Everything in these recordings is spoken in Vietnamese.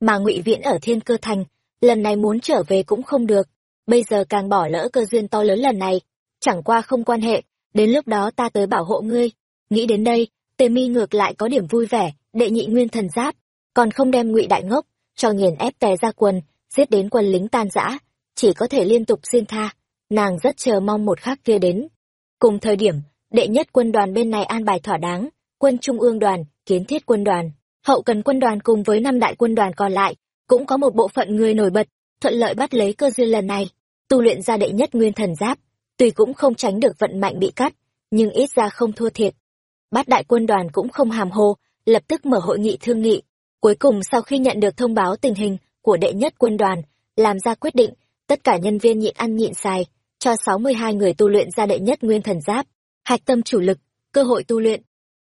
mà ngụy viễn ở thiên cơ thành, lần này muốn trở về cũng không được. Bây giờ càng bỏ lỡ cơ duyên to lớn lần này, chẳng qua không quan hệ, đến lúc đó ta tới bảo hộ ngươi. Nghĩ đến đây, tề mi ngược lại có điểm vui vẻ, đệ nhị nguyên thần giáp, còn không đem ngụy đại ngốc, cho nghiền ép tè ra quần, giết đến quân lính tan rã, chỉ có thể liên tục xin tha, nàng rất chờ mong một khắc kia đến. Cùng thời điểm, đệ nhất quân đoàn bên này an bài thỏa đáng, quân trung ương đoàn, kiến thiết quân đoàn hậu cần quân đoàn cùng với năm đại quân đoàn còn lại, cũng có một bộ phận người nổi bật, thuận lợi bắt lấy cơ duyên lần này. Tu luyện ra đệ nhất nguyên thần giáp, tuy cũng không tránh được vận mạnh bị cắt, nhưng ít ra không thua thiệt. Bát đại quân đoàn cũng không hàm hồ, lập tức mở hội nghị thương nghị. Cuối cùng sau khi nhận được thông báo tình hình của đệ nhất quân đoàn, làm ra quyết định, tất cả nhân viên nhịn ăn nhịn xài, cho sáu mươi hai người tu luyện ra đệ nhất nguyên thần giáp, hạch tâm chủ lực, cơ hội tu luyện.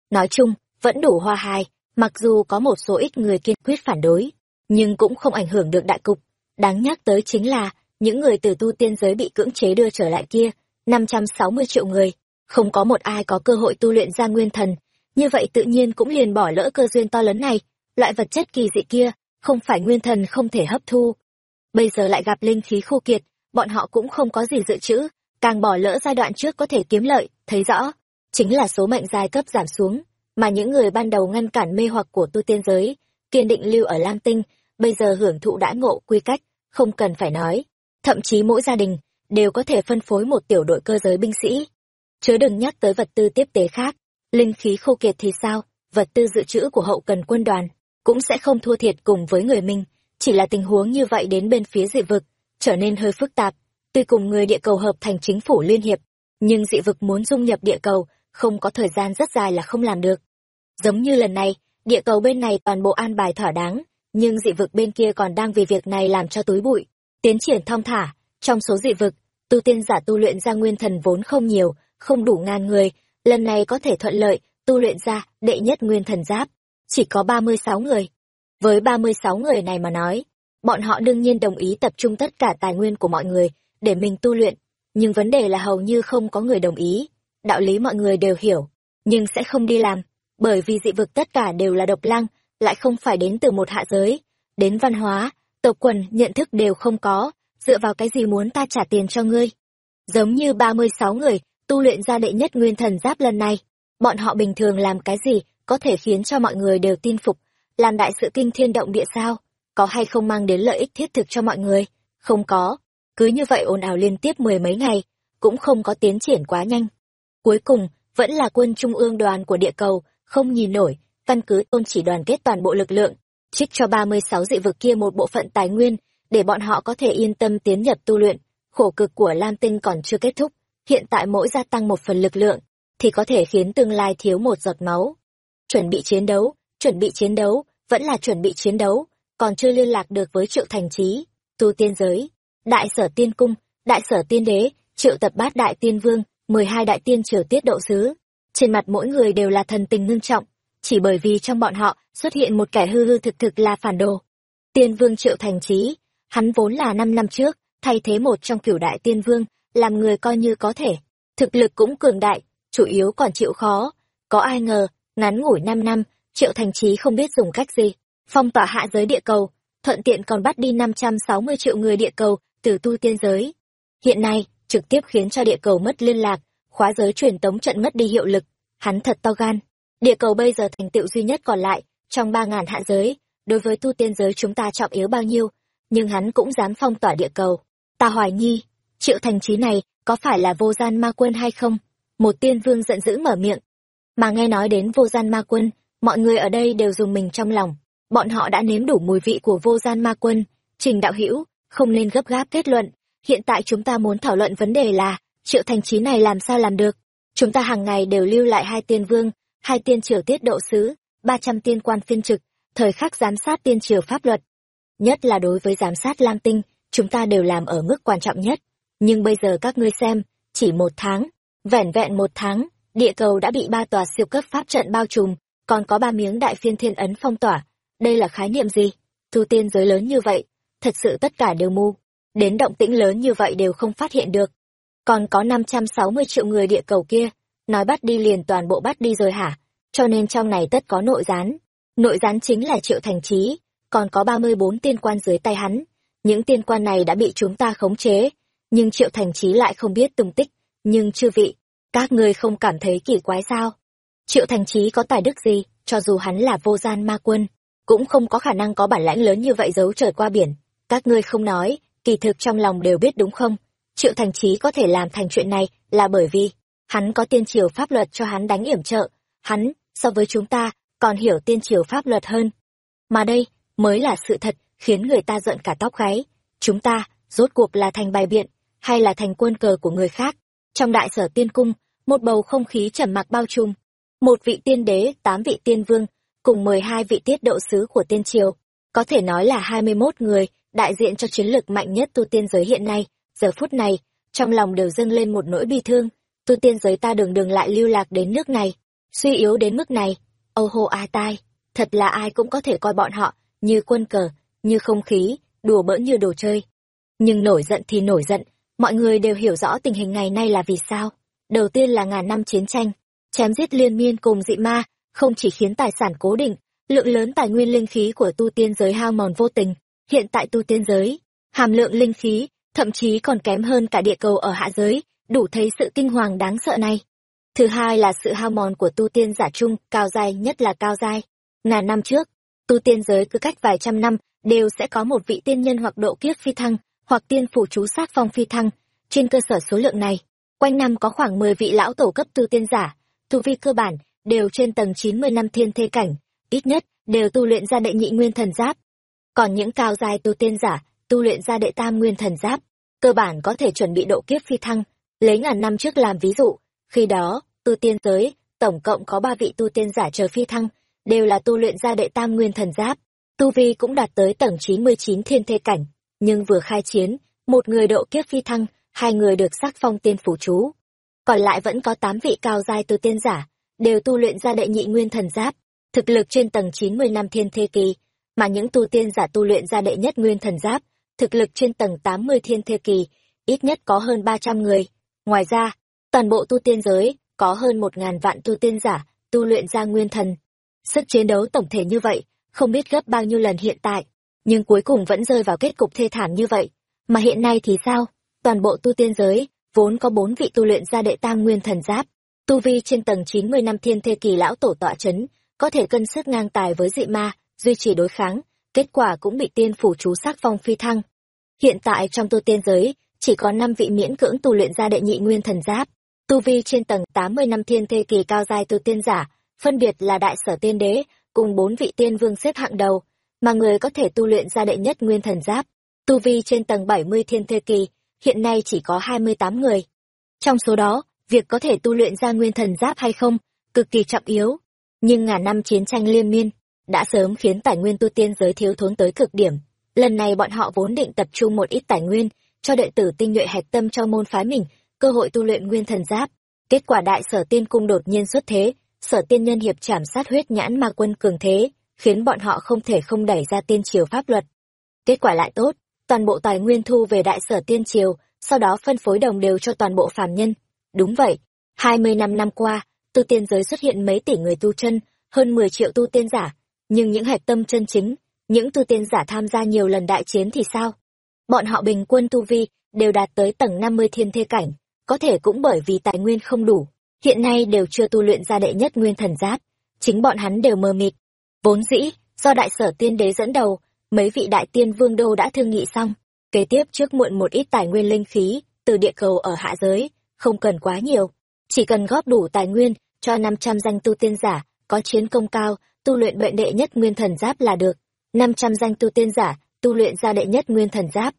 Nói chung, vẫn đủ hoa hài mặc dù có một số ít người kiên quyết phản đối, nhưng cũng không ảnh hưởng được đại cục. Đáng nhắc tới chính là, những người từ tu tiên giới bị cưỡng chế đưa trở lại kia, năm trăm sáu mươi triệu người, không có một ai có cơ hội tu luyện ra nguyên thần. Như vậy tự nhiên cũng liền bỏ lỡ cơ duyên to lớn này. Loại vật chất kỳ dị kia, không phải nguyên thần không thể hấp thu. Bây giờ lại gặp linh khí khô kiệt, bọn họ cũng không có gì dự trữ, càng bỏ lỡ giai đoạn trước có thể kiếm lợi, thấy rõ. Chính là số mệnh giai cấp giảm xuống mà những người ban đầu ngăn cản mê hoặc của tu tiên giới, kiên định lưu ở lam tinh, bây giờ hưởng thụ đãi ngộ quy cách, không cần phải nói. Thậm chí mỗi gia đình đều có thể phân phối một tiểu đội cơ giới binh sĩ. Chớ đừng nhắc tới vật tư tiếp tế khác. Linh khí khô kiệt thì sao? Vật tư dự trữ của hậu cần quân đoàn cũng sẽ không thua thiệt cùng với người mình. Chỉ là tình huống như vậy đến bên phía dị vực, trở nên hơi phức tạp. Tuy cùng người địa cầu hợp thành chính phủ liên hiệp, nhưng dị vực muốn dung nhập địa cầu không có thời gian rất dài là không làm được. Giống như lần này, địa cầu bên này toàn bộ an bài thỏa đáng, nhưng dị vực bên kia còn đang vì việc này làm cho túi bụi. Tiến triển thong thả, trong số dị vực, tu tiên giả tu luyện ra nguyên thần vốn không nhiều, không đủ ngàn người, lần này có thể thuận lợi tu luyện ra đệ nhất nguyên thần giáp, chỉ có ba mươi sáu người. Với ba mươi sáu người này mà nói, bọn họ đương nhiên đồng ý tập trung tất cả tài nguyên của mọi người để mình tu luyện, nhưng vấn đề là hầu như không có người đồng ý đạo lý mọi người đều hiểu, nhưng sẽ không đi làm, bởi vì dị vực tất cả đều là độc lăng, lại không phải đến từ một hạ giới. Đến văn hóa, tộc quần, nhận thức đều không có, dựa vào cái gì muốn ta trả tiền cho ngươi? Giống như ba mươi sáu người tu luyện ra đệ nhất nguyên thần giáp lần này, bọn họ bình thường làm cái gì có thể khiến cho mọi người đều tin phục, làm đại sự kinh thiên động địa sao? Có hay không mang đến lợi ích thiết thực cho mọi người? Không có. Cứ như vậy ồn ào liên tiếp mười mấy ngày, cũng không có tiến triển quá nhanh cuối cùng, vẫn là quân trung ương đoàn của địa cầu, không nhìn nổi, căn cứ tôn chỉ đoàn kết toàn bộ lực lượng, trích cho ba mươi sáu dị vực kia một bộ phận tài nguyên, để bọn họ có thể yên tâm tiến nhập tu luyện. Khổ cực của lam tinh còn chưa kết thúc, hiện tại mỗi gia tăng một phần lực lượng, thì có thể khiến tương lai thiếu một giọt máu. Chuẩn bị chiến đấu, chuẩn bị chiến đấu, vẫn là chuẩn bị chiến đấu, còn chưa liên lạc được với triệu thành trí tu tiên giới, đại sở tiên cung, đại sở tiên đế, triệu tập bát đại tiên vương mười hai đại tiên trở tiết độ sứ. Trên mặt mỗi người đều là thần tình ngưng trọng, chỉ bởi vì trong bọn họ xuất hiện một kẻ hư hư thực thực là phản đồ. Tiên vương triệu thành trí, hắn vốn là năm năm trước, thay thế một trong cửu đại tiên vương, làm người coi như có thể. Thực lực cũng cường đại, chủ yếu còn chịu khó. Có ai ngờ, ngắn ngủi năm năm, triệu thành trí không biết dùng cách gì. Phong tỏa hạ giới địa cầu, thuận tiện còn bắt đi năm trăm sáu mươi triệu người địa cầu từ tu tiên giới. Hiện nay trực tiếp khiến cho địa cầu mất liên lạc, khóa giới truyền tống trận mất đi hiệu lực. Hắn thật to gan. Địa cầu bây giờ thành tựu duy nhất còn lại, trong ba ngàn hạ giới. Đối với tu tiên giới chúng ta trọng yếu bao nhiêu, nhưng hắn cũng dám phong tỏa địa cầu. Ta hoài nghi, triệu thành trí này có phải là vô gian ma quân hay không? Một tiên vương giận dữ mở miệng. Mà nghe nói đến vô gian ma quân, mọi người ở đây đều dùng mình trong lòng. Bọn họ đã nếm đủ mùi vị của vô gian ma quân. Trình đạo hữu, không nên gấp gáp kết luận hiện tại chúng ta muốn thảo luận vấn đề là, triệu thành trí này làm sao làm được? Chúng ta hàng ngày đều lưu lại hai tiên vương, hai tiên triều tiết độ sứ, ba trăm tiên quan phiên trực, thời khắc giám sát tiên triều pháp luật. Nhất là đối với giám sát lam tinh, chúng ta đều làm ở mức quan trọng nhất. Nhưng bây giờ các ngươi xem, chỉ một tháng, vẻn vẹn một tháng, địa cầu đã bị ba tòa siêu cấp pháp trận bao trùm, còn có ba miếng đại phiên thiên ấn phong tỏa. Đây là khái niệm gì? Thu tiên giới lớn như vậy, thật sự tất cả đều mù đến động tĩnh lớn như vậy đều không phát hiện được còn có năm trăm sáu mươi triệu người địa cầu kia nói bắt đi liền toàn bộ bắt đi rồi hả cho nên trong này tất có nội gián nội gián chính là triệu thành trí còn có ba mươi bốn tiên quan dưới tay hắn. Những tiên quan này đã bị chúng ta khống chế, nhưng Triệu Thành Trí lại không biết tung tích. Nhưng chư vị, các ngươi không cảm thấy kỳ quái sao? Triệu Thành Trí có tài đức gì, cho dù hắn là vô gian ma quân, cũng không có khả năng có bản lãnh lớn như vậy giấu trời qua biển. Các ngươi không nói, kỳ thực trong lòng đều biết đúng không? Triệu Thành Trí có thể làm thành chuyện này là bởi vì hắn có tiên triều pháp luật cho hắn đánh yểm trợ, hắn, so với chúng ta, còn hiểu tiên triều pháp luật hơn. Mà đây, mới là sự thật, khiến người ta giận cả tóc gáy. Chúng ta, rốt cuộc là thành bài biện, hay là thành quân cờ của người khác? Trong đại sở tiên cung, một bầu không khí trầm mặc bao trùm. Một vị tiên đế, tám vị tiên vương, cùng mười hai vị tiết độ sứ của tiên triều. Có thể nói là hai mươi 21 người, đại diện cho chiến lược mạnh nhất tu tiên giới hiện nay. Giờ phút này, trong lòng đều dâng lên một nỗi bi thương. Tu tiên giới ta đường đường lại lưu lạc đến nước này, suy yếu đến mức này. ô hô ai tai, thật là ai cũng có thể coi bọn họ như quân cờ, như không khí, đùa bỡn như đồ chơi. Nhưng nổi giận thì nổi giận, mọi người đều hiểu rõ tình hình ngày nay là vì sao. Đầu tiên là ngàn năm chiến tranh, chém giết liên miên cùng dị ma, không chỉ khiến tài sản cố định, lượng lớn tài nguyên linh khí của tu tiên giới hao mòn vô tình. Hiện tại tu tiên giới, hàm lượng linh khí, thậm chí còn kém hơn cả địa cầu ở hạ giới, đủ thấy sự kinh hoàng đáng sợ này. Thứ hai là sự hao mòn của tu tiên giả trung, cao giai nhất là cao giai. Ngàn năm trước, tu tiên giới cứ cách vài trăm năm đều sẽ có một vị tiên nhân hoặc độ kiếp phi thăng, hoặc tiên phủ chú sát phong phi thăng. Trên cơ sở số lượng này, quanh năm có khoảng 10 vị lão tổ cấp tu tiên giả, tu vi cơ bản đều trên tầng 90 năm thiên thê cảnh, ít nhất đều tu luyện ra đệ nhị nguyên thần giáp. Còn những cao giai tu tiên giả, tu luyện ra đệ tam nguyên thần giáp, cơ bản có thể chuẩn bị độ kiếp phi thăng, lấy ngàn năm trước làm ví dụ, khi đó, tu tiên giới, tổng cộng có ba vị tu tiên giả chờ phi thăng, đều là tu luyện ra đệ tam nguyên thần giáp, tu vi cũng đạt tới tầng 99 thiên thê cảnh, nhưng vừa khai chiến, một người độ kiếp phi thăng, hai người được sắc phong tiên phủ chú. Còn lại vẫn có tám vị cao giai tu tiên giả, đều tu luyện ra đệ nhị nguyên thần giáp, thực lực trên tầng 90 năm thiên thê kỳ, mà những tu tiên giả tu luyện ra đệ nhất nguyên thần giáp, thực lực trên tầng 80 thiên thê kỳ, ít nhất có hơn 300 người. Ngoài ra, toàn bộ tu tiên giới, có hơn 1.000 vạn tu tiên giả, tu luyện ra nguyên thần. Sức chiến đấu tổng thể như vậy, không biết gấp bao nhiêu lần hiện tại, nhưng cuối cùng vẫn rơi vào kết cục thê thảm như vậy. Mà hiện nay thì sao? Toàn bộ tu tiên giới, vốn có bốn vị tu luyện ra đệ tam nguyên thần giáp, tu vi trên tầng 90 năm thiên thê kỳ lão tổ tọa chấn, có thể cân sức ngang tài với dị ma, duy trì đối kháng, kết quả cũng bị tiên phủ chú sắc phong phi thăng. Hiện tại trong tu tiên giới, chỉ có năm vị miễn cưỡng tu luyện ra đệ nhị nguyên thần giáp, tu vi trên tầng 80 năm thiên thê kỳ cao giai tu tiên giả, phân biệt là đại sở tiên đế, cùng bốn vị tiên vương xếp hạng đầu, mà người có thể tu luyện ra đệ nhất nguyên thần giáp, tu vi trên tầng 70 thiên thê kỳ, hiện nay chỉ có 28 người. Trong số đó, việc có thể tu luyện ra nguyên thần giáp hay không, cực kỳ trọng yếu. Nhưng ngàn năm chiến tranh liên miên, đã sớm khiến tài nguyên tu tiên giới thiếu thốn tới cực điểm. Lần này bọn họ vốn định tập trung một ít tài nguyên, cho đệ tử tinh nhuệ hạch tâm cho môn phái mình, cơ hội tu luyện nguyên thần giáp. Kết quả đại sở tiên cung đột nhiên xuất thế, sở tiên nhân hiệp trảm sát huyết nhãn ma quân cường thế, khiến bọn họ không thể không đẩy ra tiên triều pháp luật. Kết quả lại tốt, toàn bộ tài nguyên thu về đại sở tiên triều, sau đó phân phối đồng đều cho toàn bộ phàm nhân. Đúng vậy, hai mươi năm năm qua, tu tiên giới xuất hiện mấy tỷ người tu chân, hơn mười triệu tu tiên giả, nhưng những hạch tâm chân chính, những tu tiên giả tham gia nhiều lần đại chiến thì sao? Bọn họ bình quân tu vi đều đạt tới tầng năm mươi thiên thê cảnh, có thể cũng bởi vì tài nguyên không đủ, hiện nay đều chưa tu luyện ra đệ nhất nguyên thần giáp, chính bọn hắn đều mờ mịt. Vốn dĩ, do đại sở tiên đế dẫn đầu, mấy vị đại tiên vương đô đã thương nghị xong, kế tiếp trước muộn một ít tài nguyên linh khí từ địa cầu ở hạ giới, không cần quá nhiều, chỉ cần góp đủ tài nguyên cho 500 danh tu tiên giả, có chiến công cao, tu luyện bệnh đệ nhất nguyên thần giáp là được. 500 danh tu tiên giả, tu luyện ra đệ nhất nguyên thần giáp.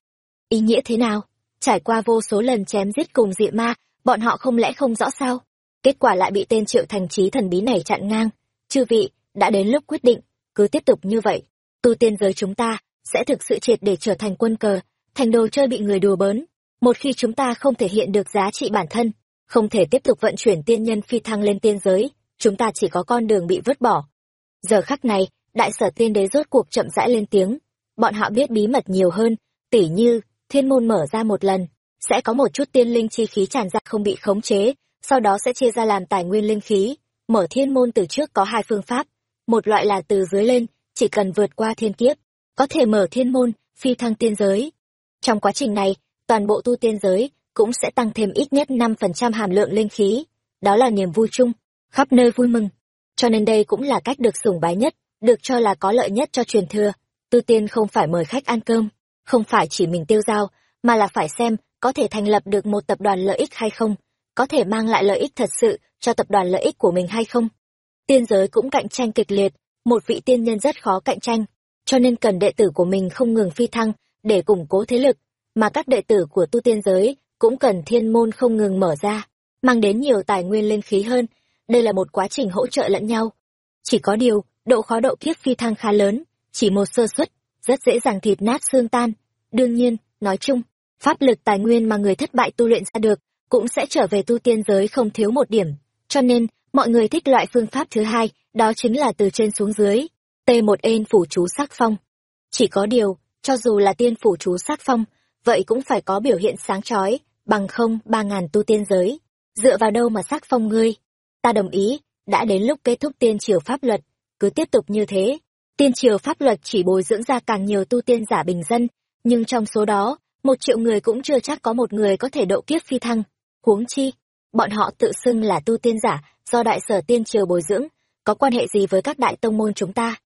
Ý nghĩa thế nào? Trải qua vô số lần chém giết cùng dị ma, bọn họ không lẽ không rõ sao? Kết quả lại bị tên triệu thành trí thần bí này chặn ngang. Chư vị, đã đến lúc quyết định, cứ tiếp tục như vậy. Tu tiên giới chúng ta sẽ thực sự triệt để trở thành quân cờ, thành đồ chơi bị người đùa bớn Một khi chúng ta không thể hiện được giá trị bản thân, không thể tiếp tục vận chuyển tiên nhân phi thăng lên tiên giới, chúng ta chỉ có con đường bị vứt bỏ. Giờ khắc này, đại sở tiên đế rốt cuộc chậm rãi lên tiếng. Bọn họ biết bí mật nhiều hơn, tỉ như, thiên môn mở ra một lần, sẽ có một chút tiên linh chi khí tràn ra không bị khống chế, sau đó sẽ chia ra làm tài nguyên linh khí. Mở thiên môn từ trước có hai phương pháp, một loại là từ dưới lên, chỉ cần vượt qua thiên kiếp, có thể mở thiên môn, phi thăng tiên giới. Trong quá trình này, toàn bộ tu tiên giới cũng sẽ tăng thêm ít nhất năm phần trăm hàm lượng linh khí. Đó là niềm vui chung, khắp nơi vui mừng. Cho nên đây cũng là cách được sủng bái nhất, được cho là có lợi nhất cho truyền thừa. Tư tiên không phải mời khách ăn cơm, không phải chỉ mình tiêu giao, mà là phải xem có thể thành lập được một tập đoàn lợi ích hay không, có thể mang lại lợi ích thật sự cho tập đoàn lợi ích của mình hay không. Tiên giới cũng cạnh tranh kịch liệt, một vị tiên nhân rất khó cạnh tranh, cho nên cần đệ tử của mình không ngừng phi thăng để củng cố thế lực, mà các đệ tử của tu tiên giới cũng cần thiên môn không ngừng mở ra, mang đến nhiều tài nguyên linh khí hơn. Đây là một quá trình hỗ trợ lẫn nhau. Chỉ có điều, độ khó độ kiếp phi thăng khá lớn, chỉ một sơ suất, rất dễ dàng thịt nát xương tan. Đương nhiên, nói chung, pháp lực tài nguyên mà người thất bại tu luyện ra được, cũng sẽ trở về tu tiên giới không thiếu một điểm. Cho nên, mọi người thích loại phương pháp thứ hai, đó chính là từ trên xuống dưới. t một ên phủ chú sắc phong. Chỉ có điều, cho dù là tiên phủ chú sắc phong, vậy cũng phải có biểu hiện sáng chói, bằng không ba ngàn tu tiên giới. Dựa vào đâu mà sắc phong ngươi? Ta đồng ý, đã đến lúc kết thúc tiên triều pháp luật, cứ tiếp tục như thế. Tiên triều pháp luật chỉ bồi dưỡng ra càng nhiều tu tiên giả bình dân, nhưng trong số đó, một triệu người cũng chưa chắc có một người có thể độ kiếp phi thăng. Huống chi, bọn họ tự xưng là tu tiên giả do đại sở tiên triều bồi dưỡng, có quan hệ gì với các đại tông môn chúng ta?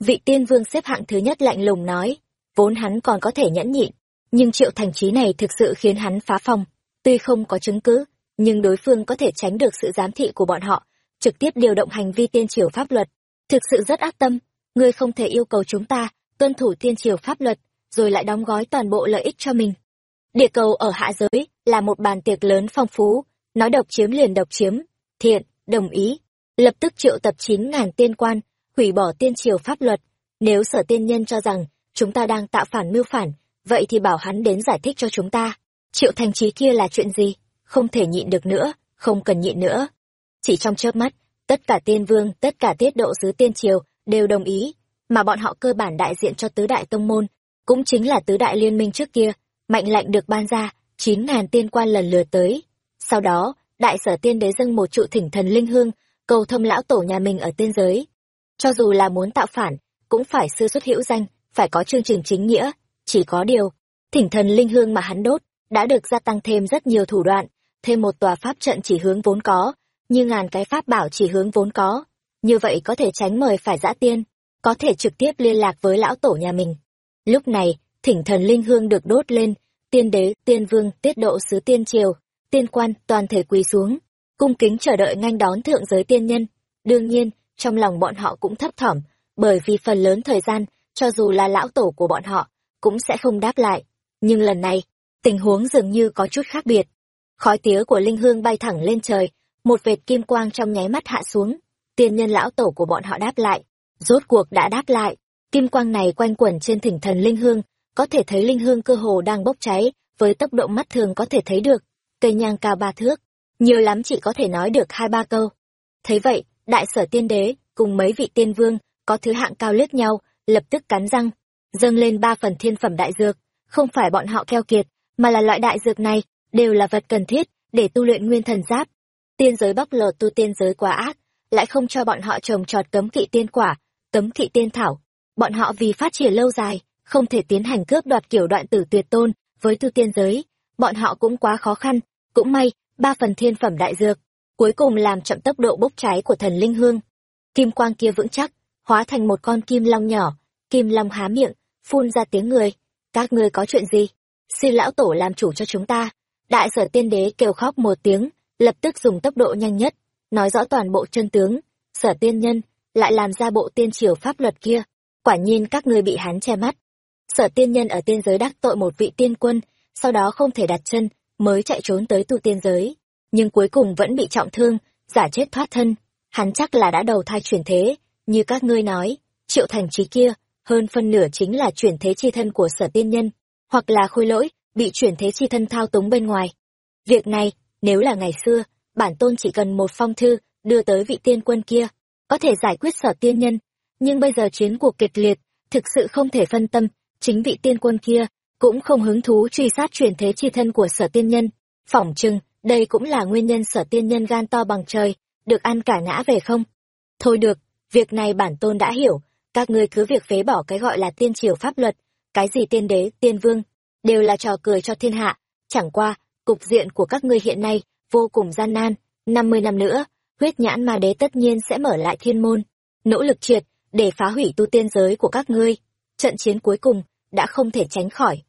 Vị tiên vương xếp hạng thứ nhất lạnh lùng nói, vốn hắn còn có thể nhẫn nhịn, nhưng triệu thành trí này thực sự khiến hắn phá phòng. Tuy không có chứng cứ, nhưng đối phương có thể tránh được sự giám thị của bọn họ, trực tiếp điều động hành vi tiên triều pháp luật. Thực sự rất ác tâm, ngươi không thể yêu cầu chúng ta tuân thủ tiên triều pháp luật, rồi lại đóng gói toàn bộ lợi ích cho mình. Địa cầu ở hạ giới là một bàn tiệc lớn phong phú, nói độc chiếm liền độc chiếm, thiện, đồng ý. Lập tức triệu tập chín ngàn tiên quan, hủy bỏ tiên triều pháp luật. Nếu sở tiên nhân cho rằng chúng ta đang tạo phản mưu phản, vậy thì bảo hắn đến giải thích cho chúng ta. Triệu thành trí kia là chuyện gì? Không thể nhịn được nữa, không cần nhịn nữa. Chỉ trong chớp mắt, tất cả tiên vương, tất cả tiết độ sứ tiên triều đều đồng ý, mà bọn họ cơ bản đại diện cho tứ đại tông môn, cũng chính là tứ đại liên minh trước kia, mạnh lệnh được ban ra, chín ngàn tiên quan lần lượt tới. Sau đó, đại sở tiên đế dâng một trụ thỉnh thần linh hương, cầu thâm lão tổ nhà mình ở tiên giới. Cho dù là muốn tạo phản, cũng phải sư xuất hữu danh, phải có chương trình chính nghĩa, chỉ có điều, thỉnh thần linh hương mà hắn đốt, đã được gia tăng thêm rất nhiều thủ đoạn, thêm một tòa pháp trận chỉ hướng vốn có, như ngàn cái pháp bảo chỉ hướng vốn có. Như vậy có thể tránh mời phải dã tiên, có thể trực tiếp liên lạc với lão tổ nhà mình. Lúc này, thỉnh thần linh hương được đốt lên, tiên đế, tiên vương, tiết độ sứ tiên triều, tiên quan toàn thể quỳ xuống, cung kính chờ đợi nganh đón thượng giới tiên nhân. Đương nhiên, trong lòng bọn họ cũng thấp thỏm, bởi vì phần lớn thời gian, cho dù là lão tổ của bọn họ, cũng sẽ không đáp lại. Nhưng lần này, tình huống dường như có chút khác biệt. Khói tía của linh hương bay thẳng lên trời, một vệt kim quang trong nháy mắt hạ xuống. Tiên nhân lão tổ của bọn họ đáp lại. Rốt cuộc đã đáp lại. Kim quang này quanh quẩn trên thỉnh thần linh hương, có thể thấy linh hương cơ hồ đang bốc cháy, với tốc độ mắt thường có thể thấy được. Cây nhang cao ba thước, nhiều lắm chỉ có thể nói được hai ba câu. Thấy vậy, đại sở tiên đế, cùng mấy vị tiên vương, có thứ hạng cao lướt nhau, lập tức cắn răng, dâng lên ba phần thiên phẩm đại dược, không phải bọn họ keo kiệt, mà là loại đại dược này, đều là vật cần thiết, để tu luyện nguyên thần giáp. Tiên giới bóc lột tu tiên giới quá ác, lại không cho bọn họ trồng trọt cấm kỵ tiên quả, cấm kỵ tiên thảo. Bọn họ vì phát triển lâu dài, không thể tiến hành cướp đoạt kiểu đoạn tử tuyệt tôn với tu tiên giới. Bọn họ cũng quá khó khăn, cũng may, ba phần thiên phẩm đại dược, cuối cùng làm chậm tốc độ bốc cháy của thần linh hương. Kim quang kia vững chắc, hóa thành một con kim long nhỏ, kim long há miệng, phun ra tiếng người. Các ngươi có chuyện gì? Xin lão tổ làm chủ cho chúng ta. Đại sở tiên đế kêu khóc một tiếng, lập tức dùng tốc độ nhanh nhất, nói rõ toàn bộ chân tướng. Sở tiên nhân, lại làm ra bộ tiên triều pháp luật kia. Quả nhiên các ngươi bị hắn che mắt. Sở tiên nhân ở tiên giới đắc tội một vị tiên quân, sau đó không thể đặt chân, mới chạy trốn tới tu tiên giới. Nhưng cuối cùng vẫn bị trọng thương, giả chết thoát thân. Hắn chắc là đã đầu thai chuyển thế, như các ngươi nói, triệu thành trí kia, hơn phân nửa chính là chuyển thế chi thân của sở tiên nhân, hoặc là khôi lỗi, bị chuyển thế chi thân thao túng bên ngoài. Việc này, nếu là ngày xưa, bản tôn chỉ cần một phong thư đưa tới vị tiên quân kia, có thể giải quyết sở tiên nhân. Nhưng bây giờ chiến cuộc kịch liệt, thực sự không thể phân tâm, chính vị tiên quân kia cũng không hứng thú truy sát chuyển thế chi thân của sở tiên nhân. Phỏng chừng, đây cũng là nguyên nhân sở tiên nhân gan to bằng trời, được ăn cả ngã về không? Thôi được, việc này bản tôn đã hiểu, các ngươi cứ việc phế bỏ cái gọi là tiên triều pháp luật, cái gì tiên đế, tiên vương, đều là trò cười cho thiên hạ. Chẳng qua, cục diện của các ngươi hiện nay vô cùng gian nan, năm mươi năm nữa, huyết nhãn ma đế tất nhiên sẽ mở lại thiên môn, nỗ lực triệt để phá hủy tu tiên giới của các ngươi. Trận chiến cuối cùng đã không thể tránh khỏi.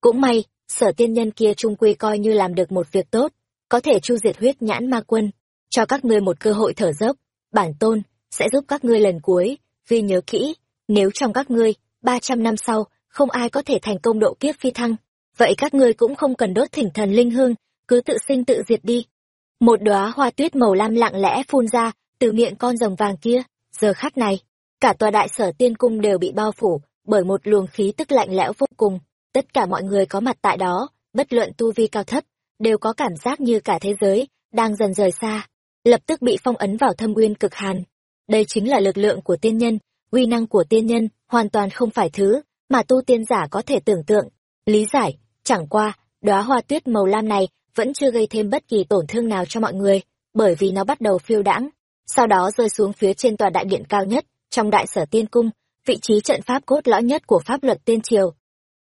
Cũng may, sở tiên nhân kia trung quy coi như làm được một việc tốt, có thể chu diệt huyết nhãn ma quân, cho các ngươi một cơ hội thở dốc. Bản tôn sẽ giúp các ngươi lần cuối, vì nhớ kỹ, nếu trong các ngươi, ba trăm năm sau, không ai có thể thành công độ kiếp phi thăng, vậy các ngươi cũng không cần đốt thỉnh thần linh hương, cứ tự sinh tự diệt đi. Một đóa hoa tuyết màu lam lặng lẽ phun ra từ miệng con rồng vàng kia, giờ khắc này, cả tòa đại sở tiên cung đều bị bao phủ bởi một luồng khí tức lạnh lẽo vô cùng. Tất cả mọi người có mặt tại đó, bất luận tu vi cao thấp, đều có cảm giác như cả thế giới đang dần rời xa, lập tức bị phong ấn vào thâm uyên cực hàn. Đây chính là lực lượng của tiên nhân, uy năng của tiên nhân hoàn toàn không phải thứ mà tu tiên giả có thể tưởng tượng. Lý giải, chẳng qua, đóa hoa tuyết màu lam này vẫn chưa gây thêm bất kỳ tổn thương nào cho mọi người, bởi vì nó bắt đầu phiêu đãng, sau đó rơi xuống phía trên tòa đại điện cao nhất, trong đại sở tiên cung, vị trí trận pháp cốt lõi nhất của pháp luật tiên triều.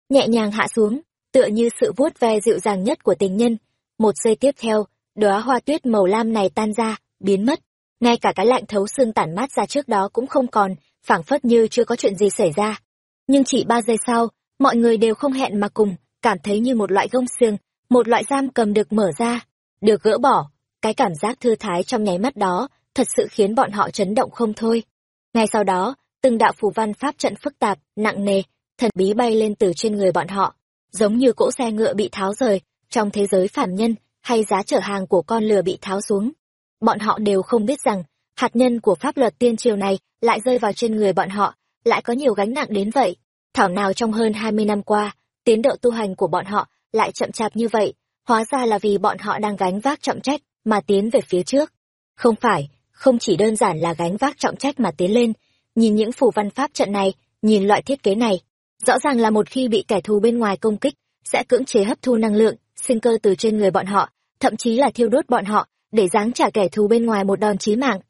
Nhẹ nhàng hạ xuống, tựa như sự vuốt ve dịu dàng nhất của tình nhân. Một giây tiếp theo, đóa hoa tuyết màu lam này tan ra, biến mất. Ngay cả cái lạnh thấu xương tản mát ra trước đó cũng không còn, phảng phất như chưa có chuyện gì xảy ra. Nhưng chỉ ba giây sau, mọi người đều không hẹn mà cùng, cảm thấy như một loại gông xiềng, một loại giam cầm được mở ra, được gỡ bỏ. Cái cảm giác thư thái trong nháy mắt đó, thật sự khiến bọn họ chấn động không thôi. Ngay sau đó, từng đạo phù văn pháp trận phức tạp, nặng nề, thần bí bay lên từ trên người bọn họ, giống như cỗ xe ngựa bị tháo rời, trong thế giới phản nhân, hay giá chở hàng của con lừa bị tháo xuống. Bọn họ đều không biết rằng, hạt nhân của pháp luật tiên triều này lại rơi vào trên người bọn họ, lại có nhiều gánh nặng đến vậy. Thảo nào trong hơn 20 năm qua, tiến độ tu hành của bọn họ lại chậm chạp như vậy, hóa ra là vì bọn họ đang gánh vác trọng trách mà tiến về phía trước. Không phải, không chỉ đơn giản là gánh vác trọng trách mà tiến lên, nhìn những phù văn pháp trận này, nhìn loại thiết kế này, rõ ràng là một khi bị kẻ thù bên ngoài công kích, sẽ cưỡng chế hấp thu năng lượng, sinh cơ từ trên người bọn họ, thậm chí là thiêu đốt bọn họ, để giáng trả kẻ thù bên ngoài một đòn chí mạng.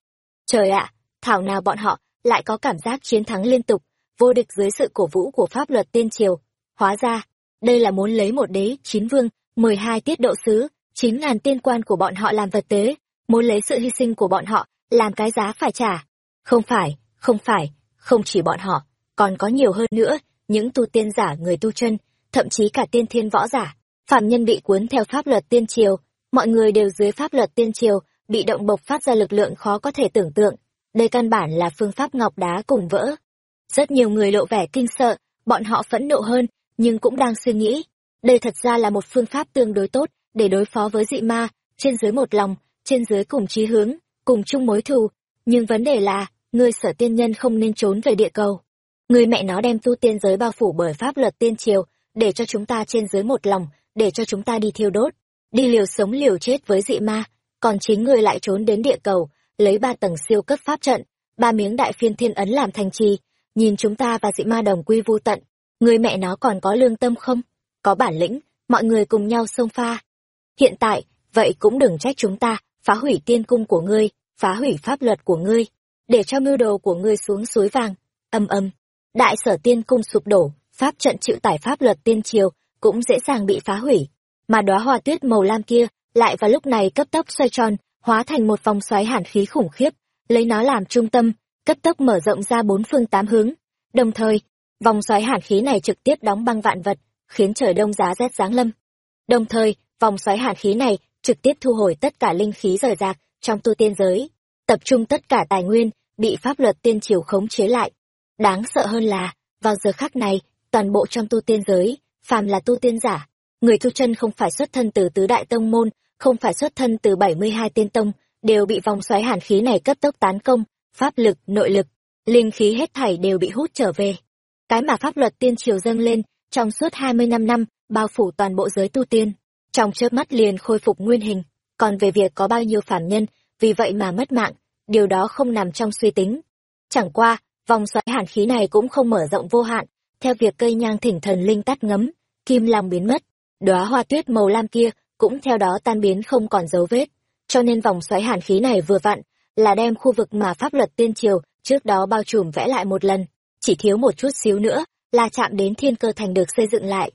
Trời ạ, thảo nào bọn họ lại có cảm giác chiến thắng liên tục, vô địch dưới sự cổ vũ của pháp luật tiên triều. Hóa ra, đây là muốn lấy một đế, chín vương, mười hai tiết độ sứ, chín ngàn tiên quan của bọn họ làm vật tế, muốn lấy sự hy sinh của bọn họ làm cái giá phải trả. Không phải, không phải, không chỉ bọn họ, còn có nhiều hơn nữa, những tu tiên giả người tu chân, thậm chí cả tiên thiên võ giả, phạm nhân bị cuốn theo pháp luật tiên triều, mọi người đều dưới pháp luật tiên triều, bị động bộc phát ra lực lượng khó có thể tưởng tượng. Đây căn bản là phương pháp ngọc đá cùng vỡ. Rất nhiều người lộ vẻ kinh sợ, bọn họ phẫn nộ hơn, nhưng cũng đang suy nghĩ. Đây thật ra là một phương pháp tương đối tốt để đối phó với dị ma, trên dưới một lòng, trên dưới cùng chí hướng, cùng chung mối thù. Nhưng vấn đề là, ngươi sở tiên nhân không nên trốn về địa cầu. Người mẹ nó đem tu tiên giới bao phủ bởi pháp luật tiên triều, để cho chúng ta trên dưới một lòng, để cho chúng ta đi thiêu đốt, đi liều sống liều chết với dị ma, còn chính người lại trốn đến địa cầu, lấy ba tầng siêu cấp pháp trận, ba miếng đại phiên thiên ấn làm thành trì, nhìn chúng ta và dị ma đồng quy vô tận, người mẹ nó còn có lương tâm không? Có bản lĩnh, mọi người cùng nhau xông pha. Hiện tại, vậy cũng đừng trách chúng ta, phá hủy tiên cung của ngươi, phá hủy pháp luật của ngươi, để cho mưu đồ của ngươi xuống suối vàng. Âm âm, đại sở tiên cung sụp đổ, pháp trận chịu tải pháp luật tiên triều cũng dễ dàng bị phá hủy. Mà đóa hoa tuyết màu lam kia lại vào lúc này cấp tốc xoay tròn, hóa thành một vòng xoáy hàn khí khủng khiếp, lấy nó làm trung tâm, cấp tốc mở rộng ra bốn phương tám hướng. Đồng thời, vòng xoáy hàn khí này trực tiếp đóng băng vạn vật, khiến trời đông giá rét giáng lâm. Đồng thời, vòng xoáy hàn khí này trực tiếp thu hồi tất cả linh khí rời rạc trong tu tiên giới, tập trung tất cả tài nguyên bị pháp luật tiên triều khống chế lại. Đáng sợ hơn là, vào giờ khắc này, toàn bộ trong tu tiên giới, phàm là tu tiên giả, người tu chân không phải xuất thân từ tứ đại tông môn, không phải xuất thân từ 72 tiên tông, đều bị vòng xoáy hàn khí này cấp tốc tán công, pháp lực, nội lực, linh khí hết thảy đều bị hút trở về. Cái mà pháp luật tiên triều dâng lên, trong suốt 25 năm, bao phủ toàn bộ giới tu tiên, trong chớp mắt liền khôi phục nguyên hình, còn về việc có bao nhiêu phản nhân, vì vậy mà mất mạng, điều đó không nằm trong suy tính. Chẳng qua, vòng xoáy hàn khí này cũng không mở rộng vô hạn, theo việc cây nhang thỉnh thần linh tắt ngấm, kim long biến mất, đóa hoa tuyết màu lam kia cũng theo đó tan biến không còn dấu vết, cho nên vòng xoáy hàn khí này vừa vặn là đem khu vực mà pháp luật tiên triều trước đó bao trùm vẽ lại một lần, chỉ thiếu một chút xíu nữa là chạm đến thiên cơ thành được xây dựng lại.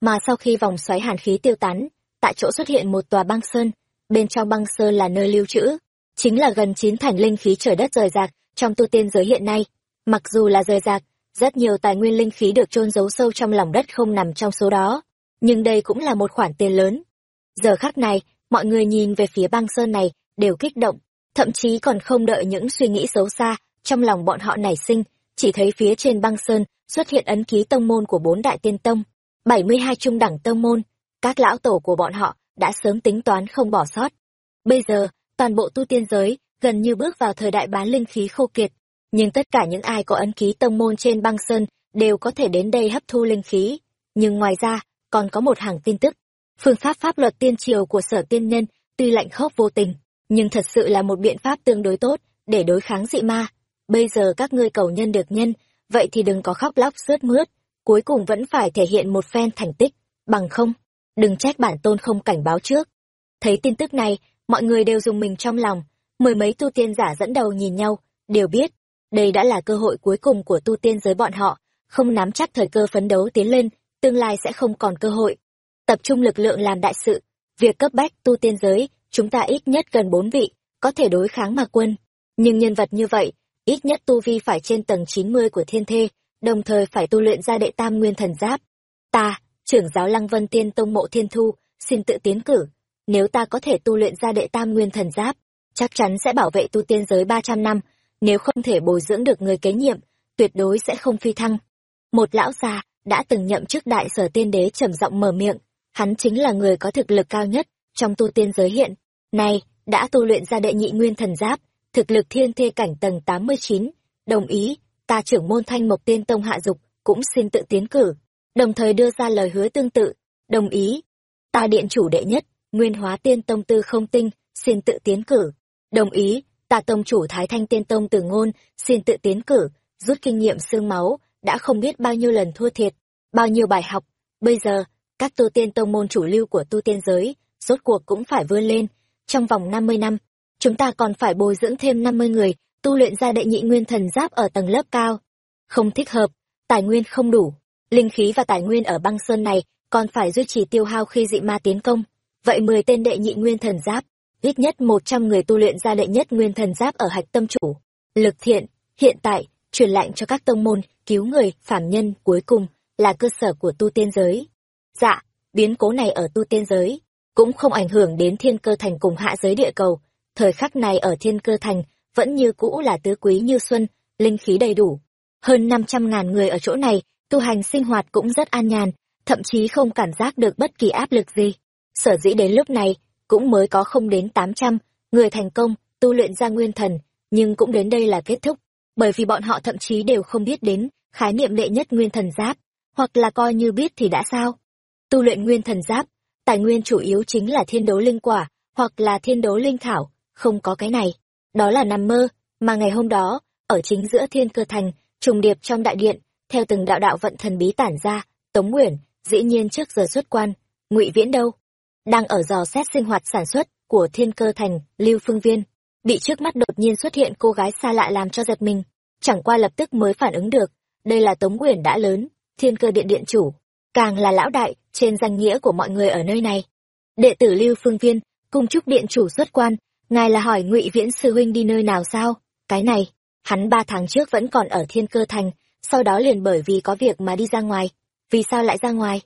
Mà sau khi vòng xoáy hàn khí tiêu tán, tại chỗ xuất hiện một tòa băng sơn, bên trong băng sơn là nơi lưu trữ, chính là gần chín thành linh khí trời đất rời rạc trong tu tiên giới hiện nay. Mặc dù là rời rạc, rất nhiều tài nguyên linh khí được chôn giấu sâu trong lòng đất không nằm trong số đó, nhưng đây cũng là một khoản tiền lớn. Giờ khắc này, mọi người nhìn về phía băng sơn này đều kích động, thậm chí còn không đợi những suy nghĩ xấu xa trong lòng bọn họ nảy sinh, chỉ thấy phía trên băng sơn xuất hiện ấn ký tông môn của bốn đại tiên tông, 72 trung đẳng tông môn, các lão tổ của bọn họ đã sớm tính toán không bỏ sót. Bây giờ, toàn bộ tu tiên giới gần như bước vào thời đại bán linh khí khô kiệt, nhưng tất cả những ai có ấn ký tông môn trên băng sơn đều có thể đến đây hấp thu linh khí. Nhưng ngoài ra, còn có một hàng tin tức. Phương pháp pháp luật tiên triều của sở tiên nhân tuy lạnh khốc vô tình, nhưng thật sự là một biện pháp tương đối tốt để đối kháng dị ma. Bây giờ các ngươi cầu nhân được nhân, vậy thì đừng có khóc lóc sướt mướt, cuối cùng vẫn phải thể hiện một phen thành tích, bằng không, đừng trách bản tôn không cảnh báo trước. Thấy tin tức này, mọi người đều dùng mình trong lòng, mười mấy tu tiên giả dẫn đầu nhìn nhau, đều biết, đây đã là cơ hội cuối cùng của tu tiên giới bọn họ, không nắm chắc thời cơ phấn đấu tiến lên, tương lai sẽ không còn cơ hội. Tập trung lực lượng làm đại sự, việc cấp bách tu tiên giới, chúng ta ít nhất gần bốn vị, có thể đối kháng mà quân. Nhưng nhân vật như vậy, ít nhất tu vi phải trên tầng 90 của thiên thê, đồng thời phải tu luyện ra đệ tam nguyên thần giáp. Ta, trưởng giáo Lăng Vân Tiên Tông Mộ Thiên Thu, xin tự tiến cử. Nếu ta có thể tu luyện ra đệ tam nguyên thần giáp, chắc chắn sẽ bảo vệ tu tiên giới 300 năm, nếu không thể bồi dưỡng được người kế nhiệm, tuyệt đối sẽ không phi thăng. Một lão già đã từng nhậm chức đại sở tiên đế trầm giọng mở miệng, hắn chính là người có thực lực cao nhất trong tu tiên giới hiện. Này, đã tu luyện ra đệ nhị nguyên thần giáp, thực lực thiên thê cảnh tầng 89, đồng ý, ta trưởng môn thanh mộc tiên tông hạ dục, cũng xin tự tiến cử, đồng thời đưa ra lời hứa tương tự, đồng ý. Ta điện chủ đệ nhất, nguyên hóa tiên tông tư không tinh, xin tự tiến cử, đồng ý, ta tông chủ thái thanh tiên tông từ ngôn, xin tự tiến cử, rút kinh nghiệm xương máu, đã không biết bao nhiêu lần thua thiệt, bao nhiêu bài học, bây giờ, các tu tiên tông môn chủ lưu của tu tiên giới, rốt cuộc cũng phải vươn lên, trong vòng 50 năm, chúng ta còn phải bồi dưỡng thêm 50 người, tu luyện ra đệ nhị nguyên thần giáp ở tầng lớp cao. Không thích hợp, tài nguyên không đủ, linh khí và tài nguyên ở băng sơn này còn phải duy trì tiêu hao khi dị ma tiến công. Vậy 10 tên đệ nhị nguyên thần giáp, ít nhất 100 người tu luyện ra đệ nhất nguyên thần giáp ở hạch tâm chủ. Lực thiện, hiện tại, truyền lệnh cho các tông môn, cứu người, phạm nhân, cuối cùng, là cơ sở của tu tiên giới. Dạ, biến cố này ở tu tiên giới, cũng không ảnh hưởng đến thiên cơ thành cùng hạ giới địa cầu. Thời khắc này ở thiên cơ thành, vẫn như cũ là tứ quý như xuân, linh khí đầy đủ. Hơn 500 ngàn người ở chỗ này, tu hành sinh hoạt cũng rất an nhàn, thậm chí không cảm giác được bất kỳ áp lực gì. Sở dĩ đến lúc này, cũng mới có không đến 800 người thành công, tu luyện ra nguyên thần, nhưng cũng đến đây là kết thúc, bởi vì bọn họ thậm chí đều không biết đến khái niệm đệ nhất nguyên thần giáp, hoặc là coi như biết thì đã sao. Tu luyện nguyên thần giáp, tài nguyên chủ yếu chính là thiên đấu linh quả, hoặc là thiên đấu linh thảo, không có cái này. Đó là nằm mơ, mà ngày hôm đó, ở chính giữa thiên cơ thành, trùng điệp trong đại điện, theo từng đạo đạo vận thần bí tản ra, Tống Nguyễn, dĩ nhiên trước giờ xuất quan, ngụy Viễn đâu? Đang ở dò xét sinh hoạt sản xuất của thiên cơ thành, Lưu Phương Viên, bị trước mắt đột nhiên xuất hiện cô gái xa lạ làm cho giật mình, chẳng qua lập tức mới phản ứng được, đây là Tống Nguyễn đã lớn, thiên cơ điện điện chủ, càng là lão đại trên danh nghĩa của mọi người ở nơi này. Đệ tử Lưu Phương Viên, cung chúc điện chủ xuất quan, ngài là hỏi ngụy Viễn sư huynh đi nơi nào sao? Cái này, hắn ba tháng trước vẫn còn ở thiên cơ thành, sau đó liền bởi vì có việc mà đi ra ngoài. Vì sao lại ra ngoài?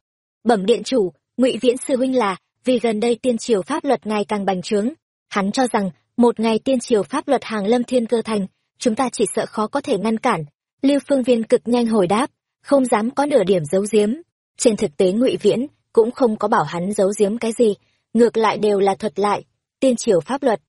Bẩm điện chủ, ngụy Viễn sư huynh là vì gần đây tiên triều pháp luật ngày càng bành trướng. Hắn cho rằng, một ngày tiên triều pháp luật hàng lâm thiên cơ thành, chúng ta chỉ sợ khó có thể ngăn cản. Lưu Phương Viên cực nhanh hồi đáp, không dám có nửa điểm giấu giếm. Trên thực tế ngụy Viễn cũng không có bảo hắn giấu giếm cái gì, ngược lại đều là thuật lại, tiên triều pháp luật.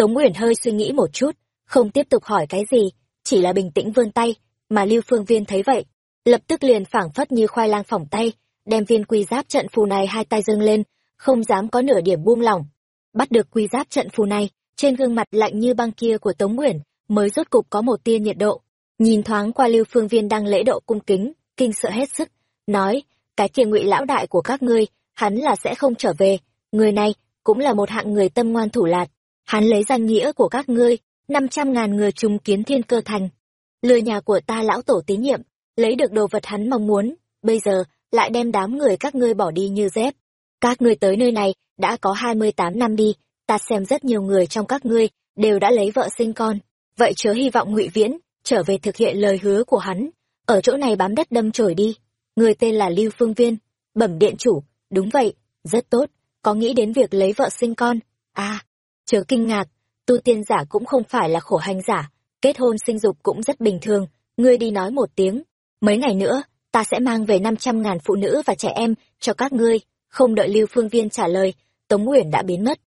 Tống Uyển hơi suy nghĩ một chút, không tiếp tục hỏi cái gì, chỉ là bình tĩnh vươn tay, mà Lưu Phương Viên thấy vậy, lập tức liền phảng phất như khoai lang phỏng tay, đem viên quy giáp trận phù này hai tay dâng lên, không dám có nửa điểm buông lỏng. Bắt được quy giáp trận phù này, trên gương mặt lạnh như băng kia của Tống Uyển mới rốt cục có một tia nhiệt độ. Nhìn thoáng qua Lưu Phương Viên đang lễ độ cung kính, kinh sợ hết sức, nói, cái kia ngụy lão đại của các ngươi, hắn là sẽ không trở về, người này cũng là một hạng người tâm ngoan thủ lạt, hắn lấy danh nghĩa của các ngươi, năm trăm ngàn người trùng kiến thiên cơ thành. lừa nhà của ta lão tổ tín nhiệm, lấy được đồ vật hắn mong muốn, bây giờ lại đem đám người các ngươi bỏ đi như dép. Các ngươi tới nơi này đã có hai mươi tám năm đi, ta xem rất nhiều người trong các ngươi đều đã lấy vợ sinh con, vậy chớ hy vọng Ngụy Viễn trở về thực hiện lời hứa của hắn, ở chỗ này bám đất đâm chổi đi. Người tên là Lưu Phương Viên, bẩm điện chủ, đúng vậy, rất tốt, có nghĩ đến việc lấy vợ sinh con. À, chớ kinh ngạc, tu tiên giả cũng không phải là khổ hành giả, kết hôn sinh dục cũng rất bình thường, ngươi đi nói một tiếng, mấy ngày nữa, ta sẽ mang về năm trăm ngàn phụ nữ và trẻ em cho các ngươi, không đợi Lưu Phương Viên trả lời, Tống uyển đã biến mất.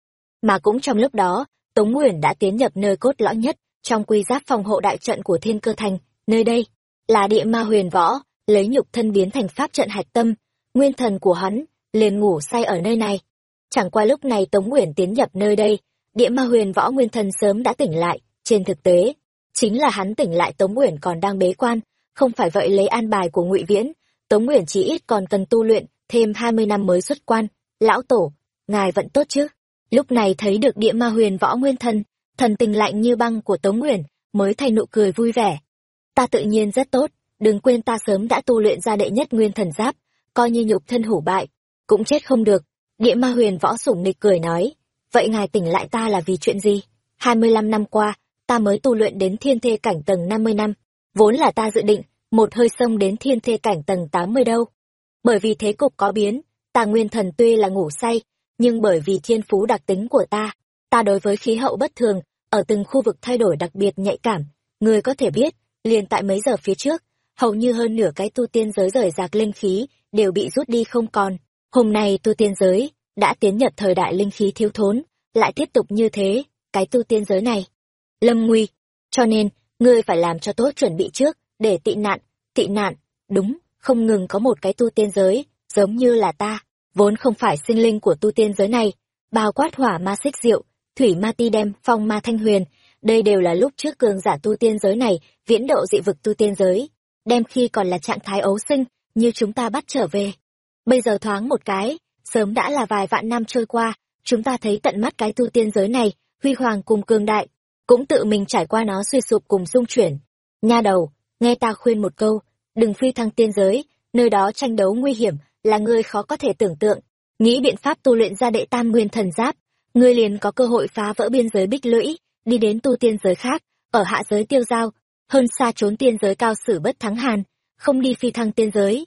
Mà cũng trong lúc đó, Tống uyển đã tiến nhập nơi cốt lõi nhất, trong quy giáp phòng hộ đại trận của Thiên Cơ Thành, nơi đây là địa ma huyền võ, lấy nhục thân biến thành pháp trận hạch tâm, nguyên thần của hắn liền ngủ say ở nơi này. Chẳng qua lúc này Tống uyển tiến nhập nơi đây, địa ma huyền võ nguyên thần sớm đã tỉnh lại, trên thực tế, chính là hắn tỉnh lại Tống Nguyễn còn đang bế quan, không phải vậy lấy an bài của Ngụy Viễn, Tống Nguyễn chỉ ít còn cần tu luyện thêm hai mươi năm mới xuất quan. Lão tổ, ngài vẫn tốt chứ? Lúc này thấy được địa ma huyền võ nguyên thần, thần tình lạnh như băng của Tống Nguyễn, mới thay nụ cười vui vẻ. Ta tự nhiên rất tốt, đừng quên ta sớm đã tu luyện ra đệ nhất nguyên thần giáp, coi như nhục thân hủ bại, cũng chết không được. Địa ma huyền võ sủng nịch cười nói, vậy ngài tỉnh lại ta là vì chuyện gì? hai mươi lăm năm qua, ta mới tu luyện đến thiên thê cảnh tầng năm mươi năm, vốn là ta dự định, một hơi xông đến thiên thê cảnh tầng tám mươi đâu. Bởi vì thế cục có biến, ta nguyên thần tuy là ngủ say, nhưng bởi vì thiên phú đặc tính của ta, ta đối với khí hậu bất thường, ở từng khu vực thay đổi đặc biệt nhạy cảm, người có thể biết, liền tại mấy giờ phía trước, hầu như hơn nửa cái tu tiên giới rời rạc linh khí đều bị rút đi không còn. Hôm nay tu tiên giới đã tiến nhập thời đại linh khí thiếu thốn, lại tiếp tục như thế, cái tu tiên giới này. Lâm nguy, cho nên, ngươi phải làm cho tốt chuẩn bị trước, để tị nạn, tị nạn, đúng, không ngừng có một cái tu tiên giới, giống như là ta, vốn không phải sinh linh của tu tiên giới này, bao quát hỏa ma xích diệu, thủy ma ti đem, phong ma thanh huyền, đây đều là lúc trước cường giả tu tiên giới này viễn độ dị vực tu tiên giới, đem khi còn là trạng thái ấu sinh, như chúng ta bắt trở về. Bây giờ thoáng một cái, sớm đã là vài vạn năm trôi qua, chúng ta thấy tận mắt cái tu tiên giới này, huy hoàng cùng cường đại, cũng tự mình trải qua nó suy sụp cùng dung chuyển. Nha đầu, nghe ta khuyên một câu, đừng phi thăng tiên giới, nơi đó tranh đấu nguy hiểm, là ngươi khó có thể tưởng tượng. Nghĩ biện pháp tu luyện ra đệ tam nguyên thần giáp, ngươi liền có cơ hội phá vỡ biên giới bích lũy, đi đến tu tiên giới khác, ở hạ giới tiêu giao, hơn xa trốn tiên giới cao sử bất thắng hàn, không đi phi thăng tiên giới.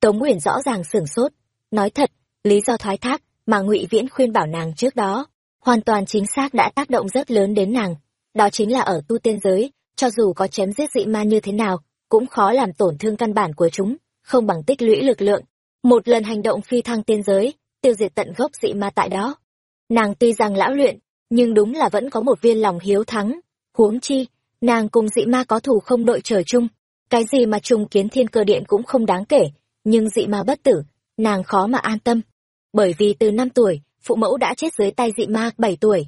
Tống Nguyễn rõ ràng sửng sốt, nói thật, lý do thoái thác mà Ngụy Viễn khuyên bảo nàng trước đó, hoàn toàn chính xác đã tác động rất lớn đến nàng. Đó chính là ở tu tiên giới, cho dù có chém giết dị ma như thế nào, cũng khó làm tổn thương căn bản của chúng, không bằng tích lũy lực lượng. Một lần hành động phi thăng tiên giới, tiêu diệt tận gốc dị ma tại đó. Nàng tuy rằng lão luyện, nhưng đúng là vẫn có một viên lòng hiếu thắng. Huống chi, nàng cùng dị ma có thù không đội trời chung. Cái gì mà trùng kiến thiên cơ điện cũng không đáng kể, nhưng dị ma bất tử, nàng khó mà an tâm. Bởi vì từ năm tuổi, phụ mẫu đã chết dưới tay dị ma bảy tuổi.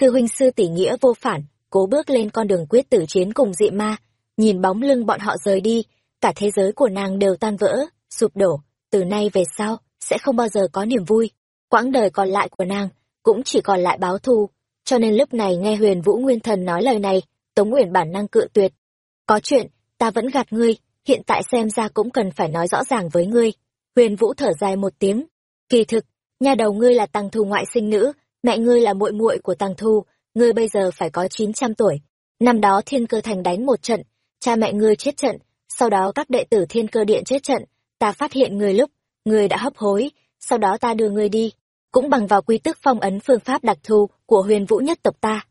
Sư huynh sư tỷ nghĩa vô phản, cố bước lên con đường quyết tử chiến cùng dị ma. Nhìn bóng lưng bọn họ rời đi, cả thế giới của nàng đều tan vỡ, sụp đổ. Từ nay về sau, sẽ không bao giờ có niềm vui. Quãng đời còn lại của nàng, cũng chỉ còn lại báo thù. Cho nên lúc này nghe huyền vũ nguyên thần nói lời này, Tống uyển bản năng cự tuyệt. Có chuyện, ta vẫn gạt ngươi, hiện tại xem ra cũng cần phải nói rõ ràng với ngươi. Huyền Vũ thở dài một tiếng. Kỳ thực, nhà đầu ngươi là tăng thu ngoại sinh nữ, mẹ ngươi là muội muội của tăng thu, ngươi bây giờ phải có chín trăm tuổi. Năm đó thiên cơ thành đánh một trận, cha mẹ ngươi chết trận, sau đó các đệ tử thiên cơ điện chết trận, ta phát hiện ngươi lúc, ngươi đã hấp hối, sau đó ta đưa ngươi đi, cũng bằng vào quy tức phong ấn phương pháp đặc thù của huyền vũ nhất tộc ta.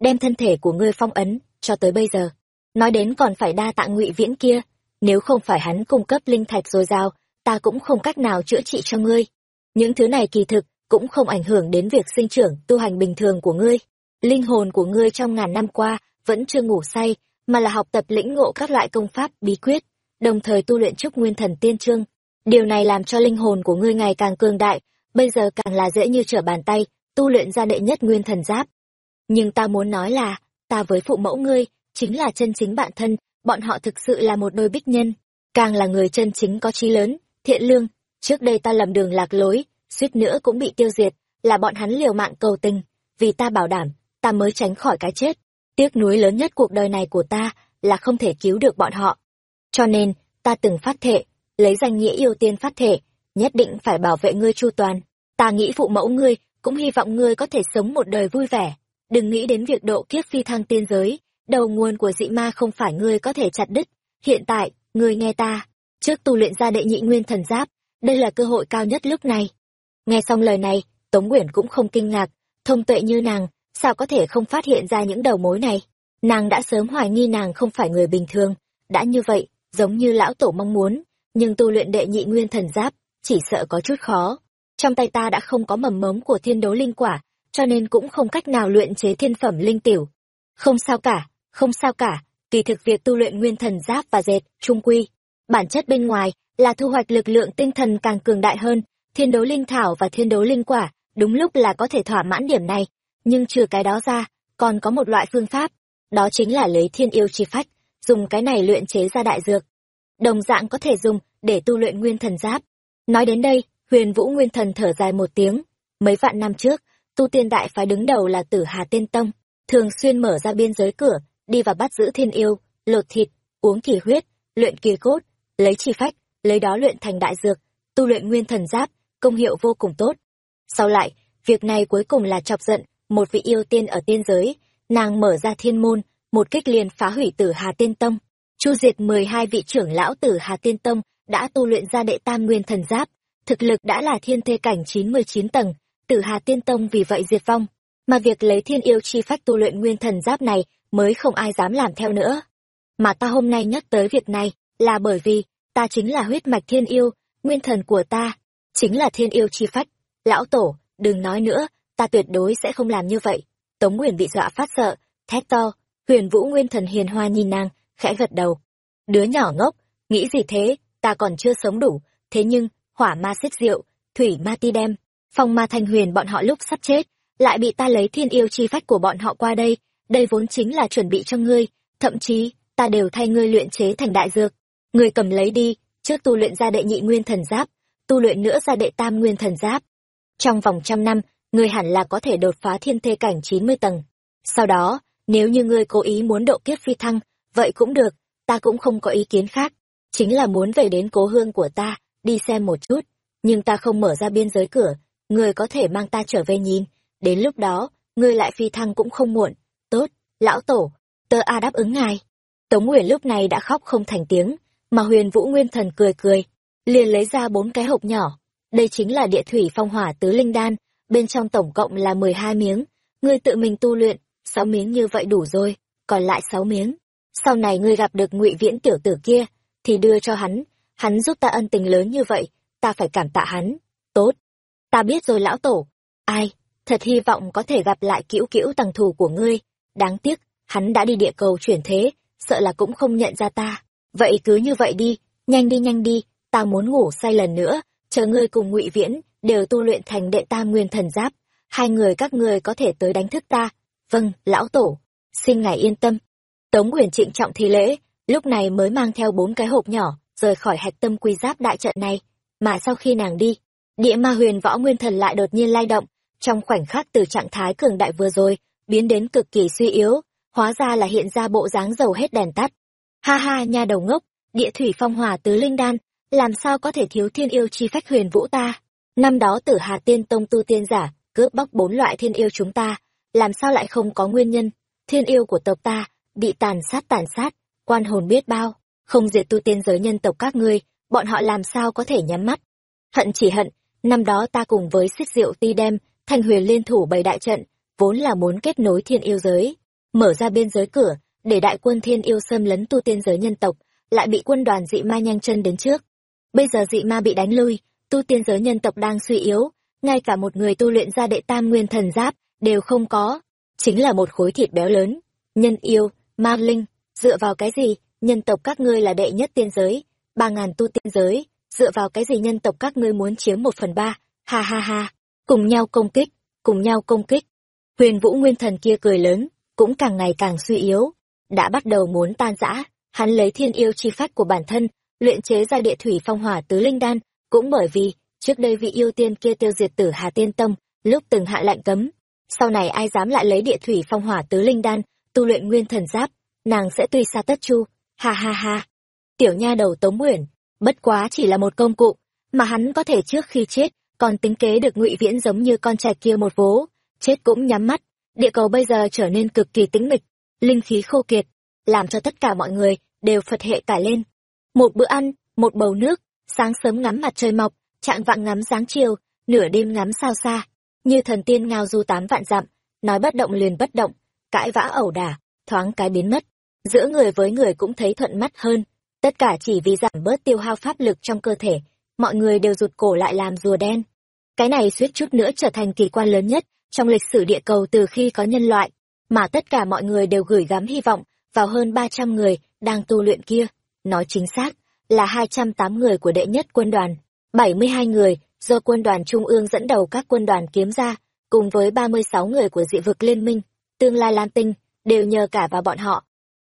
Đem thân thể của ngươi phong ấn, cho tới bây giờ. Nói đến còn phải đa tạ ngụy viễn kia, nếu không phải hắn cung cấp linh thạch dồi dào, ta cũng không cách nào chữa trị cho ngươi. Những thứ này kỳ thực cũng không ảnh hưởng đến việc sinh trưởng, tu hành bình thường của ngươi. Linh hồn của ngươi trong ngàn năm qua vẫn chưa ngủ say, mà là học tập lĩnh ngộ các loại công pháp, bí quyết, đồng thời tu luyện trúc nguyên thần tiên trương. Điều này làm cho linh hồn của ngươi ngày càng cường đại, bây giờ càng là dễ như trở bàn tay, tu luyện ra đệ nhất nguyên thần giáp. Nhưng ta muốn nói là, ta với phụ mẫu ngươi, chính là chân chính bạn thân, bọn họ thực sự là một đôi bích nhân, càng là người chân chính có trí lớn, thiện lương. Trước đây ta lầm đường lạc lối, suýt nữa cũng bị tiêu diệt, là bọn hắn liều mạng cầu tình, vì ta bảo đảm, ta mới tránh khỏi cái chết. Tiếc nuối lớn nhất cuộc đời này của ta là không thể cứu được bọn họ. Cho nên, ta từng phát thệ, lấy danh nghĩa yêu tiên phát thệ, nhất định phải bảo vệ ngươi chu toàn. Ta nghĩ phụ mẫu ngươi, cũng hy vọng ngươi có thể sống một đời vui vẻ. Đừng nghĩ đến việc độ kiếp phi thăng tiên giới, đầu nguồn của dị ma không phải ngươi có thể chặt đứt. Hiện tại, ngươi nghe ta, trước tu luyện ra đệ nhị nguyên thần giáp, đây là cơ hội cao nhất lúc này. Nghe xong lời này, Tống Nguyễn cũng không kinh ngạc, thông tuệ như nàng, sao có thể không phát hiện ra những đầu mối này. Nàng đã sớm hoài nghi nàng không phải người bình thường, đã như vậy, giống như lão tổ mong muốn, nhưng tu luyện đệ nhị nguyên thần giáp, chỉ sợ có chút khó. Trong tay ta đã không có mầm mống của thiên đấu linh quả, cho nên cũng không cách nào luyện chế thiên phẩm linh tiểu. Không sao cả, không sao cả, kỳ thực việc tu luyện nguyên thần giáp và dệt, trung quy. Bản chất bên ngoài là thu hoạch lực lượng tinh thần càng cường đại hơn, thiên đấu linh thảo và thiên đấu linh quả, đúng lúc là có thể thỏa mãn điểm này. Nhưng trừ cái đó ra, còn có một loại phương pháp, đó chính là lấy thiên yêu chi phách, dùng cái này luyện chế ra đại dược. Đồng dạng có thể dùng để tu luyện nguyên thần giáp. Nói đến đây, huyền vũ nguyên thần thở dài một tiếng. Mấy vạn năm trước, tu tiên đại phái đứng đầu là tử Hà Tiên Tông, thường xuyên mở ra biên giới cửa, đi vào bắt giữ thiên yêu, lột thịt, uống kỳ huyết, luyện kỳ cốt, lấy chi phách, lấy đó luyện thành đại dược, tu luyện nguyên thần giáp, công hiệu vô cùng tốt. Sau lại, việc này cuối cùng là chọc giận một vị yêu tiên ở tiên giới, nàng mở ra thiên môn, một kích liền phá hủy tử Hà Tiên Tông. Chu diệt mười hai vị trưởng lão tử Hà Tiên Tông đã tu luyện ra đệ tam nguyên thần giáp, thực lực đã là thiên thê cảnh chín mươi chín tầng, tử Hà Tiên Tông vì vậy diệt vong. Mà việc lấy thiên yêu chi phách tu luyện nguyên thần giáp này mới không ai dám làm theo nữa. Mà ta hôm nay nhắc tới việc này là bởi vì ta chính là huyết mạch thiên yêu, nguyên thần của ta, chính là thiên yêu chi phách. Lão Tổ, đừng nói nữa, ta tuyệt đối sẽ không làm như vậy. Tống Nguyễn bị dọa phát sợ, thét to, huyền vũ nguyên thần hiền hoa nhìn nàng, khẽ gật đầu. Đứa nhỏ ngốc, nghĩ gì thế, ta còn chưa sống đủ, thế nhưng, hỏa ma xích rượu, thủy ma ti đem, phong ma thanh huyền bọn họ lúc sắp chết, lại bị ta lấy thiên yêu chi phách của bọn họ qua đây, đây vốn chính là chuẩn bị cho ngươi, thậm chí, ta đều thay ngươi luyện chế thành đại dược người cầm lấy đi, trước tu luyện ra đệ nhị nguyên thần giáp, tu luyện nữa ra đệ tam nguyên thần giáp. Trong vòng trăm năm, người hẳn là có thể đột phá thiên thê cảnh 90 tầng. Sau đó, nếu như ngươi cố ý muốn độ kiếp phi thăng, vậy cũng được, ta cũng không có ý kiến khác. Chính là muốn về đến cố hương của ta, đi xem một chút. Nhưng ta không mở ra biên giới cửa, ngươi có thể mang ta trở về nhìn. Đến lúc đó, ngươi lại phi thăng cũng không muộn. Tốt, lão tổ, tơ A đáp ứng ngài. Tống Nguyễn lúc này đã khóc không thành tiếng, mà huyền vũ nguyên thần cười cười, liền lấy ra bốn cái hộp nhỏ. Đây chính là địa thủy phong hỏa tứ linh đan, bên trong tổng cộng là mười hai miếng. Ngươi tự mình tu luyện, sáu miếng như vậy đủ rồi, còn lại sáu miếng. Sau này ngươi gặp được ngụy viễn tiểu tử kia, thì đưa cho hắn, hắn giúp ta ân tình lớn như vậy, ta phải cảm tạ hắn. Tốt, ta biết rồi lão tổ. Ai, thật hy vọng có thể gặp lại cữu cữu tằng thù của ngươi. Đáng tiếc, hắn đã đi địa cầu chuyển thế, sợ là cũng không nhận ra ta. Vậy cứ như vậy đi, nhanh đi nhanh đi, ta muốn ngủ say lần nữa, chờ ngươi cùng ngụy viễn, đều tu luyện thành đệ tam nguyên thần giáp. Hai người các ngươi có thể tới đánh thức ta. Vâng, lão tổ, xin ngài yên tâm. Tống Huyền trịnh trọng thi lễ, lúc này mới mang theo bốn cái hộp nhỏ, rời khỏi hạch tâm quy giáp đại trận này. Mà sau khi nàng đi, địa ma huyền võ nguyên thần lại đột nhiên lay động, trong khoảnh khắc từ trạng thái cường đại vừa rồi, biến đến cực kỳ suy yếu, hóa ra là hiện ra bộ dáng dầu hết đèn tắt. Ha ha nha đầu ngốc, địa thủy phong hỏa tứ linh đan, làm sao có thể thiếu thiên yêu chi phách huyền vũ ta? Năm đó tử Hà Tiên Tông tu tiên giả, cướp bóc bốn loại thiên yêu chúng ta, làm sao lại không có nguyên nhân? Thiên yêu của tộc ta, bị tàn sát tàn sát, quan hồn biết bao, không diệt tu tiên giới nhân tộc các ngươi, bọn họ làm sao có thể nhắm mắt? Hận chỉ hận, năm đó ta cùng với xích diệu ti đem, thanh huyền liên thủ bày đại trận, vốn là muốn kết nối thiên yêu giới, mở ra biên giới cửa, để đại quân thiên yêu xâm lấn tu tiên giới nhân tộc, lại bị quân đoàn dị ma nhanh chân đến trước. Bây giờ dị ma bị đánh lui, tu tiên giới nhân tộc đang suy yếu, ngay cả một người tu luyện ra đệ tam nguyên thần giáp đều không có, chính là một khối thịt béo lớn. Nhân yêu, ma linh, dựa vào cái gì, nhân tộc các ngươi là đệ nhất tiên giới, ba ngàn tu tiên giới, dựa vào cái gì nhân tộc các ngươi muốn chiếm một phần ba, ha ha ha, cùng nhau công kích, cùng nhau công kích. Huyền vũ nguyên thần kia cười lớn, cũng càng ngày càng suy yếu, đã bắt đầu muốn tan rã, hắn lấy thiên yêu chi phách của bản thân, luyện chế ra địa thủy phong hỏa tứ linh đan, cũng bởi vì, trước đây vị yêu tiên kia tiêu diệt tử Hà Tiên Tông, lúc từng hạ lệnh cấm, sau này ai dám lại lấy địa thủy phong hỏa tứ linh đan, tu luyện nguyên thần giáp, nàng sẽ tùy xa tất chu. Ha ha ha. Tiểu nha đầu tống uyển bất quá chỉ là một công cụ mà hắn có thể trước khi chết còn tính kế được ngụy viễn giống như con trai kia một vố. Chết cũng nhắm mắt. Địa cầu bây giờ trở nên cực kỳ tĩnh mịch linh khí khô kiệt, làm cho tất cả mọi người đều phật hệ cả lên. Một bữa ăn, một bầu nước, sáng sớm ngắm mặt trời mọc trạng vạng ngắm sáng chiều, nửa đêm ngắm sao xa. Như thần tiên ngao du tám vạn dặm, nói bất động liền bất động, cãi vã ẩu đả, thoáng cái biến mất. Giữa người với người cũng thấy thuận mắt hơn, tất cả chỉ vì giảm bớt tiêu hao pháp lực trong cơ thể, mọi người đều rụt cổ lại làm rùa đen. Cái này suýt chút nữa trở thành kỳ quan lớn nhất trong lịch sử địa cầu từ khi có nhân loại mà tất cả mọi người đều gửi gắm hy vọng vào hơn ba trăm người đang tu luyện kia. Nói chính xác là hai trăm tám người của đệ nhất quân đoàn, bảy mươi hai người do quân đoàn trung ương dẫn đầu các quân đoàn kiếm ra, cùng với ba mươi sáu người của dị vực liên minh, tương lai lan tinh đều nhờ cả vào bọn họ.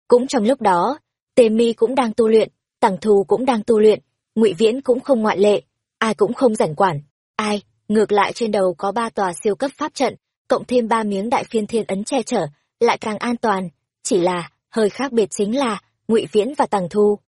Cũng trong lúc đó, tề mi cũng đang tu luyện, tằng thù cũng đang tu luyện, ngụy viễn cũng không ngoại lệ, ai cũng không rảnh quản. Ai, ngược lại trên đầu có ba tòa siêu cấp pháp trận cộng thêm ba miếng đại phiên thiên ấn che chở, lại càng an toàn. Chỉ là, hơi khác biệt chính là, ngụy viễn và tằng thu.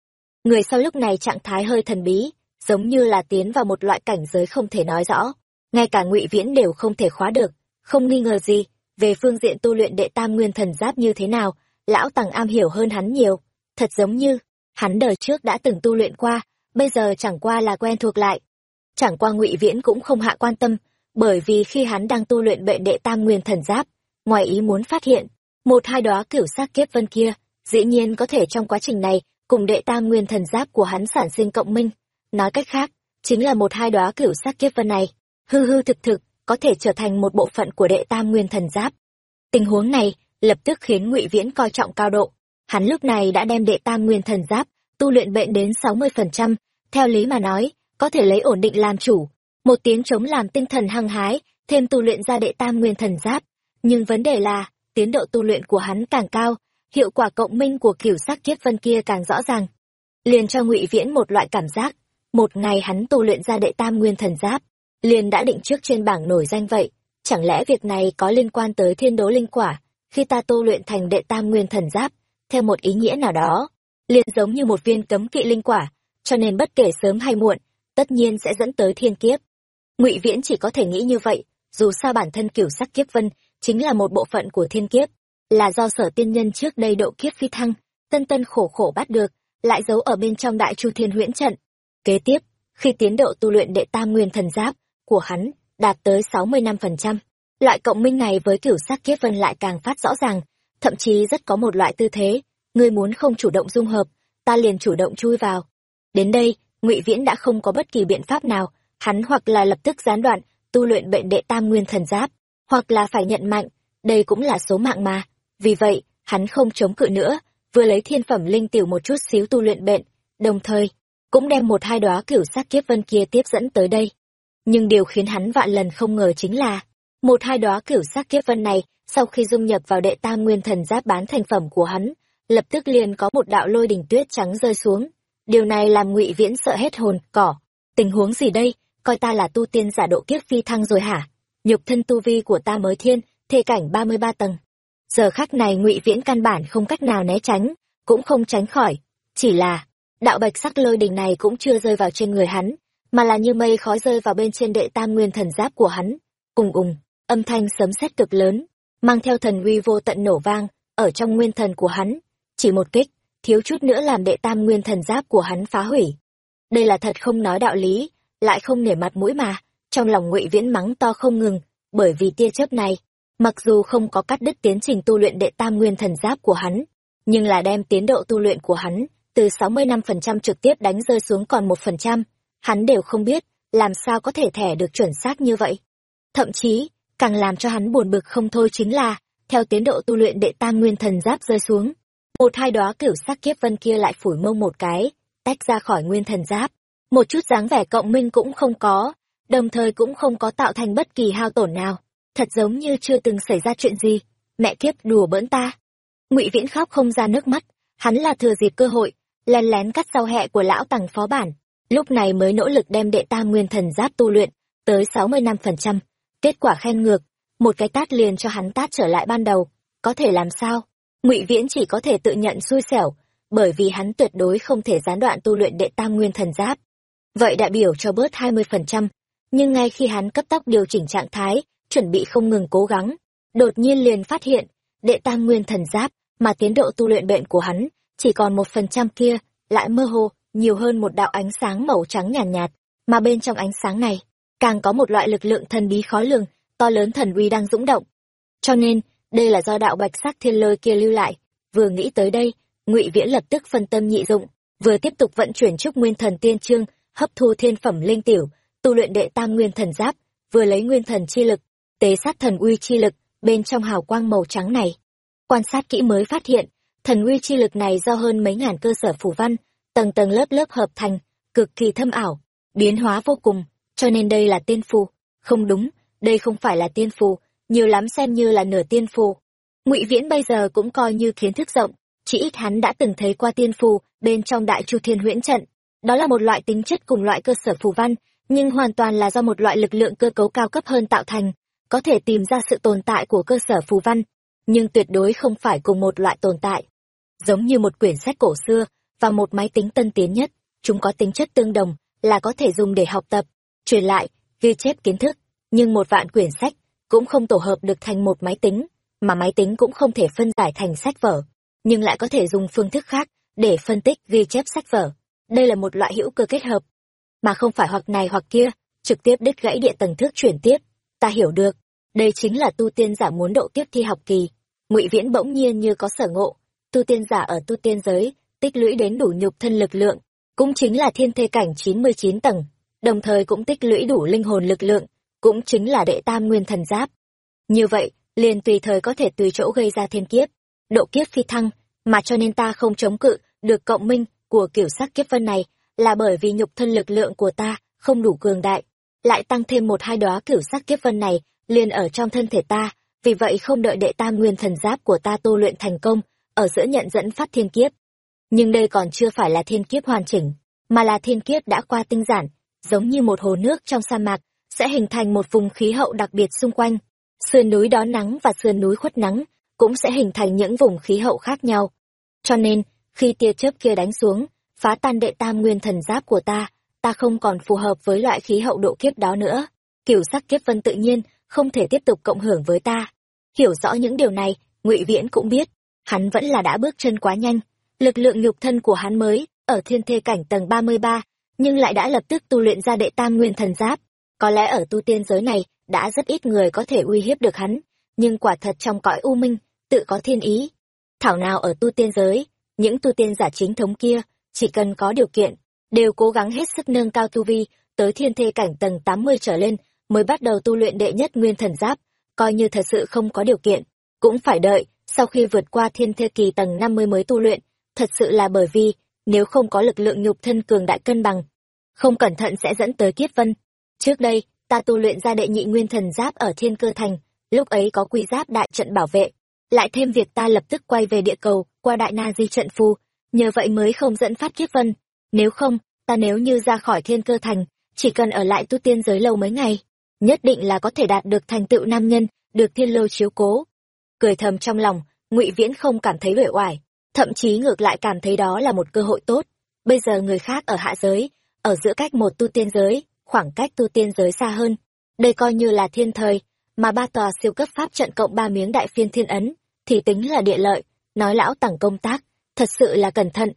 Người sau lúc này trạng thái hơi thần bí, giống như là tiến vào một loại cảnh giới không thể nói rõ. Ngay cả ngụy viễn đều không thể khóa được, không nghi ngờ gì, về phương diện tu luyện đệ tam nguyên thần giáp như thế nào, lão tằng am hiểu hơn hắn nhiều. Thật giống như, hắn đời trước đã từng tu luyện qua, bây giờ chẳng qua là quen thuộc lại. Chẳng qua ngụy viễn cũng không hạ quan tâm bởi vì khi hắn đang tu luyện bệnh đệ tam nguyên thần giáp, ngoài ý muốn phát hiện, một hai đóa kiểu sắc kiếp vân kia, dĩ nhiên có thể trong quá trình này, cùng đệ tam nguyên thần giáp của hắn sản sinh cộng minh. Nói cách khác, chính là một hai đóa kiểu sắc kiếp vân này, hư hư thực thực, có thể trở thành một bộ phận của đệ tam nguyên thần giáp. Tình huống này, lập tức khiến ngụy viễn coi trọng cao độ. Hắn lúc này đã đem đệ tam nguyên thần giáp tu luyện bệnh đến sáu mươi phần trăm, theo lý mà nói, có thể lấy ổn định làm chủ một tiếng chống làm tinh thần hăng hái, thêm tu luyện ra đệ tam nguyên thần giáp. Nhưng vấn đề là, tiến độ tu luyện của hắn càng cao, hiệu quả cộng minh của kiểu sắc kiếp vân kia càng rõ ràng. Liền cho ngụy viễn một loại cảm giác, một ngày hắn tu luyện ra đệ tam nguyên thần giáp, liền đã định trước trên bảng nổi danh vậy. Chẳng lẽ việc này có liên quan tới thiên đố linh quả, khi ta tu luyện thành đệ tam nguyên thần giáp, theo một ý nghĩa nào đó? Liền giống như một viên cấm kỵ linh quả, cho nên bất kể sớm hay muộn, tất nhiên sẽ dẫn tới thiên kiếp ngụy viễn chỉ có thể nghĩ như vậy, dù sao bản thân kiểu sắc kiếp vân chính là một bộ phận của thiên kiếp, là do sở tiên nhân trước đây độ kiếp phi thăng, tân tân khổ khổ bắt được, lại giấu ở bên trong đại chu thiên huyễn trận. Kế tiếp, khi tiến độ tu luyện đệ tam nguyên thần giáp của hắn đạt tới sáu mươi năm phần trăm, loại cộng minh này với kiểu sắc kiếp vân lại càng phát rõ ràng, thậm chí rất có một loại tư thế, ngươi muốn không chủ động dung hợp, ta liền chủ động chui vào. Đến đây, ngụy viễn đã không có bất kỳ biện pháp nào hắn hoặc là lập tức gián đoạn, tu luyện bệnh đệ tam nguyên thần giáp, hoặc là phải nhận mạnh, đây cũng là số mạng mà. Vì vậy, hắn không chống cự nữa, vừa lấy thiên phẩm linh tiểu một chút xíu tu luyện bệnh, đồng thời, cũng đem một hai đóa kiểu sắc kiếp vân kia tiếp dẫn tới đây. Nhưng điều khiến hắn vạn lần không ngờ chính là, một hai đóa kiểu sắc kiếp vân này, sau khi dung nhập vào đệ tam nguyên thần giáp bán thành phẩm của hắn, lập tức liền có một đạo lôi đỉnh tuyết trắng rơi xuống. Điều này làm ngụy viễn sợ hết hồn, cỏ. Tình huống gì đây? Coi ta là tu tiên giả độ kiếp phi thăng rồi hả? Nhục thân tu vi của ta mới thiên, thê cảnh ba mươi ba tầng. Giờ khắc này ngụy viễn căn bản không cách nào né tránh, cũng không tránh khỏi. Chỉ là, đạo bạch sắc lôi đình này cũng chưa rơi vào trên người hắn, mà là như mây khói rơi vào bên trên đệ tam nguyên thần giáp của hắn. Ùng ùng, âm thanh sấm sét cực lớn, mang theo thần uy vô tận nổ vang, ở trong nguyên thần của hắn. Chỉ một kích, thiếu chút nữa làm đệ tam nguyên thần giáp của hắn phá hủy. Đây là thật không nói đạo lý lại không nể mặt mũi mà. Trong lòng ngụy viễn mắng to không ngừng, bởi vì tia chớp này, mặc dù không có cắt đứt tiến trình tu luyện đệ tam nguyên thần giáp của hắn, nhưng là đem tiến độ tu luyện của hắn, từ sáu mươi năm phần trăm trực tiếp đánh rơi xuống còn một phần trăm, hắn đều không biết, làm sao có thể thẻ được chuẩn xác như vậy. Thậm chí, càng làm cho hắn buồn bực không thôi chính là, theo tiến độ tu luyện đệ tam nguyên thần giáp rơi xuống, một hai đóa cửu sắc kiếp vân kia lại phủi mông một cái, tách ra khỏi nguyên thần giáp một chút dáng vẻ cộng minh cũng không có, đồng thời cũng không có tạo thành bất kỳ hao tổn nào. Thật giống như chưa từng xảy ra chuyện gì. Mẹ kiếp, đùa bỡn ta. Ngụy viễn khóc không ra nước mắt. Hắn là thừa dịp cơ hội, lén lén cắt sau hẹ của lão tằng phó bản. Lúc này mới nỗ lực đem đệ tam nguyên thần giáp tu luyện tới sáu mươi năm phần trăm. Kết quả khen ngược, một cái tát liền cho hắn tát trở lại ban đầu. Có thể làm sao? Ngụy viễn chỉ có thể tự nhận xui xẻo, bởi vì hắn tuyệt đối không thể gián đoạn tu luyện đệ tam nguyên thần giáp vậy đại biểu cho bớt hai mươi phần trăm. Nhưng ngay khi hắn cấp tốc điều chỉnh trạng thái chuẩn bị không ngừng cố gắng đột nhiên liền phát hiện đệ tam nguyên thần giáp mà tiến độ tu luyện bệnh của hắn chỉ còn một phần trăm kia lại mơ hồ nhiều hơn một đạo ánh sáng màu trắng nhàn nhạt, nhạt mà bên trong ánh sáng này càng có một loại lực lượng thần bí khó lường to lớn thần uy đang dũng động. Cho nên đây là do đạo bạch sắc thiên lôi kia lưu lại. Vừa nghĩ tới đây ngụy viễn lập tức phân tâm nhị dụng vừa tiếp tục vận chuyển trúc nguyên thần tiên trương hấp thu thiên phẩm linh tiểu, tu luyện đệ tam nguyên thần giáp, vừa lấy nguyên thần chi lực, tế sát thần uy chi lực, bên trong hào quang màu trắng này. Quan sát kỹ mới phát hiện, thần uy chi lực này do hơn mấy ngàn cơ sở phủ văn, tầng tầng lớp lớp hợp thành, cực kỳ thâm ảo, biến hóa vô cùng, cho nên đây là tiên phù. Không đúng, đây không phải là tiên phù, nhiều lắm xem như là nửa tiên phù. Ngụy viễn bây giờ cũng coi như kiến thức rộng, chỉ ít hắn đã từng thấy qua tiên phù, bên trong đại chu thiên huyễn trận đó là một loại tính chất cùng loại cơ sở phù văn, nhưng hoàn toàn là do một loại lực lượng cơ cấu cao cấp hơn tạo thành, có thể tìm ra sự tồn tại của cơ sở phù văn, nhưng tuyệt đối không phải cùng một loại tồn tại. Giống như một quyển sách cổ xưa và một máy tính tân tiến nhất, chúng có tính chất tương đồng là có thể dùng để học tập, truyền lại, ghi chép kiến thức, nhưng một vạn quyển sách cũng không tổ hợp được thành một máy tính, mà máy tính cũng không thể phân giải thành sách vở, nhưng lại có thể dùng phương thức khác để phân tích, ghi chép sách vở đây là một loại hữu cơ kết hợp, mà không phải hoặc này hoặc kia, trực tiếp đứt gãy địa tầng thức chuyển tiếp. Ta hiểu được, đây chính là tu tiên giả muốn độ tiếp thi học kỳ. Ngụy viễn bỗng nhiên như có sở ngộ, tu tiên giả ở tu tiên giới, tích lũy đến đủ nhục thân lực lượng, cũng chính là thiên thê cảnh chín mươi chín tầng, đồng thời cũng tích lũy đủ linh hồn lực lượng, cũng chính là đệ tam nguyên thần giáp. Như vậy, liền tùy thời có thể tùy chỗ gây ra thiên kiếp, độ kiếp phi thăng, mà cho nên ta không chống cự, được cộng minh của kiểu sắc kiếp vân này là bởi vì nhục thân lực lượng của ta không đủ cường đại, lại tăng thêm một hai đóa kiểu sắc kiếp vân này liền ở trong thân thể ta. Vì vậy không đợi đệ tam nguyên thần giáp của ta tu luyện thành công, ở giữa nhận dẫn phát thiên kiếp. Nhưng đây còn chưa phải là thiên kiếp hoàn chỉnh, mà là thiên kiếp đã qua tinh giản, giống như một hồ nước trong sa mạc, sẽ hình thành một vùng khí hậu đặc biệt xung quanh. Sườn núi đón nắng và sườn núi khuất nắng cũng sẽ hình thành những vùng khí hậu khác nhau. Cho nên khi tia chớp kia đánh xuống, phá tan đệ tam nguyên thần giáp của ta ta không còn phù hợp với loại khí hậu độ kiếp đó nữa. Kiểu sắc kiếp vân tự nhiên, không thể tiếp tục cộng hưởng với ta. Hiểu rõ những điều này, ngụy viễn cũng biết, hắn vẫn là đã bước chân quá nhanh. Lực lượng nhục thân của hắn mới, ở thiên thê cảnh tầng ba mươi ba, nhưng lại đã lập tức tu luyện ra đệ tam nguyên thần giáp. Có lẽ ở tu tiên giới này, đã rất ít người có thể uy hiếp được hắn, nhưng quả thật trong cõi u minh, tự có thiên ý. Thảo nào ở tu tiên giới những tu tiên giả chính thống kia, chỉ cần có điều kiện, đều cố gắng hết sức nâng cao tu vi, tới thiên thê cảnh tầng tám mươi trở lên, mới bắt đầu tu luyện đệ nhất nguyên thần giáp, coi như thật sự không có điều kiện. Cũng phải đợi, sau khi vượt qua thiên thê kỳ tầng năm mươi mới tu luyện, thật sự là bởi vì, nếu không có lực lượng nhục thân cường đại cân bằng, không cẩn thận sẽ dẫn tới kiết vân. Trước đây, ta tu luyện ra đệ nhị nguyên thần giáp ở thiên cơ thành, lúc ấy có quy giáp đại trận bảo vệ lại thêm việc ta lập tức quay về địa cầu, qua đại na di trận phù nhờ vậy mới không dẫn phát kiếp vân. Nếu không, ta nếu như ra khỏi thiên cơ thành, chỉ cần ở lại tu tiên giới lâu mấy ngày, nhất định là có thể đạt được thành tựu nam nhân, được thiên lâu chiếu cố. Cười thầm trong lòng, ngụy viễn không cảm thấy uể oải, thậm chí ngược lại cảm thấy đó là một cơ hội tốt. Bây giờ người khác ở hạ giới, ở giữa cách một tu tiên giới, khoảng cách tu tiên giới xa hơn. Đây coi như là thiên thời, mà ba tòa siêu cấp pháp trận cộng ba miếng đại phiên thiên ấn thì tính là địa lợi. Nói lão tẳng công tác, thật sự là cẩn thận.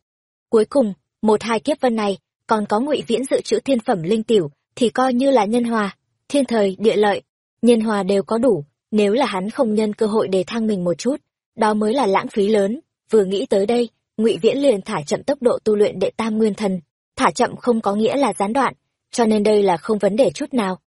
Cuối cùng, một hai kiếp vân này, còn có ngụy viễn dự trữ thiên phẩm linh tiểu, thì coi như là nhân hòa. Thiên thời, địa lợi, nhân hòa đều có đủ. Nếu là hắn không nhân cơ hội để thăng mình một chút, đó mới là lãng phí lớn. Vừa nghĩ tới đây, ngụy viễn liền thả chậm tốc độ tu luyện đệ tam nguyên thần. Thả chậm không có nghĩa là gián đoạn, cho nên đây là không vấn đề chút nào.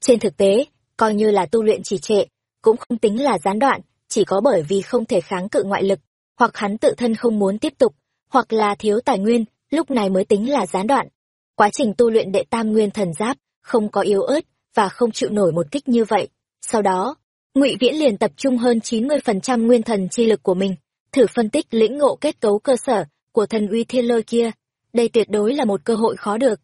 Trên thực tế, coi như là tu luyện trì trệ, cũng không tính là gián đoạn chỉ có bởi vì không thể kháng cự ngoại lực, hoặc hắn tự thân không muốn tiếp tục, hoặc là thiếu tài nguyên, lúc này mới tính là gián đoạn. Quá trình tu luyện đệ tam nguyên thần giáp không có yếu ớt và không chịu nổi một kích như vậy. Sau đó, ngụy viễn liền tập trung hơn chín mươi phần trăm nguyên thần chi lực của mình, thử phân tích lĩnh ngộ kết cấu cơ sở của thần uy thiên lôi kia. Đây tuyệt đối là một cơ hội khó được.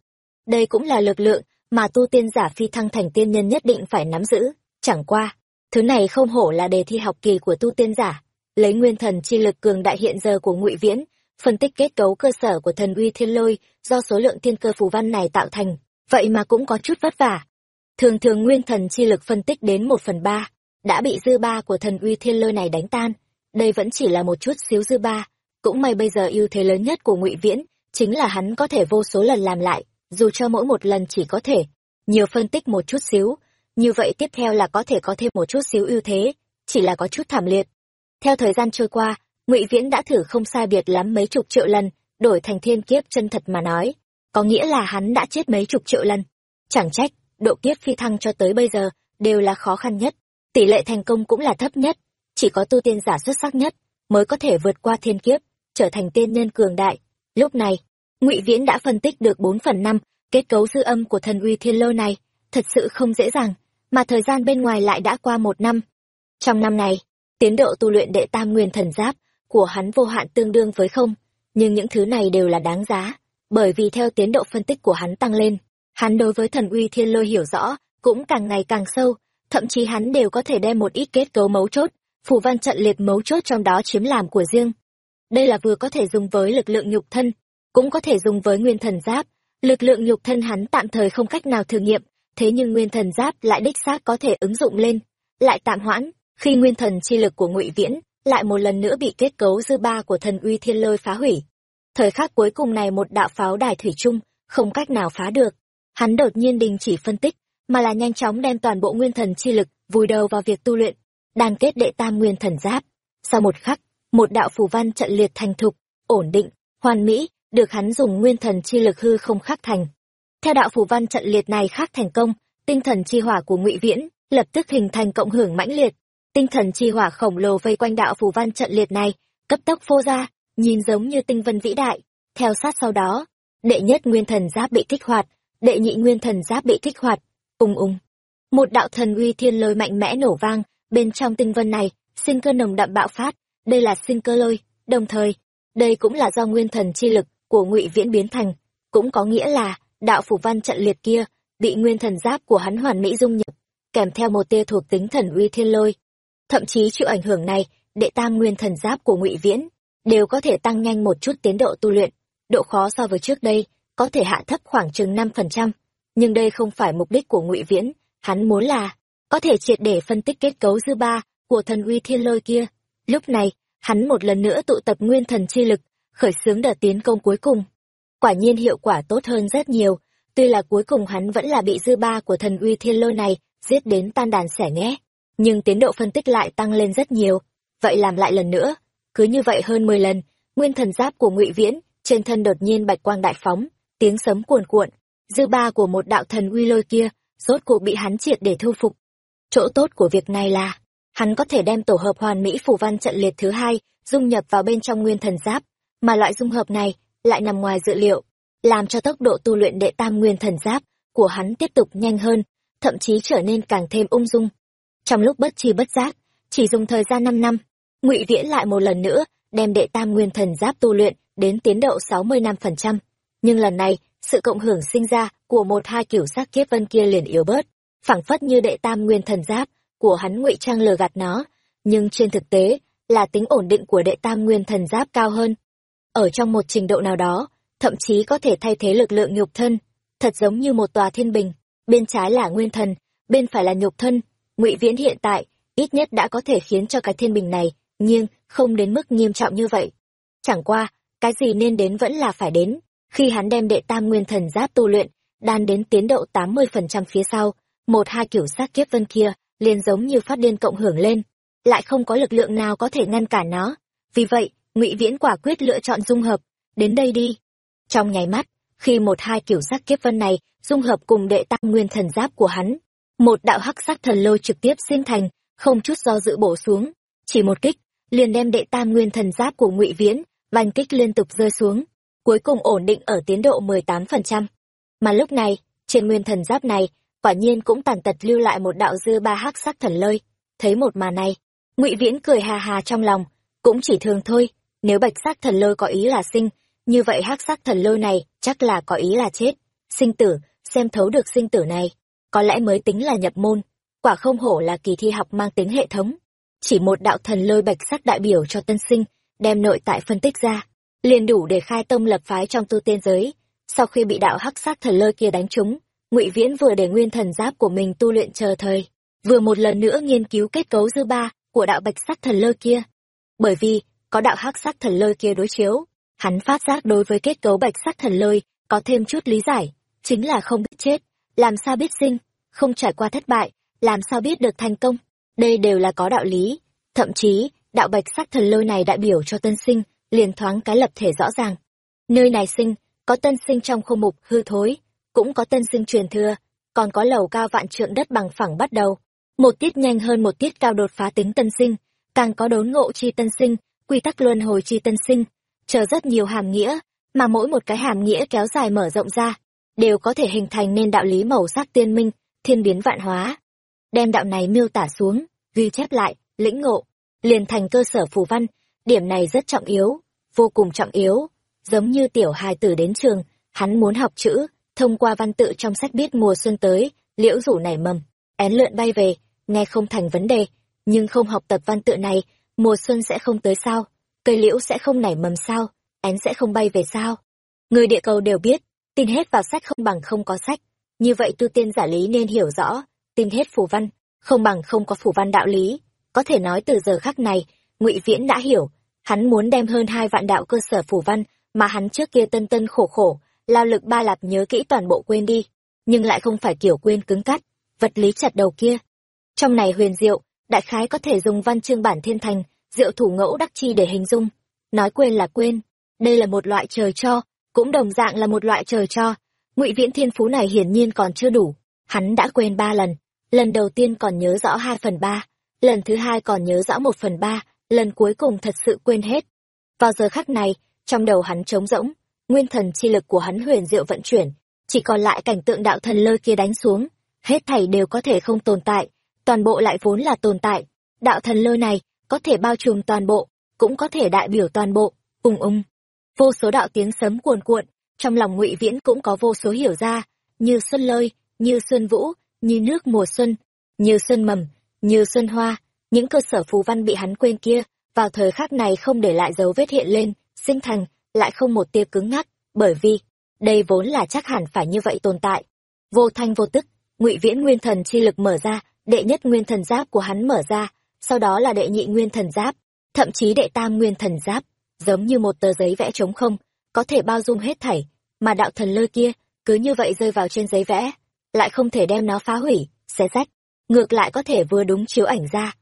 Đây cũng là lực lượng mà tu tiên giả phi thăng thành tiên nhân nhất định phải nắm giữ, chẳng qua thứ này không hổ là đề thi học kỳ của tu tiên giả. Lấy nguyên thần chi lực cường đại hiện giờ của ngụy viễn, phân tích kết cấu cơ sở của thần uy thiên lôi do số lượng thiên cơ phù văn này tạo thành, vậy mà cũng có chút vất vả. Thường thường nguyên thần chi lực phân tích đến một phần ba, đã bị dư ba của thần uy thiên lôi này đánh tan. Đây vẫn chỉ là một chút xíu dư ba. Cũng may bây giờ ưu thế lớn nhất của ngụy viễn chính là hắn có thể vô số lần làm lại, dù cho mỗi một lần chỉ có thể nhiều phân tích một chút xíu như vậy tiếp theo là có thể có thêm một chút xíu ưu thế, chỉ là có chút thảm liệt. Theo thời gian trôi qua, ngụy viễn đã thử không sai biệt lắm mấy chục triệu lần, đổi thành thiên kiếp chân thật mà nói. Có nghĩa là hắn đã chết mấy chục triệu lần. Chẳng trách, độ kiếp phi thăng cho tới bây giờ đều là khó khăn nhất. Tỷ lệ thành công cũng là thấp nhất. Chỉ có tu tiên giả xuất sắc nhất mới có thể vượt qua thiên kiếp, trở thành tiên nhân cường đại. Lúc này, ngụy viễn đã phân tích được bốn phần năm kết cấu dư âm của thần uy thiên lôi này. Thật sự không dễ dàng mà thời gian bên ngoài lại đã qua một năm. Trong năm này, tiến độ tu luyện đệ tam nguyên thần giáp của hắn vô hạn tương đương với không, nhưng những thứ này đều là đáng giá, bởi vì theo tiến độ phân tích của hắn tăng lên, hắn đối với thần uy thiên lôi hiểu rõ, cũng càng ngày càng sâu, thậm chí hắn đều có thể đem một ít kết cấu mấu chốt, phù văn trận liệt mấu chốt trong đó chiếm làm của riêng. Đây là vừa có thể dùng với lực lượng nhục thân, cũng có thể dùng với nguyên thần giáp. Lực lượng nhục thân hắn tạm thời không cách nào thử nghiệm thế nhưng nguyên thần giáp lại đích xác có thể ứng dụng lên. Lại tạm hoãn, khi nguyên thần chi lực của ngụy viễn lại một lần nữa bị kết cấu dư ba của thần uy thiên lôi phá hủy. Thời khắc cuối cùng này một đạo pháo đài thủy chung không cách nào phá được. Hắn đột nhiên đình chỉ phân tích, mà là nhanh chóng đem toàn bộ nguyên thần chi lực vùi đầu vào việc tu luyện, đan kết đệ tam nguyên thần giáp. Sau một khắc, một đạo phù văn trận liệt thành thục, ổn định, hoàn mỹ, được hắn dùng nguyên thần chi lực hư không khắc thành theo đạo phù văn trận liệt này khác thành công, tinh thần chi hỏa của ngụy viễn lập tức hình thành cộng hưởng mãnh liệt. Tinh thần chi hỏa khổng lồ vây quanh đạo phù văn trận liệt này, cấp tốc phô ra, nhìn giống như tinh vân vĩ đại. Theo sát sau đó, đệ nhất nguyên thần giáp bị kích hoạt, đệ nhị nguyên thần giáp bị kích hoạt, ùng ung một đạo thần uy thiên lôi mạnh mẽ nổ vang bên trong tinh vân này, sinh cơ nồng đậm bạo phát. Đây là sinh cơ lôi, đồng thời, đây cũng là do nguyên thần chi lực của ngụy viễn biến thành, cũng có nghĩa là đạo phủ văn trận liệt kia, bị nguyên thần giáp của hắn hoàn mỹ dung nhập, kèm theo một tia thuộc tính thần uy thiên lôi. Thậm chí chịu ảnh hưởng này, đệ tam nguyên thần giáp của ngụy viễn đều có thể tăng nhanh một chút tiến độ tu luyện. Độ khó so với trước đây, có thể hạ thấp khoảng chừng năm phần trăm. Nhưng đây không phải mục đích của ngụy viễn, hắn muốn là có thể triệt để phân tích kết cấu dư ba của thần uy thiên lôi kia. Lúc này, hắn một lần nữa tụ tập nguyên thần chi lực, khởi xướng đợt tiến công cuối cùng quả nhiên hiệu quả tốt hơn rất nhiều. Tuy là cuối cùng hắn vẫn là bị dư ba của thần uy thiên lôi này giết đến tan đàn xẻ nghẽ nhưng tiến độ phân tích lại tăng lên rất nhiều. Vậy làm lại lần nữa, cứ như vậy hơn mười lần, nguyên thần giáp của ngụy viễn trên thân đột nhiên bạch quang đại phóng, tiếng sấm cuồn cuộn, dư ba của một đạo thần uy lôi kia rốt cuộc bị hắn triệt để thu phục. Chỗ tốt của việc này là, hắn có thể đem tổ hợp hoàn mỹ phủ văn trận liệt thứ hai dung nhập vào bên trong nguyên thần giáp, mà loại dung hợp này lại nằm ngoài dự liệu, làm cho tốc độ tu luyện đệ tam nguyên thần giáp của hắn tiếp tục nhanh hơn, thậm chí trở nên càng thêm ung dung. Trong lúc bất chi bất giác, chỉ dùng thời gian năm năm, ngụy viễn lại một lần nữa đem đệ tam nguyên thần giáp tu luyện đến tiến độ sáu mươi năm phần trăm. Nhưng lần này, sự cộng hưởng sinh ra của một hai kiểu sắc kiếp vân kia liền yếu bớt, phảng phất như đệ tam nguyên thần giáp của hắn ngụy trang lừa gạt nó, nhưng trên thực tế là tính ổn định của đệ tam nguyên thần giáp cao hơn ở trong một trình độ nào đó, thậm chí có thể thay thế lực lượng nhục thân, thật giống như một tòa thiên bình. Bên trái là nguyên thần, bên phải là nhục thân. Ngụy viễn hiện tại ít nhất đã có thể khiến cho cái thiên bình này nhưng không đến mức nghiêm trọng như vậy. Chẳng qua, cái gì nên đến vẫn là phải đến. Khi hắn đem đệ tam nguyên thần giáp tu luyện, đan đến tiến độ tám mươi phần trăm phía sau, một hai kiểu sát kiếp vân kia liền giống như phát điên cộng hưởng lên. Lại không có lực lượng nào có thể ngăn cản nó. Vì vậy ngụy viễn quả quyết lựa chọn dung hợp. Đến đây đi. Trong nháy mắt, khi một hai kiểu sắc kiếp vân này dung hợp cùng đệ tam nguyên thần giáp của hắn, một đạo hắc sắc thần lôi trực tiếp sinh thành, không chút do dự bổ xuống. Chỉ một kích, liền đem đệ tam nguyên thần giáp của ngụy viễn, vành kích liên tục rơi xuống, cuối cùng ổn định ở tiến độ mười tám phần trăm. Mà lúc này, trên nguyên thần giáp này, quả nhiên cũng tàn tật lưu lại một đạo dư ba hắc sắc thần lôi. Thấy một màn này, ngụy viễn cười hà hà trong lòng, cũng chỉ thường thôi nếu bạch sắc thần lôi có ý là sinh như vậy hắc sắc thần lôi này chắc là có ý là chết sinh tử xem thấu được sinh tử này có lẽ mới tính là nhập môn quả không hổ là kỳ thi học mang tính hệ thống chỉ một đạo thần lôi bạch sắc đại biểu cho tân sinh, đem nội tại phân tích ra, liền đủ để khai tông lập phái trong tu tiên giới. Sau khi bị đạo hắc sắc thần lôi kia đánh trúng, Ngụy Viễn vừa để nguyên thần giáp của mình tu luyện chờ thời, vừa một lần nữa nghiên cứu kết cấu dư ba của đạo bạch sắc thần lôi kia. Bởi vì, có đạo hắc sắc thần lôi kia đối chiếu, hắn phát giác đối với kết cấu bạch sắc thần lôi có thêm chút lý giải, chính là không biết chết, làm sao biết sinh, không trải qua thất bại, làm sao biết được thành công. Đây đều là có đạo lý, thậm chí, đạo bạch sắc thần lôi này đại biểu cho tân sinh, liền thoáng cái lập thể rõ ràng. Nơi này sinh, có tân sinh trong khô mục hư thối, cũng có tân sinh truyền thừa, còn có lầu cao vạn trượng đất bằng phẳng bắt đầu. Một tiết nhanh hơn một tiết cao đột phá tính tân sinh, càng có đốn ngộ chi tân sinh, quy tắc luân hồi chi tân sinh, chờ rất nhiều hàm nghĩa, mà mỗi một cái hàm nghĩa kéo dài mở rộng ra, đều có thể hình thành nên đạo lý màu sắc tiên minh, thiên biến vạn hóa. Đem đạo này miêu tả xuống, ghi chép lại, lĩnh ngộ, liền thành cơ sở phù văn, điểm này rất trọng yếu, vô cùng trọng yếu. Giống như tiểu hài tử đến trường, hắn muốn học chữ, thông qua văn tự trong sách biết mùa xuân tới, liễu rủ nảy mầm, én lượn bay về, nghe không thành vấn đề, nhưng không học tập văn tự này, mùa xuân sẽ không tới sao, cây liễu sẽ không nảy mầm sao, én sẽ không bay về sao. Người địa cầu đều biết, tin hết vào sách không bằng không có sách, như vậy tu tiên giả lý nên hiểu rõ, tin hết phù văn, không bằng không có phù văn đạo lý. Có thể nói từ giờ khắc này, ngụy Viễn đã hiểu, hắn muốn đem hơn hai vạn đạo cơ sở phù văn mà hắn trước kia tân tân khổ khổ, lao lực ba lạp nhớ kỹ toàn bộ quên đi, nhưng lại không phải kiểu quên cứng cắt, vật lý chặt đầu kia. Trong này huyền diệu, đại khái có thể dùng văn chương bản thiên thành, diệu thủ ngẫu đắc chi để hình dung. Nói quên là quên, đây là một loại trời cho, cũng đồng dạng là một loại trời cho. Ngụy Viễn Thiên Phú này hiển nhiên còn chưa đủ, hắn đã quên ba lần, lần đầu tiên còn nhớ rõ hai phần ba, lần thứ hai còn nhớ rõ một phần ba, lần cuối cùng thật sự quên hết. Vào giờ khắc này, trong đầu hắn trống rỗng, nguyên thần chi lực của hắn huyền diệu vận chuyển, chỉ còn lại cảnh tượng đạo thần lôi kia đánh xuống, hết thảy đều có thể không tồn tại, toàn bộ lại vốn là tồn tại. Đạo thần lôi này có thể bao trùm toàn bộ, cũng có thể đại biểu toàn bộ, ùng ung. Vô số đạo tiếng sấm cuồn cuộn, trong lòng Ngụy Viễn cũng có vô số hiểu ra, như xuân lơi như xuân vũ, như nước mùa xuân, như xuân mầm, như xuân hoa, những cơ sở phù văn bị hắn quên kia, vào thời khắc này không để lại dấu vết hiện lên, sinh thành, lại không một tia cứng ngắc, bởi vì, đây vốn là chắc hẳn phải như vậy tồn tại. Vô thanh vô tức, ngụy viễn nguyên thần chi lực mở ra, đệ nhất nguyên thần giáp của hắn mở ra, sau đó là đệ nhị nguyên thần giáp, thậm chí đệ tam nguyên thần giáp, giống như một tờ giấy vẽ trống không, có thể bao dung hết thảy, mà đạo thần lôi kia, cứ như vậy rơi vào trên giấy vẽ, lại không thể đem nó phá hủy, xé rách, ngược lại có thể vừa đúng chiếu ảnh ra.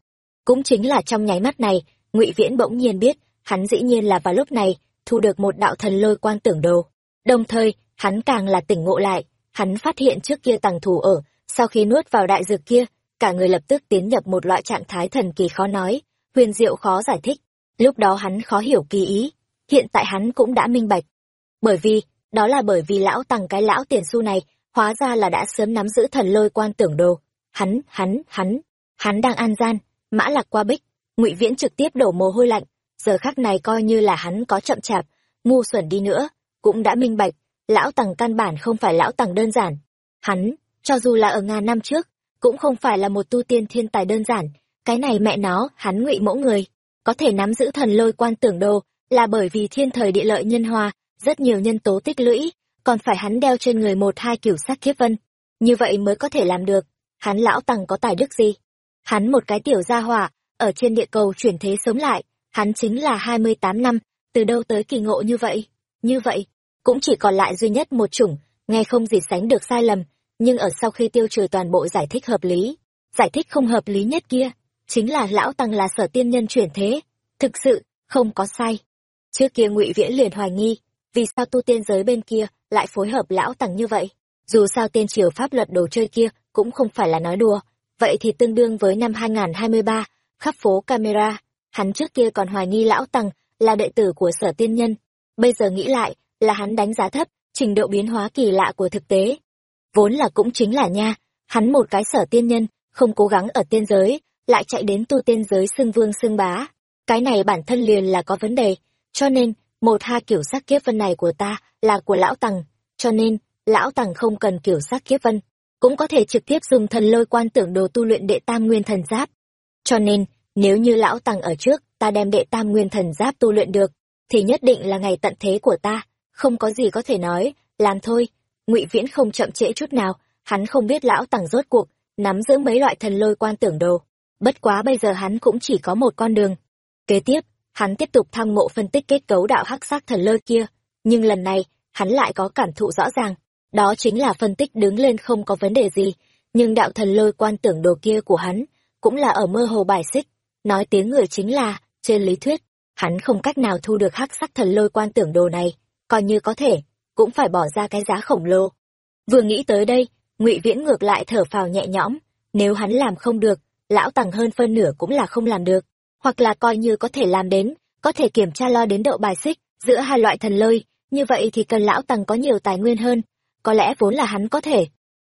Cũng chính là trong nháy mắt này, Ngụy Viễn bỗng nhiên biết, hắn dĩ nhiên là vào lúc này thu được một đạo thần lôi quan tưởng đồ. Đồng thời, hắn càng là tỉnh ngộ lại, hắn phát hiện trước kia tàng thủ ở, sau khi nuốt vào đại dược kia, cả người lập tức tiến nhập một loại trạng thái thần kỳ khó nói, huyền diệu khó giải thích. Lúc đó hắn khó hiểu kỳ ý, hiện tại hắn cũng đã minh bạch. Bởi vì, đó là bởi vì lão tằng cái lão tiền xu này, hóa ra là đã sớm nắm giữ thần lôi quan tưởng đồ. Hắn, hắn, hắn, hắn đang an gian, mã lạc qua bích, ngụy Viễn trực tiếp đổ mồ hôi lạnh, giờ khắc này coi như là hắn có chậm chạp, ngu xuẩn đi nữa, cũng đã minh bạch, lão tằng căn bản không phải lão tằng đơn giản. Hắn, cho dù là ở ngàn năm trước, cũng không phải là một tu tiên thiên tài đơn giản, cái này mẹ nó, hắn ngụy mẫu người, có thể nắm giữ thần lôi quan tưởng đồ, là bởi vì thiên thời địa lợi nhân hòa, rất nhiều nhân tố tích lũy, còn phải hắn đeo trên người một hai kiểu sắc kiếp vân. Như vậy mới có thể làm được. Hắn lão tằng có tài đức gì? Hắn một cái tiểu gia hỏa, ở trên địa cầu chuyển thế sống lại, hắn chính là hai mươi tám năm, từ đâu tới kỳ ngộ như vậy? Như vậy, cũng chỉ còn lại duy nhất một chủng, nghe không gì sánh được sai lầm, nhưng ở sau khi tiêu trừ toàn bộ giải thích hợp lý, giải thích không hợp lý nhất kia, chính là lão tăng là sở tiên nhân chuyển thế, thực sự, không có sai. Trước kia ngụy Viễn liền hoài nghi, vì sao tu tiên giới bên kia lại phối hợp lão tăng như vậy? Dù sao tiên triều pháp luật đồ chơi kia cũng không phải là nói đùa, vậy thì tương đương với năm 2023, khắp phố camera, hắn trước kia còn hoài nghi lão tăng là đệ tử của sở tiên nhân, bây giờ nghĩ lại, là hắn đánh giá thấp trình độ biến hóa kỳ lạ của thực tế. Vốn là cũng chính là nha, hắn một cái sở tiên nhân, không cố gắng ở tiên giới, lại chạy đến tu tiên giới xưng vương xưng bá. Cái này bản thân liền là có vấn đề, cho nên, một hai kiểu sắc kiếp vân này của ta là của lão tằng, cho nên, lão tằng không cần kiểu sắc kiếp vân, cũng có thể trực tiếp dùng thần lôi quan tưởng đồ tu luyện đệ tam nguyên thần giáp. Cho nên, nếu như lão tằng ở trước ta đem đệ tam nguyên thần giáp tu luyện được thì nhất định là ngày tận thế của ta không có gì có thể nói làm thôi ngụy viễn không chậm trễ chút nào, hắn không biết lão tằng rốt cuộc, nắm giữ mấy loại thần lôi quan tưởng đồ. Bất quá bây giờ hắn cũng chỉ có một con đường. Kế tiếp, hắn tiếp tục tham mộ phân tích kết cấu đạo hắc sắc thần lôi kia, nhưng lần này, hắn lại có cảm thụ rõ ràng. Đó chính là phân tích đứng lên không có vấn đề gì, nhưng đạo thần lôi quan tưởng đồ kia của hắn cũng là ở mơ hồ bài xích. Nói tiếng người chính là, trên lý thuyết, hắn không cách nào thu được hắc sắc thần lôi quan tưởng đồ này, coi như có thể cũng phải bỏ ra cái giá khổng lồ. Vừa nghĩ tới đây, ngụy viễn ngược lại thở phào nhẹ nhõm, nếu hắn làm không được, lão tằng hơn phân nửa cũng là không làm được, hoặc là coi như có thể làm đến, có thể kiểm tra lo đến độ bài xích giữa hai loại thần lôi, như vậy thì cần lão tằng có nhiều tài nguyên hơn, có lẽ vốn là hắn có thể.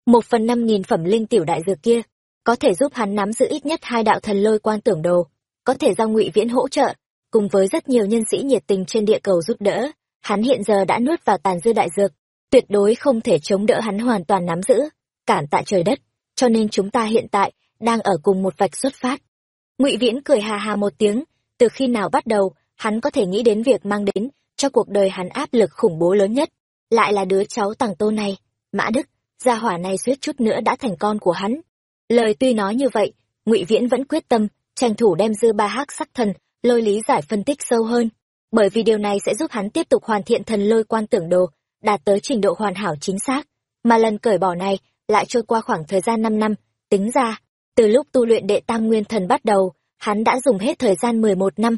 Một phần năm nghìn phẩm linh tiểu đại dược kia, có thể giúp hắn nắm giữ ít nhất hai đạo thần lôi quan tưởng đồ, có thể do ngụy viễn hỗ trợ, cùng với rất nhiều nhân sĩ nhiệt tình trên địa cầu giúp đỡ hắn hiện giờ đã nuốt vào tàn dư đại dược, tuyệt đối không thể chống đỡ hắn hoàn toàn nắm giữ, cản tại trời đất, cho nên chúng ta hiện tại đang ở cùng một vạch xuất phát. Ngụy viễn cười hà hà một tiếng, từ khi nào bắt đầu, hắn có thể nghĩ đến việc mang đến cho cuộc đời hắn áp lực khủng bố lớn nhất, lại là đứa cháu tàng tô này. Mã đức, gia hỏa này suýt chút nữa đã thành con của hắn. Lời tuy nói như vậy, ngụy viễn vẫn quyết tâm tranh thủ đem dư ba hắc sắc thần lôi lý giải phân tích sâu hơn bởi vì điều này sẽ giúp hắn tiếp tục hoàn thiện thần lôi quan tưởng đồ, đạt tới trình độ hoàn hảo chính xác. Mà lần cởi bỏ này lại trôi qua khoảng thời gian năm năm, tính ra, từ lúc tu luyện đệ tam nguyên thần bắt đầu, hắn đã dùng hết thời gian mười một năm.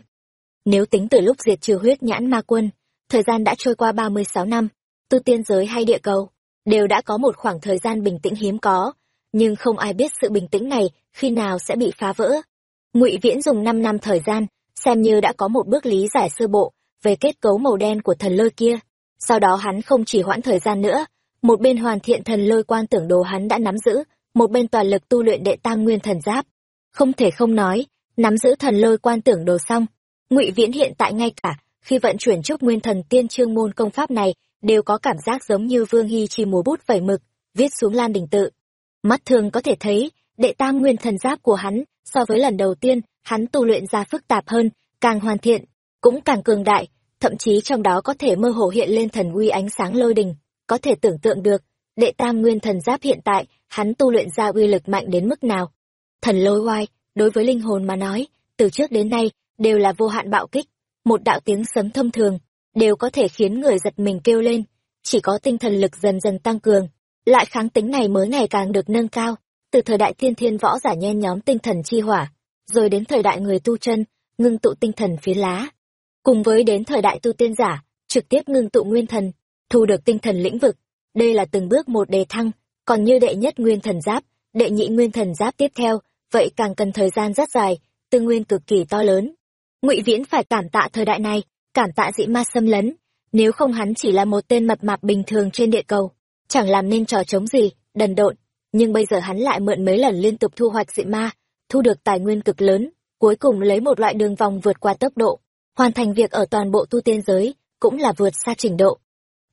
Nếu tính từ lúc diệt trừ huyết nhãn ma quân, thời gian đã trôi qua ba mươi sáu năm, tu tiên giới hay địa cầu đều đã có một khoảng thời gian bình tĩnh hiếm có, nhưng không ai biết sự bình tĩnh này khi nào sẽ bị phá vỡ. Ngụy viễn dùng năm năm thời gian xem như đã có một bước lý giải sơ bộ về kết cấu màu đen của thần lôi kia. Sau đó hắn không chỉ hoãn thời gian nữa, một bên hoàn thiện thần lôi quan tưởng đồ hắn đã nắm giữ, một bên toàn lực tu luyện đệ tam nguyên thần giáp. Không thể không nói, nắm giữ thần lôi quan tưởng đồ xong, ngụy viễn hiện tại ngay cả khi vận chuyển trúc nguyên thần tiên trương môn công pháp này đều có cảm giác giống như vương hy chỉ múa bút vẩy mực, viết xuống lan đình tự. Mắt thường có thể thấy, đệ tam nguyên thần giáp của hắn so với lần đầu tiên, hắn tu luyện ra phức tạp hơn, càng hoàn thiện, cũng càng cường đại, thậm chí trong đó có thể mơ hồ hiện lên thần uy ánh sáng lôi đình. Có thể tưởng tượng được, đệ tam nguyên thần giáp hiện tại, hắn tu luyện ra uy lực mạnh đến mức nào. Thần lôi oai, đối với linh hồn mà nói, từ trước đến nay, đều là vô hạn bạo kích, một đạo tiếng sấm thông thường, đều có thể khiến người giật mình kêu lên, chỉ có tinh thần lực dần dần tăng cường, lại kháng tính này mới ngày càng được nâng cao từ thời đại thiên thiên võ giả nhen nhóm tinh thần chi hỏa, rồi đến thời đại người tu chân, ngưng tụ tinh thần phía lá. Cùng với đến thời đại tu tiên giả, trực tiếp ngưng tụ nguyên thần, thu được tinh thần lĩnh vực. Đây là từng bước một đề thăng, còn như đệ nhất nguyên thần giáp, đệ nhị nguyên thần giáp tiếp theo, vậy càng cần thời gian rất dài, tư nguyên cực kỳ to lớn. Ngụy viễn phải cảm tạ thời đại này, cảm tạ dị ma xâm lấn, nếu không hắn chỉ là một tên mập mạp bình thường trên địa cầu, chẳng làm nên trò chống gì, đần độn nhưng bây giờ hắn lại mượn mấy lần liên tục thu hoạch dị ma, thu được tài nguyên cực lớn, cuối cùng lấy một loại đường vòng vượt qua tốc độ, hoàn thành việc ở toàn bộ tu tiên giới, cũng là vượt xa trình độ.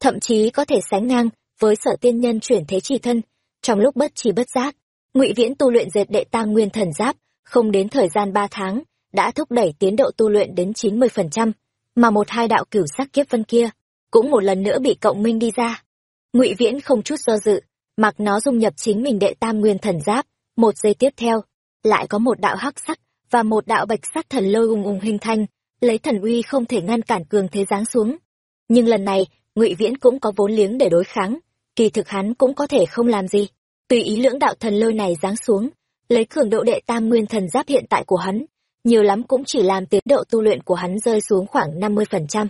Thậm chí có thể sánh ngang với sở tiên nhân chuyển thế chi thân, trong lúc bất chi bất giác, ngụy viễn tu luyện dệt đệ tam nguyên thần giáp, không đến thời gian ba tháng, đã thúc đẩy tiến độ tu luyện đến chín mươi phần trăm, mà một hai đạo cửu sắc kiếp vân kia cũng một lần nữa bị cộng minh đi ra. Ngụy viễn không chút do dự mặc nó dung nhập chính mình đệ tam nguyên thần giáp, một giây tiếp theo, lại có một đạo hắc sắc và một đạo bạch sắc thần lôi ùng ùng hình thành, lấy thần uy không thể ngăn cản cường thế giáng xuống. Nhưng lần này, ngụy viễn cũng có vốn liếng để đối kháng, kỳ thực hắn cũng có thể không làm gì. Tùy ý lưỡng đạo thần lôi này giáng xuống, lấy cường độ đệ tam nguyên thần giáp hiện tại của hắn, nhiều lắm cũng chỉ làm tiến độ tu luyện của hắn rơi xuống khoảng năm mươi phần trăm.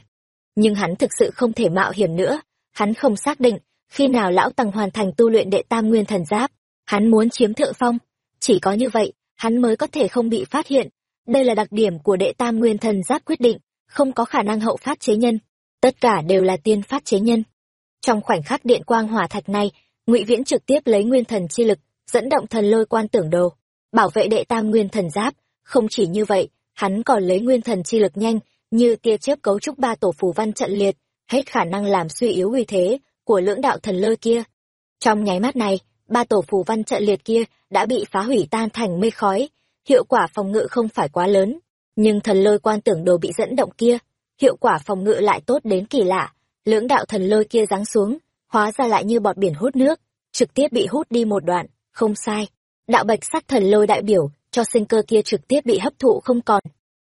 Nhưng hắn thực sự không thể mạo hiểm nữa, hắn không xác định khi nào lão tăng hoàn thành tu luyện đệ tam nguyên thần giáp, hắn muốn chiếm thượng phong. Chỉ có như vậy, hắn mới có thể không bị phát hiện. Đây là đặc điểm của đệ tam nguyên thần giáp quyết định, không có khả năng hậu phát chế nhân. Tất cả đều là tiên phát chế nhân. Trong khoảnh khắc điện quang hỏa thạch này, ngụy viễn trực tiếp lấy nguyên thần chi lực, dẫn động thần lôi quan tưởng đồ, bảo vệ đệ tam nguyên thần giáp. Không chỉ như vậy, hắn còn lấy nguyên thần chi lực nhanh, như tia chớp cấu trúc ba tổ phù văn trận liệt, hết khả năng làm suy yếu uy thế của lưỡng đạo thần lôi kia trong nháy mắt này ba tổ phù văn trận liệt kia đã bị phá hủy tan thành mây khói hiệu quả phòng ngự không phải quá lớn, nhưng thần lôi quan tưởng đồ bị dẫn động kia, hiệu quả phòng ngự lại tốt đến kỳ lạ. Lưỡng đạo thần lôi kia giáng xuống, hóa ra lại như bọt biển hút nước, trực tiếp bị hút đi một đoạn, không sai. Đạo bạch sắc thần lôi đại biểu cho sinh cơ kia trực tiếp bị hấp thụ không còn.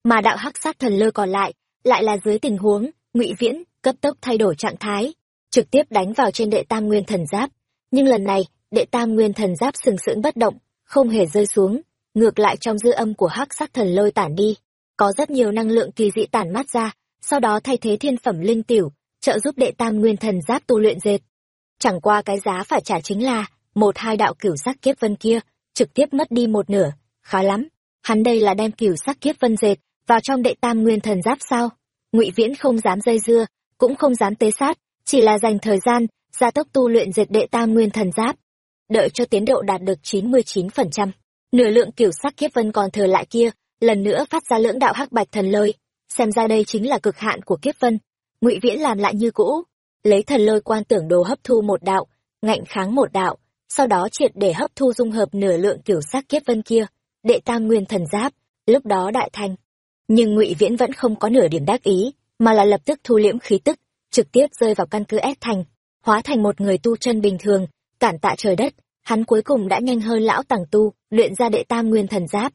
Mà đạo hắc sắc thần lôi còn lại, lại là dưới tình huống, ngụy viễn, cấp tốc thay đổi trạng thái, trực tiếp đánh vào trên đệ tam nguyên thần giáp. Nhưng lần này, đệ tam nguyên thần giáp sừng sững bất động, không hề rơi xuống, ngược lại trong dư âm của hắc sắc thần lôi tản đi, có rất nhiều năng lượng kỳ dị tản mát ra, sau đó thay thế thiên phẩm linh tiểu, trợ giúp đệ tam nguyên thần giáp tu luyện dệt. Chẳng qua cái giá phải trả chính là, một hai đạo cửu sắc kiếp vân kia, trực tiếp mất đi một nửa, khá lắm. Hắn đây là đem cửu sắc kiếp vân dệt vào trong đệ tam nguyên thần giáp sao? Ngụy Viễn không dám dây dưa, cũng không dám tế sát, chỉ là dành thời gian gia tốc tu luyện dệt đệ tam nguyên thần giáp. Đợi cho tiến độ đạt được 99%, nửa lượng kiểu sắc kiếp vân còn thừa lại kia, lần nữa phát ra lưỡng đạo hắc bạch thần lôi, xem ra đây chính là cực hạn của kiếp vân. Ngụy Viễn làm lại như cũ, lấy thần lôi quan tưởng đồ hấp thu một đạo, ngạnh kháng một đạo, sau đó triệt để hấp thu dung hợp nửa lượng kiểu sắc kiếp vân kia, đệ tam nguyên thần giáp, lúc đó đại thành. Nhưng Ngụy Viễn vẫn không có nửa điểm đắc ý, mà là lập tức thu liễm khí tức, trực tiếp rơi vào căn cứ S thành, hóa thành một người tu chân bình thường, cản tạ trời đất, hắn cuối cùng đã nhanh hơn lão tàng tu, luyện ra đệ tam nguyên thần giáp.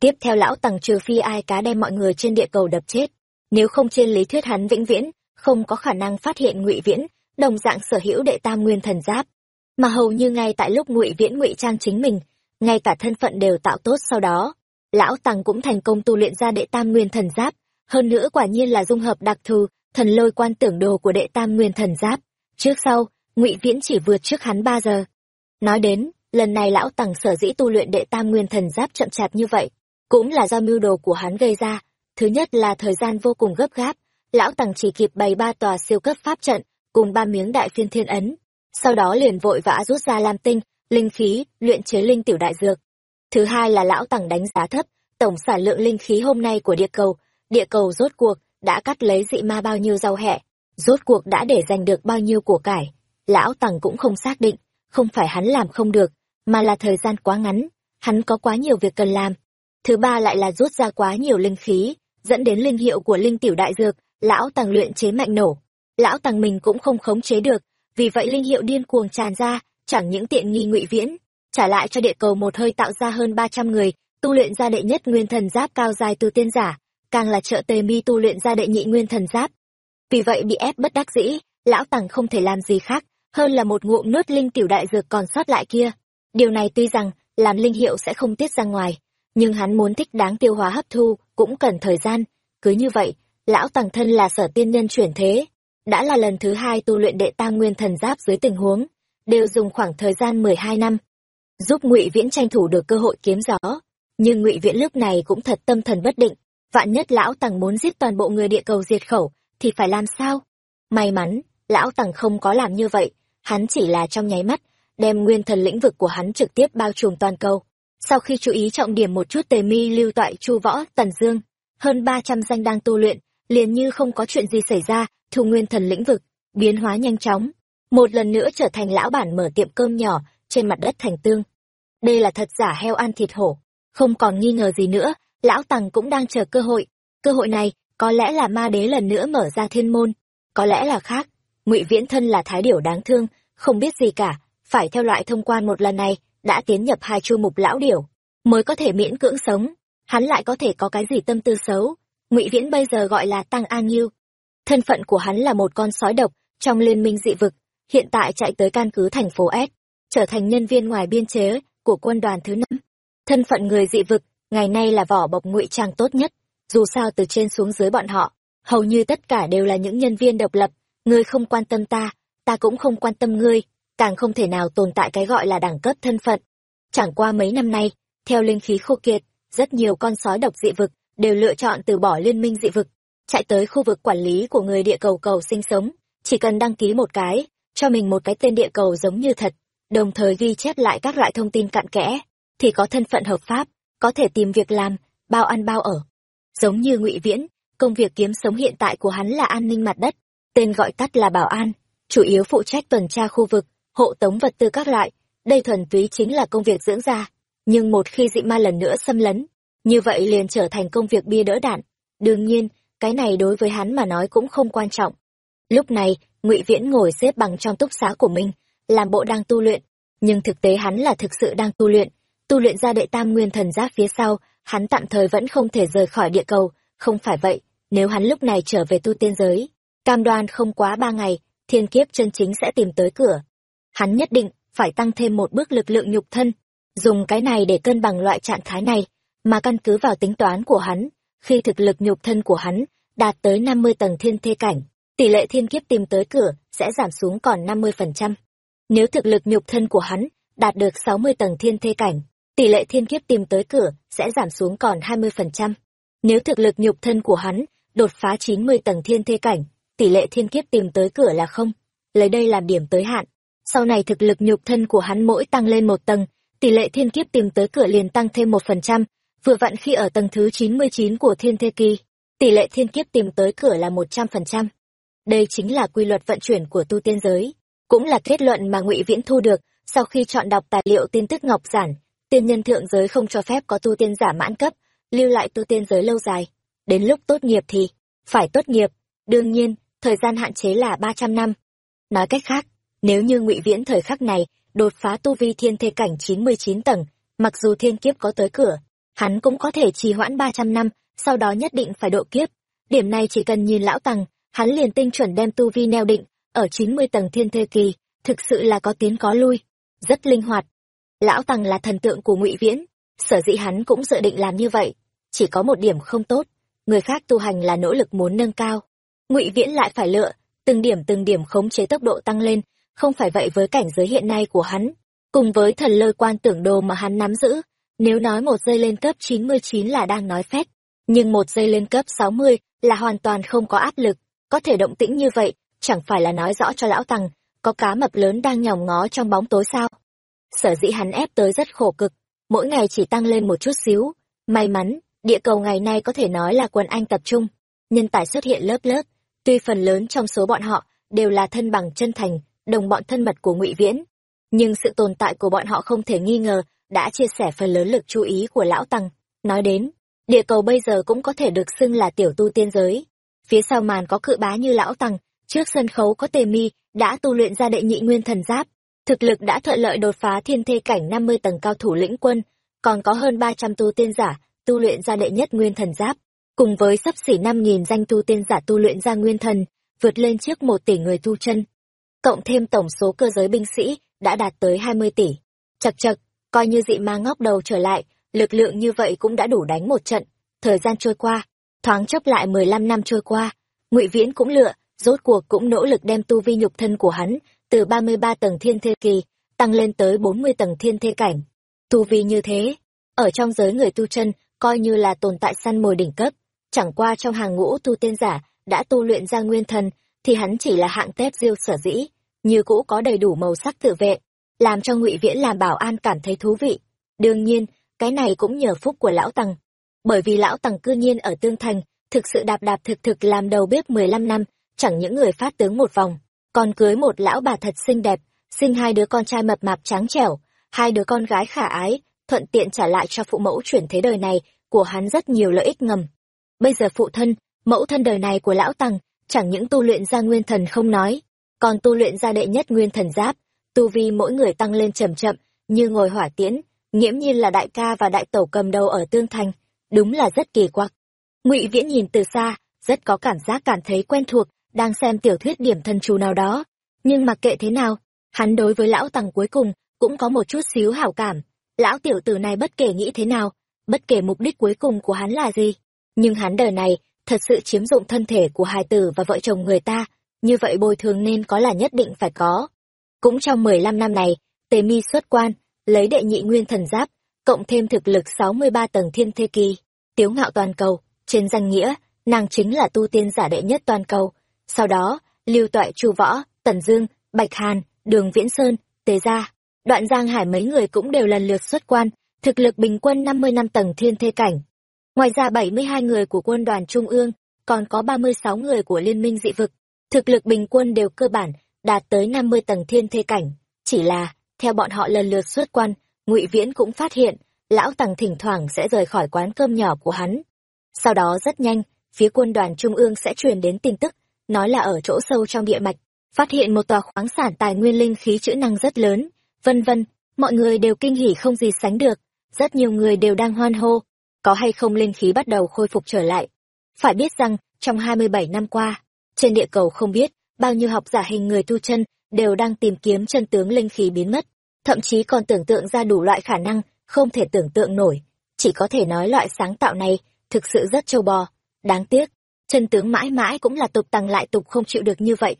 Tiếp theo lão tàng trừ phi ai cá đem mọi người trên địa cầu đập chết, nếu không trên lý thuyết hắn vĩnh viễn không có khả năng phát hiện Ngụy Viễn đồng dạng sở hữu đệ tam nguyên thần giáp. Mà hầu như ngay tại lúc ngụy viễn ngụy trang chính mình ngay cả thân phận đều tạo tốt sau đó. Lão tàng cũng thành công tu luyện ra đệ tam nguyên thần giáp hơn nữa quả nhiên là dung hợp đặc thù thần lôi quan tưởng đồ của đệ tam nguyên thần giáp. Trước sau ngụy viễn chỉ vượt trước hắn ba giờ. Nói đến lần này lão tằng sở dĩ tu luyện đệ tam nguyên thần giáp chậm chạp như vậy cũng là do mưu đồ của hắn gây ra. Thứ nhất là thời gian vô cùng gấp gáp lão tằng chỉ kịp bày ba tòa siêu cấp pháp trận cùng ba miếng đại phiên thiên ấn sau đó liền vội vã rút ra lam tinh, linh khí, luyện chế linh tiểu đại dược. Thứ hai là lão tằng đánh giá thấp, tổng sản lượng linh khí hôm nay của địa cầu, địa cầu rốt cuộc đã cắt lấy dị ma bao nhiêu rau hẹ, rốt cuộc đã để giành được bao nhiêu của cải. Lão tằng cũng không xác định, không phải hắn làm không được, mà là thời gian quá ngắn, hắn có quá nhiều việc cần làm. Thứ ba lại là rút ra quá nhiều linh khí, dẫn đến linh hiệu của linh tiểu đại dược, lão tằng luyện chế mạnh nổ. Lão tằng mình cũng không khống chế được, vì vậy linh hiệu điên cuồng tràn ra chẳng những tiện nghi ngụy viễn trả lại cho địa cầu một hơi tạo ra hơn ba trăm người tu luyện ra đệ nhất nguyên thần giáp cao dài từ tiên giả càng là trợ tề mi tu luyện ra đệ nhị nguyên thần giáp. Vì vậy bị ép bất đắc dĩ, lão tằng không thể làm gì khác, hơn là một ngụm nuốt linh tiểu đại dược còn sót lại kia. Điều này tuy rằng, làm linh hiệu sẽ không tiết ra ngoài, nhưng hắn muốn thích đáng tiêu hóa hấp thu, cũng cần thời gian. Cứ như vậy, lão tằng thân là sở tiên nhân chuyển thế, đã là lần thứ hai tu luyện đệ tam nguyên thần giáp dưới tình huống, đều dùng khoảng thời gian mười hai năm. Giúp ngụy viễn tranh thủ được cơ hội kiếm gió, nhưng ngụy viễn lúc này cũng thật tâm thần bất định vạn nhất lão tằng muốn giết toàn bộ người địa cầu diệt khẩu thì phải làm sao? May mắn lão tằng không có làm như vậy. Hắn chỉ là trong nháy mắt đem nguyên thần lĩnh vực của hắn trực tiếp bao trùm toàn cầu. Sau khi chú ý trọng điểm một chút tề mi lưu toại chu võ tần dương hơn ba trăm danh đang tu luyện liền như không có chuyện gì xảy ra thu nguyên thần lĩnh vực, biến hóa nhanh chóng, một lần nữa trở thành lão bản mở tiệm cơm nhỏ trên mặt đất thành tương. Đây là thật giả heo ăn thịt hổ, không còn nghi ngờ gì nữa, lão Tằng cũng đang chờ cơ hội, cơ hội này có lẽ là ma đế lần nữa mở ra thiên môn, có lẽ là khác. Ngụy Viễn thân là thái điểu đáng thương, không biết gì cả, phải theo loại thông quan một lần này, đã tiến nhập hai chu mục lão điểu, mới có thể miễn cưỡng sống, hắn lại có thể có cái gì tâm tư xấu. Ngụy Viễn bây giờ gọi là Tăng An Nhiêu, Thân phận của hắn là một con sói độc trong liên minh dị vực, hiện tại chạy tới căn cứ thành phố S, trở thành nhân viên ngoài biên chế của quân đoàn thứ năm. Thân phận người dị vực, ngày nay là vỏ bọc ngụy trang tốt nhất, dù sao từ trên xuống dưới bọn họ, hầu như tất cả đều là những nhân viên độc lập, ngươi không quan tâm ta, ta cũng không quan tâm ngươi, càng không thể nào tồn tại cái gọi là đẳng cấp thân phận. Chẳng qua mấy năm nay, theo linh khí khô kiệt, rất nhiều con sói độc dị vực đều lựa chọn từ bỏ liên minh dị vực, chạy tới khu vực quản lý của người địa cầu cầu sinh sống, chỉ cần đăng ký một cái, cho mình một cái tên địa cầu giống như thật, đồng thời ghi chép lại các loại thông tin cặn kẽ, thì có thân phận hợp pháp, có thể tìm việc làm, bao ăn bao ở. Giống như Ngụy Viễn, công việc kiếm sống hiện tại của hắn là an ninh mặt đất, tên gọi tắt là bảo an, chủ yếu phụ trách tuần tra khu vực, hộ tống vật tư các loại, đây thuần túy chính là công việc dưỡng da. Nhưng một khi dị ma lần nữa xâm lấn, như vậy liền trở thành công việc bia đỡ đạn. Đương nhiên, cái này đối với hắn mà nói cũng không quan trọng. Lúc này, Ngụy Viễn ngồi xếp bằng trong túc xá của mình, làm bộ đang tu luyện, nhưng thực tế hắn là thực sự đang tu luyện, tu luyện ra đệ tam nguyên thần giáp phía sau, hắn tạm thời vẫn không thể rời khỏi địa cầu, không phải vậy, nếu hắn lúc này trở về tu tiên giới, cam đoan không quá ba ngày, thiên kiếp chân chính sẽ tìm tới cửa. Hắn nhất định phải tăng thêm một bước lực lượng nhục thân, dùng cái này để cân bằng loại trạng thái này, mà căn cứ vào tính toán của hắn, khi thực lực nhục thân của hắn đạt tới 50 tầng thiên thê cảnh, tỷ lệ thiên kiếp tìm tới cửa sẽ giảm xuống còn 50%. Nếu thực lực nhục thân của hắn đạt được 60 tầng thiên thê cảnh, tỷ lệ thiên kiếp tìm tới cửa sẽ giảm xuống còn 20%. Nếu thực lực nhục thân của hắn đột phá 90 tầng thiên thê cảnh, tỷ lệ thiên kiếp tìm tới cửa là không. Lấy đây làm điểm tới hạn. Sau này thực lực nhục thân của hắn mỗi tăng lên một tầng, tỷ lệ thiên kiếp tìm tới cửa liền tăng thêm một phần trăm, vừa vặn khi ở tầng thứ 99 của thiên thê kỳ, tỷ lệ thiên kiếp tìm tới cửa là 100%. Đây chính là quy luật vận chuyển của tu tiên giới, cũng là kết luận mà Ngụy Viễn thu được sau khi chọn đọc tài liệu tin tức ngọc giản, tiên nhân thượng giới không cho phép có tu tiên giả mãn cấp, lưu lại tu tiên giới lâu dài. Đến lúc tốt nghiệp thì phải tốt nghiệp, đương nhiên, thời gian hạn chế là 300 năm. Nói cách khác, nếu như Ngụy Viễn thời khắc này đột phá tu vi thiên thê cảnh 99 tầng, mặc dù thiên kiếp có tới cửa, hắn cũng có thể trì hoãn 300 năm, sau đó nhất định phải độ kiếp. Điểm này chỉ cần nhìn lão Tằng, hắn liền tinh chuẩn đem tu vi neo định, ở 90 tầng thiên thê kỳ, thực sự là có tiến có lui, rất linh hoạt. Lão Tằng là thần tượng của Ngụy Viễn, sở dĩ hắn cũng dự định làm như vậy, chỉ có một điểm không tốt, người khác tu hành là nỗ lực muốn nâng cao. Ngụy Viễn lại phải lựa, từng điểm từng điểm khống chế tốc độ tăng lên, không phải vậy với cảnh giới hiện nay của hắn, cùng với thần lôi quan tưởng đồ mà hắn nắm giữ, nếu nói một giây lên cấp 99 là đang nói phét, nhưng một giây lên cấp 60 là hoàn toàn không có áp lực, có thể động tĩnh như vậy, chẳng phải là nói rõ cho lão Tằng, có cá mập lớn đang nhòm ngó trong bóng tối sao. Sở dĩ hắn ép tới rất khổ cực, mỗi ngày chỉ tăng lên một chút xíu. May mắn, địa cầu ngày nay có thể nói là quân Anh tập trung, nhân tài xuất hiện lớp lớp, tuy phần lớn trong số bọn họ đều là thân bằng chân thành, đồng bọn thân mật của ngụy Viễn, nhưng sự tồn tại của bọn họ không thể nghi ngờ đã chia sẻ phần lớn lực chú ý của lão Tăng. Nói đến, địa cầu bây giờ cũng có thể được xưng là tiểu tu tiên giới. Phía sau màn có cự bá như lão Tăng, trước sân khấu có tề mi, đã tu luyện ra đệ nhị nguyên thần giáp. Thực lực đã thuận lợi đột phá thiên thê cảnh 50 tầng cao thủ lĩnh quân, còn có hơn 300 tu tiên giả, tu luyện ra đệ nhất nguyên thần giáp. Cùng với sắp xỉ 5.000 danh tu tiên giả tu luyện ra nguyên thần, vượt lên trước một tỷ người tu chân. Cộng thêm tổng số cơ giới binh sĩ, đã đạt tới 20 tỷ. Chật chật, coi như dị ma ngóc đầu trở lại, lực lượng như vậy cũng đã đủ đánh một trận. Thời gian trôi qua, thoáng chốc lại 15 năm trôi qua, Ngụy Viễn cũng lựa, rốt cuộc cũng nỗ lực đem tu vi nhục thân của hắn từ 33 tầng thiên thê kỳ tăng lên tới 40 tầng thiên thê cảnh. Tu vi như thế, ở trong giới người tu chân, coi như là tồn tại săn mồi đỉnh cấp, chẳng qua trong hàng ngũ tu tiên giả đã tu luyện ra nguyên thần, thì hắn chỉ là hạng tép diêu sở dĩ, như cũ có đầy đủ màu sắc tự vệ, làm cho ngụy viễn làm bảo an cảm thấy thú vị đương nhiên cái này cũng nhờ phúc của lão tằng bởi vì lão tằng cư nhiên ở tương thành thực sự đạp đạp thực thực làm đầu bếp mười lăm năm chẳng những người phát tướng một vòng còn cưới một lão bà thật xinh đẹp sinh hai đứa con trai mập mạp trắng trẻo hai đứa con gái khả ái thuận tiện trả lại cho phụ mẫu chuyển thế đời này của hắn rất nhiều lợi ích ngầm bây giờ phụ thân mẫu thân đời này của lão tằng chẳng những tu luyện ra nguyên thần không nói còn tu luyện ra đệ nhất nguyên thần giáp tu vi mỗi người tăng lên chậm chậm, như ngồi hỏa tiễn, nghiễm nhiên là đại ca và đại tổ cầm đầu ở tương thành, đúng là rất kỳ quặc. Ngụy Viễn nhìn từ xa, rất có cảm giác cảm thấy quen thuộc, đang xem tiểu thuyết điểm thần chú nào đó. Nhưng mặc kệ thế nào, hắn đối với lão tằng cuối cùng cũng có một chút xíu hảo cảm. Lão tiểu tử này bất kể nghĩ thế nào, bất kể mục đích cuối cùng của hắn là gì, nhưng hắn đời này thật sự chiếm dụng thân thể của hài tử và vợ chồng người ta, như vậy bồi thường nên có là nhất định phải có. Cũng trong 15 năm này, Tề Mi xuất quan, lấy đệ nhị nguyên thần giáp, cộng thêm thực lực 63 tầng thiên thê kỳ, tiếu ngạo toàn cầu, trên danh nghĩa, nàng chính là tu tiên giả đệ nhất toàn cầu. Sau đó, Lưu Toại Chu Võ, Tần Dương, Bạch Hàn, Đường Viễn Sơn, Tề Gia, Đoạn Giang Hải mấy người cũng đều lần lượt xuất quan, thực lực bình quân 50 năm tầng thiên thê cảnh. Ngoài ra 72 người của quân đoàn Trung ương, còn có 36 người của Liên minh dị vực. Thực lực bình quân đều cơ bản đạt tới 50 tầng thiên thê cảnh. Chỉ là, theo bọn họ lần lượt xuất quan, ngụy Viễn cũng phát hiện, lão tằng thỉnh thoảng sẽ rời khỏi quán cơm nhỏ của hắn sau đó rất nhanh phía quân đoàn trung ương sẽ truyền đến tin tức nói là ở chỗ sâu trong địa mạch, phát hiện một tòa khoáng sản tài nguyên linh khí chữ năng rất lớn, vân vân, mọi người đều kinh hỉ không gì sánh được, rất nhiều người đều đang hoan hô, có hay không linh khí bắt đầu khôi phục trở lại. Phải biết rằng, trong 27 năm qua, trên địa cầu không biết, bao nhiêu học giả hình người tu chân, đều đang tìm kiếm chân tướng linh khí biến mất, thậm chí còn tưởng tượng ra đủ loại khả năng, không thể tưởng tượng nổi. Chỉ có thể nói loại sáng tạo này, thực sự rất trâu bò, đáng tiếc chân tướng mãi mãi cũng là tục tăng lại tục không chịu được như vậy.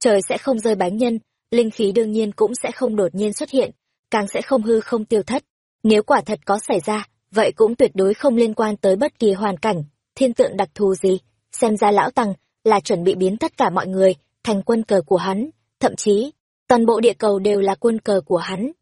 Trời sẽ không rơi bánh nhân, linh khí đương nhiên cũng sẽ không đột nhiên xuất hiện, càng sẽ không hư không tiêu thất. Nếu quả thật có xảy ra, vậy cũng tuyệt đối không liên quan tới bất kỳ hoàn cảnh, thiên tượng đặc thù gì. Xem ra lão tăng là chuẩn bị biến tất cả mọi người thành quân cờ của hắn, thậm chí, toàn bộ địa cầu đều là quân cờ của hắn.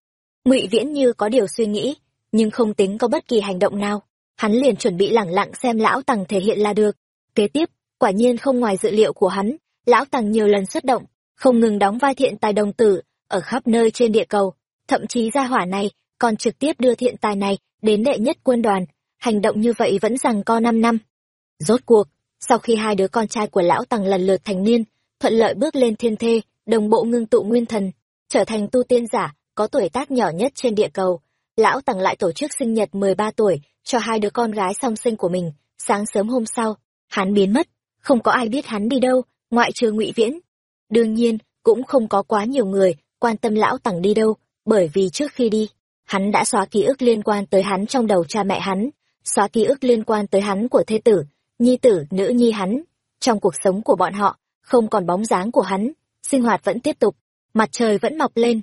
Ngụy viễn như có điều suy nghĩ, nhưng không tính có bất kỳ hành động nào. Hắn liền chuẩn bị lẳng lặng xem lão tăng thể hiện là được kế tiếp, quả nhiên không ngoài dự liệu của hắn, lão tằng nhiều lần xuất động, không ngừng đóng vai thiện tài đồng tử, ở khắp nơi trên địa cầu. Thậm chí gia hỏa này còn trực tiếp đưa thiện tài này đến đệ nhất quân đoàn, hành động như vậy vẫn rằng co năm năm. Rốt cuộc, sau khi hai đứa con trai của lão tằng lần lượt thành niên, thuận lợi bước lên thiên thê, đồng bộ ngưng tụ nguyên thần, trở thành tu tiên giả, có tuổi tác nhỏ nhất trên địa cầu. Lão tằng lại tổ chức sinh nhật mười ba tuổi cho hai đứa con gái song sinh của mình, sáng sớm hôm sau hắn biến mất, không có ai biết hắn đi đâu, ngoại trừ ngụy viễn. Đương nhiên, cũng không có quá nhiều người quan tâm lão tằng đi đâu, bởi vì trước khi đi, hắn đã xóa ký ức liên quan tới hắn trong đầu cha mẹ hắn, xóa ký ức liên quan tới hắn của thê tử, nhi tử, nữ nhi hắn. Trong cuộc sống của bọn họ, không còn bóng dáng của hắn, sinh hoạt vẫn tiếp tục, mặt trời vẫn mọc lên.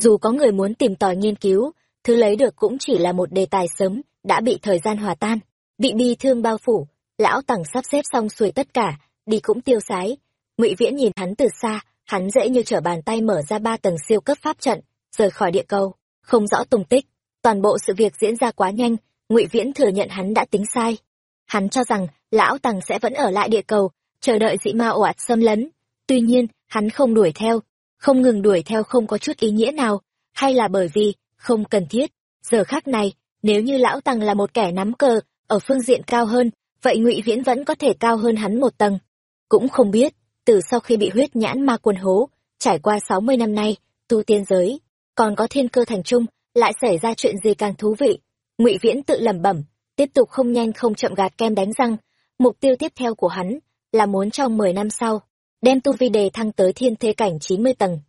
Dù có người muốn tìm tòi nghiên cứu, thứ lấy được cũng chỉ là một đề tài sớm, đã bị thời gian hòa tan, bị bi thương bao phủ lão tằng sắp xếp xong xuôi tất cả, đi cũng tiêu sái. Ngụy viễn nhìn hắn từ xa, hắn dễ như trở bàn tay mở ra ba tầng siêu cấp pháp trận, rời khỏi địa cầu. Không rõ tung tích, toàn bộ sự việc diễn ra quá nhanh, ngụy viễn thừa nhận hắn đã tính sai. Hắn cho rằng lão tằng sẽ vẫn ở lại địa cầu, chờ đợi dị ma ồ ạt xâm lấn. Tuy nhiên, hắn không đuổi theo, không ngừng đuổi theo không có chút ý nghĩa nào, hay là bởi vì không cần thiết. Giờ khác này, nếu như lão tằng là một kẻ nắm cờ, ở phương diện cao hơn vậy ngụy viễn vẫn có thể cao hơn hắn một tầng. Cũng không biết, từ sau khi bị huyết nhãn ma quân hố, trải qua sáu mươi năm nay, tu tiên giới, còn có thiên cơ thành trung, lại xảy ra chuyện gì càng thú vị? Ngụy viễn tự lẩm bẩm, tiếp tục không nhanh không chậm gạt kem đánh răng. Mục tiêu tiếp theo của hắn là muốn trong mười năm sau, đem tu vi đề thăng tới thiên thế cảnh chín mươi tầng.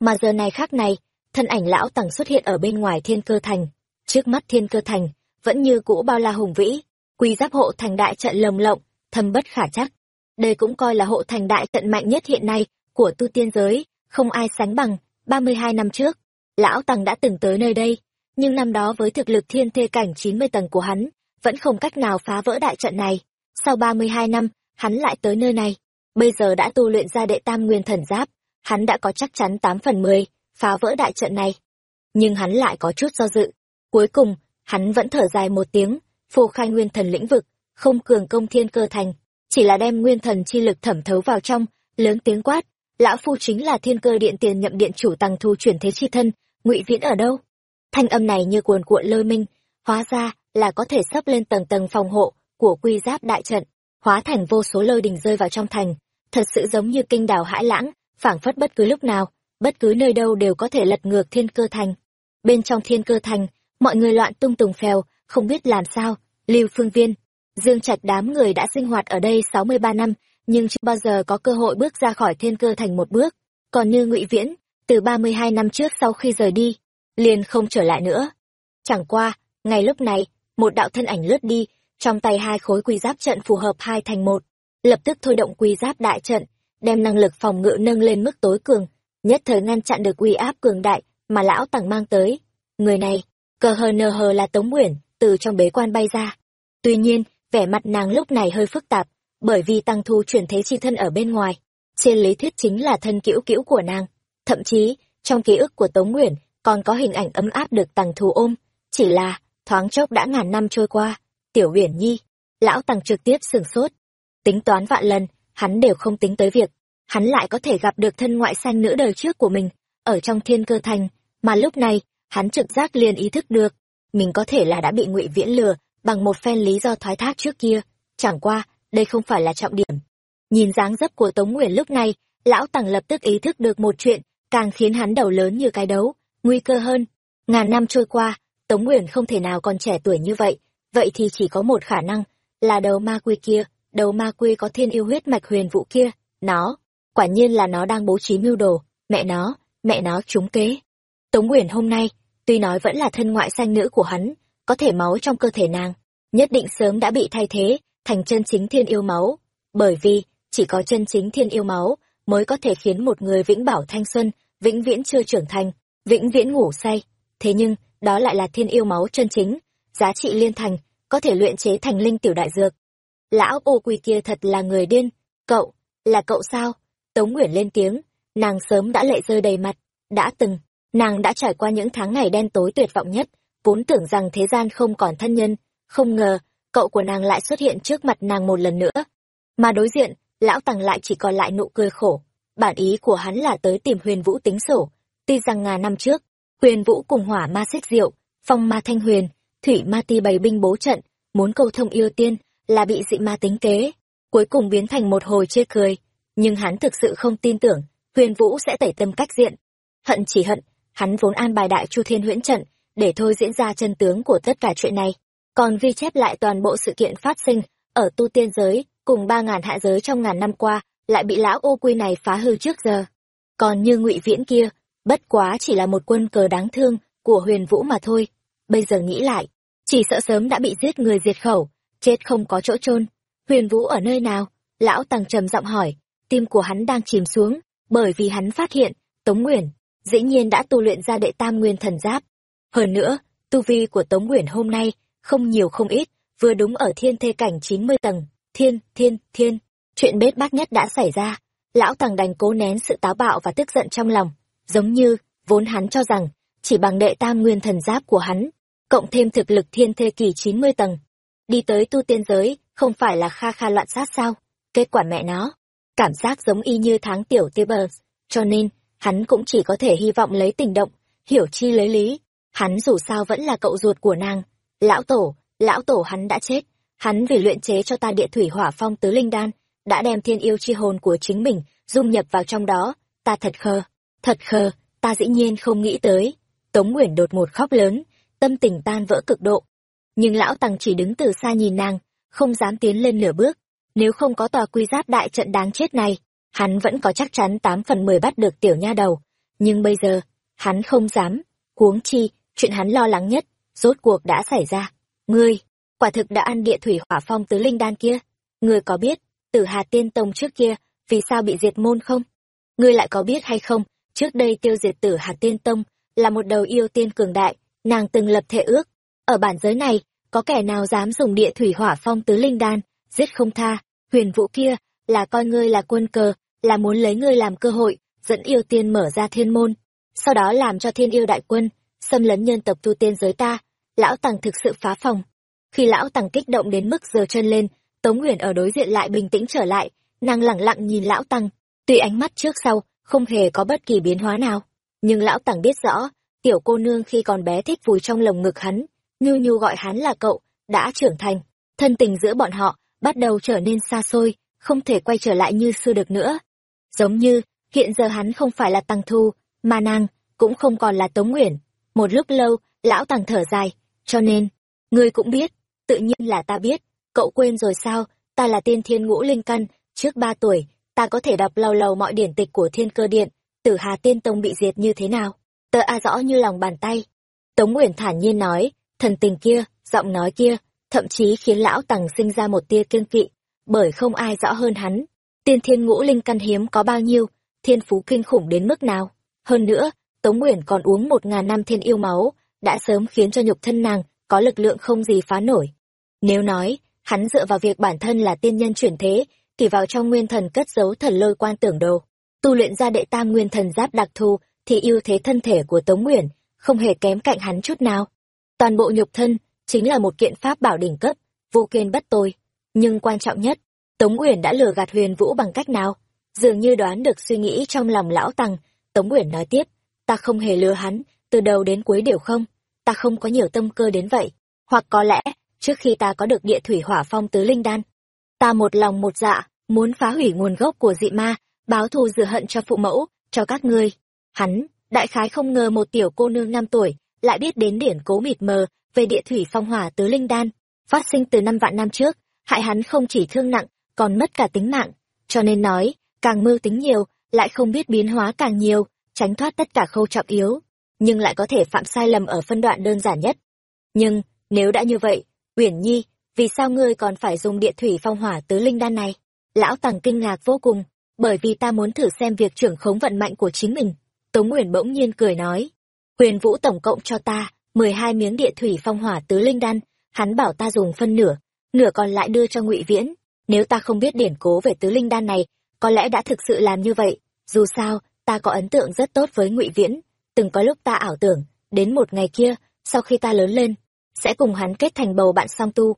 Mà giờ này khác này, thân ảnh lão tằng xuất hiện ở bên ngoài thiên cơ thành. Trước mắt thiên cơ thành vẫn như cũ bao la hùng vĩ quy giáp hộ thành đại trận lồng lộng, thâm bất khả chắc. Đây cũng coi là hộ thành đại trận mạnh nhất hiện nay của tu tiên giới, không ai sánh bằng ba mươi hai năm trước. Lão tằng đã từng tới nơi đây, nhưng năm đó với thực lực thiên thê cảnh chín mươi tầng của hắn, vẫn không cách nào phá vỡ đại trận này. Sau ba mươi hai năm, hắn lại tới nơi này. Bây giờ đã tu luyện ra đệ tam nguyên thần giáp, hắn đã có chắc chắn tám phần mười phá vỡ đại trận này. Nhưng hắn lại có chút do dự. Cuối cùng, hắn vẫn thở dài một tiếng phô khai nguyên thần lĩnh vực, không cường công thiên cơ thành, chỉ là đem nguyên thần chi lực thẩm thấu vào trong, lớn tiếng quát, lão phu chính là thiên cơ điện tiền nhậm điện chủ tăng thu chuyển thế chi thân, ngụy viễn ở đâu? Thanh âm này như cuồn cuộn lôi minh, hóa ra là có thể sắp lên tầng tầng phòng hộ của quy giáp đại trận, hóa thành vô số lôi đình rơi vào trong thành, thật sự giống như kinh đảo hãi lãng, phảng phất bất cứ lúc nào, bất cứ nơi đâu đều có thể lật ngược thiên cơ thành. Bên trong thiên cơ thành, mọi người loạn tung tùng phèo, không biết làm sao lưu phương viên. Dương trạch đám người đã sinh hoạt ở đây sáu mươi ba năm, nhưng chưa bao giờ có cơ hội bước ra khỏi thiên cơ thành một bước. Còn như ngụy viễn, từ ba mươi hai năm trước sau khi rời đi, liền không trở lại nữa. Chẳng qua, ngay lúc này, một đạo thân ảnh lướt đi, trong tay hai khối quy giáp trận phù hợp hai thành một, lập tức thôi động quy giáp đại trận, đem năng lực phòng ngự nâng lên mức tối cường, nhất thời ngăn chặn được uy áp cường đại mà lão tằng mang tới. Người này, cờ hờ nờ hờ là tống nguyễn từ trong bế quan bay ra. Tuy nhiên, vẻ mặt nàng lúc này hơi phức tạp, bởi vì tăng thu chuyển thế chi thân ở bên ngoài. Trên lý thuyết chính là thân cữu cữu của nàng. Thậm chí, trong ký ức của tống nguyễn còn có hình ảnh ấm áp được tăng thu ôm. Chỉ là, thoáng chốc đã ngàn năm trôi qua. Tiểu uyển nhi, lão tăng trực tiếp sửng sốt. Tính toán vạn lần, hắn đều không tính tới việc hắn lại có thể gặp được thân ngoại sanh nữ đời trước của mình ở trong thiên cơ thành, mà lúc này, hắn trực giác liền ý thức được mình có thể là đã bị ngụy viễn lừa bằng một phen lý do thoái thác trước kia. Chẳng qua, đây không phải là trọng điểm. Nhìn dáng dấp của tống nguyễn lúc này, lão tằng lập tức ý thức được một chuyện càng khiến hắn đầu lớn như cái đấu, nguy cơ hơn. Ngàn năm trôi qua, tống nguyễn không thể nào còn trẻ tuổi như vậy. Vậy thì chỉ có một khả năng là đầu ma quy kia, đầu ma quy có thiên yêu huyết mạch huyền vũ kia. Nó, quả nhiên là nó đang bố trí mưu đồ. Mẹ nó mẹ nó trúng kế. Tống nguyễn hôm nay tuy nói vẫn là thân ngoại sanh nữ của hắn, có thể máu trong cơ thể nàng, nhất định sớm đã bị thay thế, thành chân chính thiên yêu máu. Bởi vì, chỉ có chân chính thiên yêu máu, mới có thể khiến một người vĩnh bảo thanh xuân, vĩnh viễn chưa trưởng thành, vĩnh viễn ngủ say. Thế nhưng, đó lại là thiên yêu máu chân chính, giá trị liên thành, có thể luyện chế thành linh tiểu đại dược. Lão ô quy kia thật là người điên. Cậu, là cậu sao? Tống nguyễn lên tiếng, nàng sớm đã lệ rơi đầy mặt, đã từng nàng đã trải qua những tháng ngày đen tối tuyệt vọng nhất, vốn tưởng rằng thế gian không còn thân nhân. Không ngờ, cậu của nàng lại xuất hiện trước mặt nàng một lần nữa. Mà đối diện, lão tằng lại chỉ còn lại nụ cười khổ. Bản ý của hắn là tới tìm huyền vũ tính sổ. Tuy rằng ngàn năm trước, huyền vũ cùng hỏa ma xích diệu, phong ma thanh huyền, thủy ma ti bày binh bố trận, muốn câu thông yêu tiên, là bị dị ma tính kế, cuối cùng biến thành một hồi chê cười. Nhưng hắn thực sự không tin tưởng, huyền vũ sẽ tẩy tâm cách diện. Hận chỉ hận hắn vốn an bài đại chu thiên huyễn trận, để thôi diễn ra chân tướng của tất cả chuyện này. Còn ghi chép lại toàn bộ sự kiện phát sinh ở tu tiên giới, cùng ba ngàn hạ giới trong ngàn năm qua, lại bị lão ô quy này phá hư trước giờ. Còn như ngụy viễn kia, bất quá chỉ là một quân cờ đáng thương của huyền vũ mà thôi. Bây giờ nghĩ lại, chỉ sợ sớm đã bị giết người diệt khẩu, chết không có chỗ chôn. Huyền vũ ở nơi nào? Lão tằng trầm giọng hỏi. Tim của hắn đang chìm xuống, bởi vì hắn phát hiện tống nguyễn dĩ nhiên đã tu luyện ra đệ tam nguyên thần giáp. Hơn nữa tu vi của tống nguyễn hôm nay không nhiều không ít vừa đúng ở thiên thê cảnh chín mươi tầng. Thiên thiên thiên. Chuyện bết bát nhất đã xảy ra. Lão tằng đành cố nén sự táo bạo và tức giận trong lòng giống như vốn hắn cho rằng chỉ bằng đệ tam nguyên thần giáp của hắn cộng thêm thực lực thiên thê kỳ chín mươi tầng. Đi tới tu tiên giới không phải là kha kha loạn sát sao? Kết quả mẹ nó cảm giác giống y như tháng tiểu tiêu bờ, cho nên hắn cũng chỉ có thể hy vọng lấy tình động, hiểu chi lấy lý. Hắn dù sao vẫn là cậu ruột của nàng. Lão tổ, lão tổ hắn đã chết, hắn vì luyện chế cho ta địa thủy hỏa phong tứ linh đan, đã đem thiên yêu chi hồn của chính mình dung nhập vào trong đó, ta thật khờ, thật khờ, ta dĩ nhiên không nghĩ tới. Tống Nguyễn đột một khóc lớn, tâm tình tan vỡ cực độ. Nhưng lão Tăng chỉ đứng từ xa nhìn nàng, không dám tiến lên nửa bước. Nếu không có tòa quy giáp đại trận đáng chết này, hắn vẫn có chắc chắn tám phần mười bắt được tiểu nha đầu. Nhưng bây giờ, hắn không dám. Huống chi, chuyện hắn lo lắng nhất, rốt cuộc đã xảy ra. Ngươi, quả thực đã ăn địa thủy hỏa phong tứ linh đan kia. Ngươi có biết, tử Hà Tiên Tông trước kia, vì sao bị diệt môn không? Ngươi lại có biết hay không, trước đây tiêu diệt tử Hà Tiên Tông, là một đầu yêu tiên cường đại, nàng từng lập thệ ước. Ở bản giới này, có kẻ nào dám dùng địa thủy hỏa phong tứ linh đan, giết không tha, huyền vũ kia, là coi ngươi là quân cờ, là muốn lấy ngươi làm cơ hội, dẫn yêu tiên mở ra thiên môn, sau đó làm cho thiên yêu đại quân, xâm lấn nhân tộc tu tiên giới ta, lão tàng thực sự phá phòng. Khi lão tàng kích động đến mức giơ chân lên, Tống Nguyễn ở đối diện lại bình tĩnh trở lại, nàng lẳng lặng nhìn lão tăng, tuy ánh mắt trước sau không hề có bất kỳ biến hóa nào, nhưng lão tàng biết rõ, tiểu cô nương khi còn bé thích vùi trong lồng ngực hắn, nhu nhu gọi hắn là cậu, đã trưởng thành, thân tình giữa bọn họ bắt đầu trở nên xa xôi, không thể quay trở lại như xưa được nữa. Giống như, hiện giờ hắn không phải là Tăng Thu, mà nàng, cũng không còn là Tống Nguyễn. Một lúc lâu, lão Tăng thở dài, cho nên, ngươi cũng biết, tự nhiên là ta biết, cậu quên rồi sao, ta là tiên thiên ngũ linh căn, trước ba tuổi, ta có thể đọc lâu lâu mọi điển tịch của thiên cơ điện, tử hà tiên tông bị diệt như thế nào, tớ a rõ như lòng bàn tay. Tống Nguyễn thản nhiên nói, thần tình kia, giọng nói kia, thậm chí khiến lão Tằng sinh ra một tia kiêng kỵ, bởi không ai rõ hơn hắn. Tiên thiên ngũ linh căn hiếm có bao nhiêu, thiên phú kinh khủng đến mức nào. Hơn nữa, Tống Nguyễn còn uống một ngàn năm thiên yêu máu, đã sớm khiến cho nhục thân nàng có lực lượng không gì phá nổi. Nếu nói, hắn dựa vào việc bản thân là tiên nhân chuyển thế, kỳ vào trong nguyên thần cất giấu thần lôi quan tưởng đồ, tu luyện ra đệ tam nguyên thần giáp đặc thù, thì ưu thế thân thể của Tống Nguyễn không hề kém cạnh hắn chút nào. Toàn bộ nhục thân chính là một kiện pháp bảo đỉnh cấp, vô kiên bất tôi. Nhưng quan trọng nhất, Tống Uyển đã lừa gạt Huyền Vũ bằng cách nào? Dường như đoán được suy nghĩ trong lòng lão Tăng, Tống Uyển nói tiếp, ta không hề lừa hắn, từ đầu đến cuối đều không. ta không có nhiều tâm cơ đến vậy hoặc có lẽ trước khi ta có được địa thủy hỏa phong tứ linh đan ta một lòng một dạ muốn phá hủy nguồn gốc của dị ma báo thù rửa hận cho phụ mẫu cho các ngươi hắn đại khái không ngờ một tiểu cô nương năm tuổi lại biết đến điển cố mịt mờ về địa thủy phong hỏa tứ linh đan phát sinh từ năm vạn năm trước hại hắn không chỉ thương nặng, còn mất cả tính mạng. Cho nên nói, càng mưu tính nhiều, lại không biết biến hóa càng nhiều, tránh thoát tất cả khâu trọng yếu, nhưng lại có thể phạm sai lầm ở phân đoạn đơn giản nhất. Nhưng, nếu đã như vậy, uyển nhi, vì sao ngươi còn phải dùng địa thủy phong hỏa tứ linh đan này? Lão tằng kinh ngạc vô cùng, bởi vì ta muốn thử xem việc trưởng khống vận mạnh của chính mình. Tống uyển bỗng nhiên cười nói, huyền vũ tổng cộng cho ta mười hai miếng địa thủy phong hỏa tứ linh đan, hắn bảo ta dùng phân nửa nửa còn lại đưa cho ngụy viễn. Nếu ta không biết điển cố về tứ linh đan này, có lẽ đã thực sự làm như vậy. Dù sao, ta có ấn tượng rất tốt với ngụy viễn. Từng có lúc ta ảo tưởng, đến một ngày kia, sau khi ta lớn lên, sẽ cùng hắn kết thành bầu bạn song tu.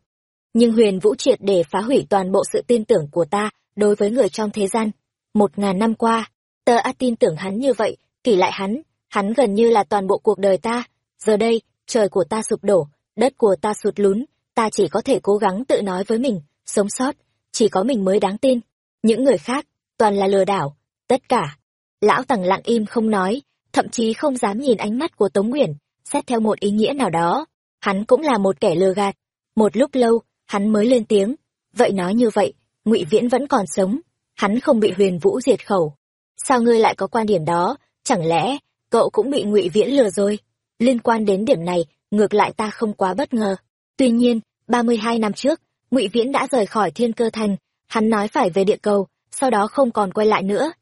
Nhưng huyền vũ triệt để phá hủy toàn bộ sự tin tưởng của ta đối với người trong thế gian. Một ngàn năm qua tờ a tin tưởng hắn như vậy, kỷ lại hắn. Hắn gần như là toàn bộ cuộc đời ta. Giờ đây, trời của ta sụp đổ, đất của ta sụt lún ta chỉ có thể cố gắng tự nói với mình, sống sót, chỉ có mình mới đáng tin. Những người khác, toàn là lừa đảo, tất cả. Lão tằng lặng im không nói, thậm chí không dám nhìn ánh mắt của tống nguyễn xét theo một ý nghĩa nào đó. Hắn cũng là một kẻ lừa gạt. Một lúc lâu, hắn mới lên tiếng. Vậy nói như vậy, ngụy viễn vẫn còn sống. Hắn không bị huyền vũ diệt khẩu. Sao ngươi lại có quan điểm đó? Chẳng lẽ, cậu cũng bị ngụy viễn lừa rồi? Liên quan đến điểm này, ngược lại ta không quá bất ngờ tuy nhiên, ba mươi hai năm trước, ngụy viễn đã rời khỏi thiên cơ thành, hắn nói phải về địa cầu, sau đó không còn quay lại nữa.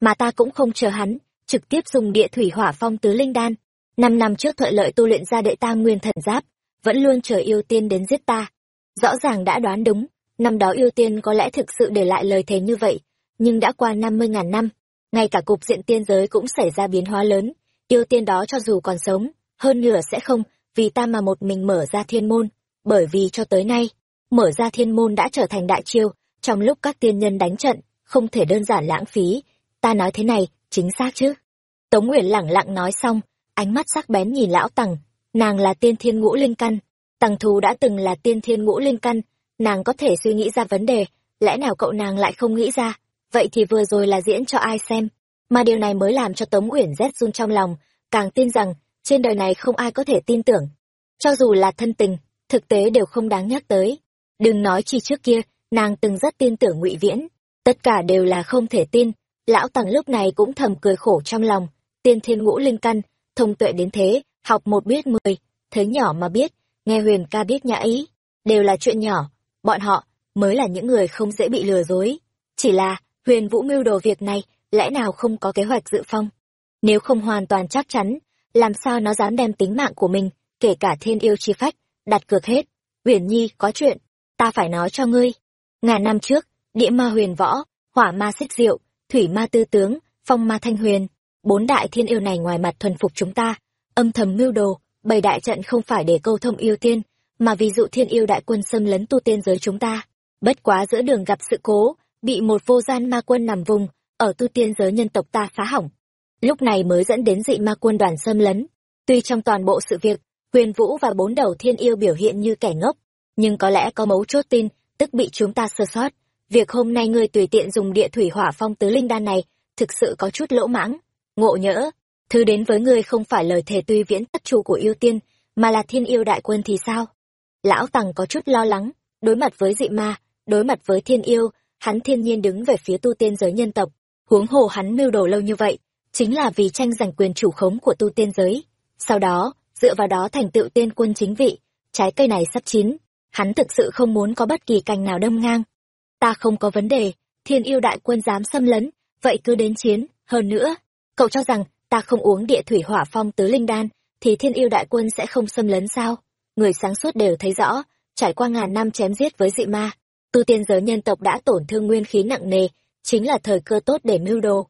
Mà ta cũng không chờ hắn, trực tiếp dùng địa thủy hỏa phong tứ linh đan. Năm năm trước thuận lợi tu luyện ra đệ tam nguyên thần giáp, vẫn luôn chờ yêu tiên đến giết ta. Rõ ràng đã đoán đúng, năm đó yêu tiên có lẽ thực sự để lại lời thề như vậy, nhưng đã qua năm mươi ngàn năm, ngay cả cục diện tiên giới cũng xảy ra biến hóa lớn. Yêu tiên đó cho dù còn sống, hơn nửa sẽ không, vì ta mà một mình mở ra thiên môn bởi vì cho tới nay, mở ra thiên môn đã trở thành đại chiêu, trong lúc các tiên nhân đánh trận, không thể đơn giản lãng phí. Ta nói thế này, chính xác chứ? Tống nguyễn lẳng lặng nói xong, ánh mắt sắc bén nhìn lão tằng. Nàng là tiên thiên ngũ linh căn. Tằng thù đã từng là tiên thiên ngũ linh căn. Nàng có thể suy nghĩ ra vấn đề, lẽ nào cậu nàng lại không nghĩ ra? Vậy thì vừa rồi là diễn cho ai xem? Mà điều này mới làm cho tống uyển rét run trong lòng, càng tin rằng, trên đời này không ai có thể tin tưởng. Cho dù là thân tình thực tế đều không đáng nhắc tới. Đừng nói chi trước kia, nàng từng rất tin tưởng ngụy viễn. Tất cả đều là không thể tin. Lão tằng lúc này cũng thầm cười khổ trong lòng. Tiên thiên ngũ linh căn, thông tuệ đến thế, học một biết mười. Thấy nhỏ mà biết, nghe huyền ca biết nhã ý. Đều là chuyện nhỏ. Bọn họ mới là những người không dễ bị lừa dối. Chỉ là, huyền vũ mưu đồ việc này, lẽ nào không có kế hoạch dự phong? Nếu không hoàn toàn chắc chắn, làm sao nó dám đem tính mạng của mình, kể cả thiên yêu chi phách đặt cược hết. Huyền nhi, có chuyện. Ta phải nói cho ngươi. Ngàn năm trước, địa ma huyền võ, hỏa ma xích diệu, thủy ma tư tướng, phong ma thanh huyền. Bốn đại thiên yêu này ngoài mặt thuần phục chúng ta, âm thầm mưu đồ, bày đại trận không phải để câu thông yêu tiên, mà ví dụ thiên yêu đại quân xâm lấn tu tiên giới chúng ta. Bất quá giữa đường gặp sự cố, bị một vô gian ma quân nằm vùng, ở tu tiên giới nhân tộc ta phá hỏng. Lúc này mới dẫn đến dị ma quân đoàn xâm lấn. Tuy trong toàn bộ sự việc huyền vũ và bốn đầu thiên yêu biểu hiện như kẻ ngốc, nhưng có lẽ có mấu chốt tin, tức bị chúng ta sơ sót. Việc hôm nay ngươi tùy tiện dùng địa thủy hỏa phong tứ linh đan này, thực sự có chút lỗ mãng. Ngộ nhỡ, thứ đến với ngươi không phải lời thề tuy viễn tất chu của yêu tiên, mà là thiên yêu đại quân thì sao? Lão tằng có chút lo lắng, đối mặt với dị ma, đối mặt với thiên yêu, hắn thiên nhiên đứng về phía tu tiên giới nhân tộc, huống hồ hắn mưu đồ lâu như vậy, chính là vì tranh giành quyền chủ khống của tu tiên giới. Sau đó dựa vào đó thành tựu tiên quân chính vị, trái cây này sắp chín, hắn thực sự không muốn có bất kỳ cành nào đâm ngang. Ta không có vấn đề, thiên yêu đại quân dám xâm lấn, vậy cứ đến chiến, hơn nữa, cậu cho rằng ta không uống địa thủy hỏa phong tứ linh đan, thì thiên yêu đại quân sẽ không xâm lấn sao? Người sáng suốt đều thấy rõ, trải qua ngàn năm chém giết với dị ma, tu tiên giới nhân tộc đã tổn thương nguyên khí nặng nề, chính là thời cơ tốt để mưu đồ.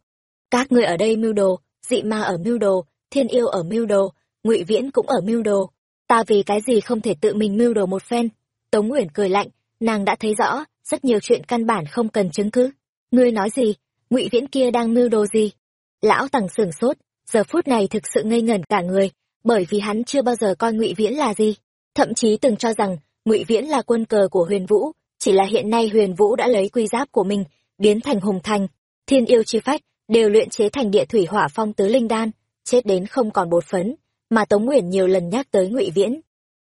Các ngươi ở đây mưu đồ, dị ma ở mưu đồ, thiên yêu ở mưu đồ ngụy viễn cũng ở mưu đồ. Ta vì cái gì không thể tự mình mưu đồ một phen? Tống nguyễn cười lạnh, nàng đã thấy rõ, rất nhiều chuyện căn bản không cần chứng cứ. Ngươi nói gì? Ngụy viễn kia đang mưu đồ gì? Lão tằng sửng sốt, giờ phút này thực sự ngây ngẩn cả người, bởi vì hắn chưa bao giờ coi ngụy viễn là gì. Thậm chí từng cho rằng, ngụy viễn là quân cờ của huyền vũ, chỉ là hiện nay huyền vũ đã lấy quy giáp của mình, biến thành hùng thành. Thiên yêu chi phách đều luyện chế thành địa thủy hỏa phong tứ linh đan, chết đến không còn bột phấn mà tống nguyễn nhiều lần nhắc tới ngụy viễn.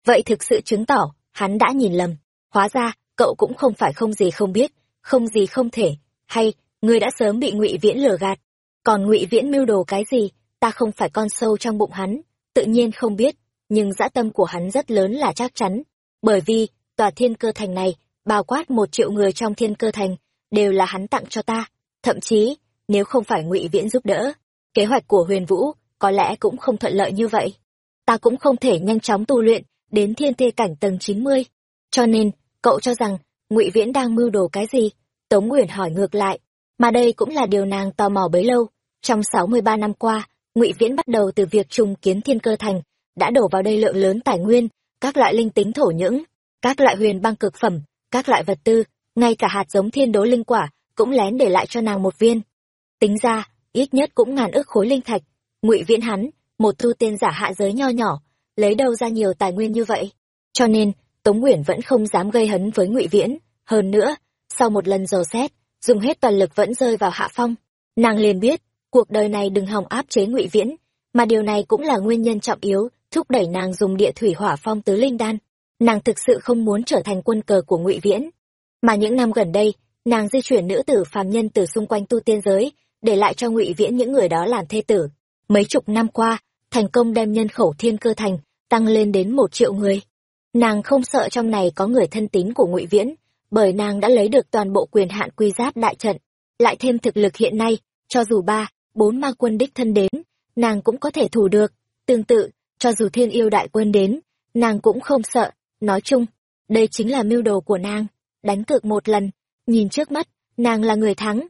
Vậy thực sự chứng tỏ, hắn đã nhìn lầm. Hóa ra, cậu cũng không phải không gì không biết, không gì không thể. Hay, ngươi đã sớm bị ngụy viễn lừa gạt. Còn ngụy viễn mưu đồ cái gì, ta không phải con sâu trong bụng hắn. Tự nhiên không biết, nhưng dã tâm của hắn rất lớn là chắc chắn. Bởi vì, tòa thiên cơ thành này, bao quát một triệu người trong thiên cơ thành, đều là hắn tặng cho ta. Thậm chí, nếu không phải ngụy viễn giúp đỡ, kế hoạch của huyền vũ có lẽ cũng không thuận lợi như vậy. Ta cũng không thể nhanh chóng tu luyện đến thiên tê cảnh tầng chín mươi. Cho nên, cậu cho rằng ngụy viễn đang mưu đồ cái gì? Tống nguyễn hỏi ngược lại. Mà đây cũng là điều nàng tò mò bấy lâu. Trong sáu mươi ba năm qua, ngụy viễn bắt đầu từ việc trùng kiến thiên cơ thành, đã đổ vào đây lượng lớn tài nguyên, các loại linh tính thổ nhưỡng, các loại huyền băng cực phẩm, các loại vật tư, ngay cả hạt giống thiên đố linh quả cũng lén để lại cho nàng một viên. Tính ra, ít nhất cũng ngàn ước khối linh thạch ngụy viễn hắn, một tu tiên giả hạ giới nho nhỏ, lấy đâu ra nhiều tài nguyên như vậy? Cho nên, tống nguyễn vẫn không dám gây hấn với ngụy viễn. Hơn nữa, sau một lần dò xét, dùng hết toàn lực vẫn rơi vào hạ phong. Nàng liền biết, cuộc đời này đừng hòng áp chế ngụy viễn, mà điều này cũng là nguyên nhân trọng yếu thúc đẩy nàng dùng địa thủy hỏa phong tứ linh đan. Nàng thực sự không muốn trở thành quân cờ của ngụy viễn. Mà những năm gần đây, nàng di chuyển nữ tử phàm nhân từ xung quanh tu tiên giới, để lại cho ngụy viễn những người đó làm thê tử mấy chục năm qua, thành công đem nhân khẩu thiên cơ thành tăng lên đến một triệu người. Nàng không sợ trong này có người thân tín của ngụy viễn, bởi nàng đã lấy được toàn bộ quyền hạn quy giáp đại trận. Lại thêm thực lực hiện nay, cho dù ba, bốn ma quân đích thân đến, nàng cũng có thể thủ được. Tương tự, cho dù thiên yêu đại quân đến, nàng cũng không sợ. Nói chung, đây chính là mưu đồ của nàng. Đánh cược một lần, nhìn trước mắt, nàng là người thắng.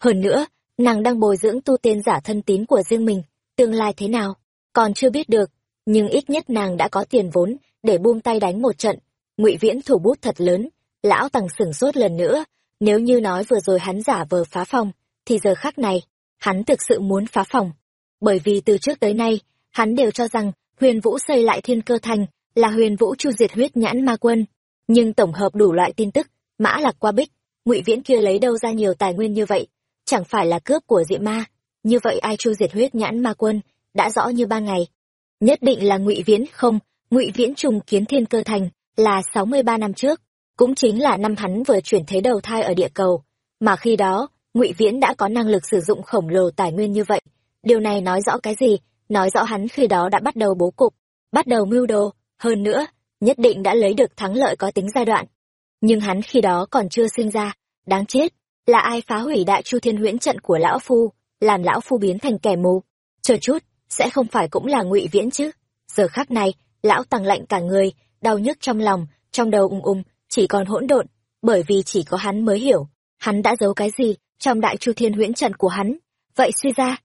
Hơn nữa, nàng đang bồi dưỡng tu tiên giả thân tín của riêng mình tương lai thế nào? Còn chưa biết được, nhưng ít nhất nàng đã có tiền vốn để buông tay đánh một trận. Ngụy viễn thủ bút thật lớn, lão tằng sửng sốt lần nữa, nếu như nói vừa rồi hắn giả vờ phá phòng, thì giờ khác này, hắn thực sự muốn phá phòng. Bởi vì từ trước tới nay, hắn đều cho rằng huyền vũ xây lại thiên cơ thành là huyền vũ chu diệt huyết nhãn ma quân. Nhưng tổng hợp đủ loại tin tức, mã lạc qua bích, ngụy viễn kia lấy đâu ra nhiều tài nguyên như vậy? Chẳng phải là cướp của diệm ma như vậy ai chu diệt huyết nhãn ma quân, đã rõ như ba ngày. Nhất định là ngụy viễn không? Ngụy viễn trùng kiến thiên cơ thành là sáu mươi ba năm trước, cũng chính là năm hắn vừa chuyển thế đầu thai ở địa cầu. Mà khi đó, ngụy viễn đã có năng lực sử dụng khổng lồ tài nguyên như vậy. Điều này nói rõ cái gì? Nói rõ hắn khi đó đã bắt đầu bố cục, bắt đầu mưu đồ. Hơn nữa, nhất định đã lấy được thắng lợi có tính giai đoạn. Nhưng hắn khi đó còn chưa sinh ra. Đáng chết, là ai phá hủy đại chu thiên huyễn trận của lão phu? Làm lão phu biến thành kẻ mù. Chờ chút, sẽ không phải cũng là ngụy viễn chứ. Giờ khắc này, lão tăng lạnh cả người, đau nhức trong lòng, trong đầu ung ung, chỉ còn hỗn độn, bởi vì chỉ có hắn mới hiểu, hắn đã giấu cái gì trong đại chu thiên huyễn trận của hắn. Vậy suy ra,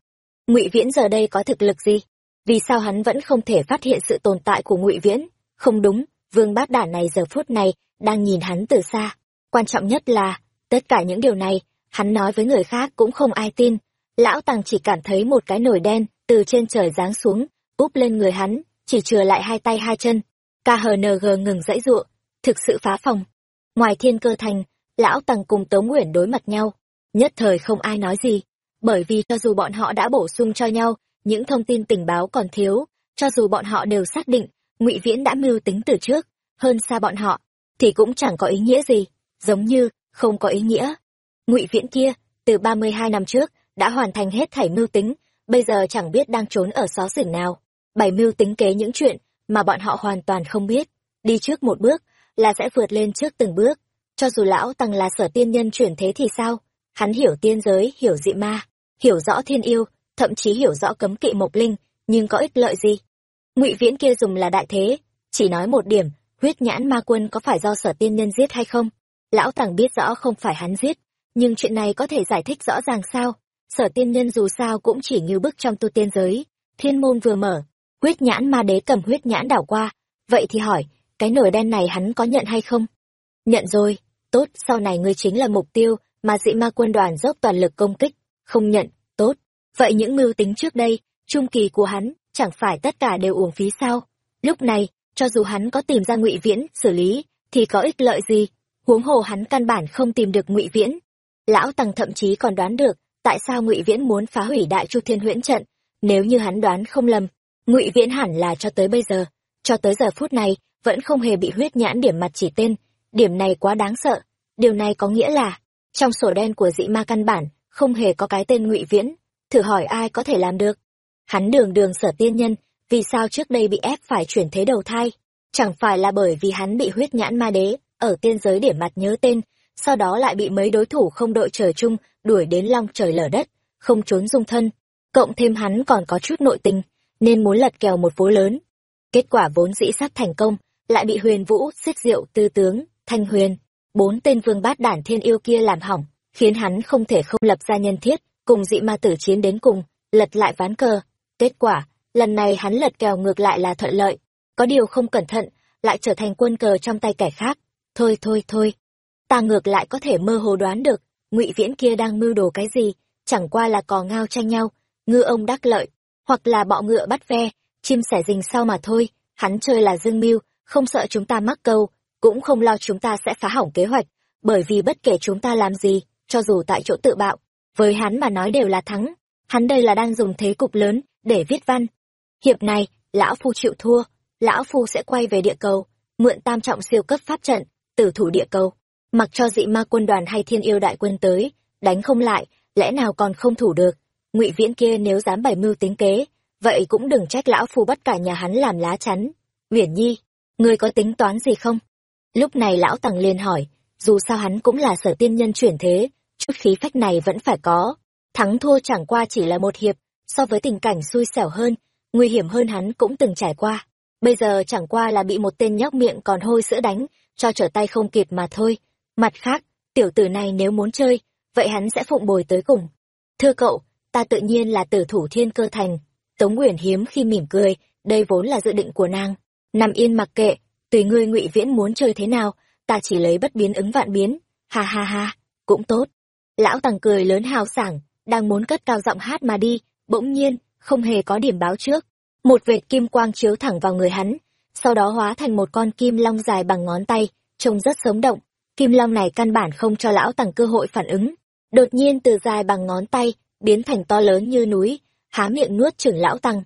ngụy viễn giờ đây có thực lực gì? Vì sao hắn vẫn không thể phát hiện sự tồn tại của ngụy viễn? Không đúng, vương bát đản này giờ phút này đang nhìn hắn từ xa. Quan trọng nhất là, tất cả những điều này, hắn nói với người khác cũng không ai tin lão tàng chỉ cảm thấy một cái nồi đen từ trên trời giáng xuống, úp lên người hắn, chỉ chừa lại hai tay hai chân. Khng ngừng dãy giụa thực sự phá phòng. Ngoài thiên cơ thành, lão tằng cùng tống nguyễn đối mặt nhau. Nhất thời không ai nói gì, bởi vì cho dù bọn họ đã bổ sung cho nhau, những thông tin tình báo còn thiếu, cho dù bọn họ đều xác định, ngụy viễn đã mưu tính từ trước, hơn xa bọn họ, thì cũng chẳng có ý nghĩa gì, giống như không có ý nghĩa. Ngụy viễn kia, từ ba mươi hai năm trước đã hoàn thành hết thảy mưu tính, bây giờ chẳng biết đang trốn ở xó xỉnh nào. Bảy mưu tính kế những chuyện mà bọn họ hoàn toàn không biết. Đi trước một bước là sẽ vượt lên trước từng bước. Cho dù lão tăng là sở tiên nhân chuyển thế thì sao? Hắn hiểu tiên giới, hiểu dị ma, hiểu rõ thiên yêu, thậm chí hiểu rõ cấm kỵ mộc linh, nhưng có ích lợi gì? Ngụy viễn kia dùng là đại thế, chỉ nói một điểm, huyết nhãn ma quân có phải do sở tiên nhân giết hay không? Lão tàng biết rõ không phải hắn giết, nhưng chuyện này có thể giải thích rõ ràng sao? Sở tiên nhân dù sao cũng chỉ như bước trong tu tiên giới. Thiên môn vừa mở, huyết nhãn ma đế cầm huyết nhãn đảo qua. Vậy thì hỏi, cái nổi đen này hắn có nhận hay không? Nhận rồi, tốt, sau này ngươi chính là mục tiêu mà dị ma quân đoàn dốc toàn lực công kích. Không nhận, tốt. Vậy những mưu tính trước đây, trung kỳ của hắn, chẳng phải tất cả đều uổng phí sao? Lúc này, cho dù hắn có tìm ra ngụy viễn xử lý, thì có ích lợi gì? Huống hồ hắn căn bản không tìm được ngụy viễn. Lão tằng thậm chí còn đoán được tại sao ngụy viễn muốn phá hủy đại chu thiên huyễn trận? Nếu như hắn đoán không lầm, ngụy viễn hẳn là cho tới bây giờ, cho tới giờ phút này, vẫn không hề bị huyết nhãn điểm mặt chỉ tên. Điểm này quá đáng sợ. Điều này có nghĩa là, trong sổ đen của dị ma căn bản, không hề có cái tên ngụy viễn. Thử hỏi ai có thể làm được? Hắn đường đường sở tiên nhân, vì sao trước đây bị ép phải chuyển thế đầu thai? Chẳng phải là bởi vì hắn bị huyết nhãn ma đế, ở tiên giới điểm mặt nhớ tên, sau đó lại bị mấy đối thủ không đội trời chung đuổi đến long trời lở đất, không trốn dung thân, cộng thêm hắn còn có chút nội tình, nên muốn lật kèo một vố lớn. Kết quả vốn dĩ sát thành công, lại bị huyền vũ, xích diệu, tư tướng, thanh huyền, bốn tên vương bát đản thiên yêu kia làm hỏng, khiến hắn không thể không lập ra nhân thiết, cùng dị ma tử chiến đến cùng, lật lại ván cờ. Kết quả, lần này hắn lật kèo ngược lại là thuận lợi, có điều không cẩn thận, lại trở thành quân cờ trong tay kẻ khác. Thôi thôi thôi. Ta ngược lại có thể mơ hồ đoán được ngụy viễn kia đang mưu đồ cái gì? Chẳng qua là cò ngao tranh nhau, ngư ông đắc lợi, hoặc là bọ ngựa bắt ve, chim sẻ rình sau mà thôi, hắn chơi là dương mưu, không sợ chúng ta mắc câu, cũng không lo chúng ta sẽ phá hỏng kế hoạch, bởi vì bất kể chúng ta làm gì, cho dù tại chỗ tự bạo, với hắn mà nói đều là thắng, hắn đây là đang dùng thế cục lớn để viết văn. Hiệp này, lão phu chịu thua, lão phu sẽ quay về địa cầu, mượn tam trọng siêu cấp pháp trận, tử thủ địa cầu mặc cho dị ma quân đoàn hay thiên yêu đại quân tới, đánh không lại, lẽ nào còn không thủ được? Ngụy viễn kia nếu dám bày mưu tính kế, vậy cũng đừng trách lão phu bắt cả nhà hắn làm lá chắn. Uyển nhi, ngươi có tính toán gì không? Lúc này lão tằng liền hỏi, dù sao hắn cũng là sở tiên nhân chuyển thế, chút khí phách này vẫn phải có. Thắng thua chẳng qua chỉ là một hiệp, so với tình cảnh xui xẻo hơn, nguy hiểm hơn hắn cũng từng trải qua. Bây giờ chẳng qua là bị một tên nhóc miệng còn hôi sữa đánh, cho trở tay không kịp mà thôi mặt khác, tiểu tử này nếu muốn chơi, vậy hắn sẽ phụng bồi tới cùng. Thưa cậu, ta tự nhiên là tử thủ thiên cơ thành. Tống uyển hiếm khi mỉm cười, đây vốn là dự định của nàng. Nằm yên mặc kệ, tùy ngươi ngụy viễn muốn chơi thế nào, ta chỉ lấy bất biến ứng vạn biến. Ha ha ha, cũng tốt. Lão tằng cười lớn hào sảng, đang muốn cất cao giọng hát mà đi, bỗng nhiên, không hề có điểm báo trước. Một vệt kim quang chiếu thẳng vào người hắn, sau đó hóa thành một con kim long dài bằng ngón tay, trông rất sống động kim long này căn bản không cho lão tằng cơ hội phản ứng. Đột nhiên từ dài bằng ngón tay, biến thành to lớn như núi, há miệng nuốt chửng lão tằng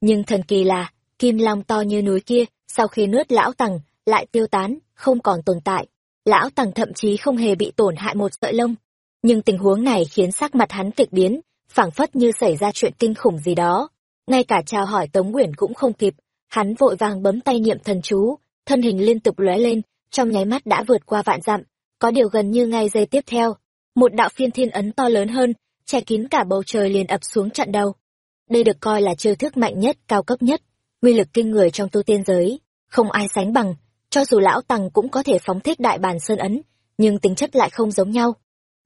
nhưng thần kỳ là, kim long to như núi kia, sau khi nuốt lão tằng lại tiêu tán, không còn tồn tại. Lão tằng thậm chí không hề bị tổn hại một sợi lông. Nhưng tình huống này khiến sắc mặt hắn kịch biến, phảng phất như xảy ra chuyện kinh khủng gì đó. Ngay cả chào hỏi tống quyển cũng không kịp, hắn vội vàng bấm tay niệm thần chú, thân hình liên tục lóe lên trong nháy mắt đã vượt qua vạn dặm, có điều gần như ngay giây tiếp theo, một đạo phiên thiên ấn to lớn hơn, che kín cả bầu trời liền ập xuống trận đầu. Đây được coi là chiêu thức mạnh nhất, cao cấp nhất, uy lực kinh người trong tu tiên giới, không ai sánh bằng, cho dù lão tằng cũng có thể phóng thích đại bàn sơn ấn, nhưng tính chất lại không giống nhau.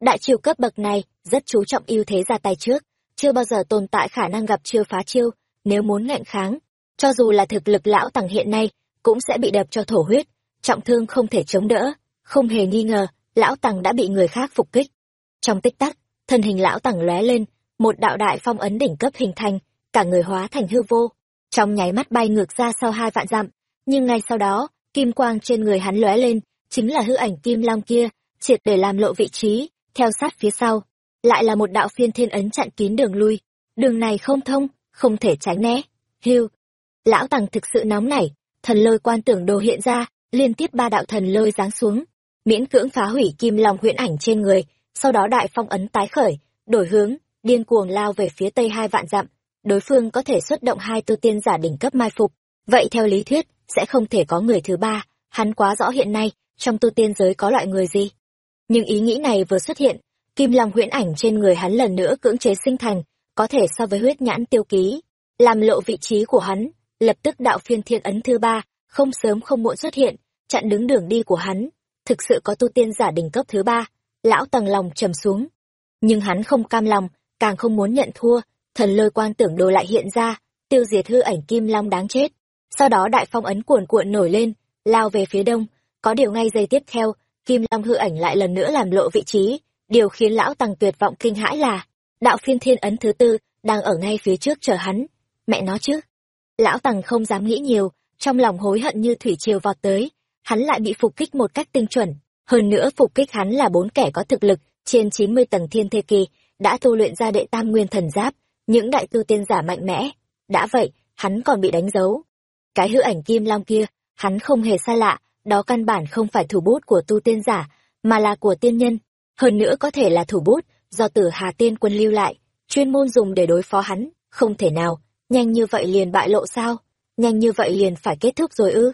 Đại chiêu cấp bậc này rất chú trọng ưu thế ra tay trước, chưa bao giờ tồn tại khả năng gặp chiêu phá chiêu, nếu muốn ngạnh kháng, cho dù là thực lực lão tằng hiện nay cũng sẽ bị đập cho thổ huyết trọng thương không thể chống đỡ không hề nghi ngờ lão tằng đã bị người khác phục kích. Trong tích tắc thân hình lão tằng lóe lên một đạo đại phong ấn đỉnh cấp hình thành cả người hóa thành hư vô. Trong nháy mắt bay ngược ra sau hai vạn dặm nhưng ngay sau đó kim quang trên người hắn lóe lên chính là hư ảnh kim long kia triệt để làm lộ vị trí theo sát phía sau. Lại là một đạo phiên thiên ấn chặn kín đường lui. Đường này không thông không thể tránh né. Hưu, lão tằng thực sự nóng nảy thần lôi quan tưởng đồ hiện ra liên tiếp ba đạo thần lôi giáng xuống, miễn cưỡng phá hủy kim long huyễn ảnh trên người, sau đó đại phong ấn tái khởi, đổi hướng, điên cuồng lao về phía tây hai vạn dặm, đối phương có thể xuất động hai tu tiên giả đỉnh cấp mai phục. Vậy theo lý thuyết, sẽ không thể có người thứ ba, hắn quá rõ hiện nay, trong tu tiên giới có loại người gì. Nhưng ý nghĩ này vừa xuất hiện, kim long huyễn ảnh trên người hắn lần nữa cưỡng chế sinh thành, có thể so với huyết nhãn tiêu ký, làm lộ vị trí của hắn, lập tức đạo phiên thiên ấn thứ ba không sớm không muộn xuất hiện chặn đứng đường đi của hắn. Thực sự có tu tiên giả đỉnh cấp thứ ba lão tầng lòng trầm xuống. Nhưng hắn không cam lòng càng không muốn nhận thua. Thần lôi quan tưởng đồ lại hiện ra tiêu diệt hư ảnh kim long đáng chết. Sau đó đại phong ấn cuồn cuộn nổi lên lao về phía đông. Có điều ngay giây tiếp theo kim long hư ảnh lại lần nữa làm lộ vị trí. Điều khiến lão tầng tuyệt vọng kinh hãi là đạo phiên thiên ấn thứ tư đang ở ngay phía trước chờ hắn. Mẹ nó chứ. Lão tầng không dám nghĩ nhiều, trong lòng hối hận như thủy triều vọt tới, hắn lại bị phục kích một cách tinh chuẩn. Hơn nữa phục kích hắn là bốn kẻ có thực lực, trên 90 tầng thiên thế kỳ, đã tu luyện ra đệ tam nguyên thần giáp, những đại tu tiên giả mạnh mẽ. Đã vậy, hắn còn bị đánh dấu. Cái hư ảnh kim long kia, hắn không hề xa lạ, đó căn bản không phải thủ bút của tu tiên giả, mà là của tiên nhân. Hơn nữa có thể là thủ bút, do tử Hà Tiên quân lưu lại, chuyên môn dùng để đối phó hắn, không thể nào, nhanh như vậy liền bại lộ sao? Nhanh như vậy liền phải kết thúc rồi ư?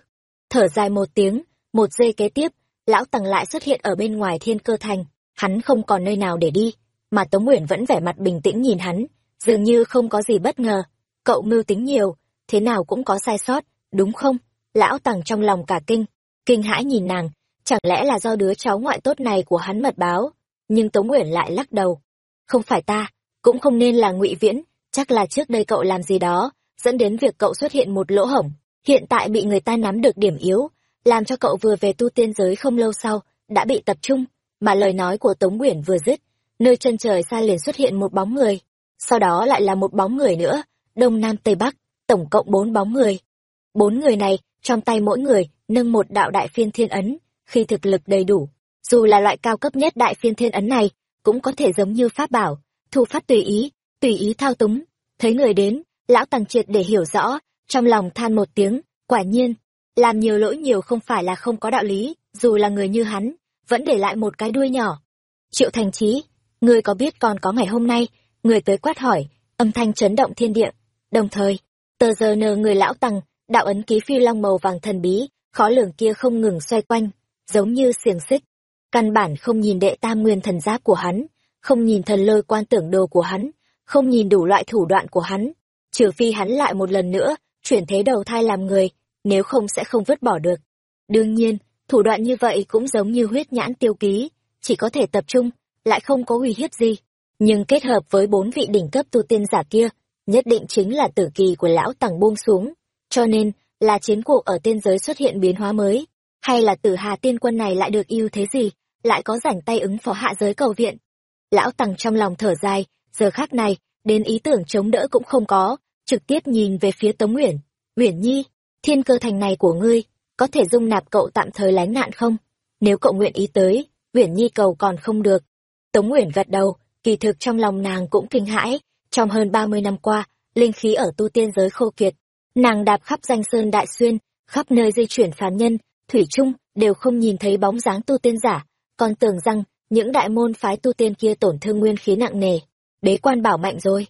Thở dài một tiếng, một giây kế tiếp, lão tằng lại xuất hiện ở bên ngoài thiên cơ thành, hắn không còn nơi nào để đi, mà Tống uyển vẫn vẻ mặt bình tĩnh nhìn hắn, dường như không có gì bất ngờ. Cậu mưu tính nhiều, thế nào cũng có sai sót, đúng không? Lão tằng trong lòng cả kinh, kinh hãi nhìn nàng, chẳng lẽ là do đứa cháu ngoại tốt này của hắn mật báo? Nhưng Tống uyển lại lắc đầu. Không phải ta, cũng không nên là ngụy Viễn, chắc là trước đây cậu làm gì đó, dẫn đến việc cậu xuất hiện một lỗ hổng, hiện tại bị người ta nắm được điểm yếu, làm cho cậu vừa về tu tiên giới không lâu sau, đã bị tập trung, mà lời nói của Tống Nguyễn vừa dứt, nơi chân trời xa liền xuất hiện một bóng người, sau đó lại là một bóng người nữa, đông nam tây bắc, tổng cộng bốn bóng người. Bốn người này, trong tay mỗi người, nâng một đạo đại phiên thiên ấn, khi thực lực đầy đủ, dù là loại cao cấp nhất đại phiên thiên ấn này, cũng có thể giống như pháp bảo, thu phát tùy ý, tùy ý thao túng. Thấy người đến, lão tàng triệt để hiểu rõ, trong lòng than một tiếng, quả nhiên, làm nhiều lỗi nhiều không phải là không có đạo lý, dù là người như hắn, vẫn để lại một cái đuôi nhỏ. Triệu thành trí, ngươi có biết còn có ngày hôm nay, người tới quát hỏi, âm thanh chấn động thiên địa. Đồng thời, tờ giờ nờ người lão tăng, đạo ấn ký phi long màu vàng thần bí, khó lường kia không ngừng xoay quanh, giống như xiềng xích. Căn bản không nhìn đệ tam nguyên thần giáp của hắn, không nhìn thần lôi quan tưởng đồ của hắn, không nhìn đủ loại thủ đoạn của hắn, trừ phi hắn lại một lần nữa, chuyển thế đầu thai làm người, nếu không sẽ không vứt bỏ được. Đương nhiên, thủ đoạn như vậy cũng giống như huyết nhãn tiêu ký, chỉ có thể tập trung, lại không có uy hiếp gì. Nhưng kết hợp với bốn vị đỉnh cấp tu tiên giả kia, nhất định chính là tử kỳ của lão tằng buông xuống. Cho nên, là chiến cuộc ở tiên giới xuất hiện biến hóa mới, hay là tử hà tiên quân này lại được yêu thế gì, lại có rảnh tay ứng phó hạ giới cầu viện. Lão tằng trong lòng thở dài, giờ khác này, đến ý tưởng chống đỡ cũng không có, trực tiếp nhìn về phía Tống Uyển. Uyển Nhi, thiên cơ thành này của ngươi, có thể dung nạp cậu tạm thời lánh nạn không? Nếu cậu nguyện ý tới, Uyển Nhi cầu còn không được. Tống Uyển gật đầu, kỳ thực trong lòng nàng cũng kinh hãi, trong hơn ba mươi năm qua, linh khí ở tu tiên giới khô kiệt, nàng đạp khắp danh sơn đại xuyên, khắp nơi di chuyển phán nhân, thủy chung đều không nhìn thấy bóng dáng tu tiên giả, còn tưởng rằng những đại môn phái tu tiên kia tổn thương nguyên khí nặng nề, bế quan bảo mạnh rồi.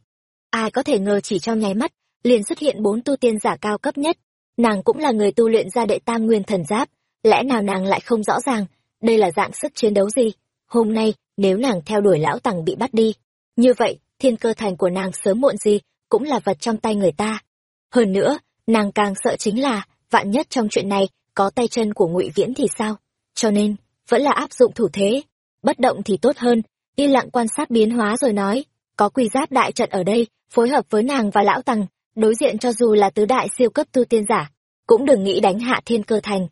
Ai có thể ngờ chỉ trong nháy mắt, liền xuất hiện bốn tu tiên giả cao cấp nhất. Nàng cũng là người tu luyện ra đệ tam nguyên thần giáp, lẽ nào nàng lại không rõ ràng, đây là dạng sức chiến đấu gì? Hôm nay, nếu nàng theo đuổi lão tằng bị bắt đi, như vậy, thiên cơ thành của nàng sớm muộn gì, cũng là vật trong tay người ta. Hơn nữa, nàng càng sợ chính là, vạn nhất trong chuyện này, có tay chân của ngụy Viễn thì sao? Cho nên, vẫn là áp dụng thủ thế. Bất động thì tốt hơn, yên lặng quan sát biến hóa rồi nói, có quy giáp đại trận ở đây, phối hợp với nàng và lão tằng đối diện cho dù là tứ đại siêu cấp tu tiên giả, cũng đừng nghĩ đánh hạ thiên cơ thành.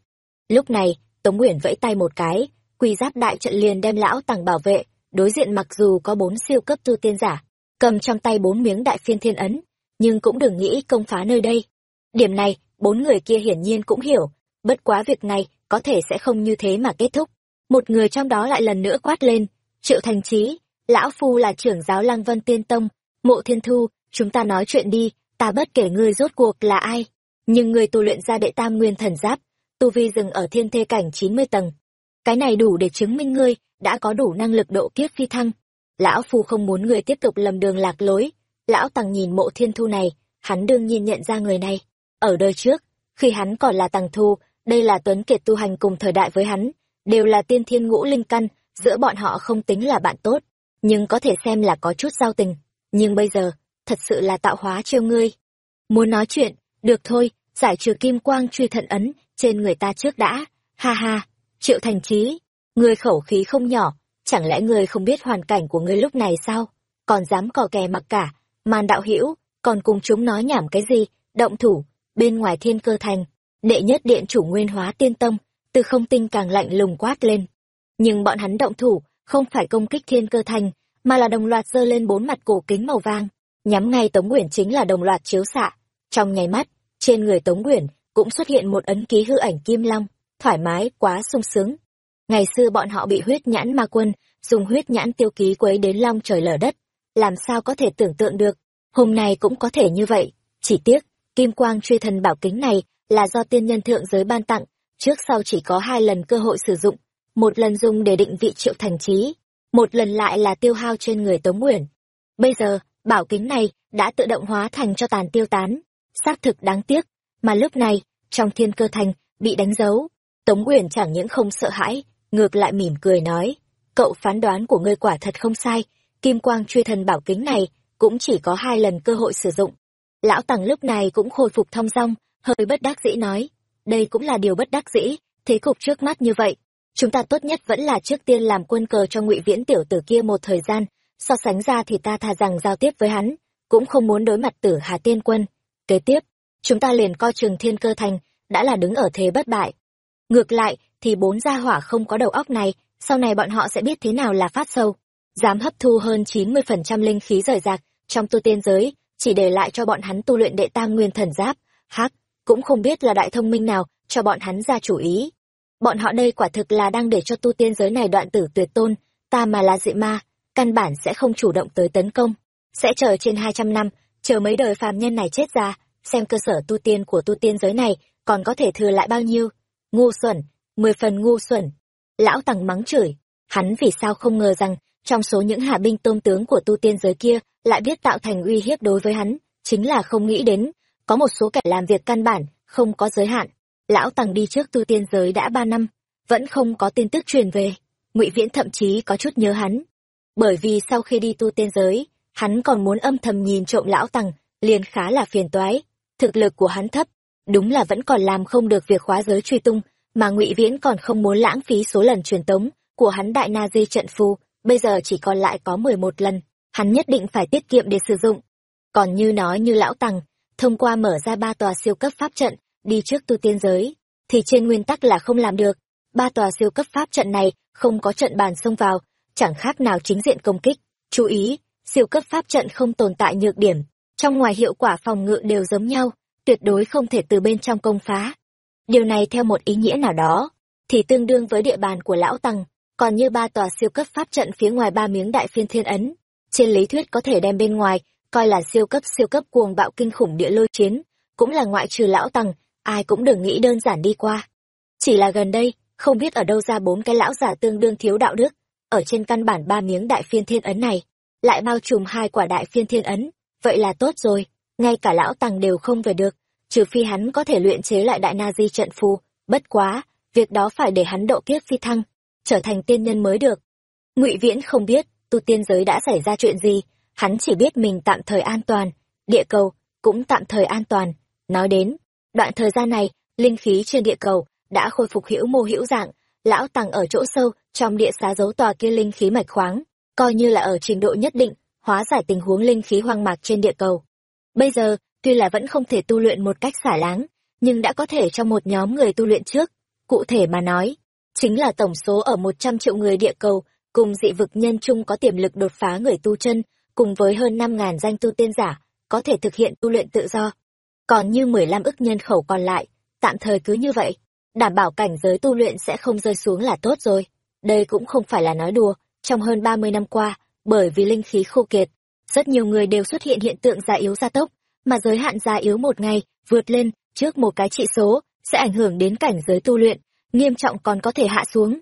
Lúc này, Tống Nguyễn vẫy tay một cái, quy giáp đại trận liền đem lão tằng bảo vệ, đối diện mặc dù có bốn siêu cấp tu tiên giả, cầm trong tay bốn miếng đại phiên thiên ấn, nhưng cũng đừng nghĩ công phá nơi đây. Điểm này, bốn người kia hiển nhiên cũng hiểu, bất quá việc này có thể sẽ không như thế mà kết thúc. Một người trong đó lại lần nữa quát lên, triệu thành trí, lão phu là trưởng giáo lăng vân tiên tông, mộ thiên thu, chúng ta nói chuyện đi, ta bất kể ngươi rốt cuộc là ai. Nhưng người tu luyện ra đệ tam nguyên thần giáp, tu vi dừng ở thiên thê cảnh chín mươi tầng. Cái này đủ để chứng minh ngươi đã có đủ năng lực độ kiếp phi thăng. Lão phu không muốn ngươi tiếp tục lầm đường lạc lối. Lão tằng nhìn mộ thiên thu này, hắn đương nhiên nhận ra người này. Ở đời trước, khi hắn còn là tằng thu, đây là tuấn kiệt tu hành cùng thời đại với hắn, đều là tiên thiên ngũ linh căn, giữa bọn họ không tính là bạn tốt, nhưng có thể xem là có chút giao tình. Nhưng bây giờ, thật sự là tạo hóa trêu ngươi. Muốn nói chuyện, được thôi, giải trừ kim quang truy thận ấn trên người ta trước đã. Ha ha, triệu thành trí, ngươi khẩu khí không nhỏ, chẳng lẽ ngươi không biết hoàn cảnh của ngươi lúc này sao? Còn dám cò kè mặc cả, màn đạo hữu còn cùng chúng nói nhảm cái gì, động thủ, bên ngoài thiên cơ thành, đệ nhất điện chủ nguyên hóa tiên tông, từ không tinh càng lạnh lùng quát lên. Nhưng bọn hắn động thủ, không phải công kích thiên cơ thành, mà là đồng loạt giơ lên bốn mặt cổ kính màu vàng, nhắm ngay Tống nguyễn chính là đồng loạt chiếu xạ. Trong nháy mắt, trên người Tống nguyễn cũng xuất hiện một ấn ký hư ảnh kim long, thoải mái, quá sung sướng. Ngày xưa bọn họ bị huyết nhãn ma quân, dùng huyết nhãn tiêu ký quấy đến long trời lở đất, làm sao có thể tưởng tượng được, hôm nay cũng có thể như vậy, chỉ tiếc, kim quang truy thần bảo kính này là do tiên nhân thượng giới ban tặng, trước sau chỉ có hai lần cơ hội sử dụng, một lần dùng để định vị triệu thành trí, một lần lại là tiêu hao trên người Tống nguyễn. Bây giờ, bảo kính này đã tự động hóa thành cho tàn tiêu tán, xác thực đáng tiếc, mà lúc này, trong thiên cơ thành, bị đánh dấu, Tống nguyễn chẳng những không sợ hãi, ngược lại mỉm cười nói, cậu phán đoán của ngươi quả thật không sai, kim quang truy thần bảo kính này cũng chỉ có hai lần cơ hội sử dụng. Lão Tằng lúc này cũng khôi phục thong dong, hơi bất đắc dĩ nói, đây cũng là điều bất đắc dĩ, thế cục trước mắt như vậy, chúng ta tốt nhất vẫn là trước tiên làm quân cờ cho ngụy viễn tiểu tử kia một thời gian, so sánh ra thì ta thà rằng giao tiếp với hắn, cũng không muốn đối mặt tử Hà Tiên Quân. Kế tiếp, chúng ta liền coi trường thiên cơ thành, đã là đứng ở thế bất bại. Ngược lại, thì bốn gia hỏa không có đầu óc này, sau này bọn họ sẽ biết thế nào là phát sâu. Dám hấp thu hơn 90% linh khí rời rạc trong tu tiên giới, chỉ để lại cho bọn hắn tu luyện đệ tam nguyên thần giáp. Hắc, cũng không biết là đại thông minh nào cho bọn hắn ra chủ ý. Bọn họ đây quả thực là đang để cho tu tiên giới này đoạn tử tuyệt tôn, ta mà là dị ma, căn bản sẽ không chủ động tới tấn công. Sẽ chờ trên 200 năm, chờ mấy đời phàm nhân này chết ra, xem cơ sở tu tiên của tu tiên giới này còn có thể thừa lại bao nhiêu. Ngu xuẩn, mười phần ngu xuẩn. Lão Tằng mắng chửi, hắn vì sao không ngờ rằng trong số những hạ binh tôm tướng của tu tiên giới kia lại biết tạo thành uy hiếp đối với hắn, chính là không nghĩ đến, có một số kẻ làm việc căn bản, không có giới hạn. Lão Tằng đi trước tu tiên giới đã ba năm, vẫn không có tin tức truyền về. ngụy Viễn thậm chí có chút nhớ hắn. Bởi vì sau khi đi tu tiên giới, hắn còn muốn âm thầm nhìn trộm lão Tằng, liền khá là phiền toái. Thực lực của hắn thấp, đúng là vẫn còn làm không được việc khóa giới truy tung, mà ngụy Viễn còn không muốn lãng phí số lần truyền tống của hắn đại na di trận phù, bây giờ chỉ còn lại có mười một lần, hắn nhất định phải tiết kiệm để sử dụng. Còn như nói như lão Tằng, thông qua mở ra ba tòa siêu cấp pháp trận, đi trước tu tiên giới, thì trên nguyên tắc là không làm được. Ba tòa siêu cấp pháp trận này không có trận bàn xông vào, chẳng khác nào chính diện công kích. Chú ý, siêu cấp pháp trận không tồn tại nhược điểm, trong ngoài hiệu quả phòng ngự đều giống nhau, tuyệt đối không thể từ bên trong công phá. Điều này theo một ý nghĩa nào đó, thì tương đương với địa bàn của lão Tăng, còn như ba tòa siêu cấp pháp trận phía ngoài ba miếng đại phiên thiên ấn. Trên lý thuyết có thể đem bên ngoài, coi là siêu cấp siêu cấp cuồng bạo kinh khủng địa lôi chiến, cũng là ngoại trừ lão Tăng, ai cũng đừng nghĩ đơn giản đi qua. Chỉ là gần đây, không biết ở đâu ra bốn cái lão giả tương đương thiếu đạo đức, ở trên căn bản ba miếng đại phiên thiên ấn này, lại bao trùm hai quả đại phiên thiên ấn, vậy là tốt rồi, ngay cả lão tăng đều không về được, trừ phi hắn có thể luyện chế lại đại na di trận phù, bất quá, việc đó phải để hắn độ kiếp phi thăng, trở thành tiên nhân mới được. Ngụy Viễn không biết tu tiên giới đã xảy ra chuyện gì, hắn chỉ biết mình tạm thời an toàn, địa cầu cũng tạm thời an toàn. Nói đến, đoạn thời gian này, linh khí trên địa cầu đã khôi phục hữu mô hữu dạng, lão tàng ở chỗ sâu trong địa xá giấu tòa kia linh khí mạch khoáng, coi như là ở trình độ nhất định, hóa giải tình huống linh khí hoang mạc trên địa cầu. Bây giờ, tuy là vẫn không thể tu luyện một cách xả láng, nhưng đã có thể trong một nhóm người tu luyện trước. Cụ thể mà nói, chính là tổng số ở 100 triệu người địa cầu, cùng dị vực nhân chung có tiềm lực đột phá người tu chân, cùng với hơn 5.000 danh tu tiên giả, có thể thực hiện tu luyện tự do. Còn như 15 ức nhân khẩu còn lại, tạm thời cứ như vậy, đảm bảo cảnh giới tu luyện sẽ không rơi xuống là tốt rồi. Đây cũng không phải là nói đùa, trong hơn 30 năm qua, bởi vì linh khí khô kiệt, rất nhiều người đều xuất hiện hiện tượng già yếu gia tốc, mà giới hạn già yếu một ngày vượt lên trước một cái trị số sẽ ảnh hưởng đến cảnh giới tu luyện, nghiêm trọng còn có thể hạ xuống.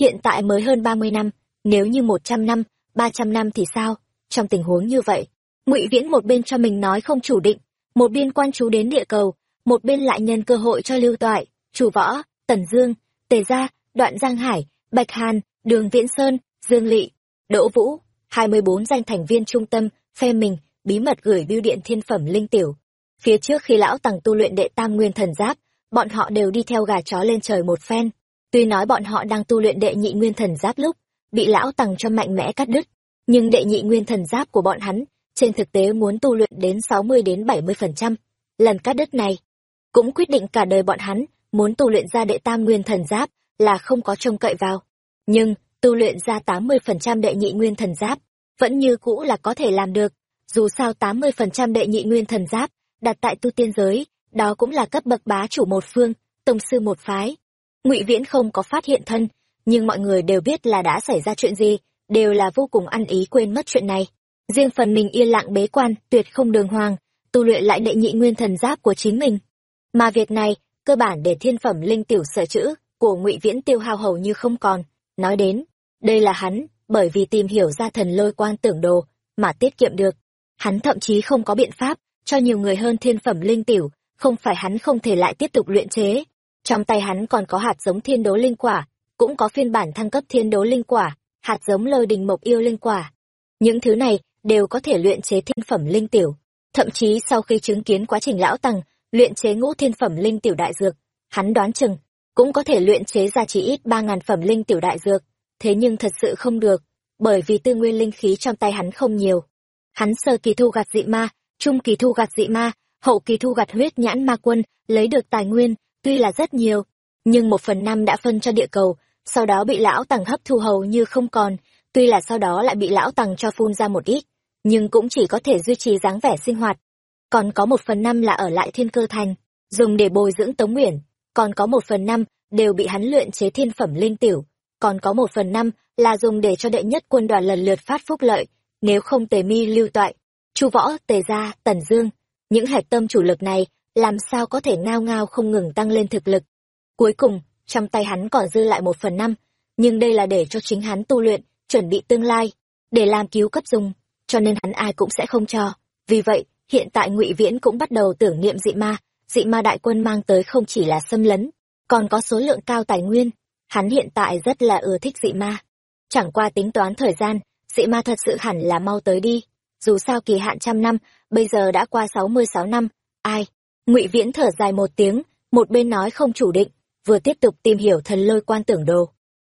Hiện tại mới hơn 30 năm, nếu như 100 năm, 300 năm thì sao? Trong tình huống như vậy, Ngụy Viễn một bên cho mình nói không chủ định, một bên quan chú đến địa cầu, một bên lại nhân cơ hội cho Lưu Toại, Chủ Võ, Tần Dương, Tề Gia, Đoạn Giang Hải, Bạch Hàn, Đường Viễn Sơn, Dương Lị, Đỗ Vũ, 24 danh thành viên trung tâm, phe mình, bí mật gửi bưu điện thiên phẩm linh tiểu. Phía trước khi lão tằng tu luyện đệ tam nguyên thần giáp, bọn họ đều đi theo gà chó lên trời một phen. Tuy nói bọn họ đang tu luyện đệ nhị nguyên thần giáp lúc, bị lão tằng cho mạnh mẽ cắt đứt, nhưng đệ nhị nguyên thần giáp của bọn hắn, trên thực tế muốn tu luyện đến 60 đến 70%. Lần cắt đất này, cũng quyết định cả đời bọn hắn, muốn tu luyện ra đệ tam nguyên thần giáp, là không có trông cậy vào. Nhưng, tu luyện ra 80% đệ nhị nguyên thần giáp, vẫn như cũ là có thể làm được. Dù sao 80% đệ nhị nguyên thần giáp, đặt tại tu tiên giới, đó cũng là cấp bậc bá chủ một phương tông sư một phái ngụy viễn không có phát hiện thân nhưng mọi người đều biết là đã xảy ra chuyện gì đều là vô cùng ăn ý quên mất chuyện này riêng phần mình yên lặng bế quan, tuyệt không đường hoàng, tu luyện lại đệ nhị nguyên thần giáp của chính mình. Mà việc này, cơ bản để thiên phẩm linh tiểu sở chữ của ngụy viễn tiêu hao hầu như không còn. Nói đến, đây là hắn, bởi vì tìm hiểu ra thần lôi quan tưởng đồ mà tiết kiệm được. Hắn thậm chí không có biện pháp cho nhiều người hơn thiên phẩm linh tiểu, không phải hắn không thể lại tiếp tục luyện chế. Trong tay hắn còn có hạt giống thiên đố linh quả, cũng có phiên bản thăng cấp thiên đố linh quả, hạt giống lôi đình mộc yêu linh quả. Những thứ này đều có thể luyện chế thiên phẩm linh tiểu. Thậm chí sau khi chứng kiến quá trình lão tăng luyện chế ngũ thiên phẩm linh tiểu đại dược, hắn đoán chừng cũng có thể luyện chế ra chỉ ít ba ngàn phẩm linh tiểu đại dược. Thế nhưng thật sự không được, bởi vì tư nguyên linh khí trong tay hắn không nhiều. Hắn sơ kỳ thu gặt dị ma, trung kỳ thu gặt dị ma, hậu kỳ thu gặt huyết nhãn ma quân, lấy được tài nguyên, tuy là rất nhiều, nhưng một phần năm đã phân cho địa cầu, sau đó bị lão tăng hấp thu hầu như không còn, tuy là sau đó lại bị lão tăng cho phun ra một ít nhưng cũng chỉ có thể duy trì dáng vẻ sinh hoạt. Còn có một phần năm là ở lại thiên cơ thành, dùng để bồi dưỡng tống nguyễn. còn có một phần năm đều bị hắn luyện chế thiên phẩm linh tiểu. Còn có một phần năm là dùng để cho đệ nhất quân đoàn lần lượt phát phúc lợi, nếu không tề mi lưu toại, chu võ, tề gia, tần dương. Những hạch tâm chủ lực này làm sao có thể ngao ngao không ngừng tăng lên thực lực. Cuối cùng, trong tay hắn còn dư lại một phần năm, nhưng đây là để cho chính hắn tu luyện, chuẩn bị tương lai, để làm cứu cấp dùng cho nên hắn ai cũng sẽ không cho. Vì vậy, hiện tại ngụy viễn cũng bắt đầu tưởng niệm dị ma. Dị ma đại quân mang tới không chỉ là xâm lấn, còn có số lượng cao tài nguyên. Hắn hiện tại rất là ưa thích dị ma. Chẳng qua tính toán thời gian, dị ma thật sự hẳn là mau tới đi. Dù sao kỳ hạn trăm năm, bây giờ đã qua sáu mươi sáu năm. Ai? Ngụy viễn thở dài một tiếng, một bên nói không chủ định, vừa tiếp tục tìm hiểu thần lôi quan tưởng đồ.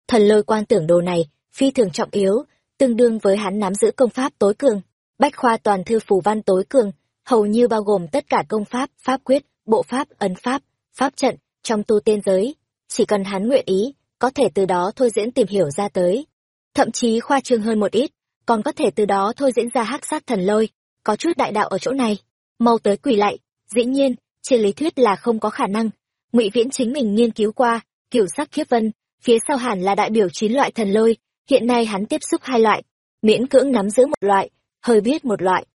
Thần lôi quan tưởng đồ này, phi thường trọng yếu tương đương với hắn nắm giữ công pháp tối cường, bách khoa toàn thư phù văn tối cường, hầu như bao gồm tất cả công pháp pháp quyết, bộ pháp, ấn pháp pháp trận trong tu tiên giới. Chỉ cần hắn nguyện ý, có thể từ đó thôi diễn tìm hiểu ra tới. Thậm chí khoa trương hơn một ít, còn có thể từ đó thôi diễn ra hắc sát thần lôi, có chút đại đạo ở chỗ này. Mau tới quỳ lại, dĩ nhiên, trên lý thuyết là không có khả năng. Ngụy viễn chính mình nghiên cứu qua, kiểu sắc khiếp vân, phía sau hẳn là đại biểu chín loại thần lôi hiện nay hắn tiếp xúc hai loại, miễn cưỡng nắm giữ một loại, hơi biết một loại.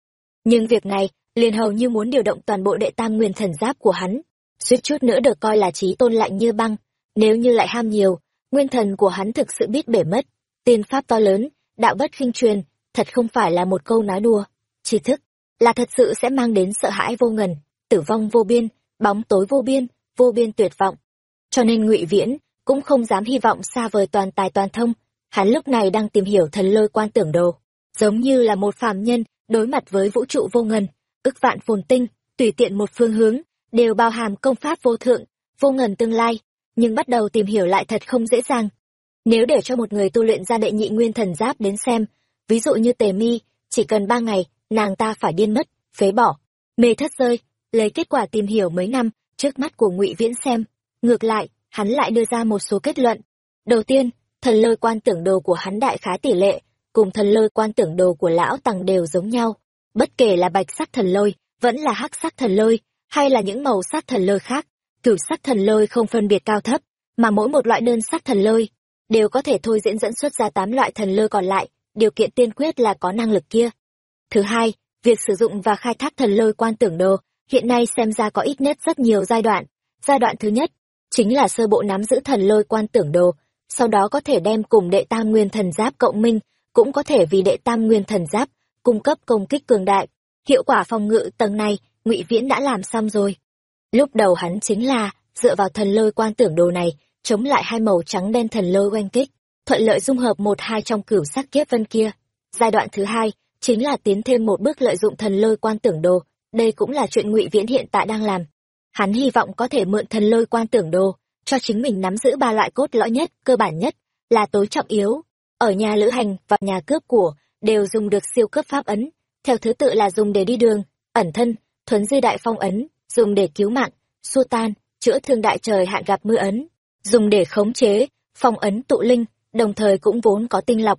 Nhưng việc này liền hầu như muốn điều động toàn bộ đệ tam nguyên thần giáp của hắn. Suýt chút nữa được coi là trí tôn lạnh như băng, nếu như lại ham nhiều, nguyên thần của hắn thực sự biết bể mất. Tiên pháp to lớn, đạo bất khinh truyền, thật không phải là một câu nói đùa. Tri thức là thật sự sẽ mang đến sợ hãi vô ngần, tử vong vô biên, bóng tối vô biên vô biên tuyệt vọng. Cho nên ngụy viễn cũng không dám hy vọng xa vời toàn tài toàn thông hắn lúc này đang tìm hiểu thần lôi quan tưởng đồ, giống như là một phàm nhân đối mặt với vũ trụ vô ngần ức vạn phồn tinh, tùy tiện một phương hướng, đều bao hàm công pháp vô thượng, vô ngần tương lai, nhưng bắt đầu tìm hiểu lại thật không dễ dàng. Nếu để cho một người tu luyện ra đệ nhị nguyên thần giáp đến xem, ví dụ như tề mi, chỉ cần ba ngày, nàng ta phải điên mất, phế bỏ, mê thất rơi, lấy kết quả tìm hiểu mấy năm trước mắt của ngụy viễn xem. Ngược lại, hắn lại đưa ra một số kết luận. Đầu tiên thần lôi quan tưởng đồ của hắn đại khá tỷ lệ, cùng thần lôi quan tưởng đồ của lão tằng đều giống nhau. Bất kể là bạch sắc thần lôi, vẫn là hắc sắc thần lôi, hay là những màu sắc thần lôi khác, cửu sắc thần lôi không phân biệt cao thấp, mà mỗi một loại đơn sắc thần lôi đều có thể thôi diễn dẫn xuất ra tám loại thần lôi còn lại, điều kiện tiên quyết là có năng lực kia. Thứ hai, việc sử dụng và khai thác thần lôi quan tưởng đồ, hiện nay xem ra có ít nhất rất nhiều giai đoạn. Giai đoạn thứ nhất chính là sơ bộ nắm giữ thần lôi quan tưởng đồ sau đó có thể đem cùng đệ tam nguyên thần giáp cộng minh, cũng có thể vì đệ tam nguyên thần giáp cung cấp công kích cường đại. Hiệu quả phòng ngự tầng này, ngụy viễn đã làm xong rồi. Lúc đầu hắn chính là dựa vào thần lôi quan tưởng đồ này, chống lại hai màu trắng đen thần lôi oanh kích, thuận lợi dung hợp một hai trong cửu sắc kiếp vân kia. Giai đoạn thứ hai chính là tiến thêm một bước lợi dụng thần lôi quan tưởng đồ, đây cũng là chuyện ngụy viễn hiện tại đang làm. Hắn hy vọng có thể mượn thần lôi quan tưởng đồ cho chính mình nắm giữ ba loại cốt lõi nhất cơ bản nhất là tối trọng yếu. Ở nhà lữ hành và nhà cướp của đều dùng được siêu cấp pháp ấn theo thứ tự là dùng để đi đường ẩn thân thuấn di đại phong ấn dùng để cứu mạng xua tan chữa thương đại trời hạn gặp mưa ấn dùng để khống chế phong ấn tụ linh đồng thời cũng vốn có tinh lọc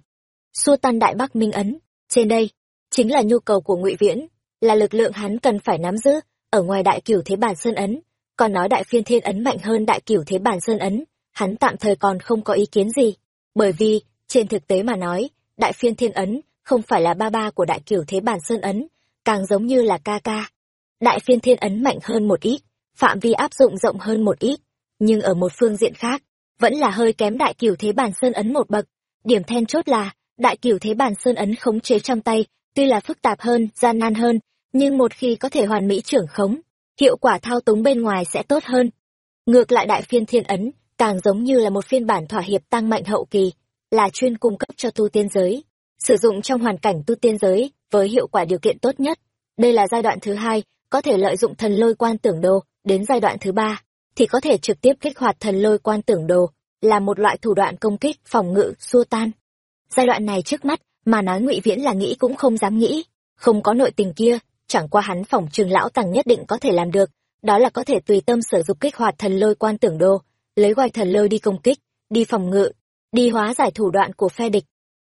xua tan đại bắc minh ấn. Trên đây chính là nhu cầu của ngụy viễn là lực lượng hắn cần phải nắm giữ ở ngoài đại cửu thế bản sơn ấn, còn nói đại phiên thiên ấn mạnh hơn đại cửu thế bản sơn ấn, hắn tạm thời còn không có ý kiến gì, bởi vì, trên thực tế mà nói, đại phiên thiên ấn không phải là ba ba của đại cửu thế bản sơn ấn, càng giống như là ca ca. Đại phiên thiên ấn mạnh hơn một ít, phạm vi áp dụng rộng hơn một ít, nhưng ở một phương diện khác, vẫn là hơi kém đại cửu thế bản sơn ấn một bậc. Điểm then chốt là, đại cửu thế bản sơn ấn khống chế trong tay, tuy là phức tạp hơn, gian nan hơn, nhưng một khi có thể hoàn mỹ trưởng khống, hiệu quả thao túng bên ngoài sẽ tốt hơn. Ngược lại đại phiên thiên ấn, càng giống như là một phiên bản thỏa hiệp tăng mạnh hậu kỳ, là chuyên cung cấp cho tu tiên giới, sử dụng trong hoàn cảnh tu tiên giới với hiệu quả điều kiện tốt nhất. Đây là giai đoạn thứ hai, có thể lợi dụng thần lôi quan tưởng đồ, đến giai đoạn thứ ba, thì có thể trực tiếp kích hoạt thần lôi quan tưởng đồ, là một loại thủ đoạn công kích, phòng ngự, xua tan. Giai đoạn này trước mắt, mà nói ngụy Viễn là nghĩ cũng không dám nghĩ, không có nội tình kia, chẳng qua hắn phòng trường lão tàng nhất định có thể làm được, đó là có thể tùy tâm sử dụng kích hoạt thần lôi quan tưởng đồ, lấy ngoài thần lôi đi công kích, đi phòng ngự, đi hóa giải thủ đoạn của phe địch.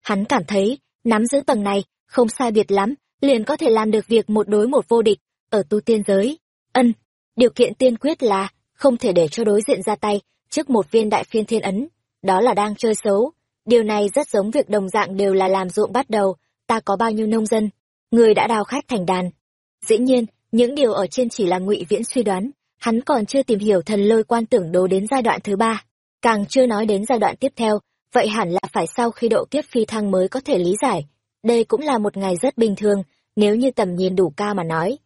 Hắn cảm thấy, nắm giữ tầng này, không sai biệt lắm, liền có thể làm được việc một đối một vô địch, ở tu tiên giới. Ân, điều kiện tiên quyết là, không thể để cho đối diện ra tay, trước một viên đại phiên thiên ấn, đó là đang chơi xấu. Điều này rất giống việc đồng dạng đều là làm ruộng bắt đầu, ta có bao nhiêu nông dân, người đã đào khách thành đàn. Dĩ nhiên, những điều ở trên chỉ là ngụy viễn suy đoán, hắn còn chưa tìm hiểu thần lôi quan tưởng đồ đến giai đoạn thứ ba, càng chưa nói đến giai đoạn tiếp theo, vậy hẳn là phải sau khi độ kiếp phi thăng mới có thể lý giải. Đây cũng là một ngày rất bình thường, nếu như tầm nhìn đủ cao mà nói.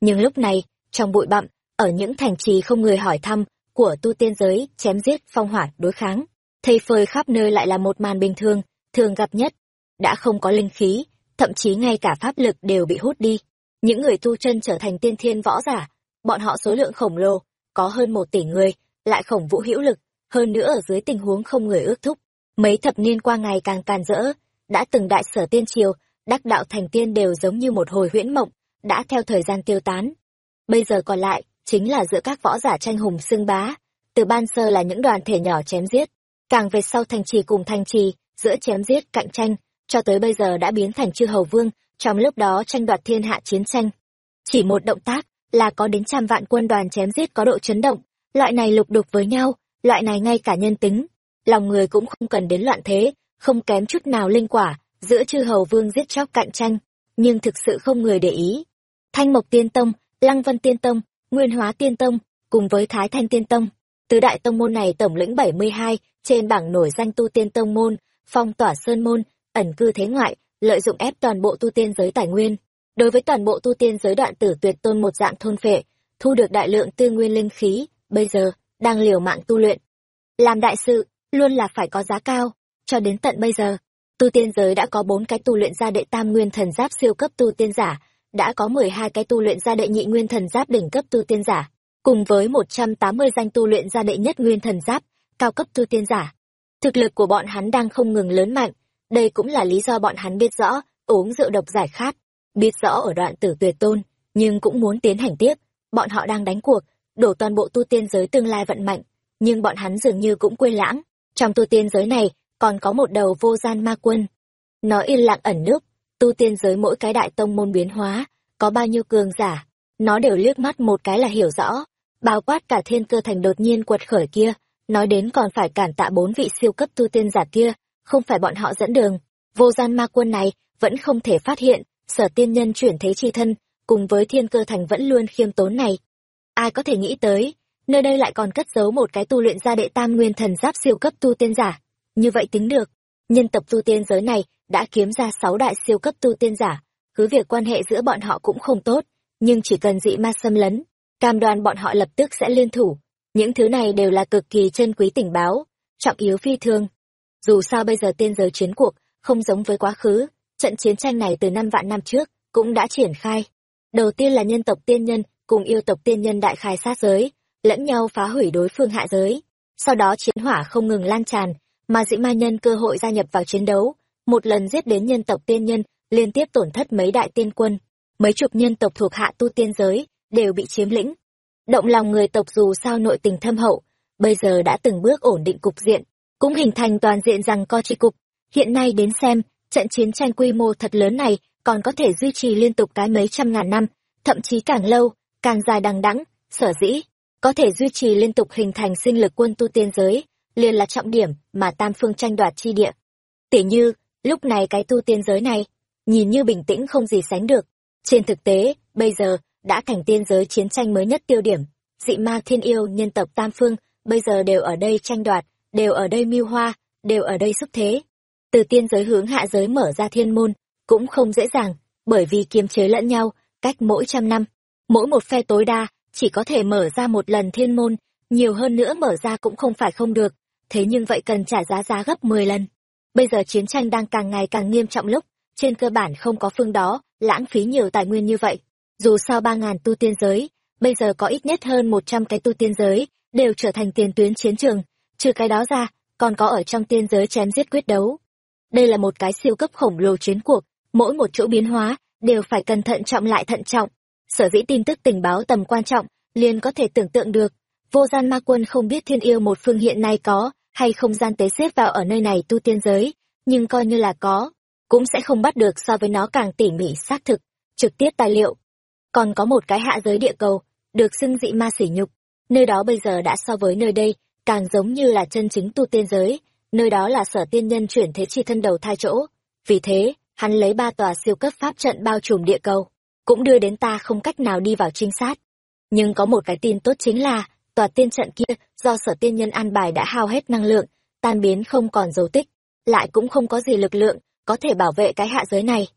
Nhưng lúc này, trong bụi bặm, ở những thành trì không người hỏi thăm, của tu tiên giới, chém giết, phong hỏa, đối kháng, thây phơi khắp nơi lại là một màn bình thường, thường gặp nhất. Đã không có linh khí, thậm chí ngay cả pháp lực đều bị hút đi. Những người tu chân trở thành tiên thiên võ giả, bọn họ số lượng khổng lồ, có hơn một tỷ người, lại khổng vũ hữu lực, hơn nữa ở dưới tình huống không người ước thúc. Mấy thập niên qua ngày càng càn rỡ, đã từng đại sở tiên triều, đắc đạo thành tiên đều giống như một hồi huyễn mộng, đã theo thời gian tiêu tán. Bây giờ còn lại, chính là giữa các võ giả tranh hùng xưng bá, từ ban sơ là những đoàn thể nhỏ chém giết, càng về sau thành trì cùng thành trì, giữa chém giết cạnh tranh, cho tới bây giờ đã biến thành chư hầu vương, trong lúc đó tranh đoạt thiên hạ chiến tranh. Chỉ một động tác, là có đến trăm vạn quân đoàn chém giết có độ chấn động, loại này lục đục với nhau, loại này ngay cả nhân tính, lòng người cũng không cần đến loạn thế, không kém chút nào linh quả, giữa chư hầu vương giết chóc cạnh tranh, nhưng thực sự không người để ý. Thanh Mộc Tiên Tông, Lăng Vân Tiên Tông, Nguyên Hóa Tiên Tông, cùng với Thái Thanh Tiên Tông, tứ đại tông môn này tổng lĩnh 72, trên bảng nổi danh tu tiên tông môn, phong tỏa sơn môn, ẩn cư thế ngoại, lợi dụng ép toàn bộ tu tiên giới tài nguyên. Đối với toàn bộ tu tiên giới đoạn tử tuyệt tôn một dạng thôn phệ, thu được đại lượng tư nguyên linh khí, bây giờ, đang liều mạng tu luyện. Làm đại sự, luôn là phải có giá cao, cho đến tận bây giờ, tu tiên giới đã có bốn cái tu luyện ra đệ tam nguyên thần giáp siêu cấp tu tiên giả, đã có mười hai cái tu luyện ra đệ nhị nguyên thần giáp đỉnh cấp tu tiên giả, cùng với một trăm tám mươi danh tu luyện ra đệ nhất nguyên thần giáp, cao cấp tu tiên giả. Thực lực của bọn hắn đang không ngừng lớn mạnh, đây cũng là lý do bọn hắn biết rõ, uống rượu độc giải khát, biết rõ ở đoạn tử tuyệt tôn, nhưng cũng muốn tiến hành tiếp, bọn họ đang đánh cuộc, đổ toàn bộ tu tiên giới tương lai vận mạnh, nhưng bọn hắn dường như cũng quên lãng, trong tu tiên giới này, còn có một đầu vô gian ma quân. Nó yên lặng ẩn núp, tu tiên giới mỗi cái đại tông môn biến hóa, có bao nhiêu cường giả, nó đều liếc mắt một cái là hiểu rõ, bao quát cả thiên cơ thành đột nhiên quật khởi kia, nói đến còn phải cản tạ bốn vị siêu cấp tu tiên giả kia, không phải bọn họ dẫn đường, vô gian ma quân này vẫn không thể phát hiện, sở tiên nhân chuyển thế chi thân, cùng với thiên cơ thành vẫn luôn khiêm tốn này. Ai có thể nghĩ tới, nơi đây lại còn cất giấu một cái tu luyện gia đệ tam nguyên thần giáp siêu cấp tu tiên giả. Như vậy tính được, nhân tập tu tiên giới này đã kiếm ra sáu đại siêu cấp tu tiên giả, cứ việc quan hệ giữa bọn họ cũng không tốt, nhưng chỉ cần dị ma xâm lấn, cam đoan bọn họ lập tức sẽ liên thủ. Những thứ này đều là cực kỳ chân quý tình báo, trọng yếu phi thường. Dù sao bây giờ tiên giới chiến cuộc, không giống với quá khứ, trận chiến tranh này từ năm vạn năm trước, cũng đã triển khai. Đầu tiên là nhân tộc tiên nhân, cùng yêu tộc tiên nhân đại khai sát giới, lẫn nhau phá hủy đối phương hạ giới. Sau đó chiến hỏa không ngừng lan tràn, mà dĩ ma nhân cơ hội gia nhập vào chiến đấu, một lần giết đến nhân tộc tiên nhân, liên tiếp tổn thất mấy đại tiên quân, mấy chục nhân tộc thuộc hạ tu tiên giới, đều bị chiếm lĩnh. Động lòng người tộc dù sao nội tình thâm hậu, bây giờ đã từng bước ổn định cục diện, cũng hình thành toàn diện rằng co trị cục. Hiện nay đến xem, trận chiến tranh quy mô thật lớn này còn có thể duy trì liên tục cái mấy trăm ngàn năm, thậm chí càng lâu, càng dài đằng đẵng, sở dĩ có thể duy trì liên tục hình thành sinh lực quân tu tiên giới, liền là trọng điểm mà Tam Phương tranh đoạt chi địa. Tỉ như, lúc này cái tu tiên giới này, nhìn như bình tĩnh không gì sánh được. Trên thực tế, bây giờ, đã thành tiên giới chiến tranh mới nhất tiêu điểm. Dị ma thiên yêu nhân tộc Tam Phương, bây giờ đều ở đây tranh đoạt, đều ở đây mưu hoa, đều ở đây xúc thế. Từ tiên giới hướng hạ giới mở ra thiên môn, cũng không dễ dàng, bởi vì kiềm chế lẫn nhau, cách mỗi trăm năm. Mỗi một phe tối đa, chỉ có thể mở ra một lần thiên môn, nhiều hơn nữa mở ra cũng không phải không được, thế nhưng vậy cần trả giá giá gấp 10 lần. Bây giờ chiến tranh đang càng ngày càng nghiêm trọng lúc, trên cơ bản không có phương đó, lãng phí nhiều tài nguyên như vậy. Dù sao 3.000 tu tiên giới, bây giờ có ít nhất hơn 100 cái tu tiên giới, đều trở thành tiền tuyến chiến trường, trừ cái đó ra, còn có ở trong tiên giới chém giết quyết đấu. Đây là một cái siêu cấp khổng lồ chiến cuộc, mỗi một chỗ biến hóa, đều phải cẩn thận trọng lại thận trọng. Sở dĩ tin tức tình báo tầm quan trọng, liền có thể tưởng tượng được. Vô gian ma quân không biết thiên yêu một phương hiện nay có, hay không gian tế xếp vào ở nơi này tu tiên giới, nhưng coi như là có, cũng sẽ không bắt được so với nó càng tỉ mỉ xác thực, trực tiếp tài liệu. Còn có một cái hạ giới địa cầu, được xưng dị ma sỉ nhục, nơi đó bây giờ đã so với nơi đây, càng giống như là chân chính tu tiên giới, nơi đó là sở tiên nhân chuyển thế chi thân đầu thai chỗ. Vì thế, hắn lấy ba tòa siêu cấp pháp trận bao trùm địa cầu, cũng đưa đến ta không cách nào đi vào trinh sát. Nhưng có một cái tin tốt chính là, tòa tiên trận kia do sở tiên nhân an bài đã hao hết năng lượng, tan biến không còn dấu tích, lại cũng không có gì lực lượng có thể bảo vệ cái hạ giới này.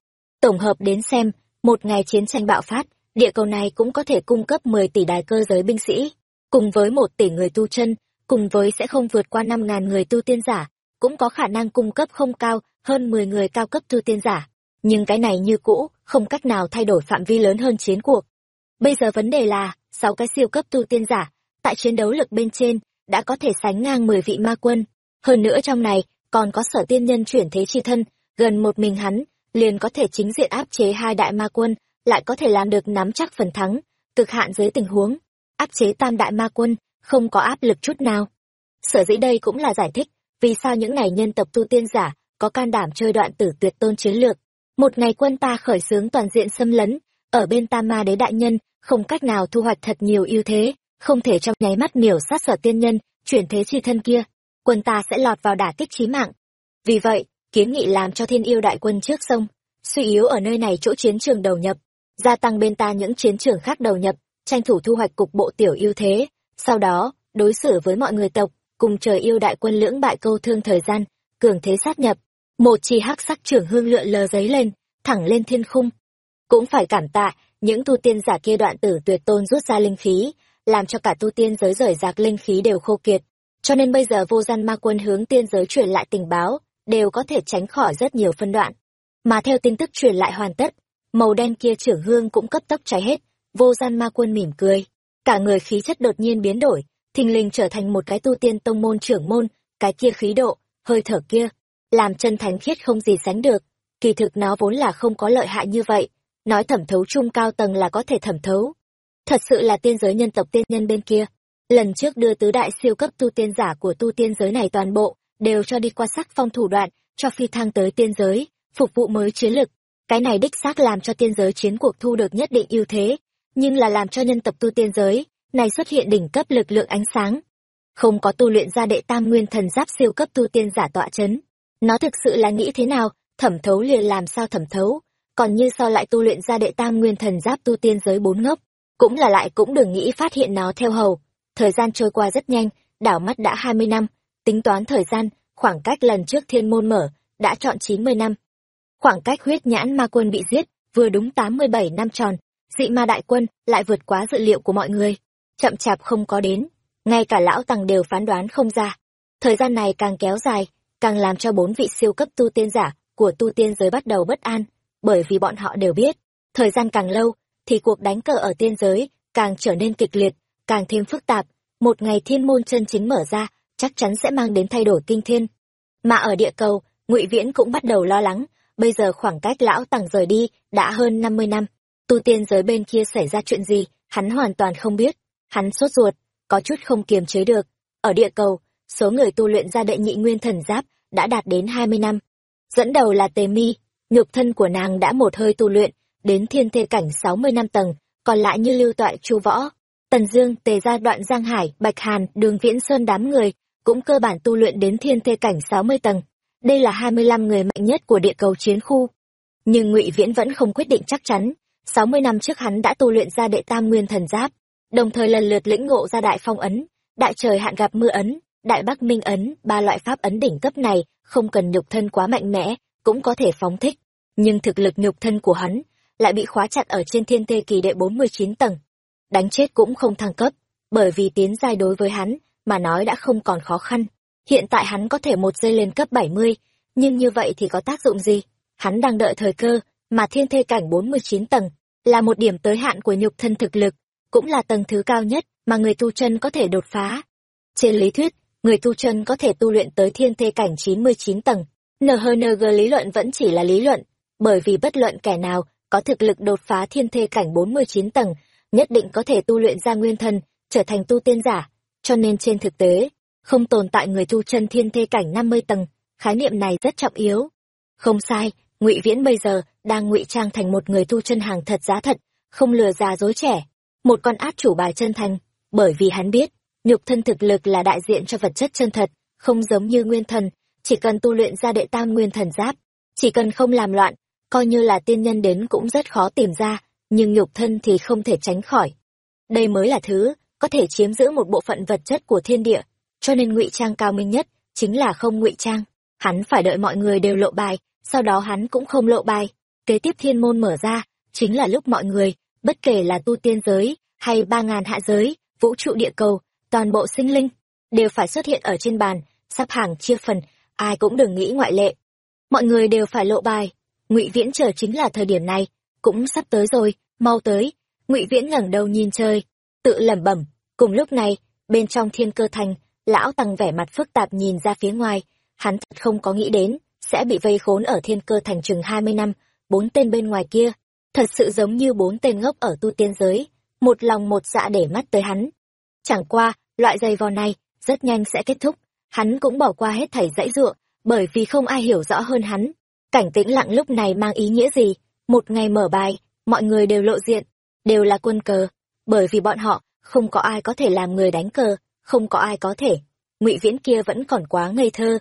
Tổng hợp đến xem, một ngày chiến tranh bạo phát, địa cầu này cũng có thể cung cấp 10 tỷ đài cơ giới binh sĩ, cùng với một tỷ người tu chân, cùng với sẽ không vượt qua 5.000 người tu tiên giả, cũng có khả năng cung cấp không cao hơn 10 người cao cấp tu tiên giả. Nhưng cái này như cũ, không cách nào thay đổi phạm vi lớn hơn chiến cuộc. Bây giờ vấn đề là, sáu cái siêu cấp tu tiên giả, tại chiến đấu lực bên trên, đã có thể sánh ngang 10 vị ma quân. Hơn nữa trong này, còn có sở tiên nhân chuyển thế chi thân, gần một mình hắn, liền có thể chính diện áp chế hai đại ma quân, lại có thể làm được nắm chắc phần thắng, cực hạn dưới tình huống. Áp chế tam đại ma quân, không có áp lực chút nào. Sở dĩ đây cũng là giải thích, vì sao những này nhân tộc tu tiên giả có can đảm chơi đoạn tử tuyệt tôn chiến lược. Một ngày quân ta khởi xướng toàn diện xâm lấn, ở bên tam ma đế đại nhân, không cách nào thu hoạch thật nhiều ưu thế, không thể trong nháy mắt miểu sát sở tiên nhân, chuyển thế chi thân kia, quân ta sẽ lọt vào đả kích chí mạng. Vì vậy, kiến nghị làm cho thiên yêu đại quân trước sông, suy yếu ở nơi này chỗ chiến trường đầu nhập, gia tăng bên ta những chiến trường khác đầu nhập, tranh thủ thu hoạch cục bộ tiểu ưu thế, sau đó, đối xử với mọi người tộc, cùng trời yêu đại quân lưỡng bại câu thương thời gian, cường thế sát nhập. Một chi hắc sắc trưởng hương lượn lờ giấy lên, thẳng lên thiên khung. Cũng phải cảm tạ, những tu tiên giả kia đoạn tử tuyệt tôn rút ra linh khí, làm cho cả tu tiên giới rời rạc linh khí đều khô kiệt. Cho nên bây giờ vô gian ma quân hướng tiên giới truyền lại tình báo, đều có thể tránh khỏi rất nhiều phân đoạn. Mà theo tin tức truyền lại hoàn tất, màu đen kia trưởng hương cũng cấp tốc cháy hết, vô gian ma quân mỉm cười. Cả người khí chất đột nhiên biến đổi, thình lình trở thành một cái tu tiên tông môn trưởng môn, cái kia khí độ, hơi thở kia, làm chân thánh khiết không gì sánh được. Kỳ thực nó vốn là không có lợi hại như vậy, nói thẩm thấu trung cao tầng là có thể thẩm thấu. Thật sự là tiên giới nhân tộc tiên nhân bên kia. Lần trước đưa tứ đại siêu cấp tu tiên giả của tu tiên giới này toàn bộ, đều cho đi qua sắc phong thủ đoạn, cho phi thăng tới tiên giới, phục vụ mới chiến lực. Cái này đích xác làm cho tiên giới chiến cuộc thu được nhất định ưu thế, nhưng là làm cho nhân tộc tu tiên giới, này xuất hiện đỉnh cấp lực lượng ánh sáng. Không có tu luyện ra đệ tam nguyên thần giáp siêu cấp tu tiên giả tọa chấn. Nó thực sự là nghĩ thế nào, thẩm thấu liền làm sao thẩm thấu, còn như so lại tu luyện ra đệ tam nguyên thần giáp tu tiên giới bốn ngốc, cũng là lại cũng đừng nghĩ phát hiện nó theo hầu. Thời gian trôi qua rất nhanh, đảo mắt đã hai mươi năm, tính toán thời gian, khoảng cách lần trước thiên môn mở, đã chọn chín mươi năm. Khoảng cách huyết nhãn ma quân bị giết, vừa đúng tám mươi bảy năm tròn, dị ma đại quân lại vượt quá dự liệu của mọi người. Chậm chạp không có đến, ngay cả lão tằng đều phán đoán không ra. Thời gian này càng kéo dài, càng làm cho bốn vị siêu cấp tu tiên giả của tu tiên giới bắt đầu bất an, bởi vì bọn họ đều biết, thời gian càng lâu, thì cuộc đánh cờ ở tiên giới càng trở nên kịch liệt, càng thêm phức tạp. Một ngày thiên môn chân chính mở ra, chắc chắn sẽ mang đến thay đổi kinh thiên. Mà ở địa cầu, ngụy Viễn cũng bắt đầu lo lắng, bây giờ khoảng cách lão tằng rời đi đã hơn năm mươi năm. Tu tiên giới bên kia xảy ra chuyện gì, hắn hoàn toàn không biết. Hắn sốt ruột, có chút không kiềm chế được. Ở địa cầu, số người tu luyện ra đệ nhị nguyên thần giáp đã đạt đến hai mươi năm. Dẫn đầu là Tề Mi, nhục thân của nàng đã một hơi tu luyện, đến thiên thê cảnh sáu mươi năm tầng, còn lại như lưu toại chu võ tần dương tề gia đoạn giang hải bạch hàn đường viễn sơn đám người cũng cơ bản tu luyện đến thiên thê cảnh sáu mươi tầng đây là hai mươi lăm người mạnh nhất của địa cầu chiến khu nhưng ngụy viễn vẫn không quyết định chắc chắn sáu mươi năm trước hắn đã tu luyện ra đệ tam nguyên thần giáp, đồng thời lần lượt lĩnh ngộ ra đại phong ấn, đại trời hạn gặp mưa ấn, đại bắc minh ấn, ba loại pháp ấn đỉnh cấp này không cần nhục thân quá mạnh mẽ, cũng có thể phóng thích. Nhưng thực lực nhục thân của hắn lại bị khóa chặt ở trên thiên thê kỳ đệ bốn mươi chín tầng. Đánh chết cũng không thăng cấp, bởi vì tiến giai đối với hắn mà nói đã không còn khó khăn. Hiện tại hắn có thể một giây lên cấp bảy mươi, nhưng như vậy thì có tác dụng gì? Hắn đang đợi thời cơ mà thiên thê cảnh bốn mươi chín tầng là một điểm tới hạn của nhục thân thực lực cũng là tầng thứ cao nhất mà người tu chân có thể đột phá trên lý thuyết người tu chân có thể tu luyện tới thiên thê cảnh 99 tầng. NHNG lý luận vẫn chỉ là lý luận, bởi vì bất luận kẻ nào có thực lực đột phá thiên thê cảnh 49 tầng, nhất định có thể tu luyện ra nguyên thân, trở thành tu tiên giả. Cho nên trên thực tế, không tồn tại người tu chân thiên thê cảnh 50 tầng, khái niệm này rất trọng yếu. Không sai, Ngụy Viễn bây giờ đang ngụy trang thành một người tu chân hàng thật giá thật, không lừa già dối trẻ, một con át chủ bài chân thành, bởi vì hắn biết, nhục thân thực lực là đại diện cho vật chất chân thật không giống như nguyên thần chỉ cần tu luyện ra đệ tam nguyên thần giáp chỉ cần không làm loạn coi như là tiên nhân đến cũng rất khó tìm ra nhưng nhục thân thì không thể tránh khỏi. Đây mới là thứ có thể chiếm giữ một bộ phận vật chất của thiên địa cho nên ngụy trang cao minh nhất chính là không ngụy trang. Hắn phải đợi mọi người đều lộ bài sau đó hắn cũng không lộ bài. Kế tiếp thiên môn mở ra, chính là lúc mọi người, bất kể là tu tiên giới hay ba ngàn hạ giới, vũ trụ địa cầu, toàn bộ sinh linh, đều phải xuất hiện ở trên bàn, sắp hàng chia phần, ai cũng đừng nghĩ ngoại lệ. Mọi người đều phải lộ bài. Ngụy viễn chờ chính là thời điểm này, cũng sắp tới rồi, mau tới. Ngụy viễn ngẩng đầu nhìn chơi tự lẩm bẩm. Cùng lúc này, bên trong thiên cơ thành, lão tăng vẻ mặt phức tạp nhìn ra phía ngoài, hắn thật không có nghĩ đến sẽ bị vây khốn ở thiên cơ thành chừng hai mươi năm bốn tên bên ngoài kia thật sự giống như bốn tên ngốc ở tu tiên giới một lòng một dạ để mắt tới hắn Chẳng qua, loại dây vò này, rất nhanh sẽ kết thúc. Hắn cũng bỏ qua hết thảy dãy ruộng, bởi vì không ai hiểu rõ hơn hắn. Cảnh tĩnh lặng lúc này mang ý nghĩa gì? Một ngày mở bài, mọi người đều lộ diện, đều là quân cờ, bởi vì bọn họ, không có ai có thể làm người đánh cờ, không có ai có thể. ngụy Viễn kia vẫn còn quá ngây thơ.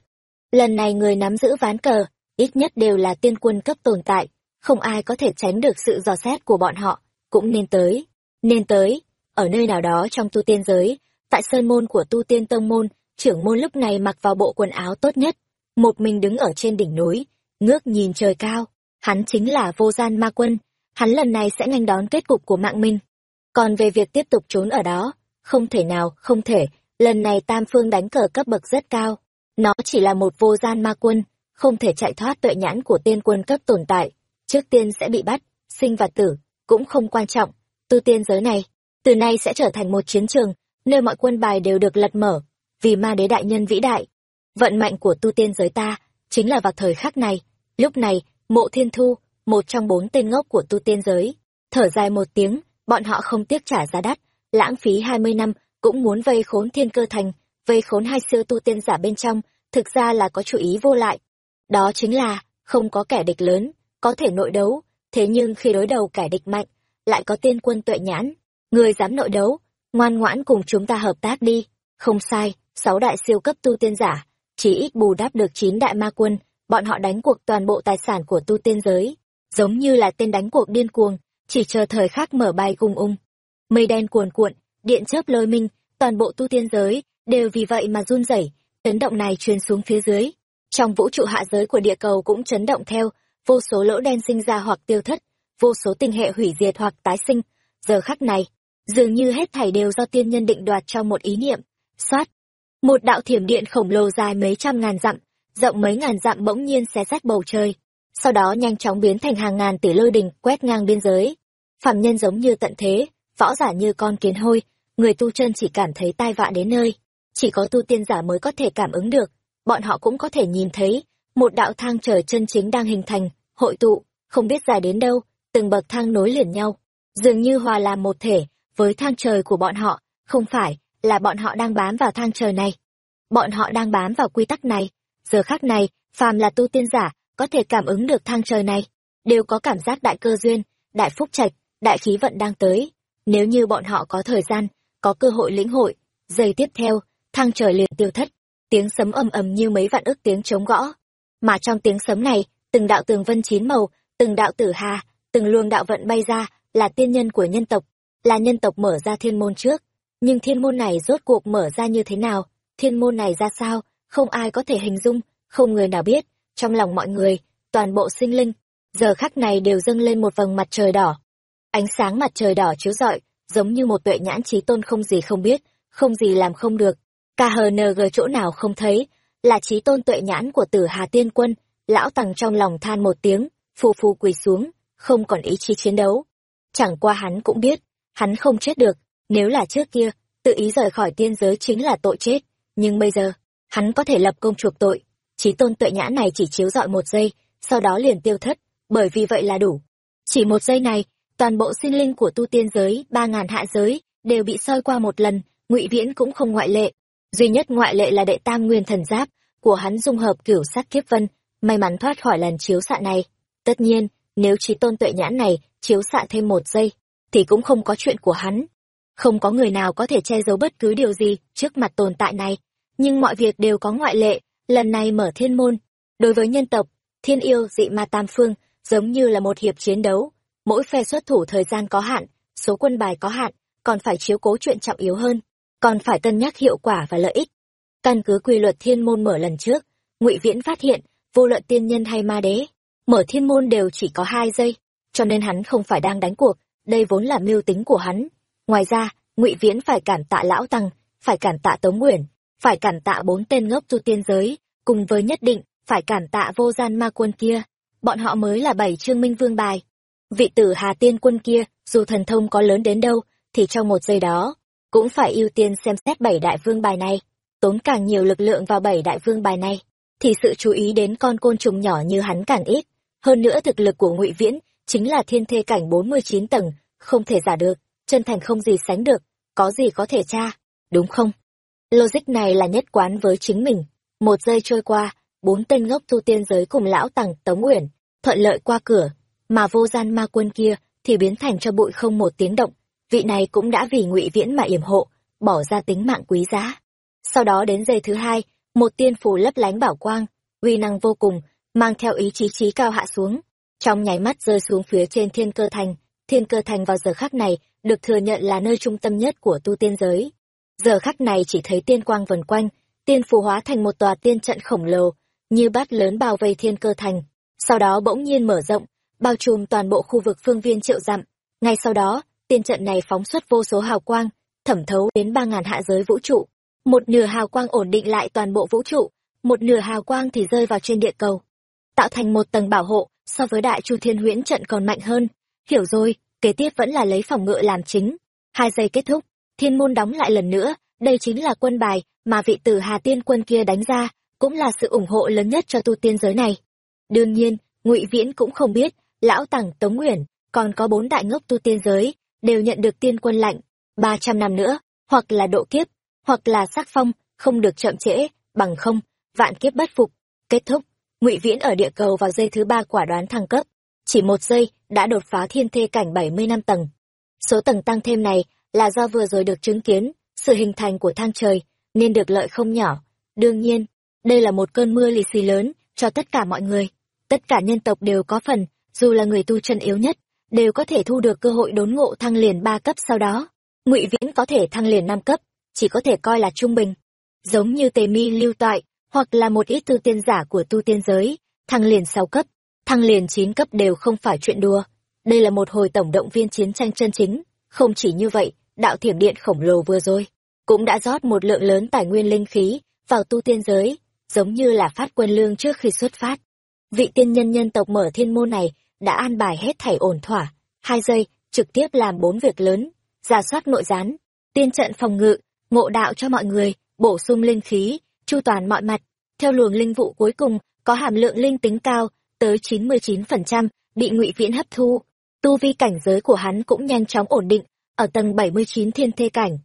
Lần này người nắm giữ ván cờ, ít nhất đều là tiên quân cấp tồn tại, không ai có thể tránh được sự dò xét của bọn họ, cũng nên tới. Nên tới, ở nơi nào đó trong tu tiên giới, tại sơn môn của tu tiên tông môn, trưởng môn lúc này mặc vào bộ quần áo tốt nhất, một mình đứng ở trên đỉnh núi, ngước nhìn trời cao. Hắn chính là vô gian ma quân, hắn lần này sẽ nhanh đón kết cục của mạng minh. Còn về việc tiếp tục trốn ở đó, không thể nào, không thể, lần này Tam Phương đánh cờ cấp bậc rất cao. Nó chỉ là một vô gian ma quân, không thể chạy thoát tuệ nhãn của tiên quân cấp tồn tại. Trước tiên sẽ bị bắt, sinh và tử, cũng không quan trọng. Tu tiên giới này, từ nay sẽ trở thành một chiến trường nơi mọi quân bài đều được lật mở vì ma đế đại nhân vĩ đại vận mạnh của tu tiên giới ta chính là vào thời khắc này lúc này mộ thiên thu một trong bốn tên ngốc của tu tiên giới thở dài một tiếng bọn họ không tiếc trả giá đắt lãng phí hai mươi năm cũng muốn vây khốn thiên cơ thành vây khốn hai sư tu tiên giả bên trong thực ra là có chủ ý vô lại đó chính là không có kẻ địch lớn có thể nội đấu thế nhưng khi đối đầu kẻ địch mạnh lại có tiên quân tuệ nhãn Người dám nội đấu, ngoan ngoãn cùng chúng ta hợp tác đi. Không sai, sáu đại siêu cấp tu tiên giả, chỉ ít bù đắp được chín đại ma quân, bọn họ đánh cuộc toàn bộ tài sản của tu tiên giới. Giống như là tên đánh cuộc điên cuồng, chỉ chờ thời khắc mở bài cung ung. Mây đen cuồn cuộn, điện chớp lôi minh, toàn bộ tu tiên giới, đều vì vậy mà run rẩy chấn động này truyền xuống phía dưới. Trong vũ trụ hạ giới của địa cầu cũng chấn động theo, vô số lỗ đen sinh ra hoặc tiêu thất, vô số tinh hệ hủy diệt hoặc tái sinh. Giờ khắc này, dường như hết thảy đều do tiên nhân định đoạt trong một ý niệm. Xoát! Một đạo thiểm điện khổng lồ dài mấy trăm ngàn dặm, rộng mấy ngàn dặm bỗng nhiên xé rách bầu trời. Sau đó nhanh chóng biến thành hàng ngàn tỷ lôi đình quét ngang biên giới. Phạm nhân giống như tận thế, võ giả như con kiến hôi, người tu chân chỉ cảm thấy tai vạ đến nơi. Chỉ có tu tiên giả mới có thể cảm ứng được, bọn họ cũng có thể nhìn thấy, một đạo thang trời chân chính đang hình thành, hội tụ, không biết dài đến đâu, từng bậc thang nối liền nhau, dường như hòa làm một thể, với thang trời của bọn họ, không phải là bọn họ đang bám vào thang trời này. Bọn họ đang bám vào quy tắc này. Giờ khắc này, phàm là tu tiên giả, có thể cảm ứng được thang trời này, đều có cảm giác đại cơ duyên, đại phúc trạch, đại khí vận đang tới. Nếu như bọn họ có thời gian, có cơ hội lĩnh hội, giây tiếp theo, thang trời liền tiêu thất, tiếng sấm ầm ầm như mấy vạn ức tiếng chống gõ. Mà trong tiếng sấm này, từng đạo tường vân chín màu, từng đạo tử hà, từng luồng đạo vận bay ra, là tiên nhân của nhân tộc, là nhân tộc mở ra thiên môn trước. Nhưng thiên môn này rốt cuộc mở ra như thế nào, thiên môn này ra sao, không ai có thể hình dung, không người nào biết, trong lòng mọi người, toàn bộ sinh linh, giờ khắc này đều dâng lên một vầng mặt trời đỏ. Ánh sáng mặt trời đỏ chiếu rọi, giống như một tuệ nhãn trí tôn không gì không biết, không gì làm không được. KHNG chỗ nào không thấy, là trí tôn tuệ nhãn của tử Hà Tiên Quân, lão tằng trong lòng than một tiếng, phù phù quỳ xuống, không còn ý chí chiến đấu. Chẳng qua hắn cũng biết, hắn không chết được, nếu là trước kia, tự ý rời khỏi tiên giới chính là tội chết, nhưng bây giờ, hắn có thể lập công chuộc tội. Chí tôn tuệ nhãn này chỉ chiếu dọi một giây, sau đó liền tiêu thất, bởi vì vậy là đủ. Chỉ một giây này, toàn bộ sinh linh của tu tiên giới, ba ngàn hạ giới, đều bị soi qua một lần, ngụy Viễn cũng không ngoại lệ. Duy nhất ngoại lệ là đệ tam nguyên thần giáp, của hắn dung hợp cửu sắc kiếp vân, may mắn thoát khỏi lần chiếu xạ này. Tất nhiên, nếu trí tôn tuệ nhãn này chiếu xạ thêm một giây, thì cũng không có chuyện của hắn. Không có người nào có thể che giấu bất cứ điều gì trước mặt tồn tại này. Nhưng mọi việc đều có ngoại lệ, lần này mở thiên môn. Đối với nhân tộc, thiên yêu dị ma tam phương, giống như là một hiệp chiến đấu. Mỗi phe xuất thủ thời gian có hạn, số quân bài có hạn, còn phải chiếu cố chuyện trọng yếu hơn, còn phải cân nhắc hiệu quả và lợi ích. Căn cứ quy luật thiên môn mở lần trước, ngụy Viễn phát hiện, vô luận tiên nhân hay ma đế, mở thiên môn đều chỉ có hai giây, cho nên hắn không phải đang đánh cuộc, đây vốn là mưu tính của hắn. Ngoài ra, ngụy Viễn phải cản tạ lão tăng, phải cản tạ Tống Nguyễn, phải cản tạ bốn tên ngốc tu tiên giới, cùng với nhất định phải cản tạ vô gian ma quân kia. Bọn họ mới là bảy trương minh vương bài. Vị tử Hà Tiên quân kia, dù thần thông có lớn đến đâu, thì trong một giây đó, cũng phải ưu tiên xem xét bảy đại vương bài này. Tốn càng nhiều lực lượng vào bảy đại vương bài này, thì sự chú ý đến con côn trùng nhỏ như hắn càng ít. Hơn nữa thực lực của ngụy Viễn chính là thiên thê cảnh bốn mươi chín tầng, không thể giả được, chân thành không gì sánh được, có gì có thể tra, đúng không? Logic này là nhất quán với chính mình. Một giây trôi qua, bốn tên ngốc tu tiên giới cùng lão tằng Tống Uyển, thuận lợi qua cửa, mà vô gian ma quân kia thì biến thành cho bụi không một tiếng động. Vị này cũng đã vì ngụy Viễn mà yểm hộ, bỏ ra tính mạng quý giá. Sau đó đến giây thứ hai, một tiên phù lấp lánh bảo quang, uy năng vô cùng, mang theo ý chí trí cao hạ xuống, trong nháy mắt rơi xuống phía trên thiên cơ thành. Thiên cơ thành vào giờ khắc này được thừa nhận là nơi trung tâm nhất của tu tiên giới. Giờ khắc này chỉ thấy tiên quang vần quanh, tiên phù hóa thành một tòa tiên trận khổng lồ, như bát lớn bao vây thiên cơ thành. Sau đó bỗng nhiên mở rộng, bao trùm toàn bộ khu vực phương viên triệu dặm. Ngay sau đó, tiên trận này phóng xuất vô số hào quang, thẩm thấu đến ba ngàn hạ giới vũ trụ. Một nửa hào quang ổn định lại toàn bộ vũ trụ, một nửa hào quang thì rơi vào trên địa cầu, tạo thành một tầng bảo hộ, so với đại chu thiên huyễn trận còn mạnh hơn. Hiểu rồi, kế tiếp vẫn là lấy phòng ngự làm chính. Hai giây kết thúc, thiên môn đóng lại lần nữa, đây chính là quân bài mà vị tử Hà Tiên quân kia đánh ra, cũng là sự ủng hộ lớn nhất cho tu tiên giới này. Đương nhiên, Ngụy Viễn cũng không biết, lão tằng Tống Nguyễn, còn có bốn đại ngốc tu tiên giới, đều nhận được tiên quân lạnh, ba trăm năm nữa, hoặc là độ kiếp, hoặc là sắc phong, không được chậm trễ, bằng không, vạn kiếp bất phục. Kết thúc, ngụy Viễn ở địa cầu vào giây thứ ba quả đoán thăng cấp, chỉ một giây đã đột phá thiên thê cảnh bảy mươi năm tầng. Số tầng tăng thêm này là do vừa rồi được chứng kiến sự hình thành của thang trời, nên được lợi không nhỏ. Đương nhiên, đây là một cơn mưa lì xì lớn cho tất cả mọi người. Tất cả nhân tộc đều có phần, dù là người tu chân yếu nhất, đều có thể thu được cơ hội đốn ngộ thăng liền ba cấp sau đó. Ngụy Viễn có thể thăng liền năm cấp, chỉ có thể coi là trung bình. Giống như Tề Mi lưu toại, hoặc là một ít tu tiên giả của tu tiên giới, thăng liền sáu cấp, thăng liền chín cấp đều không phải chuyện đùa. Đây là một hồi tổng động viên chiến tranh chân chính. Không chỉ như vậy, đạo thiểm điện khổng lồ vừa rồi, cũng đã rót một lượng lớn tài nguyên linh khí vào tu tiên giới, giống như là phát quân lương trước khi xuất phát. Vị tiên nhân nhân tộc mở thiên môn này đã an bài hết thảy ổn thỏa, hai giây, trực tiếp làm bốn việc lớn, giả soát nội gián, tiên trận phòng ngự, ngộ đạo cho mọi người, bổ sung linh khí, chu toàn mọi mặt. Theo luồng linh vụ cuối cùng, có hàm lượng linh tính cao, tới 99%, bị ngụy Viễn hấp thu. Tu vi cảnh giới của hắn cũng nhanh chóng ổn định, ở tầng 79 thiên thê cảnh.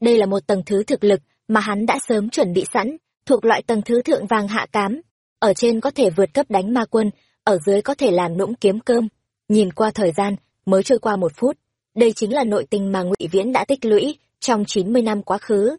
Đây là một tầng thứ thực lực mà hắn đã sớm chuẩn bị sẵn, thuộc loại tầng thứ thượng vàng hạ cám. Ở trên có thể vượt cấp đánh ma quân, ở dưới có thể làm nũng kiếm cơm. Nhìn qua thời gian, mới trôi qua một phút, đây chính là nội tình mà ngụy viễn đã tích lũy trong chín mươi năm quá khứ.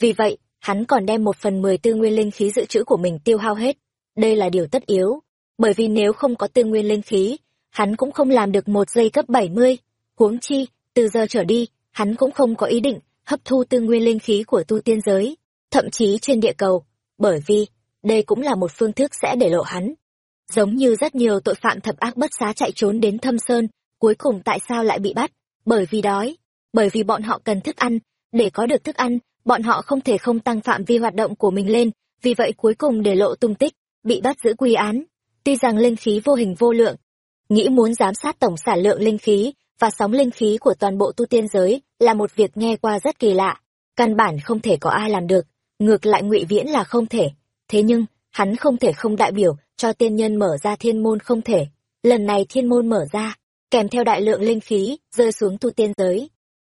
Vì vậy hắn còn đem một phần mười tư nguyên linh khí dự trữ của mình tiêu hao hết. Đây là điều tất yếu bởi vì nếu không có tư nguyên linh khí hắn cũng không làm được một giây cấp bảy mươi. Huống chi từ giờ trở đi hắn cũng không có ý định hấp thu tư nguyên linh khí của tu tiên giới thậm chí trên địa cầu bởi vì đây cũng là một phương thức sẽ để lộ hắn giống như rất nhiều tội phạm thập ác bất xá chạy trốn đến thâm sơn, cuối cùng tại sao lại bị bắt? Bởi vì đói, bởi vì bọn họ cần thức ăn. Để có được thức ăn, bọn họ không thể không tăng phạm vi hoạt động của mình lên, vì vậy cuối cùng để lộ tung tích, bị bắt giữ quy án. Tuy rằng linh khí vô hình vô lượng, nghĩ muốn giám sát tổng sản lượng linh khí và sóng linh khí của toàn bộ tu tiên giới là một việc nghe qua rất kỳ lạ, căn bản không thể có ai làm được, ngược lại ngụy viễn là không thể. Thế nhưng hắn không thể không đại biểu cho tiên nhân mở ra thiên môn không thể. Lần này thiên môn mở ra, kèm theo đại lượng linh khí rơi xuống tu tiên giới.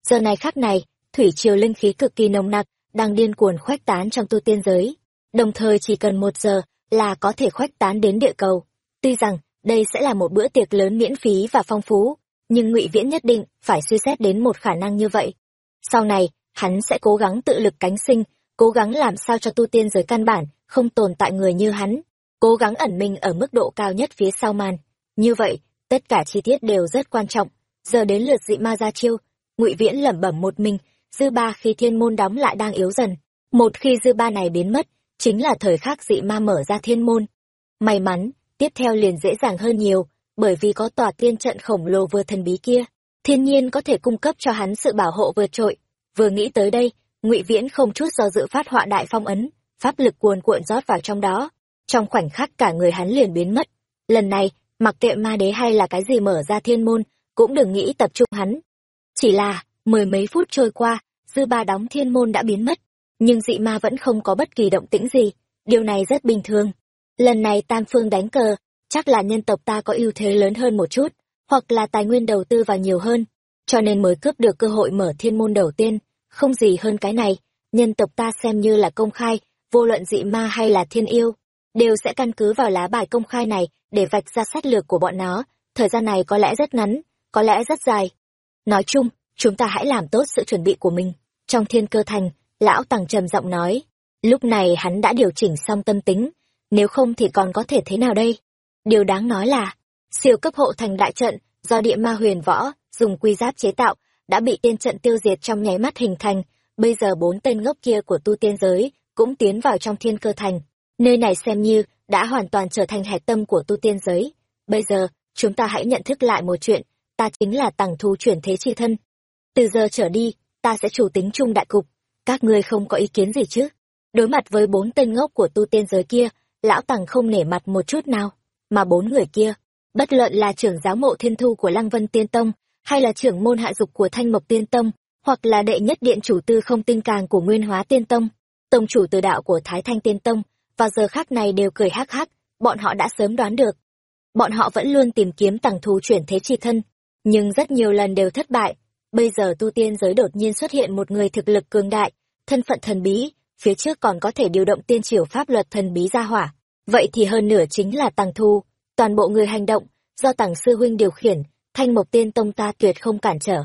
Giờ này khắc này, thủy triều linh khí cực kỳ nồng nặc, đang điên cuồng khuếch tán trong tu tiên giới. Đồng thời chỉ cần một giờ là có thể khuếch tán đến địa cầu. Tuy rằng, đây sẽ là một bữa tiệc lớn miễn phí và phong phú, nhưng ngụy viễn nhất định phải suy xét đến một khả năng như vậy. Sau này, hắn sẽ cố gắng tự lực cánh sinh, cố gắng làm sao cho tu tiên giới căn bản không tồn tại người như hắn, cố gắng ẩn mình ở mức độ cao nhất phía sau màn. Như vậy, tất cả chi tiết đều rất quan trọng. Giờ đến lượt dị ma ra chiêu, ngụy viễn lẩm bẩm một mình, dư ba khi thiên môn đóng lại đang yếu dần. Một khi dư ba này biến mất, chính là thời khắc dị ma mở ra thiên môn. May mắn, tiếp theo liền dễ dàng hơn nhiều, bởi vì có tòa tiên trận khổng lồ vừa thần bí kia. Thiên nhiên có thể cung cấp cho hắn sự bảo hộ vượt trội. Vừa nghĩ tới đây, ngụy viễn không chút do dự phát họa đại phong ấn pháp lực cuồn cuộn rót vào trong đó. Trong khoảnh khắc cả người hắn liền biến mất. Lần này, mặc kệ ma đế hay là cái gì mở ra thiên môn, cũng đừng nghĩ tập trung hắn. Chỉ là, mười mấy phút trôi qua, dư ba đóng thiên môn đã biến mất. Nhưng dị ma vẫn không có bất kỳ động tĩnh gì. Điều này rất bình thường. Lần này tam phương đánh cờ, chắc là nhân tộc ta có ưu thế lớn hơn một chút, hoặc là tài nguyên đầu tư vào nhiều hơn. Cho nên mới cướp được cơ hội mở thiên môn đầu tiên. Không gì hơn cái này, nhân tộc ta xem như là công khai vô luận dị ma hay là thiên yêu, đều sẽ căn cứ vào lá bài công khai này để vạch ra sách lược của bọn nó. Thời gian này có lẽ rất ngắn, có lẽ rất dài. Nói chung, chúng ta hãy làm tốt sự chuẩn bị của mình. Trong thiên cơ thành, lão tằng trầm giọng nói, lúc này hắn đã điều chỉnh xong tâm tính, nếu không thì còn có thể thế nào đây? Điều đáng nói là, siêu cấp hộ thành đại trận do địa ma huyền võ dùng quy giáp chế tạo đã bị tiên trận tiêu diệt trong nháy mắt hình thành. Bây giờ bốn tên ngốc kia của tu tiên giới cũng tiến vào trong thiên cơ thành, nơi này xem như đã hoàn toàn trở thành hạch tâm của tu tiên giới. Bây giờ, chúng ta hãy nhận thức lại một chuyện, ta chính là tằng thu chuyển thế chi thân. Từ giờ trở đi, ta sẽ chủ tính chung đại cục. Các ngươi không có ý kiến gì chứ? Đối mặt với bốn tên ngốc của tu tiên giới kia, lão tằng không nể mặt một chút nào. Mà bốn người kia, bất luận là trưởng giáo mộ thiên thu của lăng vân tiên tông, hay là trưởng môn hạ dục của thanh mộc tiên tông, hoặc là đệ nhất điện chủ tư không tinh càng của nguyên hóa tiên tông tông chủ từ đạo của thái thanh tiên tông và giờ khác này đều cười hắc hắc, bọn họ đã sớm đoán được. Bọn họ vẫn luôn tìm kiếm tằng thù chuyển thế chi thân, nhưng rất nhiều lần đều thất bại. Bây giờ tu tiên giới đột nhiên xuất hiện một người thực lực cường đại, thân phận thần bí, phía trước còn có thể điều động tiên triều pháp luật thần bí ra hỏa. Vậy thì hơn nửa chính là tằng thu toàn bộ người hành động, do tằng sư huynh điều khiển, thanh mộc tiên tông ta tuyệt không cản trở.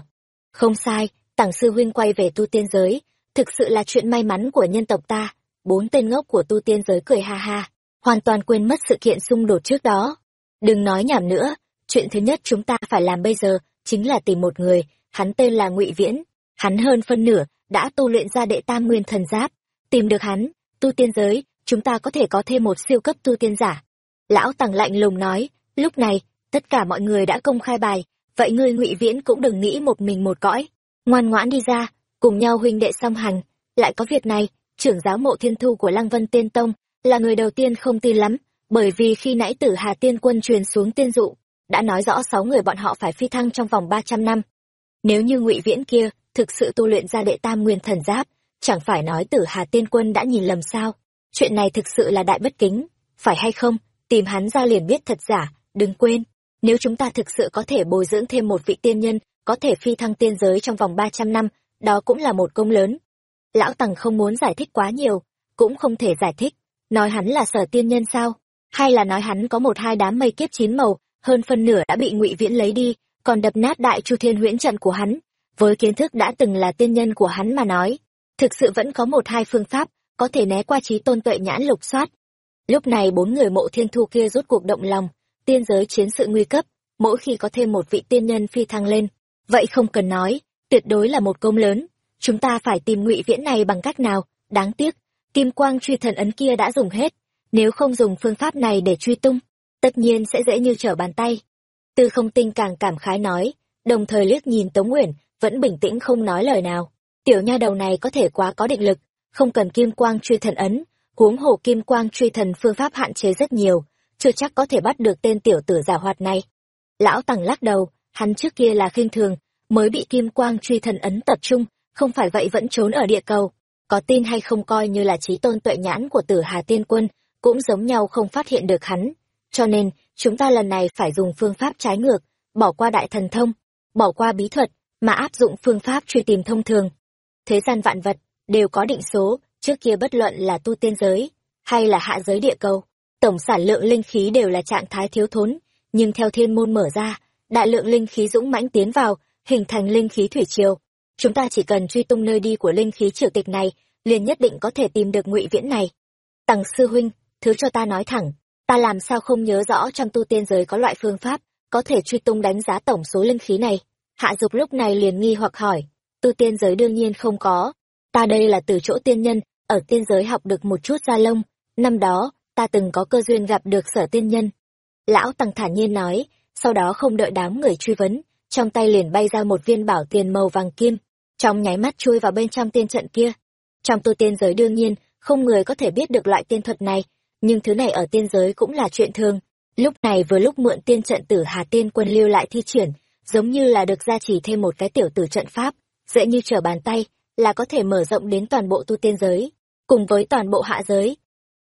Không sai tằng sư huynh quay về tu tiên giới thực sự là chuyện may mắn của nhân tộc ta. Bốn tên ngốc của tu tiên giới cười ha ha, hoàn toàn quên mất sự kiện xung đột trước đó. Đừng nói nhảm nữa, chuyện thứ nhất chúng ta phải làm bây giờ chính là tìm một người, hắn tên là ngụy viễn. Hắn hơn phân nửa đã tu luyện ra đệ tam nguyên thần giáp. Tìm được hắn, tu tiên giới, chúng ta có thể có thêm một siêu cấp tu tiên giả. Lão tằng lạnh lùng nói, lúc này, tất cả mọi người đã công khai bài, vậy ngươi ngụy viễn cũng đừng nghĩ một mình một cõi. Ngoan ngoãn đi ra cùng nhau huynh đệ song hành. Lại có việc này, trưởng giáo mộ thiên thu của lăng vân tiên tông là người đầu tiên không tin lắm, bởi vì khi nãy tử hà tiên quân truyền xuống tiên dụ, đã nói rõ sáu người bọn họ phải phi thăng trong vòng ba trăm năm. Nếu như ngụy viễn kia thực sự tu luyện ra đệ tam nguyên thần giáp, chẳng phải nói tử hà tiên quân đã nhìn lầm sao? Chuyện này thực sự là đại bất kính, phải hay không? Tìm hắn ra liền biết thật giả, đừng quên. Nếu chúng ta thực sự có thể bồi dưỡng thêm một vị tiên nhân, có thể phi thăng tiên giới trong vòng ba trăm năm đó cũng là một công lớn lão tằng không muốn giải thích quá nhiều cũng không thể giải thích nói hắn là sở tiên nhân sao hay là nói hắn có một hai đám mây kiếp chín màu hơn phân nửa đã bị ngụy viễn lấy đi còn đập nát đại chu thiên huyễn trận của hắn. Với kiến thức đã từng là tiên nhân của hắn mà nói, thực sự vẫn có một hai phương pháp có thể né qua trí tôn tuệ nhãn lục soát. Lúc này bốn người mộ thiên thu kia rút cuộc động lòng, tiên giới chiến sự nguy cấp, mỗi khi có thêm một vị tiên nhân phi thăng lên, vậy không cần nói, tuyệt đối là một công lớn. Chúng ta phải tìm ngụy viễn này bằng cách nào, đáng tiếc, kim quang truy thần ấn kia đã dùng hết, nếu không dùng phương pháp này để truy tung, tất nhiên sẽ dễ như trở bàn tay. Tư không tinh càng cảm khái nói, đồng thời liếc nhìn Tống Nguyễn, vẫn bình tĩnh không nói lời nào. Tiểu nha đầu này có thể quá có định lực, không cần kim quang truy thần ấn, huống hồ kim quang truy thần phương pháp hạn chế rất nhiều, chưa chắc có thể bắt được tên tiểu tử giả hoạt này. Lão Tằng lắc đầu, hắn trước kia là khinh thường, mới bị kim quang truy thần ấn tập trung, không phải vậy vẫn trốn ở địa cầu. Có tin hay không coi như là trí tôn tuệ nhãn của tử Hà Tiên Quân, cũng giống nhau không phát hiện được hắn. Cho nên, chúng ta lần này phải dùng phương pháp trái ngược, bỏ qua đại thần thông, bỏ qua bí thuật, mà áp dụng phương pháp truy tìm thông thường. Thế gian vạn vật, đều có định số, trước kia bất luận là tu tiên giới, hay là hạ giới địa cầu. Tổng sản lượng linh khí đều là trạng thái thiếu thốn, nhưng theo thiên môn mở ra, đại lượng linh khí dũng mãnh tiến vào, hình thành linh khí thủy triều. Chúng ta chỉ cần truy tung nơi đi của linh khí triều tịch này, liền nhất định có thể tìm được ngụy viễn này. Tằng sư huynh, thứ cho ta nói thẳng, ta làm sao không nhớ rõ trong tu tiên giới có loại phương pháp, có thể truy tung đánh giá tổng số linh khí này. Hạ dục lúc này liền nghi hoặc hỏi, tu tiên giới đương nhiên không có. Ta đây là từ chỗ tiên nhân, ở tiên giới học được một chút gia lông, năm đó, ta từng có cơ duyên gặp được sở tiên nhân. Lão Tăng thản nhiên nói, sau đó không đợi đám người truy vấn, trong tay liền bay ra một viên bảo tiền màu vàng kim, trong nháy mắt chui vào bên trong tiên trận kia. Trong tu tiên giới đương nhiên, không người có thể biết được loại tiên thuật này, nhưng thứ này ở tiên giới cũng là chuyện thường. Lúc này vừa lúc mượn tiên trận tử Hà Tiên quân lưu lại thi triển, giống như là được gia trì thêm một cái tiểu tử trận pháp, dễ như trở bàn tay, là có thể mở rộng đến toàn bộ tu tiên giới, cùng với toàn bộ hạ giới.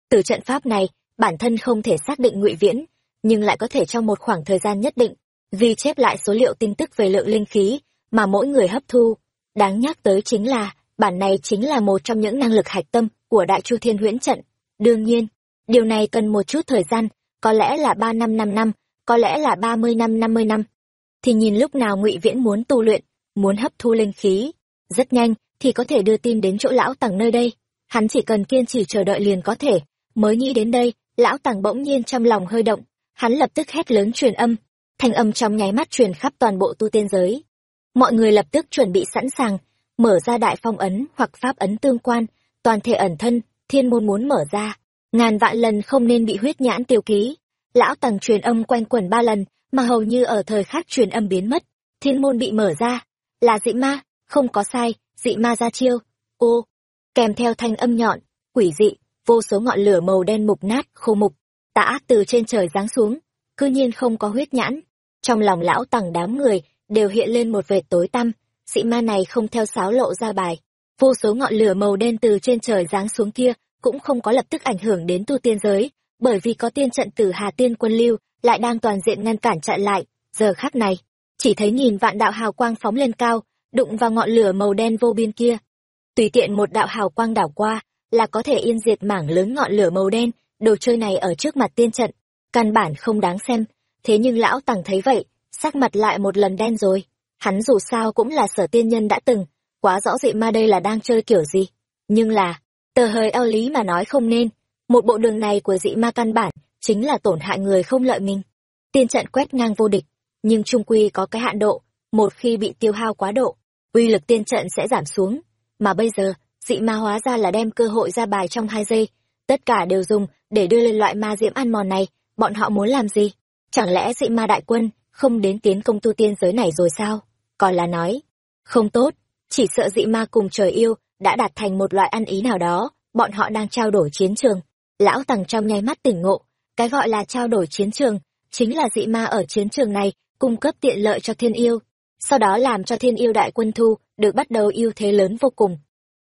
Từ trận pháp này, bản thân không thể xác định ngụy viễn, nhưng lại có thể trong một khoảng thời gian nhất định, ghi chép lại số liệu tin tức về lượng linh khí mà mỗi người hấp thu. Đáng nhắc tới chính là, bản này chính là một trong những năng lực hạch tâm của Đại Chu Thiên Huyễn Trận. Đương nhiên, điều này cần một chút thời gian, có lẽ là ba năm năm năm, có lẽ là ba mươi năm năm mươi năm. Thì nhìn lúc nào Ngụy Viễn muốn tu luyện, muốn hấp thu linh khí, rất nhanh thì có thể đưa tin đến chỗ lão tầng nơi đây. Hắn chỉ cần kiên trì chờ đợi liền có thể. Mới nghĩ đến đây, lão tầng bỗng nhiên trong lòng hơi động, hắn lập tức hét lớn truyền âm, thanh âm trong nháy mắt truyền khắp toàn bộ tu tiên giới. Mọi người lập tức chuẩn bị sẵn sàng, mở ra đại phong ấn hoặc pháp ấn tương quan, toàn thể ẩn thân, thiên môn muốn mở ra, ngàn vạn lần không nên bị huyết nhãn tiêu ký. Lão tầng truyền âm quanh quẩn ba lần, mà hầu như ở thời khắc truyền âm biến mất, thiên môn bị mở ra. Là dị ma, không có sai, dị ma ra chiêu. Ô, kèm theo thanh âm nhọn, quỷ dị, vô số ngọn lửa màu đen mục nát, khô mục, tà ác từ trên trời giáng xuống, cư nhiên không có huyết nhãn. Trong lòng lão tầng đám người đều hiện lên một vệt tối tăm, dị ma này không theo sáo lộ ra bài. Vô số ngọn lửa màu đen từ trên trời giáng xuống kia cũng không có lập tức ảnh hưởng đến tu tiên giới, bởi vì có tiên trận tử Hà Tiên quân lưu lại đang toàn diện ngăn cản chặn lại. Giờ khắc này, chỉ thấy nhìn vạn đạo hào quang phóng lên cao, đụng vào ngọn lửa màu đen vô biên kia. Tùy tiện một đạo hào quang đảo qua, là có thể yên diệt mảng lớn ngọn lửa màu đen, đồ chơi này ở trước mặt tiên trận, căn bản không đáng xem. Thế nhưng lão tằng thấy vậy, sắc mặt lại một lần đen rồi. Hắn dù sao cũng là sở tiên nhân đã từng, quá rõ dị ma đây là đang chơi kiểu gì. Nhưng là, tờ hơi eo lý mà nói không nên, một bộ đường này của dị ma căn bản, chính là tổn hại người không lợi mình. Tiên trận quét ngang vô địch, nhưng trung quy có cái hạn độ, một khi bị tiêu hao quá độ, uy lực tiên trận sẽ giảm xuống. Mà bây giờ, dị ma hóa ra là đem cơ hội ra bài trong hai giây, tất cả đều dùng để đưa lên loại ma diễm ăn mòn này, bọn họ muốn làm gì? Chẳng lẽ dị ma đại quân không đến tiến công tu tiên giới này rồi sao? Còn là nói, không tốt, chỉ sợ dị ma cùng trời yêu đã đạt thành một loại ăn ý nào đó, bọn họ đang trao đổi chiến trường. Lão Tằng trong nháy mắt tỉnh ngộ, cái gọi là trao đổi chiến trường, chính là dị ma ở chiến trường này cung cấp tiện lợi cho thiên yêu, sau đó làm cho thiên yêu đại quân thu được bắt đầu ưu thế lớn vô cùng.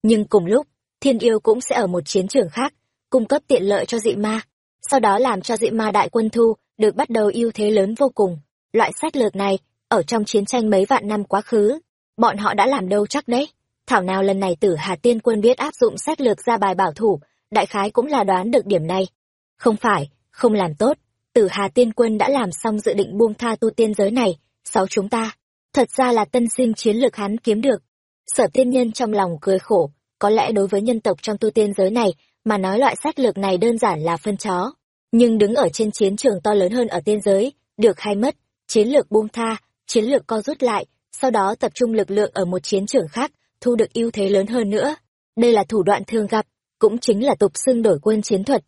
Nhưng cùng lúc, thiên yêu cũng sẽ ở một chiến trường khác, cung cấp tiện lợi cho dị ma, sau đó làm cho dị ma đại quân thu được bắt đầu ưu thế lớn vô cùng. Loại sách lược này, ở trong chiến tranh mấy vạn năm quá khứ, bọn họ đã làm đâu chắc đấy. Thảo nào lần này tử Hà Tiên quân biết áp dụng sách lược ra bài bảo thủ, đại khái cũng là đoán được điểm này. Không phải, không làm tốt, tử Hà Tiên quân đã làm xong dự định buông tha tu tiên giới này, sáu chúng ta. Thật ra là tân sinh chiến lược hắn kiếm được. Sở tiên nhân trong lòng cười khổ, có lẽ đối với nhân tộc trong tu tiên giới này mà nói loại sách lược này đơn giản là phân chó. Nhưng đứng ở trên chiến trường to lớn hơn ở tiên giới, được hay mất, chiến lược buông tha, chiến lược co rút lại, sau đó tập trung lực lượng ở một chiến trường khác, thu được ưu thế lớn hơn nữa. Đây là thủ đoạn thường gặp, cũng chính là tục xưng đổi quân chiến thuật.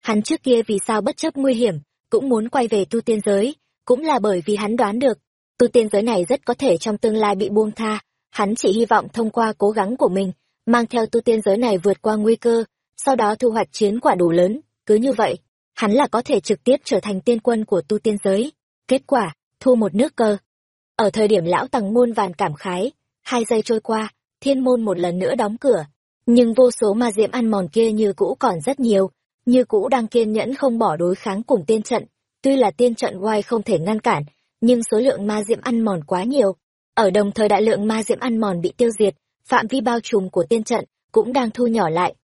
Hắn trước kia vì sao bất chấp nguy hiểm, cũng muốn quay về tu tiên giới, cũng là bởi vì hắn đoán được, tu tiên giới này rất có thể trong tương lai bị buông tha, hắn chỉ hy vọng thông qua cố gắng của mình, mang theo tu tiên giới này vượt qua nguy cơ, sau đó thu hoạch chiến quả đủ lớn, cứ như vậy, hắn là có thể trực tiếp trở thành tiên quân của tu tiên giới. Kết quả, thu một nước cơ. Ở thời điểm lão tầng môn vàn cảm khái, hai giây trôi qua, thiên môn một lần nữa đóng cửa, nhưng vô số ma diễm ăn mòn kia như cũ còn rất nhiều, như cũ đang kiên nhẫn không bỏ đối kháng cùng tiên trận. Tuy là tiên trận oai không thể ngăn cản, nhưng số lượng ma diễm ăn mòn quá nhiều. Ở đồng thời đại lượng ma diễm ăn mòn bị tiêu diệt, phạm vi bao trùm của tiên trận cũng đang thu nhỏ lại.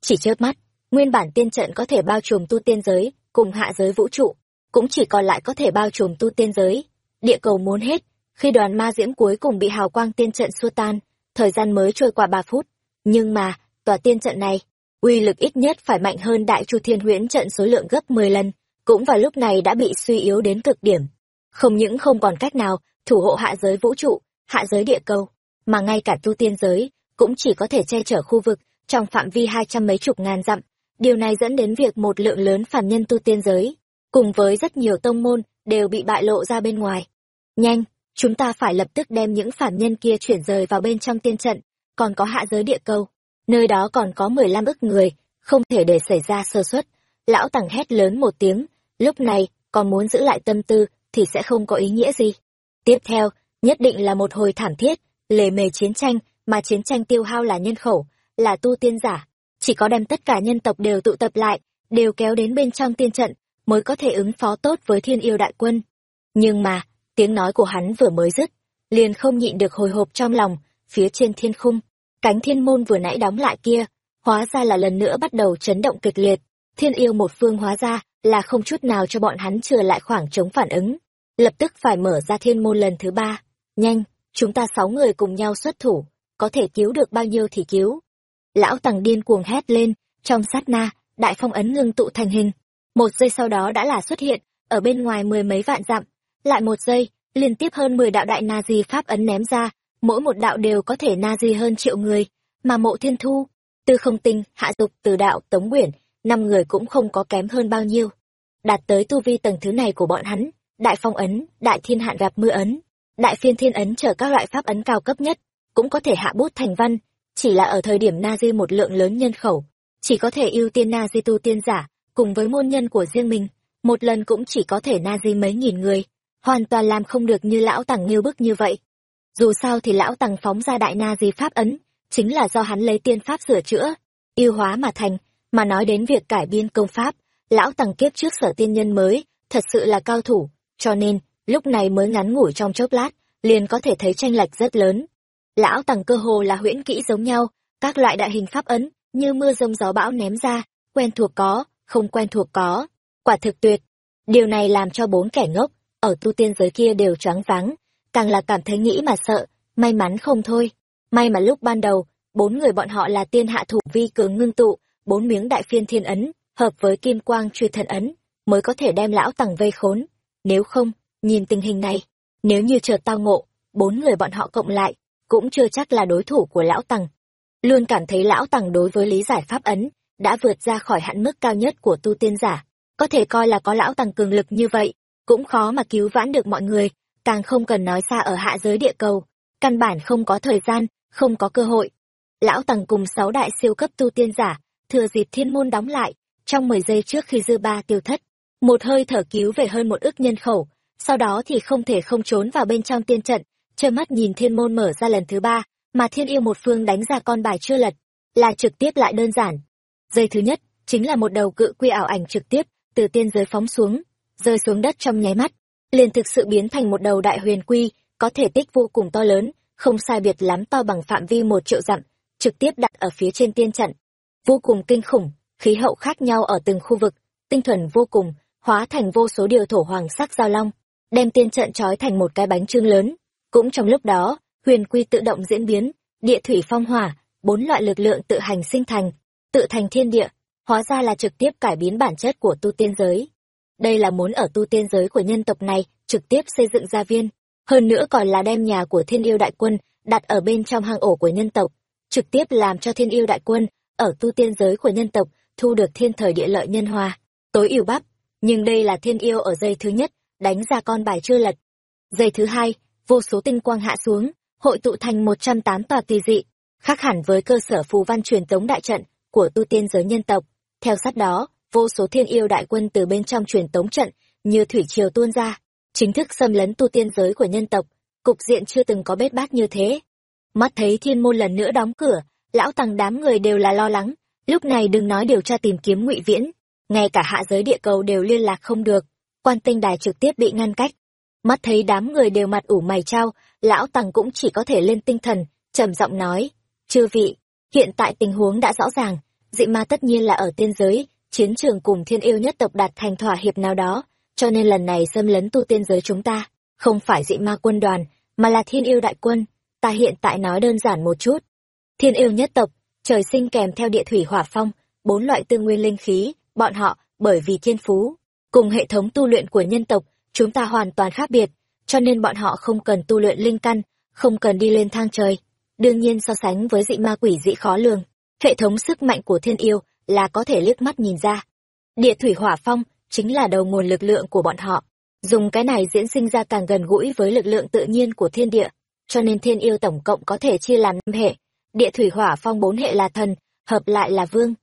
Chỉ chớp mắt, nguyên bản tiên trận có thể bao trùm tu tiên giới, cùng hạ giới vũ trụ, cũng chỉ còn lại có thể bao trùm tu tiên giới. Địa cầu muốn hết, khi đoàn ma diễm cuối cùng bị hào quang tiên trận xua tan, thời gian mới trôi qua ba phút. Nhưng mà, tòa tiên trận này, uy lực ít nhất phải mạnh hơn đại chu thiên huyễn trận số lượng gấp 10 lần, cũng vào lúc này đã bị suy yếu đến cực điểm. Không những không còn cách nào thủ hộ hạ giới vũ trụ, hạ giới địa cầu, mà ngay cả tu tiên giới cũng chỉ có thể che chở khu vực trong phạm vi hai trăm mấy chục ngàn dặm. Điều này dẫn đến việc một lượng lớn phàm nhân tu tiên giới, cùng với rất nhiều tông môn, đều bị bại lộ ra bên ngoài. Nhanh, chúng ta phải lập tức đem những phàm nhân kia chuyển rời vào bên trong tiên trận, còn có hạ giới địa cầu. Nơi đó còn có mười lăm ức người, không thể để xảy ra sơ suất. Lão Tằng hét lớn một tiếng, lúc này, còn muốn giữ lại tâm tư, thì sẽ không có ý nghĩa gì. Tiếp theo, nhất định là một hồi thảm thiết, lề mề chiến tranh, mà chiến tranh tiêu hao là nhân khẩu, là tu tiên giả. Chỉ có đem tất cả nhân tộc đều tụ tập lại, đều kéo đến bên trong tiên trận, mới có thể ứng phó tốt với thiên yêu đại quân. Nhưng mà, tiếng nói của hắn vừa mới dứt, liền không nhịn được hồi hộp trong lòng, phía trên thiên khung, cánh thiên môn vừa nãy đóng lại kia, hóa ra là lần nữa bắt đầu chấn động kịch liệt. Thiên yêu một phương hóa ra là không chút nào cho bọn hắn trừ lại khoảng trống phản ứng. Lập tức phải mở ra thiên môn lần thứ ba. Nhanh, chúng ta sáu người cùng nhau xuất thủ, có thể cứu được bao nhiêu thì cứu. Lão Tằng điên cuồng hét lên, trong sát na, đại phong ấn ngưng tụ thành hình. Một giây sau đó đã là xuất hiện, ở bên ngoài mười mấy vạn dặm. Lại một giây, liên tiếp hơn mười đạo đại na di pháp ấn ném ra, mỗi một đạo đều có thể na di hơn triệu người. Mà mộ thiên thu, tư không tinh, hạ dục, từ đạo, tống quyển, năm người cũng không có kém hơn bao nhiêu. Đạt tới tu vi tầng thứ này của bọn hắn, đại phong ấn, đại thiên hạn gặp mưa ấn, đại phiên thiên ấn trở các loại pháp ấn cao cấp nhất, cũng có thể hạ bút thành văn, chỉ là ở thời điểm na di một lượng lớn nhân khẩu, chỉ có thể ưu tiên na di tu tiên giả, cùng với môn nhân của riêng mình, một lần cũng chỉ có thể na di mấy nghìn người, hoàn toàn làm không được như lão tằng nghiêu bức như vậy. Dù sao thì lão tằng phóng ra đại na di pháp ấn, chính là do hắn lấy tiên pháp sửa chữa, yêu hóa mà thành, mà nói đến việc cải biên công pháp, lão tằng kiếp trước sở tiên nhân mới, thật sự là cao thủ, cho nên, lúc này mới ngắn ngủi trong chốc lát, liền có thể thấy tranh lệch rất lớn. Lão tằng cơ hồ là huyễn kỹ giống nhau, các loại đại hình pháp ấn, như mưa rông gió bão ném ra, quen thuộc có, không quen thuộc có, quả thực tuyệt. Điều này làm cho bốn kẻ ngốc, ở tu tiên giới kia đều choáng váng, càng là cảm thấy nghĩ mà sợ, may mắn không thôi. May mà lúc ban đầu, bốn người bọn họ là tiên hạ thủ vi cường ngưng tụ, bốn miếng đại phiên thiên ấn, hợp với kim quang truy thần ấn, mới có thể đem lão tằng vây khốn. Nếu không, nhìn tình hình này, nếu như chợt tao ngộ, bốn người bọn họ cộng lại, cũng chưa chắc là đối thủ của lão tằng. Luôn cảm thấy lão tằng đối với lý giải pháp ấn, đã vượt ra khỏi hạn mức cao nhất của tu tiên giả. Có thể coi là có lão tằng cường lực như vậy, cũng khó mà cứu vãn được mọi người, càng không cần nói xa ở hạ giới địa cầu. Căn bản không có thời gian, không có cơ hội. Lão tằng cùng sáu đại siêu cấp tu tiên giả, thừa dịp thiên môn đóng lại, trong 10 giây trước khi dư ba tiêu thất, một hơi thở cứu về hơn một ước nhân khẩu, sau đó thì không thể không trốn vào bên trong tiên trận, trơ mắt nhìn thiên môn mở ra lần thứ ba, mà thiên yêu một phương đánh ra con bài chưa lật, là trực tiếp lại đơn giản. Giây thứ nhất, chính là một đầu cự quy ảo ảnh trực tiếp, từ tiên giới phóng xuống, rơi xuống đất trong nháy mắt, liền thực sự biến thành một đầu đại huyền quy, có thể tích vô cùng to lớn, không sai biệt lắm to bằng phạm vi một triệu dặm, trực tiếp đặt ở phía trên tiên trận. Vô cùng kinh khủng, khí hậu khác nhau ở từng khu vực, tinh thuần vô cùng, hóa thành vô số điều thổ hoàng sắc giao long, đem tiên trận trói thành một cái bánh trưng lớn. Cũng trong lúc đó, huyền quy tự động diễn biến, địa thủy phong hỏa, bốn loại lực lượng tự hành sinh thành, tự thành thiên địa, hóa ra là trực tiếp cải biến bản chất của tu tiên giới. Đây là muốn ở tu tiên giới của nhân tộc này trực tiếp xây dựng gia viên, hơn nữa còn là đem nhà của thiên yêu đại quân đặt ở bên trong hang ổ của nhân tộc, trực tiếp làm cho thiên yêu đại quân ở tu tiên giới của nhân tộc thu được thiên thời địa lợi nhân hòa, tối ưu bắp. Nhưng đây là thiên yêu ở dây thứ nhất, đánh ra con bài chưa lật. Dây thứ hai, vô số tinh quang hạ xuống, hội tụ thành một trăm tám tòa kỳ dị, khác hẳn với cơ sở phù văn truyền tống đại trận của tu tiên giới nhân tộc. Theo sát đó, vô số thiên yêu đại quân từ bên trong truyền tống trận như thủy triều tuôn ra, chính thức xâm lấn tu tiên giới của nhân tộc, cục diện chưa từng có bết bát như thế. Mắt thấy thiên môn lần nữa đóng cửa, lão tăng đám người đều là lo lắng, lúc này đừng nói điều tra tìm kiếm ngụy viễn, ngay cả hạ giới địa cầu đều liên lạc không được, quan tinh đài trực tiếp bị ngăn cách. Mắt thấy đám người đều mặt ủ mày trao, lão tằng cũng chỉ có thể lên tinh thần, trầm giọng nói, chư vị, hiện tại tình huống đã rõ ràng, dị ma tất nhiên là ở tiên giới, chiến trường cùng thiên yêu nhất tộc đạt thành thỏa hiệp nào đó, cho nên lần này xâm lấn tu tiên giới chúng ta, không phải dị ma quân đoàn, mà là thiên yêu đại quân. Ta hiện tại nói đơn giản một chút. Thiên yêu nhất tộc, trời sinh kèm theo địa thủy hỏa phong, bốn loại tương nguyên linh khí, bọn họ, bởi vì thiên phú, cùng hệ thống tu luyện của nhân tộc, chúng ta hoàn toàn khác biệt, cho nên bọn họ không cần tu luyện linh căn, không cần đi lên thang trời. Đương nhiên so sánh với dị ma quỷ dị khó lường, hệ thống sức mạnh của thiên yêu là có thể liếc mắt nhìn ra. Địa thủy hỏa phong chính là đầu nguồn lực lượng của bọn họ. Dùng cái này diễn sinh ra càng gần gũi với lực lượng tự nhiên của thiên địa, cho nên thiên yêu tổng cộng có thể chia làm năm hệ. Địa thủy hỏa phong bốn hệ là thần, hợp lại là vương.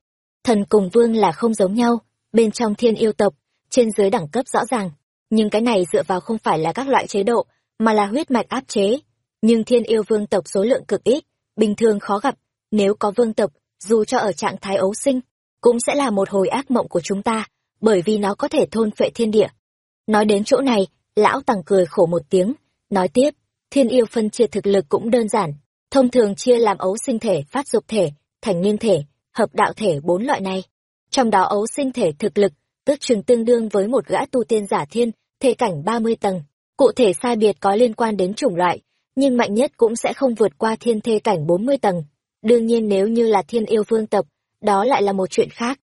Thần cùng vương là không giống nhau, bên trong thiên yêu tộc, trên dưới đẳng cấp rõ ràng. Nhưng cái này dựa vào không phải là các loại chế độ, mà là huyết mạch áp chế. Nhưng thiên yêu vương tộc số lượng cực ít, bình thường khó gặp, nếu có vương tộc, dù cho ở trạng thái ấu sinh, cũng sẽ là một hồi ác mộng của chúng ta, bởi vì nó có thể thôn phệ thiên địa. Nói đến chỗ này, lão tằng cười khổ một tiếng, nói tiếp, thiên yêu phân chia thực lực cũng đơn giản, thông thường chia làm ấu sinh thể, phát dục thể, thành niên thể, hợp đạo thể bốn loại này. Trong đó ấu sinh thể thực lực, tức trường tương đương với một gã tu tiên giả thiên, thể cảnh 30 tầng. Cụ thể sai biệt có liên quan đến chủng loại, nhưng mạnh nhất cũng sẽ không vượt qua thiên thê cảnh 40 tầng. Đương nhiên nếu như là thiên yêu vương tộc, đó lại là một chuyện khác.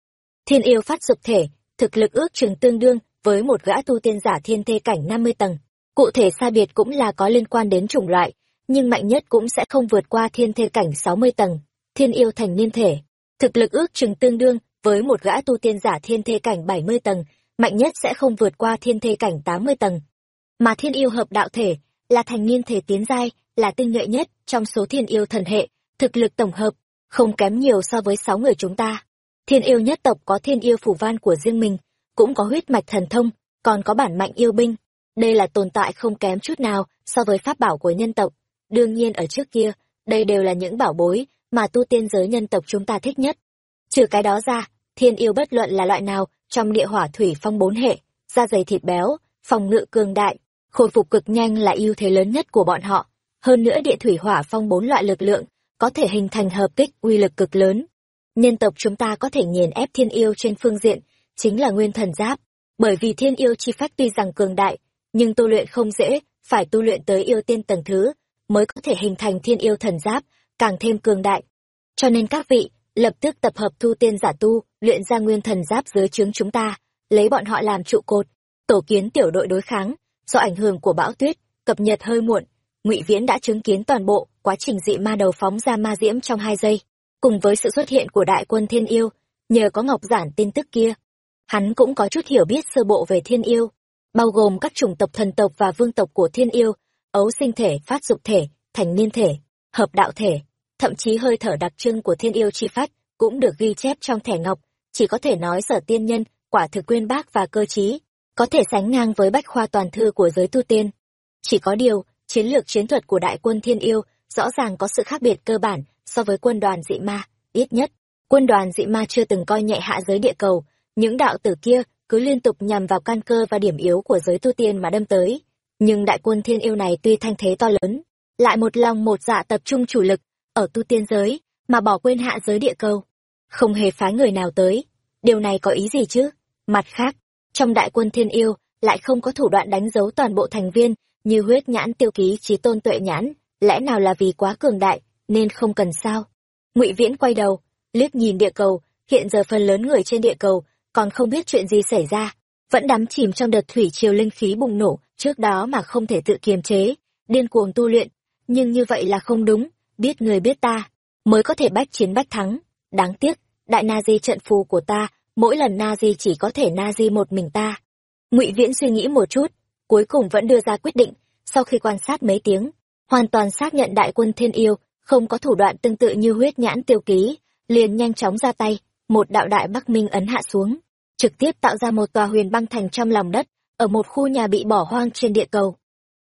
Thiên yêu phát dục thể, thực lực ước chừng tương đương với một gã tu tiên giả thiên thê cảnh 50 tầng. Cụ thể sai biệt cũng là có liên quan đến chủng loại, nhưng mạnh nhất cũng sẽ không vượt qua thiên thê cảnh 60 tầng. Thiên yêu thành niên thể, thực lực ước chừng tương đương với một gã tu tiên giả thiên thê cảnh 70 tầng, mạnh nhất sẽ không vượt qua thiên thê cảnh 80 tầng. Mà thiên yêu hợp đạo thể, là thành niên thể tiến giai, là tinh nhuệ nhất trong số thiên yêu thần hệ, thực lực tổng hợp, không kém nhiều so với sáu người chúng ta. Thiên yêu nhất tộc có thiên yêu phủ van của riêng mình, cũng có huyết mạch thần thông, còn có bản mạnh yêu binh. Đây là tồn tại không kém chút nào so với pháp bảo của nhân tộc. Đương nhiên ở trước kia, đây đều là những bảo bối mà tu tiên giới nhân tộc chúng ta thích nhất. Trừ cái đó ra, thiên yêu bất luận là loại nào trong địa hỏa thủy phong bốn hệ, da dày thịt béo, phòng ngự cường đại, khôi phục cực nhanh là ưu thế lớn nhất của bọn họ. Hơn nữa địa thủy hỏa phong bốn loại lực lượng, có thể hình thành hợp kích uy lực cực lớn. Nhân tộc chúng ta có thể nghiền ép thiên yêu trên phương diện, chính là nguyên thần giáp. Bởi vì thiên yêu chi phách tuy rằng cường đại, nhưng tu luyện không dễ, phải tu luyện tới yêu tiên tầng thứ, mới có thể hình thành thiên yêu thần giáp, càng thêm cường đại. Cho nên các vị, lập tức tập hợp thu tiên giả tu, luyện ra nguyên thần giáp dưới trướng chúng ta, lấy bọn họ làm trụ cột, tổ kiến tiểu đội đối kháng, do ảnh hưởng của bão tuyết, cập nhật hơi muộn, ngụy Viễn đã chứng kiến toàn bộ quá trình dị ma đầu phóng ra ma diễm trong hai giây, cùng với sự xuất hiện của đại quân thiên yêu, nhờ có ngọc giản tin tức kia, hắn cũng có chút hiểu biết sơ bộ về thiên yêu, bao gồm các chủng tộc thần tộc và vương tộc của thiên yêu, ấu sinh thể, phát dục thể, thành niên thể, hợp đạo thể, thậm chí hơi thở đặc trưng của thiên yêu chi phách cũng được ghi chép trong thẻ ngọc, chỉ có thể nói sở tiên nhân, quả thực quyên bác và cơ trí, có thể sánh ngang với bách khoa toàn thư của giới tu tiên. Chỉ có điều, chiến lược chiến thuật của đại quân thiên yêu rõ ràng có sự khác biệt cơ bản so với quân đoàn dị ma, ít nhất, quân đoàn dị ma chưa từng coi nhẹ hạ giới địa cầu, những đạo tử kia cứ liên tục nhằm vào căn cơ và điểm yếu của giới tu tiên mà đâm tới. Nhưng đại quân thiên yêu này tuy thanh thế to lớn, lại một lòng một dạ tập trung chủ lực ở tu tiên giới, mà bỏ quên hạ giới địa cầu. Không hề phái người nào tới. Điều này có ý gì chứ? Mặt khác, trong đại quân thiên yêu lại không có thủ đoạn đánh dấu toàn bộ thành viên như huyết nhãn tiêu ký trí tôn tuệ nhãn lẽ nào là vì quá cường đại nên không cần sao ngụy viễn quay đầu liếc nhìn địa cầu hiện giờ phần lớn người trên địa cầu còn không biết chuyện gì xảy ra vẫn đắm chìm trong đợt thủy triều linh khí bùng nổ trước đó mà không thể tự kiềm chế điên cuồng tu luyện nhưng như vậy là không đúng biết người biết ta mới có thể bách chiến bách thắng đáng tiếc đại na di trận phù của ta mỗi lần na di chỉ có thể na di một mình ta. Ngụy viễn suy nghĩ một chút cuối cùng vẫn đưa ra quyết định sau khi quan sát mấy tiếng hoàn toàn xác nhận đại quân thiên yêu không có thủ đoạn tương tự như huyết nhãn tiêu ký liền nhanh chóng ra tay một đạo đại bắc minh ấn hạ xuống trực tiếp tạo ra một tòa huyền băng thành trong lòng đất ở một khu nhà bị bỏ hoang trên địa cầu.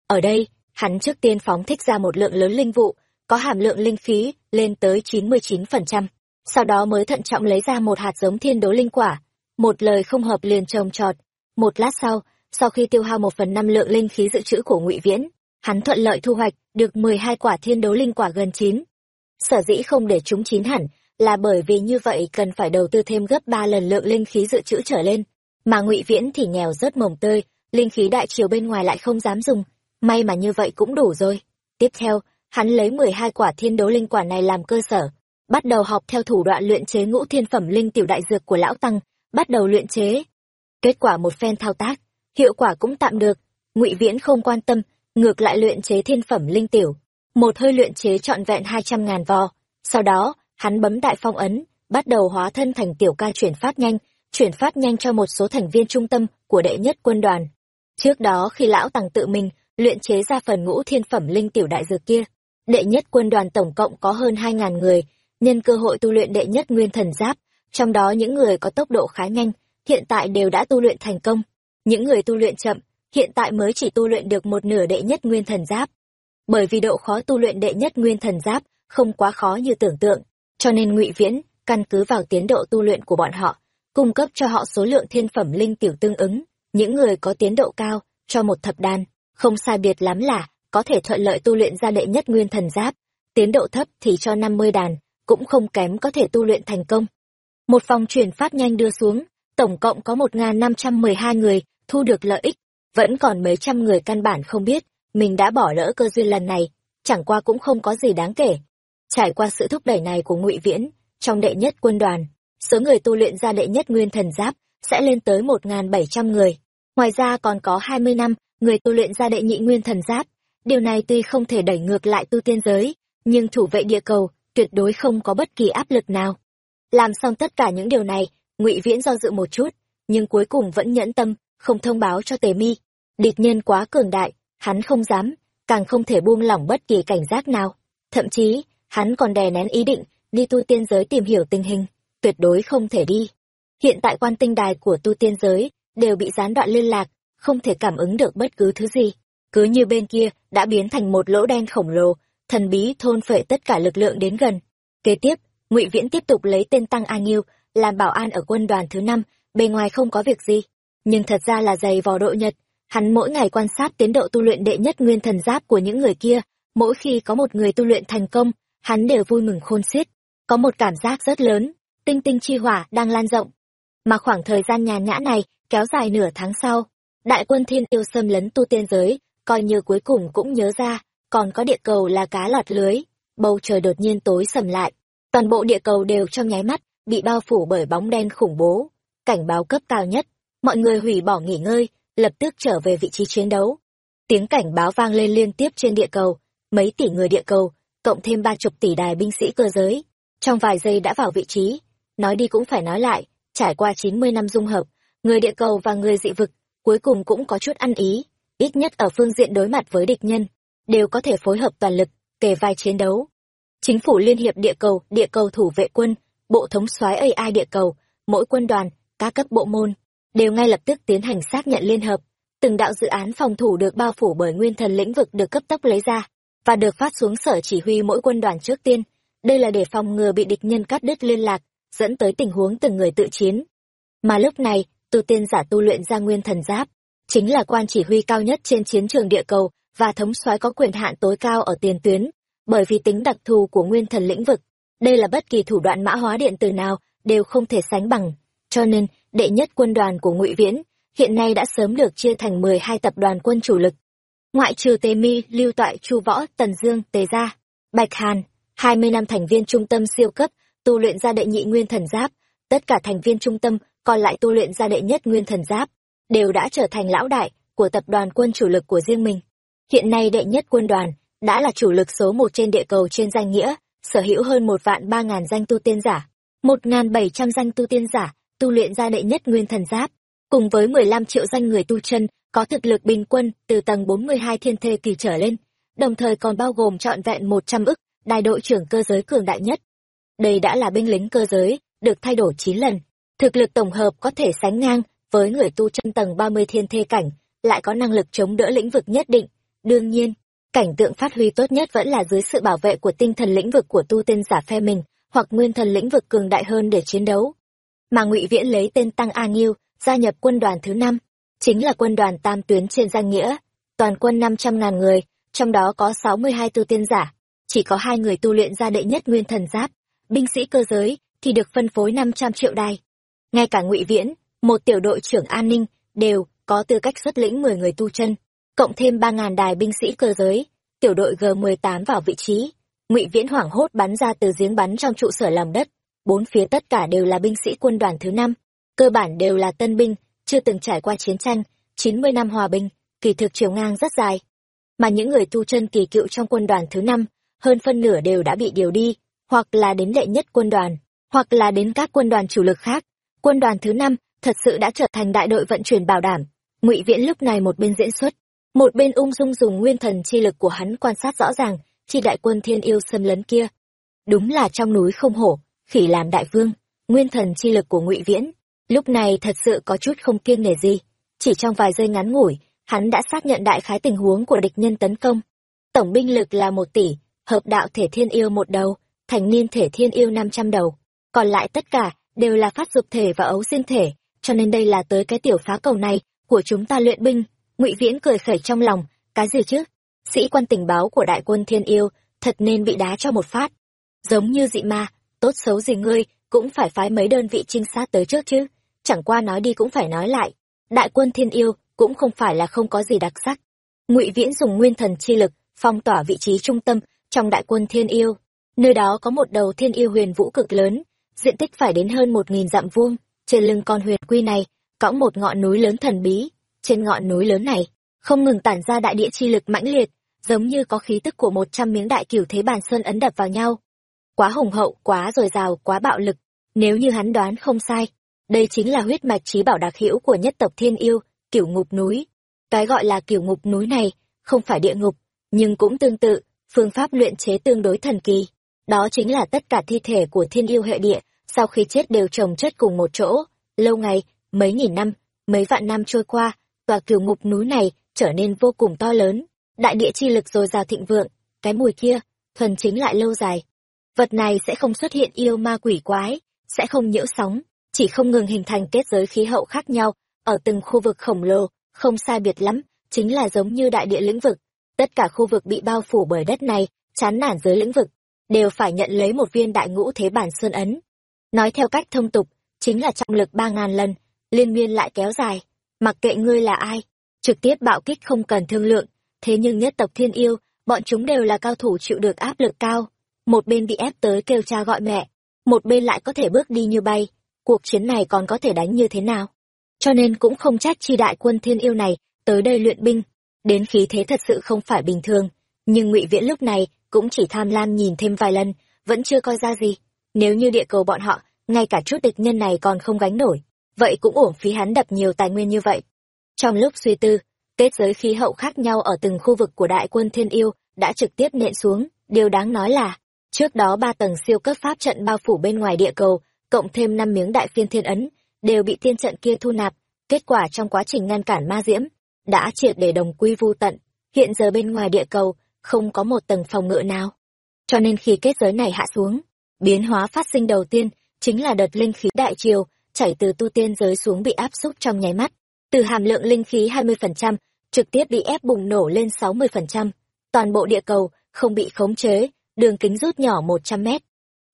Ở đây hắn trước tiên phóng thích ra một lượng lớn linh vụ có hàm lượng linh khí lên tới 99%, sau đó mới thận trọng lấy ra một hạt giống thiên đố linh quả, một lời không hợp liền trồng trọt. Một lát sau, sau khi tiêu hao một phần năm lượng linh khí dự trữ của ngụy Viễn, hắn thuận lợi thu hoạch được 12 quả thiên đố linh quả gần chín. Sở dĩ không để chúng chín hẳn, là bởi vì như vậy cần phải đầu tư thêm gấp ba lần lượng linh khí dự trữ trở lên, mà ngụy Viễn thì nghèo rất mồng tơi, linh khí đại triều bên ngoài lại không dám dùng, may mà như vậy cũng đủ rồi. Tiếp theo, hắn lấy mười hai quả thiên đố linh quả này làm cơ sở, bắt đầu học theo thủ đoạn luyện chế ngũ thiên phẩm linh tiểu đại dược của lão tăng, bắt đầu luyện chế. Kết quả một phen thao tác, hiệu quả cũng tạm được, Ngụy Viễn không quan tâm, ngược lại luyện chế thiên phẩm linh tiểu, một hơi luyện chế trọn vẹn hai trăm ngàn vò. Sau đó, hắn bấm đại phong ấn, bắt đầu hóa thân thành tiểu ca chuyển phát nhanh, chuyển phát nhanh cho một số thành viên trung tâm của đệ nhất quân đoàn. Trước đó khi lão tăng tự mình luyện chế ra phần ngũ thiên phẩm linh tiểu đại dược kia, đệ nhất quân đoàn tổng cộng có hơn hai ngàn người, nhân cơ hội tu luyện đệ nhất nguyên thần giáp, trong đó những người có tốc độ khá nhanh, hiện tại đều đã tu luyện thành công. Những người tu luyện chậm, hiện tại mới chỉ tu luyện được một nửa đệ nhất nguyên thần giáp. Bởi vì độ khó tu luyện đệ nhất nguyên thần giáp không quá khó như tưởng tượng, cho nên Ngụy Viễn căn cứ vào tiến độ tu luyện của bọn họ, cung cấp cho họ số lượng thiên phẩm linh tiểu tương ứng, những người có tiến độ cao cho một thập đan, không sai biệt lắm là có thể thuận lợi tu luyện ra đệ nhất nguyên thần giáp, tiến độ thấp thì cho 50 đàn, cũng không kém có thể tu luyện thành công. Một phòng chuyển phát nhanh đưa xuống, tổng cộng có 1.512 người thu được lợi ích, vẫn còn mấy trăm người căn bản không biết, mình đã bỏ lỡ cơ duyên lần này, chẳng qua cũng không có gì đáng kể. Trải qua sự thúc đẩy này của ngụy Viễn, trong đệ nhất quân đoàn, số người tu luyện ra đệ nhất nguyên thần giáp sẽ lên tới 1.700 người. Ngoài ra còn có 20 năm, người tu luyện ra đệ nhị nguyên thần giáp, Điều này tuy không thể đẩy ngược lại tu tiên giới, nhưng thủ vệ địa cầu tuyệt đối không có bất kỳ áp lực nào. Làm xong tất cả những điều này, Ngụy Viễn do dự một chút, nhưng cuối cùng vẫn nhẫn tâm, không thông báo cho Tề Mi. Địch nhân quá cường đại, hắn không dám, càng không thể buông lỏng bất kỳ cảnh giác nào. Thậm chí, hắn còn đè nén ý định đi tu tiên giới tìm hiểu tình hình, tuyệt đối không thể đi. Hiện tại quan tinh đài của tu tiên giới đều bị gián đoạn liên lạc, không thể cảm ứng được bất cứ thứ gì cứ như bên kia đã biến thành một lỗ đen khổng lồ thần bí thôn phệ tất cả lực lượng đến gần. Kế tiếp ngụy viễn tiếp tục lấy tên tăng a nghiêu làm bảo an ở quân đoàn thứ năm bề ngoài không có việc gì. Nhưng thật ra là giày vò độ nhật hắn mỗi ngày quan sát tiến độ tu luyện đệ nhất nguyên thần giáp của những người kia mỗi khi có một người tu luyện thành công hắn đều vui mừng khôn xiết. Có một cảm giác rất lớn tinh tinh chi hỏa đang lan rộng. Mà khoảng thời gian nhàn nhã này kéo dài nửa tháng sau đại quân thiên yêu xâm lấn tu tiên giới coi như cuối cùng cũng nhớ ra, còn có địa cầu là cá lọt lưới. Bầu trời đột nhiên tối sầm lại, toàn bộ địa cầu đều trong nháy mắt, bị bao phủ bởi bóng đen khủng bố. Cảnh báo cấp cao nhất, mọi người hủy bỏ nghỉ ngơi, lập tức trở về vị trí chiến đấu. Tiếng cảnh báo vang lên liên tiếp trên địa cầu, mấy tỷ người địa cầu, cộng thêm ba chục tỷ đài binh sĩ cơ giới. Trong vài giây đã vào vị trí, nói đi cũng phải nói lại, trải qua 90 năm dung hợp, người địa cầu và người dị vực, cuối cùng cũng có chút ăn ý ít nhất ở phương diện đối mặt với địch nhân, đều có thể phối hợp toàn lực, kề vai chiến đấu. Chính phủ Liên hiệp địa cầu, địa cầu thủ vệ quân, bộ thống soái AI địa cầu, mỗi quân đoàn, các cấp bộ môn, đều ngay lập tức tiến hành xác nhận liên hợp. Từng đạo dự án phòng thủ được bao phủ bởi nguyên thần lĩnh vực được cấp tốc lấy ra, và được phát xuống sở chỉ huy mỗi quân đoàn trước tiên. Đây là để phòng ngừa bị địch nhân cắt đứt liên lạc, dẫn tới tình huống từng người tự chiến. Mà lúc này, tu tiên giả tu luyện ra nguyên thần giáp, chính là quan chỉ huy cao nhất trên chiến trường địa cầu và thống soái có quyền hạn tối cao ở tiền tuyến bởi vì tính đặc thù của nguyên thần lĩnh vực đây là bất kỳ thủ đoạn mã hóa điện từ nào đều không thể sánh bằng cho nên đệ nhất quân đoàn của ngụy viễn hiện nay đã sớm được chia thành 12 tập đoàn quân chủ lực. Ngoại trừ Tề Mi, Lưu Toại, Chu Võ, Tần Dương, Tề Gia, Bạch Hàn, 20 năm thành viên trung tâm siêu cấp, tu luyện ra đệ nhị nguyên thần giáp, tất cả thành viên trung tâm còn lại tu luyện ra đệ nhất nguyên thần giáp, đều đã trở thành lão đại của tập đoàn quân chủ lực của riêng mình. Hiện nay đệ nhất quân đoàn đã là chủ lực số một trên địa cầu trên danh nghĩa, sở hữu hơn một vạn ba ngàn danh tu tiên giả, một ngàn bảy trăm danh tu tiên giả, tu luyện ra đệ nhất nguyên thần giáp, cùng với mười lăm triệu danh người tu chân, có thực lực bình quân từ tầng bốn mươi hai thiên thê kỳ trở lên, đồng thời còn bao gồm trọn vẹn một trăm ức đại đội trưởng cơ giới cường đại nhất. Đây đã là binh lính cơ giới, được thay đổi chín lần, thực lực tổng hợp có thể sánh ngang với người tu chân tầng ba mươi thiên thê cảnh, lại có năng lực chống đỡ lĩnh vực nhất định. Đương nhiên, cảnh tượng phát huy tốt nhất vẫn là dưới sự bảo vệ của tinh thần lĩnh vực của tu tiên giả phe mình, hoặc nguyên thần lĩnh vực cường đại hơn để chiến đấu. Mà Ngụy Viễn lấy tên Tăng A Nghiêu, gia nhập quân đoàn thứ năm, chính là quân đoàn tam tuyến trên danh nghĩa, toàn quân năm trăm ngàn người, trong đó có sáu mươi hai tu tiên giả, chỉ có hai người tu luyện ra đệ nhất nguyên thần giáp, binh sĩ cơ giới thì được phân phối năm trăm triệu đài. Ngay cả Ngụy Viễn, một tiểu đội trưởng an ninh đều có tư cách xuất lĩnh mười người tu chân, cộng thêm ba ngàn đài binh sĩ cơ giới, tiểu đội g mười tám vào vị trí. Ngụy Viễn hoảng hốt bắn ra từ giếng bắn trong trụ sở lòng đất, bốn phía tất cả đều là binh sĩ quân đoàn thứ năm, cơ bản đều là tân binh, chưa từng trải qua chiến tranh, chín mươi năm hòa bình, kỳ thực chiều ngang rất dài. Mà những người tu chân kỳ cựu trong quân đoàn thứ năm, hơn phân nửa đều đã bị điều đi, hoặc là đến đệ nhất quân đoàn, hoặc là đến các quân đoàn chủ lực khác. Quân đoàn thứ năm thật sự đã trở thành đại đội vận chuyển bảo đảm. Ngụy Viễn lúc này một bên diễn xuất, một bên ung dung dùng nguyên thần chi lực của hắn quan sát rõ ràng, chi đại quân thiên yêu xâm lấn kia. Đúng là trong núi không hổ, khỉ làm đại vương, nguyên thần chi lực của Ngụy Viễn, lúc này thật sự có chút không kiêng nể gì. Chỉ trong vài giây ngắn ngủi, hắn đã xác nhận đại khái tình huống của địch nhân tấn công. Tổng binh lực là một tỷ, hợp đạo thể thiên yêu một đầu, thành niên thể thiên yêu năm trăm đầu. Còn lại tất cả đều là phát dục thể và ấu sinh thể, cho nên đây là tới cái tiểu phá cầu này của chúng ta luyện binh. Ngụy Viễn cười khẩy trong lòng, cái gì chứ? Sĩ quan tình báo của đại quân thiên yêu, thật nên bị đá cho một phát. Giống như dị ma, tốt xấu gì ngươi, cũng phải phái mấy đơn vị trinh sát tới trước chứ. Chẳng qua nói đi cũng phải nói lại. Đại quân thiên yêu cũng không phải là không có gì đặc sắc. Ngụy Viễn dùng nguyên thần chi lực, phong tỏa vị trí trung tâm trong đại quân thiên yêu. Nơi đó có một đầu thiên yêu huyền vũ cực lớn, diện tích phải đến hơn một nghìn dặm vuông. Trên lưng con huyền quy này, cõng một ngọn núi lớn thần bí. Trên ngọn núi lớn này, không ngừng tản ra đại địa chi lực mãnh liệt, giống như có khí tức của một trăm miếng đại cửu thế bàn sơn ấn đập vào nhau. Quá hùng hậu, quá dồi dào, quá bạo lực. Nếu như hắn đoán không sai, đây chính là huyết mạch trí bảo đặc hữu của nhất tộc thiên yêu, kiểu ngục núi. Cái gọi là kiểu ngục núi này, không phải địa ngục, nhưng cũng tương tự, phương pháp luyện chế tương đối thần kỳ. Đó chính là tất cả thi thể của thiên yêu hệ địa, sau khi chết đều trồng chất cùng một chỗ. Lâu ngày, mấy nghìn năm, mấy vạn năm trôi qua, tòa cửu ngục núi này trở nên vô cùng to lớn. Đại địa chi lực dồi dào thịnh vượng, cái mùi kia, thuần chính lại lâu dài. Vật này sẽ không xuất hiện yêu ma quỷ quái, sẽ không nhiễu sóng, chỉ không ngừng hình thành kết giới khí hậu khác nhau, ở từng khu vực khổng lồ, không sai biệt lắm, chính là giống như đại địa lĩnh vực. Tất cả khu vực bị bao phủ bởi đất này, chán nản dưới lĩnh vực, đều phải nhận lấy một viên đại ngũ thế bản sơn ấn. Nói theo cách thông tục, chính là trọng lực ba ngàn lần, liên miên lại kéo dài. Mặc kệ ngươi là ai, trực tiếp bạo kích không cần thương lượng, thế nhưng nhất tộc thiên yêu, bọn chúng đều là cao thủ chịu được áp lực cao. Một bên bị ép tới kêu cha gọi mẹ, một bên lại có thể bước đi như bay, cuộc chiến này còn có thể đánh như thế nào? Cho nên cũng không trách chi đại quân thiên yêu này tới đây luyện binh, đến khí thế thật sự không phải bình thường, nhưng Ngụy Viễn lúc này cũng chỉ tham lam nhìn thêm vài lần, vẫn chưa coi ra gì. Nếu như địa cầu bọn họ, ngay cả chút địch nhân này còn không gánh nổi, vậy cũng uổng phí hắn đập nhiều tài nguyên như vậy. Trong lúc suy tư, kết giới khí hậu khác nhau ở từng khu vực của đại quân thiên yêu đã trực tiếp nện xuống, điều đáng nói là, trước đó ba tầng siêu cấp pháp trận bao phủ bên ngoài địa cầu, cộng thêm năm miếng đại phiên thiên ấn, đều bị tiên trận kia thu nạp, kết quả trong quá trình ngăn cản ma diễm, đã triệt để đồng quy vu tận, hiện giờ bên ngoài địa cầu, không có một tầng phòng ngự nào. Cho nên khi kết giới này hạ xuống, biến hóa phát sinh đầu tiên chính là đợt linh khí đại triều chảy từ tu tiên giới xuống bị áp xúc trong nháy mắt, từ hàm lượng linh khí 20%, trực tiếp bị ép bùng nổ lên 60%. Toàn bộ địa cầu không bị khống chế, đường kính rút nhỏ 100 mét.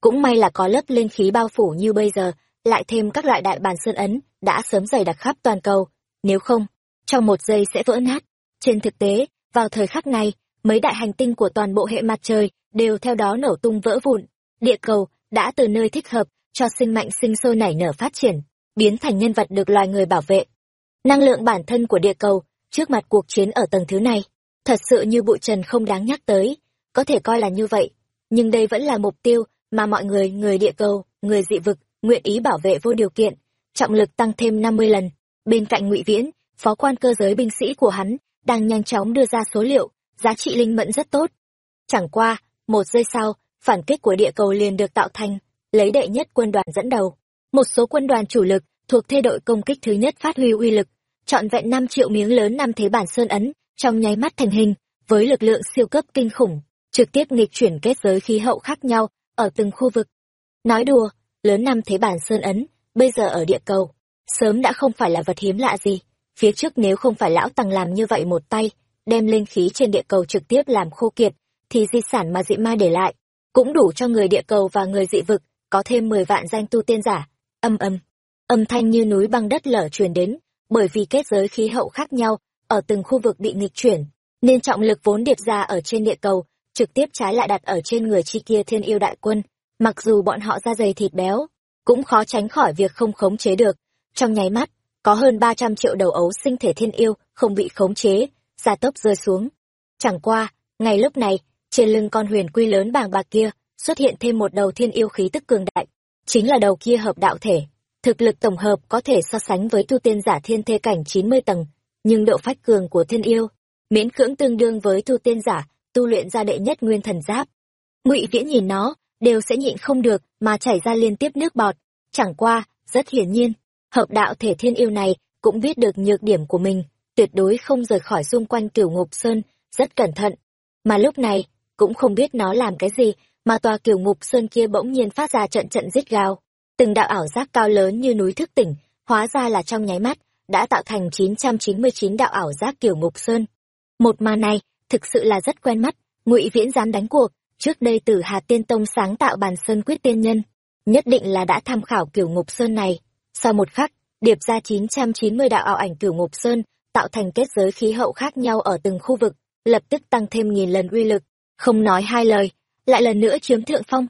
Cũng may là có lớp linh khí bao phủ như bây giờ, lại thêm các loại đại bàn sơn ấn đã sớm dày đặc khắp toàn cầu, nếu không, trong một giây sẽ vỡ nát. Trên thực tế, vào thời khắc này, mấy đại hành tinh của toàn bộ hệ mặt trời đều theo đó nổ tung vỡ vụn. Địa cầu đã từ nơi thích hợp cho sinh mạnh sinh sôi nảy nở phát triển, biến thành nhân vật được loài người bảo vệ. Năng lượng bản thân của địa cầu, trước mặt cuộc chiến ở tầng thứ này, thật sự như bụi trần không đáng nhắc tới, có thể coi là như vậy. Nhưng đây vẫn là mục tiêu mà mọi người, người địa cầu, người dị vực, nguyện ý bảo vệ vô điều kiện, trọng lực tăng thêm 50 lần. Bên cạnh ngụy Viễn, phó quan cơ giới binh sĩ của hắn, đang nhanh chóng đưa ra số liệu, giá trị linh mẫn rất tốt. Chẳng qua, một giây sau, phản kích của địa cầu liền được tạo thành, lấy đệ nhất quân đoàn dẫn đầu. Một số quân đoàn chủ lực thuộc thê đội công kích thứ nhất phát huy uy lực, trọn vẹn 5 triệu miếng lớn năm thế bản sơn ấn, trong nháy mắt thành hình, với lực lượng siêu cấp kinh khủng, trực tiếp nghịch chuyển kết giới khí hậu khác nhau ở từng khu vực. Nói đùa, lớn năm thế bản sơn ấn, bây giờ ở địa cầu, sớm đã không phải là vật hiếm lạ gì. Phía trước nếu không phải lão tăng làm như vậy một tay, đem linh khí trên địa cầu trực tiếp làm khô kiệt, thì di sản mà dị ma để lại, cũng đủ cho người địa cầu và người dị vực có thêm 10 vạn danh tu tiên giả. Âm âm, âm thanh như núi băng đất lở truyền đến, bởi vì kết giới khí hậu khác nhau ở từng khu vực bị nghịch chuyển, nên trọng lực vốn điệp ra ở trên địa cầu, trực tiếp trái lại đặt ở trên người chi kia thiên yêu đại quân. Mặc dù bọn họ da dày thịt béo, cũng khó tránh khỏi việc không khống chế được. Trong nháy mắt, có hơn 300 triệu đầu ấu sinh thể thiên yêu không bị khống chế, gia tốc rơi xuống. Chẳng qua, ngay lúc này, trên lưng con huyền quy lớn bàng bạc kia, xuất hiện thêm một đầu thiên yêu khí tức cường đại. Chính là đầu kia hợp đạo thể. Thực lực tổng hợp có thể so sánh với tu tiên giả thiên thê cảnh 90 tầng, nhưng độ phách cường của thiên yêu, miễn cưỡng tương đương với tu tiên giả, tu luyện ra đệ nhất nguyên thần giáp. Ngụy Viễn nhìn nó, đều sẽ nhịn không được mà chảy ra liên tiếp nước bọt. Chẳng qua, rất hiển nhiên, hợp đạo thể thiên yêu này cũng biết được nhược điểm của mình, tuyệt đối không rời khỏi xung quanh cửu ngục sơn, rất cẩn thận. Mà lúc này, cũng không biết nó làm cái gì, mà tòa kiểu ngục sơn kia bỗng nhiên phát ra trận trận giết gào. Từng đạo ảo giác cao lớn như núi thức tỉnh, hóa ra là trong nháy mắt, đã tạo thành 999 đạo ảo giác kiểu ngục sơn. Một màn này, thực sự là rất quen mắt, ngụy Viễn dám đánh cuộc, trước đây Tử Hà Tiên Tông sáng tạo bàn sơn quyết tiên nhân, nhất định là đã tham khảo kiểu ngục sơn này. Sau một khắc, điệp ra 990 đạo ảo ảnh kiểu ngục sơn, tạo thành kết giới khí hậu khác nhau ở từng khu vực, lập tức tăng thêm nghìn lần uy lực, không nói hai lời, lại lần nữa chiếm thượng phong.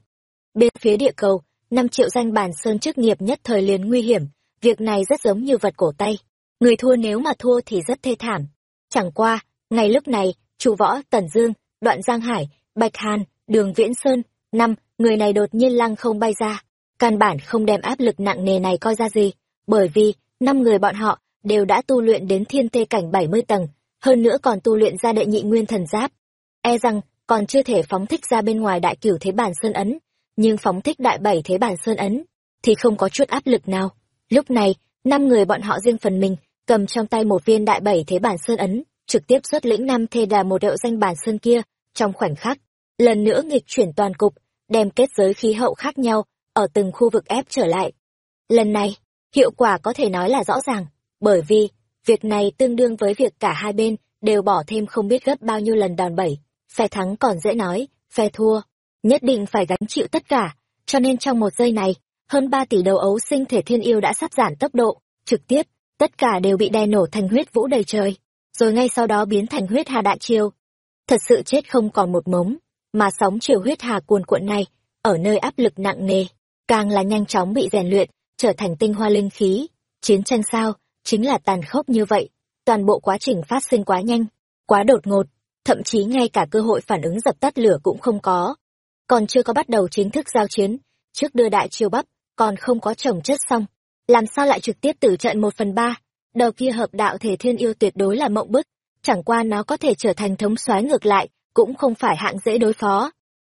Bên phía địa cầu, 5 triệu danh bản sơn chức nghiệp nhất thời liền nguy hiểm, việc này rất giống như vật cổ tay. Người thua nếu mà thua thì rất thê thảm. Chẳng qua, ngay lúc này, chủ võ, Tần Dương, Đoạn Giang Hải, Bạch Hàn, Đường Viễn Sơn, năm người này đột nhiên lăng không bay ra. Căn bản không đem áp lực nặng nề này coi ra gì, bởi vì, năm người bọn họ đều đã tu luyện đến thiên tê cảnh 70 tầng, hơn nữa còn tu luyện ra đệ nhị nguyên thần giáp. E rằng, còn chưa thể phóng thích ra bên ngoài đại cửu thế bản sơn ấn, nhưng phóng thích đại bảy thế bản sơn ấn, thì không có chút áp lực nào. Lúc này, năm người bọn họ riêng phần mình, cầm trong tay một viên đại bảy thế bản sơn ấn, trực tiếp xuất lĩnh năm thê đà một đậu danh bản sơn kia, trong khoảnh khắc, lần nữa nghịch chuyển toàn cục, đem kết giới khí hậu khác nhau, ở từng khu vực ép trở lại. Lần này, hiệu quả có thể nói là rõ ràng, bởi vì, việc này tương đương với việc cả hai bên đều bỏ thêm không biết gấp bao nhiêu lần đòn bẩy, phe thắng còn dễ nói, phe thua, nhất định phải gánh chịu tất cả, cho nên trong một giây này, hơn ba tỷ đầu ấu sinh thể thiên yêu đã sắp giảm tốc độ, trực tiếp, tất cả đều bị đè nổ thành huyết vũ đầy trời, rồi ngay sau đó biến thành huyết hà đại chiêu. Thật sự chết không còn một mống, mà sóng chiều huyết hà cuồn cuộn này, ở nơi áp lực nặng nề, càng là nhanh chóng bị rèn luyện, trở thành tinh hoa linh khí. Chiến tranh sao, chính là tàn khốc như vậy, toàn bộ quá trình phát sinh quá nhanh, quá đột ngột, thậm chí ngay cả cơ hội phản ứng dập tắt lửa cũng không có. Còn chưa có bắt đầu chính thức giao chiến, trước đưa đại chiêu bắp, còn không có trồng chất xong, làm sao lại trực tiếp tử trận một phần ba? Đầu kia hợp đạo thể thiên yêu tuyệt đối là mộng bức chẳng qua nó có thể trở thành thống soái ngược lại cũng không phải hạng dễ đối phó.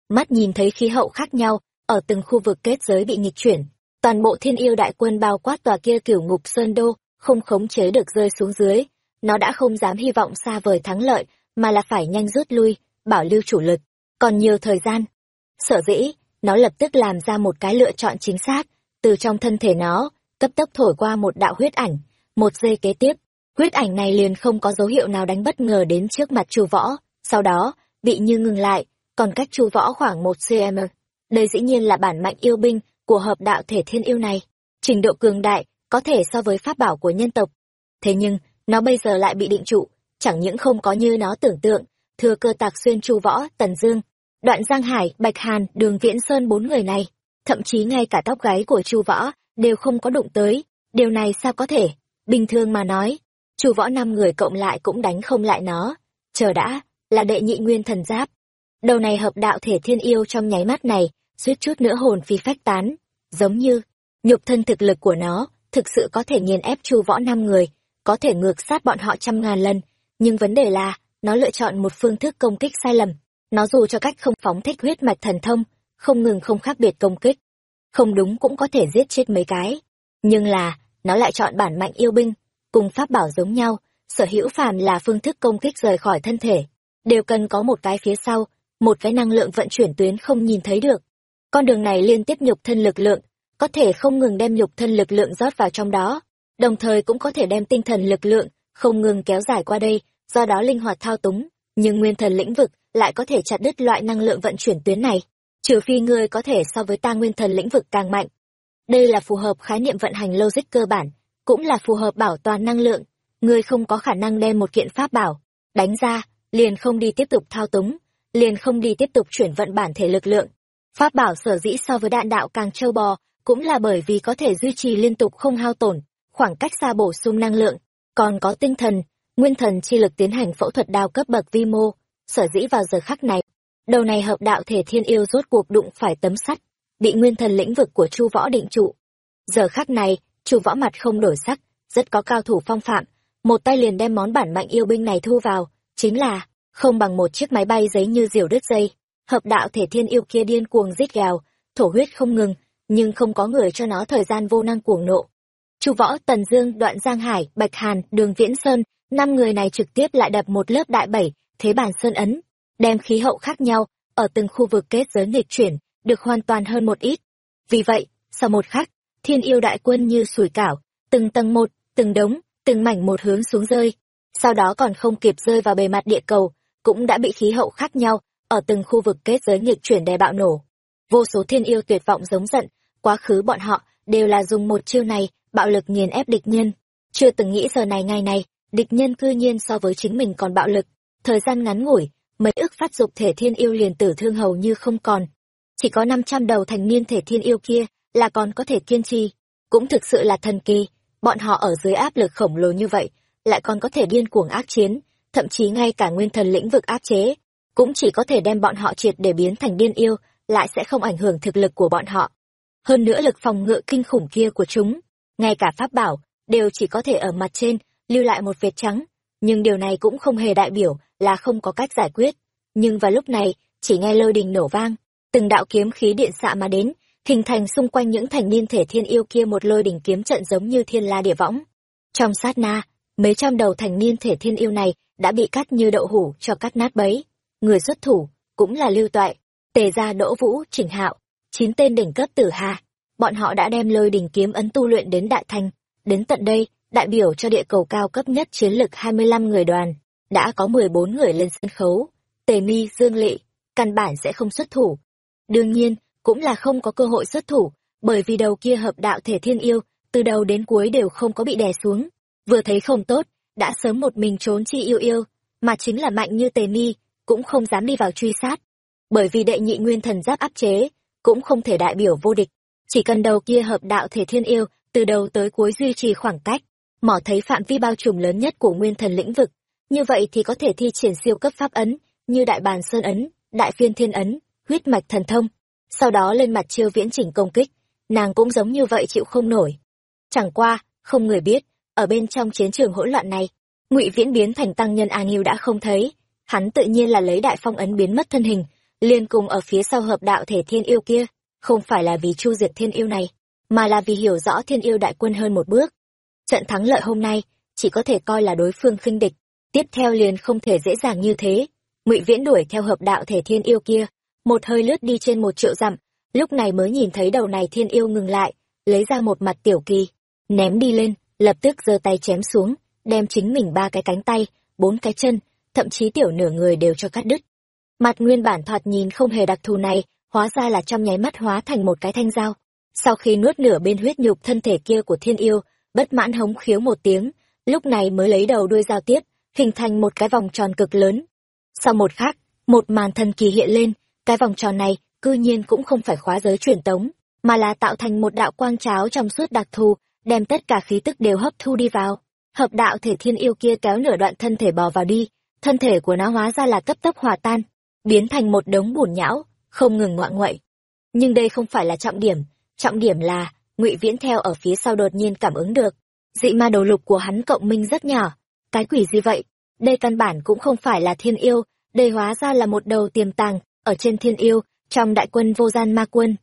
Mắt nhìn thấy khí hậu khác nhau ở từng khu vực kết giới bị nghịch chuyển toàn bộ thiên yêu đại quân bao quát tòa kia kiểu ngục sơn đô không khống chế được rơi xuống dưới nó đã không dám hy vọng xa vời thắng lợi mà là phải nhanh rút lui, bảo lưu chủ lực, còn nhiều thời gian. Sở dĩ, nó lập tức làm ra một cái lựa chọn chính xác, từ trong thân thể nó, cấp tốc thổi qua một đạo huyết ảnh, một giây kế tiếp, huyết ảnh này liền không có dấu hiệu nào đánh bất ngờ đến trước mặt chu võ, sau đó, bị như ngừng lại, còn cách chu võ khoảng một cm đây dĩ nhiên là bản mạnh yêu binh của hợp đạo thể thiên yêu này, trình độ cường đại, có thể so với pháp bảo của nhân tộc. Thế nhưng, nó bây giờ lại bị định trụ chẳng những không có như nó tưởng tượng. Thừa cơ tạc xuyên chu võ, tần dương, đoạn giang hải, bạch hàn, đường viễn sơn bốn người này, thậm chí ngay cả tóc gáy của chu võ đều không có đụng tới. Điều này sao có thể? Bình thường mà nói, chu võ năm người cộng lại cũng đánh không lại nó. Chờ đã, là đệ nhị nguyên thần giáp. Đầu này hợp đạo thể thiên yêu trong nháy mắt này, suýt chút nữa hồn phi phách tán. Giống như, nhục thân thực lực của nó, thực sự có thể nghiền ép chu võ năm người, có thể ngược sát bọn họ trăm ngàn lần nhưng vấn đề là, nó lựa chọn một phương thức công kích sai lầm. Nó dù cho cách không phóng thích huyết mạch thần thông, không ngừng không khác biệt công kích. Không đúng cũng có thể giết chết mấy cái. Nhưng là, nó lại chọn bản mạnh yêu binh, cùng pháp bảo giống nhau, sở hữu phàm là phương thức công kích rời khỏi thân thể. Đều cần có một cái phía sau, một cái năng lượng vận chuyển tuyến không nhìn thấy được. Con đường này liên tiếp nhục thân lực lượng, có thể không ngừng đem nhục thân lực lượng rót vào trong đó, đồng thời cũng có thể đem tinh thần lực lượng không ngừng kéo dài qua đây, do đó linh hoạt thao túng, nhưng nguyên thần lĩnh vực lại có thể chặt đứt loại năng lượng vận chuyển tuyến này, trừ phi ngươi có thể so với ta nguyên thần lĩnh vực càng mạnh. Đây là phù hợp khái niệm vận hành logic cơ bản, cũng là phù hợp bảo toàn năng lượng. Ngươi không có khả năng đem một kiện pháp bảo, đánh ra, liền không đi tiếp tục thao túng, liền không đi tiếp tục chuyển vận bản thể lực lượng. Pháp bảo sở dĩ so với đạn đạo càng trâu bò, cũng là bởi vì có thể duy trì liên tục không hao tổn, khoảng cách xa bổ sung năng lượng còn có tinh thần, nguyên thần chi lực tiến hành phẫu thuật đao cấp bậc vi mô, sở dĩ vào giờ khắc này, đầu này hợp đạo thể thiên yêu rốt cuộc đụng phải tấm sắt, bị nguyên thần lĩnh vực của chu võ định trụ. Giờ khắc này, chu võ mặt không đổi sắc, rất có cao thủ phong phạm, một tay liền đem món bản mạnh yêu binh này thu vào, chính là, không bằng một chiếc máy bay giấy như diều đứt dây. Hợp đạo thể thiên yêu kia điên cuồng rít gào, thổ huyết không ngừng, nhưng không có người cho nó thời gian vô năng cuồng nộ chu võ, tần dương, đoạn giang hải, bạch hàn, đường viễn sơn, năm người này trực tiếp lại đập một lớp đại bảy, thế bản sơn ấn, đem khí hậu khác nhau, ở từng khu vực kết giới nghịch chuyển, được hoàn toàn hơn một ít. Vì vậy, sau một khắc, thiên yêu đại quân như sủi cảo, từng tầng một, từng đống, từng mảnh một hướng xuống rơi. Sau đó còn không kịp rơi vào bề mặt địa cầu, cũng đã bị khí hậu khác nhau, ở từng khu vực kết giới nghịch chuyển đè bạo nổ. Vô số thiên yêu tuyệt vọng giống giận, quá khứ bọn họ đều là dùng một chiêu này bạo lực nghiền ép địch nhân. Chưa từng nghĩ giờ này ngày này, địch nhân cư nhiên so với chính mình còn bạo lực. Thời gian ngắn ngủi, mấy ức phát dục thể thiên yêu liền tử thương hầu như không còn. Chỉ có năm trăm đầu thành niên thể thiên yêu kia là còn có thể kiên trì. Cũng thực sự là thần kỳ, bọn họ ở dưới áp lực khổng lồ như vậy, lại còn có thể điên cuồng ác chiến, thậm chí ngay cả nguyên thần lĩnh vực áp chế, cũng chỉ có thể đem bọn họ triệt để biến thành điên yêu, lại sẽ không ảnh hưởng thực lực của bọn họ. Hơn nữa lực phòng ngự kinh khủng kia của chúng ngay cả pháp bảo đều chỉ có thể ở mặt trên, lưu lại một vệt trắng. Nhưng điều này cũng không hề đại biểu là không có cách giải quyết. Nhưng vào lúc này, chỉ nghe lôi đình nổ vang. Từng đạo kiếm khí điện xạ mà đến, hình thành xung quanh những thành niên thể thiên yêu kia một lôi đỉnh kiếm trận giống như thiên la địa võng. Trong sát na, mấy trăm đầu thành niên thể thiên yêu này đã bị cắt như đậu hủ cho cắt nát bấy. Người xuất thủ cũng là lưu toại, tề gia đỗ vũ chỉnh hạo, chín tên đỉnh cấp tử hà bọn họ đã đem lôi đỉnh kiếm ấn tu luyện đến đại thành đến tận đây đại biểu cho địa cầu cao cấp nhất chiến lực 25 người đoàn, đã có 14 người lên sân khấu. Tề Mi, Dương Lệ, căn bản sẽ không xuất thủ. Đương nhiên, cũng là không có cơ hội xuất thủ, bởi vì đầu kia hợp đạo thể thiên yêu, từ đầu đến cuối đều không có bị đè xuống. Vừa thấy không tốt, đã sớm một mình trốn chi yêu yêu, mà chính là mạnh như Tề Mi, cũng không dám đi vào truy sát. Bởi vì đệ nhị nguyên thần giáp áp chế, cũng không thể đại biểu vô địch. Chỉ cần đầu kia hợp đạo thể thiên yêu, từ đầu tới cuối duy trì khoảng cách, mỏ thấy phạm vi bao trùm lớn nhất của nguyên thần lĩnh vực. Như vậy thì có thể thi triển siêu cấp pháp ấn như đại bàn sơn ấn đại phiên thiên ấn huyết mạch thần thông. Sau đó lên mặt chiêu viễn chỉnh công kích nàng cũng giống như vậy chịu không nổi. Chẳng qua không người biết ở bên trong chiến trường hỗn loạn này ngụy viễn biến thành tăng nhân a nghiêu đã không thấy. Hắn tự nhiên là lấy đại phong ấn biến mất thân hình liên cùng ở phía sau hợp đạo thể thiên yêu kia không phải là vì chu diệt thiên yêu này, mà là vì hiểu rõ thiên yêu đại quân hơn một bước. Trận thắng lợi hôm nay chỉ có thể coi là đối phương khinh địch, tiếp theo liền không thể dễ dàng như thế. Ngụy viễn đuổi theo hợp đạo thể thiên yêu kia, một hơi lướt đi trên một triệu dặm, lúc này mới nhìn thấy đầu này thiên yêu ngừng lại, lấy ra một mặt tiểu kỳ, ném đi lên, lập tức giơ tay chém xuống, đem chính mình ba cái cánh tay, bốn cái chân, thậm chí tiểu nửa người đều cho cắt đứt. Mặt nguyên bản thoạt nhìn không hề đặc thù này hóa ra là trong nháy mắt hóa thành một cái thanh dao sau khi nuốt nửa bên huyết nhục thân thể kia của thiên yêu bất mãn hống khiếu một tiếng lúc này mới lấy đầu đuôi giao tiếp, hình thành một cái vòng tròn cực lớn. Sau một khắc, một màn thần kỳ hiện lên, cái vòng tròn này cư nhiên cũng không phải khóa giới truyền tống, mà là tạo thành một đạo quang cháo trong suốt đặc thù, đem tất cả khí tức đều hấp thu đi vào. Hợp đạo thể thiên yêu kia kéo nửa đoạn thân thể bò vào đi, thân thể của nó hóa ra là cấp tốc hòa tan, biến thành một đống bùn nhão, không ngừng ngoạ ngoậy. Nhưng đây không phải là trọng điểm, trọng điểm là, ngụy Viễn theo ở phía sau đột nhiên cảm ứng được, dị ma đầu lục của hắn cộng minh rất nhỏ. Cái quỷ gì vậy? Đây căn bản cũng không phải là thiên yêu, đây hóa ra là một đầu tiềm tàng, ở trên thiên yêu, trong đại quân vô gian ma quân.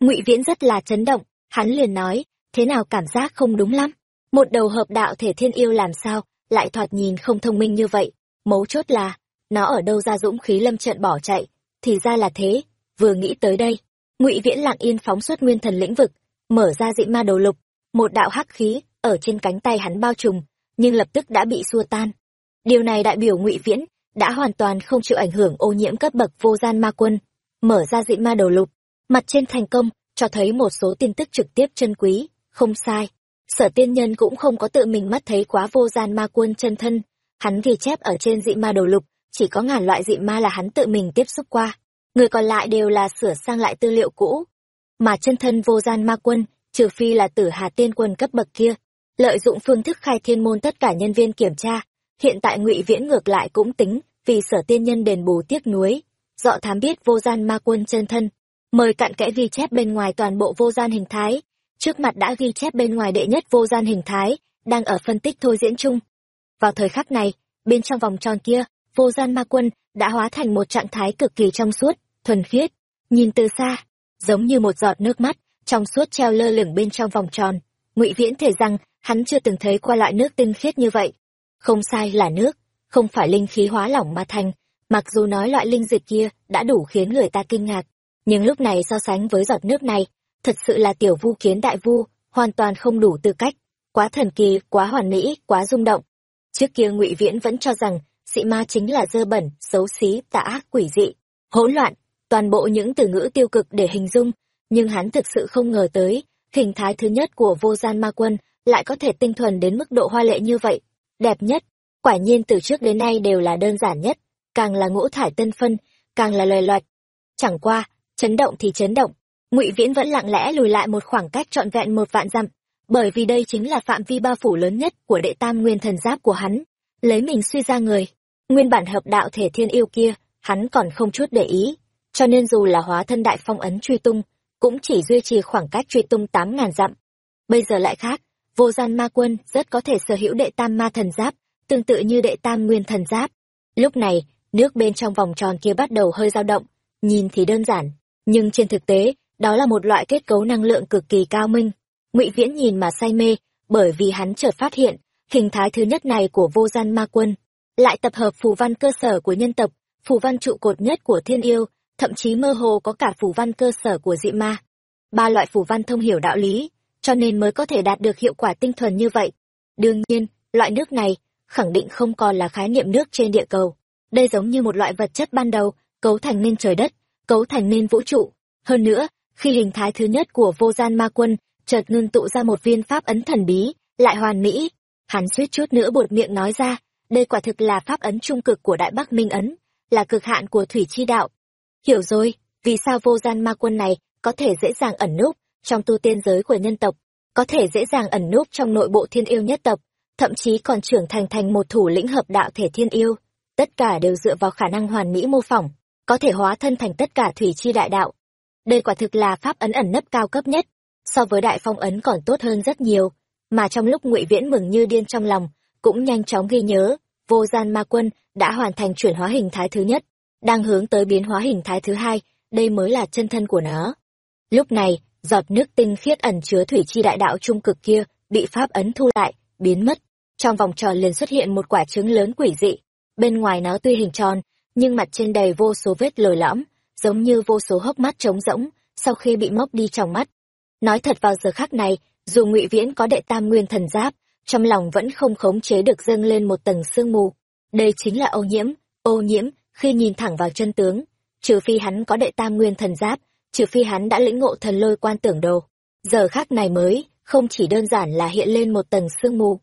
ngụy Viễn rất là chấn động, hắn liền nói, thế nào cảm giác không đúng lắm? Một đầu hợp đạo thể thiên yêu làm sao, lại thoạt nhìn không thông minh như vậy, mấu chốt là, nó ở đâu ra dũng khí lâm trận bỏ chạy, thì ra là thế, vừa nghĩ tới đây, ngụy Viễn lặng yên phóng xuất nguyên thần lĩnh vực, mở ra dị ma đầu lục, một đạo hắc khí ở trên cánh tay hắn bao trùm, nhưng lập tức đã bị xua tan. Điều này đại biểu Ngụy Viễn đã hoàn toàn không chịu ảnh hưởng ô nhiễm cấp bậc vô gian ma quân, mở ra dị ma đầu lục, mặt trên thành công, cho thấy một số tin tức trực tiếp chân quý, không sai. Sở tiên nhân cũng không có tự mình mắt thấy quá vô gian ma quân chân thân, hắn ghi chép ở trên dị ma đầu lục, chỉ có ngàn loại dị ma là hắn tự mình tiếp xúc qua, người còn lại đều là sửa sang lại tư liệu cũ. Mà chân thân vô gian ma quân, trừ phi là tử hà tiên quân cấp bậc kia, lợi dụng phương thức khai thiên môn tất cả nhân viên kiểm tra, hiện tại ngụy Viễn ngược lại cũng tính, vì sở tiên nhân đền bù tiếc nuối, dọ thám biết vô gian ma quân chân thân, mời cặn kẽ ghi chép bên ngoài toàn bộ vô gian hình thái, trước mặt đã ghi chép bên ngoài đệ nhất vô gian hình thái, đang ở phân tích thôi diễn chung. Vào thời khắc này, bên trong vòng tròn kia, vô gian ma quân đã hóa thành một trạng thái cực kỳ trong suốt, thuần khiết, nhìn từ xa, giống như một giọt nước mắt, trong suốt treo lơ lửng bên trong vòng tròn. Ngụy Viễn thể rằng, hắn chưa từng thấy qua loại nước tinh khiết như vậy. Không sai là nước, không phải linh khí hóa lỏng mà thành, mặc dù nói loại linh dịch kia đã đủ khiến người ta kinh ngạc, nhưng lúc này so sánh với giọt nước này, thật sự là tiểu vu kiến đại vu, hoàn toàn không đủ tư cách, quá thần kỳ, quá hoàn mỹ, quá rung động. Trước kia Ngụy Viễn vẫn cho rằng, dị ma chính là dơ bẩn, xấu xí, tà ác, quỷ dị, hỗn loạn, toàn bộ những từ ngữ tiêu cực để hình dung, nhưng hắn thực sự không ngờ tới, hình thái thứ nhất của vô gian ma quân lại có thể tinh thuần đến mức độ hoa lệ như vậy, đẹp nhất, quả nhiên từ trước đến nay đều là đơn giản nhất, càng là ngũ thải tân phân, càng là lời loạt Chẳng qua, chấn động thì chấn động, ngụy Viễn vẫn lặng lẽ lùi lại một khoảng cách trọn vẹn một vạn dặm, bởi vì đây chính là phạm vi bao phủ lớn nhất của đệ tam nguyên thần giáp của hắn, lấy mình suy ra người. Nguyên bản hợp đạo thể thiên yêu kia, hắn còn không chút để ý, cho nên dù là hóa thân đại phong ấn truy tung, cũng chỉ duy trì khoảng cách truy tung tám ngàn dặm. Bây giờ lại khác, vô gian ma quân rất có thể sở hữu đệ tam ma thần giáp, tương tự như đệ tam nguyên thần giáp. Lúc này, nước bên trong vòng tròn kia bắt đầu hơi dao động, nhìn thì đơn giản, nhưng trên thực tế, đó là một loại kết cấu năng lượng cực kỳ cao minh. Ngụy Viễn nhìn mà say mê, bởi vì hắn chợt phát hiện, hình thái thứ nhất này của vô gian ma quân, lại tập hợp phù văn cơ sở của nhân tộc, phù văn trụ cột nhất của thiên yêu, thậm chí mơ hồ có cả phủ văn cơ sở của dị ma. Ba loại phủ văn thông hiểu đạo lý, cho nên mới có thể đạt được hiệu quả tinh thuần như vậy. Đương nhiên, loại nước này khẳng định không còn là khái niệm nước trên địa cầu. Đây giống như một loại vật chất ban đầu, cấu thành nên trời đất, cấu thành nên vũ trụ. Hơn nữa, khi hình thái thứ nhất của vô gian ma quân chợt ngưng tụ ra một viên pháp ấn thần bí, lại hoàn mỹ, hắn suýt chút nữa buột miệng nói ra, đây quả thực là pháp ấn trung cực của Đại Bắc Minh ấn, là cực hạn của thủy chi đạo. Hiểu rồi, vì sao vô gian ma quân này có thể dễ dàng ẩn núp trong tu tiên giới của nhân tộc, có thể dễ dàng ẩn núp trong nội bộ thiên yêu nhất tộc, thậm chí còn trưởng thành thành một thủ lĩnh hợp đạo thể thiên yêu. Tất cả đều dựa vào khả năng hoàn mỹ mô phỏng, có thể hóa thân thành tất cả thủy chi đại đạo. Đây quả thực là pháp ấn ẩn nấp cao cấp nhất, so với đại phong ấn còn tốt hơn rất nhiều, mà trong lúc ngụy Viễn mừng như điên trong lòng, cũng nhanh chóng ghi nhớ, vô gian ma quân đã hoàn thành chuyển hóa hình thái thứ nhất, đang hướng tới biến hóa hình thái thứ hai, đây mới là chân thân của nó. Lúc này, giọt nước tinh khiết ẩn chứa thủy chi đại đạo trung cực kia bị pháp ấn thu lại, biến mất. Trong vòng tròn liền xuất hiện một quả trứng lớn quỷ dị. Bên ngoài nó tuy hình tròn, nhưng mặt trên đầy vô số vết lồi lõm, giống như vô số hốc mắt trống rỗng, sau khi bị móc đi trong mắt. Nói thật vào giờ khắc này, dù ngụy Viễn có đệ tam nguyên thần giáp, trong lòng vẫn không khống chế được dâng lên một tầng sương mù. Đây chính là ô nhiễm, ô nhiễm, khi nhìn thẳng vào chân tướng, trừ phi hắn có đệ tam nguyên thần giáp, trừ phi hắn đã lĩnh ngộ thần lôi quan tưởng đồ. Giờ khác này mới, không chỉ đơn giản là hiện lên một tầng sương mù.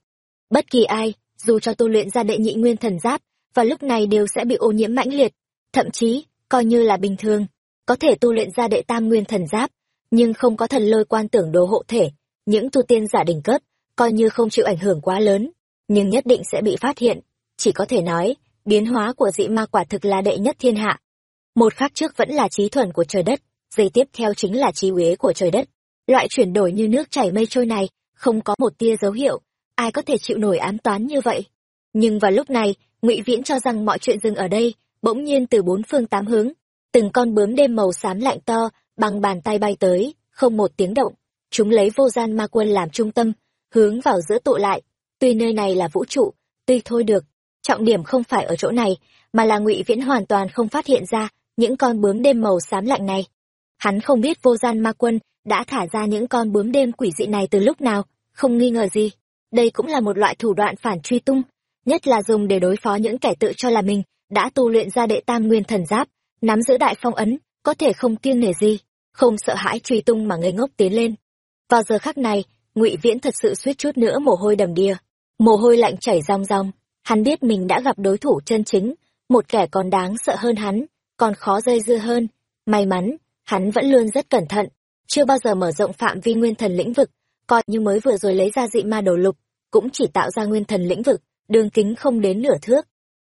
bất kỳ ai dù cho tu luyện ra đệ nhị nguyên thần giáp và lúc này đều sẽ bị ô nhiễm mãnh liệt thậm chí coi như là bình thường có thể tu luyện ra đệ tam nguyên thần giáp nhưng không có thần lôi quan tưởng đồ hộ thể những tu tiên giả đỉnh cấp coi như không chịu ảnh hưởng quá lớn nhưng nhất định sẽ bị phát hiện chỉ có thể nói biến hóa của dị ma quả thực là đệ nhất thiên hạ. Một khắc trước vẫn là trí thuần của trời đất, giây tiếp theo chính là trí uế của trời đất. Loại chuyển đổi như nước chảy mây trôi này, không có một tia dấu hiệu, ai có thể chịu nổi ám toán như vậy. Nhưng vào lúc này, ngụy viễn cho rằng mọi chuyện dừng ở đây, bỗng nhiên từ bốn phương tám hướng, từng con bướm đêm màu xám lạnh to, bằng bàn tay bay tới, không một tiếng động. Chúng lấy vô gian ma quân làm trung tâm, hướng vào giữa tụ lại. Tuy nơi này là vũ trụ, tuy thôi được trọng điểm không phải ở chỗ này, mà là ngụy viễn hoàn toàn không phát hiện ra những con bướm đêm màu xám lạnh này. Hắn không biết vô gian ma quân đã thả ra những con bướm đêm quỷ dị này từ lúc nào, không nghi ngờ gì. Đây cũng là một loại thủ đoạn phản truy tung, nhất là dùng để đối phó những kẻ tự cho là mình đã tu luyện ra đệ tam nguyên thần giáp, nắm giữ đại phong ấn, có thể không kiêng nể gì, không sợ hãi truy tung mà ngây ngốc tiến lên. Vào giờ khắc này, ngụy viễn thật sự suýt chút nữa mồ hôi đầm đìa. Mồ hôi lạnh chảy ròng ròng hắn biết mình đã gặp đối thủ chân chính, một kẻ còn đáng sợ hơn hắn, còn khó dây dưa hơn. May mắn, hắn vẫn luôn rất cẩn thận, chưa bao giờ mở rộng phạm vi nguyên thần lĩnh vực, coi như mới vừa rồi lấy ra dị ma đầu lục, cũng chỉ tạo ra nguyên thần lĩnh vực, đường kính không đến nửa thước.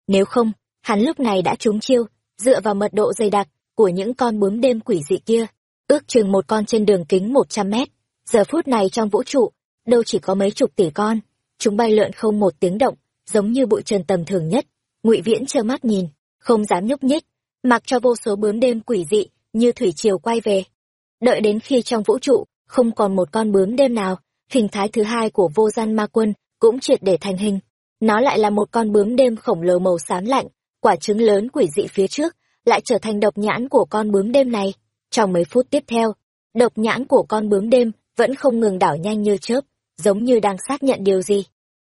Nếu không, hắn lúc này đã trúng chiêu, dựa vào mật độ dày đặc của những con bướm đêm quỷ dị kia, ước chừng một con trên đường kính một trăm mét. Giờ phút này trong vũ trụ, đâu chỉ có mấy chục tỷ con, chúng bay lượn không một tiếng động giống như bụi trần tầm thường nhất. Ngụy viễn trơ mắt nhìn, không dám nhúc nhích, mặc cho vô số bướm đêm quỷ dị như thủy triều quay về. Đợi đến khi trong vũ trụ không còn một con bướm đêm nào, hình thái thứ hai của vô gian ma quân cũng triệt để thành hình. Nó lại là một con bướm đêm khổng lồ màu xám lạnh, quả trứng lớn quỷ dị phía trước lại trở thành độc nhãn của con bướm đêm này. Trong mấy phút tiếp theo, độc nhãn của con bướm đêm vẫn không ngừng đảo nhanh như chớp, giống như đang xác nhận điều gì.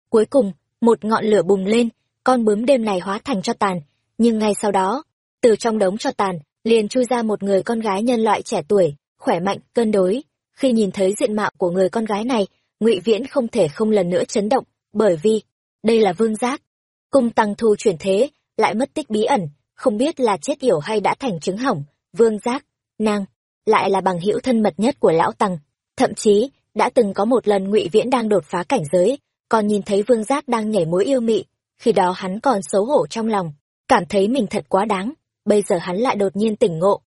Cuối cùng một ngọn lửa bùng lên, con bướm đêm này hóa thành cho tàn. Nhưng ngay sau đó, từ trong đống cho tàn, liền chui ra một người con gái nhân loại trẻ tuổi, khỏe mạnh, cân đối. Khi nhìn thấy diện mạo của người con gái này, ngụy viễn không thể không lần nữa chấn động, bởi vì đây là vương giác. Cung tăng thu chuyển thế, lại mất tích bí ẩn, không biết là chết yểu hay đã thành trứng hỏng, vương giác, nàng lại là bằng hữu thân mật nhất của lão tăng. Thậm chí, đã từng có một lần ngụy viễn đang đột phá cảnh giới còn nhìn thấy vương giác đang nhảy mối yêu mị, khi đó hắn còn xấu hổ trong lòng, cảm thấy mình thật quá đáng, bây giờ hắn lại đột nhiên tỉnh ngộ.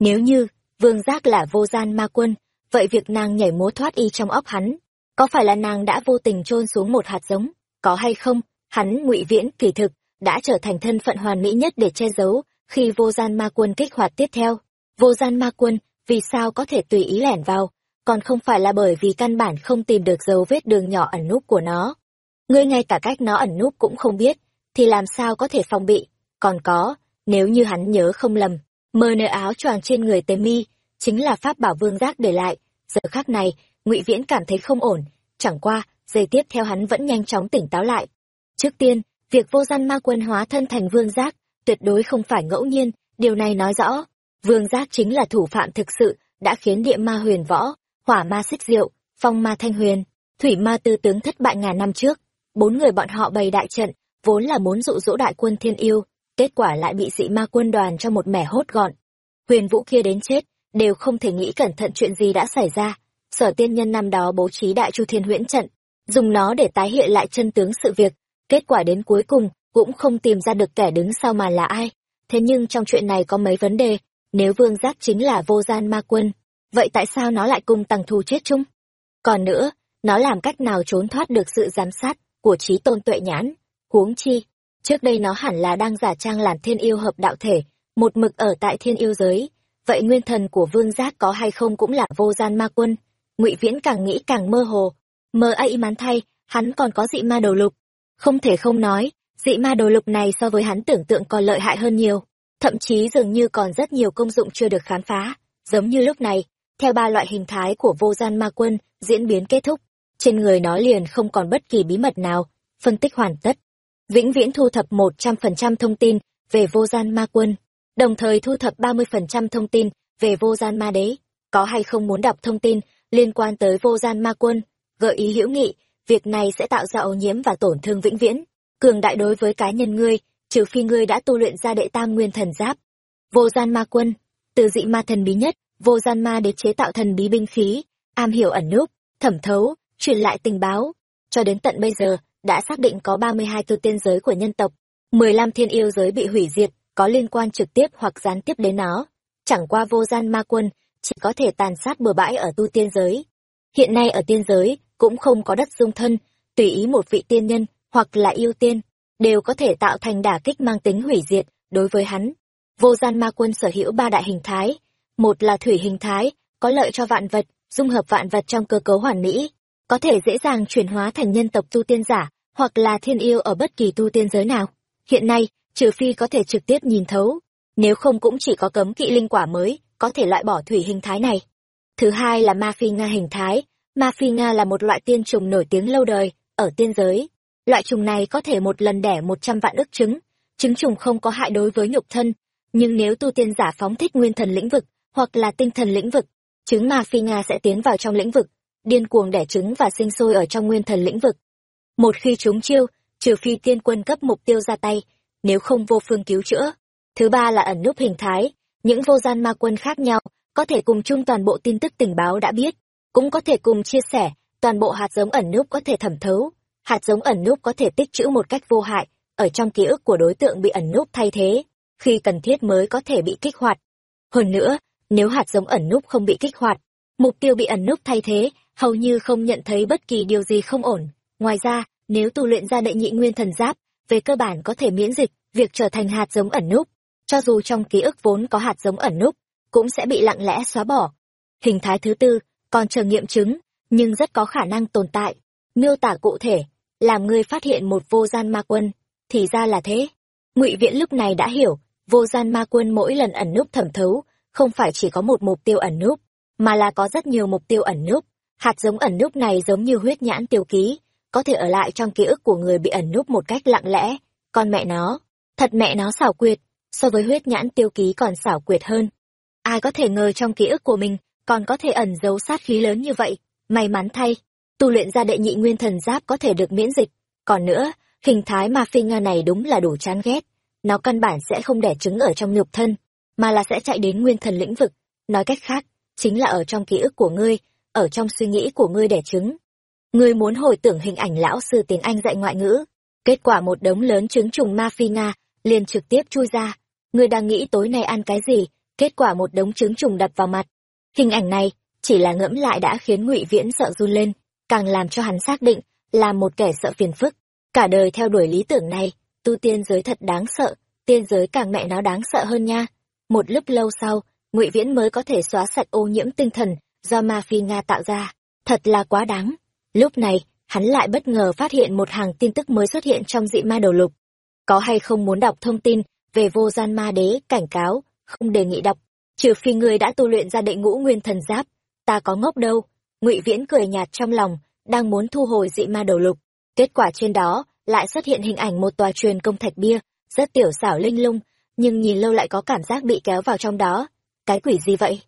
Nếu như vương giác là vô gian ma quân, vậy việc nàng nhảy múa thoát y trong óc hắn, có phải là nàng đã vô tình chôn xuống một hạt giống? Có hay không, hắn ngụy viễn kỳ thực đã trở thành thân phận hoàn mỹ nhất để che giấu khi vô gian ma quân kích hoạt tiếp theo. Vô gian ma quân vì sao có thể tùy ý lẻn vào? Còn không phải là bởi vì căn bản không tìm được dấu vết đường nhỏ ẩn núp của nó. Ngươi ngay cả cách nó ẩn núp cũng không biết, thì làm sao có thể phòng bị? Còn có, nếu như hắn nhớ không lầm, mờ nơ áo choàng trên người tế mi chính là pháp bảo vương giác để lại. Giờ khác này, ngụy viễn cảm thấy không ổn, chẳng qua, giây tiếp theo hắn vẫn nhanh chóng tỉnh táo lại. Trước tiên, việc vô gian ma quân hóa thân thành vương giác tuyệt đối không phải ngẫu nhiên, điều này nói rõ, vương giác chính là thủ phạm thực sự, đã khiến địa ma huyền võ hỏa ma xích diệu, phong ma thanh huyền, thủy ma tư tướng thất bại ngàn năm trước. Bốn người bọn họ bày đại trận, vốn là muốn dụ dỗ đại quân thiên yêu, kết quả lại bị dị ma quân đoàn cho một mẻ hốt gọn. Huyền vũ kia đến chết, đều không thể nghĩ cẩn thận chuyện gì đã xảy ra. Sở tiên nhân năm đó bố trí đại chu thiên huyễn trận, dùng nó để tái hiện lại chân tướng sự việc, kết quả đến cuối cùng cũng không tìm ra được kẻ đứng sau mà là ai. Thế nhưng trong chuyện này có mấy vấn đề, nếu vương giác chính là vô gian ma quân vậy tại sao nó lại cùng tăng thù chết chung? Còn nữa, nó làm cách nào trốn thoát được sự giám sát của trí tôn tuệ nhãn? Huống chi, trước đây nó hẳn là đang giả trang làm thiên yêu hợp đạo thể, một mực ở tại thiên yêu giới. Vậy nguyên thần của vương giác có hay không cũng là vô gian ma quân? Ngụy viễn càng nghĩ càng mơ hồ. Mơ ấy mắn thay, hắn còn có dị ma đầu lục. Không thể không nói, dị ma đồ lục này so với hắn tưởng tượng còn lợi hại hơn nhiều. Thậm chí dường như còn rất nhiều công dụng chưa được khám phá. Giống như lúc này theo ba loại hình thái của vô gian ma quân, diễn biến kết thúc. Trên người nó liền không còn bất kỳ bí mật nào. Phân tích hoàn tất. Vĩnh viễn thu thập một trăm phần trăm thông tin về vô gian ma quân, đồng thời thu thập ba mươi phần trăm thông tin về vô gian ma đế. Có hay không muốn đọc thông tin liên quan tới vô gian ma quân, gợi ý hữu nghị, việc này sẽ tạo ra ô nhiễm và tổn thương vĩnh viễn. Cường đại đối với cá nhân ngươi, trừ phi ngươi đã tu luyện ra đệ tam nguyên thần giáp. Vô gian ma quân, từ dị ma thần bí nhất vô gian ma đế chế tạo thần bí binh khí, am hiểu ẩn núp, thẩm thấu, truyền lại tình báo. Cho đến tận bây giờ, đã xác định có ba mươi hai tu tiên giới của nhân tộc, mười lăm thiên yêu giới bị hủy diệt, có liên quan trực tiếp hoặc gián tiếp đến nó. Chẳng qua vô gian ma quân, chỉ có thể tàn sát bừa bãi ở tu tiên giới. Hiện nay ở tiên giới, cũng không có đất dung thân, tùy ý một vị tiên nhân, hoặc là yêu tiên, đều có thể tạo thành đả kích mang tính hủy diệt đối với hắn. Vô gian ma quân sở hữu ba đại hình thái một là thủy hình thái, có lợi cho vạn vật, dung hợp vạn vật trong cơ cấu hoàn mỹ, có thể dễ dàng chuyển hóa thành nhân tộc tu tiên giả hoặc là thiên yêu ở bất kỳ tu tiên giới nào. Hiện nay, trừ phi có thể trực tiếp nhìn thấu, nếu không cũng chỉ có cấm kỵ linh quả mới có thể loại bỏ thủy hình thái này. Thứ hai là ma phi nga hình thái, ma phi nga là một loại tiên trùng nổi tiếng lâu đời, ở tiên giới. Loại trùng này có thể một lần đẻ một trăm vạn ức trứng trứng trùng không có hại đối với nhục thân, nhưng nếu tu tiên giả phóng thích nguyên thần lĩnh vực hoặc là tinh thần lĩnh vực trứng ma phi nga sẽ tiến vào trong lĩnh vực, điên cuồng đẻ trứng và sinh sôi ở trong nguyên thần lĩnh vực. Một khi chúng chiêu, trừ phi tiên quân cấp mục tiêu ra tay, nếu không vô phương cứu chữa. Thứ ba là ẩn núp hình thái, những vô gian ma quân khác nhau, có thể cùng chung toàn bộ tin tức tình báo đã biết, cũng có thể cùng chia sẻ, toàn bộ hạt giống ẩn núp có thể thẩm thấu, hạt giống ẩn núp có thể tích trữ một cách vô hại, ở trong ký ức của đối tượng bị ẩn núp thay thế, khi cần thiết mới có thể bị kích hoạt. Hơn nữa nếu hạt giống ẩn núp không bị kích hoạt, mục tiêu bị ẩn núp thay thế, hầu như không nhận thấy bất kỳ điều gì không ổn. Ngoài ra, nếu tu luyện ra đệ nhị nguyên thần giáp, về cơ bản có thể miễn dịch, việc trở thành hạt giống ẩn núp. Cho dù trong ký ức vốn có hạt giống ẩn núp, cũng sẽ bị lặng lẽ xóa bỏ. Hình thái thứ tư, còn chờ nghiệm chứng, nhưng rất có khả năng tồn tại. Miêu tả cụ thể, làm ngươi phát hiện một vô gian ma quân, thì ra là thế. Ngụy viễn lúc này đã hiểu, vô gian ma quân mỗi lần ẩn núp thẩm thấu không phải chỉ có một mục tiêu ẩn núp, mà là có rất nhiều mục tiêu ẩn núp. Hạt giống ẩn núp này giống như huyết nhãn tiêu ký, có thể ở lại trong ký ức của người bị ẩn núp một cách lặng lẽ. Con mẹ nó, thật mẹ nó xảo quyệt, so với huyết nhãn tiêu ký còn xảo quyệt hơn. Ai có thể ngờ trong ký ức của mình còn có thể ẩn giấu sát khí lớn như vậy? May mắn thay, tu luyện ra đệ nhị nguyên thần giáp có thể được miễn dịch. Còn nữa, hình thái ma phi nga này đúng là đủ chán ghét. Nó căn bản sẽ không đẻ trứng ở trong nhục thân mà là sẽ chạy đến nguyên thần lĩnh vực. Nói cách khác, chính là ở trong ký ức của ngươi, ở trong suy nghĩ của ngươi đẻ trứng. Ngươi muốn hồi tưởng hình ảnh lão sư tiếng anh dạy ngoại ngữ. Kết quả một đống lớn trứng trùng ma phi nga liền trực tiếp chui ra. Ngươi đang nghĩ tối nay ăn cái gì, kết quả một đống trứng trùng đập vào mặt. Hình ảnh này, chỉ là ngẫm lại đã khiến ngụy viễn sợ run lên, càng làm cho hắn xác định là một kẻ sợ phiền phức. Cả đời theo đuổi lý tưởng này, tu tiên giới thật đáng sợ, tiên giới càng mẹ nó đáng sợ hơn nha một lúc lâu sau, ngụy viễn mới có thể xóa sạch ô nhiễm tinh thần do ma phi nga tạo ra. Thật là quá đáng. Lúc này, hắn lại bất ngờ phát hiện một hàng tin tức mới xuất hiện trong dị ma đầu lục. Có hay không muốn đọc thông tin về vô gian ma đế cảnh cáo? Không đề nghị đọc. Trừ phi ngươi đã tu luyện ra đệ ngũ nguyên thần giáp, ta có ngốc đâu. Ngụy viễn cười nhạt trong lòng, đang muốn thu hồi dị ma đầu lục. Kết quả trên đó lại xuất hiện hình ảnh một tòa truyền công thạch bia, rất tiểu xảo linh lung nhưng nhìn lâu lại có cảm giác bị kéo vào trong đó. Cái quỷ gì vậy?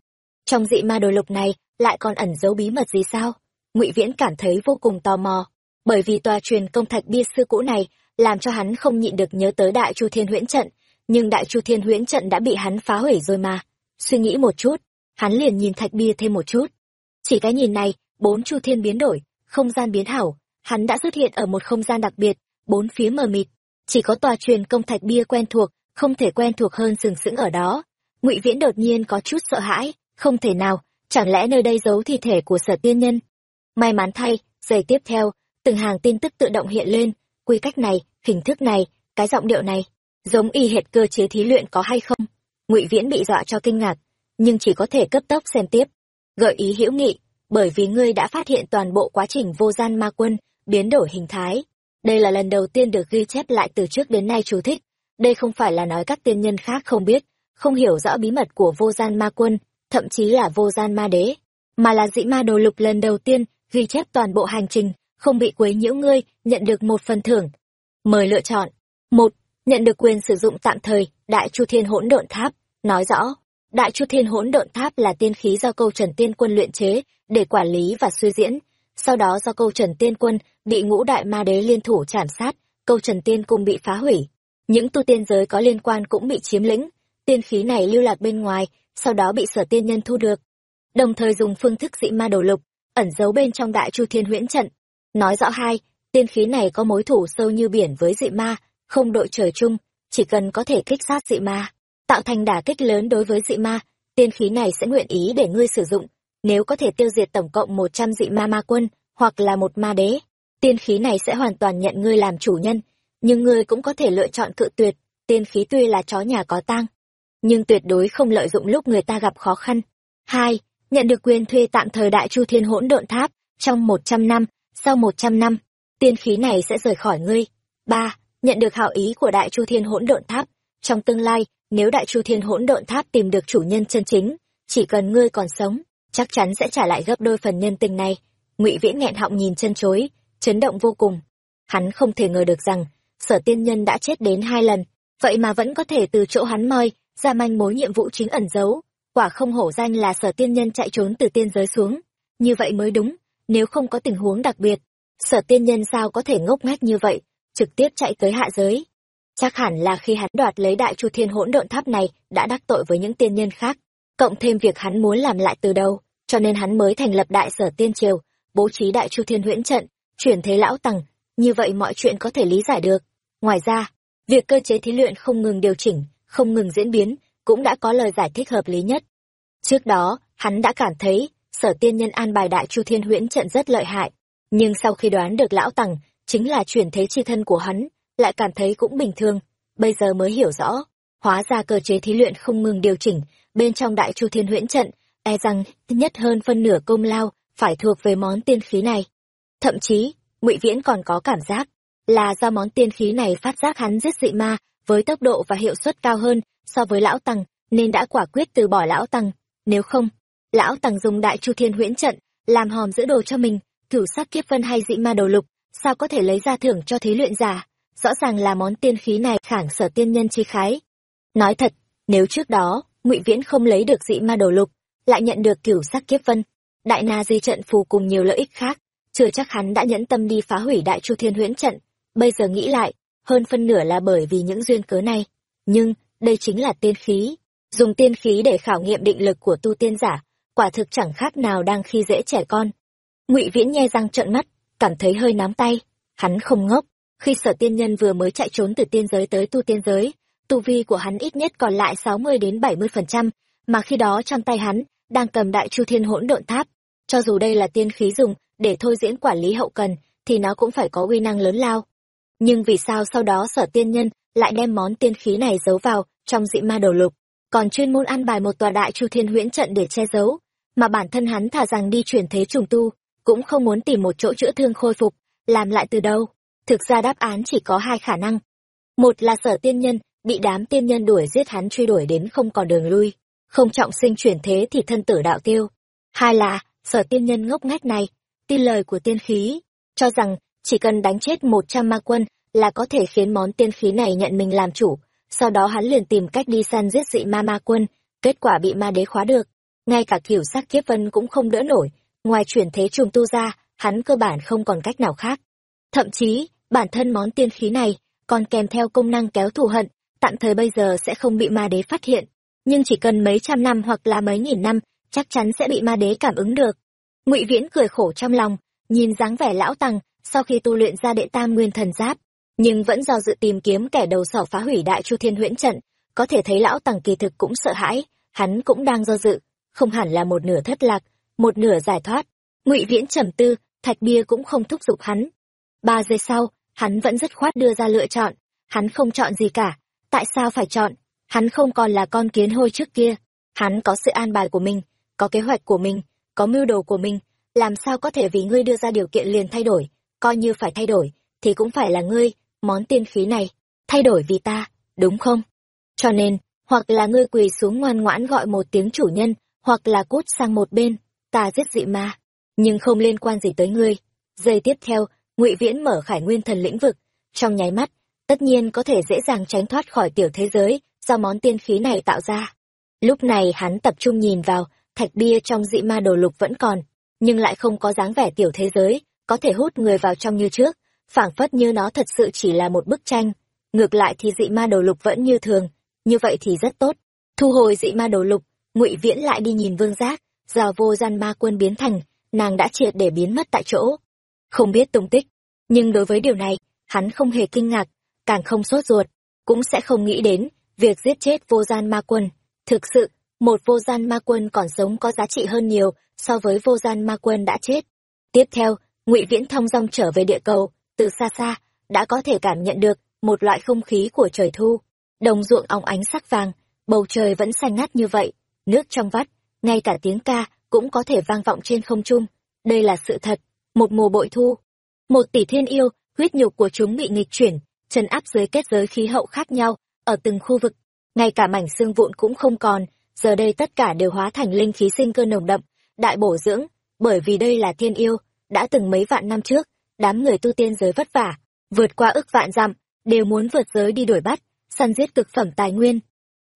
Trong dị ma đồ lục này lại còn ẩn giấu bí mật gì sao? Ngụy viễn cảm thấy vô cùng tò mò, bởi vì tòa truyền công thạch bia xưa cũ này làm cho hắn không nhịn được nhớ tới đại chu thiên huyễn trận, nhưng đại chu thiên huyễn trận đã bị hắn phá hủy rồi mà. Suy nghĩ một chút, hắn liền nhìn thạch bia thêm một chút. Chỉ cái nhìn này, bốn chu thiên biến đổi, không gian biến hảo, hắn đã xuất hiện ở một không gian đặc biệt, bốn phía mờ mịt. Chỉ có tòa truyền công thạch bia quen thuộc không thể quen thuộc hơn sừng sững ở đó. Ngụy viễn đột nhiên có chút sợ hãi, không thể nào, chẳng lẽ nơi đây giấu thi thể của sở tiên nhân? May mắn thay, giây tiếp theo, từng hàng tin tức tự động hiện lên, quy cách này, hình thức này, cái giọng điệu này, giống y hệt cơ chế thí luyện có hay không? Ngụy viễn bị dọa cho kinh ngạc, nhưng chỉ có thể cấp tốc xem tiếp. Gợi ý hữu nghị, bởi vì ngươi đã phát hiện toàn bộ quá trình vô gian ma quân, biến đổi hình thái. Đây là lần đầu tiên được ghi chép lại từ trước đến nay chú thích đây không phải là nói các tiên nhân khác không biết không hiểu rõ bí mật của vô gian ma quân thậm chí là vô gian ma đế mà là dĩ ma đồ lục lần đầu tiên ghi chép toàn bộ hành trình không bị quấy nhiễu ngươi nhận được một phần thưởng. Mời lựa chọn. Một nhận được quyền sử dụng tạm thời đại chu thiên hỗn độn tháp. Nói rõ đại chu thiên hỗn độn tháp là tiên khí do câu trần tiên quân luyện chế để quản lý và suy diễn. Sau đó do câu trần tiên quân bị ngũ đại ma đế liên thủ chảm sát, câu trần tiên cung bị phá hủy. Những tu tiên giới có liên quan cũng bị chiếm lĩnh, tiên khí này lưu lạc bên ngoài, sau đó bị sở tiên nhân thu được. Đồng thời dùng phương thức dị ma đổ lục, ẩn giấu bên trong đại chu thiên huyễn trận. Nói rõ hai, tiên khí này có mối thủ sâu như biển với dị ma, không đội trời chung, chỉ cần có thể kích sát dị ma, tạo thành đả kích lớn đối với dị ma, tiên khí này sẽ nguyện ý để ngươi sử dụng. Nếu có thể tiêu diệt tổng cộng một trăm dị ma ma quân, hoặc là một ma đế, tiên khí này sẽ hoàn toàn nhận ngươi làm chủ nhân, nhưng ngươi cũng có thể lựa chọn cự tuyệt, tiên khí tuy là chó nhà có tang, nhưng tuyệt đối không lợi dụng lúc người ta gặp khó khăn. Hai, nhận được quyền thuê tạm thời đại chu thiên hỗn độn tháp trong một trăm năm, sau một trăm năm, tiên khí này sẽ rời khỏi ngươi. Ba, nhận được hảo ý của đại chu thiên hỗn độn tháp, trong tương lai, nếu đại chu thiên hỗn độn tháp tìm được chủ nhân chân chính, chỉ cần ngươi còn sống, chắc chắn sẽ trả lại gấp đôi phần nhân tình này. Ngụy Viễn nghẹn họng nhìn chân chối, chấn động vô cùng. Hắn không thể ngờ được rằng, sở tiên nhân đã chết đến hai lần, vậy mà vẫn có thể từ chỗ hắn moi, ra manh mối nhiệm vụ chính ẩn giấu. Quả không hổ danh là sở tiên nhân chạy trốn từ tiên giới xuống. Như vậy mới đúng, nếu không có tình huống đặc biệt, sở tiên nhân sao có thể ngốc nghếch như vậy, trực tiếp chạy tới hạ giới. Chắc hẳn là khi hắn đoạt lấy đại chu thiên hỗn độn tháp này đã đắc tội với những tiên nhân khác, cộng thêm việc hắn muốn làm lại từ đầu, cho nên hắn mới thành lập đại sở tiên triều, bố trí đại chu thiên huyễn trận, chuyển thế lão tằng như vậy mọi chuyện có thể lý giải được. Ngoài ra, việc cơ chế thí luyện không ngừng điều chỉnh, không ngừng diễn biến, cũng đã có lời giải thích hợp lý nhất. Trước đó, hắn đã cảm thấy, sở tiên nhân an bài đại chu thiên huyễn trận rất lợi hại, nhưng sau khi đoán được lão tằng chính là chuyển thế chi thân của hắn, lại cảm thấy cũng bình thường, bây giờ mới hiểu rõ, hóa ra cơ chế thí luyện không ngừng điều chỉnh, bên trong đại chu thiên huyễn trận, e rằng nhất hơn phân nửa công lao phải thuộc về món tiên khí này. Thậm chí, Ngụy Viễn còn có cảm giác là do món tiên khí này phát giác hắn giết dị ma với tốc độ và hiệu suất cao hơn so với lão Tằng, nên đã quả quyết từ bỏ lão Tằng, nếu không, lão Tằng dùng đại chu thiên huyễn trận làm hòm giữ đồ cho mình, cửu sắc kiếp vân hay dị ma đầu lục, sao có thể lấy ra thưởng cho thí luyện giả? Rõ ràng là món tiên khí này khảng sở tiên nhân chi khái. Nói thật, nếu trước đó, Ngụy Viễn không lấy được dị ma đầu lục, lại nhận được cửu sắc kiếp vân, đại na di trận phù cùng nhiều lợi ích khác, chưa chắc hắn đã nhẫn tâm đi phá hủy đại chu thiên huyễn trận. Bây giờ nghĩ lại, hơn phân nửa là bởi vì những duyên cớ này. Nhưng, đây chính là tiên khí. Dùng tiên khí để khảo nghiệm định lực của tu tiên giả, quả thực chẳng khác nào đang khi dễ trẻ con. Ngụy viễn nhe răng trợn mắt, cảm thấy hơi nắm tay. Hắn không ngốc. Khi sở tiên nhân vừa mới chạy trốn từ tiên giới tới tu tiên giới, tu vi của hắn ít nhất còn lại sáu mươi đến bảy mươi phần trăm, mà khi đó trong tay hắn đang cầm đại chu thiên hỗn độn tháp. Cho dù đây là tiên khí dùng để thôi diễn quản lý hậu cần thì nó cũng phải có uy năng lớn lao. Nhưng vì sao sau đó sở tiên nhân lại đem món tiên khí này giấu vào trong dị ma đầu lục, còn chuyên môn ăn bài một tòa đại chu thiên huyễn trận để che giấu, mà bản thân hắn thả rằng đi chuyển thế trùng tu, cũng không muốn tìm một chỗ chữa thương khôi phục, làm lại từ đâu? Thực ra đáp án chỉ có hai khả năng. Một là sở tiên nhân bị đám tiên nhân đuổi giết hắn truy đuổi đến không còn đường lui, không trọng sinh chuyển thế thì thân tử đạo tiêu. Hai là sở tiên nhân ngốc nghếch này tin lời của tiên khí, cho rằng chỉ cần đánh chết một trăm ma quân là có thể khiến món tiên khí này nhận mình làm chủ. Sau đó hắn liền tìm cách đi săn giết dị ma ma quân, kết quả bị ma đế khóa được. Ngay cả kiểu sắc kiếp vân cũng không đỡ nổi. Ngoài chuyển thế trùng tu ra, hắn cơ bản không còn cách nào khác. Thậm chí, bản thân món tiên khí này còn kèm theo công năng kéo thù hận, tạm thời bây giờ sẽ không bị ma đế phát hiện. Nhưng chỉ cần mấy trăm năm hoặc là mấy nghìn năm, chắc chắn sẽ bị ma đế cảm ứng được ngụy viễn cười khổ trong lòng, nhìn dáng vẻ lão tăng, sau khi tu luyện ra đệ tam nguyên thần giáp, nhưng vẫn do dự tìm kiếm kẻ đầu sỏ phá hủy đại chu thiên huyễn trận, có thể thấy lão tăng kỳ thực cũng sợ hãi, hắn cũng đang do dự, không hẳn là một nửa thất lạc, một nửa giải thoát. Ngụy viễn trầm tư, thạch bia cũng không thúc giục hắn. Ba giây sau, hắn vẫn dứt khoát đưa ra lựa chọn, hắn không chọn gì cả, tại sao phải chọn? Hắn không còn là con kiến hôi trước kia, hắn có sự an bài của mình, có kế hoạch của mình có mưu đồ của mình, làm sao có thể vì ngươi đưa ra điều kiện liền thay đổi, coi như phải thay đổi, thì cũng phải là ngươi, món tiên khí này, thay đổi vì ta, đúng không? Cho nên, hoặc là ngươi quỳ xuống ngoan ngoãn gọi một tiếng chủ nhân, hoặc là cút sang một bên, ta giết dị ma. Nhưng không liên quan gì tới ngươi. Giây tiếp theo, ngụy viễn mở khải nguyên thần lĩnh vực. Trong nháy mắt, tất nhiên có thể dễ dàng tránh thoát khỏi tiểu thế giới do món tiên khí này tạo ra. Lúc này hắn tập trung nhìn vào thạch bia trong dị ma đồ lục vẫn còn nhưng lại không có dáng vẻ tiểu thế giới có thể hút người vào trong như trước, phảng phất như nó thật sự chỉ là một bức tranh. Ngược lại thì dị ma đồ lục vẫn như thường, như vậy thì rất tốt. Thu hồi dị ma đồ lục, ngụy Viễn lại đi nhìn Vương Giác, do vô gian ma quân biến thành, nàng đã triệt để biến mất tại chỗ. Không biết tung tích, nhưng đối với điều này, hắn không hề kinh ngạc, càng không sốt ruột, cũng sẽ không nghĩ đến việc giết chết vô gian ma quân. Thực sự, một vô gian ma quân còn sống có giá trị hơn nhiều so với vô gian ma quân đã chết. Tiếp theo, ngụy Viễn thông dong trở về địa cầu, từ xa xa, đã có thể cảm nhận được một loại không khí của trời thu. Đồng ruộng óng ánh sắc vàng, bầu trời vẫn xanh ngắt như vậy, nước trong vắt, ngay cả tiếng ca cũng có thể vang vọng trên không trung. Đây là sự thật, một mùa bội thu. Một tỷ thiên yêu, huyết nhục của chúng bị nghịch chuyển, trấn áp dưới kết giới khí hậu khác nhau, ở từng khu vực. Ngay cả mảnh xương vụn cũng không còn, giờ đây tất cả đều hóa thành linh khí sinh cơ nồng đậm, đại bổ dưỡng, bởi vì đây là thiên yêu, đã từng mấy vạn năm trước, đám người tu tiên giới vất vả, vượt qua ức vạn dặm, đều muốn vượt giới đi đuổi bắt, săn giết cực phẩm tài nguyên.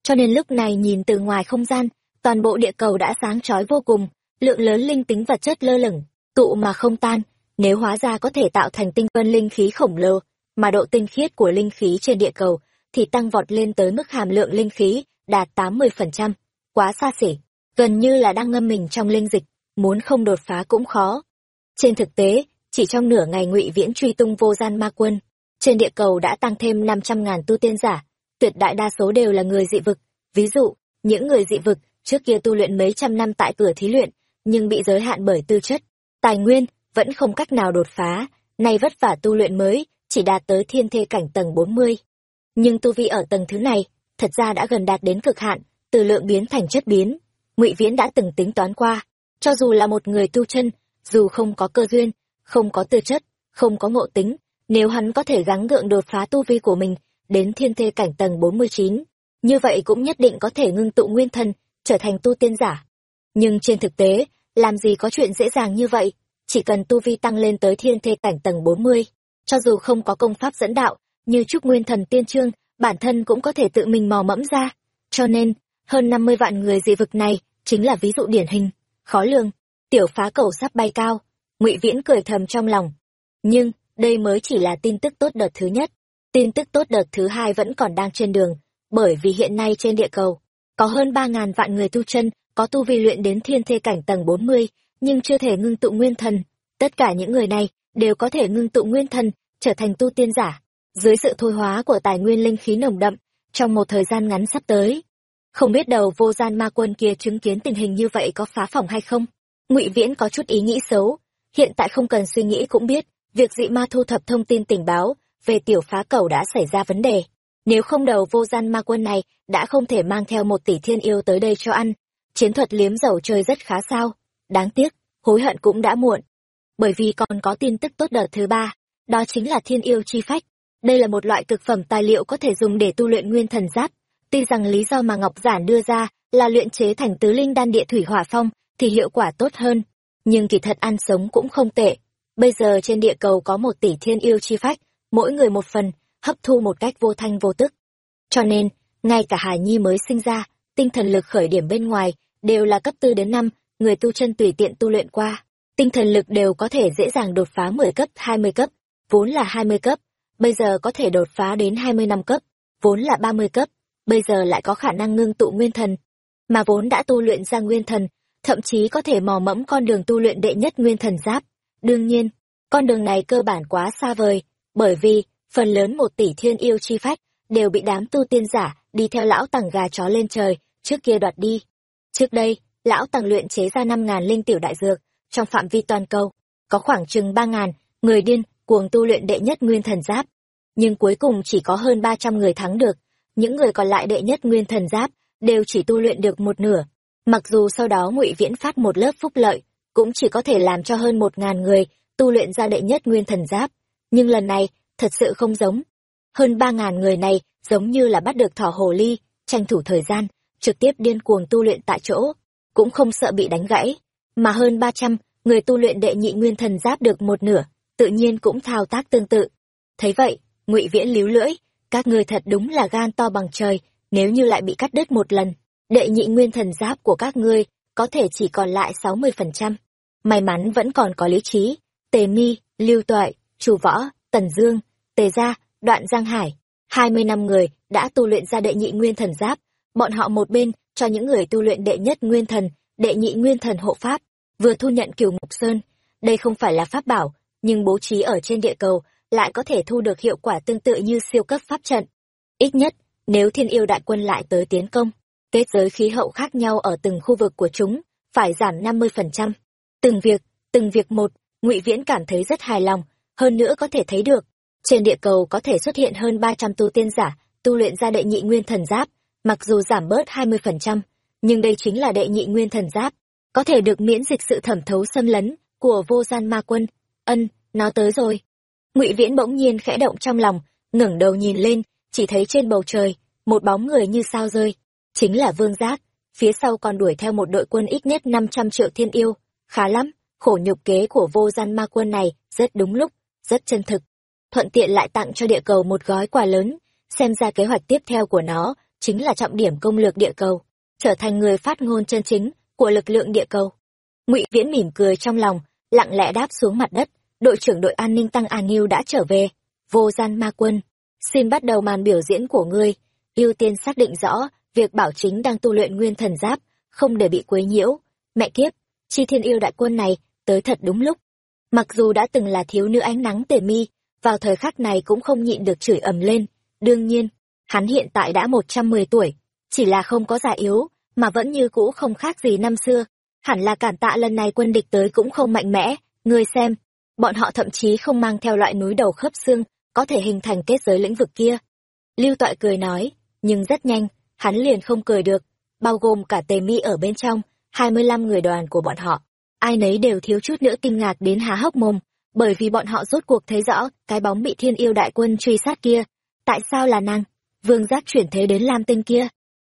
Cho nên lúc này nhìn từ ngoài không gian, toàn bộ địa cầu đã sáng chói vô cùng, lượng lớn linh tính vật chất lơ lửng, tụ mà không tan, nếu hóa ra có thể tạo thành tinh vân linh khí khổng lồ, mà độ tinh khiết của linh khí trên địa cầu thì tăng vọt lên tới mức hàm lượng linh khí đạt 80%, quá xa xỉ, gần như là đang ngâm mình trong linh dịch, muốn không đột phá cũng khó. Trên thực tế, chỉ trong nửa ngày ngụy viễn truy tung vô gian ma quân, trên địa cầu đã tăng thêm 500.000 tu tiên giả, tuyệt đại đa số đều là người dị vực. Ví dụ, những người dị vực trước kia tu luyện mấy trăm năm tại cửa thí luyện, nhưng bị giới hạn bởi tư chất, tài nguyên, vẫn không cách nào đột phá, nay vất vả tu luyện mới, chỉ đạt tới thiên thê cảnh tầng 40. Nhưng tu vi ở tầng thứ này, thật ra đã gần đạt đến cực hạn, từ lượng biến thành chất biến. Ngụy Viễn đã từng tính toán qua, cho dù là một người tu chân, dù không có cơ duyên, không có tư chất, không có ngộ tính, nếu hắn có thể gắng gượng đột phá tu vi của mình đến thiên thê cảnh tầng 49, như vậy cũng nhất định có thể ngưng tụ nguyên thân, trở thành tu tiên giả. Nhưng trên thực tế, làm gì có chuyện dễ dàng như vậy, chỉ cần tu vi tăng lên tới thiên thê cảnh tầng 40, cho dù không có công pháp dẫn đạo, như trúc nguyên thần tiên trương, bản thân cũng có thể tự mình mò mẫm ra. Cho nên, hơn 50 vạn người dị vực này chính là ví dụ điển hình, khó lường, tiểu phá cầu sắp bay cao. Ngụy Viễn cười thầm trong lòng. Nhưng, đây mới chỉ là tin tức tốt đợt thứ nhất. Tin tức tốt đợt thứ hai vẫn còn đang trên đường, bởi vì hiện nay trên địa cầu, có hơn ba ngàn vạn người tu chân, có tu vi luyện đến thiên thê cảnh tầng 40, nhưng chưa thể ngưng tụ nguyên thần. Tất cả những người này đều có thể ngưng tụ nguyên thần, trở thành tu tiên giả, dưới sự thôi hóa của tài nguyên linh khí nồng đậm, trong một thời gian ngắn sắp tới. Không biết đầu vô gian ma quân kia chứng kiến tình hình như vậy có phá phỏng hay không? Ngụy Viễn có chút ý nghĩ xấu, hiện tại không cần suy nghĩ cũng biết, việc dị ma thu thập thông tin tình báo về tiểu phá cầu đã xảy ra vấn đề. Nếu không đầu vô gian ma quân này đã không thể mang theo một tỷ thiên yêu tới đây cho ăn, chiến thuật liếm dầu chơi rất khá sao. Đáng tiếc, hối hận cũng đã muộn. Bởi vì còn có tin tức tốt đợt thứ ba, đó chính là thiên yêu chi phách. Đây là một loại cực phẩm tài liệu có thể dùng để tu luyện nguyên thần giáp. Tuy rằng lý do mà Ngọc Giản đưa ra là luyện chế thành tứ linh đan địa thủy hỏa phong thì hiệu quả tốt hơn, nhưng kỳ thật ăn sống cũng không tệ. Bây giờ trên địa cầu có một tỷ thiên yêu chi phách, mỗi người một phần, hấp thu một cách vô thanh vô tức. Cho nên, ngay cả Hải Nhi mới sinh ra, tinh thần lực khởi điểm bên ngoài đều là cấp tư đến năm, người tu chân tùy tiện tu luyện qua, tinh thần lực đều có thể dễ dàng đột phá 10 cấp, 20 cấp, vốn là 20 cấp, bây giờ có thể đột phá đến 20 năm cấp, vốn là 30 cấp, bây giờ lại có khả năng ngưng tụ nguyên thần, mà vốn đã tu luyện ra nguyên thần, thậm chí có thể mò mẫm con đường tu luyện đệ nhất nguyên thần giáp. Đương nhiên, con đường này cơ bản quá xa vời, bởi vì, phần lớn một tỷ thiên yêu chi phách, đều bị đám tu tiên giả, đi theo lão tàng gà chó lên trời, trước kia đoạt đi. Trước đây, lão tàng luyện chế ra năm ngàn linh tiểu đại dược, trong phạm vi toàn cầu, có khoảng chừng ba ngàn người điên, cuồng tu luyện đệ nhất nguyên thần giáp. Nhưng cuối cùng chỉ có hơn ba trăm người thắng được, những người còn lại đệ nhất nguyên thần giáp, đều chỉ tu luyện được một nửa. Mặc dù sau đó ngụy Viễn phát một lớp phúc lợi, cũng chỉ có thể làm cho hơn một ngàn người tu luyện ra đệ nhất nguyên thần giáp. Nhưng lần này, thật sự không giống. Hơn ba ngàn người này giống như là bắt được thỏ hồ ly, tranh thủ thời gian, trực tiếp điên cuồng tu luyện tại chỗ, cũng không sợ bị đánh gãy. Mà hơn ba trăm người tu luyện đệ nhị nguyên thần giáp được một nửa, tự nhiên cũng thao tác tương tự. Thấy vậy, ngụy Viễn líu lưỡi, các ngươi thật đúng là gan to bằng trời, nếu như lại bị cắt đứt một lần, đệ nhị nguyên thần giáp của các ngươi có thể chỉ còn lại sáu mươi phần trăm may mắn vẫn còn có lý trí Tề Mi, Lưu Toại, Chu Võ, Tần Dương, Tề Gia, Đoạn Giang Hải, hai mươi năm người đã tu luyện ra đệ nhị nguyên thần giáp, bọn họ một bên cho những người tu luyện đệ nhất nguyên thần, đệ nhị nguyên thần hộ pháp, vừa thu nhận Kiều Ngục Sơn. Đây không phải là pháp bảo, nhưng bố trí ở trên địa cầu lại có thể thu được hiệu quả tương tự như siêu cấp pháp trận. Ít nhất, nếu thiên yêu đại quân lại tới tiến công, kết giới khí hậu khác nhau ở từng khu vực của chúng, phải giảm 50%. Từng việc, từng việc một, ngụy Viễn cảm thấy rất hài lòng, hơn nữa có thể thấy được, trên địa cầu có thể xuất hiện hơn 300 tu tiên giả, tu luyện ra đệ nhị nguyên thần giáp, mặc dù giảm bớt 20%, nhưng đây chính là đệ nhị nguyên thần giáp, có thể được miễn dịch sự thẩm thấu xâm lấn của vô gian ma quân. Ân, nó tới rồi. Ngụy Viễn bỗng nhiên khẽ động trong lòng, ngẩng đầu nhìn lên, chỉ thấy trên bầu trời, một bóng người như sao rơi, chính là Vương Giác, phía sau còn đuổi theo một đội quân ít nhất 500 triệu thiên yêu, khá lắm, khổ nhục kế của vô gian ma quân này rất đúng lúc, rất chân thực. Thuận tiện lại tặng cho địa cầu một gói quà lớn, xem ra kế hoạch tiếp theo của nó chính là trọng điểm công lược địa cầu, trở thành người phát ngôn chân chính của lực lượng địa cầu. Ngụy Viễn mỉm cười trong lòng, lặng lẽ đáp xuống mặt đất, đội trưởng đội an ninh tăng An Niu đã trở về. Vô gian ma quân, xin bắt đầu màn biểu diễn của ngươi, ưu tiên xác định rõ việc bảo chính đang tu luyện nguyên thần giáp, không để bị quấy nhiễu. Mẹ kiếp, chi thiên yêu đại quân này, tới thật đúng lúc. Mặc dù đã từng là thiếu nữ ánh nắng tề mi, vào thời khắc này cũng không nhịn được chửi ầm lên. Đương nhiên, hắn hiện tại đã một trăm mười tuổi, chỉ là không có già yếu, mà vẫn như cũ không khác gì năm xưa. Hẳn là cản tạ lần này quân địch tới cũng không mạnh mẽ, ngươi xem, bọn họ thậm chí không mang theo loại núi đầu khớp xương, có thể hình thành kết giới lĩnh vực kia. Lưu Toại cười nói, nhưng rất nhanh, hắn liền không cười được, bao gồm cả tề mi ở bên trong, hai mươi lăm người đoàn của bọn họ. Ai nấy đều thiếu chút nữa kinh ngạc đến há hốc mồm, bởi vì bọn họ rốt cuộc thấy rõ cái bóng bị thiên yêu đại quân truy sát kia. Tại sao là nàng? Vương giác chuyển thế đến Lam Tinh kia.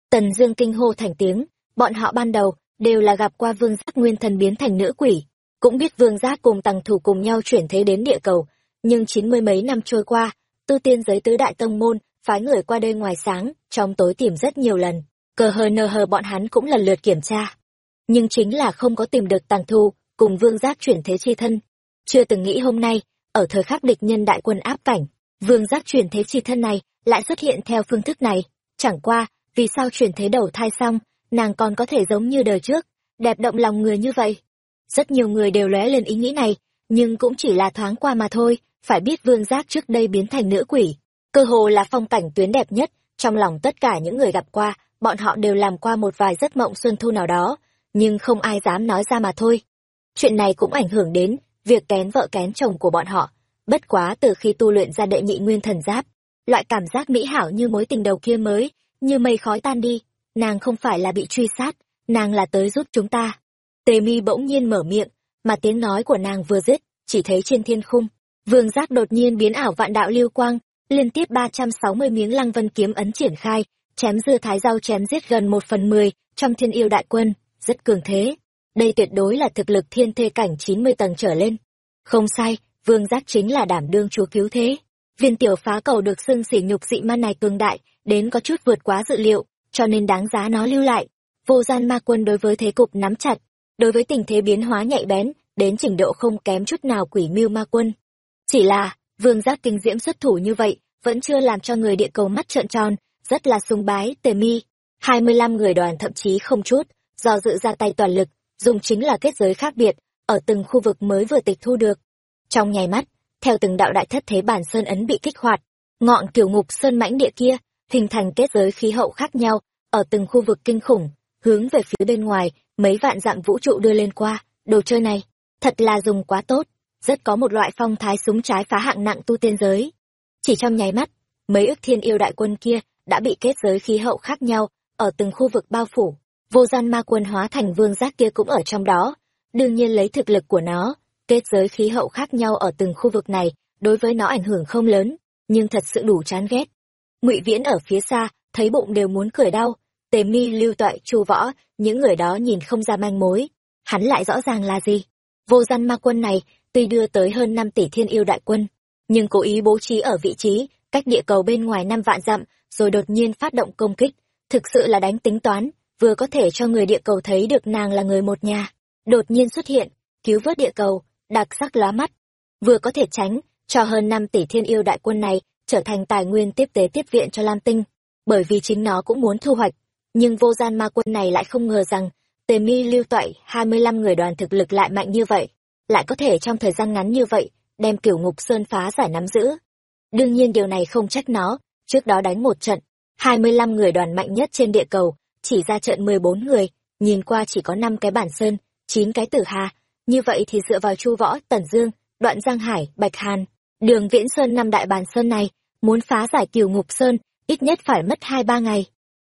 Tần Dương kinh hô thành tiếng, bọn họ ban đầu đều là gặp qua vương giác nguyên thần biến thành nữ quỷ, cũng biết vương giác cùng tằng thủ cùng nhau chuyển thế đến địa cầu, nhưng chín mươi mấy năm trôi qua, tư tiên giới tứ đại tông môn phái người qua đây ngoài sáng, trong tối tìm rất nhiều lần, cờ hờ nờ hờ bọn hắn cũng lần lượt kiểm tra. Nhưng chính là không có tìm được tàng thu, cùng vương giác chuyển thế chi thân. Chưa từng nghĩ hôm nay, ở thời khắc địch nhân đại quân áp cảnh, vương giác chuyển thế chi thân này lại xuất hiện theo phương thức này. Chẳng qua, vì sao chuyển thế đầu thai xong, nàng còn có thể giống như đời trước, đẹp động lòng người như vậy. Rất nhiều người đều lóe lên ý nghĩ này, nhưng cũng chỉ là thoáng qua mà thôi, phải biết vương giác trước đây biến thành nữ quỷ, cơ hồ là phong cảnh tuyến đẹp nhất trong lòng tất cả những người gặp qua bọn họ đều làm qua một vài giấc mộng xuân thu nào đó nhưng không ai dám nói ra mà thôi. Chuyện này cũng ảnh hưởng đến việc kén vợ kén chồng của bọn họ bất quá từ khi tu luyện ra đệ nhị nguyên thần giáp loại cảm giác mỹ hảo như mối tình đầu kia mới như mây khói tan đi nàng không phải là bị truy sát nàng là tới giúp chúng ta tề mi bỗng nhiên mở miệng mà tiếng nói của nàng vừa dứt chỉ thấy trên thiên khung vương giác đột nhiên biến ảo vạn đạo lưu quang liên tiếp ba trăm sáu mươi miếng lăng vân kiếm ấn triển khai, chém dưa thái rau chém giết gần một phần mười trong thiên yêu đại quân, rất cường thế. Đây tuyệt đối là thực lực thiên thê cảnh chín mươi tầng trở lên. Không sai, vương giác chính là đảm đương chúa cứu thế. Viên tiểu phá cầu được xưng sỉ nhục dị man này cường đại, đến có chút vượt quá dự liệu, cho nên đáng giá nó lưu lại. Vô gian ma quân đối với thế cục nắm chặt, đối với tình thế biến hóa nhạy bén, đến trình độ không kém chút nào quỷ mưu ma quân. Chỉ là, vương giác kinh diễm xuất thủ như vậy vẫn chưa làm cho người địa cầu mắt trợn tròn rất là sùng bái tề mi hai mươi lăm người đoàn thậm chí không chút do dự ra tay toàn lực dùng chính là kết giới khác biệt ở từng khu vực mới vừa tịch thu được trong nháy mắt theo từng đạo đại thất thế bản sơn ấn bị kích hoạt ngọn kiểu ngục sơn mãnh địa kia hình thành kết giới khí hậu khác nhau ở từng khu vực kinh khủng hướng về phía bên ngoài mấy vạn dặm vũ trụ đưa lên qua đồ chơi này thật là dùng quá tốt rất có một loại phong thái súng trái phá hạng nặng tu tiên giới. Chỉ trong nháy mắt, mấy ức thiên yêu đại quân kia đã bị kết giới khí hậu khác nhau, ở từng khu vực bao phủ. Vô gian ma quân hóa thành vương giác kia cũng ở trong đó. Đương nhiên lấy thực lực của nó, kết giới khí hậu khác nhau ở từng khu vực này, đối với nó ảnh hưởng không lớn, nhưng thật sự đủ chán ghét. ngụy Viễn ở phía xa, thấy bụng đều muốn cười đau, tề mi lưu toại chu võ, những người đó nhìn không ra manh mối. Hắn lại rõ ràng là gì? Vô gian ma quân này tuy đưa tới hơn năm tỷ thiên yêu đại quân, nhưng cố ý bố trí ở vị trí cách địa cầu bên ngoài năm vạn dặm, rồi đột nhiên phát động công kích, thực sự là đánh tính toán, vừa có thể cho người địa cầu thấy được nàng là người một nhà, đột nhiên xuất hiện, cứu vớt địa cầu, đặc sắc lóa mắt, vừa có thể tránh cho hơn năm tỷ thiên yêu đại quân này trở thành tài nguyên tiếp tế tiếp viện cho Lam Tinh, bởi vì chính nó cũng muốn thu hoạch. Nhưng vô gian ma quân này lại không ngờ rằng, tề mi lưu toại hai mươi lăm người đoàn thực lực lại mạnh như vậy, lại có thể trong thời gian ngắn như vậy, đem kiểu ngục sơn phá giải nắm giữ. Đương nhiên điều này không trách nó, trước đó đánh một trận, hai mươi lăm người đoàn mạnh nhất trên địa cầu, chỉ ra trận mười bốn người, nhìn qua chỉ có năm cái bản sơn, chín cái tử hà, như vậy thì dựa vào Chu Võ, Tần Dương, Đoạn Giang Hải, Bạch Hàn, Đường Viễn Sơn năm đại bàn sơn này, muốn phá giải Kiều Ngục Sơn, ít nhất phải mất hai ba ngày.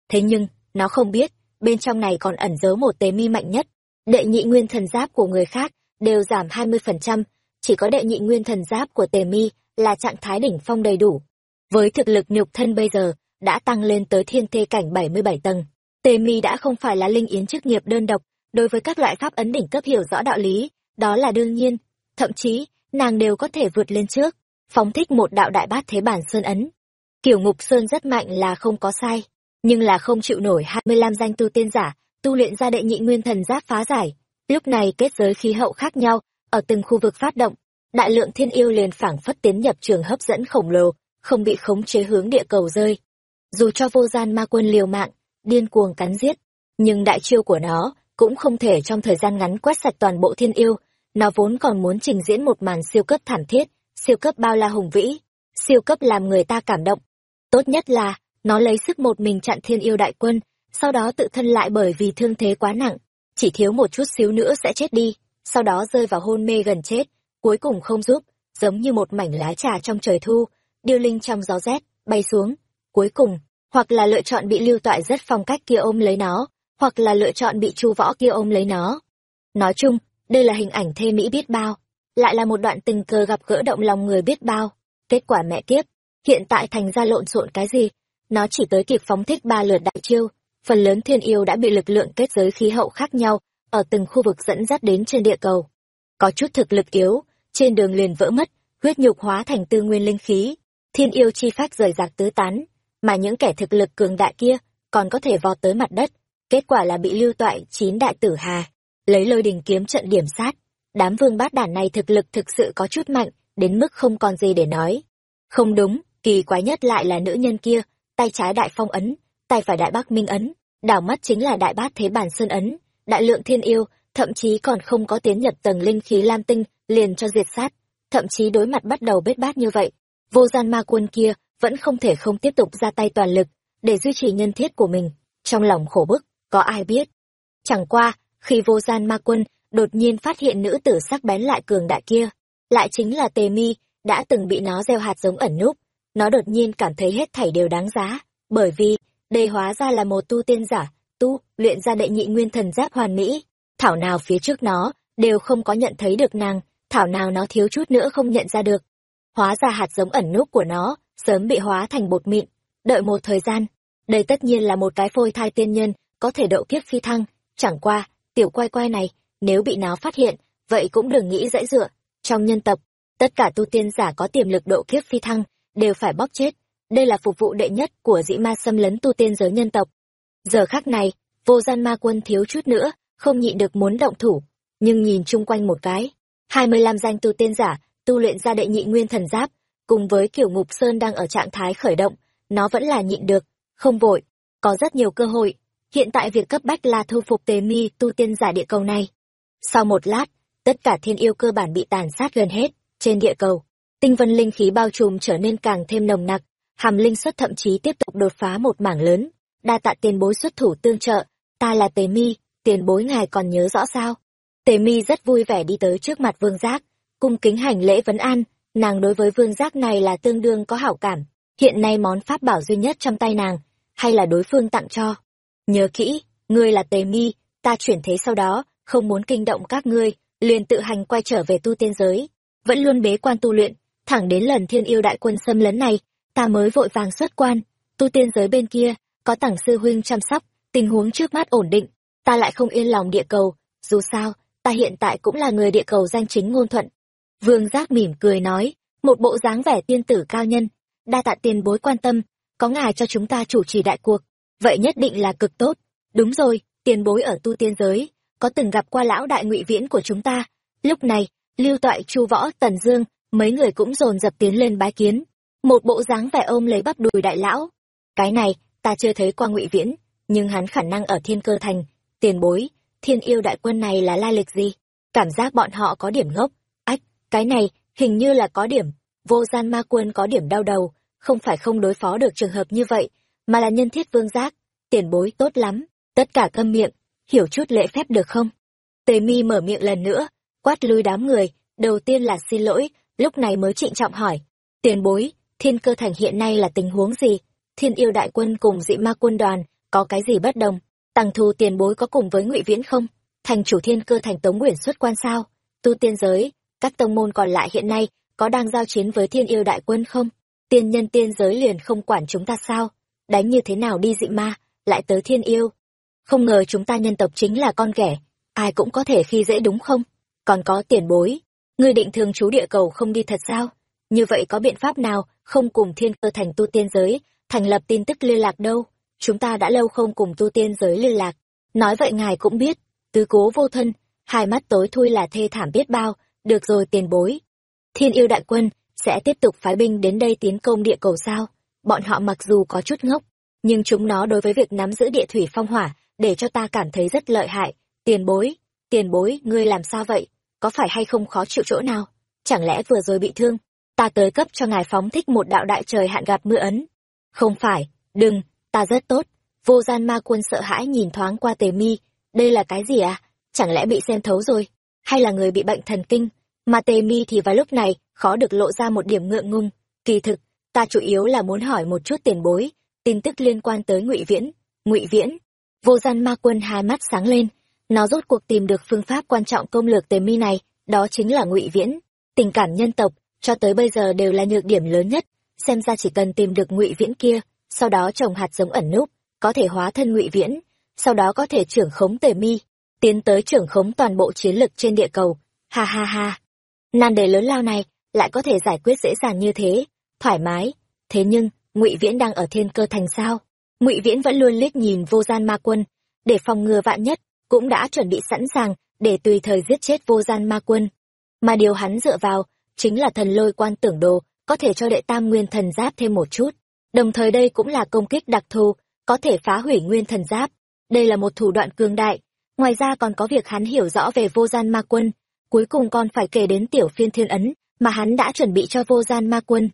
Thế nhưng, nó không biết, bên trong này còn ẩn giấu một tế mi mạnh nhất. Đệ nhị nguyên thần giáp của người khác đều giảm hai mươi phần trăm, chỉ có đệ nhị nguyên thần giáp của Tề Mi là trạng thái đỉnh phong đầy đủ. Với thực lực nhục thân bây giờ đã tăng lên tới thiên thê cảnh bảy mươi bảy tầng, Tề Mi đã không phải là linh yến chức nghiệp đơn độc, đối với các loại pháp ấn đỉnh cấp hiểu rõ đạo lý, đó là đương nhiên, thậm chí, nàng đều có thể vượt lên trước, phóng thích một đạo đại bát thế bản sơn ấn. Kiểu ngục sơn rất mạnh là không có sai, nhưng là không chịu nổi hai mươi lăm danh tu tiên giả, tu luyện ra đệ nhị nguyên thần giáp phá giải. Lúc này kết giới khí hậu khác nhau, ở từng khu vực phát động, đại lượng thiên yêu liền phảng phất tiến nhập trường hấp dẫn khổng lồ, không bị khống chế hướng địa cầu rơi. Dù cho vô gian ma quân liều mạng, điên cuồng cắn giết, nhưng đại chiêu của nó cũng không thể trong thời gian ngắn quét sạch toàn bộ thiên yêu, nó vốn còn muốn trình diễn một màn siêu cấp thảm thiết, siêu cấp bao la hùng vĩ, siêu cấp làm người ta cảm động. Tốt nhất là, nó lấy sức một mình chặn thiên yêu đại quân, sau đó tự thân lại bởi vì thương thế quá nặng, chỉ thiếu một chút xíu nữa sẽ chết đi, sau đó rơi vào hôn mê gần chết, cuối cùng không giúp, giống như một mảnh lá trà trong trời thu, điêu linh trong gió rét, bay xuống, cuối cùng, hoặc là lựa chọn bị lưu toại rất phong cách kia ôm lấy nó, hoặc là lựa chọn bị chu võ kia ôm lấy nó. Nói chung, đây là hình ảnh thê mỹ biết bao, lại là một đoạn tình cờ gặp gỡ động lòng người biết bao. Kết quả mẹ kiếp, hiện tại thành ra lộn xộn cái gì? Nó chỉ tới kịp phóng thích ba lượt đại chiêu, phần lớn thiên yêu đã bị lực lượng kết giới khí hậu khác nhau, ở từng khu vực dẫn dắt đến trên địa cầu. Có chút thực lực yếu, trên đường liền vỡ mất, huyết nhục hóa thành tư nguyên linh khí, thiên yêu chi phách rời rạc tứ tán, mà những kẻ thực lực cường đại kia còn có thể vọt tới mặt đất, kết quả là bị lưu toại chín đại tử hà, lấy lôi đình kiếm trận điểm sát. Đám vương bát đản này thực lực thực sự có chút mạnh, đến mức không còn gì để nói. Không đúng, kỳ quái nhất lại là nữ nhân kia, tay trái đại phong ấn, tay phải đại bắc minh ấn, đảo mắt chính là đại bát thế bản sơn ấn, đại lượng thiên yêu, thậm chí còn không có tiến nhập tầng linh khí lam tinh, liền cho diệt sát, thậm chí đối mặt bắt đầu bết bát như vậy. Vô gian ma quân kia vẫn không thể không tiếp tục ra tay toàn lực, để duy trì nhân thiết của mình. Trong lòng khổ bức, có ai biết. Chẳng qua, khi vô gian ma quân đột nhiên phát hiện nữ tử sắc bén lại cường đại kia, lại chính là tề mi, đã từng bị nó gieo hạt giống ẩn núp. Nó đột nhiên cảm thấy hết thảy đều đáng giá, bởi vì, đây hóa ra là một tu tiên giả, tu, luyện ra đệ nhị nguyên thần giáp hoàn mỹ. Thảo nào phía trước nó, đều không có nhận thấy được nàng, thảo nào nó thiếu chút nữa không nhận ra được. Hóa ra hạt giống ẩn núp của nó, sớm bị hóa thành bột mịn, đợi một thời gian. Đây tất nhiên là một cái phôi thai tiên nhân, có thể đậu kiếp phi thăng, chẳng qua, tiểu quay quay này, nếu bị nó phát hiện, vậy cũng đừng nghĩ dãy dựa. Trong nhân tập, tất cả tu tiên giả có tiềm lực độ kiếp phi thăng, đều phải bóp chết. Đây là phục vụ đệ nhất của dĩ ma xâm lấn tu tiên giới nhân tộc. Giờ khắc này, vô gian ma quân thiếu chút nữa, không nhịn được muốn động thủ, nhưng nhìn chung quanh một cái. hai mươi lăm danh tu tiên giả, tu luyện ra đệ nhị nguyên thần giáp, cùng với kiểu ngục sơn đang ở trạng thái khởi động, nó vẫn là nhịn được, không vội, có rất nhiều cơ hội. Hiện tại việc cấp bách là thu phục tế mi tu tiên giả địa cầu này. Sau một lát, tất cả thiên yêu cơ bản bị tàn sát gần hết, trên địa cầu. Tinh vân linh khí bao trùm trở nên càng thêm nồng nặc, hàm linh xuất thậm chí tiếp tục đột phá một mảng lớn. Đa tạ tiền bối xuất thủ tương trợ, ta là Tề Mi, tiền bối ngài còn nhớ rõ sao? Tề Mi rất vui vẻ đi tới trước mặt Vương Giác, cung kính hành lễ vấn an, nàng đối với Vương Giác này là tương đương có hảo cảm, hiện nay món pháp bảo duy nhất trong tay nàng, hay là đối phương tặng cho. Nhớ kỹ, ngươi là Tề Mi, ta chuyển thế sau đó, không muốn kinh động các ngươi, liền tự hành quay trở về tu tiên giới, vẫn luôn bế quan tu luyện, thẳng đến lần thiên yêu đại quân xâm lấn này, ta mới vội vàng xuất quan, tu tiên giới bên kia, có tảng sư huynh chăm sóc, tình huống trước mắt ổn định, ta lại không yên lòng địa cầu, dù sao, ta hiện tại cũng là người địa cầu danh chính ngôn thuận. Vương Giác mỉm cười nói, một bộ dáng vẻ tiên tử cao nhân, đa tạ tiền bối quan tâm, có ngài cho chúng ta chủ trì đại cuộc, vậy nhất định là cực tốt. Đúng rồi, tiền bối ở tu tiên giới, có từng gặp qua lão đại ngụy viễn của chúng ta. Lúc này, lưu toại chu võ, tần dương, mấy người cũng dồn dập tiến lên bái kiến. Một bộ dáng vẻ ôm lấy bắp đùi đại lão. Cái này, ta chưa thấy qua ngụy viễn, nhưng hắn khả năng ở thiên cơ thành. Tiền bối, thiên yêu đại quân này là lai lịch gì? Cảm giác bọn họ có điểm ngốc. Ách, cái này, hình như là có điểm. Vô gian ma quân có điểm đau đầu. Không phải không đối phó được trường hợp như vậy, mà là nhân thiết vương giác. Tiền bối tốt lắm. Tất cả câm miệng. Hiểu chút lễ phép được không? Tề mi mở miệng lần nữa, quát lui đám người. Đầu tiên là xin lỗi lúc này mới trịnh trọng hỏi, tiền bối, thiên cơ thành hiện nay là tình huống gì? Thiên yêu đại quân cùng dị ma quân đoàn có cái gì bất đồng? Tăng thu tiền bối có cùng với ngụy viễn không? Thành chủ thiên cơ thành tống nguyễn xuất quan sao? Tu tiên giới, các tông môn còn lại hiện nay có đang giao chiến với thiên yêu đại quân không? Tiên nhân tiên giới liền không quản chúng ta sao? Đánh như thế nào đi dị ma, lại tới thiên yêu? Không ngờ chúng ta nhân tộc chính là con ghẻ, ai cũng có thể khi dễ đúng không? Còn có tiền bối ngươi định thường trú địa cầu không đi thật sao? Như vậy có biện pháp nào không cùng thiên cơ thành tu tiên giới thành lập tin tức liên lạc đâu? Chúng ta đã lâu không cùng tu tiên giới liên lạc. Nói vậy ngài cũng biết, tứ cố vô thân, hai mắt tối thui là thê thảm biết bao. Được rồi tiền bối. Thiên yêu đại quân sẽ tiếp tục phái binh đến đây tiến công địa cầu sao? Bọn họ mặc dù có chút ngốc, nhưng chúng nó đối với việc nắm giữ địa thủy phong hỏa để cho ta cảm thấy rất lợi hại. Tiền bối tiền bối, ngươi làm sao vậy? Có phải hay không khó chịu chỗ nào? Chẳng lẽ vừa rồi bị thương? Ta tới cấp cho ngài phóng thích một đạo đại trời hạn gặp mưa ấn. Không phải, đừng, ta rất tốt. Vô gian ma quân sợ hãi nhìn thoáng qua tề mi. Đây là cái gì à? Chẳng lẽ bị xem thấu rồi? Hay là người bị bệnh thần kinh? Mà tề mi thì vào lúc này, khó được lộ ra một điểm ngượng ngung kỳ thực, ta chủ yếu là muốn hỏi một chút tiền bối, tin tức liên quan tới ngụy viễn. Ngụy viễn. Vô gian ma quân hai mắt sáng lên nó rốt cuộc tìm được phương pháp quan trọng công lược tề mi này, đó chính là ngụy viễn. Tình cảm nhân tộc, cho tới bây giờ đều là nhược điểm lớn nhất. Xem ra chỉ cần tìm được ngụy viễn kia, sau đó trồng hạt giống ẩn núp, có thể hóa thân ngụy viễn, sau đó có thể trưởng khống tề mi, tiến tới trưởng khống toàn bộ chiến lực trên địa cầu. Ha ha ha. Nan đề lớn lao này, lại có thể giải quyết dễ dàng như thế. Thoải mái. Thế nhưng, ngụy viễn đang ở thiên cơ thành sao? Ngụy viễn vẫn luôn liếc nhìn vô gian ma quân, để phòng ngừa vạn nhất cũng đã chuẩn bị sẵn sàng để tùy thời giết chết vô gian ma quân. Mà điều hắn dựa vào chính là thần lôi quan tưởng đồ, có thể cho đệ tam nguyên thần giáp thêm một chút. Đồng thời đây cũng là công kích đặc thù, có thể phá hủy nguyên thần giáp. Đây là một thủ đoạn cương đại. Ngoài ra còn có việc hắn hiểu rõ về vô gian ma quân. Cuối cùng còn phải kể đến tiểu phiên thiên ấn mà hắn đã chuẩn bị cho vô gian ma quân.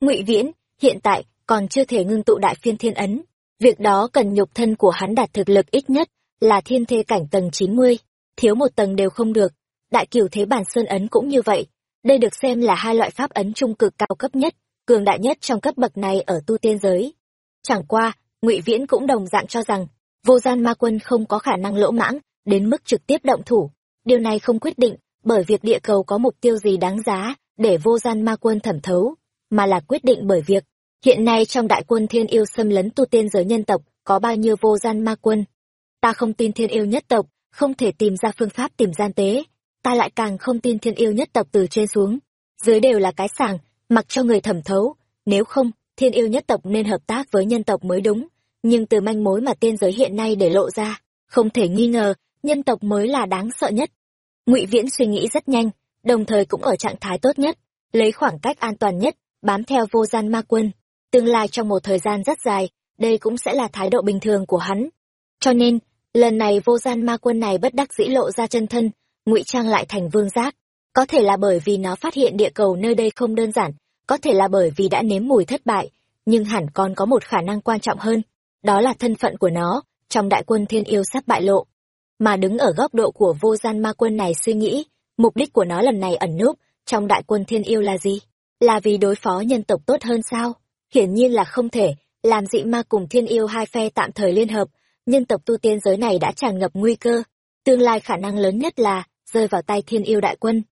Ngụy viễn, hiện tại còn chưa thể ngưng tụ đại phiên thiên ấn. Việc đó cần nhục thân của hắn đạt thực lực ít nhất là thiên thê cảnh tầng chín mươi, thiếu một tầng đều không được. Đại cửu thế bản sơn ấn cũng như vậy. Đây được xem là hai loại pháp ấn trung cực cao cấp nhất, cường đại nhất trong cấp bậc này ở tu tiên giới. Chẳng qua, ngụy viễn cũng đồng dạng cho rằng, vô gian ma quân không có khả năng lỗ mãng, đến mức trực tiếp động thủ. Điều này không quyết định, bởi việc địa cầu có mục tiêu gì đáng giá để vô gian ma quân thẩm thấu, mà là quyết định bởi việc, hiện nay trong đại quân thiên yêu xâm lấn tu tiên giới nhân tộc, có bao nhiêu vô gian ma quân ta không tin thiên yêu nhất tộc, không thể tìm ra phương pháp tìm gian tế. Ta lại càng không tin thiên yêu nhất tộc từ trên xuống. Dưới đều là cái sàng mặc cho người thẩm thấu. Nếu không, thiên yêu nhất tộc nên hợp tác với nhân tộc mới đúng. Nhưng từ manh mối mà tiên giới hiện nay để lộ ra, không thể nghi ngờ, nhân tộc mới là đáng sợ nhất. Ngụy viễn suy nghĩ rất nhanh, đồng thời cũng ở trạng thái tốt nhất, lấy khoảng cách an toàn nhất, bám theo vô gian ma quân. Tương lai trong một thời gian rất dài, đây cũng sẽ là thái độ bình thường của hắn. Cho nên lần này vô gian ma quân này bất đắc dĩ lộ ra chân thân, ngụy trang lại thành vương giác. Có thể là bởi vì nó phát hiện địa cầu nơi đây không đơn giản, có thể là bởi vì đã nếm mùi thất bại, nhưng hẳn còn có một khả năng quan trọng hơn, đó là thân phận của nó trong đại quân thiên yêu sắp bại lộ. Mà đứng ở góc độ của vô gian ma quân này suy nghĩ, mục đích của nó lần này ẩn núp trong đại quân thiên yêu là gì? Là vì đối phó nhân tộc tốt hơn sao? Hiển nhiên là không thể, làm dị ma cùng thiên yêu hai phe tạm thời liên hợp nhân tộc tu tiên giới này đã tràn ngập nguy cơ. Tương lai khả năng lớn nhất là rơi vào tay thiên yêu đại quân.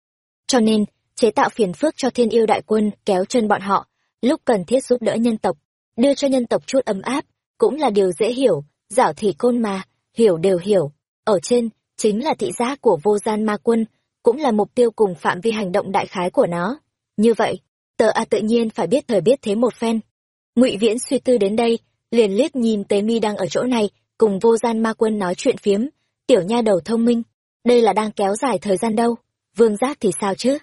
Cho nên, chế tạo phiền phức cho thiên yêu đại quân kéo chân bọn họ, lúc cần thiết giúp đỡ nhân tộc, đưa cho nhân tộc chút ấm áp, cũng là điều dễ hiểu, giảo thì côn mà, hiểu đều hiểu. Ở trên, chính là thị giác của vô gian ma quân, cũng là mục tiêu cùng phạm vi hành động đại khái của nó. Như vậy, tờ a tự nhiên phải biết thời biết thế một phen. Ngụy viễn suy tư đến đây, liền liếc nhìn tế mi đang ở chỗ này cùng vô gian ma quân nói chuyện phiếm tiểu nha đầu thông minh đây là đang kéo dài thời gian đâu vương giác thì sao chứ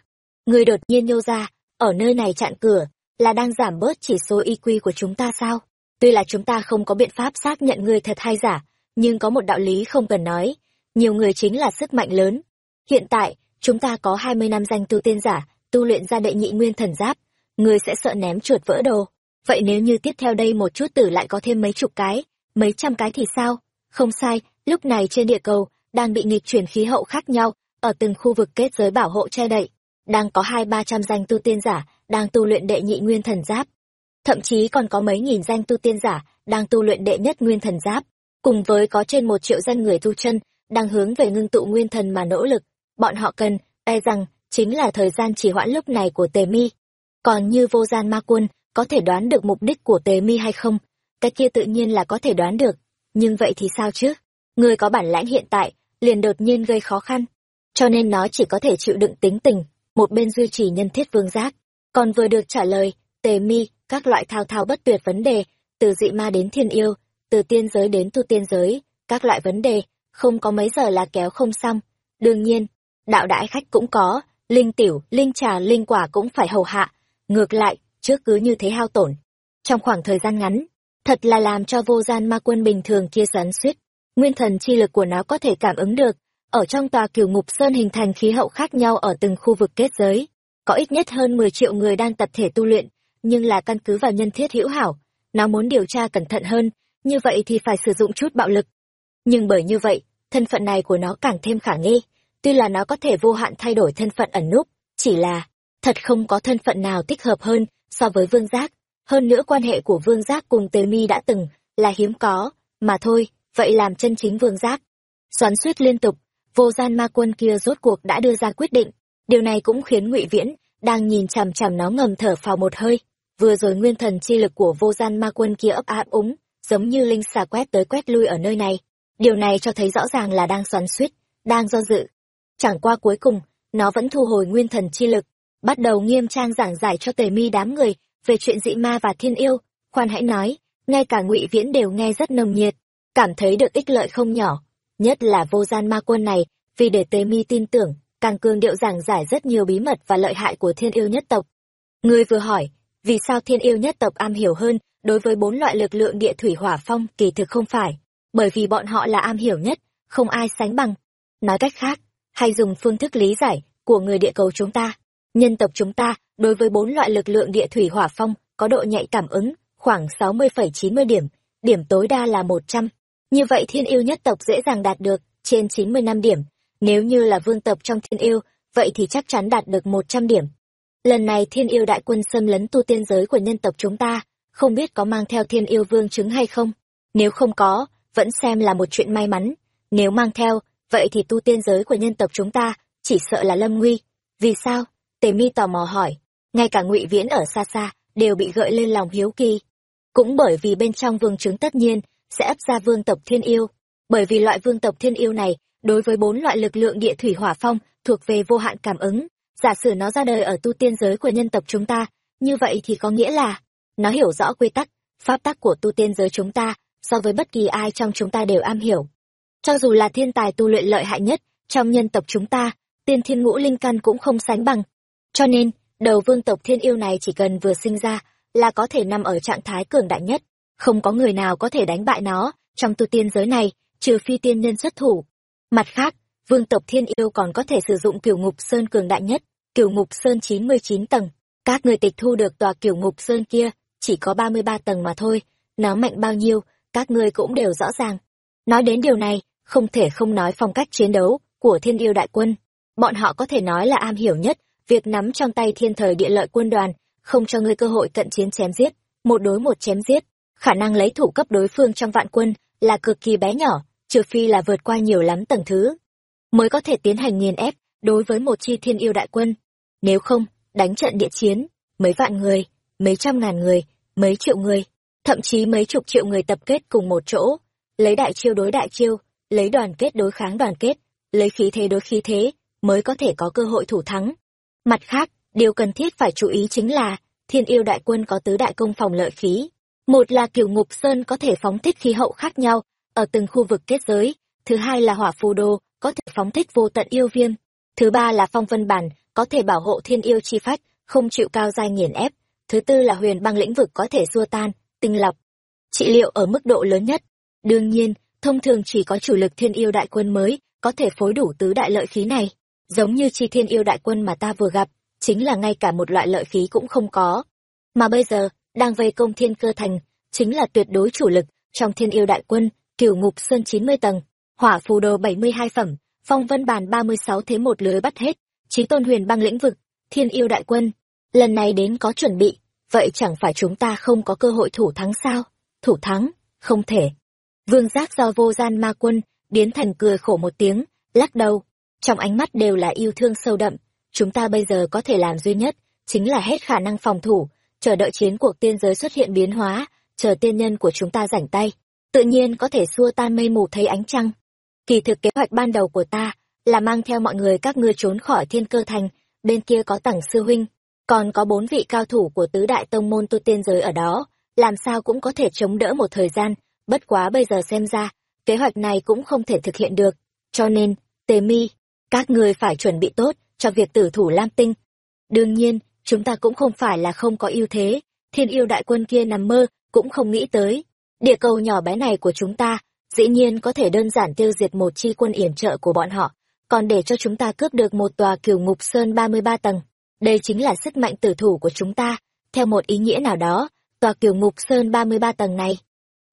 người đột nhiên nhô ra ở nơi này chặn cửa, là đang giảm bớt chỉ số IQ của chúng ta sao? Tuy là chúng ta không có biện pháp xác nhận người thật hay giả, nhưng có một đạo lý không cần nói, nhiều người chính là sức mạnh lớn. Hiện tại, chúng ta có 20 năm danh tu tiên giả, tu luyện ra đệ nhị nguyên thần giáp, người sẽ sợ ném chuột vỡ đồ. Vậy nếu như tiếp theo đây một chút tử lại có thêm mấy chục cái, mấy trăm cái thì sao? Không sai, lúc này trên địa cầu, đang bị nghịch chuyển khí hậu khác nhau, ở từng khu vực kết giới bảo hộ che đậy. Đang có hai ba trăm danh tu tiên giả, đang tu luyện đệ nhị nguyên thần giáp. Thậm chí còn có mấy nghìn danh tu tiên giả, đang tu luyện đệ nhất nguyên thần giáp. Cùng với có trên một triệu danh người tu chân, đang hướng về ngưng tụ nguyên thần mà nỗ lực. Bọn họ cần, e rằng, chính là thời gian trì hoãn lúc này của tề mi. Còn như vô gian ma quân, có thể đoán được mục đích của tề mi hay không? Cái kia tự nhiên là có thể đoán được. Nhưng vậy thì sao chứ? Người có bản lãnh hiện tại, liền đột nhiên gây khó khăn. Cho nên nó chỉ có thể chịu đựng tính tình, một bên duy trì nhân thiết vương giác. Còn vừa được trả lời, tề mi, các loại thao thao bất tuyệt vấn đề, từ dị ma đến thiên yêu, từ tiên giới đến tu tiên giới, các loại vấn đề, không có mấy giờ là kéo không xong. Đương nhiên, đạo đại khách cũng có, linh tiểu, linh trà, linh quả cũng phải hầu hạ. Ngược lại, trước cứ như thế hao tổn. Trong khoảng thời gian ngắn, thật là làm cho vô gian ma quân bình thường kia xoắn suýt. Nguyên thần chi lực của nó có thể cảm ứng được, ở trong tòa cửu ngục sơn hình thành khí hậu khác nhau ở từng khu vực kết giới. Có ít nhất hơn 10 triệu người đang tập thể tu luyện, nhưng là căn cứ vào nhân thiết hữu hảo. Nó muốn điều tra cẩn thận hơn, như vậy thì phải sử dụng chút bạo lực. Nhưng bởi như vậy, thân phận này của nó càng thêm khả nghi. Tuy là nó có thể vô hạn thay đổi thân phận ẩn núp, chỉ là thật không có thân phận nào thích hợp hơn so với vương giác. Hơn nữa quan hệ của vương giác cùng tề mi đã từng là hiếm có, mà thôi, vậy làm chân chính vương giác. Xoắn suýt liên tục, vô gian ma quân kia rốt cuộc đã đưa ra quyết định. Điều này cũng khiến ngụy Viễn, đang nhìn chằm chằm nó ngầm thở phào một hơi. Vừa rồi nguyên thần chi lực của vô gian ma quân kia ấp áp úng, giống như linh xà quét tới quét lui ở nơi này. Điều này cho thấy rõ ràng là đang xoắn suýt, đang do dự. Chẳng qua cuối cùng, nó vẫn thu hồi nguyên thần chi lực, bắt đầu nghiêm trang giảng giải cho tề mi đám người về chuyện dị ma và thiên yêu. Khoan hãy nói, ngay cả ngụy Viễn đều nghe rất nồng nhiệt, cảm thấy được ích lợi không nhỏ. Nhất là vô gian ma quân này, vì để tế mi tin tưởng, càng cương điệu giảng giải rất nhiều bí mật và lợi hại của thiên yêu nhất tộc. Người vừa hỏi, vì sao thiên yêu nhất tộc am hiểu hơn đối với bốn loại lực lượng địa thủy hỏa phong kỳ thực không phải bởi vì bọn họ là am hiểu nhất không ai sánh bằng nói cách khác hay dùng phương thức lý giải của người địa cầu chúng ta nhân tộc chúng ta, đối với bốn loại lực lượng địa thủy hỏa phong, có độ nhạy cảm ứng, khoảng sáu mươi phẩy chín mươi điểm điểm tối đa là một trăm. Như vậy thiên yêu nhất tộc dễ dàng đạt được trên chín mươi năm điểm. Nếu như là vương tộc trong thiên yêu, vậy thì chắc chắn đạt được một trăm điểm. Lần này thiên yêu đại quân xâm lấn tu tiên giới của nhân tộc chúng ta, không biết có mang theo thiên yêu vương chứng hay không? Nếu không có, vẫn xem là một chuyện may mắn. Nếu mang theo, vậy thì tu tiên giới của nhân tộc chúng ta chỉ sợ là lâm nguy. Vì sao? Tề mi tò mò hỏi, ngay cả ngụy viễn ở xa xa đều bị gợi lên lòng hiếu kỳ. Cũng bởi vì bên trong vương chứng tất nhiên sẽ ấp ra vương tộc thiên yêu, bởi vì loại vương tộc thiên yêu này đối với bốn loại lực lượng địa thủy hỏa phong thuộc về vô hạn cảm ứng. Giả sử nó ra đời ở tu tiên giới của nhân tộc chúng ta, như vậy thì có nghĩa là nó hiểu rõ quy tắc, pháp tắc của tu tiên giới chúng ta so với bất kỳ ai trong chúng ta đều am hiểu. Cho dù là thiên tài tu luyện lợi hại nhất trong nhân tộc chúng ta, tiên thiên ngũ linh căn cũng không sánh bằng cho nên, đầu vương tộc thiên yêu này chỉ cần vừa sinh ra là có thể nằm ở trạng thái cường đại nhất. Không có người nào có thể đánh bại nó trong tu tiên giới này, trừ phi tiên nhân xuất thủ. Mặt khác, vương tộc thiên yêu còn có thể sử dụng kiểu ngục sơn cường đại nhất kiểu ngục sơn chín mươi chín tầng. Các người tịch thu được tòa kiểu ngục sơn kia chỉ có ba mươi ba tầng mà thôi, nó mạnh bao nhiêu, các ngươi cũng đều rõ ràng. Nói đến điều này, không thể không nói phong cách chiến đấu của thiên yêu đại quân. Bọn họ có thể nói là am hiểu nhất việc nắm trong tay thiên thời địa lợi quân đoàn, không cho ngươi cơ hội cận chiến chém giết, một đối một chém giết, khả năng lấy thủ cấp đối phương trong vạn quân là cực kỳ bé nhỏ, trừ phi là vượt qua nhiều lắm tầng thứ, mới có thể tiến hành nghiền ép đối với một chi thiên yêu đại quân. Nếu không, đánh trận địa chiến, mấy vạn người, mấy trăm ngàn người, mấy triệu người, thậm chí mấy chục triệu người tập kết cùng một chỗ, lấy đại chiêu đối đại chiêu, lấy đoàn kết đối kháng đoàn kết, lấy khí thế đối khí thế, mới có thể có cơ hội thủ thắng mặt khác điều cần thiết phải chú ý chính là thiên yêu đại quân có tứ đại công phòng lợi khí một là kiểu ngục sơn có thể phóng thích khí hậu khác nhau ở từng khu vực kết giới thứ hai là hỏa phù đô có thể phóng thích vô tận yêu viêm thứ ba là phong vân bản có thể bảo hộ thiên yêu chi phách không chịu cao dai nghiền ép. Thứ tư là huyền băng lĩnh vực có thể xua tan, tinh lọc, trị liệu ở mức độ lớn nhất. Đương nhiên, thông thường chỉ có chủ lực thiên yêu đại quân mới có thể phối đủ tứ đại lợi khí này. Giống như chi thiên yêu đại quân mà ta vừa gặp, chính là ngay cả một loại lợi khí cũng không có. Mà bây giờ, đang vây công thiên cơ thành, chính là tuyệt đối chủ lực trong thiên yêu đại quân, cửu ngục sơn 90 tầng, hỏa phù đồ 72 phẩm, phong vân bàn 36 thế một lưới bắt hết, trí tôn huyền băng lĩnh vực, thiên yêu đại quân. Lần này đến có chuẩn bị, vậy chẳng phải chúng ta không có cơ hội thủ thắng sao? Thủ thắng? Không thể. Vương giác do vô gian ma quân, biến thành cười khổ một tiếng, lắc đầu. Trong ánh mắt đều là yêu thương sâu đậm. Chúng ta bây giờ có thể làm duy nhất, chính là hết khả năng phòng thủ, chờ đợi chiến cuộc tiên giới xuất hiện biến hóa, chờ tiên nhân của chúng ta rảnh tay. Tự nhiên có thể xua tan mây mù thấy ánh trăng. Kỳ thực kế hoạch ban đầu của ta là mang theo mọi người các ngươi trốn khỏi thiên cơ thành, bên kia có tẳng sư huynh, còn có bốn vị cao thủ của tứ đại tông môn tu tiên giới ở đó, làm sao cũng có thể chống đỡ một thời gian, bất quá bây giờ xem ra, kế hoạch này cũng không thể thực hiện được, cho nên, tề mi, các ngươi phải chuẩn bị tốt cho việc tử thủ Lam Tinh. Đương nhiên, chúng ta cũng không phải là không có ưu thế, thiên yêu đại quân kia nằm mơ, cũng không nghĩ tới. Địa cầu nhỏ bé này của chúng ta, dĩ nhiên có thể đơn giản tiêu diệt một chi quân yểm trợ của bọn họ, còn để cho chúng ta cướp được một tòa cửu ngục sơn 33 tầng. Đây chính là sức mạnh tử thủ của chúng ta, theo một ý nghĩa nào đó, tòa cửu ngục sơn 33 tầng này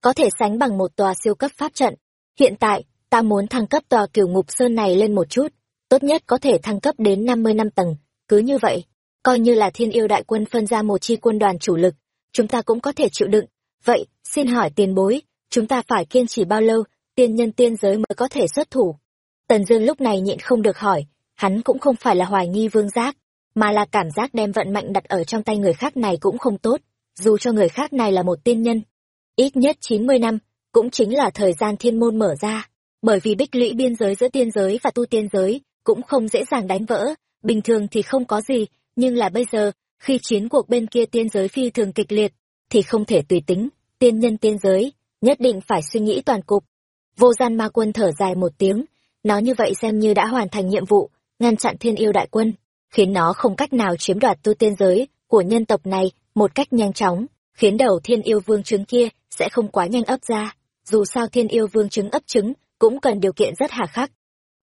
có thể sánh bằng một tòa siêu cấp pháp trận. Hiện tại, ta muốn thăng cấp tòa cửu ngục sơn này lên một chút, tốt nhất có thể thăng cấp đến 50 năm tầng, cứ như vậy, coi như là thiên yêu đại quân phân ra một chi quân đoàn chủ lực, chúng ta cũng có thể chịu đựng. Vậy, xin hỏi tiền bối, chúng ta phải kiên trì bao lâu, tiên nhân tiên giới mới có thể xuất thủ? Tần Dương lúc này nhịn không được hỏi, hắn cũng không phải là hoài nghi vương giác, mà là cảm giác đem vận mệnh đặt ở trong tay người khác này cũng không tốt, dù cho người khác này là một tiên nhân. Ít nhất 90 năm, cũng chính là thời gian thiên môn mở ra, bởi vì bích lũy biên giới giữa tiên giới và tu tiên giới cũng không dễ dàng đánh vỡ, bình thường thì không có gì, nhưng là bây giờ, khi chiến cuộc bên kia tiên giới phi thường kịch liệt, thì không thể tùy tính, tiên nhân tiên giới, nhất định phải suy nghĩ toàn cục. Vô gian ma quân thở dài một tiếng, nó như vậy xem như đã hoàn thành nhiệm vụ, ngăn chặn thiên yêu đại quân, khiến nó không cách nào chiếm đoạt tu tiên giới của nhân tộc này một cách nhanh chóng, khiến đầu thiên yêu vương trứng kia sẽ không quá nhanh ấp ra. Dù sao thiên yêu vương trứng ấp trứng cũng cần điều kiện rất hà khắc.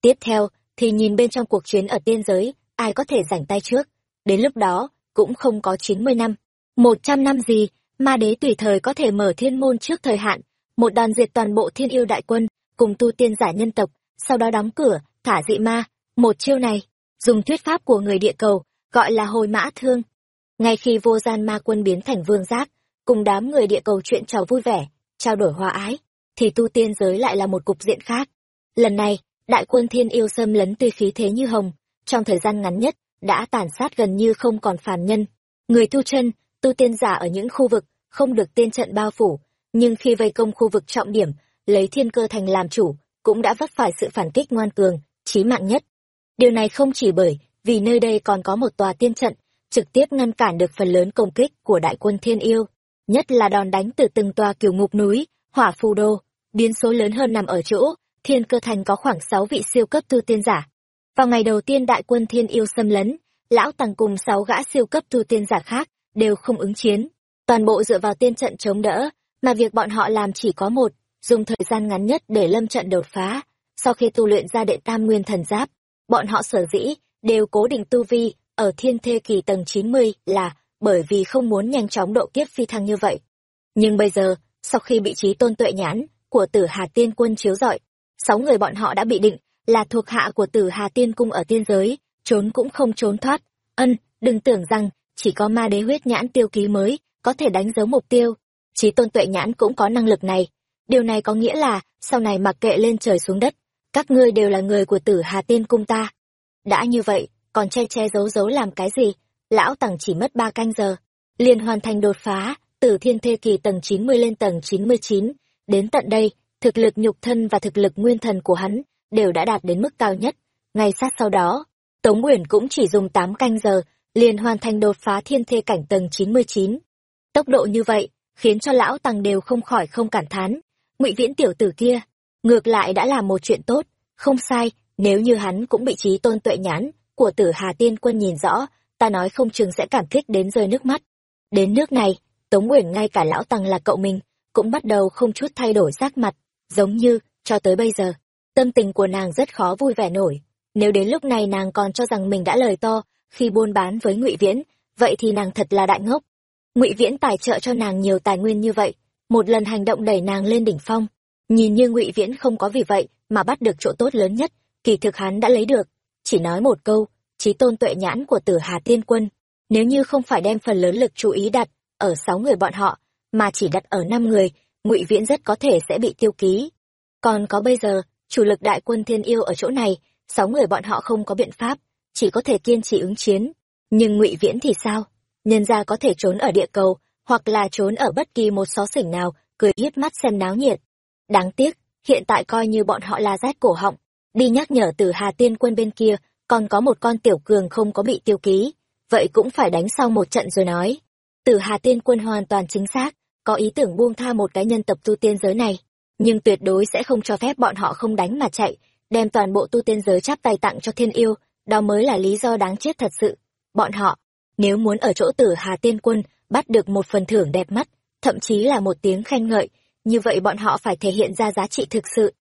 Tiếp theo, thì nhìn bên trong cuộc chiến ở tiên giới, ai có thể rảnh tay trước. Đến lúc đó, cũng không có chín mươi năm, một trăm năm gì, ma đế tùy thời có thể mở thiên môn trước thời hạn, một đòn diệt toàn bộ thiên yêu đại quân, cùng tu tiên giả nhân tộc, sau đó đóng cửa, thả dị ma. Một chiêu này, dùng thuyết pháp của người địa cầu, gọi là hồi mã thương. Ngay khi vô gian ma quân biến thành vương giác, cùng đám người địa cầu chuyện trò vui vẻ, trao đổi hòa ái, thì tu tiên giới lại là một cục diện khác. Lần này, đại quân thiên yêu xâm lấn tuy khí thế như hồng, trong thời gian ngắn nhất, đã tàn sát gần như không còn phàm nhân. Người tu chân, tu tiên giả ở những khu vực không được tiên trận bao phủ, nhưng khi vây công khu vực trọng điểm, lấy thiên cơ thành làm chủ, cũng đã vấp phải sự phản kích ngoan cường, chí mạng nhất. Điều này không chỉ bởi vì nơi đây còn có một tòa tiên trận, trực tiếp ngăn cản được phần lớn công kích của đại quân thiên yêu, nhất là đòn đánh từ từng tòa kiều ngục núi, hỏa phù đô, biến số lớn hơn nằm ở chỗ, thiên cơ thành có khoảng sáu vị siêu cấp tu tiên giả. Vào ngày đầu tiên đại quân thiên yêu xâm lấn, lão tàng cùng sáu gã siêu cấp tu tiên giả khác, đều không ứng chiến, toàn bộ dựa vào tiên trận chống đỡ, mà việc bọn họ làm chỉ có một, dùng thời gian ngắn nhất để lâm trận đột phá. Sau khi tu luyện ra đệ tam nguyên thần giáp, bọn họ sở dĩ đều cố định tu vi ở thiên thê kỳ tầng 90 là bởi vì không muốn nhanh chóng độ kiếp phi thăng như vậy. Nhưng bây giờ, sau khi bị trí tôn tuệ nhãn của tử Hà Tiên quân chiếu rọi, sáu người bọn họ đã bị định là thuộc hạ của tử Hà Tiên cung ở tiên giới, trốn cũng không trốn thoát. Ân, đừng tưởng rằng chỉ có ma đế huyết nhãn tiêu ký mới có thể đánh dấu mục tiêu. Trí tôn tuệ nhãn cũng có năng lực này. Điều này có nghĩa là, sau này mặc kệ lên trời xuống đất, các ngươi đều là người của tử Hà Tiên cung ta. Đã như vậy, còn che che giấu giấu làm cái gì? Lão Tằng chỉ mất ba canh giờ, liền hoàn thành đột phá, từ thiên thê kỳ tầng 90 lên tầng 99. Đến tận đây, thực lực nhục thân và thực lực nguyên thần của hắn đều đã đạt đến mức cao nhất. Ngay sát sau đó, Tống Uyển cũng chỉ dùng 8 canh giờ, liền hoàn thành đột phá thiên thê cảnh tầng 99. Tốc độ như vậy, khiến cho lão tăng đều không khỏi không cảm thán. Ngụy Viễn tiểu tử kia, ngược lại đã là một chuyện tốt, không sai, nếu như hắn cũng bị trí tôn tuệ nhãn của tử Hà Tiên Quân nhìn rõ, ta nói không chừng sẽ cảm kích đến rơi nước mắt. Đến nước này, Tống Uyển ngay cả lão tăng là cậu mình, cũng bắt đầu không chút thay đổi sắc mặt, giống như, cho tới bây giờ, tâm tình của nàng rất khó vui vẻ nổi. Nếu đến lúc này nàng còn cho rằng mình đã lời to khi buôn bán với ngụy Viễn, vậy thì nàng thật là đại ngốc. ngụy Viễn tài trợ cho nàng nhiều tài nguyên như vậy, một lần hành động đẩy nàng lên đỉnh phong. Nhìn như ngụy Viễn không có vì vậy mà bắt được chỗ tốt lớn nhất, kỳ thực hắn đã lấy được. Chỉ nói một câu, trí tôn tuệ nhãn của tử Hà Tiên Quân. Nếu như không phải đem phần lớn lực chú ý đặt ở sáu người bọn họ, mà chỉ đặt ở năm người, ngụy Viễn rất có thể sẽ bị tiêu ký. Còn có bây giờ, chủ lực đại quân thiên yêu ở chỗ này, sáu người bọn họ không có biện pháp, chỉ có thể kiên trì ứng chiến. Nhưng ngụy Viễn thì sao? Nhân gia có thể trốn ở địa cầu, hoặc là trốn ở bất kỳ một xó xỉnh nào, cười hiếp mắt xem náo nhiệt. Đáng tiếc, hiện tại coi như bọn họ là rét cổ họng, đi nhắc nhở từ Hà Tiên quân bên kia, còn có một con tiểu cường không có bị tiêu ký, vậy cũng phải đánh sau một trận rồi nói. Từ Hà Tiên quân hoàn toàn chính xác, có ý tưởng buông tha một cái nhân tập tu tiên giới này, nhưng tuyệt đối sẽ không cho phép bọn họ không đánh mà chạy, đem toàn bộ tu tiên giới chắp tay tặng cho thiên yêu, đó mới là lý do đáng chết thật sự. Bọn họ, nếu muốn ở chỗ tử Hà Tiên Quân bắt được một phần thưởng đẹp mắt, thậm chí là một tiếng khen ngợi, như vậy bọn họ phải thể hiện ra giá trị thực sự.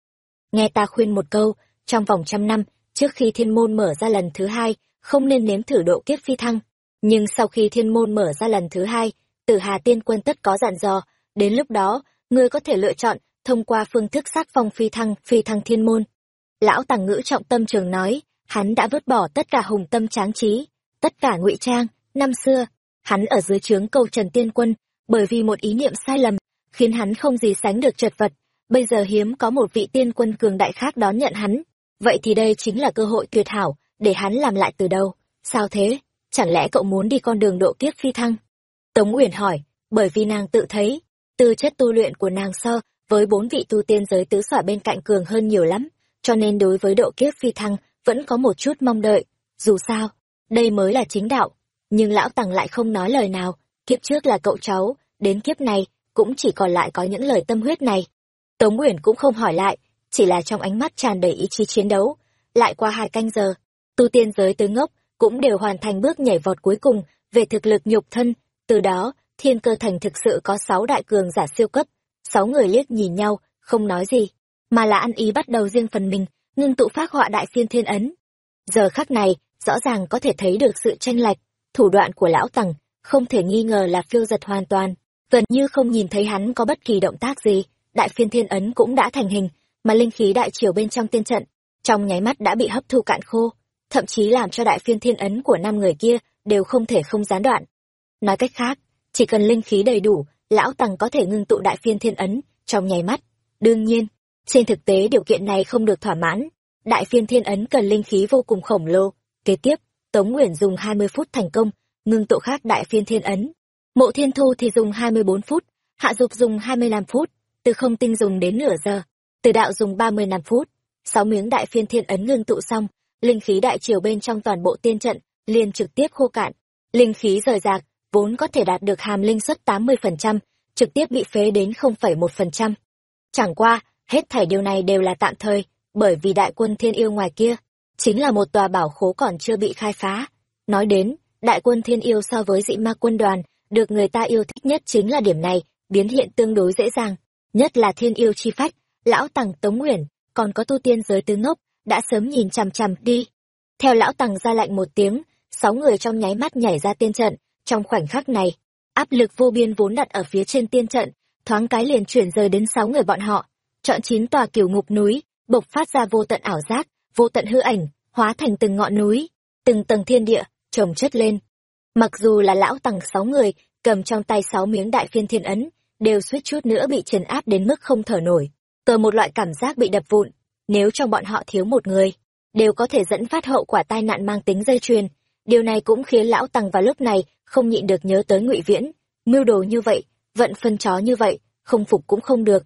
Nghe ta khuyên một câu, trong vòng trăm năm, trước khi thiên môn mở ra lần thứ hai, không nên nếm thử độ kiếp phi thăng. Nhưng sau khi thiên môn mở ra lần thứ hai, tử Hà Tiên Quân tất có dặn dò, đến lúc đó, ngươi có thể lựa chọn thông qua phương thức sát phong phi thăng, phi thăng thiên môn. Lão Tàng Ngữ trọng tâm trường nói, hắn đã vứt bỏ tất cả hùng tâm tráng trí, tất cả ngụy trang, năm xưa, hắn ở dưới trướng câu Trần Tiên Quân, bởi vì một ý niệm sai lầm, khiến hắn không gì sánh được chật vật, bây giờ hiếm có một vị tiên quân cường đại khác đón nhận hắn, vậy thì đây chính là cơ hội tuyệt hảo để hắn làm lại từ đầu. Sao thế? Chẳng lẽ cậu muốn đi con đường độ kiếp phi thăng? Tống Uyển hỏi, bởi vì nàng tự thấy, tư chất tu luyện của nàng so với bốn vị tu tiên giới tứ xỏa bên cạnh cường hơn nhiều lắm, cho nên đối với độ kiếp phi thăng vẫn có một chút mong đợi. Dù sao, đây mới là chính đạo. Nhưng lão Tằng lại không nói lời nào, kiếp trước là cậu cháu, đến kiếp này cũng chỉ còn lại có những lời tâm huyết này. Tống Uyển cũng không hỏi lại, chỉ là trong ánh mắt tràn đầy ý chí chiến đấu. Lại qua hai canh giờ, tu tiên giới tứ ngốc cũng đều hoàn thành bước nhảy vọt cuối cùng về thực lực nhục thân. Từ đó, thiên cơ thành thực sự có sáu đại cường giả siêu cấp. Sáu người liếc nhìn nhau, không nói gì, mà là ăn ý bắt đầu riêng phần mình, ngưng tụ phát họa đại phiên thiên ấn. Giờ khắc này, rõ ràng có thể thấy được sự tranh lệch, thủ đoạn của lão tằng không thể nghi ngờ là phiêu giật hoàn toàn, gần như không nhìn thấy hắn có bất kỳ động tác gì, đại phiên thiên ấn cũng đã thành hình, mà linh khí đại triều bên trong tiên trận, trong nháy mắt đã bị hấp thu cạn khô, thậm chí làm cho đại phiên thiên ấn của năm người kia đều không thể không gián đoạn. Nói cách khác, chỉ cần linh khí đầy đủ, lão tằng có thể ngưng tụ đại phiên thiên ấn trong nháy mắt. Đương nhiên, trên thực tế điều kiện này không được thỏa mãn, đại phiên thiên ấn cần linh khí vô cùng khổng lồ. Kế tiếp, Tống Nguyễn dùng 20 phút thành công, ngưng tụ khác đại phiên thiên ấn. Mộ Thiên Thu thì dùng 24 phút, Hạ Dục dùng 25 phút, từ không tinh dùng đến nửa giờ, từ đạo dùng 35 phút. Sáu miếng đại phiên thiên ấn ngưng tụ xong, linh khí đại triều bên trong toàn bộ tiên trận liền trực tiếp khô cạn. Linh khí rời rạc, vốn có thể đạt được hàm linh suất 80%, trực tiếp bị phế đến 0,1%. Chẳng qua, Hết thảy điều này đều là tạm thời, bởi vì đại quân thiên yêu ngoài kia, chính là một tòa bảo khố còn chưa bị khai phá. Nói đến, đại quân thiên yêu so với dị ma quân đoàn, được người ta yêu thích nhất chính là điểm này, biến hiện tương đối dễ dàng. Nhất là thiên yêu chi phách, lão tằng tống nguyễn còn có tu tiên giới tứ ngốc, đã sớm nhìn chằm chằm đi. Theo lão tằng ra lạnh một tiếng, sáu người trong nháy mắt nhảy ra tiên trận, trong khoảnh khắc này, áp lực vô biên vốn đặt ở phía trên tiên trận, thoáng cái liền chuyển rời đến sáu người bọn họ, chọn chín tòa kiểu ngục núi, bộc phát ra vô tận ảo giác, vô tận hư ảnh, hóa thành từng ngọn núi, từng tầng thiên địa, trồng chất lên. Mặc dù là lão tầng sáu người, cầm trong tay sáu miếng đại phiên thiên ấn, đều suýt chút nữa bị trấn áp đến mức không thở nổi, cờ một loại cảm giác bị đập vụn, nếu trong bọn họ thiếu một người, đều có thể dẫn phát hậu quả tai nạn mang tính dây chuyền. Điều này cũng khiến lão tầng vào lúc này không nhịn được nhớ tới ngụy Viễn, mưu đồ như vậy, vận phân chó như vậy, không phục cũng không được.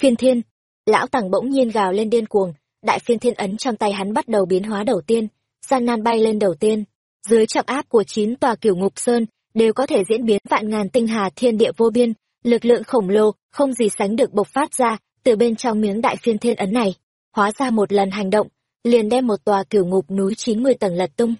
Phiên thiên, lão tằng bỗng nhiên gào lên điên cuồng đại phiên thiên ấn trong tay hắn bắt đầu biến hóa đầu tiên gian nan bay lên đầu tiên. Dưới trọng áp của chín tòa kiểu ngục sơn đều có thể diễn biến vạn ngàn tinh hà thiên địa vô biên lực lượng khổng lồ không gì sánh được bộc phát ra từ bên trong miếng đại phiên thiên ấn này. Hóa ra một lần hành động liền đem một tòa kiểu ngục núi chín mươi tầng lật tung.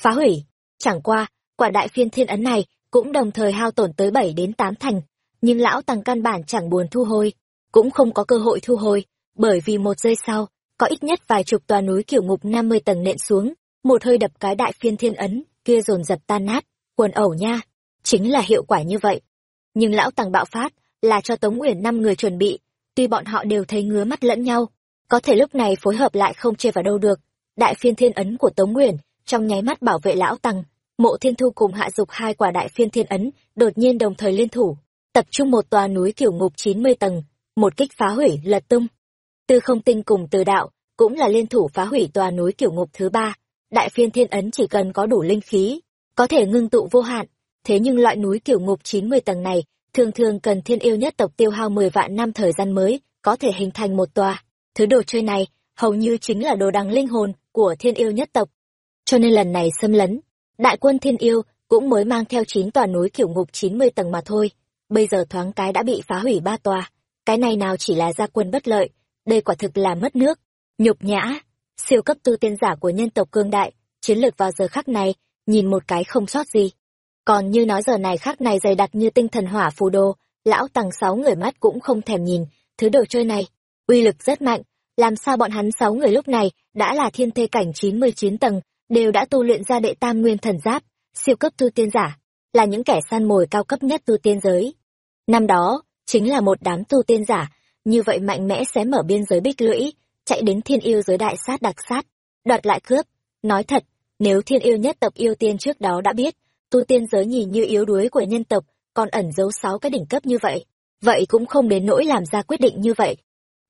Phá hủy Chẳng qua, quả đại phiên thiên ấn này cũng đồng thời hao tổn tới bảy đến tám thành, nhưng lão tăng căn bản chẳng buồn thu hồi, cũng không có cơ hội thu hồi, bởi vì một giây sau, có ít nhất vài chục tòa núi kiểu ngục năm mươi tầng nện xuống, một hơi đập cái đại phiên thiên ấn, kia dồn dập tan nát, quần ẩu nha, chính là hiệu quả như vậy. Nhưng lão tăng bạo phát, là cho Tống Uyển năm người chuẩn bị, tuy bọn họ đều thấy ngứa mắt lẫn nhau, có thể lúc này phối hợp lại không chê vào đâu được. Đại phiên thiên ấn của Tống Uyển trong nháy mắt bảo vệ lão tăng, Mộ Thiên Thu cùng hạ dục hai quả đại phiên thiên ấn, đột nhiên đồng thời liên thủ, tập trung một tòa núi kiểu ngục chín mươi tầng, một kích phá hủy lật tung. Tư không tinh cùng từ đạo, cũng là liên thủ phá hủy tòa núi kiểu ngục thứ ba. Đại phiên thiên ấn chỉ cần có đủ linh khí, có thể ngưng tụ vô hạn. Thế nhưng loại núi kiểu ngục chín mươi tầng này, thường thường cần thiên yêu nhất tộc tiêu hao mười vạn năm thời gian mới, có thể hình thành một tòa. Thứ đồ chơi này, hầu như chính là đồ đằng linh hồn của thiên yêu nhất tộc. Cho nên lần này xâm lấn, đại quân thiên yêu cũng mới mang theo chín tòa núi kiểu ngục chín mươi tầng mà thôi. Bây giờ thoáng cái đã bị phá hủy ba tòa. Cái này nào chỉ là gia quân bất lợi, đây quả thực là mất nước, nhục nhã. Siêu cấp tư tiên giả của nhân tộc cương đại, chiến lược vào giờ khắc này, nhìn một cái không sót gì. Còn như nói giờ này khắc này dày đặc như tinh thần hỏa phù đồ, lão tầng sáu người mắt cũng không thèm nhìn, thứ đồ chơi này, uy lực rất mạnh, làm sao bọn hắn sáu người lúc này đã là thiên thê cảnh chín mươi chín tầng, đều đã tu luyện ra đệ tam nguyên thần giáp, siêu cấp tu tiên giả, là những kẻ săn mồi cao cấp nhất tu tiên giới. Năm đó, chính là một đám tu tiên giả, như vậy mạnh mẽ xé mở biên giới bích lũy, chạy đến thiên yêu giới đại sát đặc sát, đoạt lại cướp. Nói thật, nếu thiên yêu nhất tộc yêu tiên trước đó đã biết, tu tiên giới nhìn như yếu đuối của nhân tộc, còn ẩn giấu sáu cái đỉnh cấp như vậy, vậy cũng không đến nỗi làm ra quyết định như vậy.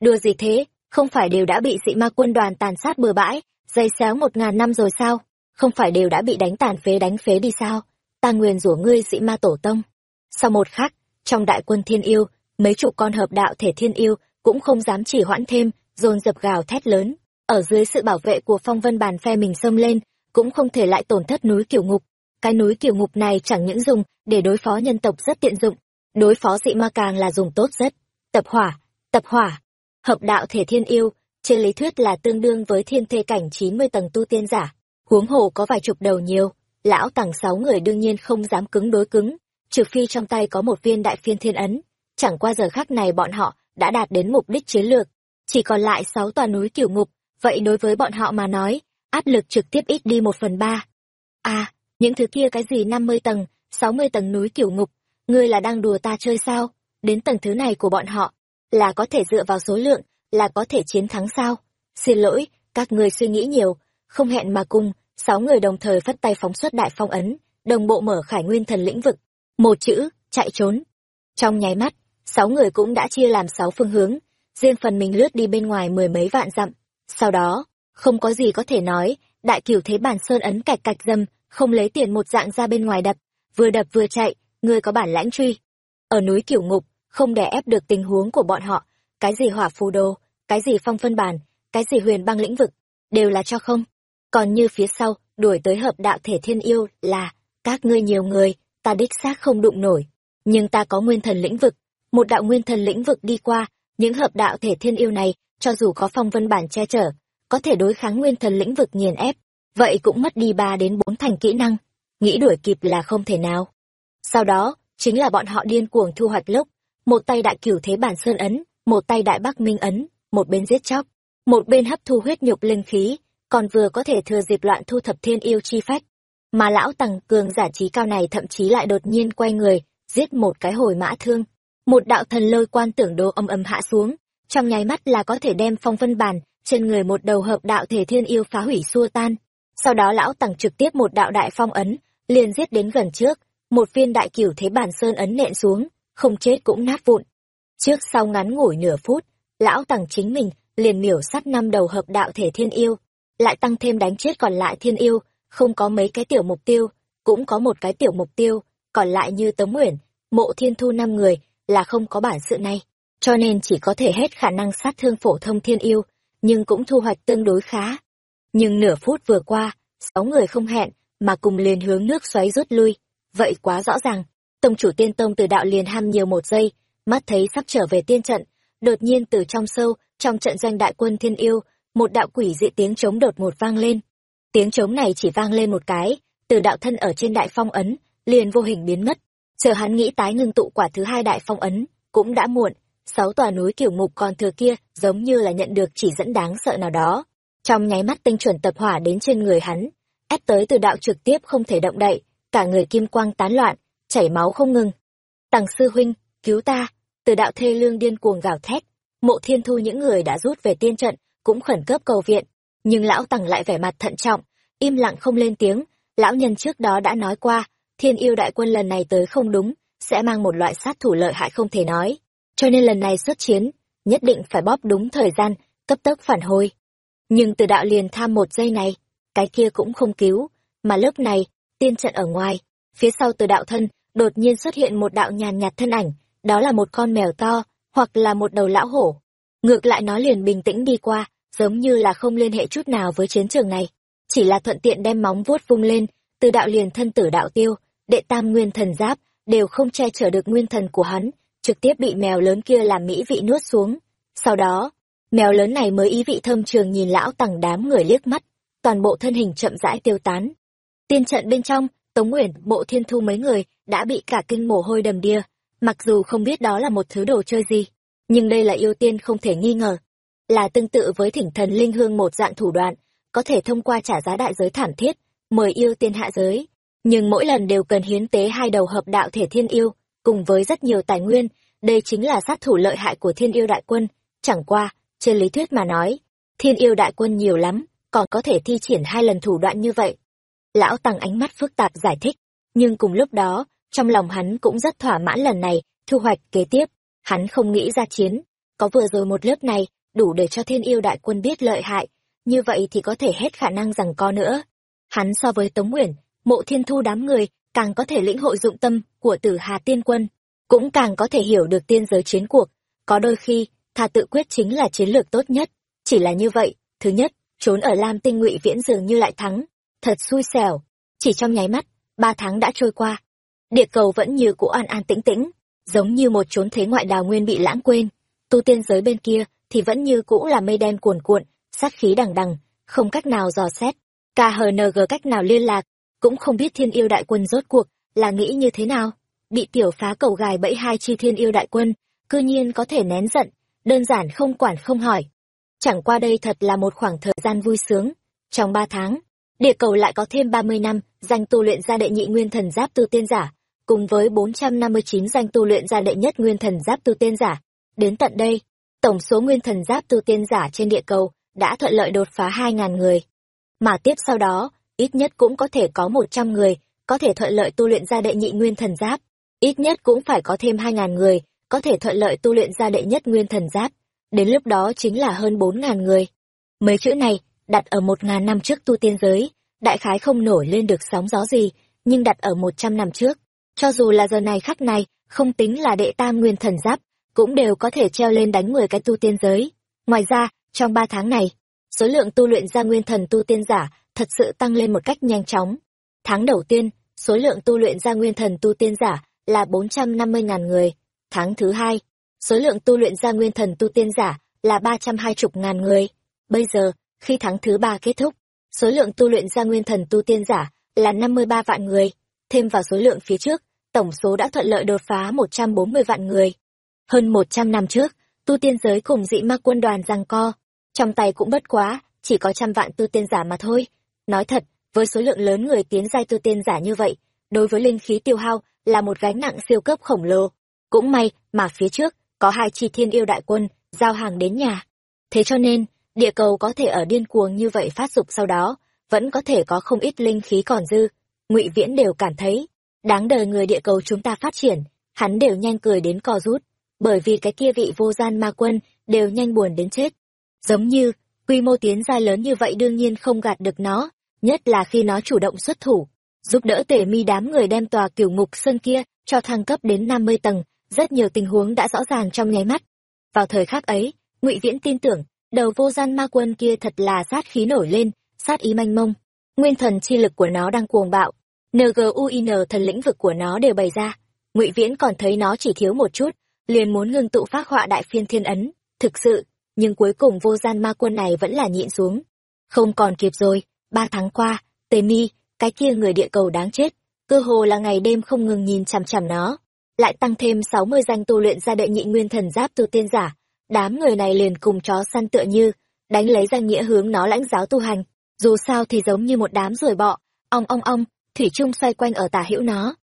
Đùa gì thế, không phải đều đã bị dị ma quân đoàn tàn sát bừa bãi, dây xéo một ngàn năm rồi sao? Không phải đều đã bị đánh tàn phế đánh phế đi sao? Ta nguyền rủa ngươi dị ma tổ tông. Sau một khắc, trong đại quân thiên yêu, mấy chục con hợp đạo thể thiên yêu cũng không dám chỉ hoãn thêm, dồn dập gào thét lớn. Ở dưới sự bảo vệ của phong vân bàn phe mình xông lên, cũng không thể lại tổn thất núi kiểu ngục. Cái núi kiểu ngục này chẳng những dùng để đối phó nhân tộc rất tiện dụng, đối phó dị ma càng là dùng tốt rất. Tập hỏa, tập hỏa, hợp đạo thể thiên yêu, trên lý thuyết là tương đương với thiên thê cảnh chín mươi tầng tu tiên giả. Huống hồ có vài chục đầu nhiều, lão tầng sáu người đương nhiên không dám cứng đối cứng, trừ phi trong tay có một viên đại phiên thiên ấn. Chẳng qua giờ khắc này bọn họ đã đạt đến mục đích chiến lược, chỉ còn lại sáu tòa núi kiểu ngục, vậy đối với bọn họ mà nói, áp lực trực tiếp ít đi một phần ba. À, những thứ kia cái gì năm mươi tầng, sáu mươi tầng núi kiểu ngục, ngươi là đang đùa ta chơi sao? Đến tầng thứ này của bọn họ, là có thể dựa vào số lượng, là có thể chiến thắng sao? Xin lỗi, các người suy nghĩ nhiều, không hẹn mà cùng, sáu người đồng thời phất tay phóng xuất đại phong ấn, đồng bộ mở khải nguyên thần lĩnh vực. Một chữ, chạy trốn. Trong nháy mắt, sáu người cũng đã chia làm sáu phương hướng, riêng phần mình lướt đi bên ngoài mười mấy vạn dặm. Sau đó, không có gì có thể nói, đại cửu thế bản sơn ấn cạch cạch dâm, không lấy tiền một dạng ra bên ngoài đập, vừa đập vừa chạy, người có bản lãnh truy. Ở núi kiểu ngục, không đè ép được tình huống của bọn họ, cái gì hỏa phù đồ, cái gì phong phân bản, cái gì huyền băng lĩnh vực, đều là cho không. Còn như phía sau, đuổi tới hợp đạo thể thiên yêu là, các ngươi nhiều người, ta đích xác không đụng nổi. Nhưng ta có nguyên thần lĩnh vực, một đạo nguyên thần lĩnh vực đi qua, những hợp đạo thể thiên yêu này, cho dù có phong vân bản che chở, có thể đối kháng nguyên thần lĩnh vực nghiền ép, vậy cũng mất đi ba đến bốn thành kỹ năng, nghĩ đuổi kịp là không thể nào. Sau đó, chính là bọn họ điên cuồng thu hoạch lốc, một tay đại cửu thế bản sơn ấn, một tay đại bắc minh ấn, một bên giết chóc, một bên hấp thu huyết nhục linh khí, còn vừa có thể thừa dịp loạn thu thập thiên yêu chi phách. Mà lão tằng cường giả trí cao này thậm chí lại đột nhiên quay người, giết một cái hồi mã thương. Một đạo thần lôi quan tưởng đồ âm âm hạ xuống, trong nháy mắt là có thể đem phong vân bàn trên người một đầu hợp đạo thể thiên yêu phá hủy xua tan. Sau đó lão tằng trực tiếp một đạo đại phong ấn, liền giết đến gần trước, một viên đại cửu thế bản sơn ấn nện xuống, không chết cũng nát vụn. Trước sau ngắn ngủi nửa phút, lão tằng chính mình liền miểu sát năm đầu hợp đạo thể thiên yêu, lại tăng thêm đánh chết còn lại thiên yêu, không có mấy cái tiểu mục tiêu, cũng có một cái tiểu mục tiêu, còn lại như Tống Nguyễn, Mộ Thiên Thu năm người, là không có bản sự này, cho nên chỉ có thể hết khả năng sát thương phổ thông thiên yêu, nhưng cũng thu hoạch tương đối khá. Nhưng nửa phút vừa qua, sáu người không hẹn, mà cùng liền hướng nước xoáy rút lui, vậy quá rõ ràng, tông chủ tiên tông từ đạo liền ham nhiều một giây, mắt thấy sắp trở về tiên trận, đột nhiên từ trong sâu, trong trận doanh đại quân thiên yêu, một đạo quỷ dị tiếng trống đột ngột vang lên. Tiếng trống này chỉ vang lên một cái, từ đạo thân ở trên đại phong ấn liền vô hình biến mất. Chờ hắn nghĩ tái ngưng tụ quả thứ hai đại phong ấn cũng đã muộn sáu tòa núi kiểu mục còn thừa kia giống như là nhận được chỉ dẫn đáng sợ nào đó. Trong nháy mắt tinh chuẩn tập hỏa đến trên người hắn ép tới từ đạo trực tiếp không thể động đậy cả người kim quang tán loạn chảy máu không ngừng. Tằng sư huynh cứu ta, từ đạo thê lương điên cuồng gào thét, mộ thiên thu những người đã rút về tiên trận, cũng khẩn cấp cầu viện. Nhưng lão tằng lại vẻ mặt thận trọng, im lặng không lên tiếng. Lão nhân trước đó đã nói qua, thiên yêu đại quân lần này tới không đúng, sẽ mang một loại sát thủ lợi hại không thể nói. Cho nên lần này xuất chiến, nhất định phải bóp đúng thời gian, cấp tốc phản hồi. Nhưng từ đạo liền tham một giây này, cái kia cũng không cứu, mà lớp này, tiên trận ở ngoài, phía sau từ đạo thân, đột nhiên xuất hiện một đạo nhàn nhạt thân ảnh đó là một con mèo to, hoặc là một đầu lão hổ. Ngược lại nó liền bình tĩnh đi qua, giống như là không liên hệ chút nào với chiến trường này. Chỉ là thuận tiện đem móng vuốt vung lên, từ đạo liền thân tử đạo tiêu, đệ tam nguyên thần giáp, đều không che chở được nguyên thần của hắn, trực tiếp bị mèo lớn kia làm mỹ vị nuốt xuống. Sau đó, mèo lớn này mới ý vị thâm trường nhìn lão tằng đám người liếc mắt, toàn bộ thân hình chậm rãi tiêu tán. Tiên trận bên trong, tống nguyễn bộ thiên thu mấy người đã bị cả kinh mồ hôi đầm đìa mặc dù không biết đó là một thứ đồ chơi gì, nhưng đây là yêu tiên không thể nghi ngờ. Là tương tự với thỉnh thần linh hương một dạng thủ đoạn, có thể thông qua trả giá đại giới thảm thiết, mời yêu tiên hạ giới. Nhưng mỗi lần đều cần hiến tế hai đầu hợp đạo thể thiên yêu, cùng với rất nhiều tài nguyên, đây chính là sát thủ lợi hại của thiên yêu đại quân. Chẳng qua, trên lý thuyết mà nói, thiên yêu đại quân nhiều lắm, còn có thể thi triển hai lần thủ đoạn như vậy. Lão tăng ánh mắt phức tạp giải thích, nhưng cùng lúc đó trong lòng hắn cũng rất thỏa mãn lần này, thu hoạch kế tiếp. Hắn không nghĩ ra chiến. Có vừa rồi một lớp này, đủ để cho thiên yêu đại quân biết lợi hại. Như vậy thì có thể hết khả năng rằng co nữa. Hắn so với tống uyển, mộ thiên thu đám người, càng có thể lĩnh hội dụng tâm của tử hà tiên quân, cũng càng có thể hiểu được tiên giới chiến cuộc. Có đôi khi thà tự quyết chính là chiến lược tốt nhất. Chỉ là như vậy, thứ nhất, trốn ở lam tinh ngụy viễn dường như lại thắng. Thật xui xẻo. Chỉ trong nháy mắt, ba tháng đã trôi qua địa cầu vẫn như cũ an an tĩnh tĩnh, giống như một chốn thế ngoại đào nguyên bị lãng quên. Tu tiên giới bên kia thì vẫn như cũ là mây đen cuồn cuộn, sát khí đằng đằng, không cách nào dò xét. Khng cách nào liên lạc, cũng không biết thiên yêu đại quân rốt cuộc là nghĩ như thế nào. Bị tiểu phá cầu gài bẫy hai chi thiên yêu đại quân, cư nhiên có thể nén giận, đơn giản không quản không hỏi. Chẳng qua đây thật là một khoảng thời gian vui sướng. Trong ba tháng địa cầu lại có thêm ba mươi năm danh tu luyện ra đệ nhị nguyên thần giáp tu tiên giả, cùng với bốn trăm năm mươi chín danh tu luyện ra đệ nhất nguyên thần giáp tu tiên giả. Đến tận đây, tổng số nguyên thần giáp tu tiên giả trên địa cầu đã thuận lợi đột phá hai ngàn người. Mà tiếp sau đó, ít nhất cũng có thể có một trăm người có thể thuận lợi tu luyện ra đệ nhị nguyên thần giáp. Ít nhất cũng phải có thêm hai ngàn người có thể thuận lợi tu luyện ra đệ nhất nguyên thần giáp. Đến lúc đó chính là hơn bốn ngàn người. Mấy chữ này đặt ở một ngàn năm trước tu tiên giới, đại khái không nổi lên được sóng gió gì, nhưng đặt ở một trăm năm trước. Cho dù là giờ này khắc này, không tính là đệ tam nguyên thần giáp, cũng đều có thể treo lên đánh mười cái tu tiên giới. Ngoài ra, trong ba tháng này, số lượng tu luyện ra nguyên thần tu tiên giả thật sự tăng lên một cách nhanh chóng. Tháng đầu tiên, số lượng tu luyện ra nguyên thần tu tiên giả là bốn trăm năm mươi ngàn người. Tháng thứ hai, số lượng tu luyện ra nguyên thần tu tiên giả là ba trăm hai chục ngàn người. Bây giờ khi tháng thứ ba kết thúc, số lượng tu luyện ra nguyên thần tu tiên giả là năm mươi ba vạn người. Thêm vào số lượng phía trước, tổng số đã thuận lợi đột phá một trăm bốn mươi vạn người. Hơn một trăm năm trước, tu tiên giới cùng dị ma quân đoàn giằng co, trong tay cũng bất quá chỉ có trăm vạn tu tiên giả mà thôi. Nói thật, với số lượng lớn người tiến giai tu tiên giả như vậy, đối với linh khí tiêu hao là một gánh nặng siêu cấp khổng lồ. Cũng may mà phía trước có hai chi thiên yêu đại quân giao hàng đến nhà. Thế cho nên địa cầu có thể ở điên cuồng như vậy phát dục sau đó, vẫn có thể có không ít linh khí còn dư. Ngụy viễn đều cảm thấy, đáng đời người địa cầu chúng ta phát triển. Hắn đều nhanh cười đến co rút, bởi vì cái kia vị vô gian ma quân đều nhanh buồn đến chết. Giống như, quy mô tiến giai lớn như vậy đương nhiên không gạt được nó, nhất là khi nó chủ động xuất thủ, giúp đỡ tể mi đám người đem tòa kiểu ngục sơn kia cho thăng cấp đến năm mươi tầng, rất nhiều tình huống đã rõ ràng trong nháy mắt. Vào thời khắc ấy, ngụy viễn tin tưởng đầu vô gian ma quân kia thật là sát khí nổi lên sát ý manh mông. Nguyên thần chi lực của nó đang cuồng bạo. Nguin thần lĩnh vực của nó đều bày ra. Ngụy viễn còn thấy nó chỉ thiếu một chút liền muốn ngưng tụ phát họa đại phiên thiên ấn. Thực sự nhưng cuối cùng vô gian ma quân này vẫn là nhịn xuống. Không còn kịp rồi ba tháng qua tề mi cái kia người địa cầu đáng chết, cơ hồ là ngày đêm không ngừng nhìn chằm chằm nó. Lại tăng thêm sáu mươi danh tu luyện ra đệ nhị nguyên thần giáp tu tiên giả, đám người này liền cùng chó săn tựa như, đánh lấy danh nghĩa hướng nó lãnh giáo tu hành, dù sao thì giống như một đám ruồi bọ, ong ong ong, thủy chung xoay quanh ở tả hữu nó.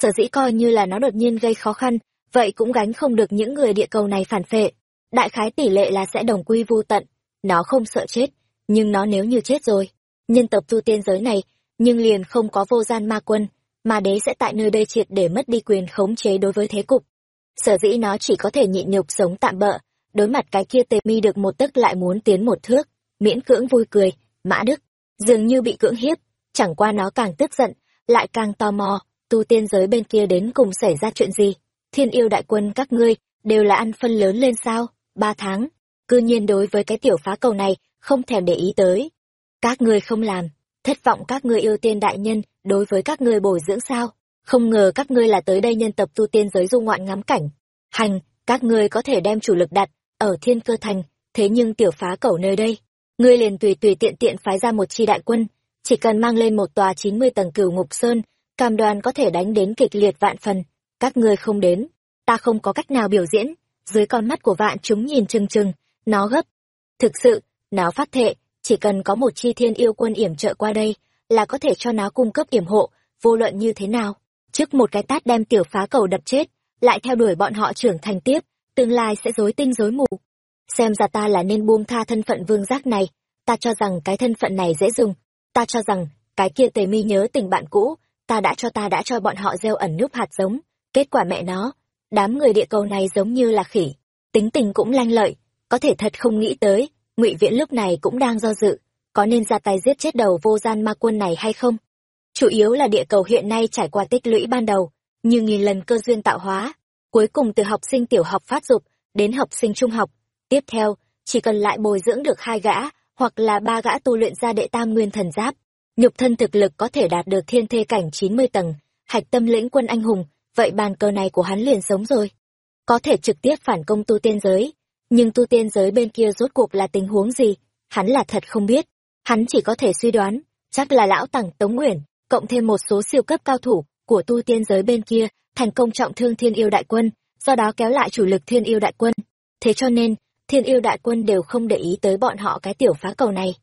Sở dĩ coi như là nó đột nhiên gây khó khăn, vậy cũng gánh không được những người địa cầu này phản phệ. Đại khái tỷ lệ là sẽ đồng quy vu tận, nó không sợ chết, nhưng nó nếu như chết rồi, nhân tộc tu tiên giới này, nhưng liền không có vô gian ma quân, ma đế sẽ tại nơi đây triệt để mất đi quyền khống chế đối với thế cục. Sở dĩ nó chỉ có thể nhịn nhục sống tạm bợ, đối mặt cái kia tề mi được một tức lại muốn tiến một thước, miễn cưỡng vui cười, mã đức, dường như bị cưỡng hiếp, chẳng qua nó càng tức giận, lại càng tò mò, tu tiên giới bên kia đến cùng xảy ra chuyện gì. Thiên yêu đại quân các ngươi, đều là ăn phân lớn lên sao, ba tháng, cư nhiên đối với cái tiểu phá cầu này, không thèm để ý tới. Các ngươi không làm, thất vọng các ngươi yêu tiên đại nhân, đối với các ngươi bồi dưỡng sao, không ngờ các ngươi là tới đây nhân tập tu tiên giới du ngoạn ngắm cảnh. Hành, các ngươi có thể đem chủ lực đặt, ở thiên cơ thành, thế nhưng tiểu phá cầu nơi đây, ngươi liền tùy tùy tiện tiện phái ra một chi đại quân, chỉ cần mang lên một tòa chín mươi tầng cửu ngục sơn, cam đoan có thể đánh đến kịch liệt vạn phần. Các ngươi không đến, ta không có cách nào biểu diễn. Dưới con mắt của vạn chúng nhìn chừng chừng, nó gấp. Thực sự, nó phát thệ, chỉ cần có một chi thiên yêu quân yểm trợ qua đây, là có thể cho nó cung cấp yểm hộ, vô luận như thế nào. Trước một cái tát đem tiểu phá cầu đập chết, lại theo đuổi bọn họ trưởng thành tiếp, tương lai sẽ rối tinh rối mù. Xem ra ta là nên buông tha thân phận vương giác này, ta cho rằng cái thân phận này dễ dùng, ta cho rằng cái kia tề mi nhớ tình bạn cũ ta đã cho ta đã cho bọn họ gieo ẩn núp hạt giống. Kết quả mẹ nó đám người địa cầu này giống như là khỉ. Tính tình cũng lanh lợi có thể thật không nghĩ tới ngụy viễn lúc này cũng đang do dự có nên ra tay giết chết đầu vô gian ma quân này hay không? Chủ yếu là địa cầu hiện nay trải qua tích lũy ban đầu như nghìn lần cơ duyên tạo hóa cuối cùng từ học sinh tiểu học phát dục đến học sinh trung học tiếp theo chỉ cần lại bồi dưỡng được hai gã hoặc là ba gã tu luyện ra đệ tam nguyên thần giáp, nhục thân thực lực có thể đạt được thiên thê cảnh 90 tầng, hạch tâm lĩnh quân anh hùng, vậy bàn cờ này của hắn liền sống rồi. Có thể trực tiếp phản công tu tiên giới, nhưng tu tiên giới bên kia rốt cuộc là tình huống gì, hắn là thật không biết. Hắn chỉ có thể suy đoán, chắc là lão tằng Tống Nguyễn, cộng thêm một số siêu cấp cao thủ của tu tiên giới bên kia, thành công trọng thương thiên yêu đại quân, do đó kéo lại chủ lực thiên yêu đại quân. Thế cho nên, thiên yêu đại quân đều không để ý tới bọn họ cái tiểu phá cầu này.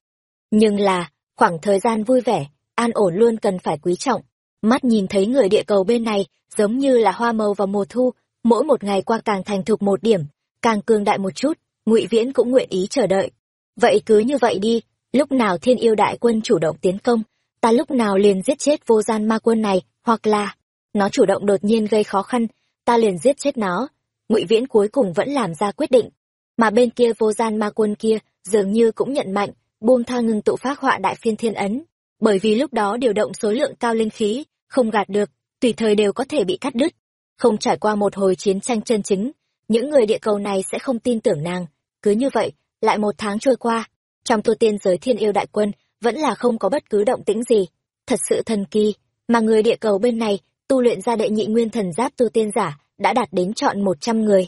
Nhưng là, khoảng thời gian vui vẻ, an ổn luôn cần phải quý trọng. Mắt nhìn thấy người địa cầu bên này, giống như là hoa màu vào mùa thu, mỗi một ngày qua càng thành thục một điểm, càng cường đại một chút, ngụy Viễn cũng nguyện ý chờ đợi. Vậy cứ như vậy đi, lúc nào thiên yêu đại quân chủ động tiến công, ta lúc nào liền giết chết vô gian ma quân này, hoặc là, nó chủ động đột nhiên gây khó khăn, ta liền giết chết nó. Ngụy Viễn cuối cùng vẫn làm ra quyết định, mà bên kia vô gian ma quân kia dường như cũng nhận mạnh buông tha ngưng tụ phát họa đại phiên thiên ấn. Bởi vì lúc đó điều động số lượng cao linh khí không gạt được tùy thời đều có thể bị cắt đứt. Không trải qua một hồi chiến tranh chân chính những người địa cầu này sẽ không tin tưởng nàng. Cứ như vậy lại một tháng trôi qua. Trong tu tiên giới thiên yêu đại quân vẫn là không có bất cứ động tĩnh gì. Thật sự thần kỳ mà người địa cầu bên này tu luyện ra đệ nhị nguyên thần giáp tu tiên giả đã đạt đến chọn một trăm người.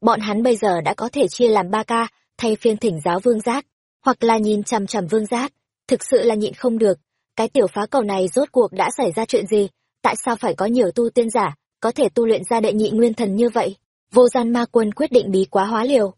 Bọn hắn bây giờ đã có thể chia làm ba ca, thay phiên thỉnh giáo vương giác, hoặc là nhìn chằm chằm vương giác. Thực sự là nhịn không được, cái tiểu phá cầu này rốt cuộc đã xảy ra chuyện gì? Tại sao phải có nhiều tu tiên giả có thể tu luyện ra đệ nhị nguyên thần như vậy? Vô gian ma quân quyết định bí quá hóa liều.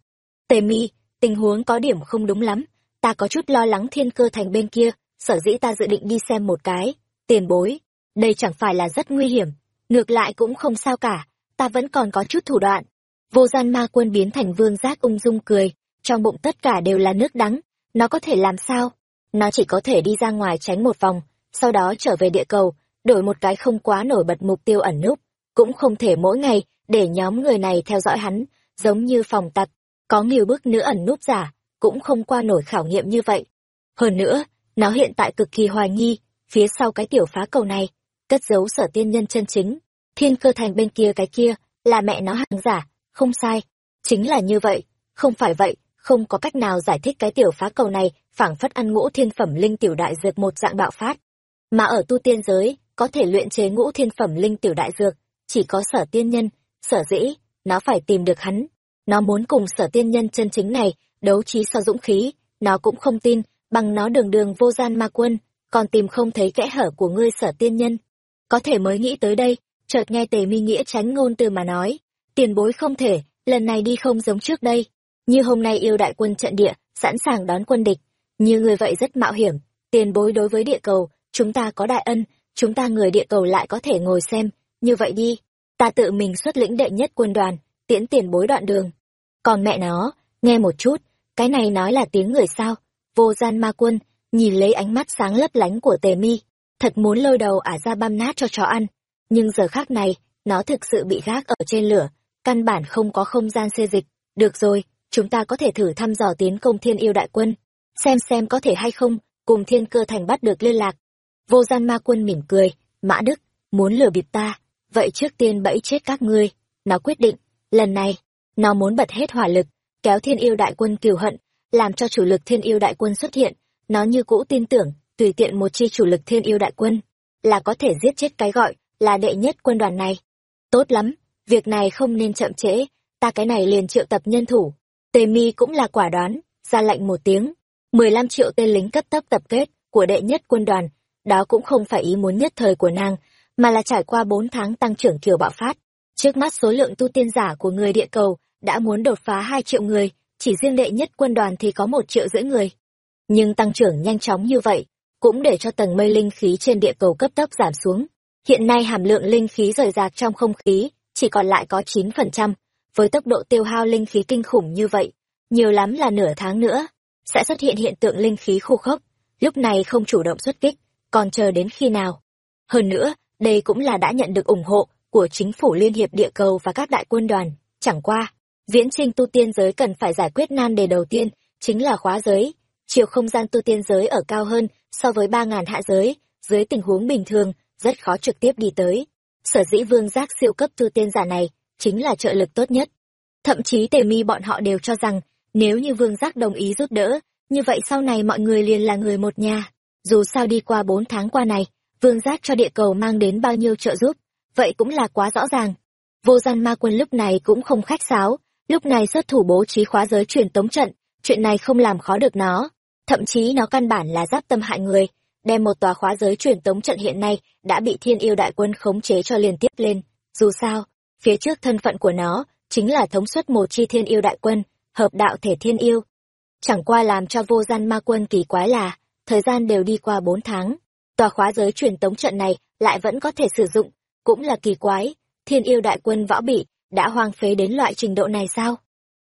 Tề mi tình huống có điểm không đúng lắm. Ta có chút lo lắng thiên cơ thành bên kia, sở dĩ ta dự định đi xem một cái. Tiền bối đây chẳng phải là rất nguy hiểm, ngược lại cũng không sao cả, ta vẫn còn có chút thủ đoạn. Vô gian ma quân biến thành vương giác ung dung cười, trong bụng tất cả đều là nước đắng, nó có thể làm sao? Nó chỉ có thể đi ra ngoài tránh một vòng, sau đó trở về địa cầu, đổi một cái không quá nổi bật mục tiêu ẩn núp. Cũng không thể mỗi ngày, để nhóm người này theo dõi hắn, giống như phòng tặc, có nhiều bước nữa ẩn núp giả, cũng không qua nổi khảo nghiệm như vậy. Hơn nữa, nó hiện tại cực kỳ hoài nghi, phía sau cái tiểu phá cầu này cất giấu sở tiên nhân chân chính. Thiên cơ thành bên kia cái kia, là mẹ nó hàng giả, không sai. Chính là như vậy, không phải vậy, không có cách nào giải thích cái tiểu phá cầu này, phảng phất ăn ngũ thiên phẩm linh tiểu đại dược một dạng bạo phát. Mà ở tu tiên giới, có thể luyện chế ngũ thiên phẩm linh tiểu đại dược, chỉ có sở tiên nhân, sở dĩ, nó phải tìm được hắn. Nó muốn cùng sở tiên nhân chân chính này, đấu trí so dũng khí, nó cũng không tin, bằng nó đường đường vô gian ma quân, còn tìm không thấy kẽ hở của ngươi sở tiên nhân. Có thể mới nghĩ tới đây, chợt nghe tề mi nghĩa tránh ngôn từ mà nói, tiền bối không thể, lần này đi không giống trước đây. Như hôm nay yêu đại quân trận địa, sẵn sàng đón quân địch, như người vậy rất mạo hiểm, tiền bối đối với địa cầu, chúng ta có đại ân, chúng ta người địa cầu lại có thể ngồi xem, như vậy đi, ta tự mình xuất lĩnh đệ nhất quân đoàn, tiễn tiền bối đoạn đường. Còn mẹ nó, nghe một chút, cái này nói là tiếng người sao? Vô gian ma quân, nhìn lấy ánh mắt sáng lấp lánh của tề mi, thật muốn lôi đầu ả ra băm nát cho chó ăn. Nhưng giờ khác này, nó thực sự bị gác ở trên lửa, căn bản không có không gian xê dịch. Được rồi, chúng ta có thể thử thăm dò tiến công thiên yêu đại quân, xem xem có thể hay không, cùng thiên cơ thành bắt được liên lạc. Vô gian ma quân mỉm cười, Mã Đức, muốn lừa bịp ta, vậy trước tiên bẫy chết các ngươi. Nó quyết định, lần này, nó muốn bật hết hỏa lực, kéo thiên yêu đại quân kiều hận, làm cho chủ lực thiên yêu đại quân xuất hiện. Nó như cũ tin tưởng, tùy tiện một chi chủ lực thiên yêu đại quân, là có thể giết chết cái gọi là đệ nhất quân đoàn này. Tốt lắm, việc này không nên chậm trễ, ta cái này liền triệu tập nhân thủ. Tề mi cũng là quả đoán, ra lệnh một tiếng. 15 triệu tên lính cấp tốc tập kết của đệ nhất quân đoàn, đó cũng không phải ý muốn nhất thời của nàng, mà là trải qua 4 tháng tăng trưởng kiểu bạo phát. Trước mắt số lượng tu tiên giả của người địa cầu đã muốn đột phá 2 triệu người, chỉ riêng đệ nhất quân đoàn thì có 1 triệu rưỡi người. Nhưng tăng trưởng nhanh chóng như vậy, cũng để cho tầng mây linh khí trên địa cầu cấp tốc giảm xuống. Hiện nay hàm lượng linh khí rời rạc trong không khí chỉ còn lại có 9%, với tốc độ tiêu hao linh khí kinh khủng như vậy, nhiều lắm là nửa tháng nữa, sẽ xuất hiện hiện tượng linh khí khô khốc, lúc này không chủ động xuất kích, còn chờ đến khi nào. Hơn nữa, đây cũng là đã nhận được ủng hộ của chính phủ Liên hiệp địa cầu và các đại quân đoàn, chẳng qua. Viễn trình tu tiên giới cần phải giải quyết nan đề đầu tiên, chính là khóa giới. Chiều không gian tu tiên giới ở cao hơn so với ba ngàn hạ giới, dưới tình huống bình thường, rất khó trực tiếp đi tới. Sở dĩ vương giác siêu cấp tu tiên giả này, chính là trợ lực tốt nhất. Thậm chí tề mi bọn họ đều cho rằng, nếu như vương giác đồng ý giúp đỡ, như vậy sau này mọi người liền là người một nhà. Dù sao đi qua bốn tháng qua này, vương giác cho địa cầu mang đến bao nhiêu trợ giúp, vậy cũng là quá rõ ràng. Vô gian ma quân lúc này cũng không khách sáo, lúc này xuất thủ bố trí khóa giới truyền tống trận, chuyện này không làm khó được nó. Thậm chí nó căn bản là giáp tâm hại người, đem một tòa khóa giới truyền tống trận hiện nay đã bị thiên yêu đại quân khống chế cho liên tiếp lên. Dù sao, phía trước thân phận của nó chính là thống suất một chi thiên yêu đại quân, hợp đạo thể thiên yêu. Chẳng qua làm cho vô gian ma quân kỳ quái là, thời gian đều đi qua bốn tháng, tòa khóa giới truyền tống trận này lại vẫn có thể sử dụng, cũng là kỳ quái, thiên yêu đại quân võ bị, đã hoang phế đến loại trình độ này sao?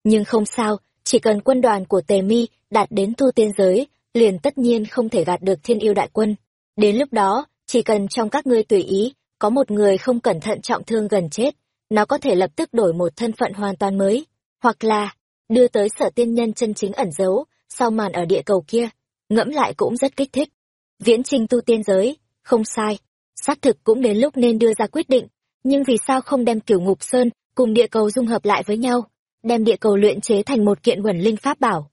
Nhưng không sao, chỉ cần quân đoàn của Tề Mi đạt đến tu tiên giới, liền tất nhiên không thể gạt được thiên yêu đại quân. Đến lúc đó, chỉ cần trong các ngươi tùy ý, có một người không cẩn thận trọng thương gần chết, nó có thể lập tức đổi một thân phận hoàn toàn mới, hoặc là đưa tới sở tiên nhân chân chính ẩn giấu, sau màn ở địa cầu kia, ngẫm lại cũng rất kích thích. Viễn trinh tu tiên giới, không sai, xác thực cũng đến lúc nên đưa ra quyết định, nhưng vì sao không đem kiểu ngục sơn cùng địa cầu dung hợp lại với nhau, đem địa cầu luyện chế thành một kiện quẩn linh pháp bảo.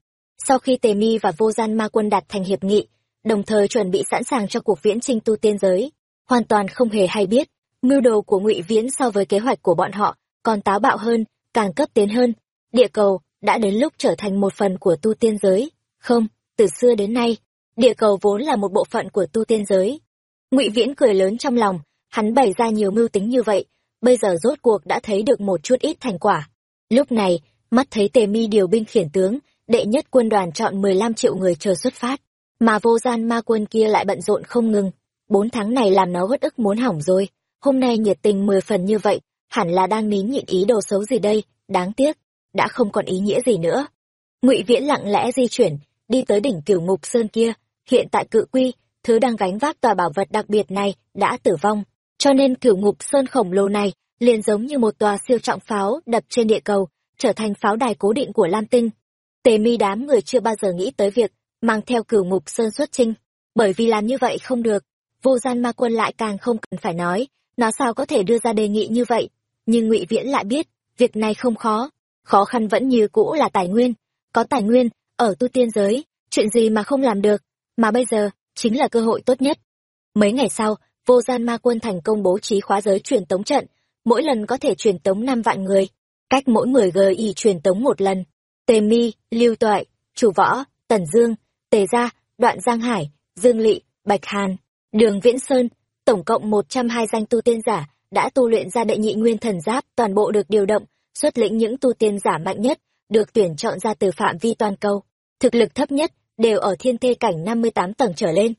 Sau khi Tề Mi và Vô Gian Ma Quân đạt thành hiệp nghị, đồng thời chuẩn bị sẵn sàng cho cuộc viễn trinh tu tiên giới, hoàn toàn không hề hay biết, mưu đồ của Ngụy Viễn so với kế hoạch của bọn họ còn táo bạo hơn, càng cấp tiến hơn. Địa cầu đã đến lúc trở thành một phần của tu tiên giới. Không, từ xưa đến nay, địa cầu vốn là một bộ phận của tu tiên giới. Ngụy Viễn cười lớn trong lòng, hắn bày ra nhiều mưu tính như vậy, bây giờ rốt cuộc đã thấy được một chút ít thành quả. Lúc này, mắt thấy Tề Mi điều binh khiển tướng, đệ nhất quân đoàn chọn 15 triệu người chờ xuất phát, mà vô gian ma quân kia lại bận rộn không ngừng. Bốn tháng này làm nó hất ức muốn hỏng rồi, hôm nay nhiệt tình mười phần như vậy, hẳn là đang nín nhịn ý đồ xấu gì đây, đáng tiếc, đã không còn ý nghĩa gì nữa. Ngụy Viễn lặng lẽ di chuyển, đi tới đỉnh cửu ngục sơn kia, hiện tại cự quy, thứ đang gánh vác tòa bảo vật đặc biệt này, đã tử vong, cho nên cửu ngục sơn khổng lồ này, liền giống như một tòa siêu trọng pháo đập trên địa cầu, trở thành pháo đài cố định của Lam Tinh. Tề mi đám người chưa bao giờ nghĩ tới việc mang theo cửu ngục sơn xuất trinh, bởi vì làm như vậy không được. Vô gian ma quân lại càng không cần phải nói, nó sao có thể đưa ra đề nghị như vậy. Nhưng ngụy Viễn lại biết, việc này không khó, khó khăn vẫn như cũ là tài nguyên. Có tài nguyên, ở tu tiên giới, chuyện gì mà không làm được, mà bây giờ, chính là cơ hội tốt nhất. Mấy ngày sau, vô gian ma quân thành công bố trí khóa giới truyền tống trận, mỗi lần có thể truyền tống năm vạn người, cách mỗi người y truyền tống một lần. Tề Mi, Lưu Toại, Chủ Võ, Tần Dương, Tề Gia, Đoạn Giang Hải, Dương lỵ Bạch Hàn, Đường Viễn Sơn, tổng cộng một trăm hai danh tu tiên giả đã tu luyện ra đệ nhị nguyên thần giáp, toàn bộ được điều động, xuất lĩnh những tu tiên giả mạnh nhất, được tuyển chọn ra từ phạm vi toàn cầu. Thực lực thấp nhất đều ở thiên thê cảnh năm mươi tám tầng trở lên.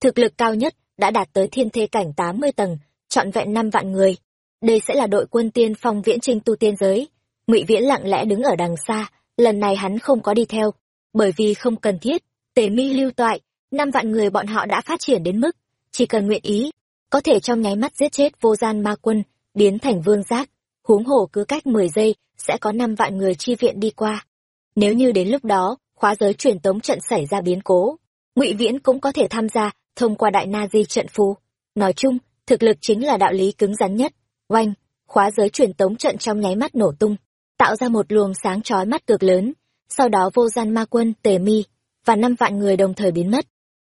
Thực lực cao nhất đã đạt tới thiên thê cảnh tám mươi tầng, trọn vẹn năm vạn người. Đây sẽ là đội quân tiên phong viễn trinh tu tiên giới. Ngụy Viễn lặng lẽ đứng ở đằng xa, lần này hắn không có đi theo, bởi vì không cần thiết, Tề Mi lưu toại, năm vạn người bọn họ đã phát triển đến mức chỉ cần nguyện ý, có thể trong nháy mắt giết chết vô gian ma quân, biến thành vương giác, huống hồ cứ cách mười giây sẽ có năm vạn người chi viện đi qua. Nếu như đến lúc đó, khóa giới truyền tống trận xảy ra biến cố, Ngụy Viễn cũng có thể tham gia thông qua đại na di trận phù. Nói chung, thực lực chính là đạo lý cứng rắn nhất. Oanh, khóa giới truyền tống trận trong nháy mắt nổ tung, tạo ra một luồng sáng chói mắt cực lớn. Sau đó vô gian ma quân, tề mi, và năm vạn người đồng thời biến mất.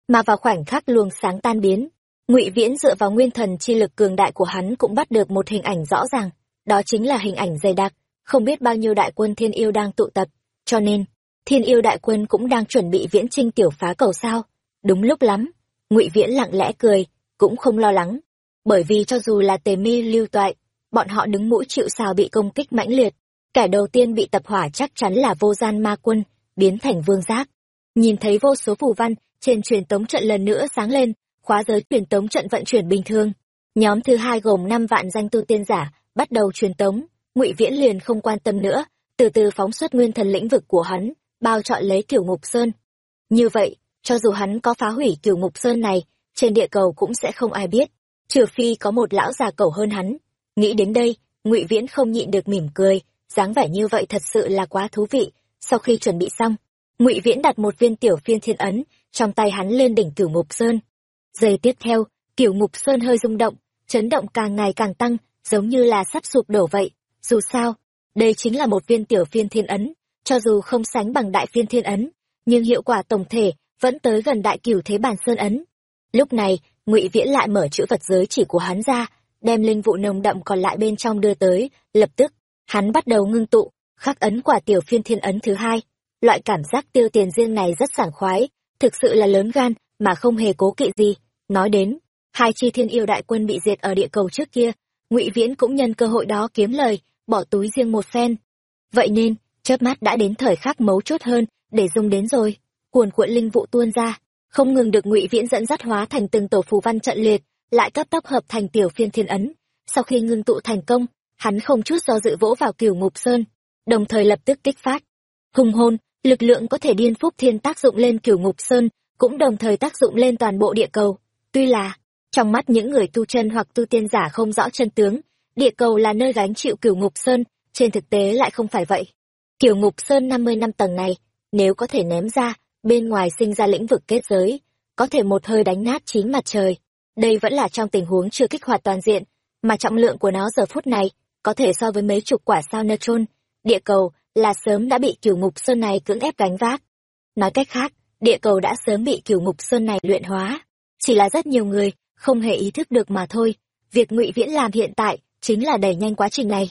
Mà vào khoảnh khắc luồng sáng tan biến, ngụy Viễn dựa vào nguyên thần chi lực cường đại của hắn cũng bắt được một hình ảnh rõ ràng. Đó chính là hình ảnh dày đặc, không biết bao nhiêu đại quân thiên yêu đang tụ tập. Cho nên, thiên yêu đại quân cũng đang chuẩn bị viễn trinh tiểu phá cầu sao. Đúng lúc lắm, ngụy Viễn lặng lẽ cười, cũng không lo lắng. Bởi vì cho dù là tề mi lưu toại, bọn họ đứng mũi chịu sao bị công kích mãnh liệt. Kẻ đầu tiên bị tập hỏa chắc chắn là vô gian ma quân, biến thành vương giác. Nhìn thấy vô số phù văn trên truyền tống trận lần nữa sáng lên, khóa giới truyền tống trận vận chuyển bình thường. Nhóm thứ hai gồm năm vạn danh tu tiên giả, bắt đầu truyền tống, Ngụy Viễn liền không quan tâm nữa, từ từ phóng xuất nguyên thần lĩnh vực của hắn, bao trọn lấy kiểu ngục sơn. Như vậy, cho dù hắn có phá hủy kiểu ngục sơn này, trên địa cầu cũng sẽ không ai biết, trừ phi có một lão già cầu hơn hắn. Nghĩ đến đây, Ngụy Viễn không nhịn được mỉm cười, dáng vẻ như vậy thật sự là quá thú vị. Sau khi chuẩn bị xong, Ngụy Viễn đặt một viên tiểu phiên thiên ấn trong tay hắn lên đỉnh cửu ngục sơn. Giây tiếp theo, cửu ngục sơn hơi rung động, chấn động càng ngày càng tăng, giống như là sắp sụp đổ vậy. Dù sao, đây chính là một viên tiểu phiên thiên ấn, cho dù không sánh bằng đại phiên thiên ấn, nhưng hiệu quả tổng thể vẫn tới gần đại cửu thế bản sơn ấn. Lúc này, Ngụy Viễn lại mở chữ vật giới chỉ của hắn ra, đem linh vụ nồng đậm còn lại bên trong đưa tới, lập tức, hắn bắt đầu ngưng tụ, khắc ấn quả tiểu phiên thiên ấn thứ hai. Loại cảm giác tiêu tiền riêng này rất sảng khoái, thực sự là lớn gan, mà không hề cố kỵ gì. Nói đến, hai chi thiên yêu đại quân bị diệt ở địa cầu trước kia, ngụy Viễn cũng nhân cơ hội đó kiếm lời, bỏ túi riêng một phen. Vậy nên, chớp mắt đã đến thời khắc mấu chốt hơn, để dùng đến rồi. Cuồn cuộn linh vụ tuôn ra, không ngừng được ngụy Viễn dẫn dắt hóa thành từng tổ phù văn trận liệt, lại cấp tốc hợp thành tiểu phiên thiên ấn. Sau khi ngưng tụ thành công, hắn không chút do dự vỗ vào cửu ngục sơn, đồng thời lập tức kích phát. Hùng hồn, lực lượng có thể điên phúc thiên tác dụng lên cửu ngục sơn cũng đồng thời tác dụng lên toàn bộ địa cầu tuy là trong mắt những người tu chân hoặc tu tiên giả không rõ chân tướng địa cầu là nơi gánh chịu cửu ngục sơn trên thực tế lại không phải vậy cửu ngục sơn năm mươi năm tầng này nếu có thể ném ra bên ngoài sinh ra lĩnh vực kết giới có thể một hơi đánh nát chín mặt trời đây vẫn là trong tình huống chưa kích hoạt toàn diện mà trọng lượng của nó giờ phút này có thể so với mấy chục quả sao neutron địa cầu là sớm đã bị cửu ngục sơn này cưỡng ép gánh vác. Nói cách khác, địa cầu đã sớm bị cửu ngục sơn này luyện hóa. Chỉ là rất nhiều người không hề ý thức được mà thôi. Việc ngụy Viễn làm hiện tại chính là đẩy nhanh quá trình này.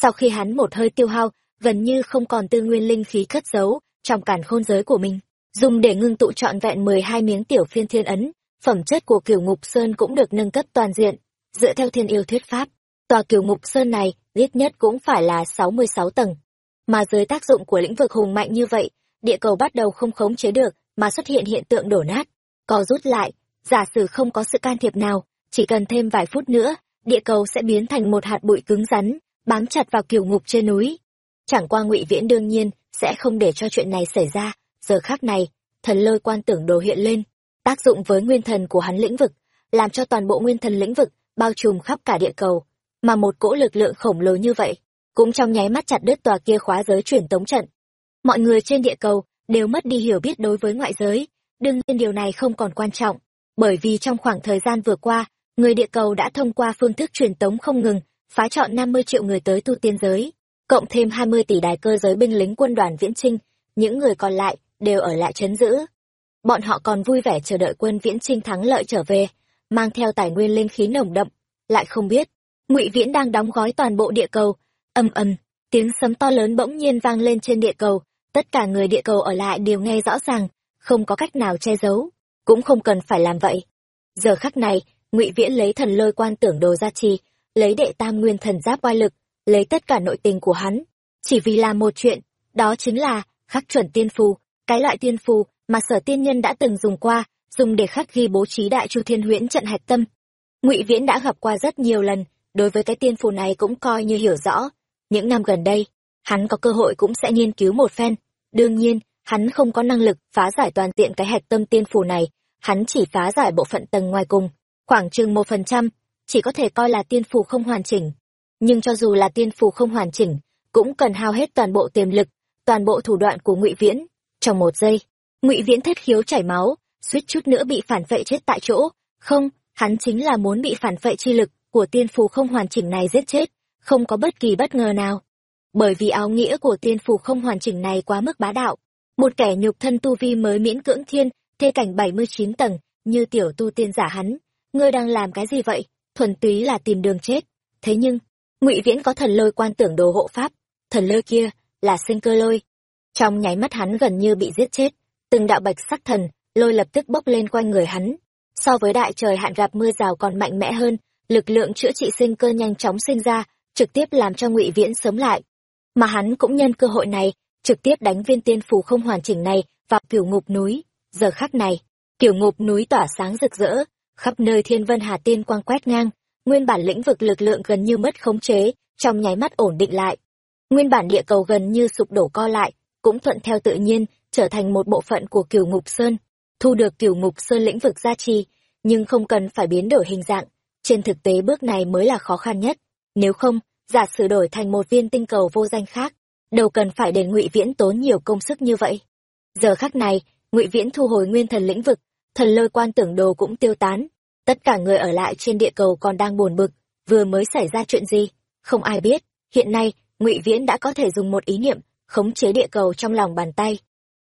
Sau khi hắn một hơi tiêu hao, gần như không còn tư nguyên linh khí cất giấu trong cản khôn giới của mình, dùng để ngưng tụ trọn vẹn mười hai miếng tiểu phiên thiên ấn, phẩm chất của kiều ngục sơn cũng được nâng cấp toàn diện, dựa theo thiên yêu thuyết pháp. Tòa kiều ngục sơn này ít nhất cũng phải là sáu mươi sáu tầng, mà dưới tác dụng của lĩnh vực hùng mạnh như vậy, địa cầu bắt đầu không khống chế được, mà xuất hiện hiện tượng đổ nát, co rút lại, giả sử không có sự can thiệp nào, chỉ cần thêm vài phút nữa, địa cầu sẽ biến thành một hạt bụi cứng rắn, bám chặt vào kiều ngục trên núi. Chẳng qua ngụy Viễn đương nhiên sẽ không để cho chuyện này xảy ra, giờ khác này, thần lôi quan tưởng đồ hiện lên, tác dụng với nguyên thần của hắn lĩnh vực, làm cho toàn bộ nguyên thần lĩnh vực bao trùm khắp cả địa cầu, mà một cỗ lực lượng khổng lồ như vậy, cũng trong nháy mắt chặt đứt tòa kia khóa giới truyền tống trận. Mọi người trên địa cầu đều mất đi hiểu biết đối với ngoại giới, đương nhiên điều này không còn quan trọng, bởi vì trong khoảng thời gian vừa qua, người địa cầu đã thông qua phương thức truyền tống không ngừng, phá chọn 50 triệu người tới tu tiên giới, cộng thêm 20 tỷ đài cơ giới binh lính quân đoàn viễn trinh, những người còn lại đều ở lại chấn giữ. Bọn họ còn vui vẻ chờ đợi quân viễn trinh thắng lợi trở về, mang theo tài nguyên linh khí nồng đậm, lại không biết, Ngụy Viễn đang đóng gói toàn bộ địa cầu, Âm ầm, tiếng sấm to lớn bỗng nhiên vang lên trên địa cầu, tất cả người địa cầu ở lại đều nghe rõ ràng, không có cách nào che giấu, cũng không cần phải làm vậy, giờ khắc này ngụy viễn lấy thần lôi quan tưởng đồ ra trì lấy đệ tam nguyên thần giáp oai lực lấy tất cả nội tình của hắn. Chỉ vì làm một chuyện đó chính là khắc chuẩn tiên phù cái loại tiên phù mà sở tiên nhân đã từng dùng qua, dùng để khắc ghi bố trí đại chu thiên huyễn trận hạch tâm. Ngụy viễn đã gặp qua rất nhiều lần, đối với cái tiên phù này cũng coi như hiểu rõ. Những năm gần đây, hắn có cơ hội cũng sẽ nghiên cứu một phen. Đương nhiên, hắn không có năng lực phá giải toàn tiện cái hạch tâm tiên phù này, hắn chỉ phá giải bộ phận tầng ngoài cùng, khoảng chừng một phần trăm, chỉ có thể coi là tiên phù không hoàn chỉnh. Nhưng cho dù là tiên phù không hoàn chỉnh, cũng cần hao hết toàn bộ tiềm lực, toàn bộ thủ đoạn của ngụy viễn trong một giây, ngụy viễn thất khiếu chảy máu, suýt chút nữa bị phản vệ chết tại chỗ. Không, hắn chính là muốn bị phản vệ chi lực của tiên phù không hoàn chỉnh này giết chết, không có bất kỳ bất ngờ nào. Bởi vì áo nghĩa của tiên phù không hoàn chỉnh này quá mức bá đạo, một kẻ nhục thân tu vi mới miễn cưỡng thiên, thê cảnh bảy mươi chín tầng, như tiểu tu tiên giả hắn, ngươi đang làm cái gì vậy? Thuần túy là tìm đường chết. Thế nhưng, ngụy viễn có thần lôi quan tưởng đồ hộ pháp. Thần lôi kia là sinh cơ lôi trong nháy mắt hắn gần như bị giết chết, từng đạo bạch sắc thần, lôi lập tức bốc lên quanh người hắn. So với đại trời hạn gặp mưa rào còn mạnh mẽ hơn, lực lượng chữa trị sinh cơ nhanh chóng sinh ra, trực tiếp làm cho ngụy viễn sớm lại. Mà hắn cũng nhân cơ hội này, trực tiếp đánh viên tiên phù không hoàn chỉnh này vào kiểu ngục núi. Giờ khắc này kiểu ngục núi tỏa sáng rực rỡ, khắp nơi thiên vân hà tiên quang quét ngang, nguyên bản lĩnh vực lực lượng gần như mất khống chế, trong nháy mắt ổn định lại. Nguyên bản địa cầu gần như sụp đổ co lại cũng thuận theo tự nhiên, trở thành một bộ phận của cửu ngục sơn, thu được cửu ngục sơn lĩnh vực gia trì, nhưng không cần phải biến đổi hình dạng. Trên thực tế, bước này mới là khó khăn nhất. Nếu không, giả sử đổi thành một viên tinh cầu vô danh khác, đâu cần phải để ngụy viễn tốn nhiều công sức như vậy. Giờ khắc này, ngụy viễn thu hồi nguyên thần lĩnh vực, thần lôi quan tưởng đồ cũng tiêu tán. Tất cả người ở lại trên địa cầu còn đang buồn bực, vừa mới xảy ra chuyện gì, không ai biết. Hiện nay, ngụy viễn đã có thể dùng một ý niệm khống chế địa cầu trong lòng bàn tay.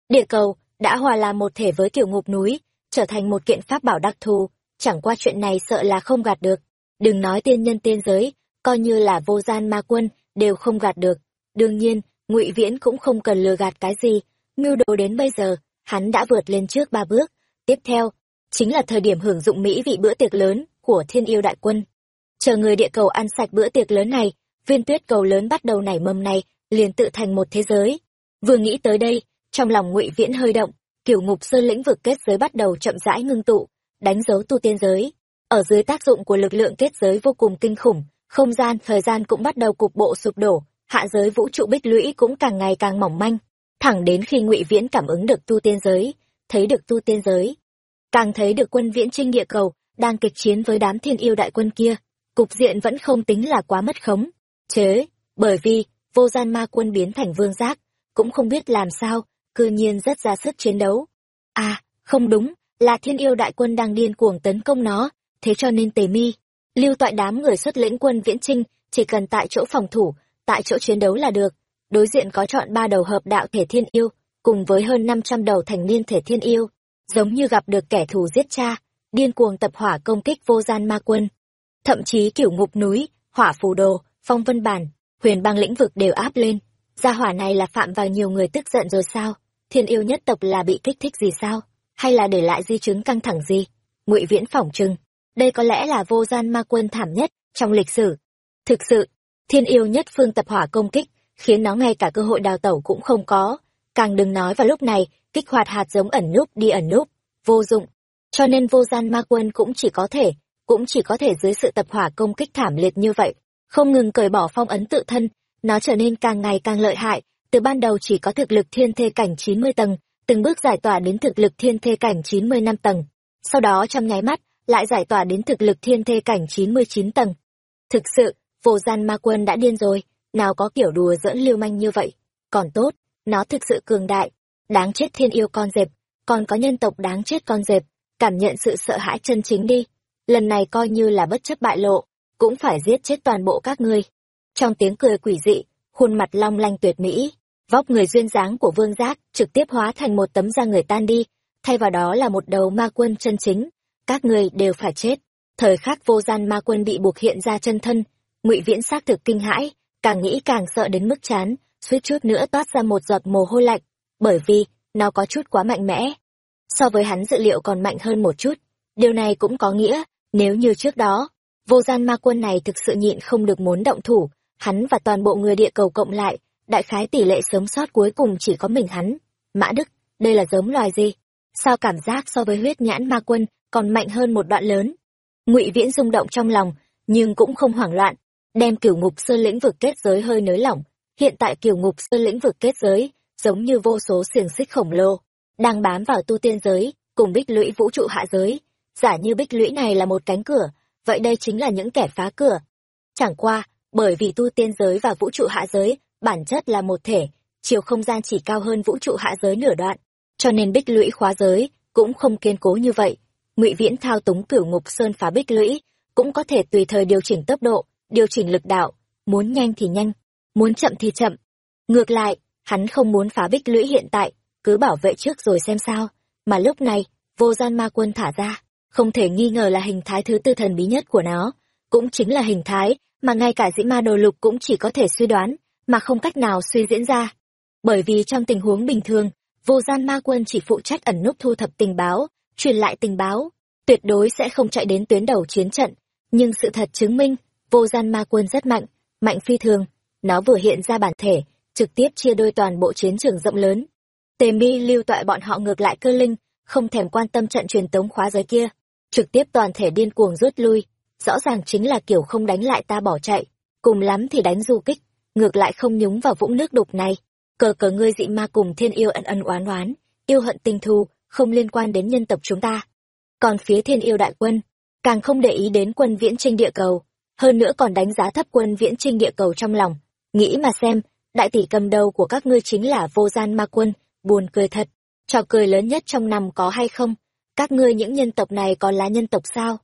Địa cầu đã hòa làm một thể với tiểu ngục núi, trở thành một kiện pháp bảo đặc thù. Chẳng qua chuyện này sợ là không gạt được. Đừng nói tiên nhân tiên giới, coi như là vô gian ma quân, đều không gạt được. Đương nhiên, ngụy viễn cũng không cần lừa gạt cái gì. Mưu đồ đến bây giờ, hắn đã vượt lên trước ba bước. Tiếp theo, chính là thời điểm hưởng dụng mỹ vị bữa tiệc lớn của thiên yêu đại quân. Chờ người địa cầu ăn sạch bữa tiệc lớn này, viên tuyết cầu lớn bắt đầu nảy mầm này liền tự thành một thế giới. Vừa nghĩ tới đây, trong lòng ngụy viễn hơi động kiểu ngục sơn lĩnh vực kết giới bắt đầu chậm rãi ngưng tụ, đánh dấu tu tiên giới. Ở dưới tác dụng của lực lượng kết giới vô cùng kinh khủng, không gian, thời gian cũng bắt đầu cục bộ sụp đổ, hạ giới vũ trụ bích lũy cũng càng ngày càng mỏng manh. Thẳng đến khi ngụy viễn cảm ứng được tu tiên giới, thấy được tu tiên giới, càng thấy được quân viễn trinh địa cầu đang kịch chiến với đám thiên yêu đại quân kia, cục diện vẫn không tính là quá mất khống. Chế, bởi vì vô gian ma quân biến thành vương giác, cũng không biết làm sao, cư nhiên rất ra sức chiến đấu. À không đúng, là thiên yêu đại quân đang điên cuồng tấn công nó, thế cho nên tề mi, lưu toại đám người xuất lĩnh quân viễn trinh, chỉ cần tại chỗ phòng thủ, tại chỗ chiến đấu là được. Đối diện có chọn ba đầu hợp đạo thể thiên yêu, cùng với hơn năm trăm đầu thành niên thể thiên yêu, giống như gặp được kẻ thù giết cha, điên cuồng tập hỏa công kích vô gian ma quân. Thậm chí kiểu ngục núi, hỏa phù đồ, phong vân bản huyền băng lĩnh vực đều áp lên. Gia hỏa này là phạm vào nhiều người tức giận rồi sao? Thiên yêu nhất tộc là bị kích thích gì sao? Hay là để lại di chứng căng thẳng gì? Ngụy viễn phỏng chừng. Đây có lẽ là vô gian ma quân thảm nhất trong lịch sử. Thực sự, thiên yêu nhất phương tập hỏa công kích, khiến nó ngay cả cơ hội đào tẩu cũng không có. Càng đừng nói vào lúc này, kích hoạt hạt giống ẩn núp đi ẩn núp. Vô dụng. Cho nên vô gian ma quân cũng chỉ có thể, cũng chỉ có thể dưới sự tập hỏa công kích thảm liệt như vậy không ngừng cởi bỏ phong ấn tự thân, nó trở nên càng ngày càng lợi hại. Từ ban đầu chỉ có thực lực thiên thê cảnh chín mươi tầng, từng bước giải tỏa đến thực lực thiên thê cảnh chín mươi năm tầng. Sau đó trong nháy mắt, lại giải tỏa đến thực lực thiên thê cảnh chín mươi chín tầng. Thực sự, vô gian ma quân đã điên rồi, nào có kiểu đùa dẫn lưu manh như vậy. Còn tốt, nó thực sự cường đại, đáng chết thiên yêu con dẹp, còn có nhân tộc đáng chết con dẹp, cảm nhận sự sợ hãi chân chính đi. Lần này coi như là bất chấp bại lộ cũng phải giết chết toàn bộ các ngươi. Trong tiếng cười quỷ dị khuôn mặt long lanh tuyệt mỹ vóc người duyên dáng của vương giác trực tiếp hóa thành một tấm da người tan đi thay vào đó là một đầu ma quân chân chính các ngươi đều phải chết. Thời khắc vô gian ma quân bị buộc hiện ra chân thân ngụy viễn xác thực kinh hãi càng nghĩ càng sợ đến mức chán suýt chút nữa toát ra một giọt mồ hôi lạnh bởi vì nó có chút quá mạnh mẽ. So với hắn dự liệu còn mạnh hơn một chút Điều này cũng có nghĩa, nếu như trước đó, vô gian ma quân này thực sự nhịn không được muốn động thủ, hắn và toàn bộ người địa cầu cộng lại, đại khái tỷ lệ sống sót cuối cùng chỉ có mình hắn. Mã Đức, đây là giống loài gì? Sao cảm giác so với huyết nhãn ma quân còn mạnh hơn một đoạn lớn? Ngụy Viễn rung động trong lòng, nhưng cũng không hoảng loạn, đem kiểu ngục sơn lĩnh vực kết giới hơi nới lỏng. Hiện tại kiểu ngục sơn lĩnh vực kết giới, giống như vô số xiềng xích khổng lồ, đang bám vào tu tiên giới, cùng bích lũy vũ trụ hạ giới. Giả như bích lũy này là một cánh cửa, vậy đây chính là những kẻ phá cửa. Chẳng qua, bởi vì tu tiên giới và vũ trụ hạ giới, bản chất là một thể, chiều không gian chỉ cao hơn vũ trụ hạ giới nửa đoạn, cho nên bích lũy khóa giới cũng không kiên cố như vậy. Ngụy Viễn thao túng cửu ngục sơn phá bích lũy, cũng có thể tùy thời điều chỉnh tốc độ, điều chỉnh lực đạo, muốn nhanh thì nhanh, muốn chậm thì chậm. Ngược lại, hắn không muốn phá bích lũy hiện tại, cứ bảo vệ trước rồi xem sao. Mà lúc này, vô gian ma quân thả ra, không thể nghi ngờ là hình thái thứ tư thần bí nhất của nó, cũng chính là hình thái mà ngay cả dĩ ma đồ lục cũng chỉ có thể suy đoán, mà không cách nào suy diễn ra. Bởi vì trong tình huống bình thường, vô gian ma quân chỉ phụ trách ẩn núp thu thập tình báo, truyền lại tình báo, tuyệt đối sẽ không chạy đến tuyến đầu chiến trận. Nhưng sự thật chứng minh, vô gian ma quân rất mạnh, mạnh phi thường. Nó vừa hiện ra bản thể, trực tiếp chia đôi toàn bộ chiến trường rộng lớn. Tề mi lưu tọa bọn họ ngược lại cơ linh, không thèm quan tâm trận truyền tống khóa giới kia. Trực tiếp toàn thể điên cuồng rút lui, rõ ràng chính là kiểu không đánh lại ta bỏ chạy, cùng lắm thì đánh du kích, ngược lại không nhúng vào vũng nước đục này. Cờ cờ ngươi dị ma cùng thiên yêu ẩn ẩn oán oán, yêu hận tình thù, không liên quan đến nhân tộc chúng ta. Còn phía thiên yêu đại quân, càng không để ý đến quân viễn trinh địa cầu, hơn nữa còn đánh giá thấp quân viễn trinh địa cầu trong lòng. Nghĩ mà xem, đại tỷ cầm đầu của các ngươi chính là vô gian ma quân, buồn cười thật. Trò cười lớn nhất trong năm có hay không? Các ngươi những nhân tộc này còn là nhân tộc sao?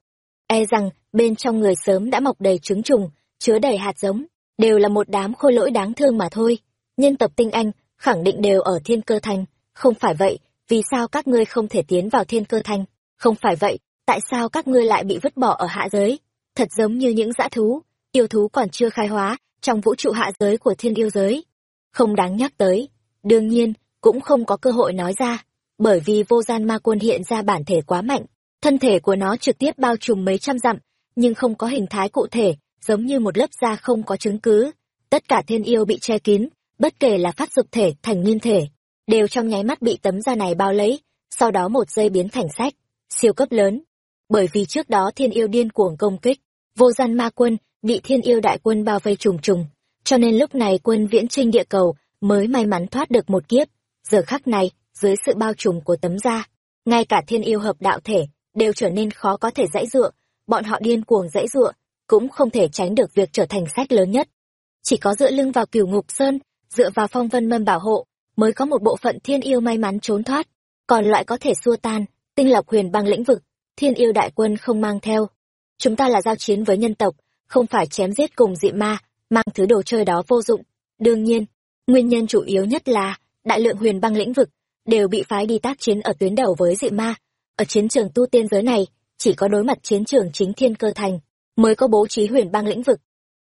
E rằng, bên trong người sớm đã mọc đầy trứng trùng, chứa đầy hạt giống, đều là một đám khôi lỗi đáng thương mà thôi. Nhân tộc tinh anh, khẳng định đều ở thiên cơ thành, không phải vậy, vì sao các ngươi không thể tiến vào thiên cơ thành? Không phải vậy, tại sao các ngươi lại bị vứt bỏ ở hạ giới? Thật giống như những dã thú, yêu thú còn chưa khai hóa, trong vũ trụ hạ giới của thiên yêu giới. Không đáng nhắc tới, đương nhiên, cũng không có cơ hội nói ra, bởi vì vô gian ma quân hiện ra bản thể quá mạnh, thân thể của nó trực tiếp bao trùm mấy trăm dặm, nhưng không có hình thái cụ thể, giống như một lớp da không có chứng cứ. Tất cả thiên yêu bị che kín, bất kể là phát dục thể, thành niên thể, đều trong nháy mắt bị tấm da này bao lấy, sau đó một giây biến thành sách, siêu cấp lớn. Bởi vì trước đó thiên yêu điên cuồng công kích, vô gian ma quân bị thiên yêu đại quân bao vây trùng trùng, cho nên lúc này quân viễn trinh địa cầu mới may mắn thoát được một kiếp. Giờ khắc này, dưới sự bao trùm của tấm da, ngay cả thiên yêu hợp đạo thể đều trở nên khó có thể dãy dựa, bọn họ điên cuồng dãy dựa, cũng không thể tránh được việc trở thành sách lớn nhất. Chỉ có dựa lưng vào cửu ngục sơn, dựa vào phong vân mâm bảo hộ, mới có một bộ phận thiên yêu may mắn trốn thoát, còn loại có thể xua tan, tinh lọc huyền băng lĩnh vực, thiên yêu đại quân không mang theo. Chúng ta là giao chiến với nhân tộc, không phải chém giết cùng dị ma, mang thứ đồ chơi đó vô dụng. Đương nhiên, nguyên nhân chủ yếu nhất là, đại lượng huyền băng lĩnh vực, đều bị phái đi tác chiến ở tuyến đầu với dị ma. Ở chiến trường tu tiên giới này, chỉ có đối mặt chiến trường chính thiên cơ thành, mới có bố trí huyền băng lĩnh vực.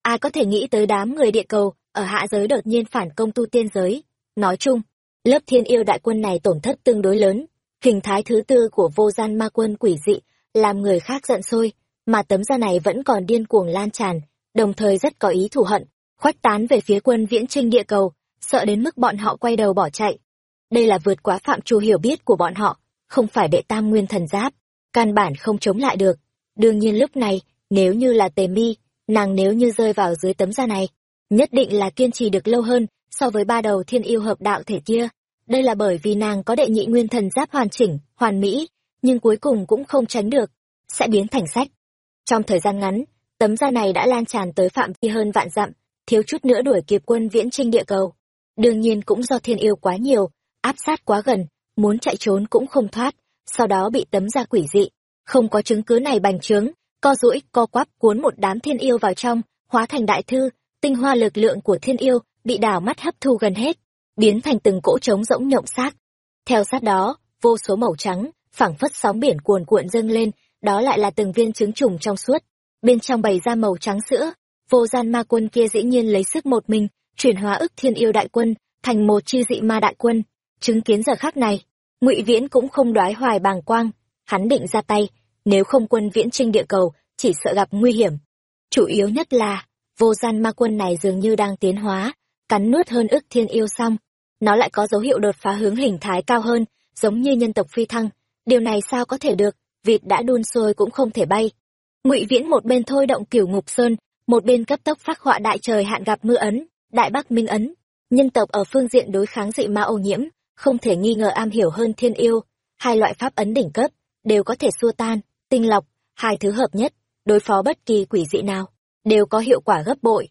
Ai có thể nghĩ tới đám người địa cầu, ở hạ giới đột nhiên phản công tu tiên giới. Nói chung, lớp thiên yêu đại quân này tổn thất tương đối lớn, hình thái thứ tư của vô gian ma quân quỷ dị, làm người khác giận sôi, mà tấm da này vẫn còn điên cuồng lan tràn, đồng thời rất có ý thù hận, khoách tán về phía quân viễn trinh địa cầu, sợ đến mức bọn họ quay đầu bỏ chạy. Đây là vượt quá phạm trù hiểu biết của bọn họ, không phải đệ tam nguyên thần giáp, căn bản không chống lại được. Đương nhiên lúc này, nếu như là tề mi, nàng nếu như rơi vào dưới tấm da này, nhất định là kiên trì được lâu hơn so với ba đầu thiên yêu hợp đạo thể kia. Đây là bởi vì nàng có đệ nhị nguyên thần giáp hoàn chỉnh, hoàn mỹ, nhưng cuối cùng cũng không tránh được, sẽ biến thành sách. Trong thời gian ngắn, tấm da này đã lan tràn tới phạm vi hơn vạn dặm, thiếu chút nữa đuổi kịp quân viễn trinh địa cầu. Đương nhiên cũng do thiên yêu quá nhiều, áp sát quá gần, muốn chạy trốn cũng không thoát, sau đó bị tấm da quỷ dị. Không có chứng cứ này bành trướng, co duỗi co quắp cuốn một đám thiên yêu vào trong, hóa thành đại thư, tinh hoa lực lượng của thiên yêu bị đảo mắt hấp thu gần hết, biến thành từng cỗ trống rỗng nhộng xác. Theo sát đó, vô số màu trắng, phảng phất sóng biển cuồn cuộn dâng lên, đó lại là từng viên trứng trùng trong suốt, bên trong bày ra màu trắng sữa. Vô gian ma quân kia dĩ nhiên lấy sức một mình, chuyển hóa ức thiên yêu đại quân thành một chi dị ma đại quân. Chứng kiến giờ khắc này, Ngụy Viễn cũng không đoái hoài bàng quang, hắn định ra tay, nếu không quân viễn trinh địa cầu, chỉ sợ gặp nguy hiểm. Chủ yếu nhất là, vô gian ma quân này dường như đang tiến hóa, cắn nuốt hơn ức thiên yêu xong. Nó lại có dấu hiệu đột phá hướng hình thái cao hơn, giống như nhân tộc phi thăng. Điều này sao có thể được, vịt đã đun sôi cũng không thể bay. ngụy Viễn một bên thôi động cửu ngục sơn, một bên cấp tốc phát họa đại trời hạn gặp mưa ấn, đại bắc minh ấn. Nhân tộc ở phương diện đối kháng dị ma ô nhiễm, không thể nghi ngờ am hiểu hơn thiên yêu. Hai loại pháp ấn đỉnh cấp, đều có thể xua tan, tinh lọc, hai thứ hợp nhất, đối phó bất kỳ quỷ dị nào, đều có hiệu quả gấp bội.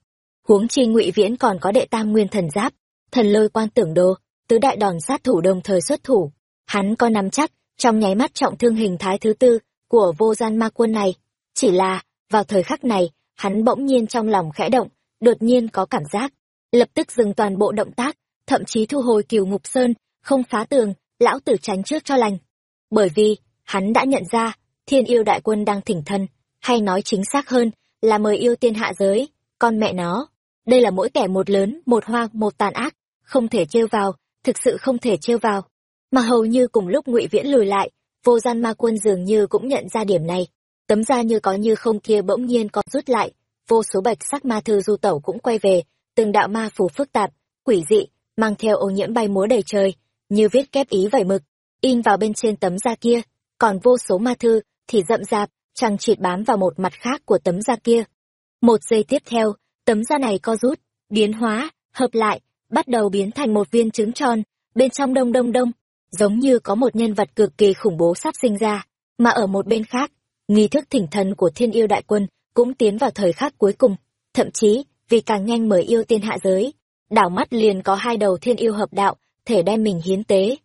Huống chi ngụy Viễn còn có đệ tam nguyên thần giáp, thần lôi quan tưởng đồ, tứ đại đòn sát thủ đồng thời xuất thủ. Hắn có nắm chắc, trong nháy mắt trọng thương hình thái thứ tư của vô gian ma quân này. Chỉ là, vào thời khắc này, hắn bỗng nhiên trong lòng khẽ động, đột nhiên có cảm giác. Lập tức dừng toàn bộ động tác, thậm chí thu hồi kiều ngục sơn, không phá tường, lão tử tránh trước cho lành. Bởi vì, hắn đã nhận ra, thiên yêu đại quân đang thỉnh thân, hay nói chính xác hơn, là mời yêu tiên hạ giới, con mẹ nó. Đây là mỗi kẻ một lớn, một hoang, một tàn ác, không thể trêu vào, thực sự không thể trêu vào. Mà hầu như cùng lúc ngụy Viễn lùi lại, vô gian ma quân dường như cũng nhận ra điểm này. Tấm da như có như không kia bỗng nhiên còn rút lại, vô số bạch sắc ma thư du tẩu cũng quay về, từng đạo ma phù phức tạp, quỷ dị, mang theo ô nhiễm bay múa đầy trời, như viết kép ý vẩy mực, in vào bên trên tấm da kia, còn vô số ma thư thì rậm rạp, chằng chịt bám vào một mặt khác của tấm da kia. Một giây tiếp theo, tấm da này co rút, biến hóa, hợp lại, bắt đầu biến thành một viên trứng tròn, bên trong đông đông đông, giống như có một nhân vật cực kỳ khủng bố sắp sinh ra, mà ở một bên khác, nghi thức thỉnh thần của thiên yêu đại quân cũng tiến vào thời khắc cuối cùng, thậm chí, vì càng nhanh mời yêu tiên hạ giới, đảo mắt liền có hai đầu thiên yêu hợp đạo, thể đem mình hiến tế.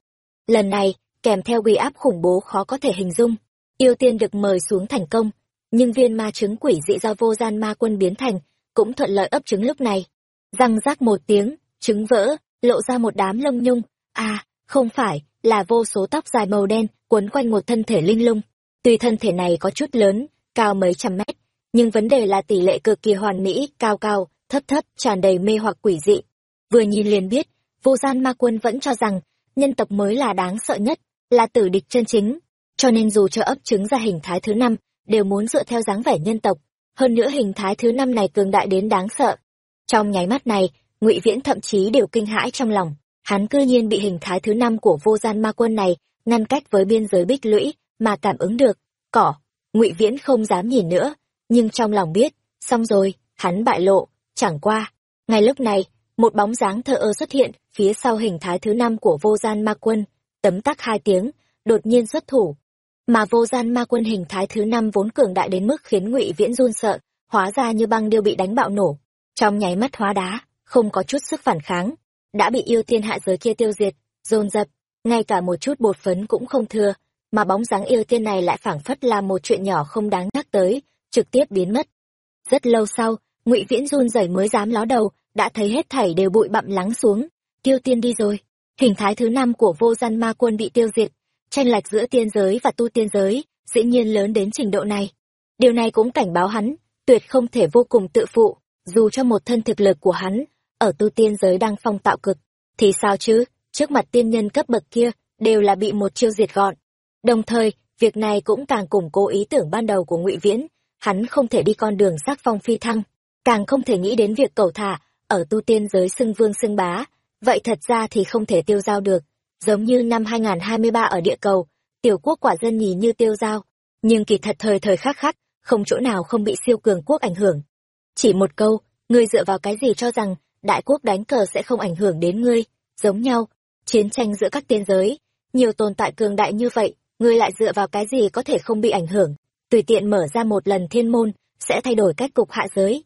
Lần này, kèm theo uy áp khủng bố khó có thể hình dung, yêu tiên được mời xuống thành công, nhưng viên ma trứng quỷ dị do vô gian ma quân biến thành, cũng thuận lợi ấp trứng lúc này. Răng rác một tiếng, trứng vỡ, lộ ra một đám lông nhung, à, không phải, là vô số tóc dài màu đen quấn quanh một thân thể linh lung. Tuy thân thể này có chút lớn, cao mấy trăm mét, nhưng vấn đề là tỷ lệ cực kỳ hoàn mỹ, cao cao, thấp thấp, tràn đầy mê hoặc quỷ dị. Vừa nhìn liền biết, vô gian ma quân vẫn cho rằng, nhân tộc mới là đáng sợ nhất, là tử địch chân chính. Cho nên dù cho ấp trứng ra hình thái thứ năm, đều muốn dựa theo dáng vẻ nhân tộc. Hơn nữa hình thái thứ năm này cường đại đến đáng sợ. Trong nháy mắt này, ngụy Viễn thậm chí đều kinh hãi trong lòng hắn cư nhiên bị hình thái thứ năm của vô gian ma quân này ngăn cách với biên giới bích lũy mà cảm ứng được cỏ ngụy viễn không dám nhìn nữa nhưng trong lòng biết xong rồi hắn bại lộ chẳng qua ngay lúc này một bóng dáng thờ ơ xuất hiện phía sau hình thái thứ năm của vô gian ma quân tấm tắc hai tiếng đột nhiên xuất thủ. Mà vô gian ma quân hình thái thứ năm vốn cường đại đến mức khiến ngụy viễn run sợ hóa ra như băng điêu bị đánh bạo nổ. Trong nháy mắt hóa đá không có chút sức phản kháng đã bị yêu tiên hạ giới kia tiêu diệt, dồn dập, ngay cả một chút bột phấn cũng không thừa, mà bóng dáng yêu tiên này lại phảng phất là một chuyện nhỏ không đáng nhắc tới, trực tiếp biến mất. Rất lâu sau, Ngụy Viễn run rẩy mới dám ló đầu, đã thấy hết thảy đều bụi bặm lắng xuống, tiêu tiên đi rồi. Hình thái thứ năm của vô gian ma quân bị tiêu diệt, tranh lệch giữa tiên giới và tu tiên giới, dĩ nhiên lớn đến trình độ này. Điều này cũng cảnh báo hắn, tuyệt không thể vô cùng tự phụ, dù cho một thân thực lực của hắn ở tu tiên giới đang phong tạo cực, thì sao chứ, trước mặt tiên nhân cấp bậc kia, đều là bị một chiêu diệt gọn. Đồng thời, việc này cũng càng củng cố ý tưởng ban đầu của ngụy Viễn, hắn không thể đi con đường sắc phong phi thăng, càng không thể nghĩ đến việc cầu thả, ở tu tiên giới xưng vương xưng bá, vậy thật ra thì không thể tiêu giao được. Giống như năm 2023 ở địa cầu, tiểu quốc quả dân nhì như tiêu giao, nhưng kỳ thật thời thời khắc khắc, không chỗ nào không bị siêu cường quốc ảnh hưởng. Chỉ một câu, ngươi dựa vào cái gì cho rằng đại quốc đánh cờ sẽ không ảnh hưởng đến ngươi, giống nhau, chiến tranh giữa các tiên giới, nhiều tồn tại cường đại như vậy, ngươi lại dựa vào cái gì có thể không bị ảnh hưởng, tùy tiện mở ra một lần thiên môn, sẽ thay đổi cách cục hạ giới.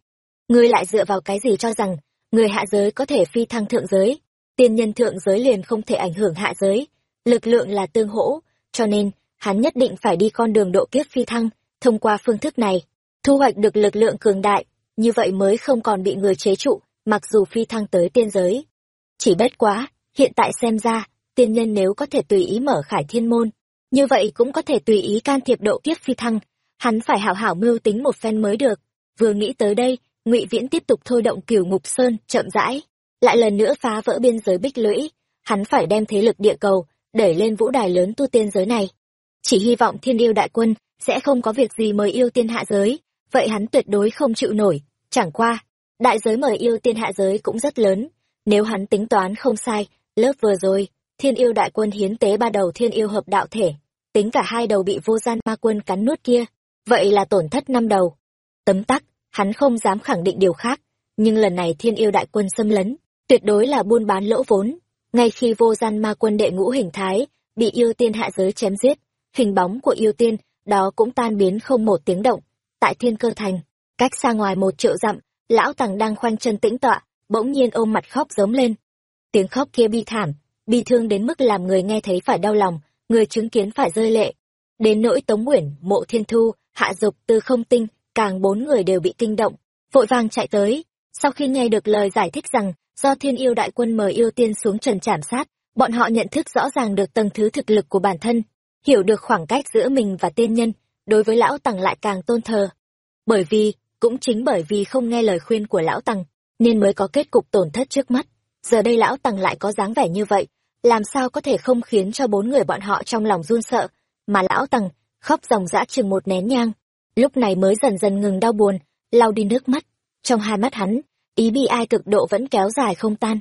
Ngươi lại dựa vào cái gì cho rằng, người hạ giới có thể phi thăng thượng giới, tiên nhân thượng giới liền không thể ảnh hưởng hạ giới, lực lượng là tương hỗ, cho nên, hắn nhất định phải đi con đường độ kiếp phi thăng, thông qua phương thức này, thu hoạch được lực lượng cường đại, như vậy mới không còn bị người chế trụ, mặc dù phi thăng tới tiên giới. Chỉ bất quá, hiện tại xem ra, tiên nhân nếu có thể tùy ý mở khải thiên môn, như vậy cũng có thể tùy ý can thiệp độ kiếp phi thăng, hắn phải hảo hảo mưu tính một phen mới được. Vừa nghĩ tới đây, Ngụy Viễn tiếp tục thôi động Cửu Ngục Sơn, chậm rãi, lại lần nữa phá vỡ biên giới bích lũy, hắn phải đem thế lực địa cầu đẩy lên vũ đài lớn tu tiên giới này. chỉ hy vọng thiên yêu đại quân sẽ không có việc gì mời yêu tiên hạ giới, vậy hắn tuyệt đối không chịu nổi, chẳng qua, đại giới mời yêu tiên hạ giới cũng rất lớn, nếu hắn tính toán không sai, lớp vừa rồi, thiên yêu đại quân hiến tế ba đầu thiên yêu hợp đạo thể, tính cả hai đầu bị vô gian ma quân cắn nuốt kia, vậy là tổn thất năm đầu. Tấm tắc, hắn không dám khẳng định điều khác, nhưng lần này thiên yêu đại quân xâm lấn, tuyệt đối là buôn bán lỗ vốn. Ngay khi vô gian ma quân đệ ngũ hình thái, bị yêu tiên hạ giới chém giết, hình bóng của yêu tiên, đó cũng tan biến không một tiếng động. Tại thiên cơ thành, cách xa ngoài một triệu dặm, lão tằng đang khoanh chân tĩnh tọa, bỗng nhiên ôm mặt khóc giống lên. Tiếng khóc kia bi thảm, bi thương đến mức làm người nghe thấy phải đau lòng, người chứng kiến phải rơi lệ. Đến nỗi Tống Nguyễn, Mộ Thiên Thu, Hạ Dục, từ Không Tinh, càng bốn người đều bị kinh động, vội vàng chạy tới. Sau khi nghe được lời giải thích rằng do thiên yêu đại quân mời yêu tiên xuống trần trảm sát, bọn họ nhận thức rõ ràng được tầng thứ thực lực của bản thân, hiểu được khoảng cách giữa mình và tiên nhân, đối với lão tằng lại càng tôn thờ. Bởi vì, cũng chính bởi vì không nghe lời khuyên của lão tằng, nên mới có kết cục tổn thất trước mắt. Giờ đây lão tằng lại có dáng vẻ như vậy, làm sao có thể không khiến cho bốn người bọn họ trong lòng run sợ, mà lão tằng khóc dòng dã chừng một nén nhang, lúc này mới dần dần ngừng đau buồn, lau đi nước mắt. Trong hai mắt hắn, ý bi ai cực độ vẫn kéo dài không tan.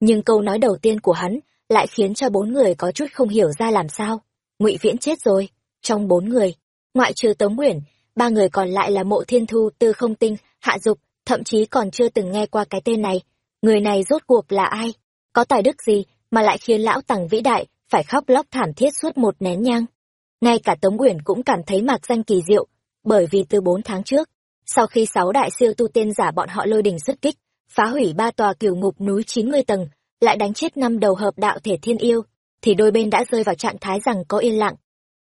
Nhưng câu nói đầu tiên của hắn lại khiến cho bốn người có chút không hiểu ra làm sao. Ngụy Viễn chết rồi. Trong bốn người, ngoại trừ Tống Nguyễn, ba người còn lại là Mộ Thiên Thu, Tư Không Tinh, Hạ Dục, thậm chí còn chưa từng nghe qua cái tên này. Người này rốt cuộc là ai? Có tài đức gì mà lại khiến lão tằng vĩ đại phải khóc lóc thảm thiết suốt một nén nhang? Ngay cả Tống Uyển cũng cảm thấy mạc danh kỳ diệu, bởi vì từ bốn tháng trước, sau khi sáu đại siêu tu tiên giả bọn họ lôi đình xuất kích, phá hủy ba tòa cửu ngục núi chín mươi tầng, lại đánh chết năm đầu hợp đạo thể thiên yêu, thì đôi bên đã rơi vào trạng thái rằng có yên lặng.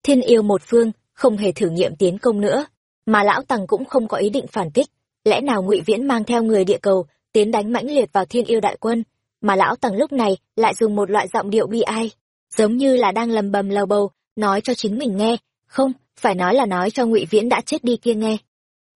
Thiên yêu một phương, không hề thử nghiệm tiến công nữa, mà lão tằng cũng không có ý định phản kích. Lẽ nào ngụy Viễn mang theo người địa cầu, tiến đánh mãnh liệt vào thiên yêu đại quân, mà lão tằng lúc này lại dùng một loại giọng điệu bi ai, giống như là đang lầm bầm lầu bầu, nói cho chính mình nghe, không, phải nói là nói cho ngụy Viễn đã chết đi kia nghe.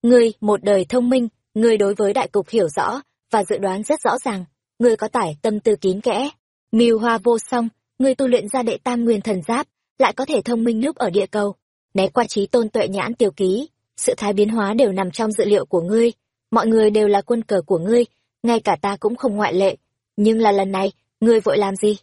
Ngươi, một đời thông minh, ngươi đối với đại cục hiểu rõ, và dự đoán rất rõ ràng, ngươi có tải tâm tư kín kẽ, mưu hoa vô song, ngươi tu luyện ra đệ tam nguyên thần giáp, lại có thể thông minh núp ở địa cầu, né qua trí tôn tuệ nhãn tiểu ký, sự thái biến hóa đều nằm trong dự liệu của ngươi, mọi người đều là quân cờ của ngươi, ngay cả ta cũng không ngoại lệ, nhưng là lần này, ngươi vội làm gì?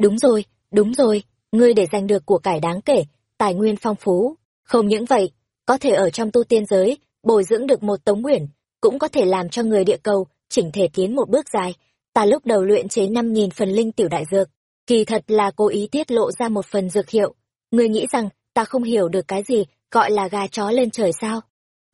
Đúng rồi, đúng rồi, ngươi để giành được của cải đáng kể, tài nguyên phong phú, không những vậy, có thể ở trong tu tiên giới, bồi dưỡng được một tống quyển, cũng có thể làm cho người địa cầu chỉnh thể tiến một bước dài. Ta lúc đầu luyện chế năm nghìn phần linh tiểu đại dược, kỳ thật là cố ý tiết lộ ra một phần dược hiệu. Ngươi nghĩ rằng ta không hiểu được cái gì gọi là gà chó lên trời sao?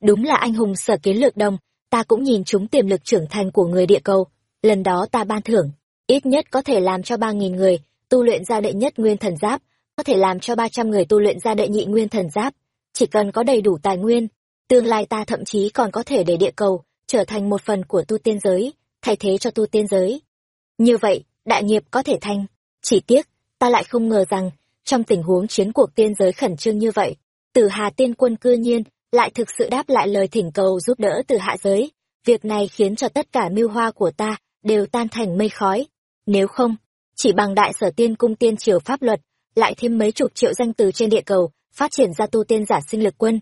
Đúng là anh hùng sở kiến lược đồng, ta cũng nhìn chúng tiềm lực trưởng thành của người địa cầu. Lần đó ta ban thưởng, ít nhất có thể làm cho ba nghìn người tu luyện ra đệ nhất nguyên thần giáp, có thể làm cho ba trăm người tu luyện ra đệ nhị nguyên thần giáp. Chỉ cần có đầy đủ tài nguyên, tương lai ta thậm chí còn có thể để địa cầu trở thành một phần của tu tiên giới, thay thế cho tu tiên giới. Như vậy, đại nghiệp có thể thành. Chỉ tiếc, ta lại không ngờ rằng, trong tình huống chiến cuộc tiên giới khẩn trương như vậy, Tử Hà Tiên Quân cư nhiên lại thực sự đáp lại lời thỉnh cầu giúp đỡ từ hạ giới. Việc này khiến cho tất cả mưu hoa của ta đều tan thành mây khói. Nếu không, chỉ bằng đại sở tiên cung tiên triều pháp luật, lại thêm mấy chục triệu danh từ trên địa cầu, phát triển ra tu tiên giả sinh lực quân,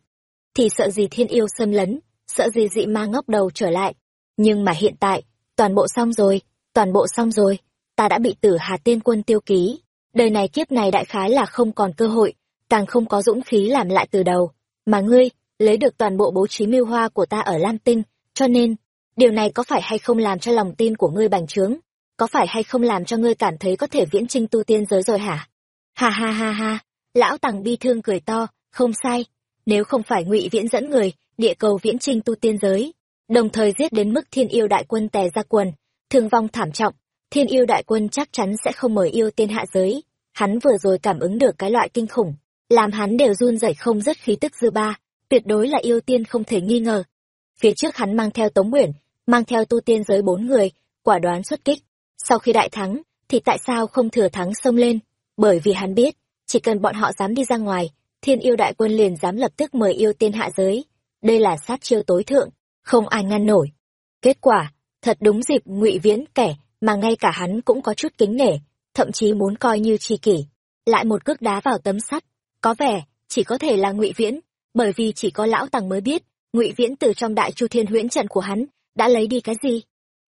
thì sợ gì thiên yêu xâm lấn, sợ gì dị ma ngóc đầu trở lại. Nhưng mà hiện tại, toàn bộ xong rồi, toàn bộ xong rồi, ta đã bị tử hà tiên quân tiêu ký. Đời này kiếp này đại khái là không còn cơ hội, càng không có dũng khí làm lại từ đầu. Mà ngươi, lấy được toàn bộ bố trí mưu hoa của ta ở Lam Tinh, cho nên, điều này có phải hay không làm cho lòng tin của ngươi bành trướng? Có phải hay không làm cho ngươi cảm thấy có thể viễn trinh tu tiên giới rồi hả? Ha ha ha ha, lão tằng bi thương cười to, không sai, nếu không phải ngụy viễn dẫn người địa cầu viễn trinh tu tiên giới đồng thời giết đến mức thiên yêu đại quân tè ra quần thương vong thảm trọng thiên yêu đại quân chắc chắn sẽ không mời yêu tiên hạ giới. Hắn vừa rồi cảm ứng được cái loại kinh khủng làm hắn đều run rẩy không rất khí tức dư ba tuyệt đối là yêu tiên không thể nghi ngờ. Phía trước hắn mang theo tống nguyễn mang theo tu tiên giới bốn người quả đoán xuất kích. Sau khi đại thắng thì tại sao không thừa thắng xông lên? Bởi vì hắn biết chỉ cần bọn họ dám đi ra ngoài thiên yêu đại quân liền dám lập tức mời yêu tiên hạ giới. Đây là sát chiêu tối thượng, không ai ngăn nổi. Kết quả, thật đúng dịp ngụy viễn kẻ mà ngay cả hắn cũng có chút kính nể, thậm chí muốn coi như tri kỷ. Lại một cước đá vào tấm sắt, có vẻ, chỉ có thể là ngụy viễn bởi vì chỉ có lão tằng mới biết ngụy viễn từ trong đại chu thiên huyễn trận của hắn đã lấy đi cái gì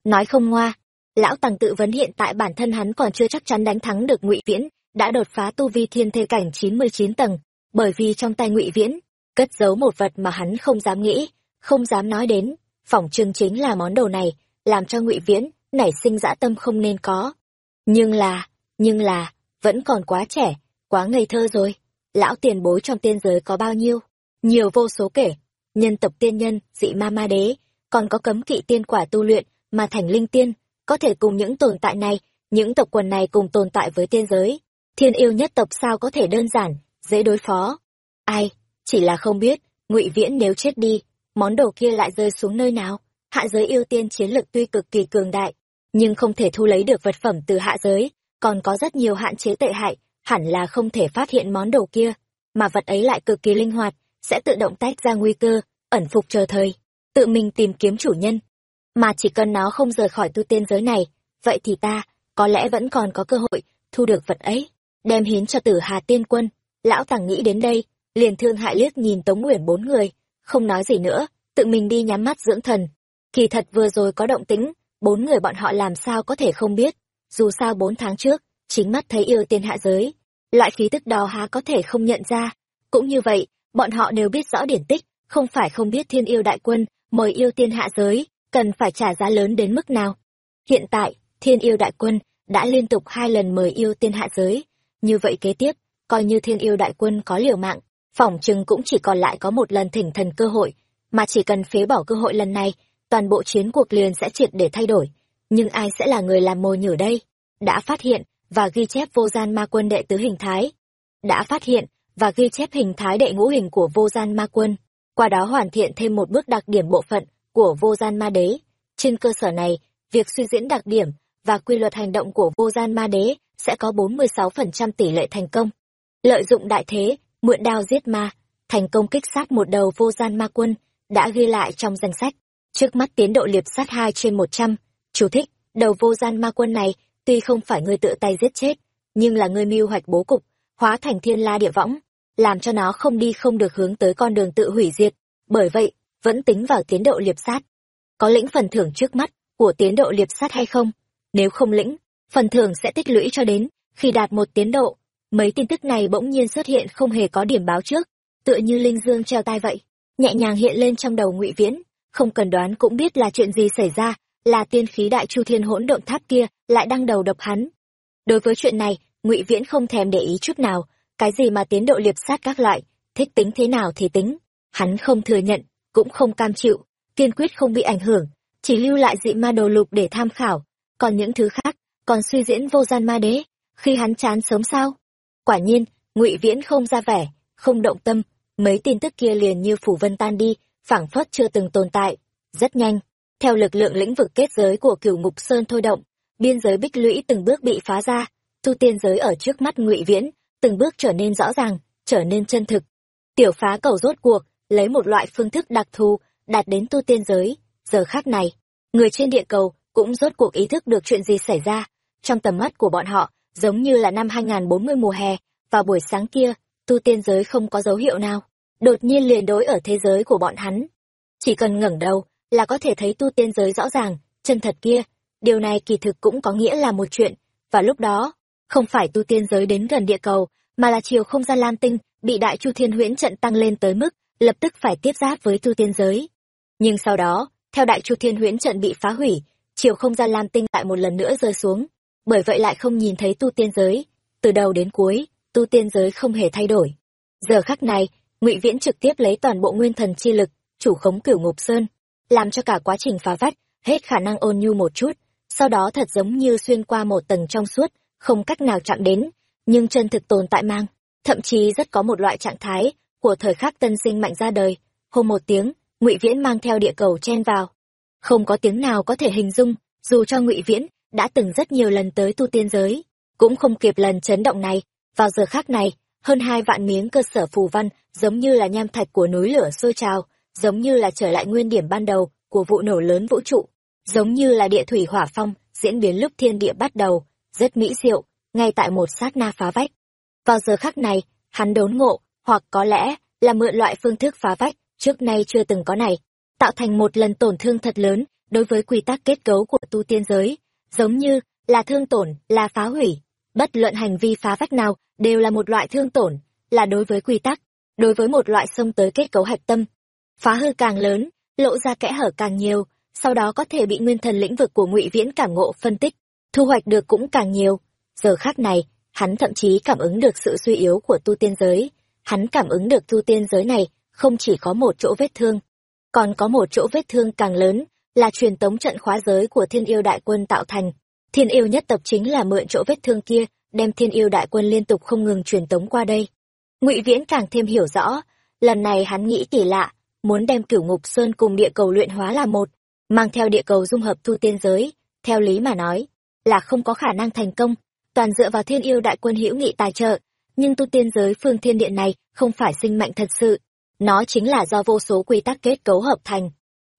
nói không ngoa lão tằng tự vấn hiện tại bản thân hắn còn chưa chắc chắn đánh thắng được ngụy viễn đã đột phá tu vi thiên thê cảnh chín mươi chín tầng, bởi vì trong tay ngụy viễn, cất giấu một vật mà hắn không dám nghĩ, không dám nói đến, phỏng chừng chính là món đồ này, làm cho ngụy viễn nảy sinh dã tâm không nên có. Nhưng là nhưng là, vẫn còn quá trẻ, quá ngây thơ rồi. Lão tiền bối trong tiên giới có bao nhiêu? Nhiều vô số kể. Nhân tộc tiên nhân, dị ma ma đế, còn có cấm kỵ tiên quả tu luyện mà thành linh tiên, có thể cùng những tồn tại này, những tộc quần này cùng tồn tại với tiên giới thiên yêu nhất tộc sao có thể đơn giản, dễ đối phó? Ai, chỉ là không biết, ngụy viễn nếu chết đi, món đồ kia lại rơi xuống nơi nào? Hạ giới yêu tiên chiến lực tuy cực kỳ cường đại, nhưng không thể thu lấy được vật phẩm từ hạ giới, còn có rất nhiều hạn chế tệ hại, hẳn là không thể phát hiện món đồ kia, mà vật ấy lại cực kỳ linh hoạt, sẽ tự động tách ra nguy cơ, ẩn phục chờ thời, tự mình tìm kiếm chủ nhân. Mà chỉ cần nó không rời khỏi tu tiên giới này, vậy thì ta, có lẽ vẫn còn có cơ hội thu được vật ấy đem hiến cho tử hà tiên quân. Lão tàng nghĩ đến đây, liền thương hại liếc nhìn tống uyển bốn người, không nói gì nữa, tự mình đi nhắm mắt dưỡng thần. Kỳ thật vừa rồi có động tĩnh, bốn người bọn họ làm sao có thể không biết. Dù sao bốn tháng trước, chính mắt thấy yêu tiên hạ giới, loại khí tức đó há có thể không nhận ra. Cũng như vậy, bọn họ đều biết rõ điển tích, không phải không biết thiên yêu đại quân, mời yêu tiên hạ giới, cần phải trả giá lớn đến mức nào. Hiện tại, thiên yêu đại quân đã liên tục hai lần mời yêu tiên hạ giới như vậy kế tiếp, coi như thiên yêu đại quân có liều mạng, phỏng chừng cũng chỉ còn lại có một lần thỉnh thần cơ hội, mà chỉ cần phế bỏ cơ hội lần này, toàn bộ chiến cuộc liền sẽ triệt để thay đổi. Nhưng ai sẽ là người làm mồi nhử đây? Đã phát hiện và ghi chép vô gian ma quân đệ tứ hình thái. Đã phát hiện và ghi chép hình thái đệ ngũ hình của vô gian ma quân. Qua đó hoàn thiện thêm một bước đặc điểm bộ phận của vô gian ma đế. Trên cơ sở này, việc suy diễn đặc điểm và quy luật hành động của vô gian ma đế sẽ có 46% tỷ lệ thành công. Lợi dụng đại thế, mượn đao giết ma, thành công kích sát một đầu vô gian ma quân, đã ghi lại trong danh sách. Trước mắt tiến độ liệp sát 2 trên 100. Chú thích, đầu vô gian ma quân này, tuy không phải người tự tay giết chết, nhưng là người mưu hoạch bố cục, hóa thành thiên la địa võng, làm cho nó không đi không được hướng tới con đường tự hủy diệt. Bởi vậy, vẫn tính vào tiến độ liệp sát. Có lĩnh phần thưởng trước mắt của tiến độ liệp sát hay không? Nếu không lĩnh, phần thưởng sẽ tích lũy cho đến khi đạt một tiến độ. Mấy tin tức này bỗng nhiên xuất hiện không hề có điểm báo trước, tựa như linh dương treo tai vậy, nhẹ nhàng hiện lên trong đầu Ngụy Viễn, không cần đoán cũng biết là chuyện gì xảy ra, là tiên khí đại chu thiên hỗn độn tháp kia lại đang đầu độc hắn. Đối với chuyện này, Ngụy Viễn không thèm để ý chút nào, cái gì mà tiến độ liệp sát các loại, thích tính thế nào thì tính, hắn không thừa nhận, cũng không cam chịu, kiên quyết không bị ảnh hưởng, chỉ lưu lại dị ma đồ lục để tham khảo, còn những thứ khác, còn suy diễn vô gian ma đế, khi hắn chán sớm sao? Quả nhiên, Ngụy Viễn không ra vẻ, không động tâm, mấy tin tức kia liền như phủ vân tan đi, phảng phất chưa từng tồn tại. Rất nhanh, theo lực lượng lĩnh vực kết giới của Cửu Ngục Sơn thôi động, biên giới bích lũy từng bước bị phá ra, tu tiên giới ở trước mắt Ngụy Viễn, từng bước trở nên rõ ràng, trở nên chân thực. Tiểu phá cầu rốt cuộc, lấy một loại phương thức đặc thù, đạt đến tu tiên giới. Giờ khác này, người trên địa cầu cũng rốt cuộc ý thức được chuyện gì xảy ra. Trong tầm mắt của bọn họ, giống như là năm 2040 mùa hè, vào buổi sáng kia, tu tiên giới không có dấu hiệu nào. Đột nhiên liền đối ở thế giới của bọn hắn. Chỉ cần ngẩng đầu, là có thể thấy tu tiên giới rõ ràng, chân thật kia. Điều này kỳ thực cũng có nghĩa là một chuyện. Và lúc đó, không phải tu tiên giới đến gần địa cầu, mà là chiều không gian lam tinh, bị đại chu thiên huyễn trận tăng lên tới mức, lập tức phải tiếp giáp với tu tiên giới. Nhưng sau đó, theo đại chu thiên huyễn trận bị phá hủy, chiều không gian lam tinh lại một lần nữa rơi xuống, bởi vậy lại không nhìn thấy tu tiên giới. Từ đầu đến cuối, tu tiên giới không hề thay đổi. Giờ khắc này, ngụy Viễn trực tiếp lấy toàn bộ nguyên thần chi lực, chủ khống cửu ngục sơn, làm cho cả quá trình phá vách, hết khả năng ôn nhu một chút, sau đó thật giống như xuyên qua một tầng trong suốt, không cách nào chạm đến, nhưng chân thực tồn tại mang, thậm chí rất có một loại trạng thái của thời khắc tân sinh mạnh ra đời. Hôm một tiếng, Ngụy Viễn mang theo địa cầu chen vào. Không có tiếng nào có thể hình dung, dù cho Ngụy Viễn đã từng rất nhiều lần tới tu tiên giới, cũng không kịp lần chấn động này. Vào giờ khác này, hơn hai vạn miếng cơ sở phù văn giống như là nham thạch của núi lửa sôi trào, giống như là trở lại nguyên điểm ban đầu của vụ nổ lớn vũ trụ, giống như là địa thủy hỏa phong diễn biến lúc thiên địa bắt đầu, rất mỹ diệu, ngay tại một sát na phá vách. Vào giờ khắc này, hắn đốn ngộ, hoặc có lẽ là mượn loại phương thức phá vách trước nay chưa từng có này, tạo thành một lần tổn thương thật lớn đối với quy tắc kết cấu của tu tiên giới, giống như là thương tổn, là phá hủy. Bất luận hành vi phá vách nào đều là một loại thương tổn, là đối với quy tắc, đối với một loại xông tới kết cấu hạch tâm. Phá hư càng lớn, lộ ra kẽ hở càng nhiều, sau đó có thể bị nguyên thần lĩnh vực của ngụy Viễn cảm ngộ phân tích, thu hoạch được cũng càng nhiều. Giờ khác này, hắn thậm chí cảm ứng được sự suy yếu của tu tiên giới. Hắn cảm ứng được tu tiên giới này không chỉ có một chỗ vết thương, còn có một chỗ vết thương càng lớn, là truyền tống trận khóa giới của thiên yêu đại quân tạo thành. Thiên yêu nhất tập chính là mượn chỗ vết thương kia, đem thiên yêu đại quân liên tục không ngừng truyền tống qua đây. Ngụy Viễn càng thêm hiểu rõ, lần này hắn nghĩ kỳ lạ, muốn đem cửu ngục sơn cùng địa cầu luyện hóa là một, mang theo địa cầu dung hợp tu tiên giới, theo lý mà nói, là không có khả năng thành công, toàn dựa vào thiên yêu đại quân hữu nghị tài trợ, nhưng tu tiên giới phương thiên điện này không phải sinh mạnh thật sự, nó chính là do vô số quy tắc kết cấu hợp thành.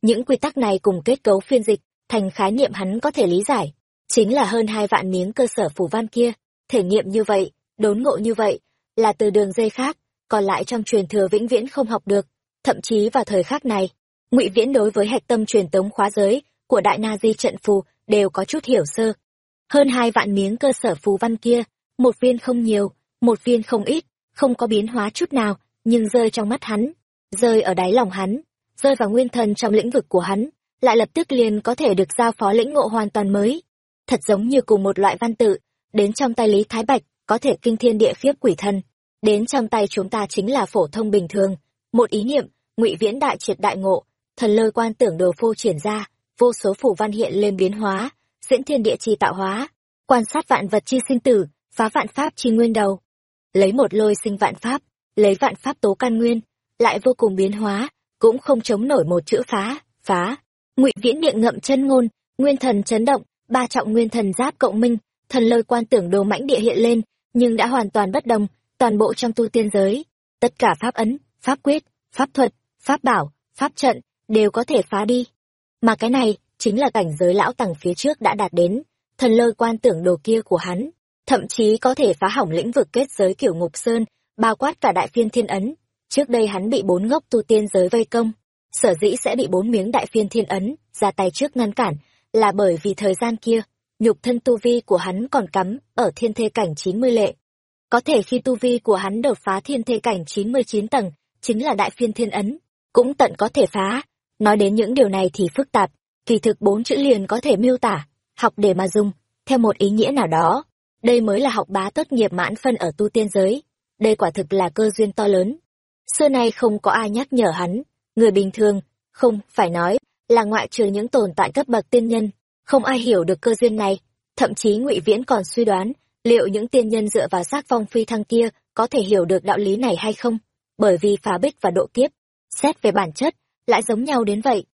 Những quy tắc này cùng kết cấu phiên dịch, thành khái niệm hắn có thể lý giải, chính là hơn hai vạn miếng cơ sở phủ văn kia, thể nghiệm như vậy, đốn ngộ như vậy, là từ đường dây khác, còn lại trong truyền thừa vĩnh viễn không học được, thậm chí vào thời khắc này, ngụy Viễn đối với hạch tâm truyền tống khóa giới của Đại Na Di trận phù đều có chút hiểu sơ. Hơn hai vạn miếng cơ sở phù văn kia, một viên không nhiều, một viên không ít, không có biến hóa chút nào, nhưng rơi trong mắt hắn, rơi ở đáy lòng hắn, rơi vào nguyên thần trong lĩnh vực của hắn, lại lập tức liền có thể được giao phó lĩnh ngộ hoàn toàn mới. Thật giống như cùng một loại văn tự, đến trong tay Lý Thái Bạch, có thể kinh thiên địa khiếp quỷ thần, đến trong tay chúng ta chính là phổ thông bình thường. Một ý niệm, ngụy viễn đại triệt đại ngộ, thần lôi quan tưởng đồ phô triển ra, vô số phủ văn hiện lên biến hóa, diễn thiên địa chi tạo hóa, quan sát vạn vật chi sinh tử, phá vạn pháp chi nguyên đầu. Lấy một lôi sinh vạn pháp, lấy vạn pháp tố căn nguyên, lại vô cùng biến hóa, cũng không chống nổi một chữ phá, phá. Ngụy Viễn miệng ngậm chân ngôn, nguyên thần chấn động, ba trọng nguyên thần giáp cộng minh, thần lôi quan tưởng đồ mãnh địa hiện lên, nhưng đã hoàn toàn bất đồng, toàn bộ trong tu tiên giới, tất cả pháp ấn, pháp quyết, pháp thuật, pháp bảo, pháp trận đều có thể phá đi. Mà cái này chính là cảnh giới lão tằng phía trước đã đạt đến, thần lôi quan tưởng đồ kia của hắn, thậm chí có thể phá hỏng lĩnh vực kết giới kiểu ngục sơn, bao quát cả đại phiên thiên ấn. Trước đây hắn bị bốn ngốc tu tiên giới vây công, sở dĩ sẽ bị bốn miếng đại phiên thiên ấn ra tay trước ngăn cản, là bởi vì thời gian kia, nhục thân tu vi của hắn còn cắm ở thiên thê cảnh 90 lệ. Có thể khi tu vi của hắn đột phá thiên thê cảnh 99 tầng, chính là đại phiên thiên ấn, cũng tận có thể phá. Nói đến những điều này thì phức tạp, kỳ thực bốn chữ liền có thể miêu tả, học để mà dùng, theo một ý nghĩa nào đó. Đây mới là học bá tốt nghiệp mãn phân ở tu tiên giới. Đây quả thực là cơ duyên to lớn. Xưa nay không có ai nhắc nhở hắn, người bình thường, không, phải nói, là ngoại trừ những tồn tại cấp bậc tiên nhân, không ai hiểu được cơ duyên này. Thậm chí ngụy Viễn còn suy đoán, liệu những tiên nhân dựa vào xác phong phi thăng kia có thể hiểu được đạo lý này hay không? Bởi vì phá bích và độ kiếp, xét về bản chất, lại giống nhau đến vậy.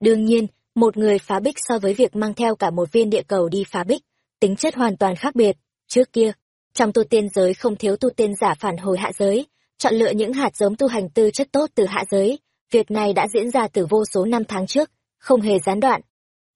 Đương nhiên, một người phá bích so với việc mang theo cả một viên địa cầu đi phá bích, tính chất hoàn toàn khác biệt. Trước kia, trong tu tiên giới không thiếu tu tiên giả phản hồi hạ giới, chọn lựa những hạt giống tu hành tư chất tốt từ hạ giới. Việc này đã diễn ra từ vô số năm tháng trước, không hề gián đoạn.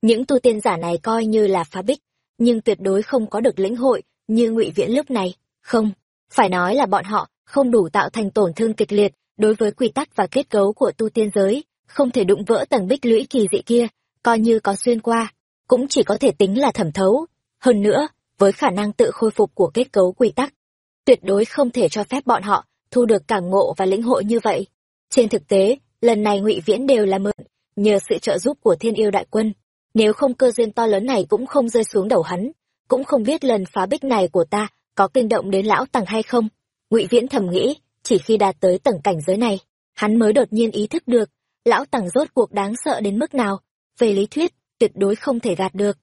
Những tu tiên giả này coi như là phá bích, nhưng tuyệt đối không có được lĩnh hội như ngụy Viễn lúc này. Không, phải nói là bọn họ không đủ tạo thành tổn thương kịch liệt đối với quy tắc và kết cấu của tu tiên giới, không thể đụng vỡ tầng bích lũy kỳ dị kia, coi như có xuyên qua, cũng chỉ có thể tính là thẩm thấu. Hơn nữa, với khả năng tự khôi phục của kết cấu quy tắc, tuyệt đối không thể cho phép bọn họ thu được cảm ngộ và lĩnh hội như vậy. Trên thực tế, lần này ngụy Viễn đều là mượn, nhờ sự trợ giúp của thiên yêu đại quân. Nếu không cơ duyên to lớn này cũng không rơi xuống đầu hắn, cũng không biết lần phá bích này của ta có kinh động đến lão tàng hay không. Ngụy Viễn thầm nghĩ, chỉ khi đạt tới tầng cảnh giới này, hắn mới đột nhiên ý thức được, lão tàng rốt cuộc đáng sợ đến mức nào. Về lý thuyết, tuyệt đối không thể gạt được.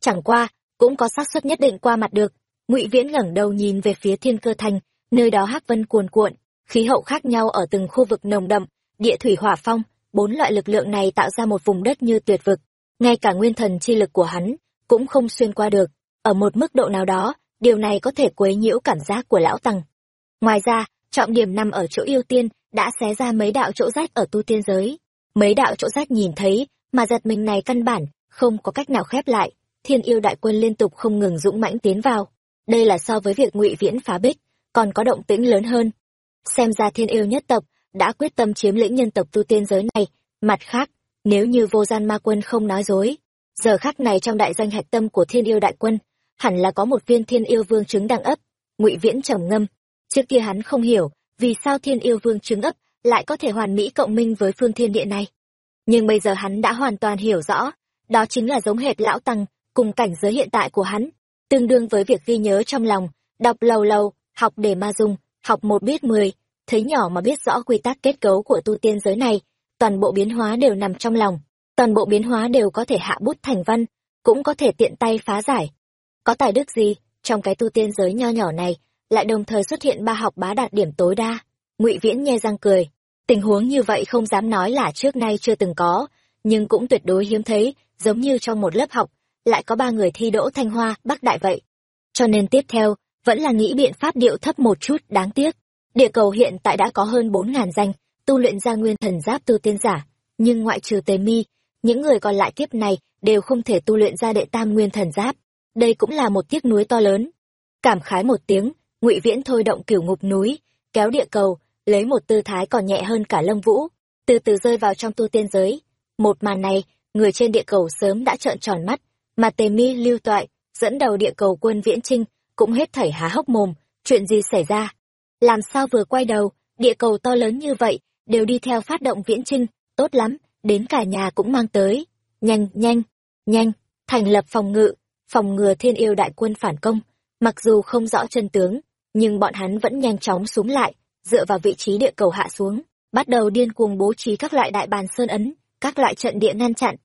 Chẳng qua, cũng có xác suất nhất định qua mặt được. Ngụy Viễn ngẩng đầu nhìn về phía Thiên Cơ Thành, nơi đó hắc vân cuồn cuộn, khí hậu khác nhau ở từng khu vực nồng đậm, địa thủy hỏa phong, bốn loại lực lượng này tạo ra một vùng đất như tuyệt vực. Ngay cả nguyên thần chi lực của hắn cũng không xuyên qua được. Ở một mức độ nào đó, điều này có thể quấy nhiễu cảm giác của lão tằng Ngoài ra, trọng điểm nằm ở chỗ yêu tiên, đã xé ra mấy đạo chỗ rách ở tu tiên giới. Mấy đạo chỗ rách nhìn thấy, mà giật mình này căn bản, không có cách nào khép lại. Thiên yêu đại quân liên tục không ngừng dũng mãnh tiến vào. Đây là so với việc ngụy viễn phá bích, còn có động tĩnh lớn hơn. xem ra thiên yêu nhất tộc đã quyết tâm chiếm lĩnh nhân tộc tu tiên giới này. Mặt khác, nếu như vô gian ma quân không nói dối, giờ khắc này trong đại danh hạch tâm của thiên yêu đại quân, hẳn là có một viên thiên yêu vương trứng đang ấp, ngụy viễn trầm ngâm. Trước kia hắn không hiểu vì sao thiên yêu vương trứng ấp lại có thể hoàn mỹ cộng minh với phương thiên địa này. Nhưng bây giờ hắn đã hoàn toàn hiểu rõ, đó chính là giống hệt lão tăng cùng cảnh giới hiện tại của hắn, tương đương với việc ghi nhớ trong lòng, đọc lâu lâu học để ma dùng, học một biết mười, thấy nhỏ mà biết rõ quy tắc kết cấu của tu tiên giới này, toàn bộ biến hóa đều nằm trong lòng. Toàn bộ biến hóa đều có thể hạ bút thành văn, cũng có thể tiện tay phá giải. Có tài đức gì, trong cái tu tiên giới nho nhỏ này, lại đồng thời xuất hiện ba học bá đạt điểm tối đa? Ngụy viễn nhe răng cười. Tình huống như vậy không dám nói là trước nay chưa từng có, nhưng cũng tuyệt đối hiếm thấy, giống như trong một lớp học, lại có ba người thi đỗ thanh hoa, bắc đại vậy. Cho nên tiếp theo vẫn là nghĩ biện pháp điệu thấp một chút, đáng tiếc. Địa cầu hiện tại đã có hơn bốn ngàn danh, tu luyện ra nguyên thần giáp tư tiên giả. Nhưng ngoại trừ tề mi, những người còn lại kiếp này đều không thể tu luyện ra đệ tam nguyên thần giáp. Đây cũng là một tiếc núi to lớn. Cảm khái một tiếng, ngụy viễn thôi động kiểu ngục núi, kéo địa cầu, lấy một tư thái còn nhẹ hơn cả lâm vũ. Từ từ rơi vào trong tu tiên giới. Một màn này, người trên địa cầu sớm đã trợn tròn mắt, mà tề mi lưu toại, dẫn đầu địa cầu quân viễn trinh cũng hết thảy há hốc mồm, chuyện gì xảy ra? Làm sao vừa quay đầu, địa cầu to lớn như vậy, đều đi theo phát động viễn trinh, tốt lắm, đến cả nhà cũng mang tới. Nhanh nhanh nhanh, thành lập phòng ngự, phòng ngừa thiên yêu đại quân phản công. Mặc dù không rõ chân tướng, nhưng bọn hắn vẫn nhanh chóng xuống lại, dựa vào vị trí địa cầu hạ xuống, bắt đầu điên cuồng bố trí các loại đại bàn sơn ấn, các loại trận địa ngăn chặn.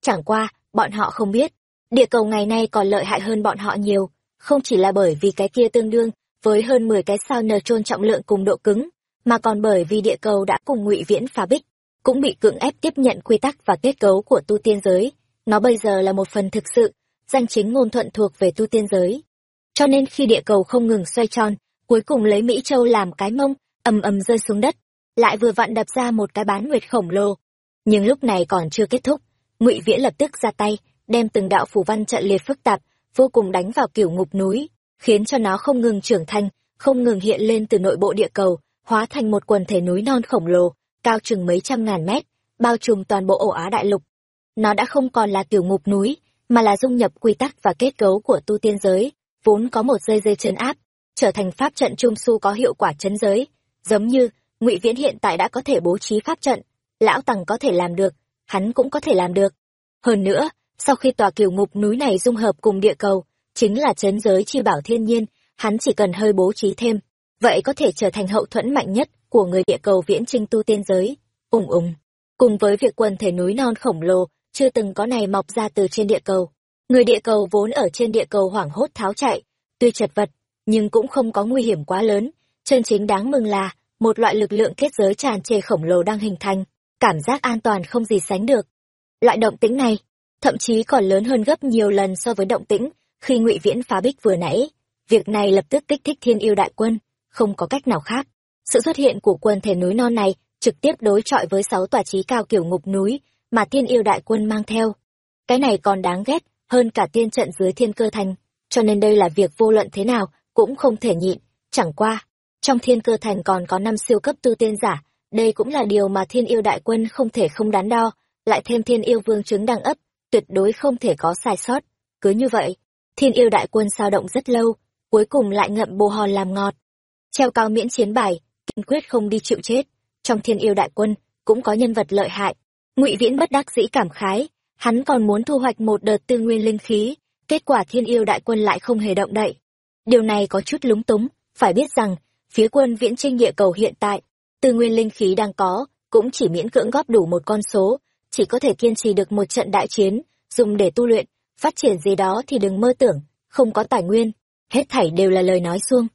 Chẳng qua, bọn họ không biết, địa cầu ngày nay còn lợi hại hơn bọn họ nhiều không chỉ là bởi vì cái kia tương đương với hơn mười cái sao nờ trôn trọng lượng cùng độ cứng, mà còn bởi vì địa cầu đã cùng ngụy viễn phá bích, cũng bị cưỡng ép tiếp nhận quy tắc và kết cấu của tu tiên giới. Nó bây giờ là một phần thực sự, danh chính ngôn thuận thuộc về tu tiên giới. Cho nên khi địa cầu không ngừng xoay tròn, cuối cùng lấy mỹ châu làm cái mông, ầm ầm rơi xuống đất, lại vừa vặn đập ra một cái bán nguyệt khổng lồ. Nhưng lúc này còn chưa kết thúc, ngụy viễn lập tức ra tay, đem từng đạo phủ văn trận liệt phức tạp vô cùng đánh vào kiểu ngục núi, khiến cho nó không ngừng trưởng thành, không ngừng hiện lên từ nội bộ địa cầu, hóa thành một quần thể núi non khổng lồ, cao chừng mấy trăm ngàn mét, bao trùm toàn bộ ổ á đại lục. Nó đã không còn là tiểu ngục núi, mà là dung nhập quy tắc và kết cấu của tu tiên giới, vốn có một dây dây chấn áp, trở thành pháp trận trung su có hiệu quả chấn giới. Giống như, ngụy viễn hiện tại đã có thể bố trí pháp trận, lão tằng có thể làm được, hắn cũng có thể làm được. Hơn nữa sau khi tòa kiều ngục núi này dung hợp cùng địa cầu, chính là chấn giới chi bảo thiên nhiên, hắn chỉ cần hơi bố trí thêm, vậy có thể trở thành hậu thuẫn mạnh nhất của người địa cầu viễn trinh tu tiên giới. Ùng ùng. Cùng với việc quần thể núi non khổng lồ, chưa từng có này mọc ra từ trên địa cầu. Người địa cầu vốn ở trên địa cầu hoảng hốt tháo chạy, tuy chật vật, nhưng cũng không có nguy hiểm quá lớn. Chân chính đáng mừng là, một loại lực lượng kết giới tràn trề khổng lồ đang hình thành, cảm giác an toàn không gì sánh được. Loại động tĩnh này thậm chí còn lớn hơn gấp nhiều lần so với động tĩnh khi ngụy viễn phá bích vừa nãy. Việc này lập tức kích thích thiên yêu đại quân, không có cách nào khác. Sự xuất hiện của quân thể núi non này trực tiếp đối chọi với sáu tòa trí cao kiểu ngục núi mà thiên yêu đại quân mang theo. Cái này còn đáng ghét hơn cả tiên trận dưới thiên cơ thành, cho nên đây là việc vô luận thế nào cũng không thể nhịn. Chẳng qua, trong thiên cơ thành còn có năm siêu cấp tư tiên giả, đây cũng là điều mà thiên yêu đại quân không thể không đắn đo, lại thêm thiên yêu vương chứng đang ấp tuyệt đối không thể có sai sót. Cứ như vậy, thiên yêu đại quân sao động rất lâu, cuối cùng lại ngậm bồ hòn làm ngọt. Treo cao miễn chiến bài, kiên quyết không đi chịu chết. Trong thiên yêu đại quân, cũng có nhân vật lợi hại. Ngụy viễn bất đắc dĩ cảm khái, hắn còn muốn thu hoạch một đợt tư nguyên linh khí, kết quả thiên yêu đại quân lại không hề động đậy. Điều này có chút lúng túng, phải biết rằng, phía quân viễn trinh địa cầu hiện tại, tư nguyên linh khí đang có, cũng chỉ miễn cưỡng góp đủ một con số chỉ có thể kiên trì được một trận đại chiến, dùng để tu luyện, phát triển gì đó thì đừng mơ tưởng, không có tài nguyên, hết thảy đều là lời nói xuông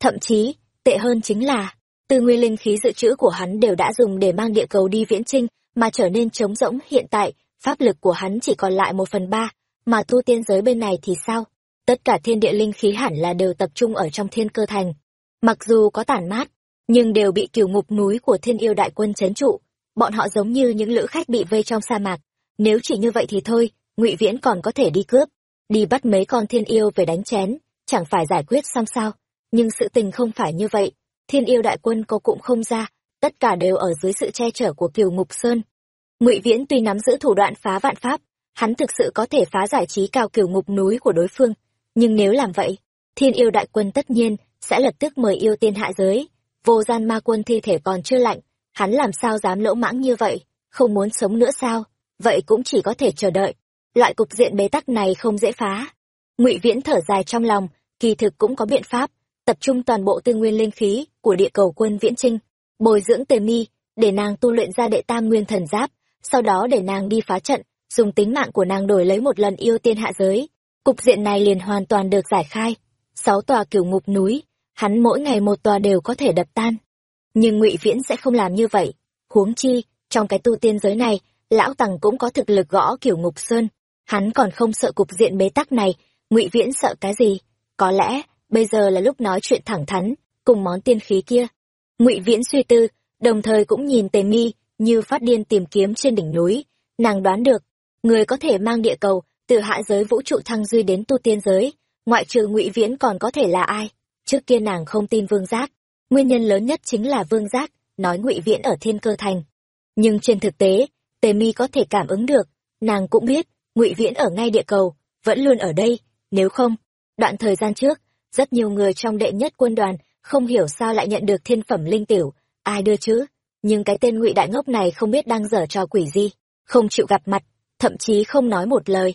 thậm chí, tệ hơn chính là, tư nguyên linh khí dự trữ của hắn đều đã dùng để mang địa cầu đi viễn trinh mà trở nên trống rỗng hiện tại, pháp lực của hắn chỉ còn lại một phần ba, mà tu tiên giới bên này thì sao? Tất cả thiên địa linh khí hẳn là đều tập trung ở trong thiên cơ thành. Mặc dù có tản mát, nhưng đều bị kiều ngục núi của thiên yêu đại quân chấn trụ bọn họ giống như những lữ khách bị vây trong sa mạc. Nếu chỉ như vậy thì thôi, ngụy viễn còn có thể đi cướp, đi bắt mấy con thiên yêu về đánh chén, chẳng phải giải quyết xong sao. Nhưng sự tình không phải như vậy, thiên yêu đại quân có cũng không ra, tất cả đều ở dưới sự che chở của kiều ngục sơn. Ngụy viễn tuy nắm giữ thủ đoạn phá vạn pháp, hắn thực sự có thể phá giải trí cao kiều ngục núi của đối phương, nhưng nếu làm vậy, thiên yêu đại quân tất nhiên sẽ lập tức mời yêu tiên hạ giới, vô gian ma quân thi thể còn chưa lạnh hắn làm sao dám lỗ mãng như vậy? Không muốn sống nữa sao? Vậy cũng chỉ có thể chờ đợi. Loại cục diện bế tắc này không dễ phá. Ngụy viễn thở dài trong lòng, kỳ thực cũng có biện pháp. Tập trung toàn bộ tư nguyên linh khí của địa cầu quân viễn trinh bồi dưỡng tề mi, để nàng tu luyện ra đệ tam nguyên thần giáp, sau đó để nàng đi phá trận, dùng tính mạng của nàng đổi lấy một lần yêu tiên hạ giới. Cục diện này liền hoàn toàn được giải khai. Sáu tòa cửu ngục núi, hắn mỗi ngày một tòa đều có thể đập tan nhưng ngụy viễn sẽ không làm như vậy. Huống chi, trong cái tu tiên giới này, lão tằng cũng có thực lực gõ kiểu ngục sơn. Hắn còn không sợ cục diện bế tắc này. Ngụy viễn sợ cái gì? Có lẽ, bây giờ là lúc nói chuyện thẳng thắn, cùng món tiên khí kia. Ngụy viễn suy tư, đồng thời cũng nhìn tề mi như phát điên tìm kiếm trên đỉnh núi. Nàng đoán được, người có thể mang địa cầu từ hạ giới vũ trụ thăng duy đến tu tiên giới, ngoại trừ ngụy viễn còn có thể là ai? Trước kia nàng không tin vương giác nguyên nhân lớn nhất chính là vương giác, nói ngụy viễn ở thiên cơ thành. Nhưng trên thực tế, tề mi có thể cảm ứng được, nàng cũng biết, ngụy viễn ở ngay địa cầu, vẫn luôn ở đây, nếu không, đoạn thời gian trước, rất nhiều người trong đệ nhất quân đoàn không hiểu sao lại nhận được thiên phẩm linh tiểu, ai đưa chứ? Nhưng cái tên ngụy đại ngốc này không biết đang dở trò quỷ gì, không chịu gặp mặt, thậm chí không nói một lời.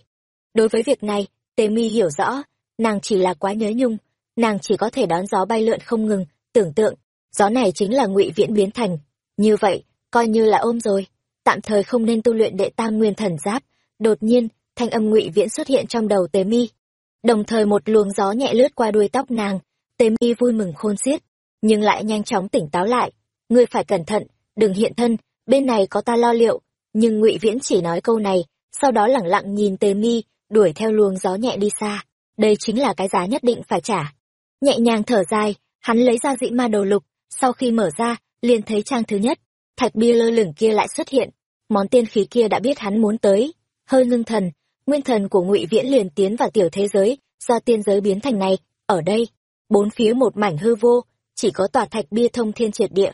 Đối với việc này, tề mi hiểu rõ, nàng chỉ là quá nhớ nhung, nàng chỉ có thể đón gió bay lượn không ngừng tưởng tượng, gió này chính là ngụy viễn biến thành. Như vậy, coi như là ôm rồi. Tạm thời không nên tu luyện đệ tam nguyên thần giáp. Đột nhiên, thanh âm ngụy viễn xuất hiện trong đầu tế mi. Đồng thời một luồng gió nhẹ lướt qua đuôi tóc nàng. Tế mi vui mừng khôn xiết, nhưng lại nhanh chóng tỉnh táo lại. Ngươi phải cẩn thận, đừng hiện thân, bên này có ta lo liệu. Nhưng ngụy viễn chỉ nói câu này, sau đó lẳng lặng nhìn tế mi, đuổi theo luồng gió nhẹ đi xa. Đây chính là cái giá nhất định phải trả. Nhẹ nhàng thở dài hắn lấy ra dị ma đồ lục, sau khi mở ra, liền thấy trang thứ nhất, thạch bia lơ lửng kia lại xuất hiện. Món tiên khí kia đã biết hắn muốn tới. Hơi ngưng thần, nguyên thần của ngụy viễn liền tiến vào tiểu thế giới, do tiên giới biến thành này. Ở đây, bốn phía một mảnh hư vô, chỉ có tòa thạch bia thông thiên triệt địa.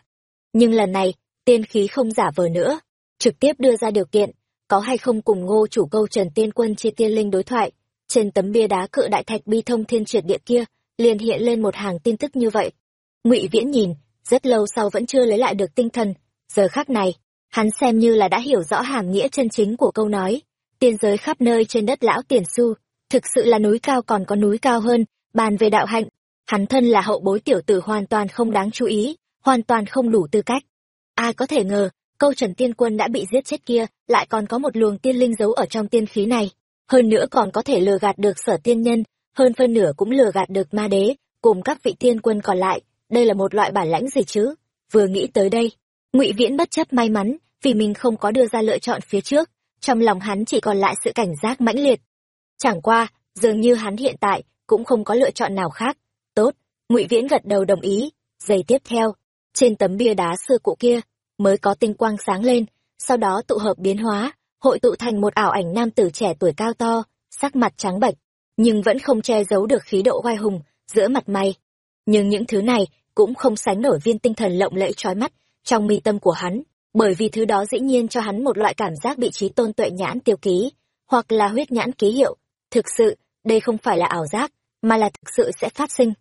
Nhưng lần này, tiên khí không giả vờ nữa. Trực tiếp đưa ra điều kiện, có hay không cùng ngô chủ câu trần tiên quân chia tiên linh đối thoại. Trên tấm bia đá cự đại thạch bi thông thiên triệt địa kia liền hiện lên một hàng tin tức như vậy. Ngụy viễn nhìn, rất lâu sau vẫn chưa lấy lại được tinh thần. Giờ khắc này, hắn xem như là đã hiểu rõ hàm nghĩa chân chính của câu nói. Tiên giới khắp nơi trên đất lão tiền su thực sự là núi cao còn có núi cao hơn, bàn về đạo hạnh. Hắn thân là hậu bối tiểu tử hoàn toàn không đáng chú ý, hoàn toàn không đủ tư cách. Ai có thể ngờ, câu trần tiên quân đã bị giết chết kia, lại còn có một luồng tiên linh giấu ở trong tiên khí này. Hơn nữa còn có thể lừa gạt được sở tiên nhân hơn phân nửa cũng lừa gạt được ma đế, cùng các vị tiên quân còn lại. Đây là một loại bản lãnh gì chứ? Vừa nghĩ tới đây, ngụy viễn bất chấp may mắn, vì mình không có đưa ra lựa chọn phía trước, trong lòng hắn chỉ còn lại sự cảnh giác mãnh liệt. Chẳng qua, dường như hắn hiện tại cũng không có lựa chọn nào khác. Tốt, ngụy viễn gật đầu đồng ý. Giây tiếp theo, trên tấm bia đá xưa cụ kia mới có tinh quang sáng lên, sau đó tụ hợp biến hóa, hội tụ thành một ảo ảnh nam tử trẻ tuổi cao to, sắc mặt trắng bệch nhưng vẫn không che giấu được khí độ oai hùng giữa mặt mày. Nhưng những thứ này cũng không sánh nổi viên tinh thần lộng lẫy trói mắt trong mi tâm của hắn, bởi vì thứ đó dĩ nhiên cho hắn một loại cảm giác bị trí tôn tuệ nhãn tiêu ký, hoặc là huyết nhãn ký hiệu. Thực sự, đây không phải là ảo giác, mà là thực sự sẽ phát sinh.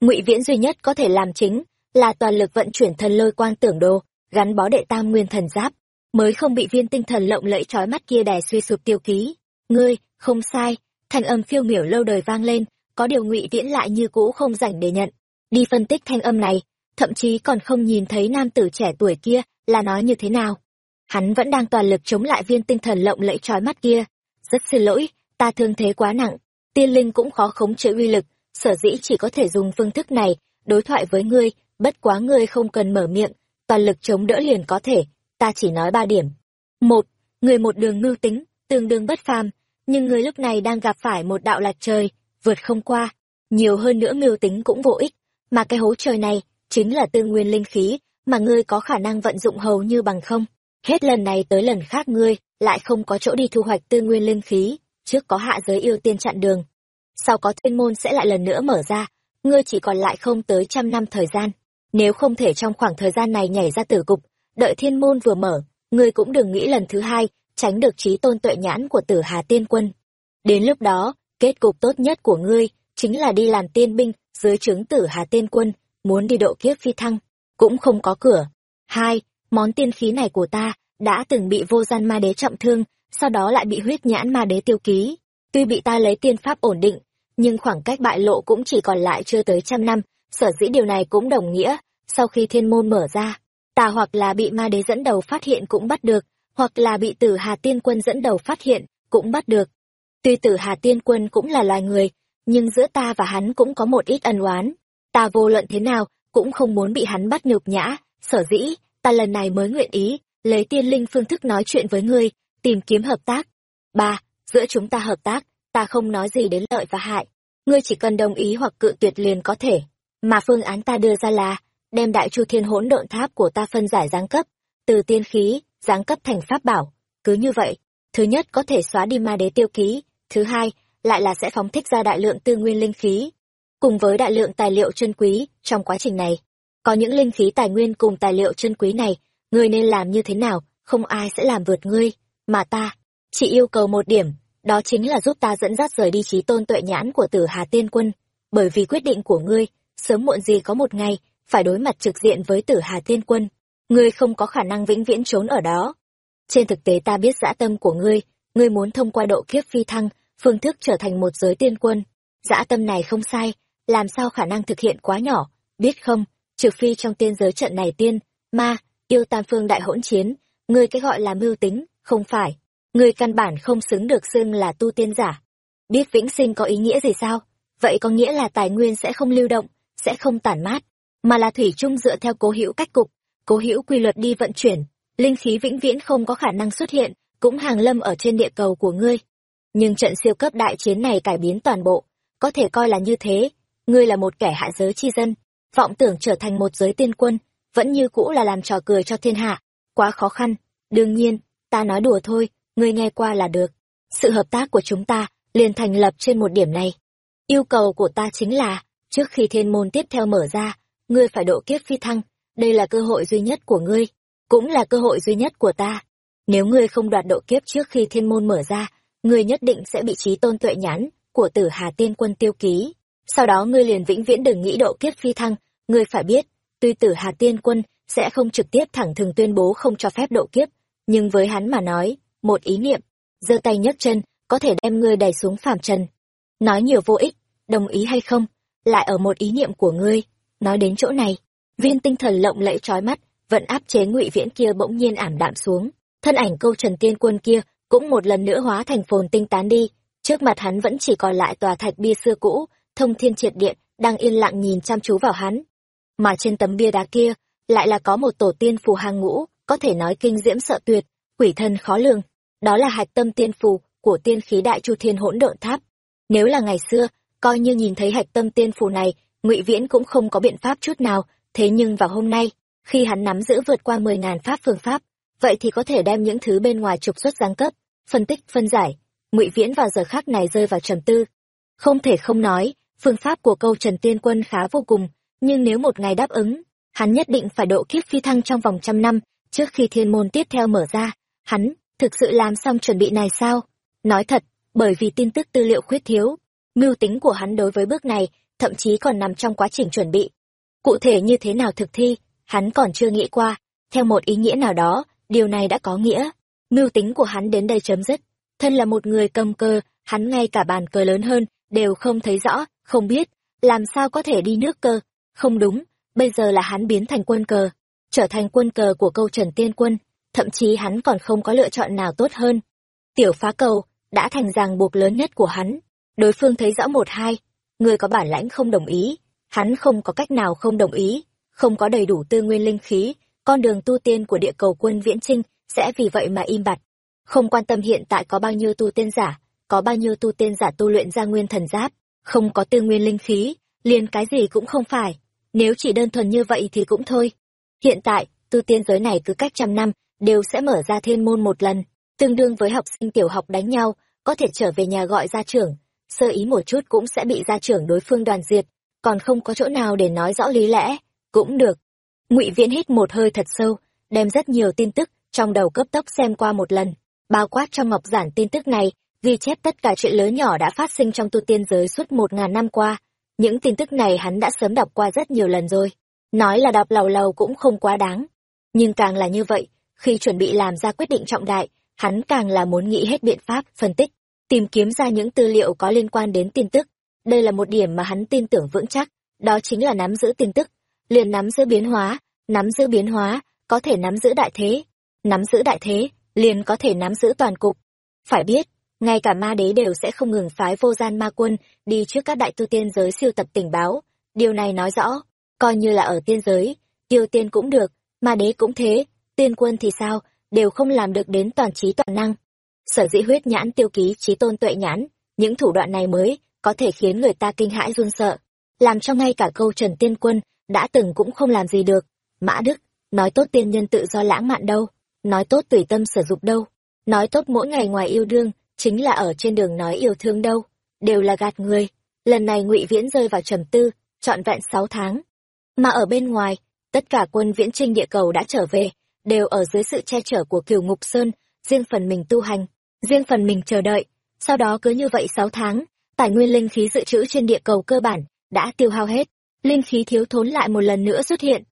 Ngụy viễn duy nhất có thể làm chính là toàn lực vận chuyển thần lôi quan tưởng đồ, gắn bó đệ tam nguyên thần giáp, mới không bị viên tinh thần lộng lẫy trói mắt kia đè suy sụp tiêu ký. Ngươi, không sai thanh âm phiêu miểu lâu đời vang lên, có điều ngụy viễn lại như cũ không rảnh để nhận. Đi phân tích thanh âm này, thậm chí còn không nhìn thấy nam tử trẻ tuổi kia là nói như thế nào. Hắn vẫn đang toàn lực chống lại viên tinh thần lộng lẫy trói mắt kia. Rất xin lỗi, ta thương thế quá nặng, tiên linh cũng khó khống chế uy lực, sở dĩ chỉ có thể dùng phương thức này đối thoại với ngươi, bất quá ngươi không cần mở miệng, toàn lực chống đỡ liền có thể, ta chỉ nói ba điểm. Một, người một đường ngưu tính, tương đương bất phàm nhưng ngươi lúc này đang gặp phải một đạo lạc trời vượt không qua. Nhiều hơn nữa mưu tính cũng vô ích. Mà cái hố trời này chính là tư nguyên linh khí mà ngươi có khả năng vận dụng hầu như bằng không. Hết lần này tới lần khác ngươi lại không có chỗ đi thu hoạch tư nguyên linh khí trước có hạ giới yêu tiên chặn đường. Sau có thiên môn sẽ lại lần nữa mở ra. Ngươi chỉ còn lại không tới trăm năm thời gian. Nếu không thể trong khoảng thời gian này nhảy ra tử cục, đợi thiên môn vừa mở, ngươi cũng đừng nghĩ lần thứ hai, tránh được trí tôn tuệ nhãn của tử Hà Tiên Quân. Đến lúc đó, kết cục tốt nhất của ngươi, chính là đi làm tiên binh dưới trướng tử Hà Tiên Quân, muốn đi độ kiếp phi thăng, cũng không có cửa. Hai, món tiên khí này của ta, đã từng bị vô gian ma đế trọng thương, sau đó lại bị huyết nhãn ma đế tiêu ký. Tuy bị ta lấy tiên pháp ổn định, nhưng khoảng cách bại lộ cũng chỉ còn lại chưa tới trăm năm, sở dĩ điều này cũng đồng nghĩa, sau khi thiên môn mở ra, ta hoặc là bị ma đế dẫn đầu phát hiện cũng bắt được, hoặc là bị tử hà tiên quân dẫn đầu phát hiện, cũng bắt được. Tuy tử hà tiên quân cũng là loài người, nhưng giữa ta và hắn cũng có một ít ân oán. Ta vô luận thế nào, cũng không muốn bị hắn bắt nhục nhã, sở dĩ, ta lần này mới nguyện ý, lấy tiên linh phương thức nói chuyện với ngươi, tìm kiếm hợp tác. ba Giữa chúng ta hợp tác, ta không nói gì đến lợi và hại. Ngươi chỉ cần đồng ý hoặc cự tuyệt liền có thể. Mà phương án ta đưa ra là, đem đại chu thiên hỗn độn tháp của ta phân giải giáng cấp, từ tiên khí, giáng cấp thành pháp bảo. Cứ như vậy, thứ nhất có thể xóa đi ma đế tiêu ký, thứ hai, lại là sẽ phóng thích ra đại lượng tư nguyên linh khí. Cùng với đại lượng tài liệu chân quý, trong quá trình này, có những linh khí tài nguyên cùng tài liệu chân quý này, ngươi nên làm như thế nào, không ai sẽ làm vượt ngươi, mà ta, chỉ yêu cầu một điểm, đó chính là giúp ta dẫn dắt rời đi trí tôn tuệ nhãn của tử Hà Tiên Quân, bởi vì quyết định của ngươi, sớm muộn gì có một ngày, phải đối mặt trực diện với tử Hà Tiên Quân, ngươi không có khả năng vĩnh viễn trốn ở đó. Trên thực tế ta biết dã tâm của ngươi, ngươi muốn thông qua độ kiếp phi thăng, phương thức trở thành một giới tiên quân. Dã tâm này không sai, làm sao khả năng thực hiện quá nhỏ, biết không, trừ phi trong tiên giới trận này tiên, ma, yêu tam phương đại hỗn chiến, ngươi cái gọi là mưu tính, không phải. Ngươi căn bản không xứng được xưng là tu tiên giả. Biết vĩnh sinh có ý nghĩa gì sao? Vậy có nghĩa là tài nguyên sẽ không lưu động, sẽ không tản mát, mà là thủy chung dựa theo cố hữu cách cục, cố hữu quy luật đi vận chuyển, linh khí vĩnh viễn không có khả năng xuất hiện, cũng hàng lâm ở trên địa cầu của ngươi. Nhưng trận siêu cấp đại chiến này cải biến toàn bộ, có thể coi là như thế, ngươi là một kẻ hạ giới chi dân, vọng tưởng trở thành một giới tiên quân, vẫn như cũ là làm trò cười cho thiên hạ, quá khó khăn, đương nhiên, ta nói đùa thôi, ngươi nghe qua là được. Sự hợp tác của chúng ta liền thành lập trên một điểm này. Yêu cầu của ta chính là, trước khi thiên môn tiếp theo mở ra, ngươi phải độ kiếp phi thăng, đây là cơ hội duy nhất của ngươi, cũng là cơ hội duy nhất của ta. Nếu ngươi không đoạt độ kiếp trước khi thiên môn mở ra, ngươi nhất định sẽ bị trí tôn tuệ nhãn của tử Hà Tiên Quân tiêu ký. Sau đó ngươi liền vĩnh viễn đừng nghĩ độ kiếp phi thăng, ngươi phải biết, tuy tử Hà Tiên Quân sẽ không trực tiếp thẳng thừng tuyên bố không cho phép độ kiếp, nhưng với hắn mà nói, một ý niệm, giơ tay nhấc chân, có thể đem ngươi đẩy xuống phàm trần. Nói nhiều vô ích, đồng ý hay không, lại ở một ý niệm của ngươi. Nói đến chỗ này, viên tinh thần lộng lẫy trói mắt, vẫn áp chế ngụy viễn kia bỗng nhiên ảm đạm xuống. Thân ảnh câu trần tiên quân kia cũng một lần nữa hóa thành phồn tinh tán đi. Trước mặt hắn vẫn chỉ còn lại tòa thạch bia xưa cũ, thông thiên triệt điện, đang yên lặng nhìn chăm chú vào hắn. Mà trên tấm bia đá kia, lại là có một tổ tiên phù hàng ngũ, có thể nói kinh diễm sợ tuyệt, quỷ thân khó lường. Đó là hạch tâm tiên phù của tiên khí đại chu thiên hỗn độn tháp. Nếu là ngày xưa, coi như nhìn thấy hạch tâm tiên phù này, ngụy Viễn cũng không có biện pháp chút nào, thế nhưng vào hôm nay, khi hắn nắm giữ vượt qua mười ngàn pháp phương pháp, vậy thì có thể đem những thứ bên ngoài trục xuất giáng cấp, phân tích, phân giải. ngụy Viễn vào giờ khác này rơi vào trầm tư. Không thể không nói, phương pháp của câu Trần Tiên Quân khá vô cùng, nhưng nếu một ngày đáp ứng, hắn nhất định phải độ kiếp phi thăng trong vòng trăm năm, trước khi thiên môn tiếp theo mở ra. Hắn, thực sự làm xong chuẩn bị này sao? Nói thật, bởi vì tin tức tư liệu khuyết thiếu, mưu tính của hắn đối với bước này thậm chí còn nằm trong quá trình chuẩn bị. Cụ thể như thế nào thực thi, hắn còn chưa nghĩ qua, theo một ý nghĩa nào đó, điều này đã có nghĩa. Mưu tính của hắn đến đây chấm dứt. Thân là một người cầm cơ, hắn ngay cả bàn cờ lớn hơn, đều không thấy rõ, không biết, làm sao có thể đi nước cơ. Không đúng, bây giờ là hắn biến thành quân cờ, trở thành quân cờ của câu trần tiên quân, thậm chí hắn còn không có lựa chọn nào tốt hơn. Tiểu phá cầu, đã thành ràng buộc lớn nhất của hắn. Đối phương thấy rõ một hai, người có bản lãnh không đồng ý, hắn không có cách nào không đồng ý, không có đầy đủ tư nguyên linh khí, con đường tu tiên của địa cầu quân viễn trinh sẽ vì vậy mà im bặt. Không quan tâm hiện tại có bao nhiêu tu tiên giả, có bao nhiêu tu tiên giả tu luyện ra nguyên thần giáp, không có tư nguyên linh khí, liền cái gì cũng không phải. Nếu chỉ đơn thuần như vậy thì cũng thôi. Hiện tại, tu tiên giới này cứ cách trăm năm, đều sẽ mở ra thiên môn một lần, tương đương với học sinh tiểu học đánh nhau, có thể trở về nhà gọi gia trưởng, sơ ý một chút cũng sẽ bị gia trưởng đối phương đoàn diệt, còn không có chỗ nào để nói rõ lý lẽ, cũng được, ngụy viễn hít một hơi thật sâu đem rất nhiều tin tức trong đầu cấp tốc xem qua một lần bao quát trong ngọc giản tin tức này ghi chép tất cả chuyện lớn nhỏ đã phát sinh trong tu tiên giới suốt một ngàn năm qua. Những tin tức này hắn đã sớm đọc qua rất nhiều lần rồi. Nói là đọc lầu lầu cũng không quá đáng. Nhưng càng là như vậy khi chuẩn bị làm ra quyết định trọng đại hắn càng là muốn nghĩ hết biện pháp phân tích tìm kiếm ra những tư liệu có liên quan đến tin tức đây là một điểm mà hắn tin tưởng vững chắc, đó chính là nắm giữ tin tức. Liền nắm giữ biến hóa, nắm giữ biến hóa, có thể nắm giữ đại thế. Nắm giữ đại thế, liền có thể nắm giữ toàn cục. Phải biết, ngay cả ma đế đều sẽ không ngừng phái vô gian ma quân đi trước các đại tu tiên giới siêu tập tình báo. Điều này nói rõ, coi như là ở tiên giới, tiêu tiên cũng được, ma đế cũng thế, tiên quân thì sao, đều không làm được đến toàn trí toàn năng. Sở dĩ huyết nhãn tiêu ký trí tôn tuệ nhãn, những thủ đoạn này mới có thể khiến người ta kinh hãi run sợ. Làm cho ngay cả câu trần tiên quân đã từng cũng không làm gì được. Mã đức, nói tốt tiên nhân tự do lãng mạn đâu? Nói tốt tùy tâm sử dụng đâu? Nói tốt mỗi ngày ngoài yêu đương, chính là ở trên đường nói yêu thương đâu? Đều là gạt người. Lần này ngụy viễn rơi vào trầm tư, trọn vẹn sáu tháng. Mà ở bên ngoài, tất cả quân viễn trinh địa cầu đã trở về, đều ở dưới sự che chở của kiều ngục sơn, riêng phần mình tu hành, riêng phần mình chờ đợi. Sau đó cứ như vậy sáu tháng tài nguyên linh khí dự trữ trên địa cầu cơ bản đã tiêu hao hết, linh khí thiếu thốn lại một lần nữa xuất hiện.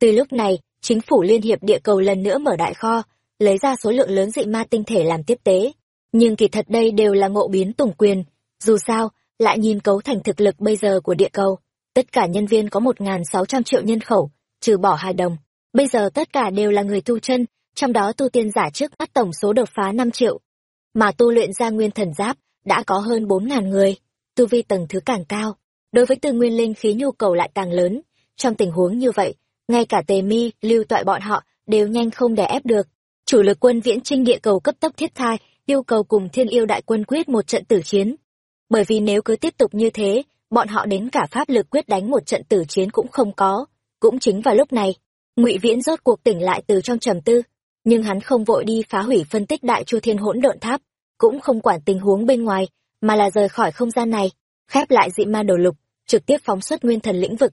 Từ lúc này, chính phủ liên hiệp địa cầu lần nữa mở đại kho, lấy ra số lượng lớn dị ma tinh thể làm tiếp tế. Nhưng kỳ thật đây đều là ngộ biến tùng quyền, dù sao, lại nhìn cấu thành thực lực bây giờ của địa cầu. Tất cả nhân viên có một sáu trăm triệu nhân khẩu, trừ bỏ hài đồng. Bây giờ tất cả đều là người tu chân, trong đó tu tiên giả trước mắt tổng số đột phá năm triệu. Mà tu luyện ra nguyên thần giáp đã có hơn bốn ngàn người. Tu vi tầng thứ càng cao, đối với tư nguyên linh khí nhu cầu lại càng lớn. Trong tình huống như vậy, ngay cả tề mi, lưu toại bọn họ đều nhanh không đè ép được. Chủ lực quân viễn trinh địa cầu cấp tốc thiết thai, yêu cầu cùng thiên yêu đại quân quyết một trận tử chiến. Bởi vì nếu cứ tiếp tục như thế, bọn họ đến cả pháp lực quyết đánh một trận tử chiến cũng không có. Cũng chính vào lúc này, ngụy viễn rốt cuộc tỉnh lại từ trong trầm tư. Nhưng hắn không vội đi phá hủy phân tích đại chu thiên hỗn độn tháp cũng không quản tình huống bên ngoài, mà là rời khỏi không gian này, khép lại dị ma đồ lục, trực tiếp phóng xuất nguyên thần lĩnh vực.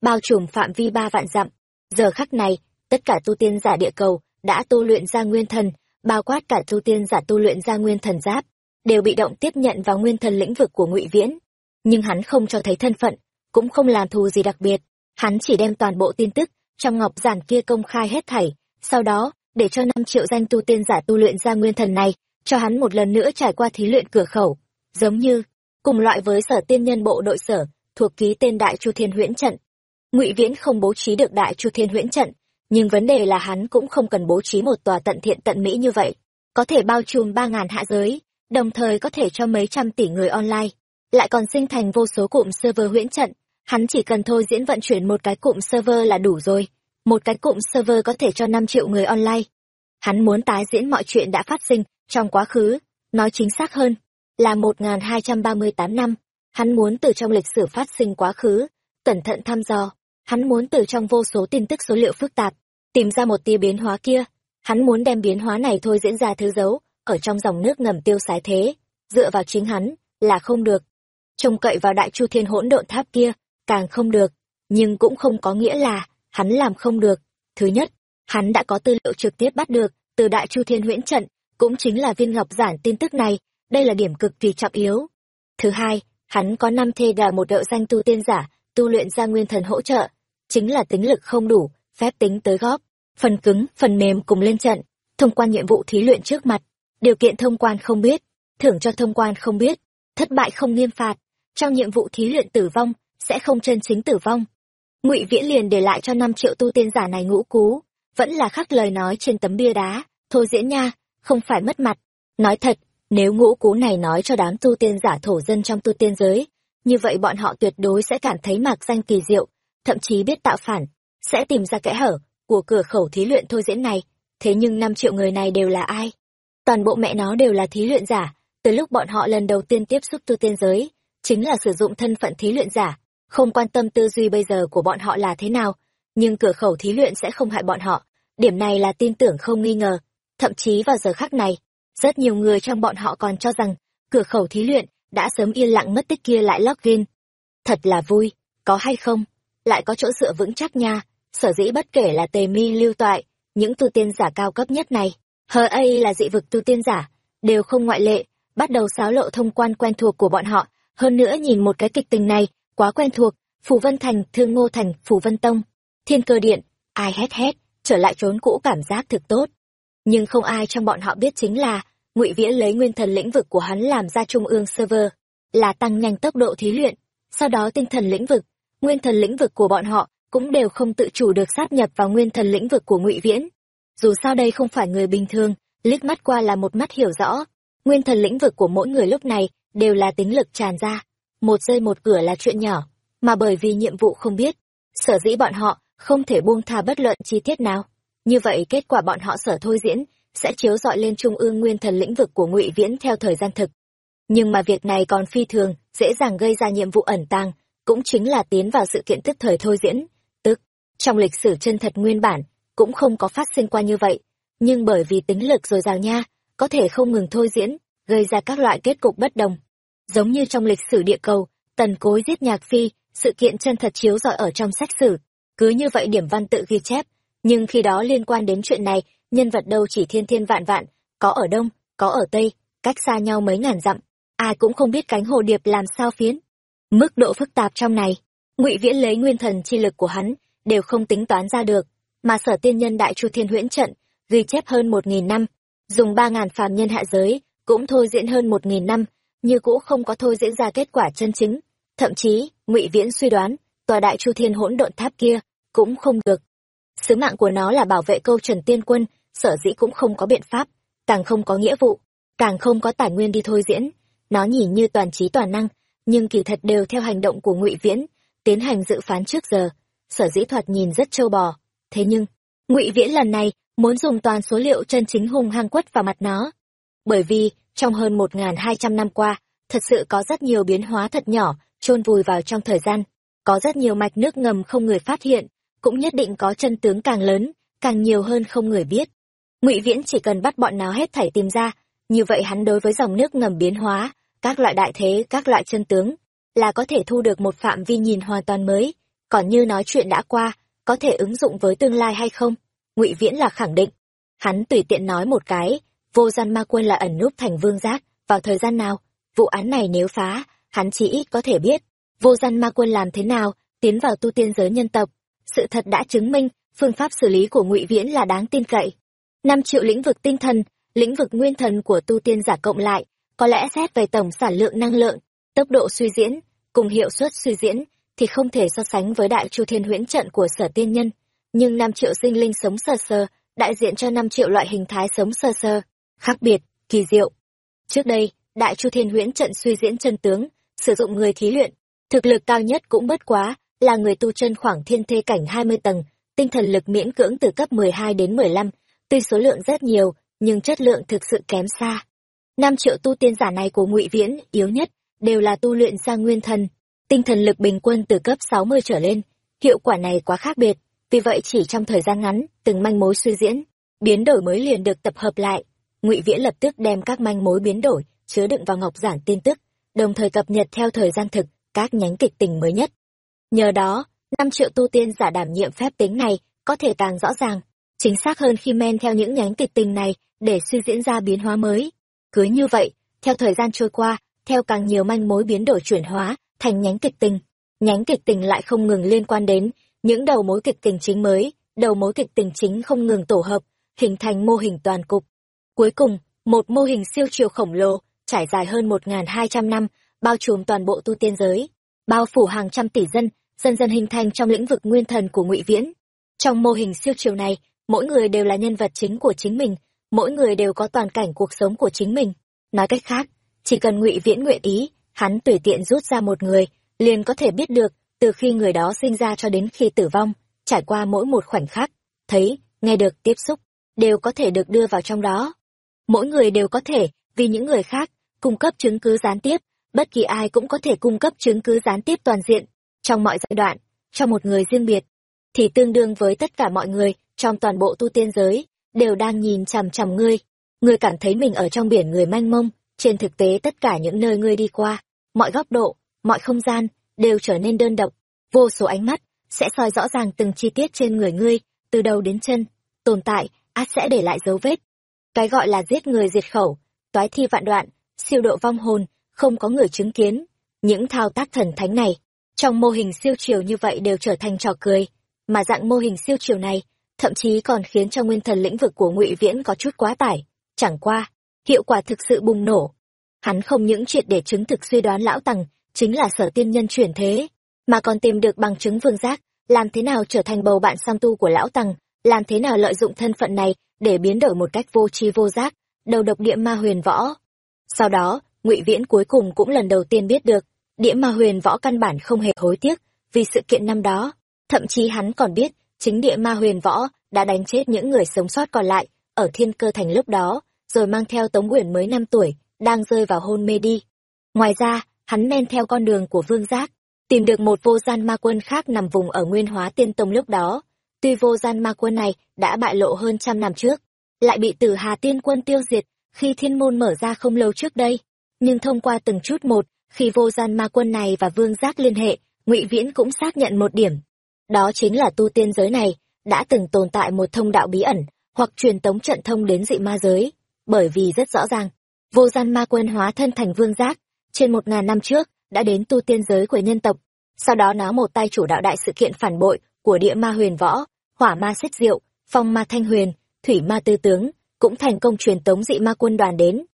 Bao trùm phạm vi ba vạn dặm. Giờ khắc này, tất cả tu tiên giả địa cầu đã tu luyện ra nguyên thần, bao quát cả tu tiên giả tu luyện ra nguyên thần giáp, đều bị động tiếp nhận vào nguyên thần lĩnh vực của ngụy viễn. Nhưng hắn không cho thấy thân phận, cũng không làm thù gì đặc biệt. Hắn chỉ đem toàn bộ tin tức trong ngọc giản kia công khai hết thảy, sau đó, để cho năm triệu danh tu tiên giả tu luyện ra nguyên thần này cho hắn một lần nữa trải qua thí luyện cửa khẩu, giống như cùng loại với sở tiên nhân bộ đội sở thuộc ký tên đại chu thiên huyễn trận. Ngụy viễn không bố trí được đại chu thiên huyễn trận, nhưng vấn đề là hắn cũng không cần bố trí một tòa tận thiện tận mỹ như vậy, có thể bao trùm ba ngàn hạ giới, đồng thời có thể cho mấy trăm tỷ người online. Lại còn sinh thành vô số cụm server huyễn trận, hắn chỉ cần thôi diễn vận chuyển một cái cụm server là đủ rồi, một cái cụm server có thể cho năm triệu người online. Hắn muốn tái diễn mọi chuyện đã phát sinh trong quá khứ, nói chính xác hơn, là một nghìn hai trăm ba mươi tám năm, hắn muốn từ trong lịch sử phát sinh quá khứ, cẩn thận thăm dò. Hắn muốn từ trong vô số tin tức số liệu phức tạp, tìm ra một tia biến hóa kia. Hắn muốn đem biến hóa này thôi diễn ra thứ dấu, ở trong dòng nước ngầm tiêu sái thế. Dựa vào chính hắn, là không được. Trông cậy vào đại chu thiên hỗn độn tháp kia, càng không được. Nhưng cũng không có nghĩa là, hắn làm không được. Thứ nhất, hắn đã có tư liệu trực tiếp bắt được từ đại chu thiên huyễn trận cũng chính là viên ngọc giản tin tức này, đây là điểm cực kỳ trọng yếu. Thứ hai, hắn có năm thê đà một đậu danh tu tiên giả, tu luyện ra nguyên thần hỗ trợ, chính là tính lực không đủ, phép tính tới góp, phần cứng, phần mềm cùng lên trận, thông quan nhiệm vụ thí luyện trước mặt, điều kiện thông quan không biết, thưởng cho thông quan không biết, thất bại không nghiêm phạt, trong nhiệm vụ thí luyện tử vong, sẽ không chân chính tử vong. Ngụy viễn liền để lại cho năm triệu tu tiên giả này ngũ cú, vẫn là khắc lời nói trên tấm bia đá, thôi diễn nha không phải mất mặt. Nói thật, nếu ngũ cú này nói cho đám tu tiên giả thổ dân trong tu tiên giới, như vậy bọn họ tuyệt đối sẽ cảm thấy mạc danh kỳ diệu, thậm chí biết tạo phản, sẽ tìm ra kẽ hở của cửa khẩu thí luyện thôi diễn này. Thế nhưng năm triệu người này đều là ai? Toàn bộ mẹ nó đều là thí luyện giả. Từ lúc bọn họ lần đầu tiên tiếp xúc tu tiên giới, chính là sử dụng thân phận thí luyện giả. Không quan tâm tư duy bây giờ của bọn họ là thế nào, nhưng cửa khẩu thí luyện sẽ không hại bọn họ. Điểm này là tin tưởng không nghi ngờ thậm chí vào giờ khác này, rất nhiều người trong bọn họ còn cho rằng cửa khẩu thí luyện đã sớm yên lặng mất tích kia lại login thật là vui, có hay không? Lại có chỗ dựa vững chắc nha. Sở dĩ bất kể là tề mi, lưu toại, những tu tiên giả cao cấp nhất này, hờ ấy là dị vực tu tiên giả, đều không ngoại lệ, bắt đầu xáo lộ thông quan quen thuộc của bọn họ. Hơn nữa nhìn một cái kịch tình này, quá quen thuộc, phù vân thành, thương ngô thành, phù vân tông, thiên cơ điện, ai hét hét, trở lại trốn cũ cảm giác thực tốt nhưng không ai trong bọn họ biết chính là, ngụy viễn lấy nguyên thần lĩnh vực của hắn làm ra trung ương server, là tăng nhanh tốc độ thí luyện. Sau đó tinh thần lĩnh vực, nguyên thần lĩnh vực của bọn họ cũng đều không tự chủ được sát nhập vào nguyên thần lĩnh vực của ngụy viễn. Dù sao đây không phải người bình thường, liếc mắt qua là một mắt hiểu rõ. Nguyên thần lĩnh vực của mỗi người lúc này đều là tính lực tràn ra. Một rơi một cửa là chuyện nhỏ, mà bởi vì nhiệm vụ không biết, sở dĩ bọn họ không thể buông tha bất luận chi tiết nào như vậy kết quả bọn họ sở thôi diễn, sẽ chiếu dọi lên trung ương nguyên thần lĩnh vực của ngụy viễn theo thời gian thực. Nhưng mà việc này còn phi thường, dễ dàng gây ra nhiệm vụ ẩn tàng, cũng chính là tiến vào sự kiện tức thời thôi diễn. Tức, trong lịch sử chân thật nguyên bản, cũng không có phát sinh qua như vậy. Nhưng bởi vì tính lực dồi dào nha, có thể không ngừng thôi diễn, gây ra các loại kết cục bất đồng. Giống như trong lịch sử địa cầu, tần cối giết nhạc phi, sự kiện chân thật chiếu rọi ở trong sách sử. Cứ như vậy điểm văn tự ghi chép nhưng khi đó liên quan đến chuyện này, nhân vật đâu chỉ thiên thiên vạn vạn, có ở đông, có ở tây, cách xa nhau mấy ngàn dặm, ai cũng không biết cánh hồ điệp làm sao phiến. Mức độ phức tạp trong này, ngụy viễn lấy nguyên thần chi lực của hắn, đều không tính toán ra được, mà sở tiên nhân đại chu thiên huyễn trận, ghi chép hơn một nghìn năm, dùng ba ngàn phàm nhân hạ giới, cũng thôi diễn hơn một nghìn năm, như cũ không có thôi diễn ra kết quả chân chính. Thậm chí, ngụy viễn suy đoán, tòa đại chu thiên hỗn độn tháp kia cũng không được sứ mạng của nó là bảo vệ câu trần tiên quân, sở dĩ cũng không có biện pháp, càng không có nghĩa vụ, càng không có tài nguyên đi thôi diễn. Nó nhìn như toàn trí toàn năng, nhưng kỳ thật đều theo hành động của ngụy viễn, tiến hành dự phán trước giờ. Sở dĩ thoạt nhìn rất trâu bò. Thế nhưng, ngụy viễn lần này muốn dùng toàn số liệu chân chính hung hăng quất vào mặt nó. Bởi vì, trong hơn một nghìn hai trăm năm qua, thật sự có rất nhiều biến hóa thật nhỏ chôn vùi vào trong thời gian. Có rất nhiều mạch nước ngầm không người phát hiện cũng nhất định có chân tướng càng lớn, càng nhiều hơn không người biết. Ngụy viễn chỉ cần bắt bọn nó hết thảy tìm ra, như vậy hắn đối với dòng nước ngầm biến hóa, các loại đại thế, các loại chân tướng, là có thể thu được một phạm vi nhìn hoàn toàn mới. Còn như nói chuyện đã qua, có thể ứng dụng với tương lai hay không? Ngụy viễn là khẳng định. Hắn tùy tiện nói một cái, vô gian ma quân là ẩn núp thành vương giác, vào thời gian nào, vụ án này nếu phá, hắn chỉ ít có thể biết, vô gian ma quân làm thế nào, tiến vào tu tiên giới nhân tộc sự thật đã chứng minh, phương pháp xử lý của ngụy viễn là đáng tin cậy. Năm triệu lĩnh vực tinh thần, lĩnh vực nguyên thần của tu tiên giả cộng lại, có lẽ xét về tổng sản lượng năng lượng, tốc độ suy diễn, cùng hiệu suất suy diễn, thì không thể so sánh với đại chu thiên huyễn trận của sở tiên nhân. Nhưng năm triệu sinh linh sống sờ sờ, đại diện cho năm triệu loại hình thái sống sờ sờ, khác biệt, kỳ diệu. Trước đây, đại chu thiên huyễn trận suy diễn chân tướng, sử dụng người thí luyện, thực lực cao nhất cũng bất quá là người tu chân khoảng thiên thê cảnh hai mươi tầng, tinh thần lực miễn cưỡng từ cấp mười hai đến mười lăm. Tuy số lượng rất nhiều, nhưng chất lượng thực sự kém xa. Năm triệu tu tiên giả này của ngụy viễn, yếu nhất, đều là tu luyện ra nguyên thần. Tinh thần lực bình quân từ cấp sáu mươi trở lên, hiệu quả này quá khác biệt, vì vậy chỉ trong thời gian ngắn, từng manh mối suy diễn, biến đổi mới liền được tập hợp lại. Ngụy viễn lập tức đem các manh mối biến đổi, chứa đựng vào ngọc giản tin tức, đồng thời cập nhật theo thời gian thực, các nhánh kịch tình mới nhất nhờ đó, năm triệu tu tiên giả đảm nhiệm phép tính này có thể càng rõ ràng, chính xác hơn khi men theo những nhánh kịch tình này để suy diễn ra biến hóa mới. Cứ như vậy, theo thời gian trôi qua, theo càng nhiều manh mối biến đổi chuyển hóa thành nhánh kịch tình, nhánh kịch tình lại không ngừng liên quan đến những đầu mối kịch tình chính mới, đầu mối kịch tình chính không ngừng tổ hợp, hình thành mô hình toàn cục. Cuối cùng, một mô hình siêu chiều khổng lồ trải dài hơn một hai trăm năm, bao trùm toàn bộ tu tiên giới, bao phủ hàng trăm tỷ dân dần dần hình thành trong lĩnh vực nguyên thần của ngụy viễn. Trong mô hình siêu chiều này, mỗi người đều là nhân vật chính của chính mình, mỗi người đều có toàn cảnh cuộc sống của chính mình. Nói cách khác, chỉ cần ngụy viễn nguyện ý, hắn tùy tiện rút ra một người, liền có thể biết được, từ khi người đó sinh ra cho đến khi tử vong, trải qua mỗi một khoảnh khắc, thấy, nghe được tiếp xúc, đều có thể được đưa vào trong đó. Mỗi người đều có thể, vì những người khác, cung cấp chứng cứ gián tiếp, bất kỳ ai cũng có thể cung cấp chứng cứ gián tiếp toàn diện trong mọi giai đoạn cho một người riêng biệt thì tương đương với tất cả mọi người trong toàn bộ tu tiên giới đều đang nhìn chằm chằm ngươi ngươi cảm thấy mình ở trong biển người manh mông trên thực tế tất cả những nơi ngươi đi qua mọi góc độ mọi không gian đều trở nên đơn độc vô số ánh mắt sẽ soi rõ ràng từng chi tiết trên người ngươi, từ đầu đến chân, tồn tại, át sẽ để lại dấu vết. Cái gọi là giết người diệt khẩu, toái thi vạn đoạn, siêu độ vong hồn, không có người chứng kiến. Những thao tác thần thánh này, trong mô hình siêu triều như vậy đều trở thành trò cười, mà dạng mô hình siêu triều này, thậm chí còn khiến cho nguyên thần lĩnh vực của ngụy Viễn có chút quá tải. Chẳng qua, hiệu quả thực sự bùng nổ. Hắn không những triệt để chứng thực suy đoán lão tằng chính là sở tiên nhân chuyển thế, mà còn tìm được bằng chứng vương giác, làm thế nào trở thành bầu bạn song tu của lão tằng, làm thế nào lợi dụng thân phận này để biến đổi một cách vô tri vô giác, đầu độc địa ma huyền võ. Sau đó, ngụy Viễn cuối cùng cũng lần đầu tiên biết được, địa ma huyền võ căn bản không hề hối tiếc vì sự kiện năm đó. Thậm chí hắn còn biết, chính địa ma huyền võ đã đánh chết những người sống sót còn lại ở thiên cơ thành lúc đó, rồi mang theo Tống Uyển mới năm tuổi, đang rơi vào hôn mê đi. Ngoài ra, hắn men theo con đường của Vương Giác, tìm được một vô gian ma quân khác nằm vùng ở Nguyên Hóa Tiên Tông lúc đó. Tuy vô gian ma quân này đã bại lộ hơn trăm năm trước, lại bị Tử Hà Tiên Quân tiêu diệt khi thiên môn mở ra không lâu trước đây, nhưng thông qua từng chút một, khi vô gian ma quân này và Vương Giác liên hệ, Ngụy Viễn cũng xác nhận một điểm. Đó chính là tu tiên giới này đã từng tồn tại một thông đạo bí ẩn hoặc truyền tống trận thông đến dị ma giới, bởi vì rất rõ ràng, vô gian ma quân hóa thân thành Vương Giác, trên một ngàn năm trước đã đến tu tiên giới của nhân tộc. Sau đó nó một tay chủ đạo đại sự kiện phản bội của địa ma huyền võ hỏa ma xích diệu phong ma thanh huyền thủy ma tư tướng cũng thành công truyền tống dị ma quân đoàn đến.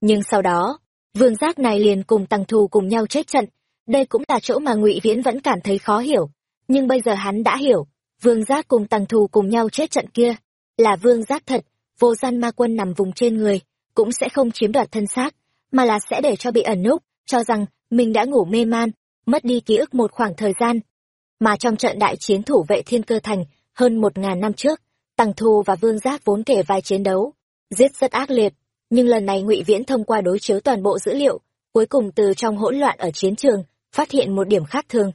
Nhưng sau đó vương giác này liền cùng tằng thù cùng nhau chết trận. Đây cũng là chỗ mà ngụy viễn vẫn cảm thấy khó hiểu. Nhưng bây giờ hắn đã hiểu vương giác cùng tằng thù cùng nhau chết trận kia là vương giác thật vô gian ma quân nằm vùng trên người cũng sẽ không chiếm đoạt thân xác mà là sẽ để cho bị ẩn núp cho rằng mình đã ngủ mê man, mất đi ký ức một khoảng thời gian. Mà trong trận đại chiến thủ vệ thiên cơ thành, hơn một ngàn năm trước, Tằng Thù và Vương Giác vốn kể vai chiến đấu, giết rất ác liệt, nhưng lần này ngụy Viễn thông qua đối chiếu toàn bộ dữ liệu, cuối cùng từ trong hỗn loạn ở chiến trường, phát hiện một điểm khác thường.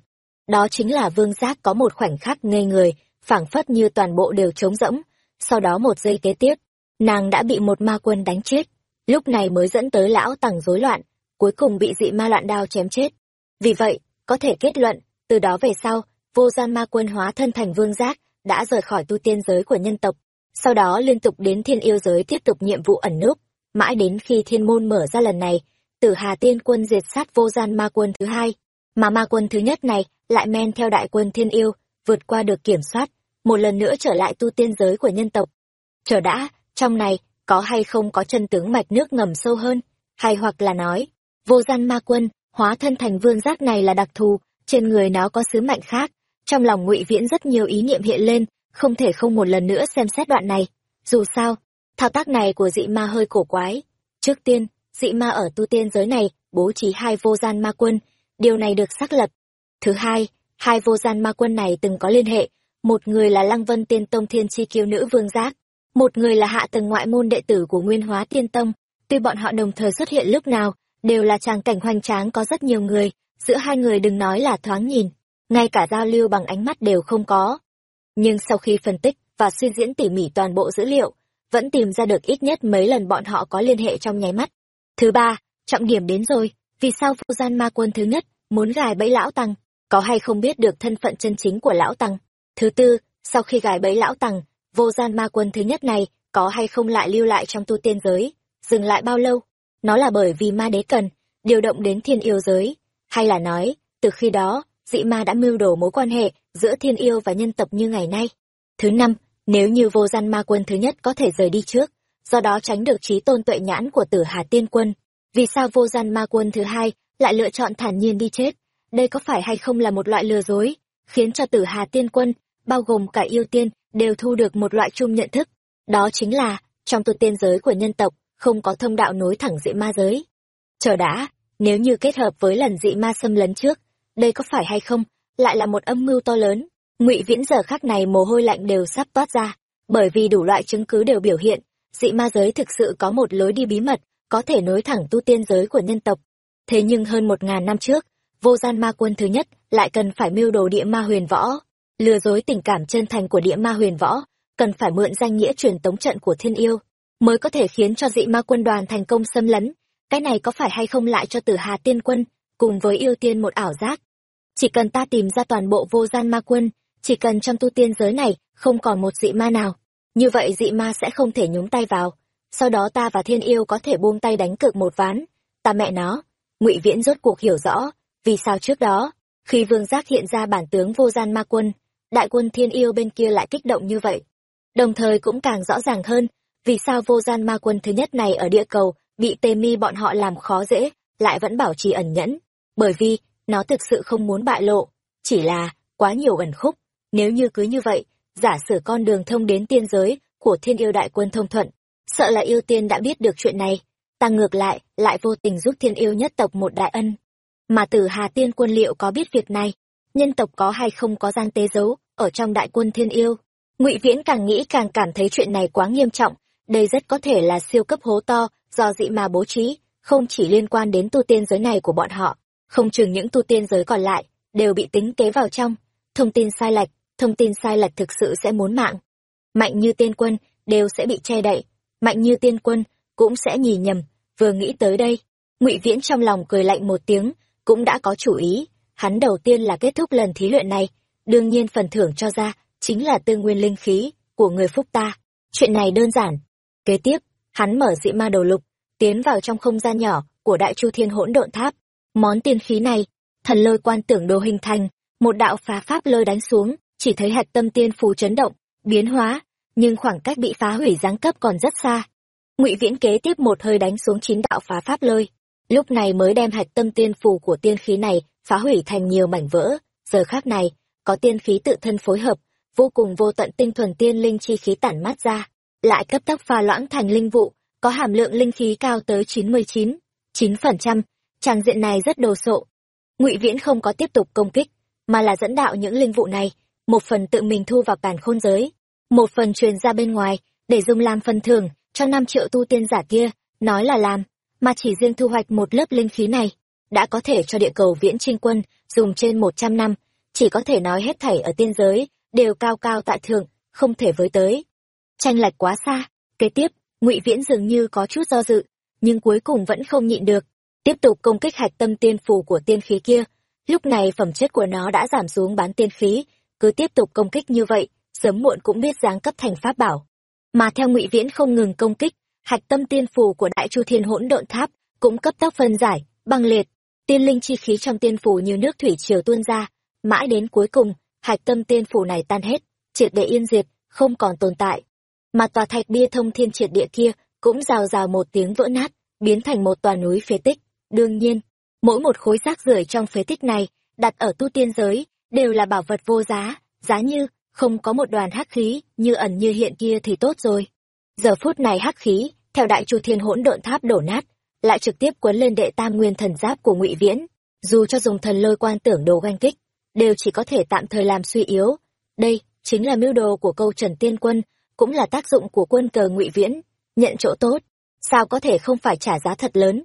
Đó chính là Vương Giác có một khoảnh khắc ngây người, phảng phất như toàn bộ đều trống rỗng, sau đó một giây kế tiếp, nàng đã bị một ma quân đánh chết, lúc này mới dẫn tới lão Tằng rối loạn, cuối cùng bị dị ma loạn đao chém chết. Vì vậy, có thể kết luận, từ đó về sau, vô gian ma quân hóa thân thành vương giác, đã rời khỏi tu tiên giới của nhân tộc. Sau đó liên tục đến thiên yêu giới tiếp tục nhiệm vụ ẩn núp, mãi đến khi thiên môn mở ra lần này, tử hà tiên quân diệt sát vô gian ma quân thứ hai. Mà ma quân thứ nhất này lại men theo đại quân thiên yêu, vượt qua được kiểm soát, một lần nữa trở lại tu tiên giới của nhân tộc. Chờ đã, trong này, có hay không có chân tướng mạch nước ngầm sâu hơn, hay hoặc là nói, vô gian ma quân hóa thân thành vương giác này là đặc thù trên người nó có sứ mệnh khác trong lòng ngụy viễn rất nhiều ý niệm hiện lên không thể không một lần nữa xem xét đoạn này dù sao thao tác này của dị ma hơi cổ quái. Trước tiên dị ma ở tu tiên giới này bố trí hai vô gian ma quân. Điều này được xác lập. Thứ hai hai vô gian ma quân này từng có liên hệ. Một người là lăng vân tiên tông thiên chi kiêu nữ vương giác. Một người là hạ tầng ngoại môn đệ tử của nguyên hóa tiên tông. Tuy bọn họ đồng thời xuất hiện lúc nào đều là tràng cảnh hoành tráng có rất nhiều người, giữa hai người đừng nói là thoáng nhìn, ngay cả giao lưu bằng ánh mắt đều không có. Nhưng sau khi phân tích và suy diễn tỉ mỉ toàn bộ dữ liệu, vẫn tìm ra được ít nhất mấy lần bọn họ có liên hệ trong nháy mắt. Thứ ba, trọng điểm đến rồi, vì sao vô gian ma quân thứ nhất muốn gài bẫy lão tăng, có hay không biết được thân phận chân chính của lão tăng. Thứ tư, sau khi gài bẫy lão tăng, vô gian ma quân thứ nhất này có hay không lại lưu lại trong tu tiên giới, dừng lại bao lâu? nó là bởi vì ma đế cần điều động đến thiên yêu giới hay là nói từ khi đó dị ma đã mưu đồ mối quan hệ giữa thiên yêu và nhân tộc như ngày nay thứ năm nếu như vô gian ma quân thứ nhất có thể rời đi trước do đó tránh được trí tôn tuệ nhãn của tử hà tiên quân vì sao vô gian ma quân thứ hai lại lựa chọn thản nhiên đi chết đây có phải hay không là một loại lừa dối khiến cho tử hà tiên quân bao gồm cả yêu tiên đều thu được một loại chung nhận thức đó chính là trong tu tiên giới của nhân tộc không có thông đạo nối thẳng dị ma giới. Chờ đã, nếu như kết hợp với lần dị ma xâm lấn trước, đây có phải hay không, lại là một âm mưu to lớn. Ngụy Viễn giờ khắc này mồ hôi lạnh đều sắp toát ra, bởi vì đủ loại chứng cứ đều biểu hiện, dị ma giới thực sự có một lối đi bí mật, có thể nối thẳng tu tiên giới của nhân tộc. Thế nhưng hơn một ngàn năm trước, vô gian ma quân thứ nhất lại cần phải mưu đồ địa ma huyền võ, lừa dối tình cảm chân thành của địa ma huyền võ, cần phải mượn danh nghĩa truyền tống trận của thiên yêu mới có thể khiến cho dị ma quân đoàn thành công xâm lấn cái này có phải hay không lại cho tử hà tiên quân cùng với yêu tiên một ảo giác chỉ cần ta tìm ra toàn bộ vô gian ma quân chỉ cần trong tu tiên giới này không còn một dị ma nào, như vậy dị ma sẽ không thể nhúng tay vào. Sau đó ta và thiên yêu có thể buông tay đánh cược một ván. Ta mẹ nó, ngụy Viễn rốt cuộc hiểu rõ, vì sao trước đó, khi vương giác hiện ra bản tướng vô gian ma quân, đại quân thiên yêu bên kia lại kích động như vậy. Đồng thời cũng càng rõ ràng hơn, vì sao vô gian ma quân thứ nhất này ở địa cầu bị tề mi bọn họ làm khó dễ, lại vẫn bảo trì ẩn nhẫn, bởi vì nó thực sự không muốn bại lộ, chỉ là quá nhiều ẩn khúc. Nếu như cứ như vậy, giả sử con đường thông đến tiên giới của thiên yêu đại quân thông thuận, sợ là yêu tiên đã biết được chuyện này, ta ngược lại, lại vô tình giúp thiên yêu nhất tộc một đại ân. Mà tử Hà Tiên quân liệu có biết việc này, nhân tộc có hay không có gian tế giấu ở trong đại quân thiên yêu. Ngụy Viễn càng nghĩ càng cảm thấy chuyện này quá nghiêm trọng, đây rất có thể là siêu cấp hố to do dị mà bố trí, không chỉ liên quan đến tu tiên giới này của bọn họ, không chừng những tu tiên giới còn lại đều bị tính kế vào trong. Thông tin sai lệch, thông tin sai lệch thực sự sẽ muốn mạng. Mạnh như tiên quân đều sẽ bị che đậy, mạnh như tiên quân cũng sẽ nhì nhầm, vừa nghĩ tới đây, Ngụy Viễn trong lòng cười lạnh một tiếng, cũng đã có chủ ý, hắn đầu tiên là kết thúc lần thí luyện này, đương nhiên phần thưởng cho ra chính là tư nguyên linh khí của người phúc ta. Chuyện này đơn giản. Kế tiếp, hắn mở dị ma đầu lục, tiến vào trong không gian nhỏ của Đại Chu Thiên Hỗn Độn Tháp. Món tiên khí này, thần lôi quan tưởng đồ hình thành, một đạo phá pháp lôi đánh xuống, chỉ thấy hạch tâm tiên phù chấn động, biến hóa, nhưng khoảng cách bị phá hủy giáng cấp còn rất xa. Ngụy Viễn kế tiếp một hơi đánh xuống chín đạo phá pháp lôi, lúc này mới đem hạch tâm tiên phù của tiên khí này phá hủy thành nhiều mảnh vỡ. Giờ khác này, có tiên khí tự thân phối hợp, vô cùng vô tận tinh thuần tiên linh chi khí tản mát ra, lại cấp tốc pha loãng thành linh vụ, có hàm lượng linh khí cao tới 99, 9%, tràng diện này rất đồ sộ. Ngụy Viễn không có tiếp tục công kích, mà là dẫn đạo những linh vụ này, một phần tự mình thu vào càn khôn giới, một phần truyền ra bên ngoài, để dùng làm phần thưởng cho năm triệu tu tiên giả kia, nói là làm, mà chỉ riêng thu hoạch một lớp linh khí này, đã có thể cho địa cầu viễn trinh quân dùng trên một trăm năm, chỉ có thể nói hết thảy ở tiên giới, đều cao cao tại thượng, không thể với tới. Tranh lệch quá xa, kế tiếp, ngụy Viễn dường như có chút do dự, nhưng cuối cùng vẫn không nhịn được, tiếp tục công kích hạch tâm tiên phù của tiên khí kia. Lúc này phẩm chất của nó đã giảm xuống bán tiên khí, cứ tiếp tục công kích như vậy, sớm muộn cũng biết giáng cấp thành pháp bảo. Mà theo ngụy Viễn không ngừng công kích, hạch tâm tiên phù của Đại Chu Thiên Hỗn Độn Tháp cũng cấp tốc phân giải, băng liệt, tiên linh chi khí trong tiên phù như nước thủy triều tuôn ra, mãi đến cuối cùng, hạch tâm tiên phù này tan hết, triệt để yên diệt, không còn tồn tại. Mà tòa thạch bia thông thiên triệt địa kia cũng rào rào một tiếng vỡ nát, biến thành một tòa núi phế tích. Đương nhiên, mỗi một khối rác rưởi trong phế tích này, đặt ở tu tiên giới, đều là bảo vật vô giá, giá như không có một đoàn hắc khí như ẩn như hiện kia thì tốt rồi. Giờ phút này hắc khí, theo đại chu thiên hỗn độn tháp đổ nát, lại trực tiếp quấn lên đệ tam nguyên thần giáp của ngụy Viễn, dù cho dùng thần lôi quan tưởng đồ ganh kích, đều chỉ có thể tạm thời làm suy yếu. Đây chính là mưu đồ của câu Trần Tiên Quân, cũng là tác dụng của quân cờ ngụy Viễn, nhận chỗ tốt, sao có thể không phải trả giá thật lớn.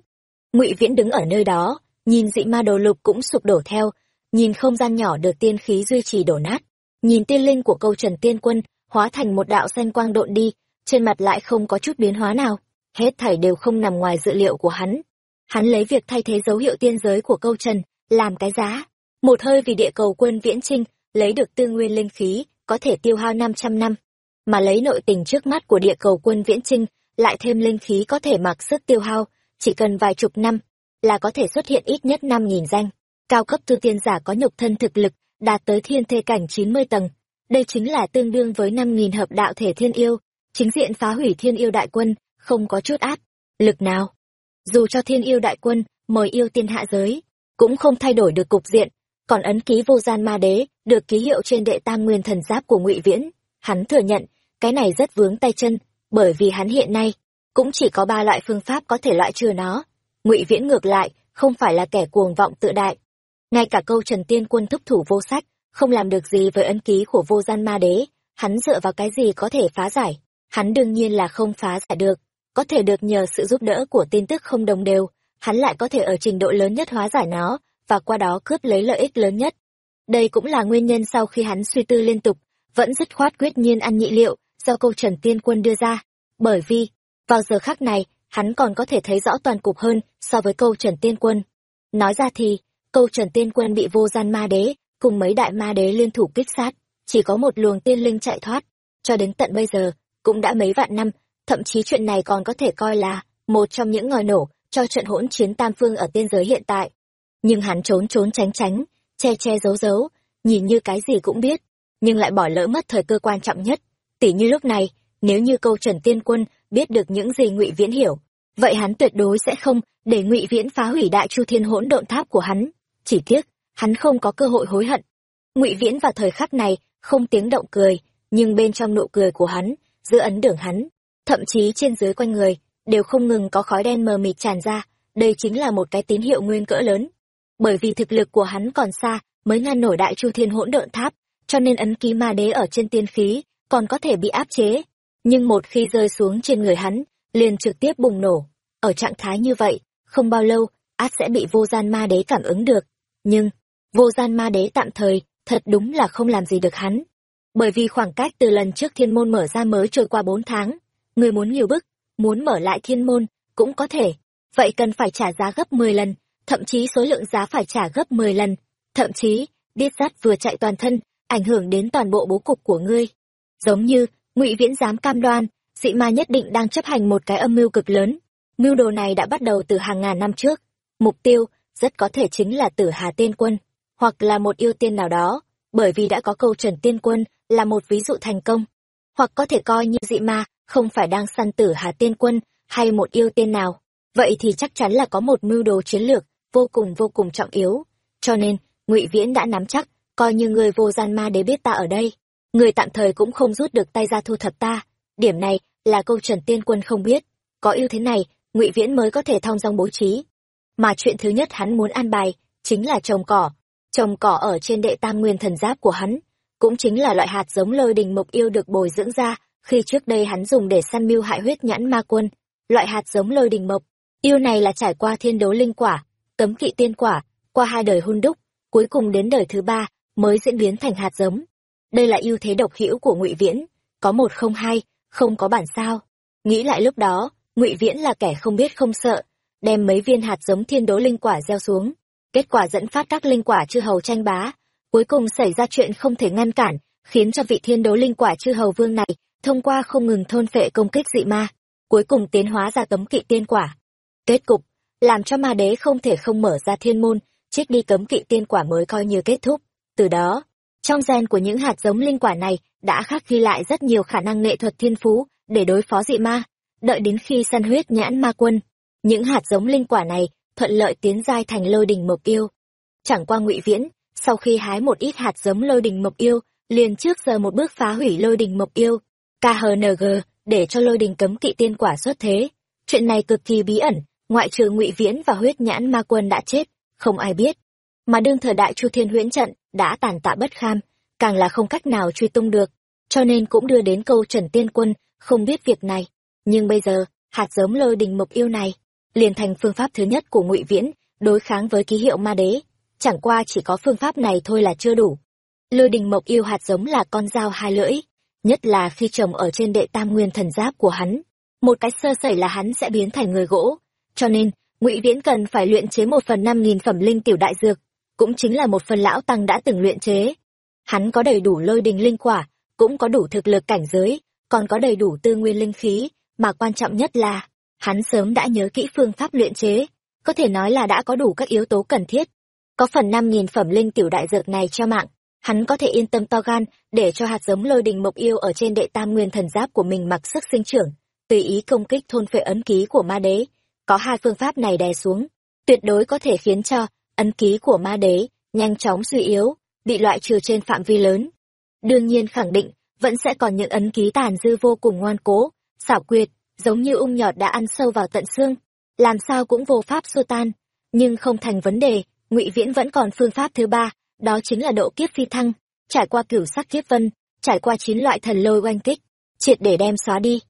Ngụy Viễn đứng ở nơi đó, nhìn dị ma đồ lục cũng sụp đổ theo, nhìn không gian nhỏ được tiên khí duy trì đổ nát, nhìn tiên linh của câu Trần Tiên Quân hóa thành một đạo xanh quang độn đi, trên mặt lại không có chút biến hóa nào, hết thảy đều không nằm ngoài dự liệu của hắn. Hắn lấy việc thay thế dấu hiệu tiên giới của câu Trần, làm cái giá, một hơi vì địa cầu quân viễn trinh, lấy được tư nguyên linh khí, có thể tiêu hao 500 năm, mà lấy nội tình trước mắt của địa cầu quân viễn trinh, lại thêm linh khí có thể mặc sức tiêu hao, chỉ cần vài chục năm, là có thể xuất hiện ít nhất 5.000 danh. Cao cấp tư tiên giả có nhục thân thực lực, đạt tới thiên thê cảnh 90 tầng. Đây chính là tương đương với 5.000 hợp đạo thể thiên yêu, chính diện phá hủy thiên yêu đại quân, không có chút áp, lực nào. Dù cho thiên yêu đại quân, mời yêu tiên hạ giới, cũng không thay đổi được cục diện, còn ấn ký vô gian ma đế, được ký hiệu trên đệ tam nguyên thần giáp của ngụy Viễn. Hắn thừa nhận, cái này rất vướng tay chân, bởi vì hắn hiện nay, cũng chỉ có ba loại phương pháp có thể loại trừ nó. ngụy Viễn ngược lại, không phải là kẻ cuồng vọng tự đại. Ngay cả câu Trần Tiên Quân thúc thủ vô sách, không làm được gì với ấn ký của vô gian ma đế, hắn dựa vào cái gì có thể phá giải. Hắn đương nhiên là không phá giải được, có thể được nhờ sự giúp đỡ của tin tức không đồng đều, hắn lại có thể ở trình độ lớn nhất hóa giải nó, và qua đó cướp lấy lợi ích lớn nhất. Đây cũng là nguyên nhân sau khi hắn suy tư liên tục, vẫn dứt khoát quyết nhiên ăn nhị liệu do câu Trần Tiên Quân đưa ra. Bởi vì, vào giờ khắc này, hắn còn có thể thấy rõ toàn cục hơn so với câu Trần Tiên Quân. Nói ra thì, câu Trần Tiên Quân bị vô gian ma đế, cùng mấy đại ma đế liên thủ kích sát. chỉ có một luồng tiên linh chạy thoát. Cho đến tận bây giờ, cũng đã mấy vạn năm, thậm chí chuyện này còn có thể coi là một trong những ngòi nổ cho trận hỗn chiến tam phương ở tiên giới hiện tại. Nhưng hắn trốn trốn tránh tránh, che che giấu giấu, nhìn như cái gì cũng biết, nhưng lại bỏ lỡ mất thời cơ quan trọng nhất. Tỉ như lúc này, nếu như câu Trần Tiên Quân biết được những gì Ngụy Viễn hiểu, vậy hắn tuyệt đối sẽ không để Ngụy Viễn phá hủy Đại Chu Thiên Hỗn Độn Tháp của hắn. Chỉ tiếc, hắn không có cơ hội hối hận. Ngụy Viễn vào thời khắc này không tiếng động cười, nhưng bên trong nụ cười của hắn, giữa ấn đường hắn, thậm chí trên dưới quanh người, đều không ngừng có khói đen mờ mịt tràn ra, đây chính là một cái tín hiệu nguyên cỡ lớn. Bởi vì thực lực của hắn còn xa, mới ngăn nổi đại chu thiên hỗn độn tháp, cho nên ấn ký ma đế ở trên tiên khí, còn có thể bị áp chế. Nhưng một khi rơi xuống trên người hắn, liền trực tiếp bùng nổ. Ở trạng thái như vậy, không bao lâu, át sẽ bị vô gian ma đế cảm ứng được. Nhưng, vô gian ma đế tạm thời, thật đúng là không làm gì được hắn. Bởi vì khoảng cách từ lần trước thiên môn mở ra mới trôi qua bốn tháng, người muốn nhiều bức, muốn mở lại thiên môn, cũng có thể. Vậy cần phải trả giá gấp 10 lần, thậm chí số lượng giá phải trả gấp 10 lần. Thậm chí, biết rát vừa chạy toàn thân, ảnh hưởng đến toàn bộ bố cục của ngươi. Giống như, ngụy Viễn dám cam đoan, dị ma nhất định đang chấp hành một cái âm mưu cực lớn. Mưu đồ này đã bắt đầu từ hàng ngàn năm trước. Mục tiêu, rất có thể chính là tử Hà Tiên Quân, hoặc là một yêu tiên nào đó, bởi vì đã có câu Trần Tiên Quân là một ví dụ thành công. Hoặc có thể coi như dị ma, không phải đang săn tử Hà Tiên Quân hay một yêu tiên nào. Vậy thì chắc chắn là có một mưu đồ chiến lược vô cùng vô cùng trọng yếu. Cho nên, ngụy Viễn đã nắm chắc, coi như người vô gian ma đế biết ta ở đây. Người tạm thời cũng không rút được tay ra thu thập ta. Điểm này là câu Trần Tiên Quân không biết. Có ưu thế này, ngụy Viễn mới có thể thong dong bố trí. Mà chuyện thứ nhất hắn muốn an bài, chính là trồng cỏ. Trồng cỏ ở trên đệ tam nguyên thần giáp của hắn, cũng chính là loại hạt giống lôi đình mộc yêu được bồi dưỡng ra khi trước đây hắn dùng để săn mưu hại huyết nhãn ma quân. Loại hạt giống lôi đình mộc, yêu này là trải qua thiên đấu linh quả, cấm kỵ tiên quả, qua hai đời hun đúc, cuối cùng đến đời thứ ba mới diễn biến thành hạt giống. Đây là ưu thế độc hữu của Ngụy Viễn, có một không hai, không có bản sao. Nghĩ lại lúc đó, Ngụy Viễn là kẻ không biết không sợ, đem mấy viên hạt giống thiên đố linh quả gieo xuống, kết quả dẫn phát các linh quả chư hầu tranh bá, cuối cùng xảy ra chuyện không thể ngăn cản, khiến cho vị thiên đố linh quả chư hầu vương này thông qua không ngừng thôn phệ công kích dị ma, cuối cùng tiến hóa ra cấm kỵ tiên quả. Kết cục, làm cho ma đế không thể không mở ra thiên môn, chết đi cấm kỵ tiên quả mới coi như kết thúc. Từ đó, trong gen của những hạt giống linh quả này đã khắc ghi lại rất nhiều khả năng nghệ thuật thiên phú để đối phó dị ma. Đợi đến khi săn huyết nhãn ma quân, những hạt giống linh quả này thuận lợi tiến giai thành lôi đình mộc yêu. Chẳng qua ngụy viễn, sau khi hái một ít hạt giống lôi đình mộc yêu, liền trước giờ một bước phá hủy lôi đình mộc yêu, KHNG, để cho lôi đình cấm kỵ tiên quả xuất thế. Chuyện này cực kỳ bí ẩn, ngoại trừ ngụy Viễn và huyết nhãn ma quân đã chết, không ai biết. Mà đương thời đại Chu Thiên huyễn trận đã tàn tạ bất kham, càng là không cách nào truy tung được, cho nên cũng đưa đến câu Trần Tiên Quân không biết việc này. Nhưng bây giờ, hạt giống lôi đình mộc yêu này, liền thành phương pháp thứ nhất của ngụy Viễn đối kháng với ký hiệu ma đế. Chẳng qua chỉ có phương pháp này thôi là chưa đủ. Lôi đình mộc yêu hạt giống là con dao hai lưỡi, nhất là khi trồng ở trên đệ tam nguyên thần giáp của hắn một cái sơ sẩy là hắn sẽ biến thành người gỗ cho nên ngụy viễn cần phải luyện chế một phần năm nghìn phẩm linh tiểu đại dược cũng chính là một phần lão tăng đã từng luyện chế hắn có đầy đủ lôi đình linh quả cũng có đủ thực lực cảnh giới còn có đầy đủ tư nguyên linh khí mà quan trọng nhất là hắn sớm đã nhớ kỹ phương pháp luyện chế, có thể nói là đã có đủ các yếu tố cần thiết. Có phần năm nghìn phẩm linh tiểu đại dược này cho mạng, hắn có thể yên tâm to gan để cho hạt giống lôi đình mộc yêu ở trên đệ tam nguyên thần giáp của mình mặc sức sinh trưởng, tùy ý công kích thôn phệ ấn ký của ma đế. Có hai phương pháp này đè xuống, tuyệt đối có thể khiến cho ấn ký của ma đế nhanh chóng suy yếu, bị loại trừ trên phạm vi lớn. Đương nhiên khẳng định, vẫn sẽ còn những ấn ký tàn dư vô cùng ngoan cố, xảo quyệt giống như ung nhọt đã ăn sâu vào tận xương làm sao cũng vô pháp xua tan nhưng không thành vấn đề ngụy viễn vẫn còn phương pháp thứ ba đó chính là độ kiếp phi thăng, trải qua cửu sắc kiếp vân, trải qua chín loại thần lôi oanh kích, triệt để đem xóa đi.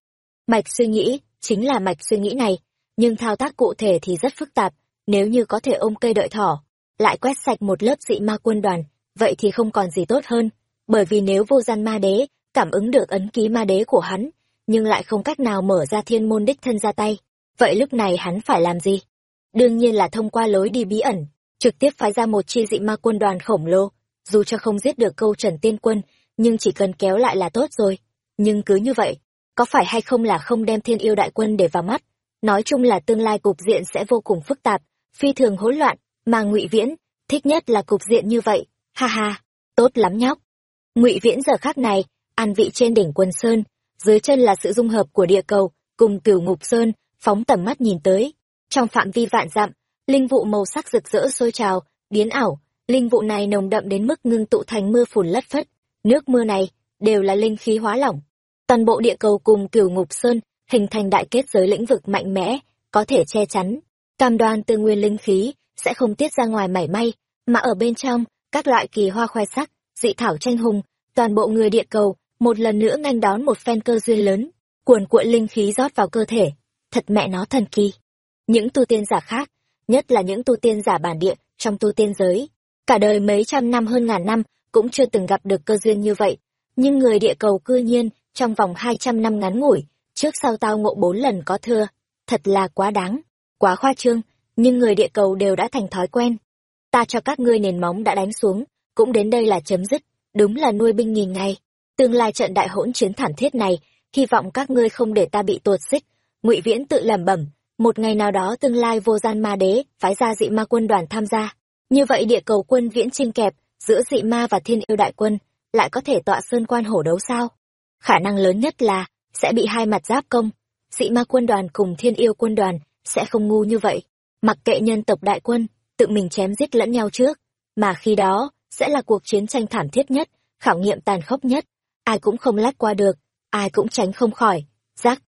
Mạch suy nghĩ, chính là mạch suy nghĩ này, nhưng thao tác cụ thể thì rất phức tạp, nếu như có thể ôm cây đợi thỏ, lại quét sạch một lớp dị ma quân đoàn, vậy thì không còn gì tốt hơn, bởi vì nếu vô gian ma đế, cảm ứng được ấn ký ma đế của hắn, nhưng lại không cách nào mở ra thiên môn đích thân ra tay, vậy lúc này hắn phải làm gì? Đương nhiên là thông qua lối đi bí ẩn, trực tiếp phái ra một chi dị ma quân đoàn khổng lồ, dù cho không giết được câu trần tiên quân, nhưng chỉ cần kéo lại là tốt rồi. Nhưng cứ như vậy, có phải hay không là không đem thiên yêu đại quân để vào mắt? Nói chung là tương lai cục diện sẽ vô cùng phức tạp, phi thường hỗn loạn, mà ngụy Viễn, thích nhất là cục diện như vậy. Ha ha, tốt lắm nhóc. ngụy Viễn giờ khác này, an vị trên đỉnh quần sơn, dưới chân là sự dung hợp của địa cầu, cùng cửu ngục sơn, phóng tầm mắt nhìn tới. Trong phạm vi vạn dặm, linh vụ màu sắc rực rỡ sôi trào, biến ảo, linh vụ này nồng đậm đến mức ngưng tụ thành mưa phùn lất phất. Nước mưa này đều là linh khí hóa lỏng. Toàn bộ địa cầu cùng cửu ngục sơn hình thành đại kết giới lĩnh vực mạnh mẽ, có thể che chắn, cam đoan tư nguyên linh khí sẽ không tiết ra ngoài mảy may, mà ở bên trong, các loại kỳ hoa khoe sắc, dị thảo tranh hùng, toàn bộ người địa cầu một lần nữa nganh đón một phen cơ duyên lớn, cuồn cuộn linh khí rót vào cơ thể, thật mẹ nó thần kỳ. Những tu tiên giả khác, nhất là những tu tiên giả bản địa trong tu tiên giới, cả đời mấy trăm năm hơn ngàn năm cũng chưa từng gặp được cơ duyên như vậy, nhưng người địa cầu cư nhiên trong vòng hai trăm năm ngắn ngủi, trước sau tao ngộ bốn lần có thưa, thật là quá đáng, quá khoa trương, nhưng người địa cầu đều đã thành thói quen. Ta cho các ngươi nền móng đã đánh xuống, cũng đến đây là chấm dứt, đúng là nuôi binh nghìn ngày. Tương lai trận đại hỗn chiến thảm thiết này, hy vọng các ngươi không để ta bị tuột xích. Ngụy Viễn tự lẩm bẩm, một ngày nào đó tương lai vô gian ma đế phái ra dị ma quân đoàn tham gia. Như vậy địa cầu quân viễn chinh kẹp giữa dị ma và thiên yêu đại quân lại có thể tọa sơn quan hổ đấu sao? Khả năng lớn nhất là sẽ bị hai mặt giáp công. Dị ma quân đoàn cùng thiên yêu quân đoàn sẽ không ngu như vậy. Mặc kệ nhân tộc đại quân, tự mình chém giết lẫn nhau trước. Mà khi đó, sẽ là cuộc chiến tranh thảm thiết nhất, khảo nghiệm tàn khốc nhất. Ai cũng không lách qua được, ai cũng tránh không khỏi. Giác.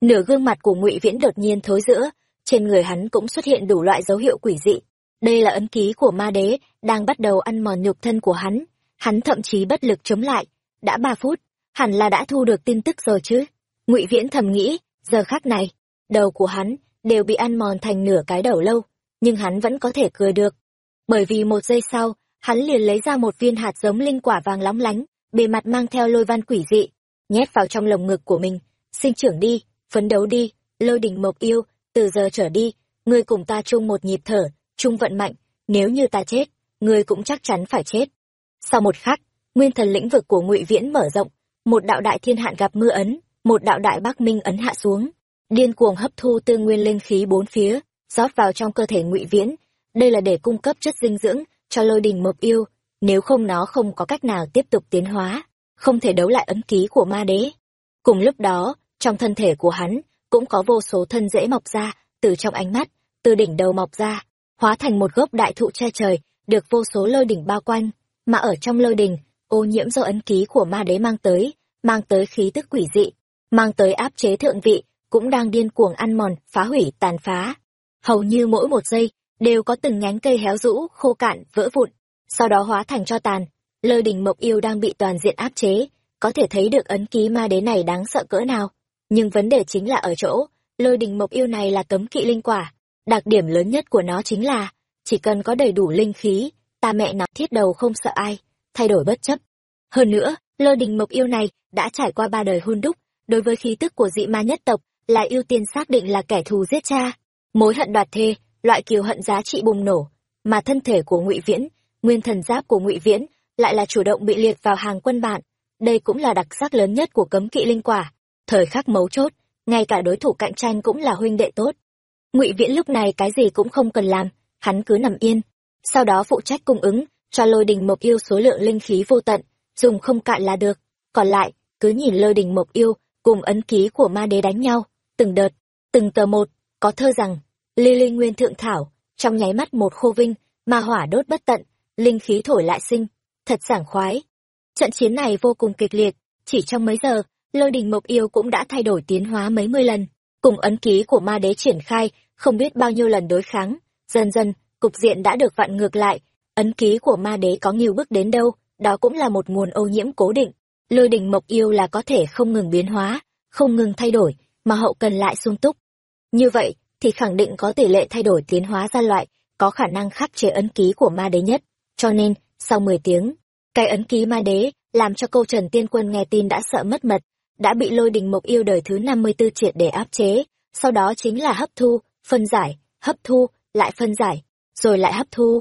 Nửa gương mặt của ngụy Viễn đột nhiên thối giữa, trên người hắn cũng xuất hiện đủ loại dấu hiệu quỷ dị. Đây là ấn ký của ma đế, đang bắt đầu ăn mòn nhục thân của hắn. Hắn thậm chí bất lực chống lại. Đã ba phút, hẳn là đã thu được tin tức rồi chứ ngụy viễn thầm nghĩ giờ khác này đầu của hắn đều bị ăn mòn thành nửa cái đầu lâu nhưng hắn vẫn có thể cười được bởi vì một giây sau hắn liền lấy ra một viên hạt giống linh quả vàng lóng lánh bề mặt mang theo lôi văn quỷ dị nhét vào trong lồng ngực của mình. Sinh trưởng đi phấn đấu đi lôi đình mộc yêu từ giờ trở đi ngươi cùng ta chung một nhịp thở chung vận mạnh. Nếu như ta chết ngươi cũng chắc chắn phải chết. Sau một khắc nguyên thần lĩnh vực của ngụy viễn mở rộng. Một đạo đại thiên hạn gặp mưa ấn, một đạo đại bắc minh ấn hạ xuống, điên cuồng hấp thu tư nguyên linh khí bốn phía, rót vào trong cơ thể Ngụy Viễn, đây là để cung cấp chất dinh dưỡng cho Lôi Đình Mộc Yêu, nếu không nó không có cách nào tiếp tục tiến hóa, không thể đấu lại ấn ký của ma đế. Cùng lúc đó, trong thân thể của hắn cũng có vô số thân rễ mọc ra, từ trong ánh mắt, từ đỉnh đầu mọc ra, hóa thành một gốc đại thụ che trời, được vô số lôi đỉnh bao quanh, mà ở trong lôi đỉnh ô nhiễm do ấn ký của ma đế mang tới, mang tới khí tức quỷ dị, mang tới áp chế thượng vị, cũng đang điên cuồng ăn mòn, phá hủy, tàn phá. Hầu như mỗi một giây, đều có từng nhánh cây héo rũ, khô cạn, vỡ vụn, sau đó hóa thành cho tàn. Lôi đỉnh mộc yêu đang bị toàn diện áp chế, có thể thấy được ấn ký ma đế này đáng sợ cỡ nào. Nhưng vấn đề chính là ở chỗ, lôi đỉnh mộc yêu này là cấm kỵ linh quả. Đặc điểm lớn nhất của nó chính là, chỉ cần có đầy đủ linh khí, ta mẹ nó thiết đầu không sợ ai thay đổi bất chấp. Hơn nữa, lôi đình mộc yêu này đã trải qua ba đời hôn đúc, đối với khí tức của dị ma nhất tộc là ưu tiên xác định là kẻ thù giết cha, mối hận đoạt thê, loại kiều hận giá trị bùng nổ, mà thân thể của Ngụy Viễn, nguyên thần giáp của Ngụy Viễn lại là chủ động bị liệt vào hàng quân bạn. Đây cũng là đặc sắc lớn nhất của cấm kỵ linh quả. Thời khắc mấu chốt, ngay cả đối thủ cạnh tranh cũng là huynh đệ tốt. Ngụy Viễn lúc này cái gì cũng không cần làm, hắn cứ nằm yên, sau đó phụ trách cung ứng cho lôi đình mộc yêu số lượng linh khí vô tận, dùng không cạn là được. Còn lại, cứ nhìn lôi đình mộc yêu cùng ấn ký của ma đế đánh nhau, từng đợt, từng tờ một, có thơ rằng, ly linh nguyên thượng thảo, trong nháy mắt một khô vinh, ma hỏa đốt bất tận, linh khí thổi lại sinh, thật sảng khoái. Trận chiến này vô cùng kịch liệt, chỉ trong mấy giờ, lôi đình mộc yêu cũng đã thay đổi tiến hóa mấy mươi lần, cùng ấn ký của ma đế triển khai, không biết bao nhiêu lần đối kháng, dần dần, cục diện đã được vặn ngược lại, ấn ký của ma đế có nhiều bước đến đâu, đó cũng là một nguồn ô nhiễm cố định. Lôi đình mộc yêu là có thể không ngừng biến hóa, không ngừng thay đổi, mà hậu cần lại sung túc. Như vậy, thì khẳng định có tỷ lệ thay đổi tiến hóa ra loại, có khả năng khắc chế ấn ký của ma đế nhất. Cho nên, sau 10 tiếng, cái ấn ký ma đế, làm cho câu Trần Tiên Quân nghe tin đã sợ mất mật, đã bị lôi đình mộc yêu đời thứ 54 triệt để áp chế, sau đó chính là hấp thu, phân giải, hấp thu, lại phân giải, rồi lại hấp thu,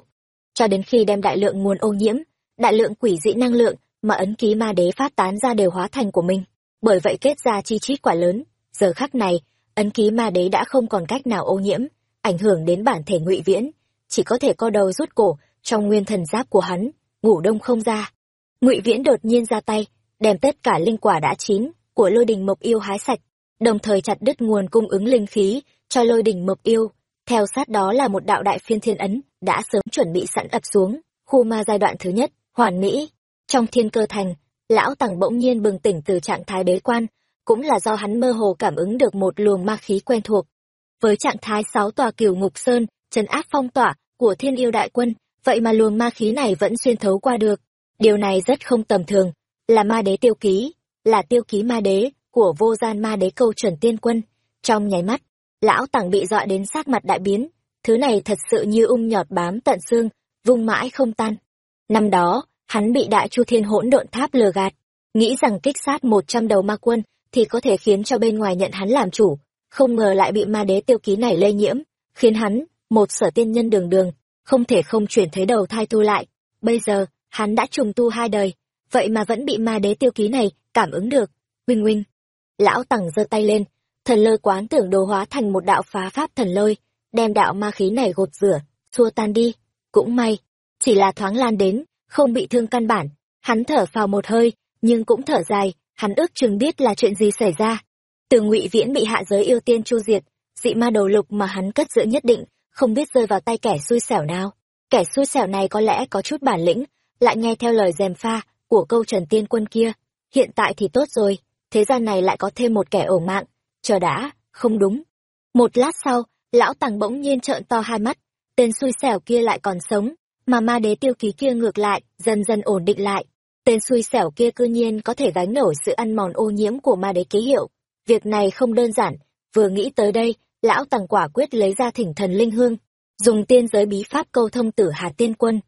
cho đến khi đem đại lượng nguồn ô nhiễm, đại lượng quỷ dị năng lượng mà ấn ký ma đế phát tán ra đều hóa thành của mình. Bởi vậy kết ra chi chít quả lớn. Giờ khắc này ấn ký ma đế đã không còn cách nào ô nhiễm ảnh hưởng đến bản thể ngụy viễn. Chỉ có thể co đầu rút cổ trong nguyên thần giáp của hắn, ngủ đông không ra. Ngụy viễn đột nhiên ra tay, đem tất cả linh quả đã chín của lôi đình mộc yêu hái sạch, đồng thời chặt đứt nguồn cung ứng linh khí cho lôi đình mộc yêu. Theo sát đó là một đạo đại phiên thiên ấn đã sớm chuẩn bị sẵn ập xuống, khu ma giai đoạn thứ nhất, hoàn mỹ. Trong thiên cơ thành, lão tằng bỗng nhiên bừng tỉnh từ trạng thái bế quan, cũng là do hắn mơ hồ cảm ứng được một luồng ma khí quen thuộc. Với trạng thái sáu tòa cửu ngục sơn, trấn áp phong tỏa của thiên yêu đại quân vậy mà luồng ma khí này vẫn xuyên thấu qua được. Điều này rất không tầm thường. Là ma đế tiêu ký, là tiêu ký ma đế của vô gian ma đế câu chuẩn tiên quân. Trong nháy mắt, lão tàng bị dọa đến sát mặt đại biến. Thứ này thật sự như ung nhọt bám tận xương, vung mãi không tan. Năm đó, hắn bị đại chu thiên hỗn độn tháp lừa gạt. Nghĩ rằng kích sát một trăm đầu ma quân thì có thể khiến cho bên ngoài nhận hắn làm chủ, không ngờ lại bị ma đế tiêu ký này lây nhiễm, khiến hắn một sở tiên nhân đường đường không thể không chuyển thế đầu thai tu lại. Bây giờ, hắn đã trùng tu hai đời, vậy mà vẫn bị ma đế tiêu ký này cảm ứng được. Huynh huynh, lão tằng giơ tay lên, thần lôi quán tưởng đồ hóa thành một đạo phá pháp thần lôi, đem đạo ma khí này gột rửa, xua tan đi. Cũng may, chỉ là thoáng lan đến, không bị thương căn bản. Hắn thở phào một hơi, nhưng cũng thở dài, hắn ước chừng biết là chuyện gì xảy ra. Từ ngụy viễn bị hạ giới yêu tiên chu diệt, dị ma đầu lục mà hắn cất giữ nhất định không biết rơi vào tay kẻ xui xẻo nào. Kẻ xui xẻo này có lẽ có chút bản lĩnh, lại nghe theo lời dèm pha của câu trần tiên quân kia. Hiện tại thì tốt rồi, thế gian này lại có thêm một kẻ ổ mạng. Chờ đã, không đúng. Một lát sau, lão tàng bỗng nhiên trợn to hai mắt. Tên xui xẻo kia lại còn sống, mà ma đế tiêu ký kia ngược lại, dần dần ổn định lại. Tên xui xẻo kia cư nhiên có thể gánh nổi sự ăn mòn ô nhiễm của ma đế ký hiệu. Việc này không đơn giản, vừa nghĩ tới đây lão tằng quả quyết lấy ra thỉnh thần linh hương, dùng tiên giới bí pháp câu thông tử hà tiên quân.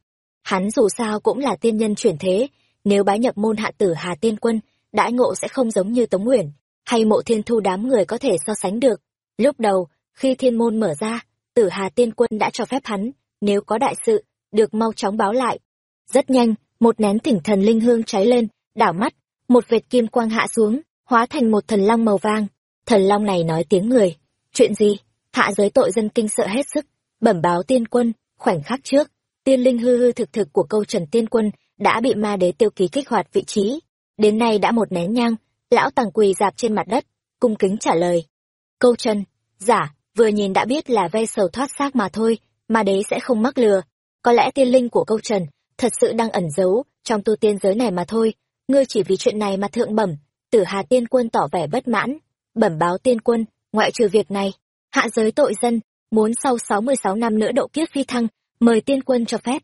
Hắn dù sao cũng là tiên nhân chuyển thế, nếu bái nhập môn hạ tử hà tiên quân, đãi ngộ sẽ không giống như tống nguyện hay mộ thiên thu đám người có thể so sánh được. Lúc đầu, khi thiên môn mở ra, tử hà tiên quân đã cho phép hắn, nếu có đại sự, được mau chóng báo lại. Rất nhanh, một nén thỉnh thần linh hương cháy lên, đảo mắt, một vệt kim quang hạ xuống, hóa thành một thần long màu vàng. Thần long này nói tiếng người chuyện gì? Hạ giới tội dân kinh sợ hết sức. Bẩm báo tiên quân, khoảnh khắc trước, tiên linh hư hư thực thực của câu trần tiên quân đã bị ma đế tiêu ký kích hoạt vị trí. Đến nay đã một nén nhang, lão tàng quỳ dạp trên mặt đất, cung kính trả lời. Câu trần, giả, vừa nhìn đã biết là ve sầu thoát xác mà thôi, ma đế sẽ không mắc lừa. Có lẽ tiên linh của câu trần thật sự đang ẩn giấu trong tu tiên giới này mà thôi. Ngươi chỉ vì chuyện này mà thượng bẩm. Tử hà tiên quân tỏ vẻ bất mãn. Bẩm báo tiên quân ngoại trừ việc này, hạ giới tội dân muốn sau sáu mươi sáu năm nữa độ kiếp phi thăng, mời tiên quân cho phép.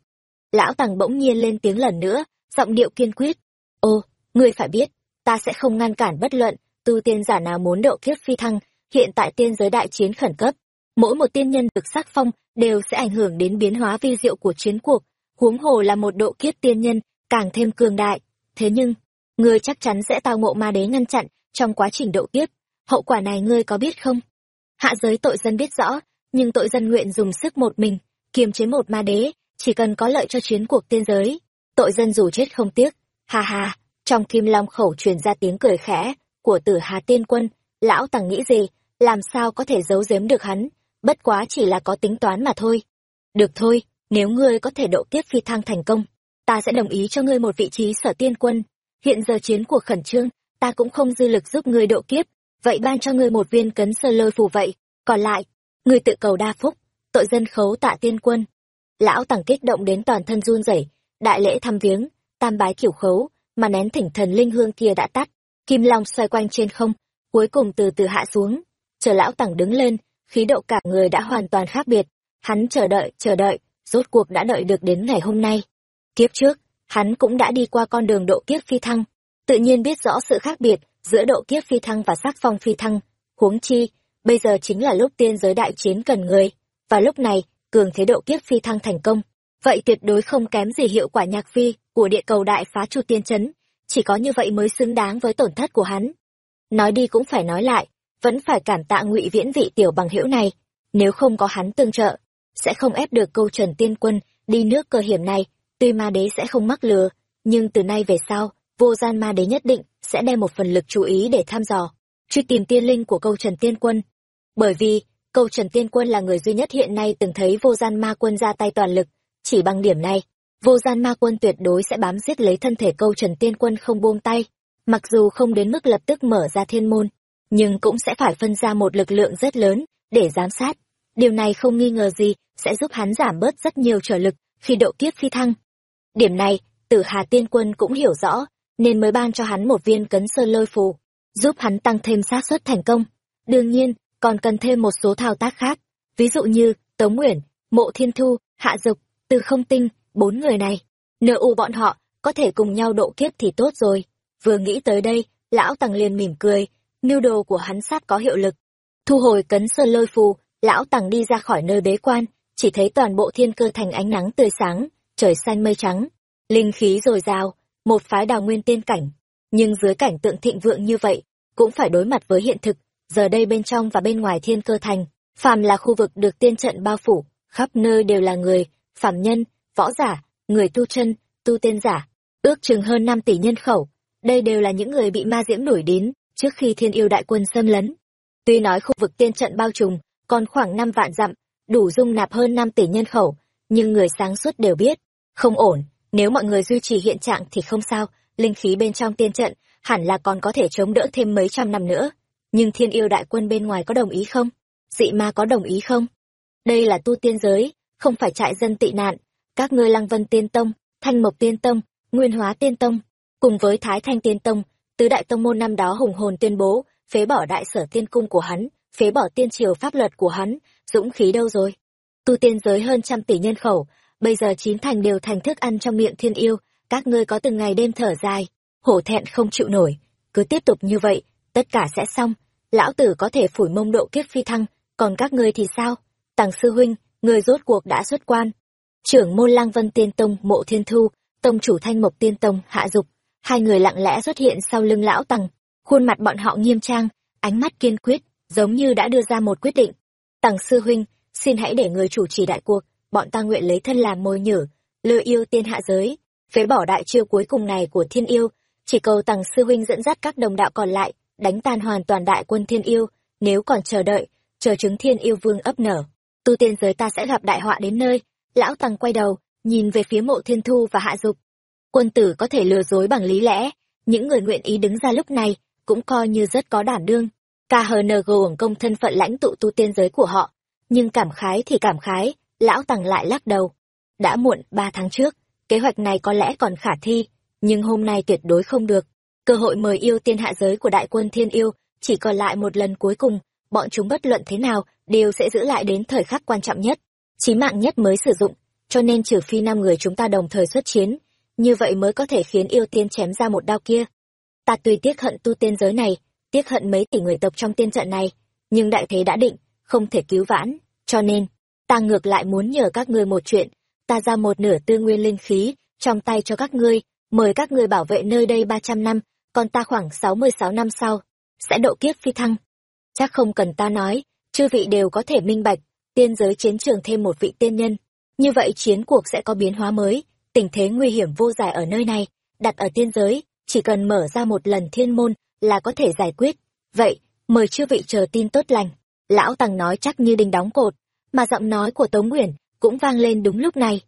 Lão tằng bỗng nhiên lên tiếng lần nữa, giọng điệu kiên quyết. Ô, ngươi phải biết, ta sẽ không ngăn cản bất luận tu tiên giả nào muốn độ kiếp phi thăng, hiện tại tiên giới đại chiến khẩn cấp, mỗi một tiên nhân được sắc phong đều sẽ ảnh hưởng đến biến hóa vi diệu của chiến cuộc, huống hồ là một độ kiếp tiên nhân càng thêm cường đại. Thế nhưng, ngươi chắc chắn sẽ tao ngộ ma đế ngăn chặn trong quá trình độ kiếp hậu quả này ngươi có biết không? Hạ giới tội dân biết rõ, nhưng tội dân nguyện dùng sức một mình, kiềm chế một ma đế, chỉ cần có lợi cho chiến cuộc tiên giới. Tội dân dù chết không tiếc. Ha ha! trong kim long khẩu truyền ra tiếng cười khẽ của tử hà tiên quân, lão tàng nghĩ gì, làm sao có thể giấu giếm được hắn, bất quá chỉ là có tính toán mà thôi. Được thôi, nếu ngươi có thể độ kiếp phi thăng thành công, ta sẽ đồng ý cho ngươi một vị trí sở tiên quân. Hiện giờ chiến cuộc khẩn trương, ta cũng không dư lực giúp ngươi độ kiếp vậy ban cho ngươi một viên cấn sơ lôi phù vậy. Còn lại, ngươi tự cầu đa phúc, tội dân khấu tạ tiên quân. Lão tằng kích động đến toàn thân run rẩy, đại lễ thăm viếng, tam bái kiểu khấu, mà nén thỉnh thần linh hương kia đã tắt, kim long xoay quanh trên không, cuối cùng từ từ hạ xuống. Chờ lão tằng đứng lên, khí độ cả người đã hoàn toàn khác biệt. Hắn chờ đợi chờ đợi, rốt cuộc đã đợi được đến ngày hôm nay. Kiếp trước, hắn cũng đã đi qua con đường độ kiếp phi thăng tự nhiên biết rõ sự khác biệt giữa độ kiếp phi thăng và sắc phong phi thăng. Huống chi, bây giờ chính là lúc tiên giới đại chiến cần người, và lúc này, cường thế độ kiếp phi thăng thành công. Vậy tuyệt đối không kém gì hiệu quả nhạc phi của địa cầu đại phá chu tiên chấn, chỉ có như vậy mới xứng đáng với tổn thất của hắn. Nói đi cũng phải nói lại, vẫn phải cảm tạ ngụy viễn vị tiểu bằng hữu này, nếu không có hắn tương trợ, sẽ không ép được câu trần tiên quân đi nước cơ hiểm này, tuy ma đế sẽ không mắc lừa, nhưng từ nay về sau vô gian ma đế nhất định sẽ đem một phần lực chú ý để thăm dò, truy tìm tiên linh của câu Trần Tiên Quân. Bởi vì, câu Trần Tiên Quân là người duy nhất hiện nay từng thấy vô gian ma quân ra tay toàn lực, chỉ bằng điểm này, vô gian ma quân tuyệt đối sẽ bám giết lấy thân thể câu Trần Tiên Quân không buông tay. Mặc dù không đến mức lập tức mở ra thiên môn, nhưng cũng sẽ phải phân ra một lực lượng rất lớn để giám sát. Điều này không nghi ngờ gì sẽ giúp hắn giảm bớt rất nhiều trở lực khi độ kiếp phi thăng. Điểm này, tử Hà Tiên Quân cũng hiểu rõ, nên mới ban cho hắn một viên cấn sơn lôi phù, giúp hắn tăng thêm xác suất thành công. Đương nhiên, còn cần thêm một số thao tác khác, ví dụ như Tống Nguyễn, Mộ Thiên Thu, Hạ Dục, Từ Không Tinh, bốn người này. Nợ u bọn họ có thể cùng nhau độ kiếp thì tốt rồi. Vừa nghĩ tới đây, lão Tằng liền mỉm cười, mưu đồ của hắn sắp có hiệu lực. Thu hồi cấn sơn lôi phù, lão Tằng đi ra khỏi nơi bế quan, chỉ thấy toàn bộ thiên cơ thành ánh nắng tươi sáng, trời xanh mây trắng, linh khí dồi dào, một phái đào nguyên tiên cảnh. Nhưng dưới cảnh tượng thịnh vượng như vậy, cũng phải đối mặt với hiện thực, giờ đây bên trong và bên ngoài thiên cơ thành, phàm là khu vực được tiên trận bao phủ, khắp nơi đều là người, phàm nhân, võ giả, người tu chân, tu tiên giả, ước chừng hơn năm tỷ nhân khẩu. Đây đều là những người bị ma diễm đuổi đến trước khi thiên yêu đại quân xâm lấn. Tuy nói khu vực tiên trận bao trùm, còn khoảng năm vạn dặm, đủ dung nạp hơn năm tỷ nhân khẩu, nhưng người sáng suốt đều biết, không ổn, nếu mọi người duy trì hiện trạng thì không sao, linh khí bên trong tiên trận hẳn là còn có thể chống đỡ thêm mấy trăm năm nữa. Nhưng thiên yêu đại quân bên ngoài có đồng ý không? Dị ma có đồng ý không? Đây là tu tiên giới, không phải trại dân tị nạn. Các ngươi lăng vân tiên tông, thanh mộc tiên tông, nguyên hóa tiên tông, cùng với thái thanh tiên tông, tứ đại tông môn năm đó hùng hồn tuyên bố, phế bỏ đại sở tiên cung của hắn, phế bỏ tiên triều pháp luật của hắn, dũng khí đâu rồi? Tu tiên giới hơn trăm tỷ nhân khẩu, bây giờ chín thành đều thành thức ăn trong miệng thiên yêu, các ngươi có từng ngày đêm thở dài, hổ thẹn không chịu nổi, cứ tiếp tục như vậy, tất cả sẽ xong, lão tử có thể phủi mông độ kiếp phi thăng, còn các ngươi thì sao? Tằng sư huynh, người rốt cuộc đã xuất quan. Trưởng môn Lăng Vân Tiên Tông Mộ Thiên Thu, tông chủ Thanh Mộc Tiên Tông Hạ Dục, hai người lặng lẽ xuất hiện sau lưng lão Tằng, khuôn mặt bọn họ nghiêm trang, ánh mắt kiên quyết, giống như đã đưa ra một quyết định. Tằng sư huynh, xin hãy để người chủ trì đại cuộc, bọn ta nguyện lấy thân làm mồi nhử, lừa yêu tiên hạ giới, phế bỏ đại chiêu cuối cùng này của thiên yêu, chỉ cầu tằng sư huynh dẫn dắt các đồng đạo còn lại, đánh tan hoàn toàn đại quân thiên yêu, nếu còn chờ đợi, chờ chứng thiên yêu vương ấp nở. Tu tiên giới ta sẽ gặp đại họa đến nơi, lão tằng quay đầu, nhìn về phía mộ thiên thu và hạ dục. Quân tử có thể lừa dối bằng lý lẽ, những người nguyện ý đứng ra lúc này, cũng coi như rất có đảm đương. KHNG ủng công thân phận lãnh tụ tu tiên giới của họ, nhưng cảm khái thì cảm khái, lão tằng lại lắc đầu. Đã muộn ba tháng trước, kế hoạch này có lẽ còn khả thi, nhưng hôm nay tuyệt đối không được. Cơ hội mời yêu tiên hạ giới của đại quân thiên yêu chỉ còn lại một lần cuối cùng, bọn chúng bất luận thế nào đều sẽ giữ lại đến thời khắc quan trọng nhất, chí mạng nhất mới sử dụng, cho nên trừ phi năm người chúng ta đồng thời xuất chiến, như vậy mới có thể khiến yêu tiên chém ra một đao kia. Ta tuy tiếc hận tu tiên giới này, tiếc hận mấy tỷ người tộc trong tiên trận này, nhưng đại thế đã định, không thể cứu vãn, cho nên, ta ngược lại muốn nhờ các ngươi một chuyện, ta ra một nửa tư nguyên linh khí trong tay cho các ngươi, mời các ngươi bảo vệ nơi đây ba trăm năm, còn ta khoảng sáu mươi sáu năm sau, sẽ độ kiếp phi thăng. Chắc không cần ta nói, chư vị đều có thể minh bạch, tiên giới chiến trường thêm một vị tiên nhân. Như vậy chiến cuộc sẽ có biến hóa mới, tình thế nguy hiểm vô giải ở nơi này, đặt ở tiên giới, chỉ cần mở ra một lần thiên môn là có thể giải quyết. Vậy, mời chư vị chờ tin tốt lành. Lão Tằng nói chắc như đinh đóng cột, mà giọng nói của Tống Nguyễn cũng vang lên đúng lúc này.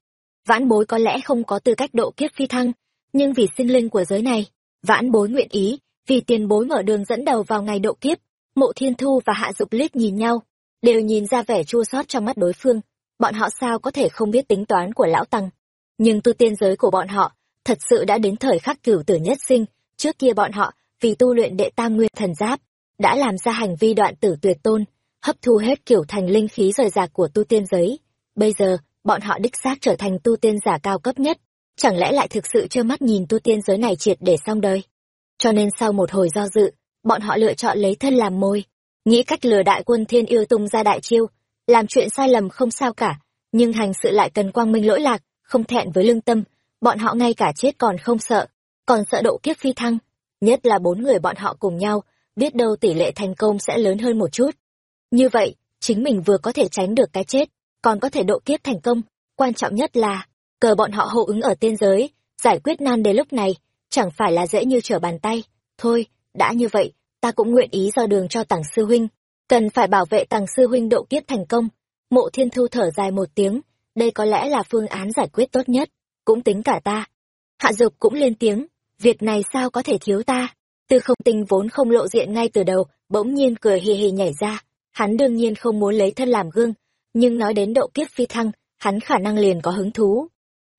Vãn bối có lẽ không có tư cách độ kiếp phi thăng, nhưng vì sinh linh của giới này, vãn bối nguyện ý, vì tiền bối mở đường dẫn đầu vào ngày độ kiếp. Mộ Thiên Thu và Hạ Dục liếc nhìn nhau, đều nhìn ra vẻ chua xót trong mắt đối phương. Bọn họ sao có thể không biết tính toán của lão Tăng. Nhưng tu tiên giới của bọn họ, thật sự đã đến thời khắc cửu tử nhất sinh, trước kia bọn họ, vì tu luyện đệ tam nguyên thần giáp, đã làm ra hành vi đoạn tử tuyệt tôn, hấp thu hết kiểu thành linh khí rời rạc của tu tiên giới. Bây giờ, bọn họ đích xác trở thành tu tiên giả cao cấp nhất, chẳng lẽ lại thực sự trơ mắt nhìn tu tiên giới này triệt để xong đời. Cho nên sau một hồi do dự, bọn họ lựa chọn lấy thân làm môi, nghĩ cách lừa đại quân thiên yêu tung ra đại chiêu, làm chuyện sai lầm không sao cả, nhưng hành sự lại cần quang minh lỗi lạc, không thẹn với lương tâm, bọn họ ngay cả chết còn không sợ, còn sợ độ kiếp phi thăng, nhất là bốn người bọn họ cùng nhau, biết đâu tỷ lệ thành công sẽ lớn hơn một chút. Như vậy, chính mình vừa có thể tránh được cái chết, còn có thể độ kiếp thành công, quan trọng nhất là, cờ bọn họ hô ứng ở tiên giới, giải quyết nan đề lúc này, chẳng phải là dễ như trở bàn tay. Thôi, đã như vậy, ta cũng nguyện ý do đường cho tàng sư huynh. Cần phải bảo vệ tàng sư huynh độ kiếp thành công. Mộ thiên thu thở dài một tiếng, đây có lẽ là phương án giải quyết tốt nhất, cũng tính cả ta. Hạ dục cũng lên tiếng, việc này sao có thể thiếu ta. Tư không tinh vốn không lộ diện ngay từ đầu, bỗng nhiên cười hì hì nhảy ra. Hắn đương nhiên không muốn lấy thân làm gương, nhưng nói đến độ kiếp phi thăng, hắn khả năng liền có hứng thú.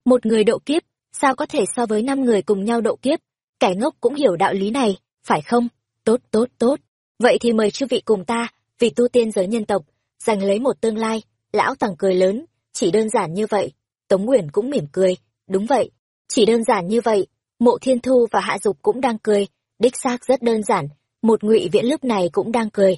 Một người độ kiếp, sao có thể so với năm người cùng nhau độ kiếp? Kẻ ngốc cũng hiểu đạo lý này, phải không? Tốt, tốt, tốt. Vậy thì mời chư vị cùng ta, vì tu tiên giới nhân tộc, giành lấy một tương lai. Lão Tằng cười lớn, chỉ đơn giản như vậy. Tống Nguyễn cũng mỉm cười, đúng vậy, chỉ đơn giản như vậy. Mộ Thiên Thu và Hạ Dục cũng đang cười, đích xác rất đơn giản, một ngụy viễn lúc này cũng đang cười.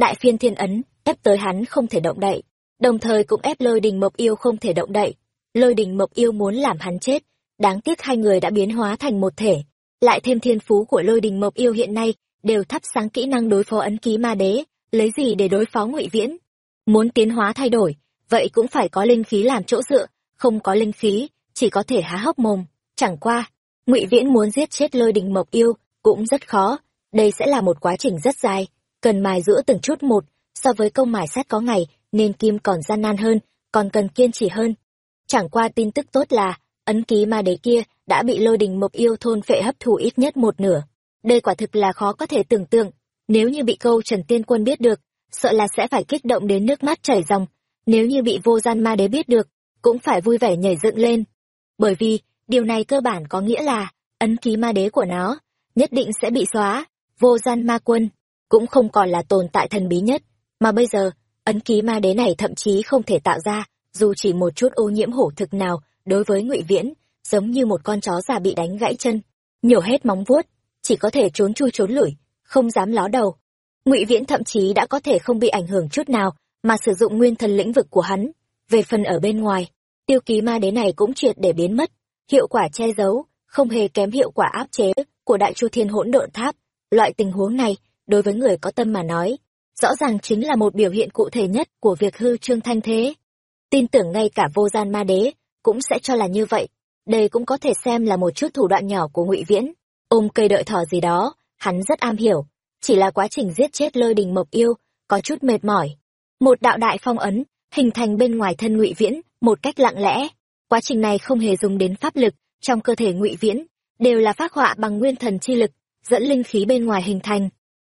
Đại phiên thiên ấn, ép tới hắn không thể động đậy, đồng thời cũng ép lôi đình mộc yêu không thể động đậy. Lôi đình mộc yêu muốn làm hắn chết, đáng tiếc hai người đã biến hóa thành một thể. Lại thêm thiên phú của lôi đình mộc yêu hiện nay, đều thắp sáng kỹ năng đối phó ấn ký ma đế, lấy gì để đối phó ngụy viễn. Muốn tiến hóa thay đổi, vậy cũng phải có linh khí làm chỗ dựa, không có linh khí, chỉ có thể há hốc mồm. Chẳng qua, ngụy viễn muốn giết chết lôi đình mộc yêu, cũng rất khó, đây sẽ là một quá trình rất dài, cần mài giữa từng chút một, so với công mài sắt có ngày, nên kim còn gian nan hơn, còn cần kiên trì hơn. Chẳng qua tin tức tốt là, ấn ký ma đế kia đã bị lôi đình mộc yêu thôn phệ hấp thụ ít nhất một nửa. Đây quả thực là khó có thể tưởng tượng, nếu như bị câu Trần Tiên Quân biết được, sợ là sẽ phải kích động đến nước mắt chảy ròng, nếu như bị vô gian ma đế biết được, cũng phải vui vẻ nhảy dựng lên. Bởi vì, điều này cơ bản có nghĩa là, ấn ký ma đế của nó, nhất định sẽ bị xóa, vô gian ma quân, cũng không còn là tồn tại thần bí nhất, mà bây giờ, ấn ký ma đế này thậm chí không thể tạo ra, dù chỉ một chút ô nhiễm hổ thực nào, đối với ngụy Viễn, giống như một con chó già bị đánh gãy chân, nhổ hết móng vuốt, chỉ có thể trốn chui trốn lủi, không dám ló đầu. Ngụy Viễn thậm chí đã có thể không bị ảnh hưởng chút nào, mà sử dụng nguyên thần lĩnh vực của hắn. Về phần ở bên ngoài, tiêu ký ma đế này cũng triệt để biến mất, hiệu quả che giấu, không hề kém hiệu quả áp chế của đại chu thiên hỗn độn tháp. Loại tình huống này, đối với người có tâm mà nói, rõ ràng chính là một biểu hiện cụ thể nhất của việc hư trương thanh thế. Tin tưởng ngay cả vô gian ma đế, cũng sẽ cho là như vậy. Đây cũng có thể xem là một chút thủ đoạn nhỏ của ngụy Viễn. Ôm cây đợi thỏ gì đó, hắn rất am hiểu. Chỉ là quá trình giết chết lôi đình mộc yêu, có chút mệt mỏi. Một đạo đại phong ấn, hình thành bên ngoài thân ngụy Viễn, một cách lặng lẽ. Quá trình này không hề dùng đến pháp lực, trong cơ thể ngụy Viễn, đều là phát họa bằng nguyên thần chi lực, dẫn linh khí bên ngoài hình thành.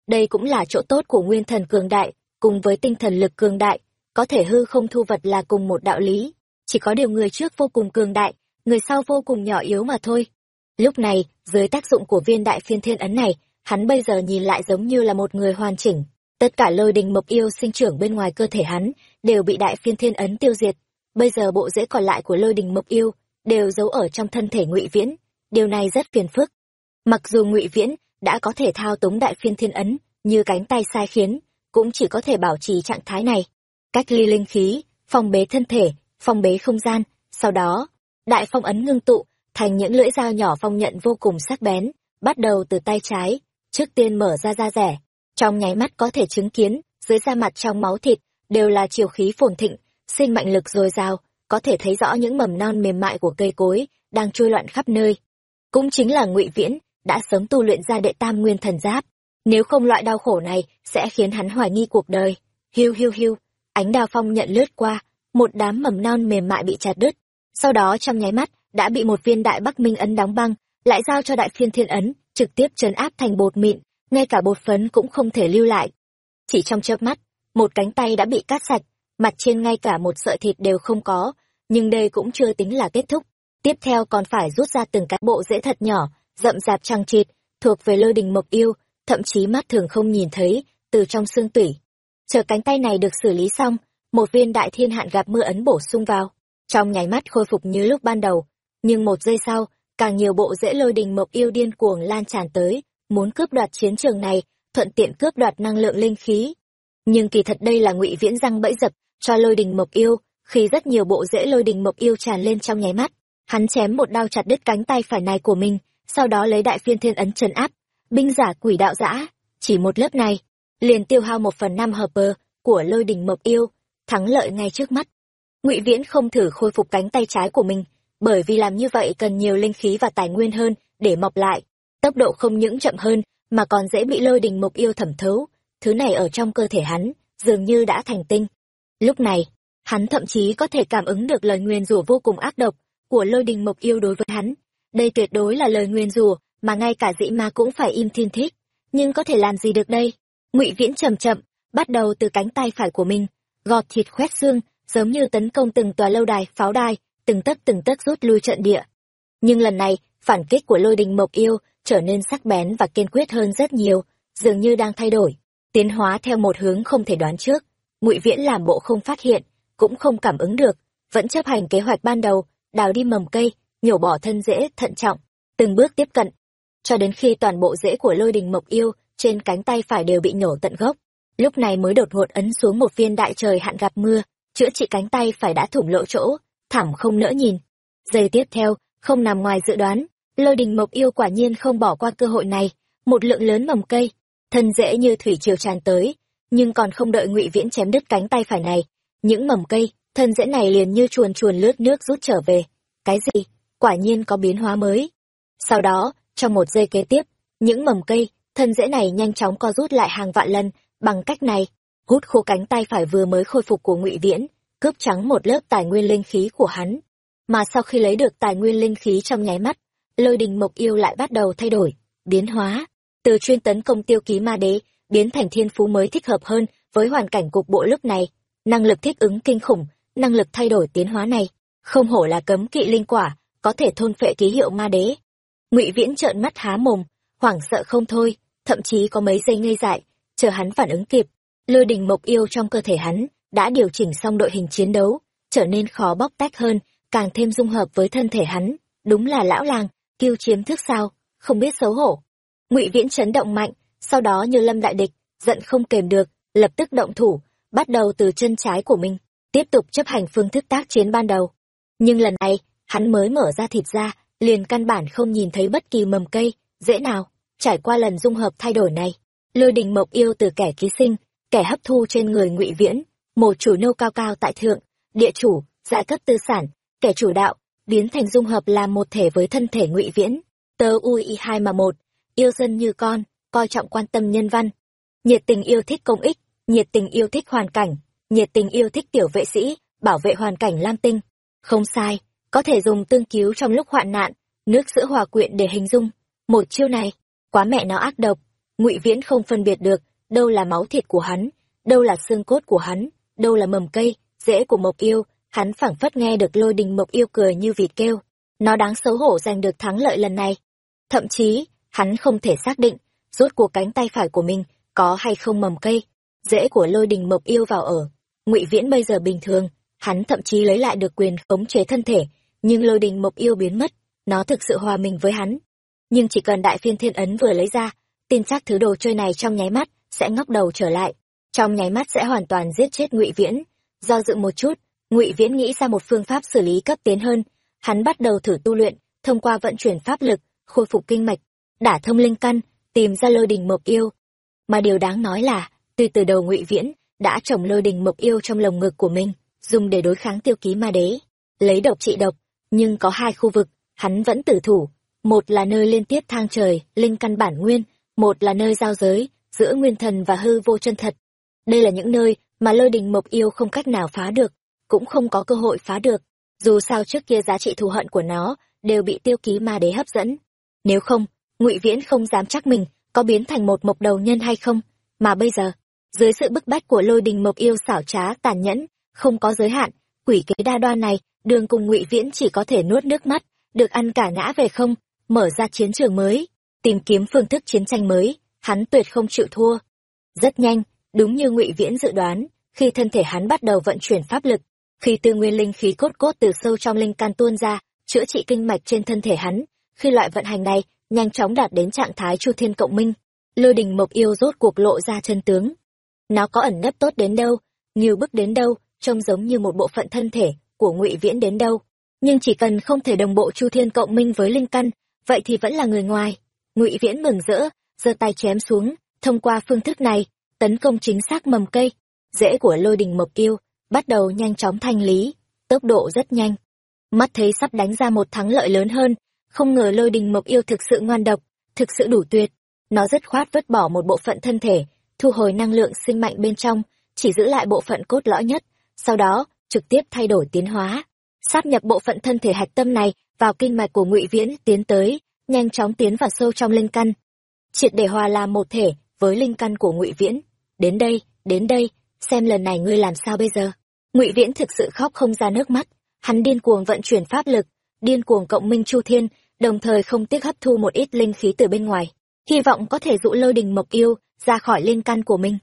Đây cũng là chỗ tốt của nguyên thần cường đại, cùng với tinh thần lực cường đại, có thể hư không thu vật là cùng một đạo lý. Chỉ có điều người trước vô cùng cường đại, người sau vô cùng nhỏ yếu mà thôi. Lúc này, dưới tác dụng của viên đại phiên thiên ấn này, hắn bây giờ nhìn lại giống như là một người hoàn chỉnh. Tất cả lôi đình mộc yêu sinh trưởng bên ngoài cơ thể hắn, đều bị đại phiên thiên ấn tiêu diệt. Bây giờ bộ rễ còn lại của lôi đình mộc yêu, đều giấu ở trong thân thể ngụy Viễn. Điều này rất phiền phức. Mặc dù ngụy Viễn đã có thể thao túng đại phiên thiên ấn, như cánh tay sai khiến, cũng chỉ có thể bảo trì trạng thái này. Cách ly linh khí, phong bế thân thể, phong bế không gian, sau đó, đại phong ấn ngưng tụ, thành những lưỡi dao nhỏ phong nhận vô cùng sắc bén, bắt đầu từ tay trái, trước tiên mở ra da rẻ. Trong nháy mắt có thể chứng kiến, dưới da mặt trong máu thịt, đều là chiều khí phồn thịnh, sinh mạnh lực dồi dào, có thể thấy rõ những mầm non mềm mại của cây cối, đang trôi loạn khắp nơi. Cũng chính là ngụy Viễn, đã sớm tu luyện ra đệ tam nguyên thần giáp. Nếu không loại đau khổ này, sẽ khiến hắn hoài nghi cuộc đời. Hiu hiu hiu, ánh đào phong nhận lướt qua, một đám mầm non mềm mại bị chặt đứt. Sau đó trong nháy mắt, đã bị một viên đại bắc minh ấn đóng băng, lại giao cho đại phiên thiên ấn, trực tiếp trấn áp thành bột mịn, ngay cả bột phấn cũng không thể lưu lại. Chỉ trong chớp mắt, một cánh tay đã bị cắt sạch, mặt trên ngay cả một sợi thịt đều không có, nhưng đây cũng chưa tính là kết thúc. Tiếp theo còn phải rút ra từng cái bộ rễ thật nhỏ, rậm rạp trăng trịt, thuộc về lôi đình mộc yêu, thậm chí mắt thường không nhìn thấy, từ trong xương tủy. Chờ cánh tay này được xử lý xong, một viên đại thiên hạn gặp mưa ấn bổ sung vào, trong nháy mắt khôi phục như lúc ban đầu. Nhưng một giây sau, càng nhiều bộ rễ lôi đình mộc yêu điên cuồng lan tràn tới, muốn cướp đoạt chiến trường này, thuận tiện cướp đoạt năng lượng linh khí. Nhưng kỳ thật đây là ngụy viễn răng bẫy dập cho lôi đình mộc yêu, khi rất nhiều bộ rễ lôi đình mộc yêu tràn lên trong nháy mắt, hắn chém một đao chặt đứt cánh tay phải này của mình, sau đó lấy đại phiên thiên ấn trấn áp, binh giả quỷ đạo giã chỉ một lớp này, liền tiêu hao một phần năm hợp bờ của lôi đình mộc yêu, thắng lợi ngay trước mắt. Ngụy Viễn không thử khôi phục cánh tay trái của mình, bởi vì làm như vậy cần nhiều linh khí và tài nguyên hơn để mọc lại tốc độ không những chậm hơn mà còn dễ bị lôi đình mộc yêu thẩm thấu thứ này ở trong cơ thể hắn dường như đã thành tinh lúc này hắn thậm chí có thể cảm ứng được lời nguyền rủa vô cùng ác độc của lôi đình mộc yêu đối với hắn đây tuyệt đối là lời nguyền rủa mà ngay cả dĩ ma cũng phải im thiên thích. Nhưng có thể làm gì được đây? Ngụy viễn chậm chậm, bắt đầu từ cánh tay phải của mình, gọt thịt khoét xương, giống như tấn công từng tòa lâu đài, pháo đài, từng tấc từng tấc rút lui trận địa. Nhưng lần này, phản kích của lôi đình mộc yêu trở nên sắc bén và kiên quyết hơn rất nhiều, dường như đang thay đổi, tiến hóa theo một hướng không thể đoán trước. Ngụy viễn làm bộ không phát hiện, cũng không cảm ứng được, vẫn chấp hành kế hoạch ban đầu, đào đi mầm cây nhổ bỏ thân rễ, thận trọng, từng bước tiếp cận. Cho đến khi toàn bộ rễ của lôi đình mộc yêu trên cánh tay phải đều bị nhổ tận gốc, lúc này mới đột ngột ấn xuống một viên đại trời hạn gặp mưa, chữa trị cánh tay phải đã thủng lỗ chỗ, thảm không nỡ nhìn. Giây tiếp theo, không nằm ngoài dự đoán, lôi đình mộc yêu quả nhiên không bỏ qua cơ hội này, một lượng lớn mầm cây, thân rễ như thủy triều tràn tới, nhưng còn không đợi ngụy viễn chém đứt cánh tay phải này, những mầm cây, thân rễ này liền như chuồn chuồn lướt nước rút trở về. Cái gì? Quả nhiên có biến hóa mới. Sau đó, trong một giây kế tiếp, những mầm cây, thân rễ này nhanh chóng co rút lại hàng vạn lần. Bằng cách này, hút khô cánh tay phải vừa mới khôi phục của ngụy viễn, cướp trắng một lớp tài nguyên linh khí của hắn. Mà sau khi lấy được tài nguyên linh khí trong nháy mắt, lôi đình mộc yêu lại bắt đầu thay đổi, biến hóa. Từ chuyên tấn công tiêu ký ma đế, biến thành thiên phú mới thích hợp hơn với hoàn cảnh cục bộ lúc này. Năng lực thích ứng kinh khủng, năng lực thay đổi tiến hóa này. Không hổ là cấm kỵ linh quả có thể thôn phệ ký hiệu ma đế. Ngụy viễn trợn mắt há mồm, hoảng sợ không thôi, thậm chí có mấy giây ngây dại, chờ hắn phản ứng kịp. Lôi đình mộc yêu trong cơ thể hắn đã điều chỉnh xong đội hình chiến đấu, trở nên khó bóc tách hơn, càng thêm dung hợp với thân thể hắn. Đúng là lão làng kiêu chiếm thức sao, không biết xấu hổ. Ngụy viễn chấn động mạnh, sau đó như lâm đại địch, giận không kềm được, lập tức động thủ, bắt đầu từ chân trái của mình, tiếp tục chấp hành phương thức tác chiến ban đầu. Nhưng lần này hắn mới mở ra thịt ra, liền căn bản không nhìn thấy bất kỳ mầm cây, dễ nào, trải qua lần dung hợp thay đổi này. Lôi đình mộc yêu từ kẻ ký sinh, kẻ hấp thu trên người ngụy viễn, một chủ nô cao cao tại thượng, địa chủ giai cấp tư sản, kẻ chủ đạo, biến thành dung hợp làm một thể với thân thể ngụy viễn. Tớ ui hai mà một, yêu dân như con, coi trọng quan tâm nhân văn. Nhiệt tình yêu thích công ích, nhiệt tình yêu thích hoàn cảnh, nhiệt tình yêu thích tiểu vệ sĩ, bảo vệ hoàn cảnh lam tinh. Không sai có thể dùng tương cứu trong lúc hoạn nạn, nước sữa hòa quyện để hình dung. Một chiêu này, quá mẹ nó ác độc. Ngụy viễn không phân biệt được, đâu là máu thịt của hắn, đâu là xương cốt của hắn, đâu là mầm cây, rễ của mộc yêu. Hắn phảng phất nghe được lôi đình mộc yêu cười như vịt kêu. Nó đáng xấu hổ giành được thắng lợi lần này. Thậm chí, hắn không thể xác định, rốt cuộc cánh tay phải của mình có hay không mầm cây, rễ của lôi đình mộc yêu vào ở. Ngụy viễn bây giờ bình thường, hắn thậm chí lấy lại được quyền khống chế thân thể nhưng lôi đình mộc yêu biến mất, nó thực sự hòa mình với hắn. Nhưng chỉ cần đại phiên thiên ấn vừa lấy ra, tin chắc thứ đồ chơi này trong nháy mắt sẽ ngóc đầu trở lại. Trong nháy mắt sẽ hoàn toàn giết chết ngụy viễn. Do dự một chút, ngụy viễn nghĩ ra một phương pháp xử lý cấp tiến hơn. Hắn bắt đầu thử tu luyện, thông qua vận chuyển pháp lực, khôi phục kinh mạch, đả thông linh căn, tìm ra lôi đình mộc yêu. Mà điều đáng nói là từ từ đầu ngụy viễn đã trồng lôi đình mộc yêu trong lồng ngực của mình, dùng để đối kháng tiêu ký ma đế, lấy độc trị độc nhưng có hai khu vực, hắn vẫn tử thủ. Một là nơi liên tiếp thang trời, linh căn bản nguyên, một là nơi giao giới, giữa nguyên thần và hư vô chân thật. Đây là những nơi mà lôi đình mộc yêu không cách nào phá được, cũng không có cơ hội phá được. Dù sao trước kia giá trị thù hận của nó đều bị tiêu ký ma đế hấp dẫn. Nếu không, ngụy viễn không dám chắc mình có biến thành một mộc đầu nhân hay không. Mà bây giờ, dưới sự bức bách của lôi đình mộc yêu xảo trá tàn nhẫn, không có giới hạn, quỷ kế đa đoan này đường cùng ngụy viễn chỉ có thể nuốt nước mắt, được ăn cả ngã về không, mở ra chiến trường mới, tìm kiếm phương thức chiến tranh mới, hắn tuyệt không chịu thua. Rất nhanh, đúng như ngụy viễn dự đoán, khi thân thể hắn bắt đầu vận chuyển pháp lực, khi tư nguyên linh khí cốt cốt từ sâu trong linh can tuôn ra, chữa trị kinh mạch trên thân thể hắn, khi loại vận hành này nhanh chóng đạt đến trạng thái chu thiên cộng minh, lôi đình mộc yêu rốt cuộc lộ ra chân tướng. Nó có ẩn nấp tốt đến đâu, nhiều bước đến đâu, trông giống như một bộ phận thân thể của ngụy viễn đến đâu. Nhưng chỉ cần không thể đồng bộ chu thiên cộng minh với linh căn vậy thì vẫn là người ngoài. Ngụy viễn mừng rỡ giơ tay chém xuống thông qua phương thức này tấn công chính xác mầm cây. Rễ của lôi đình mộc yêu bắt đầu nhanh chóng thanh lý tốc độ rất nhanh. Mắt thấy sắp đánh ra một thắng lợi lớn hơn không ngờ lôi đình mộc yêu thực sự ngoan độc, thực sự đủ tuyệt. Nó rất khoát vứt bỏ một bộ phận thân thể, thu hồi năng lượng sinh mạnh bên trong, chỉ giữ lại bộ phận cốt lõi nhất, sau đó trực tiếp thay đổi tiến hóa, sáp nhập bộ phận thân thể hạch tâm này vào kinh mạch của Ngụy Viễn tiến tới, nhanh chóng tiến vào sâu trong linh căn, triệt để hòa làm một thể với linh căn của Ngụy Viễn. Đến đây, đến đây, xem lần này ngươi làm sao bây giờ. Ngụy Viễn thực sự khóc không ra nước mắt, hắn điên cuồng vận chuyển pháp lực, điên cuồng cộng minh chu thiên, đồng thời không tiếc hấp thu một ít linh khí từ bên ngoài, hy vọng có thể dụ lôi đình mộc yêu ra khỏi linh căn của mình.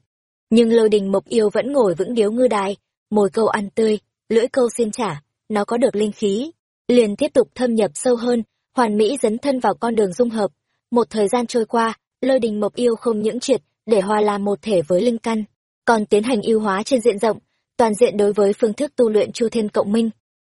Nhưng lôi đình mộc yêu vẫn ngồi vững điếu ngư đài, mồi câu ăn tươi, lưỡi câu xin trả, nó có được linh khí, liền tiếp tục thâm nhập sâu hơn, hoàn mỹ dấn thân vào con đường dung hợp. Một thời gian trôi qua, lôi đình mộc yêu không những triệt để hòa làm một thể với linh căn, còn tiến hành yêu hóa trên diện rộng, toàn diện đối với phương thức tu luyện chu thiên cộng minh,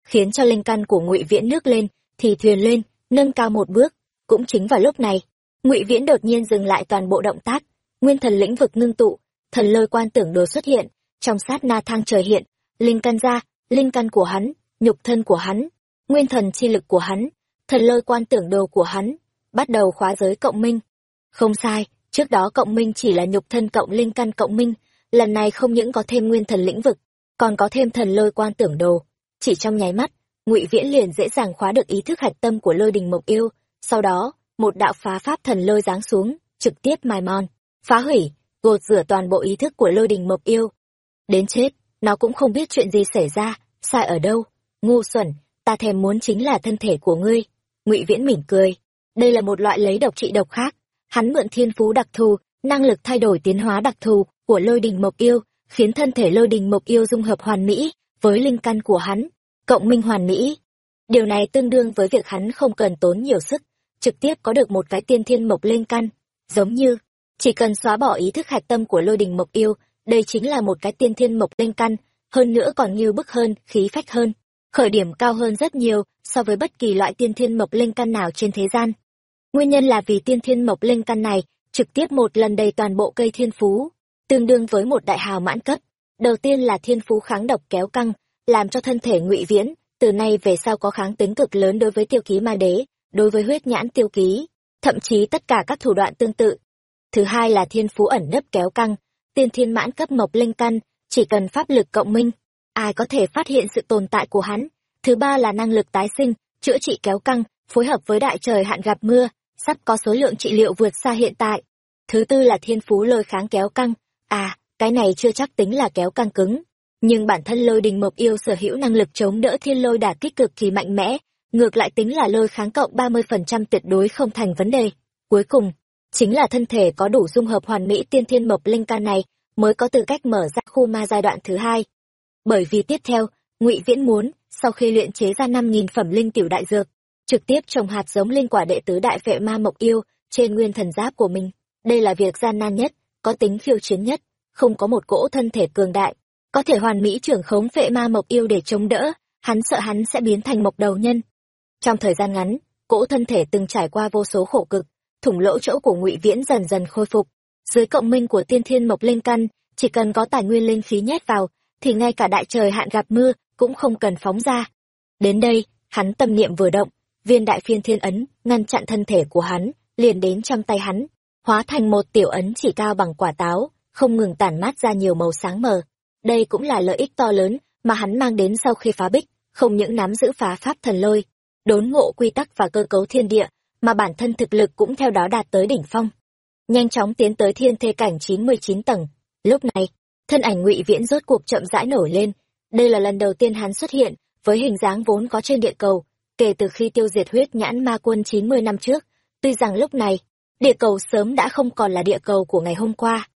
khiến cho linh căn của ngụy viễn nước lên, thì thuyền lên, nâng cao một bước. Cũng chính vào lúc này, ngụy viễn đột nhiên dừng lại toàn bộ động tác, nguyên thần lĩnh vực ngưng tụ, thần lôi quan tưởng đồ xuất hiện, trong sát na thang trời hiện, linh căn ra, linh căn của hắn, nhục thân của hắn, nguyên thần chi lực của hắn, thần lôi quan tưởng đồ của hắn, bắt đầu khóa giới cộng minh. Không sai, trước đó cộng minh chỉ là nhục thân cộng linh căn cộng minh, lần này không những có thêm nguyên thần lĩnh vực, còn có thêm thần lôi quan tưởng đồ. Chỉ trong nháy mắt, ngụy Viễn liền dễ dàng khóa được ý thức hạch tâm của lôi đình mộc yêu, sau đó, một đạo phá pháp thần lôi giáng xuống, trực tiếp mài mòn, phá hủy, gột rửa toàn bộ ý thức của lôi đình mộc yêu. Đến chết, nó cũng không biết chuyện gì xảy ra, sai ở đâu. Ngu xuẩn, ta thèm muốn chính là thân thể của ngươi. Ngụy Viễn mỉm cười. Đây là một loại lấy độc trị độc khác. Hắn mượn thiên phú đặc thù, năng lực thay đổi tiến hóa đặc thù của lôi đình mộc yêu, khiến thân thể lôi đình mộc yêu dung hợp hoàn mỹ với linh căn của hắn, cộng minh hoàn mỹ. Điều này tương đương với việc hắn không cần tốn nhiều sức, trực tiếp có được một cái tiên thiên mộc linh căn. Giống như, chỉ cần xóa bỏ ý thức hạch tâm của lôi đình mộc yêu, đây chính là một cái tiên thiên mộc linh căn, hơn nữa còn nghiêu bức hơn, khí phách hơn, khởi điểm cao hơn rất nhiều so với bất kỳ loại tiên thiên mộc linh căn nào trên thế gian. Nguyên nhân là vì tiên thiên mộc linh căn này trực tiếp một lần đầy toàn bộ cây thiên phú, tương đương với một đại hào mãn cấp. Đầu tiên là thiên phú kháng độc kéo căng, làm cho thân thể ngụy viễn, từ nay về sau có kháng tính cực lớn đối với tiêu ký ma đế, đối với huyết nhãn tiêu ký, thậm chí tất cả các thủ đoạn tương tự. Thứ hai là thiên phú ẩn nấp kéo căng, tiên thiên mãn cấp mộc linh căn, chỉ cần pháp lực cộng minh, ai có thể phát hiện sự tồn tại của hắn. Thứ ba là năng lực tái sinh, chữa trị kéo căng, phối hợp với đại trời hạn gặp mưa, sắp có số lượng trị liệu vượt xa hiện tại. Thứ tư là thiên phú lôi kháng kéo căng, à, cái này chưa chắc tính là kéo căng cứng. Nhưng bản thân lôi đình mộc yêu sở hữu năng lực chống đỡ thiên lôi đả kích cực kỳ mạnh mẽ, ngược lại tính là lôi kháng cộng 30% tuyệt đối không thành vấn đề. Cuối cùng, chính là thân thể có đủ dung hợp hoàn mỹ tiên thiên mộc linh can này, mới có tư cách mở ra khu ma giai đoạn thứ hai. Bởi vì tiếp theo, Ngụy Viễn muốn, sau khi luyện chế ra năm nghìn phẩm linh tiểu đại dược, trực tiếp trồng hạt giống linh quả đệ tứ đại vệ ma mộc yêu trên nguyên thần giáp của mình. Đây là việc gian nan nhất, có tính khiêu chiến nhất, không có một cỗ thân thể cường đại, có thể hoàn mỹ trưởng khống vệ ma mộc yêu để chống đỡ, hắn sợ hắn sẽ biến thành mộc đầu nhân. Trong thời gian ngắn, cỗ thân thể từng trải qua vô số khổ cực, thủng lỗ chỗ của Ngụy Viễn dần dần khôi phục, dưới cộng minh của tiên thiên mộc linh căn, chỉ cần có tài nguyên linh khí nhét vào, thì ngay cả đại trời hạn gặp mưa cũng không cần phóng ra. Đến đây, hắn tâm niệm vừa động, viên đại phiên thiên ấn ngăn chặn thân thể của hắn, liền đến trong tay hắn, hóa thành một tiểu ấn chỉ cao bằng quả táo, không ngừng tản mát ra nhiều màu sáng mờ. Đây cũng là lợi ích to lớn mà hắn mang đến sau khi phá bích, không những nắm giữ phá pháp thần lôi, đốn ngộ quy tắc và cơ cấu thiên địa, mà bản thân thực lực cũng theo đó đạt tới đỉnh phong nhanh chóng tiến tới thiên thê cảnh chín mươi chín tầng. Lúc này, thân ảnh ngụy Viễn rốt cuộc chậm rãi nổi lên. Đây là lần đầu tiên hắn xuất hiện, với hình dáng vốn có trên địa cầu, kể từ khi tiêu diệt huyết nhãn ma quân chín mươi năm trước. Tuy rằng lúc này, địa cầu sớm đã không còn là địa cầu của ngày hôm qua.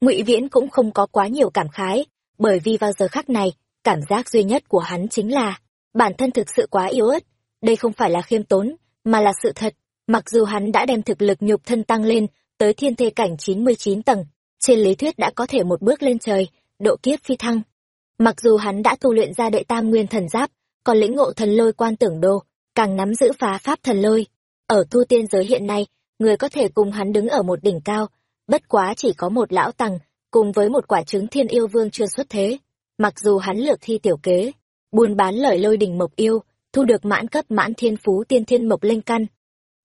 ngụy Viễn cũng không có quá nhiều cảm khái, bởi vì vào giờ khắc này, cảm giác duy nhất của hắn chính là, bản thân thực sự quá yếu ớt. Đây không phải là khiêm tốn, mà là sự thật. Mặc dù hắn đã đem thực lực nhục thân tăng lên tới thiên thê cảnh 99 tầng, trên lý thuyết đã có thể một bước lên trời, độ kiếp phi thăng. Mặc dù hắn đã tu luyện ra đệ tam nguyên thần giáp, còn lĩnh ngộ thần lôi quan tưởng đồ, càng nắm giữ phá pháp thần lôi. Ở tu tiên giới hiện nay, người có thể cùng hắn đứng ở một đỉnh cao, bất quá chỉ có một lão tằng cùng với một quả trứng thiên yêu vương chưa xuất thế. Mặc dù hắn lược thi tiểu kế, buôn bán lời lôi đỉnh mộc yêu, thu được mãn cấp mãn thiên phú tiên thiên mộc linh căn,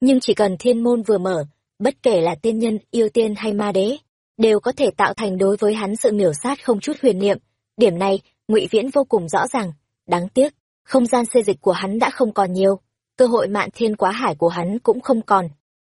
nhưng chỉ cần thiên môn vừa mở, bất kể là tiên nhân, yêu tiên hay ma đế, đều có thể tạo thành đối với hắn sự miểu sát không chút huyền niệm. Điểm này, ngụy Viễn vô cùng rõ ràng. Đáng tiếc, không gian xê dịch của hắn đã không còn nhiều, cơ hội mạn thiên quá hải của hắn cũng không còn.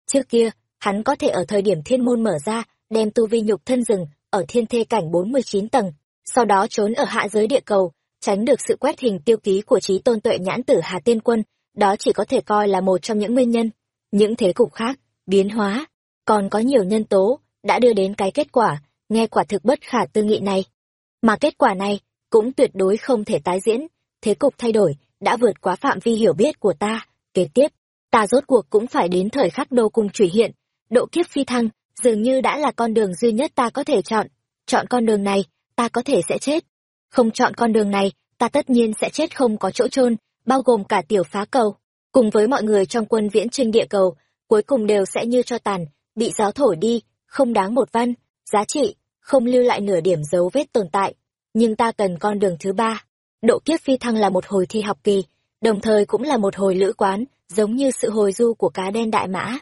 Trước kia, hắn có thể ở thời điểm thiên môn mở ra, đem tu vi nhục thân rừng ở thiên thê cảnh 49 tầng, sau đó trốn ở hạ giới địa cầu, tránh được sự quét hình tiêu ký của trí tôn tuệ nhãn tử Hà Tiên Quân, đó chỉ có thể coi là một trong những nguyên nhân. Những thế cục khác, biến hóa, còn có nhiều nhân tố, đã đưa đến cái kết quả, nghe quả thực bất khả tư nghị này. Mà kết quả này, cũng tuyệt đối không thể tái diễn, thế cục thay đổi, đã vượt quá phạm vi hiểu biết của ta. Kế tiếp, ta rốt cuộc cũng phải đến thời khắc đô cung chủy hiện, độ kiếp phi thăng, dường như đã là con đường duy nhất ta có thể chọn. Chọn con đường này, ta có thể sẽ chết. Không chọn con đường này, ta tất nhiên sẽ chết không có chỗ chôn bao gồm cả tiểu phá cầu. Cùng với mọi người trong quân viễn trinh địa cầu, cuối cùng đều sẽ như cho tàn, bị gió thổi đi, không đáng một văn, giá trị, không lưu lại nửa điểm dấu vết tồn tại. Nhưng ta cần con đường thứ ba. Độ kiếp phi thăng là một hồi thi học kỳ, đồng thời cũng là một hồi lữ quán, giống như sự hồi du của cá đen đại mã.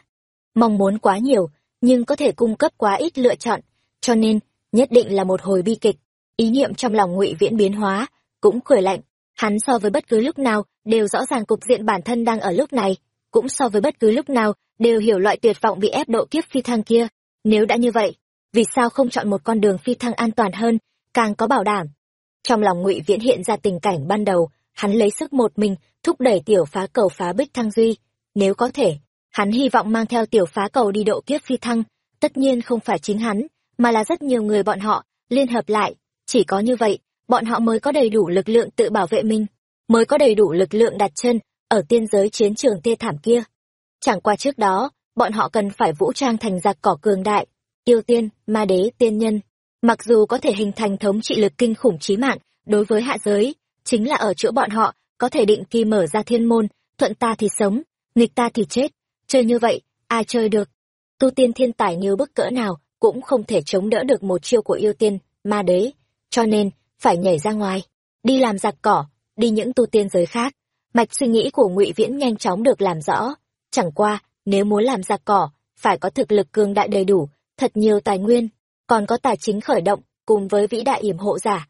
Mong muốn quá nhiều, nhưng có thể cung cấp quá ít lựa chọn, cho nên, nhất định là một hồi bi kịch. Ý niệm trong lòng ngụy viễn biến hóa, cũng cười lạnh. Hắn so với bất cứ lúc nào, đều rõ ràng cục diện bản thân đang ở lúc này, cũng so với bất cứ lúc nào, đều hiểu loại tuyệt vọng bị ép độ kiếp phi thăng kia. Nếu đã như vậy, vì sao không chọn một con đường phi thăng an toàn hơn, càng có bảo đảm? Trong lòng ngụy Viễn hiện ra tình cảnh ban đầu, hắn lấy sức một mình, thúc đẩy tiểu phá cầu phá bích thăng duy. Nếu có thể, hắn hy vọng mang theo tiểu phá cầu đi độ kiếp phi thăng, tất nhiên không phải chính hắn, mà là rất nhiều người bọn họ, liên hợp lại. Chỉ có như vậy, bọn họ mới có đầy đủ lực lượng tự bảo vệ mình, mới có đầy đủ lực lượng đặt chân ở tiên giới chiến trường tê thảm kia. Chẳng qua trước đó, bọn họ cần phải vũ trang thành giặc cỏ cường đại, yêu tiên, ma đế, tiên nhân. Mặc dù có thể hình thành thống trị lực kinh khủng chí mạng đối với hạ giới, chính là ở chỗ bọn họ có thể định kỳ mở ra thiên môn, thuận ta thì sống, nghịch ta thì chết. Chơi như vậy, ai chơi được? Tu tiên thiên tài như bức cỡ nào cũng không thể chống đỡ được một chiêu của yêu tiên, ma đế. Cho nên, phải nhảy ra ngoài, đi làm giặc cỏ, đi những tu tiên giới khác. Mạch suy nghĩ của ngụy Viễn nhanh chóng được làm rõ. Chẳng qua, nếu muốn làm giặc cỏ, phải có thực lực cường đại đầy đủ, thật nhiều tài nguyên, còn có tài chính khởi động, cùng với vĩ đại yểm hộ giả.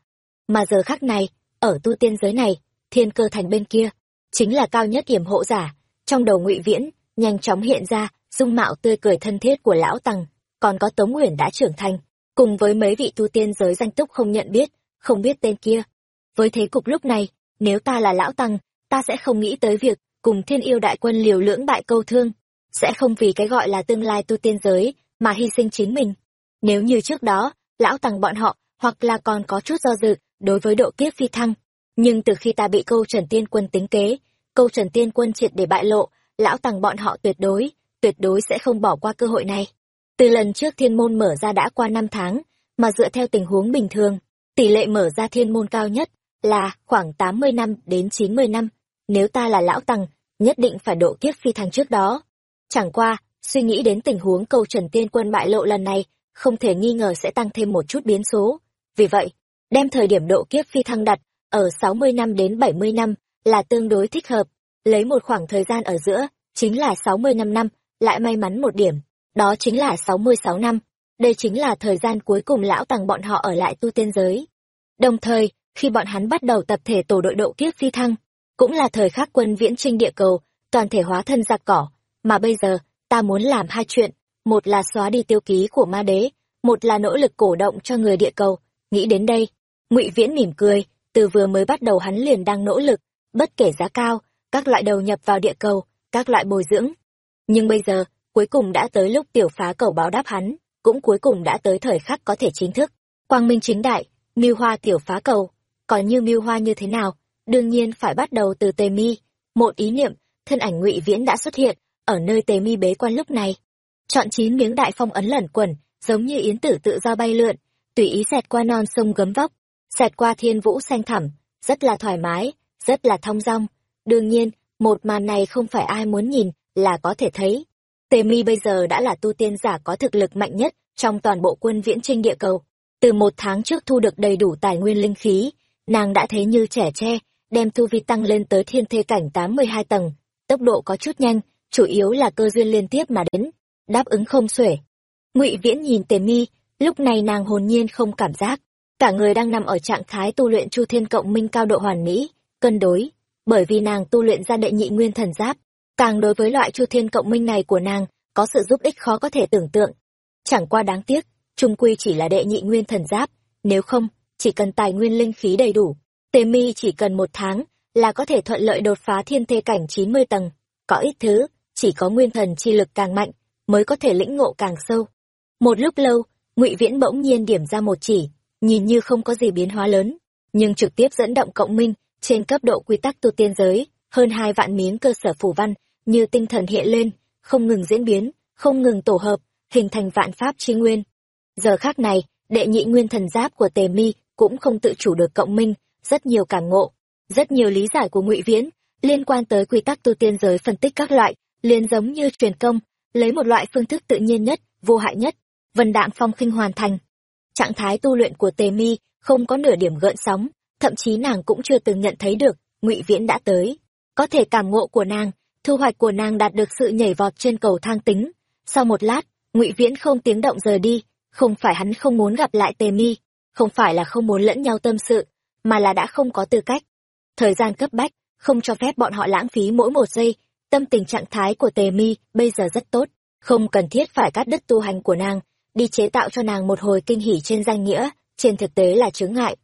Mà giờ khắc này, ở tu tiên giới này, thiên cơ thành bên kia, chính là cao nhất yểm hộ giả. Trong đầu ngụy Viễn, nhanh chóng hiện ra, dung mạo tươi cười thân thiết của lão Tằng, còn có Tống Nguyễn đã trưởng thành, cùng với mấy vị tu tiên giới danh túc không nhận biết, không biết tên kia. Với thế cục lúc này, nếu ta là lão Tăng, ta sẽ không nghĩ tới việc cùng thiên yêu đại quân liều lưỡng bại câu thương, sẽ không vì cái gọi là tương lai tu tiên giới mà hy sinh chính mình. Nếu như trước đó, lão Tăng bọn họ hoặc là còn có chút do dự đối với độ kiếp phi thăng, nhưng từ khi ta bị câu Trần Tiên Quân tính kế, câu Trần Tiên Quân triệt để bại lộ, lão Tăng bọn họ tuyệt đối, tuyệt đối sẽ không bỏ qua cơ hội này. Từ lần trước thiên môn mở ra đã qua năm tháng, mà dựa theo tình huống bình thường, tỷ lệ mở ra thiên môn cao nhất là khoảng 80 năm đến 90 năm. Nếu ta là lão tăng, nhất định phải độ kiếp phi thăng trước đó. Chẳng qua, suy nghĩ đến tình huống câu trần tiên quân bại lộ lần này, không thể nghi ngờ sẽ tăng thêm một chút biến số. Vì vậy, đem thời điểm độ kiếp phi thăng đặt ở 60 năm đến 70 năm là tương đối thích hợp. Lấy một khoảng thời gian ở giữa, chính là 65 năm, lại may mắn một điểm, đó chính là 66 năm. Đây chính là thời gian cuối cùng lão tàng bọn họ ở lại tu tiên giới. Đồng thời, khi bọn hắn bắt đầu tập thể tổ đội độ kiếp phi thăng, cũng là thời khắc quân viễn trinh địa cầu, toàn thể hóa thân giặc cỏ, mà bây giờ, ta muốn làm hai chuyện, một là xóa đi tiêu ký của ma đế, một là nỗ lực cổ động cho người địa cầu. Nghĩ đến đây, ngụy Viễn mỉm cười, từ vừa mới bắt đầu hắn liền đang nỗ lực, bất kể giá cao, các loại đầu nhập vào địa cầu, các loại bồi dưỡng. Nhưng bây giờ, cuối cùng đã tới lúc tiểu phá cầu báo đáp hắn, cũng cuối cùng đã tới thời khắc có thể chính thức. Quang minh chính đại, mưu hoa tiểu phá cầu, còn như mưu hoa như thế nào, đương nhiên phải bắt đầu từ tề mi. Một ý niệm, thân ảnh ngụy Viễn đã xuất hiện, ở nơi tề mi bế quan lúc này. Chọn chín miếng đại phong ấn lẩn quẩn, giống như yến tử tự do bay lượn, tùy ý xẹt qua non sông gấm vóc, xẹt qua thiên vũ xanh thẳm, rất là thoải mái, rất là thong dong. Đương nhiên, một màn này không phải ai muốn nhìn là có thể thấy. Tề mi bây giờ đã là tu tiên giả có thực lực mạnh nhất trong toàn bộ quân viễn trinh địa cầu. Từ một tháng trước thu được đầy đủ tài nguyên linh khí, nàng đã thấy như trẻ tre, đem thu vi tăng lên tới thiên thê cảnh tám mươi hai tầng, tốc độ có chút nhanh, chủ yếu là cơ duyên liên tiếp mà đến, đáp ứng không xuể. Ngụy Viễn nhìn Tề Mi, lúc này nàng hồn nhiên không cảm giác, cả người đang nằm ở trạng thái tu luyện Chu Thiên Cộng Minh cao độ hoàn mỹ, cân đối, bởi vì nàng tu luyện ra đệ nhị nguyên thần giáp, càng đối với loại Chu Thiên Cộng Minh này của nàng, có sự giúp ích khó có thể tưởng tượng. Chẳng qua đáng tiếc, trung quy chỉ là đệ nhị nguyên thần giáp, nếu không, chỉ cần tài nguyên linh khí đầy đủ, Tề Mi chỉ cần một tháng là có thể thuận lợi đột phá thiên thê cảnh 90 tầng. Có ít thứ, chỉ có nguyên thần chi lực càng mạnh, mới có thể lĩnh ngộ càng sâu. Một lúc lâu, Ngụy Viễn bỗng nhiên điểm ra một chỉ, nhìn như không có gì biến hóa lớn, nhưng trực tiếp dẫn động cộng minh trên cấp độ quy tắc tu tiên giới, hơn hai vạn miếng cơ sở phủ văn, như tinh thần hiện lên, không ngừng diễn biến, không ngừng tổ hợp, hình thành vạn pháp chi nguyên. Giờ khác này, đệ nhị nguyên thần giáp của Tề Mi cũng không tự chủ được cộng minh, rất nhiều cảm ngộ, rất nhiều lý giải của Ngụy Viễn liên quan tới quy tắc tu tiên giới phân tích các loại, liền giống như truyền công, lấy một loại phương thức tự nhiên nhất, vô hại nhất, vân đạm phong khinh hoàn thành. Trạng thái tu luyện của Tề Mi không có nửa điểm gợn sóng, thậm chí nàng cũng chưa từng nhận thấy được, Ngụy Viễn đã tới. Có thể cảm ngộ của nàng, thu hoạch của nàng đạt được sự nhảy vọt trên cầu thang tính. Sau một lát, Ngụy Viễn không tiếng động rời đi, không phải hắn không muốn gặp lại Tề Mi, không phải là không muốn lẫn nhau tâm sự, mà là đã không có tư cách. Thời gian cấp bách, không cho phép bọn họ lãng phí mỗi một giây, tâm tình trạng thái của Tề Mi bây giờ rất tốt, không cần thiết phải cắt đứt tu hành của nàng, đi chế tạo cho nàng một hồi kinh hỉ trên danh nghĩa, trên thực tế là chướng ngại.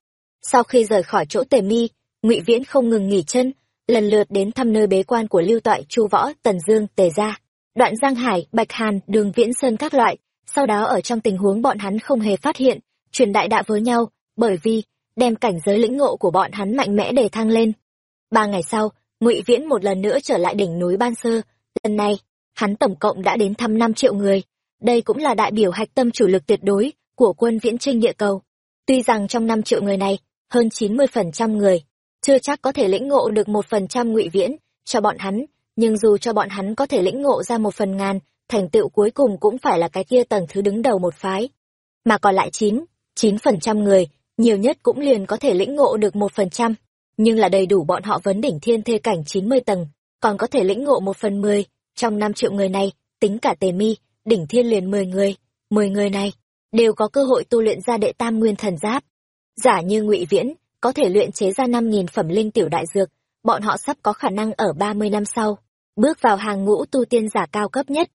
Sau khi rời khỏi chỗ Tề Mi, Ngụy Viễn không ngừng nghỉ chân, lần lượt đến thăm nơi bế quan của Lưu Toại, Chu Võ, Tần Dương, Tề gia, Đoạn Giang Hải, Bạch Hàn, Đường Viễn Sơn các loại, sau đó ở trong tình huống bọn hắn không hề phát hiện, truyền đại đạo với nhau, bởi vì đem cảnh giới lĩnh ngộ của bọn hắn mạnh mẽ để thăng lên. Ba ngày sau, Ngụy Viễn một lần nữa trở lại đỉnh núi Ban Sơ, lần này, hắn tổng cộng đã đến thăm 5 triệu người. Đây cũng là đại biểu hạch tâm chủ lực tuyệt đối của quân viễn trinh địa cầu. Tuy rằng trong 5 triệu người này, hơn 90% người, chưa chắc có thể lĩnh ngộ được một phần trăm ngụy viễn cho bọn hắn, nhưng dù cho bọn hắn có thể lĩnh ngộ ra một phần ngàn, thành tựu cuối cùng cũng phải là cái kia tầng thứ đứng đầu một phái. Mà còn lại 9, 9% người, nhiều nhất cũng liền có thể lĩnh ngộ được một phần trăm, nhưng là đầy đủ bọn họ vấn đỉnh thiên thê cảnh 90 tầng, còn có thể lĩnh ngộ một phần mười, trong 5 triệu người này, tính cả tề mi, đỉnh thiên liền 10 người, 10 người này, đều có cơ hội tu luyện ra đệ tam nguyên thần giáp. Giả như ngụy Viễn, có thể luyện chế ra 5.000 phẩm linh tiểu đại dược, bọn họ sắp có khả năng ở 30 năm sau, bước vào hàng ngũ tu tiên giả cao cấp nhất,